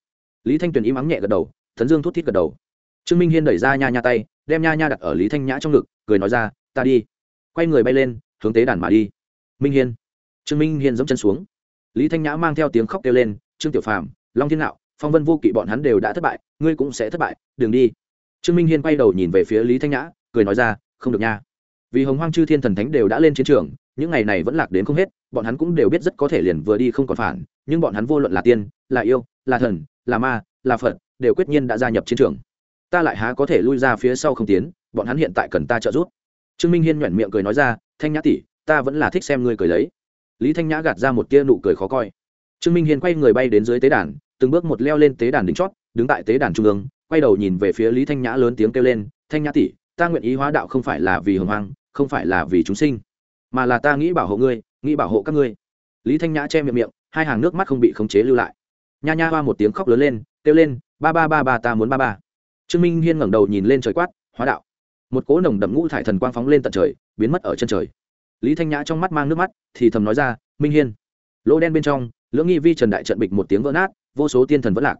S1: lý thanh tuyền im ắng nhẹ gật đầu, thần dương thút thít gật đầu. Trương minh hiên đẩy ra nha nha tay, đem nha nha đặt ở lý thanh nhã trong ngực, cười nói ra, ta đi. Quay người bay lên, hướng tế đàn mà đi. Minh hiên. Trương minh hiên dẫm chân xuống. Lý thanh nhã mang theo tiếng khóc kêu lên, trương tiểu phàm, long thiên nạo, phong vân vô kỵ bọn hắn đều đã thất bại, ngươi cũng sẽ thất bại, đừng đi. Trương minh hiên quay đầu nhìn về phía lý thanh nhã, cười nói ra, không được nha vì hồng hoang chư thiên thần thánh đều đã lên chiến trường, những ngày này vẫn lạc đến không hết, bọn hắn cũng đều biết rất có thể liền vừa đi không còn phản, nhưng bọn hắn vô luận là tiên, là yêu, là thần, là ma, là phật, đều quyết nhiên đã gia nhập chiến trường. Ta lại há có thể lui ra phía sau không tiến, bọn hắn hiện tại cần ta trợ giúp. Trương minh hiên nhoẻn miệng cười nói ra, thanh nhã tỷ, ta vẫn là thích xem ngươi cười lấy. Lý thanh nhã gạt ra một tia nụ cười khó coi. Trương minh hiên quay người bay đến dưới tế đàn, từng bước một leo lên tế đàn đỉnh chót, đứng tại tế đàn trung ương, quay đầu nhìn về phía lý thanh nhã lớn tiếng kêu lên, thanh nhã tỷ, ta nguyện ý hóa đạo không phải là vì hồng hoang không phải là vì chúng sinh, mà là ta nghĩ bảo hộ ngươi, nghĩ bảo hộ các ngươi. Lý thanh nhã che miệng miệng, hai hàng nước mắt không bị khống chế lưu lại. Nha nha hoa một tiếng khóc lớn lên, kêu lên, ba ba ba ba, ta muốn ba ba. Trương minh hiên ngẩng đầu nhìn lên trời quát, hóa đạo. Một cỗ nồng đậm ngũ thải thần quang phóng lên tận trời, biến mất ở chân trời. Lý thanh nhã trong mắt mang nước mắt, thì thầm nói ra, minh hiên. Lỗ đen bên trong, lưỡng nghi vi trần đại trận bịch một tiếng vỡ nát, vô số tiên thần vẫn lạc.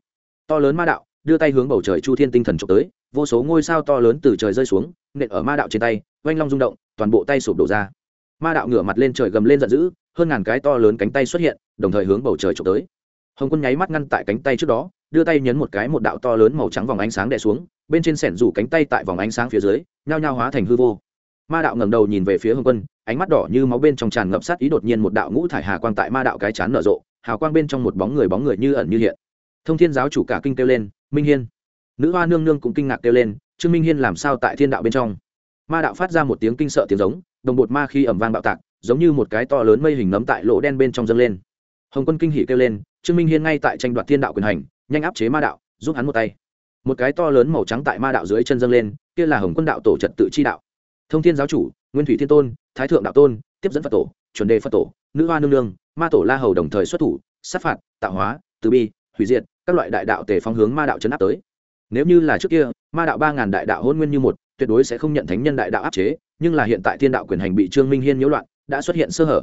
S1: To lớn ma đạo, đưa tay hướng bầu trời chu thiên tinh thần trộm tới, vô số ngôi sao to lớn từ trời rơi xuống, nện ở ma đạo trên tay, oanh long rung động toàn bộ tay sụp đổ ra. Ma đạo ngửa mặt lên trời gầm lên giận dữ, hơn ngàn cái to lớn cánh tay xuất hiện, đồng thời hướng bầu trời trộm tới. Hồng quân nháy mắt ngăn tại cánh tay trước đó, đưa tay nhấn một cái một đạo to lớn màu trắng vòng ánh sáng đè xuống, bên trên sẻn rủ cánh tay tại vòng ánh sáng phía dưới, nhao nhao hóa thành hư vô. Ma đạo ngẩng đầu nhìn về phía hồng quân, ánh mắt đỏ như máu bên trong tràn ngập sát ý đột nhiên một đạo ngũ thải hà quang tại ma đạo cái chán nở rộ, hào quang bên trong một bóng người bóng người như ẩn như hiện. Thông thiên giáo chủ cả kinh kêu lên, minh hiên. Nữ hoa nương nương cũng kinh ngạc kêu lên, trương minh hiên làm sao tại thiên đạo bên trong? Ma đạo phát ra một tiếng kinh sợ tiếng giống, đồng bột ma khi ẩm vang bạo tạc, giống như một cái to lớn mây hình nấm tại lỗ đen bên trong dâng lên. Hồng quân kinh hỉ kêu lên, trương minh hiên ngay tại tranh đoạt thiên đạo quyền hành, nhanh áp chế ma đạo, giúp hắn một tay. Một cái to lớn màu trắng tại ma đạo dưới chân dâng lên, kia là hồng quân đạo tổ trật tự chi đạo. Thông thiên giáo chủ, nguyên thủy thiên tôn, thái thượng đạo tôn, tiếp dẫn phật tổ, chuẩn đề phật tổ, nữ hoa nương nương, ma tổ la hầu đồng thời xuất thủ, sát phạt, tạo hóa, từ bi, hủy diệt, các loại đại đạo tề phong hướng ma đạo chấn áp tới. Nếu như là trước kia, ma đạo ba ngàn đại đạo hôn nguyên như một tuyệt đối sẽ không nhận thánh nhân đại đạo áp chế, nhưng là hiện tại thiên đạo quyền hành bị trương minh hiên nhiễu loạn, đã xuất hiện sơ hở.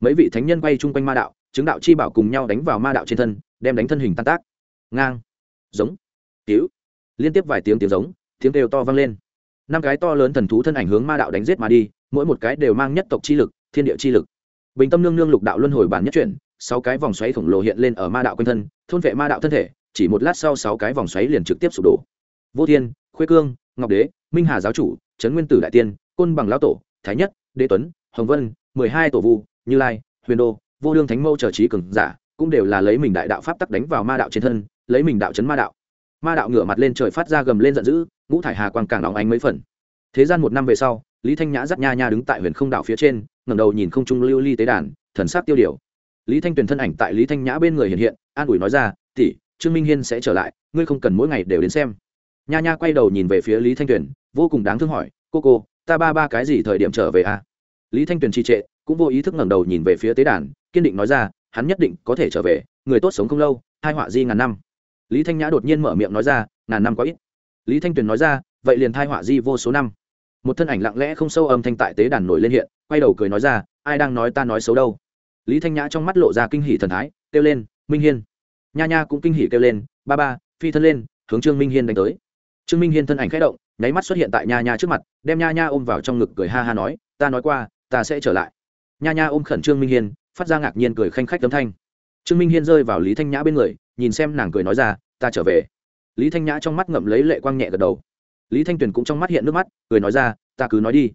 S1: Mấy vị thánh nhân quay chung quanh ma đạo, chứng đạo chi bảo cùng nhau đánh vào ma đạo trên thân, đem đánh thân hình tan tác. Ngang. Giống. Cứu liên tiếp vài tiếng tiếng giống, tiếng kêu to vang lên. Năm cái to lớn thần thú thân ảnh hướng ma đạo đánh giết mà đi, mỗi một cái đều mang nhất tộc chi lực, thiên địa chi lực. Bình tâm nương nương lục đạo luân hồi bản nhất chuyển, sáu cái vòng xoáy khổng lồ hiện lên ở ma đạo quanh thân, thôn vệ ma đạo thân thể, chỉ một lát sau sáu cái vòng xoáy liền trực tiếp sụp đổ. Vô thiên, khuê cương ngọc đế, minh hà giáo chủ, trấn nguyên tử đại tiên, côn bằng lão tổ, thái nhất, đế tuấn, hồng vân, mười hai tổ vu, như lai, huyền đô, vô đương thánh mâu trở trí cường giả, cũng đều là lấy mình đại đạo pháp tắc đánh vào ma đạo trên thân, lấy mình đạo chấn ma đạo. Ma đạo ngửa mặt lên trời phát ra gầm lên giận dữ, ngũ thải hà quang càng óng ánh mấy phần. Thế gian một năm về sau, lý thanh nhã dắt nha nha đứng tại huyền không đạo phía trên, ngẩng đầu nhìn không trung lưu ly tế đàn, thần sát tiêu điều. Lý thanh tuyền thân ảnh tại lý thanh nhã bên người hiện hiện, an ủi nói ra, tỷ, trương minh hiên sẽ trở lại, ngươi không cần mỗi ngày đều đến xem nha nha quay đầu nhìn về phía lý thanh tuyền, vô cùng đáng thương hỏi, cô cô, ta ba ba cái gì thời điểm trở về à? lý thanh tuyền trì trệ, cũng vô ý thức ngẩng đầu nhìn về phía tế đàn, kiên định nói ra, hắn nhất định có thể trở về, người tốt sống không lâu, hai họa di ngàn năm. Lý thanh nhã đột nhiên mở miệng nói ra, ngàn năm có ít. Lý thanh tuyền nói ra, vậy liền thai họa di vô số năm. Một thân ảnh lặng lẽ không sâu âm thanh tại tế đàn nổi lên hiện, quay đầu cười nói ra, ai đang nói ta nói xấu đâu? Lý thanh nhã trong mắt lộ ra kinh hỷ thần thái, kêu lên, minh hiên. Nha nha cũng kinh hỷ kêu lên, ba ba, phi thân lên, hướng trương minh hiên đánh tới trương minh hiên thân ảnh k h ẽ động, nháy mắt xuất hiện tại nha nha trước mặt, đem nha nha ôm vào trong ngực cười ha ha nói, ta nói qua, ta sẽ trở lại. Nha nha ôm khẩn trương minh hiên, phát ra ngạc nhiên cười khanh khách tấm thanh. Trương minh hiên rơi vào lý thanh nhã bên người, nhìn xem nàng cười nói ra, ta trở về. Lý thanh nhã trong mắt ngậm lấy lệ quang nhẹ gật đầu. Lý thanh tuyền cũng trong mắt hiện nước mắt, cười nói ra, ta cứ nói đi.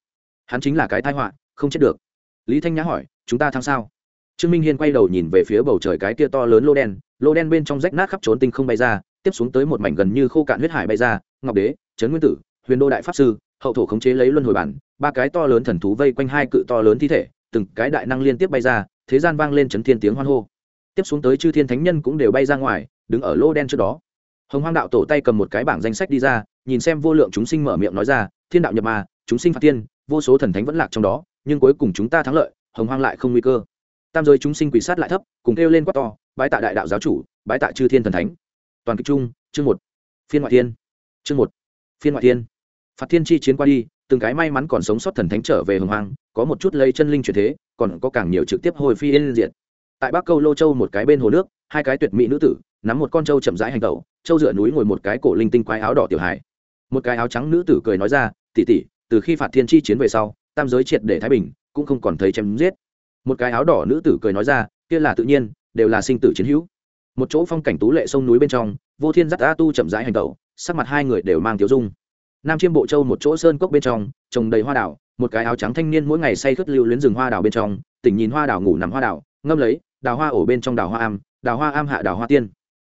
S1: Hắn chính là cái thai họa, không chết được. Lý thanh nhã hỏi, chúng ta thắng sao? Trương minh hiên quay đầu nhìn về phía bầu trời cái kia to lớn lô đen lô đen bên trong rách nát khắp trốn tinh không bay ra, tiếp xuống tới một mảnh gần như khô cạn huyết hải bay ra ngọc đế trấn nguyên tử huyền đô đại pháp sư hậu thổ khống chế lấy luân hồi bản ba cái to lớn thần thú vây quanh hai cự to lớn thi thể từng cái đại năng liên tiếp bay ra thế gian vang lên chấn thiên tiếng hoan hô. Tiếp xuống tới chư thiên thánh nhân cũng đều bay ra ngoài đứng ở lô đen trước đó. Hồng hoang đạo tổ tay cầm một cái bảng danh sách đi ra nhìn xem vô lượng chúng sinh mở miệng nói ra thiên đạo nhập mà, chúng sinh phạt tiên vô số thần thánh vẫn lạc trong đó nhưng cuối cùng chúng ta thắng lợi hồng hoang lại không nguy cơ. Tam giới chúng sinh quỷ sát lại thấp cùng kêu lên quát to bái tạ đại đạo giáo chủ bái tạ chư thiên thần thánh. Toàn kịch trung chương một. Phiên ngoại thiên chương một, phiên ngoại thiên. Phạt thiên chi chiến qua đi, từng cái may mắn còn sống sót thần thánh trở về hồng hoang, có một chút lây chân linh chuyển thế, còn có càng nhiều trực tiếp hồi phi yên diện tại bắc câu lô châu một cái bên hồ nước, hai cái tuyệt mỹ nữ tử, nắm một con trâu chậm rãi hành tẩu, trâu dựa núi ngồi một cái cổ linh tinh quái áo đỏ tiểu hải một cái áo trắng nữ tử cười nói ra tỉ tỉ từ khi phạt thiên chi chiến về sau, tam giới triệt để thái bình, cũng không còn thấy chém giết. Một cái áo đỏ nữ tử cười nói ra, kia là tự nhiên, đều là sinh tử chiến hữu. Một chỗ phong cảnh tú lệ sông núi bên trong, vô thiên dắt a tu chậm rãi hành tẩu sắc mặt hai người đều mang tiếu dung. Nam chiêm bộ châu một chỗ sơn cốc bên trong, trồng đầy hoa đảo một cái áo trắng thanh niên mỗi ngày say khướt lưu luyến rừng hoa đảo bên trong, tỉnh nhìn hoa đảo ngủ nằm hoa đảo ngâm lấy, đào hoa ổ bên trong đào hoa am, đào hoa am hạ đào hoa tiên.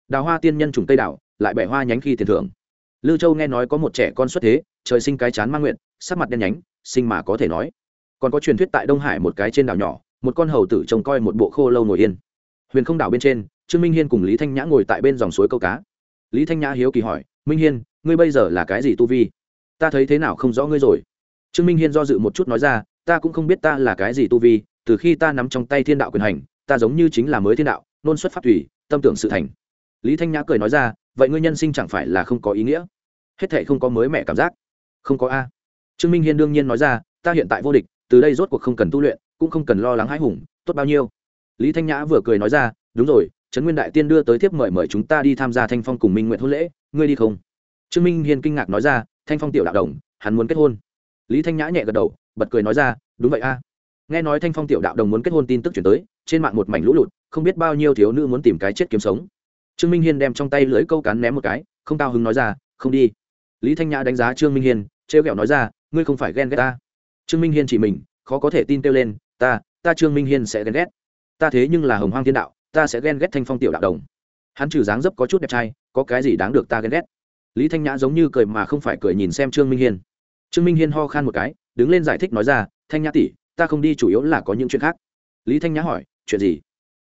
S1: Đào hoa tiên nhân trùng tây đảo lại bẻ hoa nhánh khi tiền thưởng. Lưu châu nghe nói có một trẻ con xuất thế, trời sinh cái chán mang nguyện, sắc mặt đen nhánh, sinh mà có thể nói. Còn có truyền thuyết tại đông hải một cái trên đảo nhỏ, một con hầu tử trông coi một bộ khô lâu ngồi yên. Huyền không đảo bên trên, trương minh hiên cùng lý thanh nhã ngồi tại bên dòng suối câu cá. Lý thanh nhã hiếu kỳ hỏi minh hiên, ngươi bây giờ là cái gì tu vi? Ta thấy thế nào không rõ ngươi rồi. Trương minh hiên do dự một chút nói ra, ta cũng không biết ta là cái gì tu vi, từ khi ta nắm trong tay thiên đạo quyền hành, ta giống như chính là mới thiên đạo, nôn xuất phát thủy, tâm tưởng sự thành. Lý thanh nhã cười nói ra, vậy ngươi nhân sinh chẳng phải là không có ý nghĩa? Hết thệ không có mới mẻ cảm giác. Không có a. Trương minh hiên đương nhiên nói ra, ta hiện tại vô địch, từ đây rốt cuộc không cần tu luyện, cũng không cần lo lắng hãi hùng, tốt bao nhiêu. Lý thanh nhã vừa cười nói ra, đúng rồi trấn nguyên đại tiên đưa tới tiếp mời mời chúng ta đi tham gia thanh phong cùng minh nguyện hôn lễ, ngươi đi không? Trương minh hiên kinh ngạc nói ra, thanh phong tiểu đạo đồng, hắn muốn kết hôn. Lý thanh nhã nhẹ gật đầu, bật cười nói ra, đúng vậy a. Nghe nói thanh phong tiểu đạo đồng muốn kết hôn tin tức chuyển tới, trên mạng một mảnh lũ lụt, không biết bao nhiêu thiếu nữ muốn tìm cái chết kiếm sống. Trương minh hiên đem trong tay lưới câu cán ném một cái, không cao hứng nói ra, không đi. Lý thanh nhã đánh giá trương minh hiên, trêu ghẹo nói ra, ngươi không phải ghen ghét ta. Trương minh hiên chỉ mình, khó có thể tin kêu lên, ta ta trương minh hiên sẽ ghen ghét. Ta thế nhưng là hồng hoang thiên đạo ta sẽ ghen ghét thanh phong tiểu đạo đồng. Hắn trừ dáng dấp có chút đẹp trai, có cái gì đáng được ta ghen ghét? Lý thanh nhã giống như cười mà không phải cười nhìn xem trương minh hiên. Trương minh hiên ho khan một cái, đứng lên giải thích nói ra, thanh nhã tỷ, ta không đi chủ yếu là có những chuyện khác. Lý thanh nhã hỏi, chuyện gì?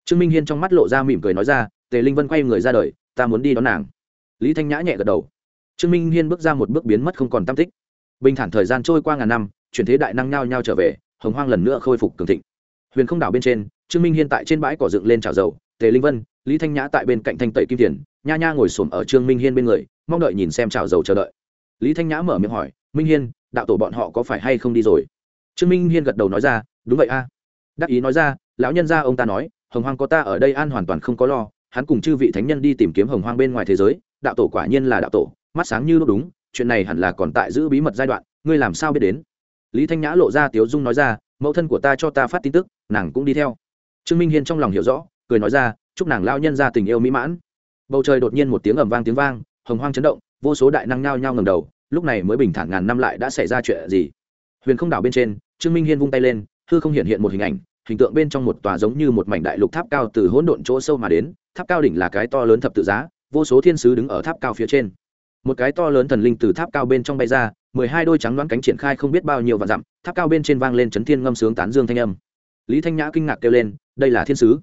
S1: Trương minh hiên trong mắt lộ ra mỉm cười nói ra, tề linh vân quay người ra đời, ta muốn đi đón nàng. Lý thanh nhã nhẹ gật đầu. Trương minh hiên bước ra một bước biến mất không còn tam tích. Bình thản thời gian trôi qua ngàn năm, chuyển thế đại năng nhao nhao trở về, hồng hoang lần nữa khôi phục cường thịnh. Huyền không đảo bên trên trương minh hiên tại trên bãi cỏ dựng lên trào dầu, tề linh vân, lý thanh nhã tại bên cạnh thanh tẩy kim tiền nha nha ngồi xổm ở trương minh hiên bên người, mong đợi nhìn xem trào dầu chờ đợi. Lý thanh nhã mở miệng hỏi, minh hiên, đạo tổ bọn họ có phải hay không đi rồi? Trương minh hiên gật đầu nói ra, đúng vậy a. Đắc ý nói ra, lão nhân gia ông ta nói, hồng hoang có ta ở đây an hoàn toàn không có lo, hắn cùng chư vị thánh nhân đi tìm kiếm hồng hoang bên ngoài thế giới, đạo tổ quả nhiên là đạo tổ, mắt sáng như lúc đúng, chuyện này hẳn là còn tại giữ bí mật giai đoạn, ngươi làm sao biết đến? Lý thanh nhã lộ ra tiếu dung nói ra, mẫu thân của ta cho ta phát tin tức, nàng cũng đi theo trương minh hiên trong lòng hiểu rõ, cười nói ra, chúc nàng lao nhân ra tình yêu mỹ mãn. Bầu trời đột nhiên một tiếng ầm vang tiếng vang, hồng hoang chấn động, vô số đại năng nhao nhao ngầm đầu, lúc này mới bình thản ngàn năm lại đã xảy ra chuyện gì? Huyền không đảo bên trên, trương minh hiên vung tay lên, hư không hiện hiện một hình ảnh, hình tượng bên trong một tòa giống như một mảnh đại lục tháp cao từ hỗn độn chỗ sâu mà đến, tháp cao đỉnh là cái to lớn thập tự giá, vô số thiên sứ đứng ở tháp cao phía trên. Một cái to lớn thần linh từ tháp cao bên trong bay ra, mười hai đôi trắng đoán cánh triển khai không biết bao nhiêu vạn dặm, tháp cao bên trên vang lên chấn thiên ngâm sướng tán dương thanh âm. Lý thanh nhã kinh ngạc kêu lên đây là thiên sứ.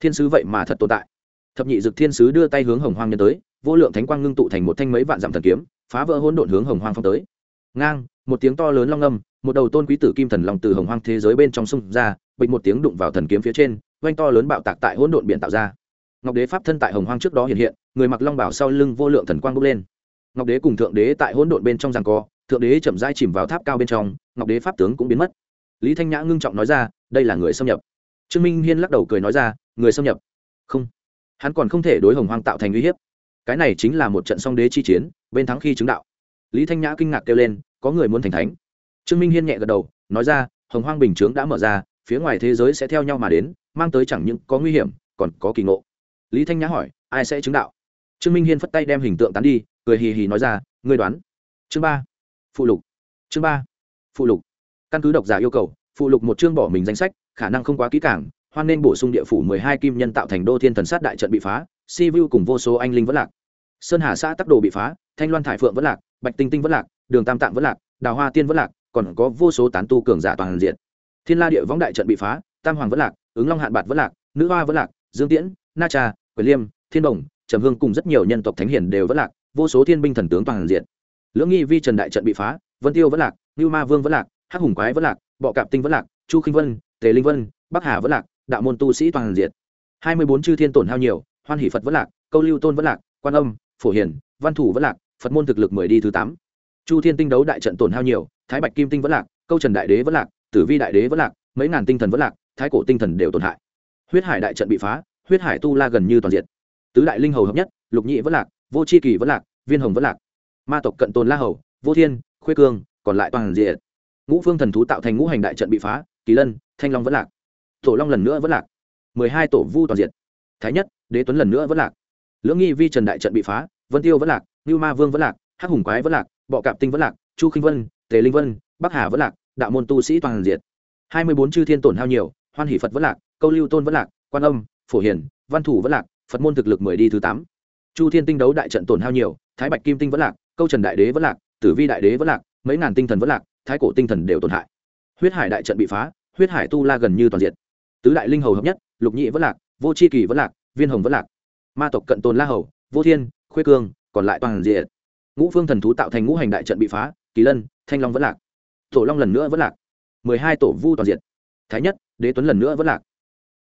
S1: Thiên sứ vậy mà thật tồn tại. Thập nhị dực thiên sứ đưa tay hướng hồng hoang nhân tới, vô lượng thánh quang ngưng tụ thành một thanh mấy vạn dặm thần kiếm, phá vỡ hỗn độn hướng hồng hoang phong tới. Ngang, một tiếng to lớn long âm, một đầu tôn quý tử kim thần long từ hồng hoang thế giới bên trong sông ra, bịch một tiếng đụng vào thần kiếm phía trên oanh to lớn bạo tạc tại hỗn độn biển tạo ra. Ngọc đế pháp thân tại hồng hoang trước đó hiện hiện, người mặc long bảo sau lưng vô lượng thần quang bốc lên. Ngọc đế cùng thượng đế tại hỗn độn bên trong giằng co, thượng đế chậm rãi chìm vào tháp cao bên trong, ngọc đế pháp tướng cũng biến mất. Lý thanh nhã ngưng trọng nói ra, đây là người xâm nhập trương minh hiên lắc đầu cười nói ra, người xâm nhập. Không. Hắn còn không thể đối hồng hoang tạo thành uy hiếp. Cái này chính là một trận song đế chi chiến, bên thắng khi chứng đạo. Lý thanh nhã kinh ngạc kêu lên, có người muốn thành thánh? Trương minh hiên nhẹ gật đầu, nói ra, hồng hoang bình chướng đã mở ra, phía ngoài thế giới sẽ theo nhau mà đến, mang tới chẳng những có nguy hiểm, còn có kỳ ngộ. Lý thanh nhã hỏi, ai sẽ chứng đạo? Trương minh hiên phất tay đem hình tượng tán đi, cười hì hì nói ra, ngươi đoán. Chương ba, phụ lục. Chương ba, phụ lục. Căn cứ độc giả yêu cầu, phụ lục một chương bỏ mình danh sách khả năng không quá kỹ càng hoan nên bổ sung địa phủ mười hai kim nhân tạo thành đô thiên thần sát đại trận bị phá si vu cùng vô số anh linh vẫn lạc sơn hà xã tắc đồ bị phá thanh loan thải phượng vẫn lạc bạch tinh tinh vẫn lạc đường tam tạng vẫn lạc đào hoa tiên vẫn lạc còn có vô số tán tu cường giả toàn diện thiên la địa võng đại trận bị phá tam hoàng vẫn lạc ứng long hạn bạt vẫn lạc nữ hoa vẫn lạc dương tiễn na cha quyền liêm thiên đồng trầm hương cùng rất nhiều nhân tộc thánh hiền đều vẫn lạc vô số thiên binh thần tướng toàn diện lưỡng nghi vi trần đại trận bị phá vân tiêu vẫn lạc ngưu ma vương vẫn lạc hắc hùng quái vẫn lạc bọ cạp tinh vẫn lạc chu khinh vân tề linh vân bắc hà vẫn lạc đạo môn tu sĩ toàn diệt hai mươi bốn chư thiên tổn hao nhiều hoan hỷ phật vẫn lạc câu lưu tôn vẫn lạc quan âm phổ hiền văn thủ vẫn lạc phật môn thực lực mười đi thứ tám chu thiên tinh đấu đại trận tổn hao nhiều thái bạch kim tinh vẫn lạc câu trần đại đế vẫn lạc tử vi đại đế vẫn lạc mấy ngàn tinh thần vẫn lạc thái cổ tinh thần đều tổn hại huyết hải đại trận bị phá huyết hải tu la gần như toàn diện tứ đại linh hầu hợp nhất lục nhị vẫn lạc vô c h i kỳ vẫn lạc viên hồng vẫn lạc ma tộc cận tồn la hầu vô thiên khuê cương còn lại toàn diện ngũ phương thần thú tạo thành ngũ hành đại trận bị phá kỳ lân thanh long vẫn lạc tổ long lần nữa vẫn lạc mười hai tổ vu toàn diện thái nhất đế tuấn lần nữa vẫn lạc lưỡng nghi vi trần đại trận bị phá vân tiêu vẫn lạc ngưu ma vương vẫn lạc hắc hùng quái vẫn lạc bọ cạp tinh vẫn lạc chu khinh vân tề linh vân bắc hà vẫn lạc đạo môn tu sĩ toàn diện hai mươi bốn chư thiên tổn hao nhiều hoan hỷ phật vẫn lạc câu lưu tôn vẫn lạc quan âm phổ hiền văn thủ vẫn lạc phật môn thực lực mười đi thứ tám chu thiên tinh đấu đại trận tổn hao nhiều thái bạch kim tinh vẫn lạc câu trần đại đế vẫn lạc tử vi đại đế vẫn lạc mấy ngàn tinh thần vẫn lạc thái cổ tinh thần đều tổn hại huyết hải đại trận bị phá huyết hải tu la gần như toàn diện tứ đại linh hầu hợp nhất, lục nhị vẫn lạc, vô c h i kỳ vẫn lạc, viên hồng vẫn lạc. Ma tộc cận tồn la hầu, vô thiên, khuê cương, còn lại toàn diện ngũ phương thần thú tạo thành ngũ hành đại trận bị phá, kỳ lân, thanh long vẫn lạc. Tổ long lần nữa vẫn lạc. Mười hai tổ vu toàn diện thái nhất, đế tuấn lần nữa vẫn lạc.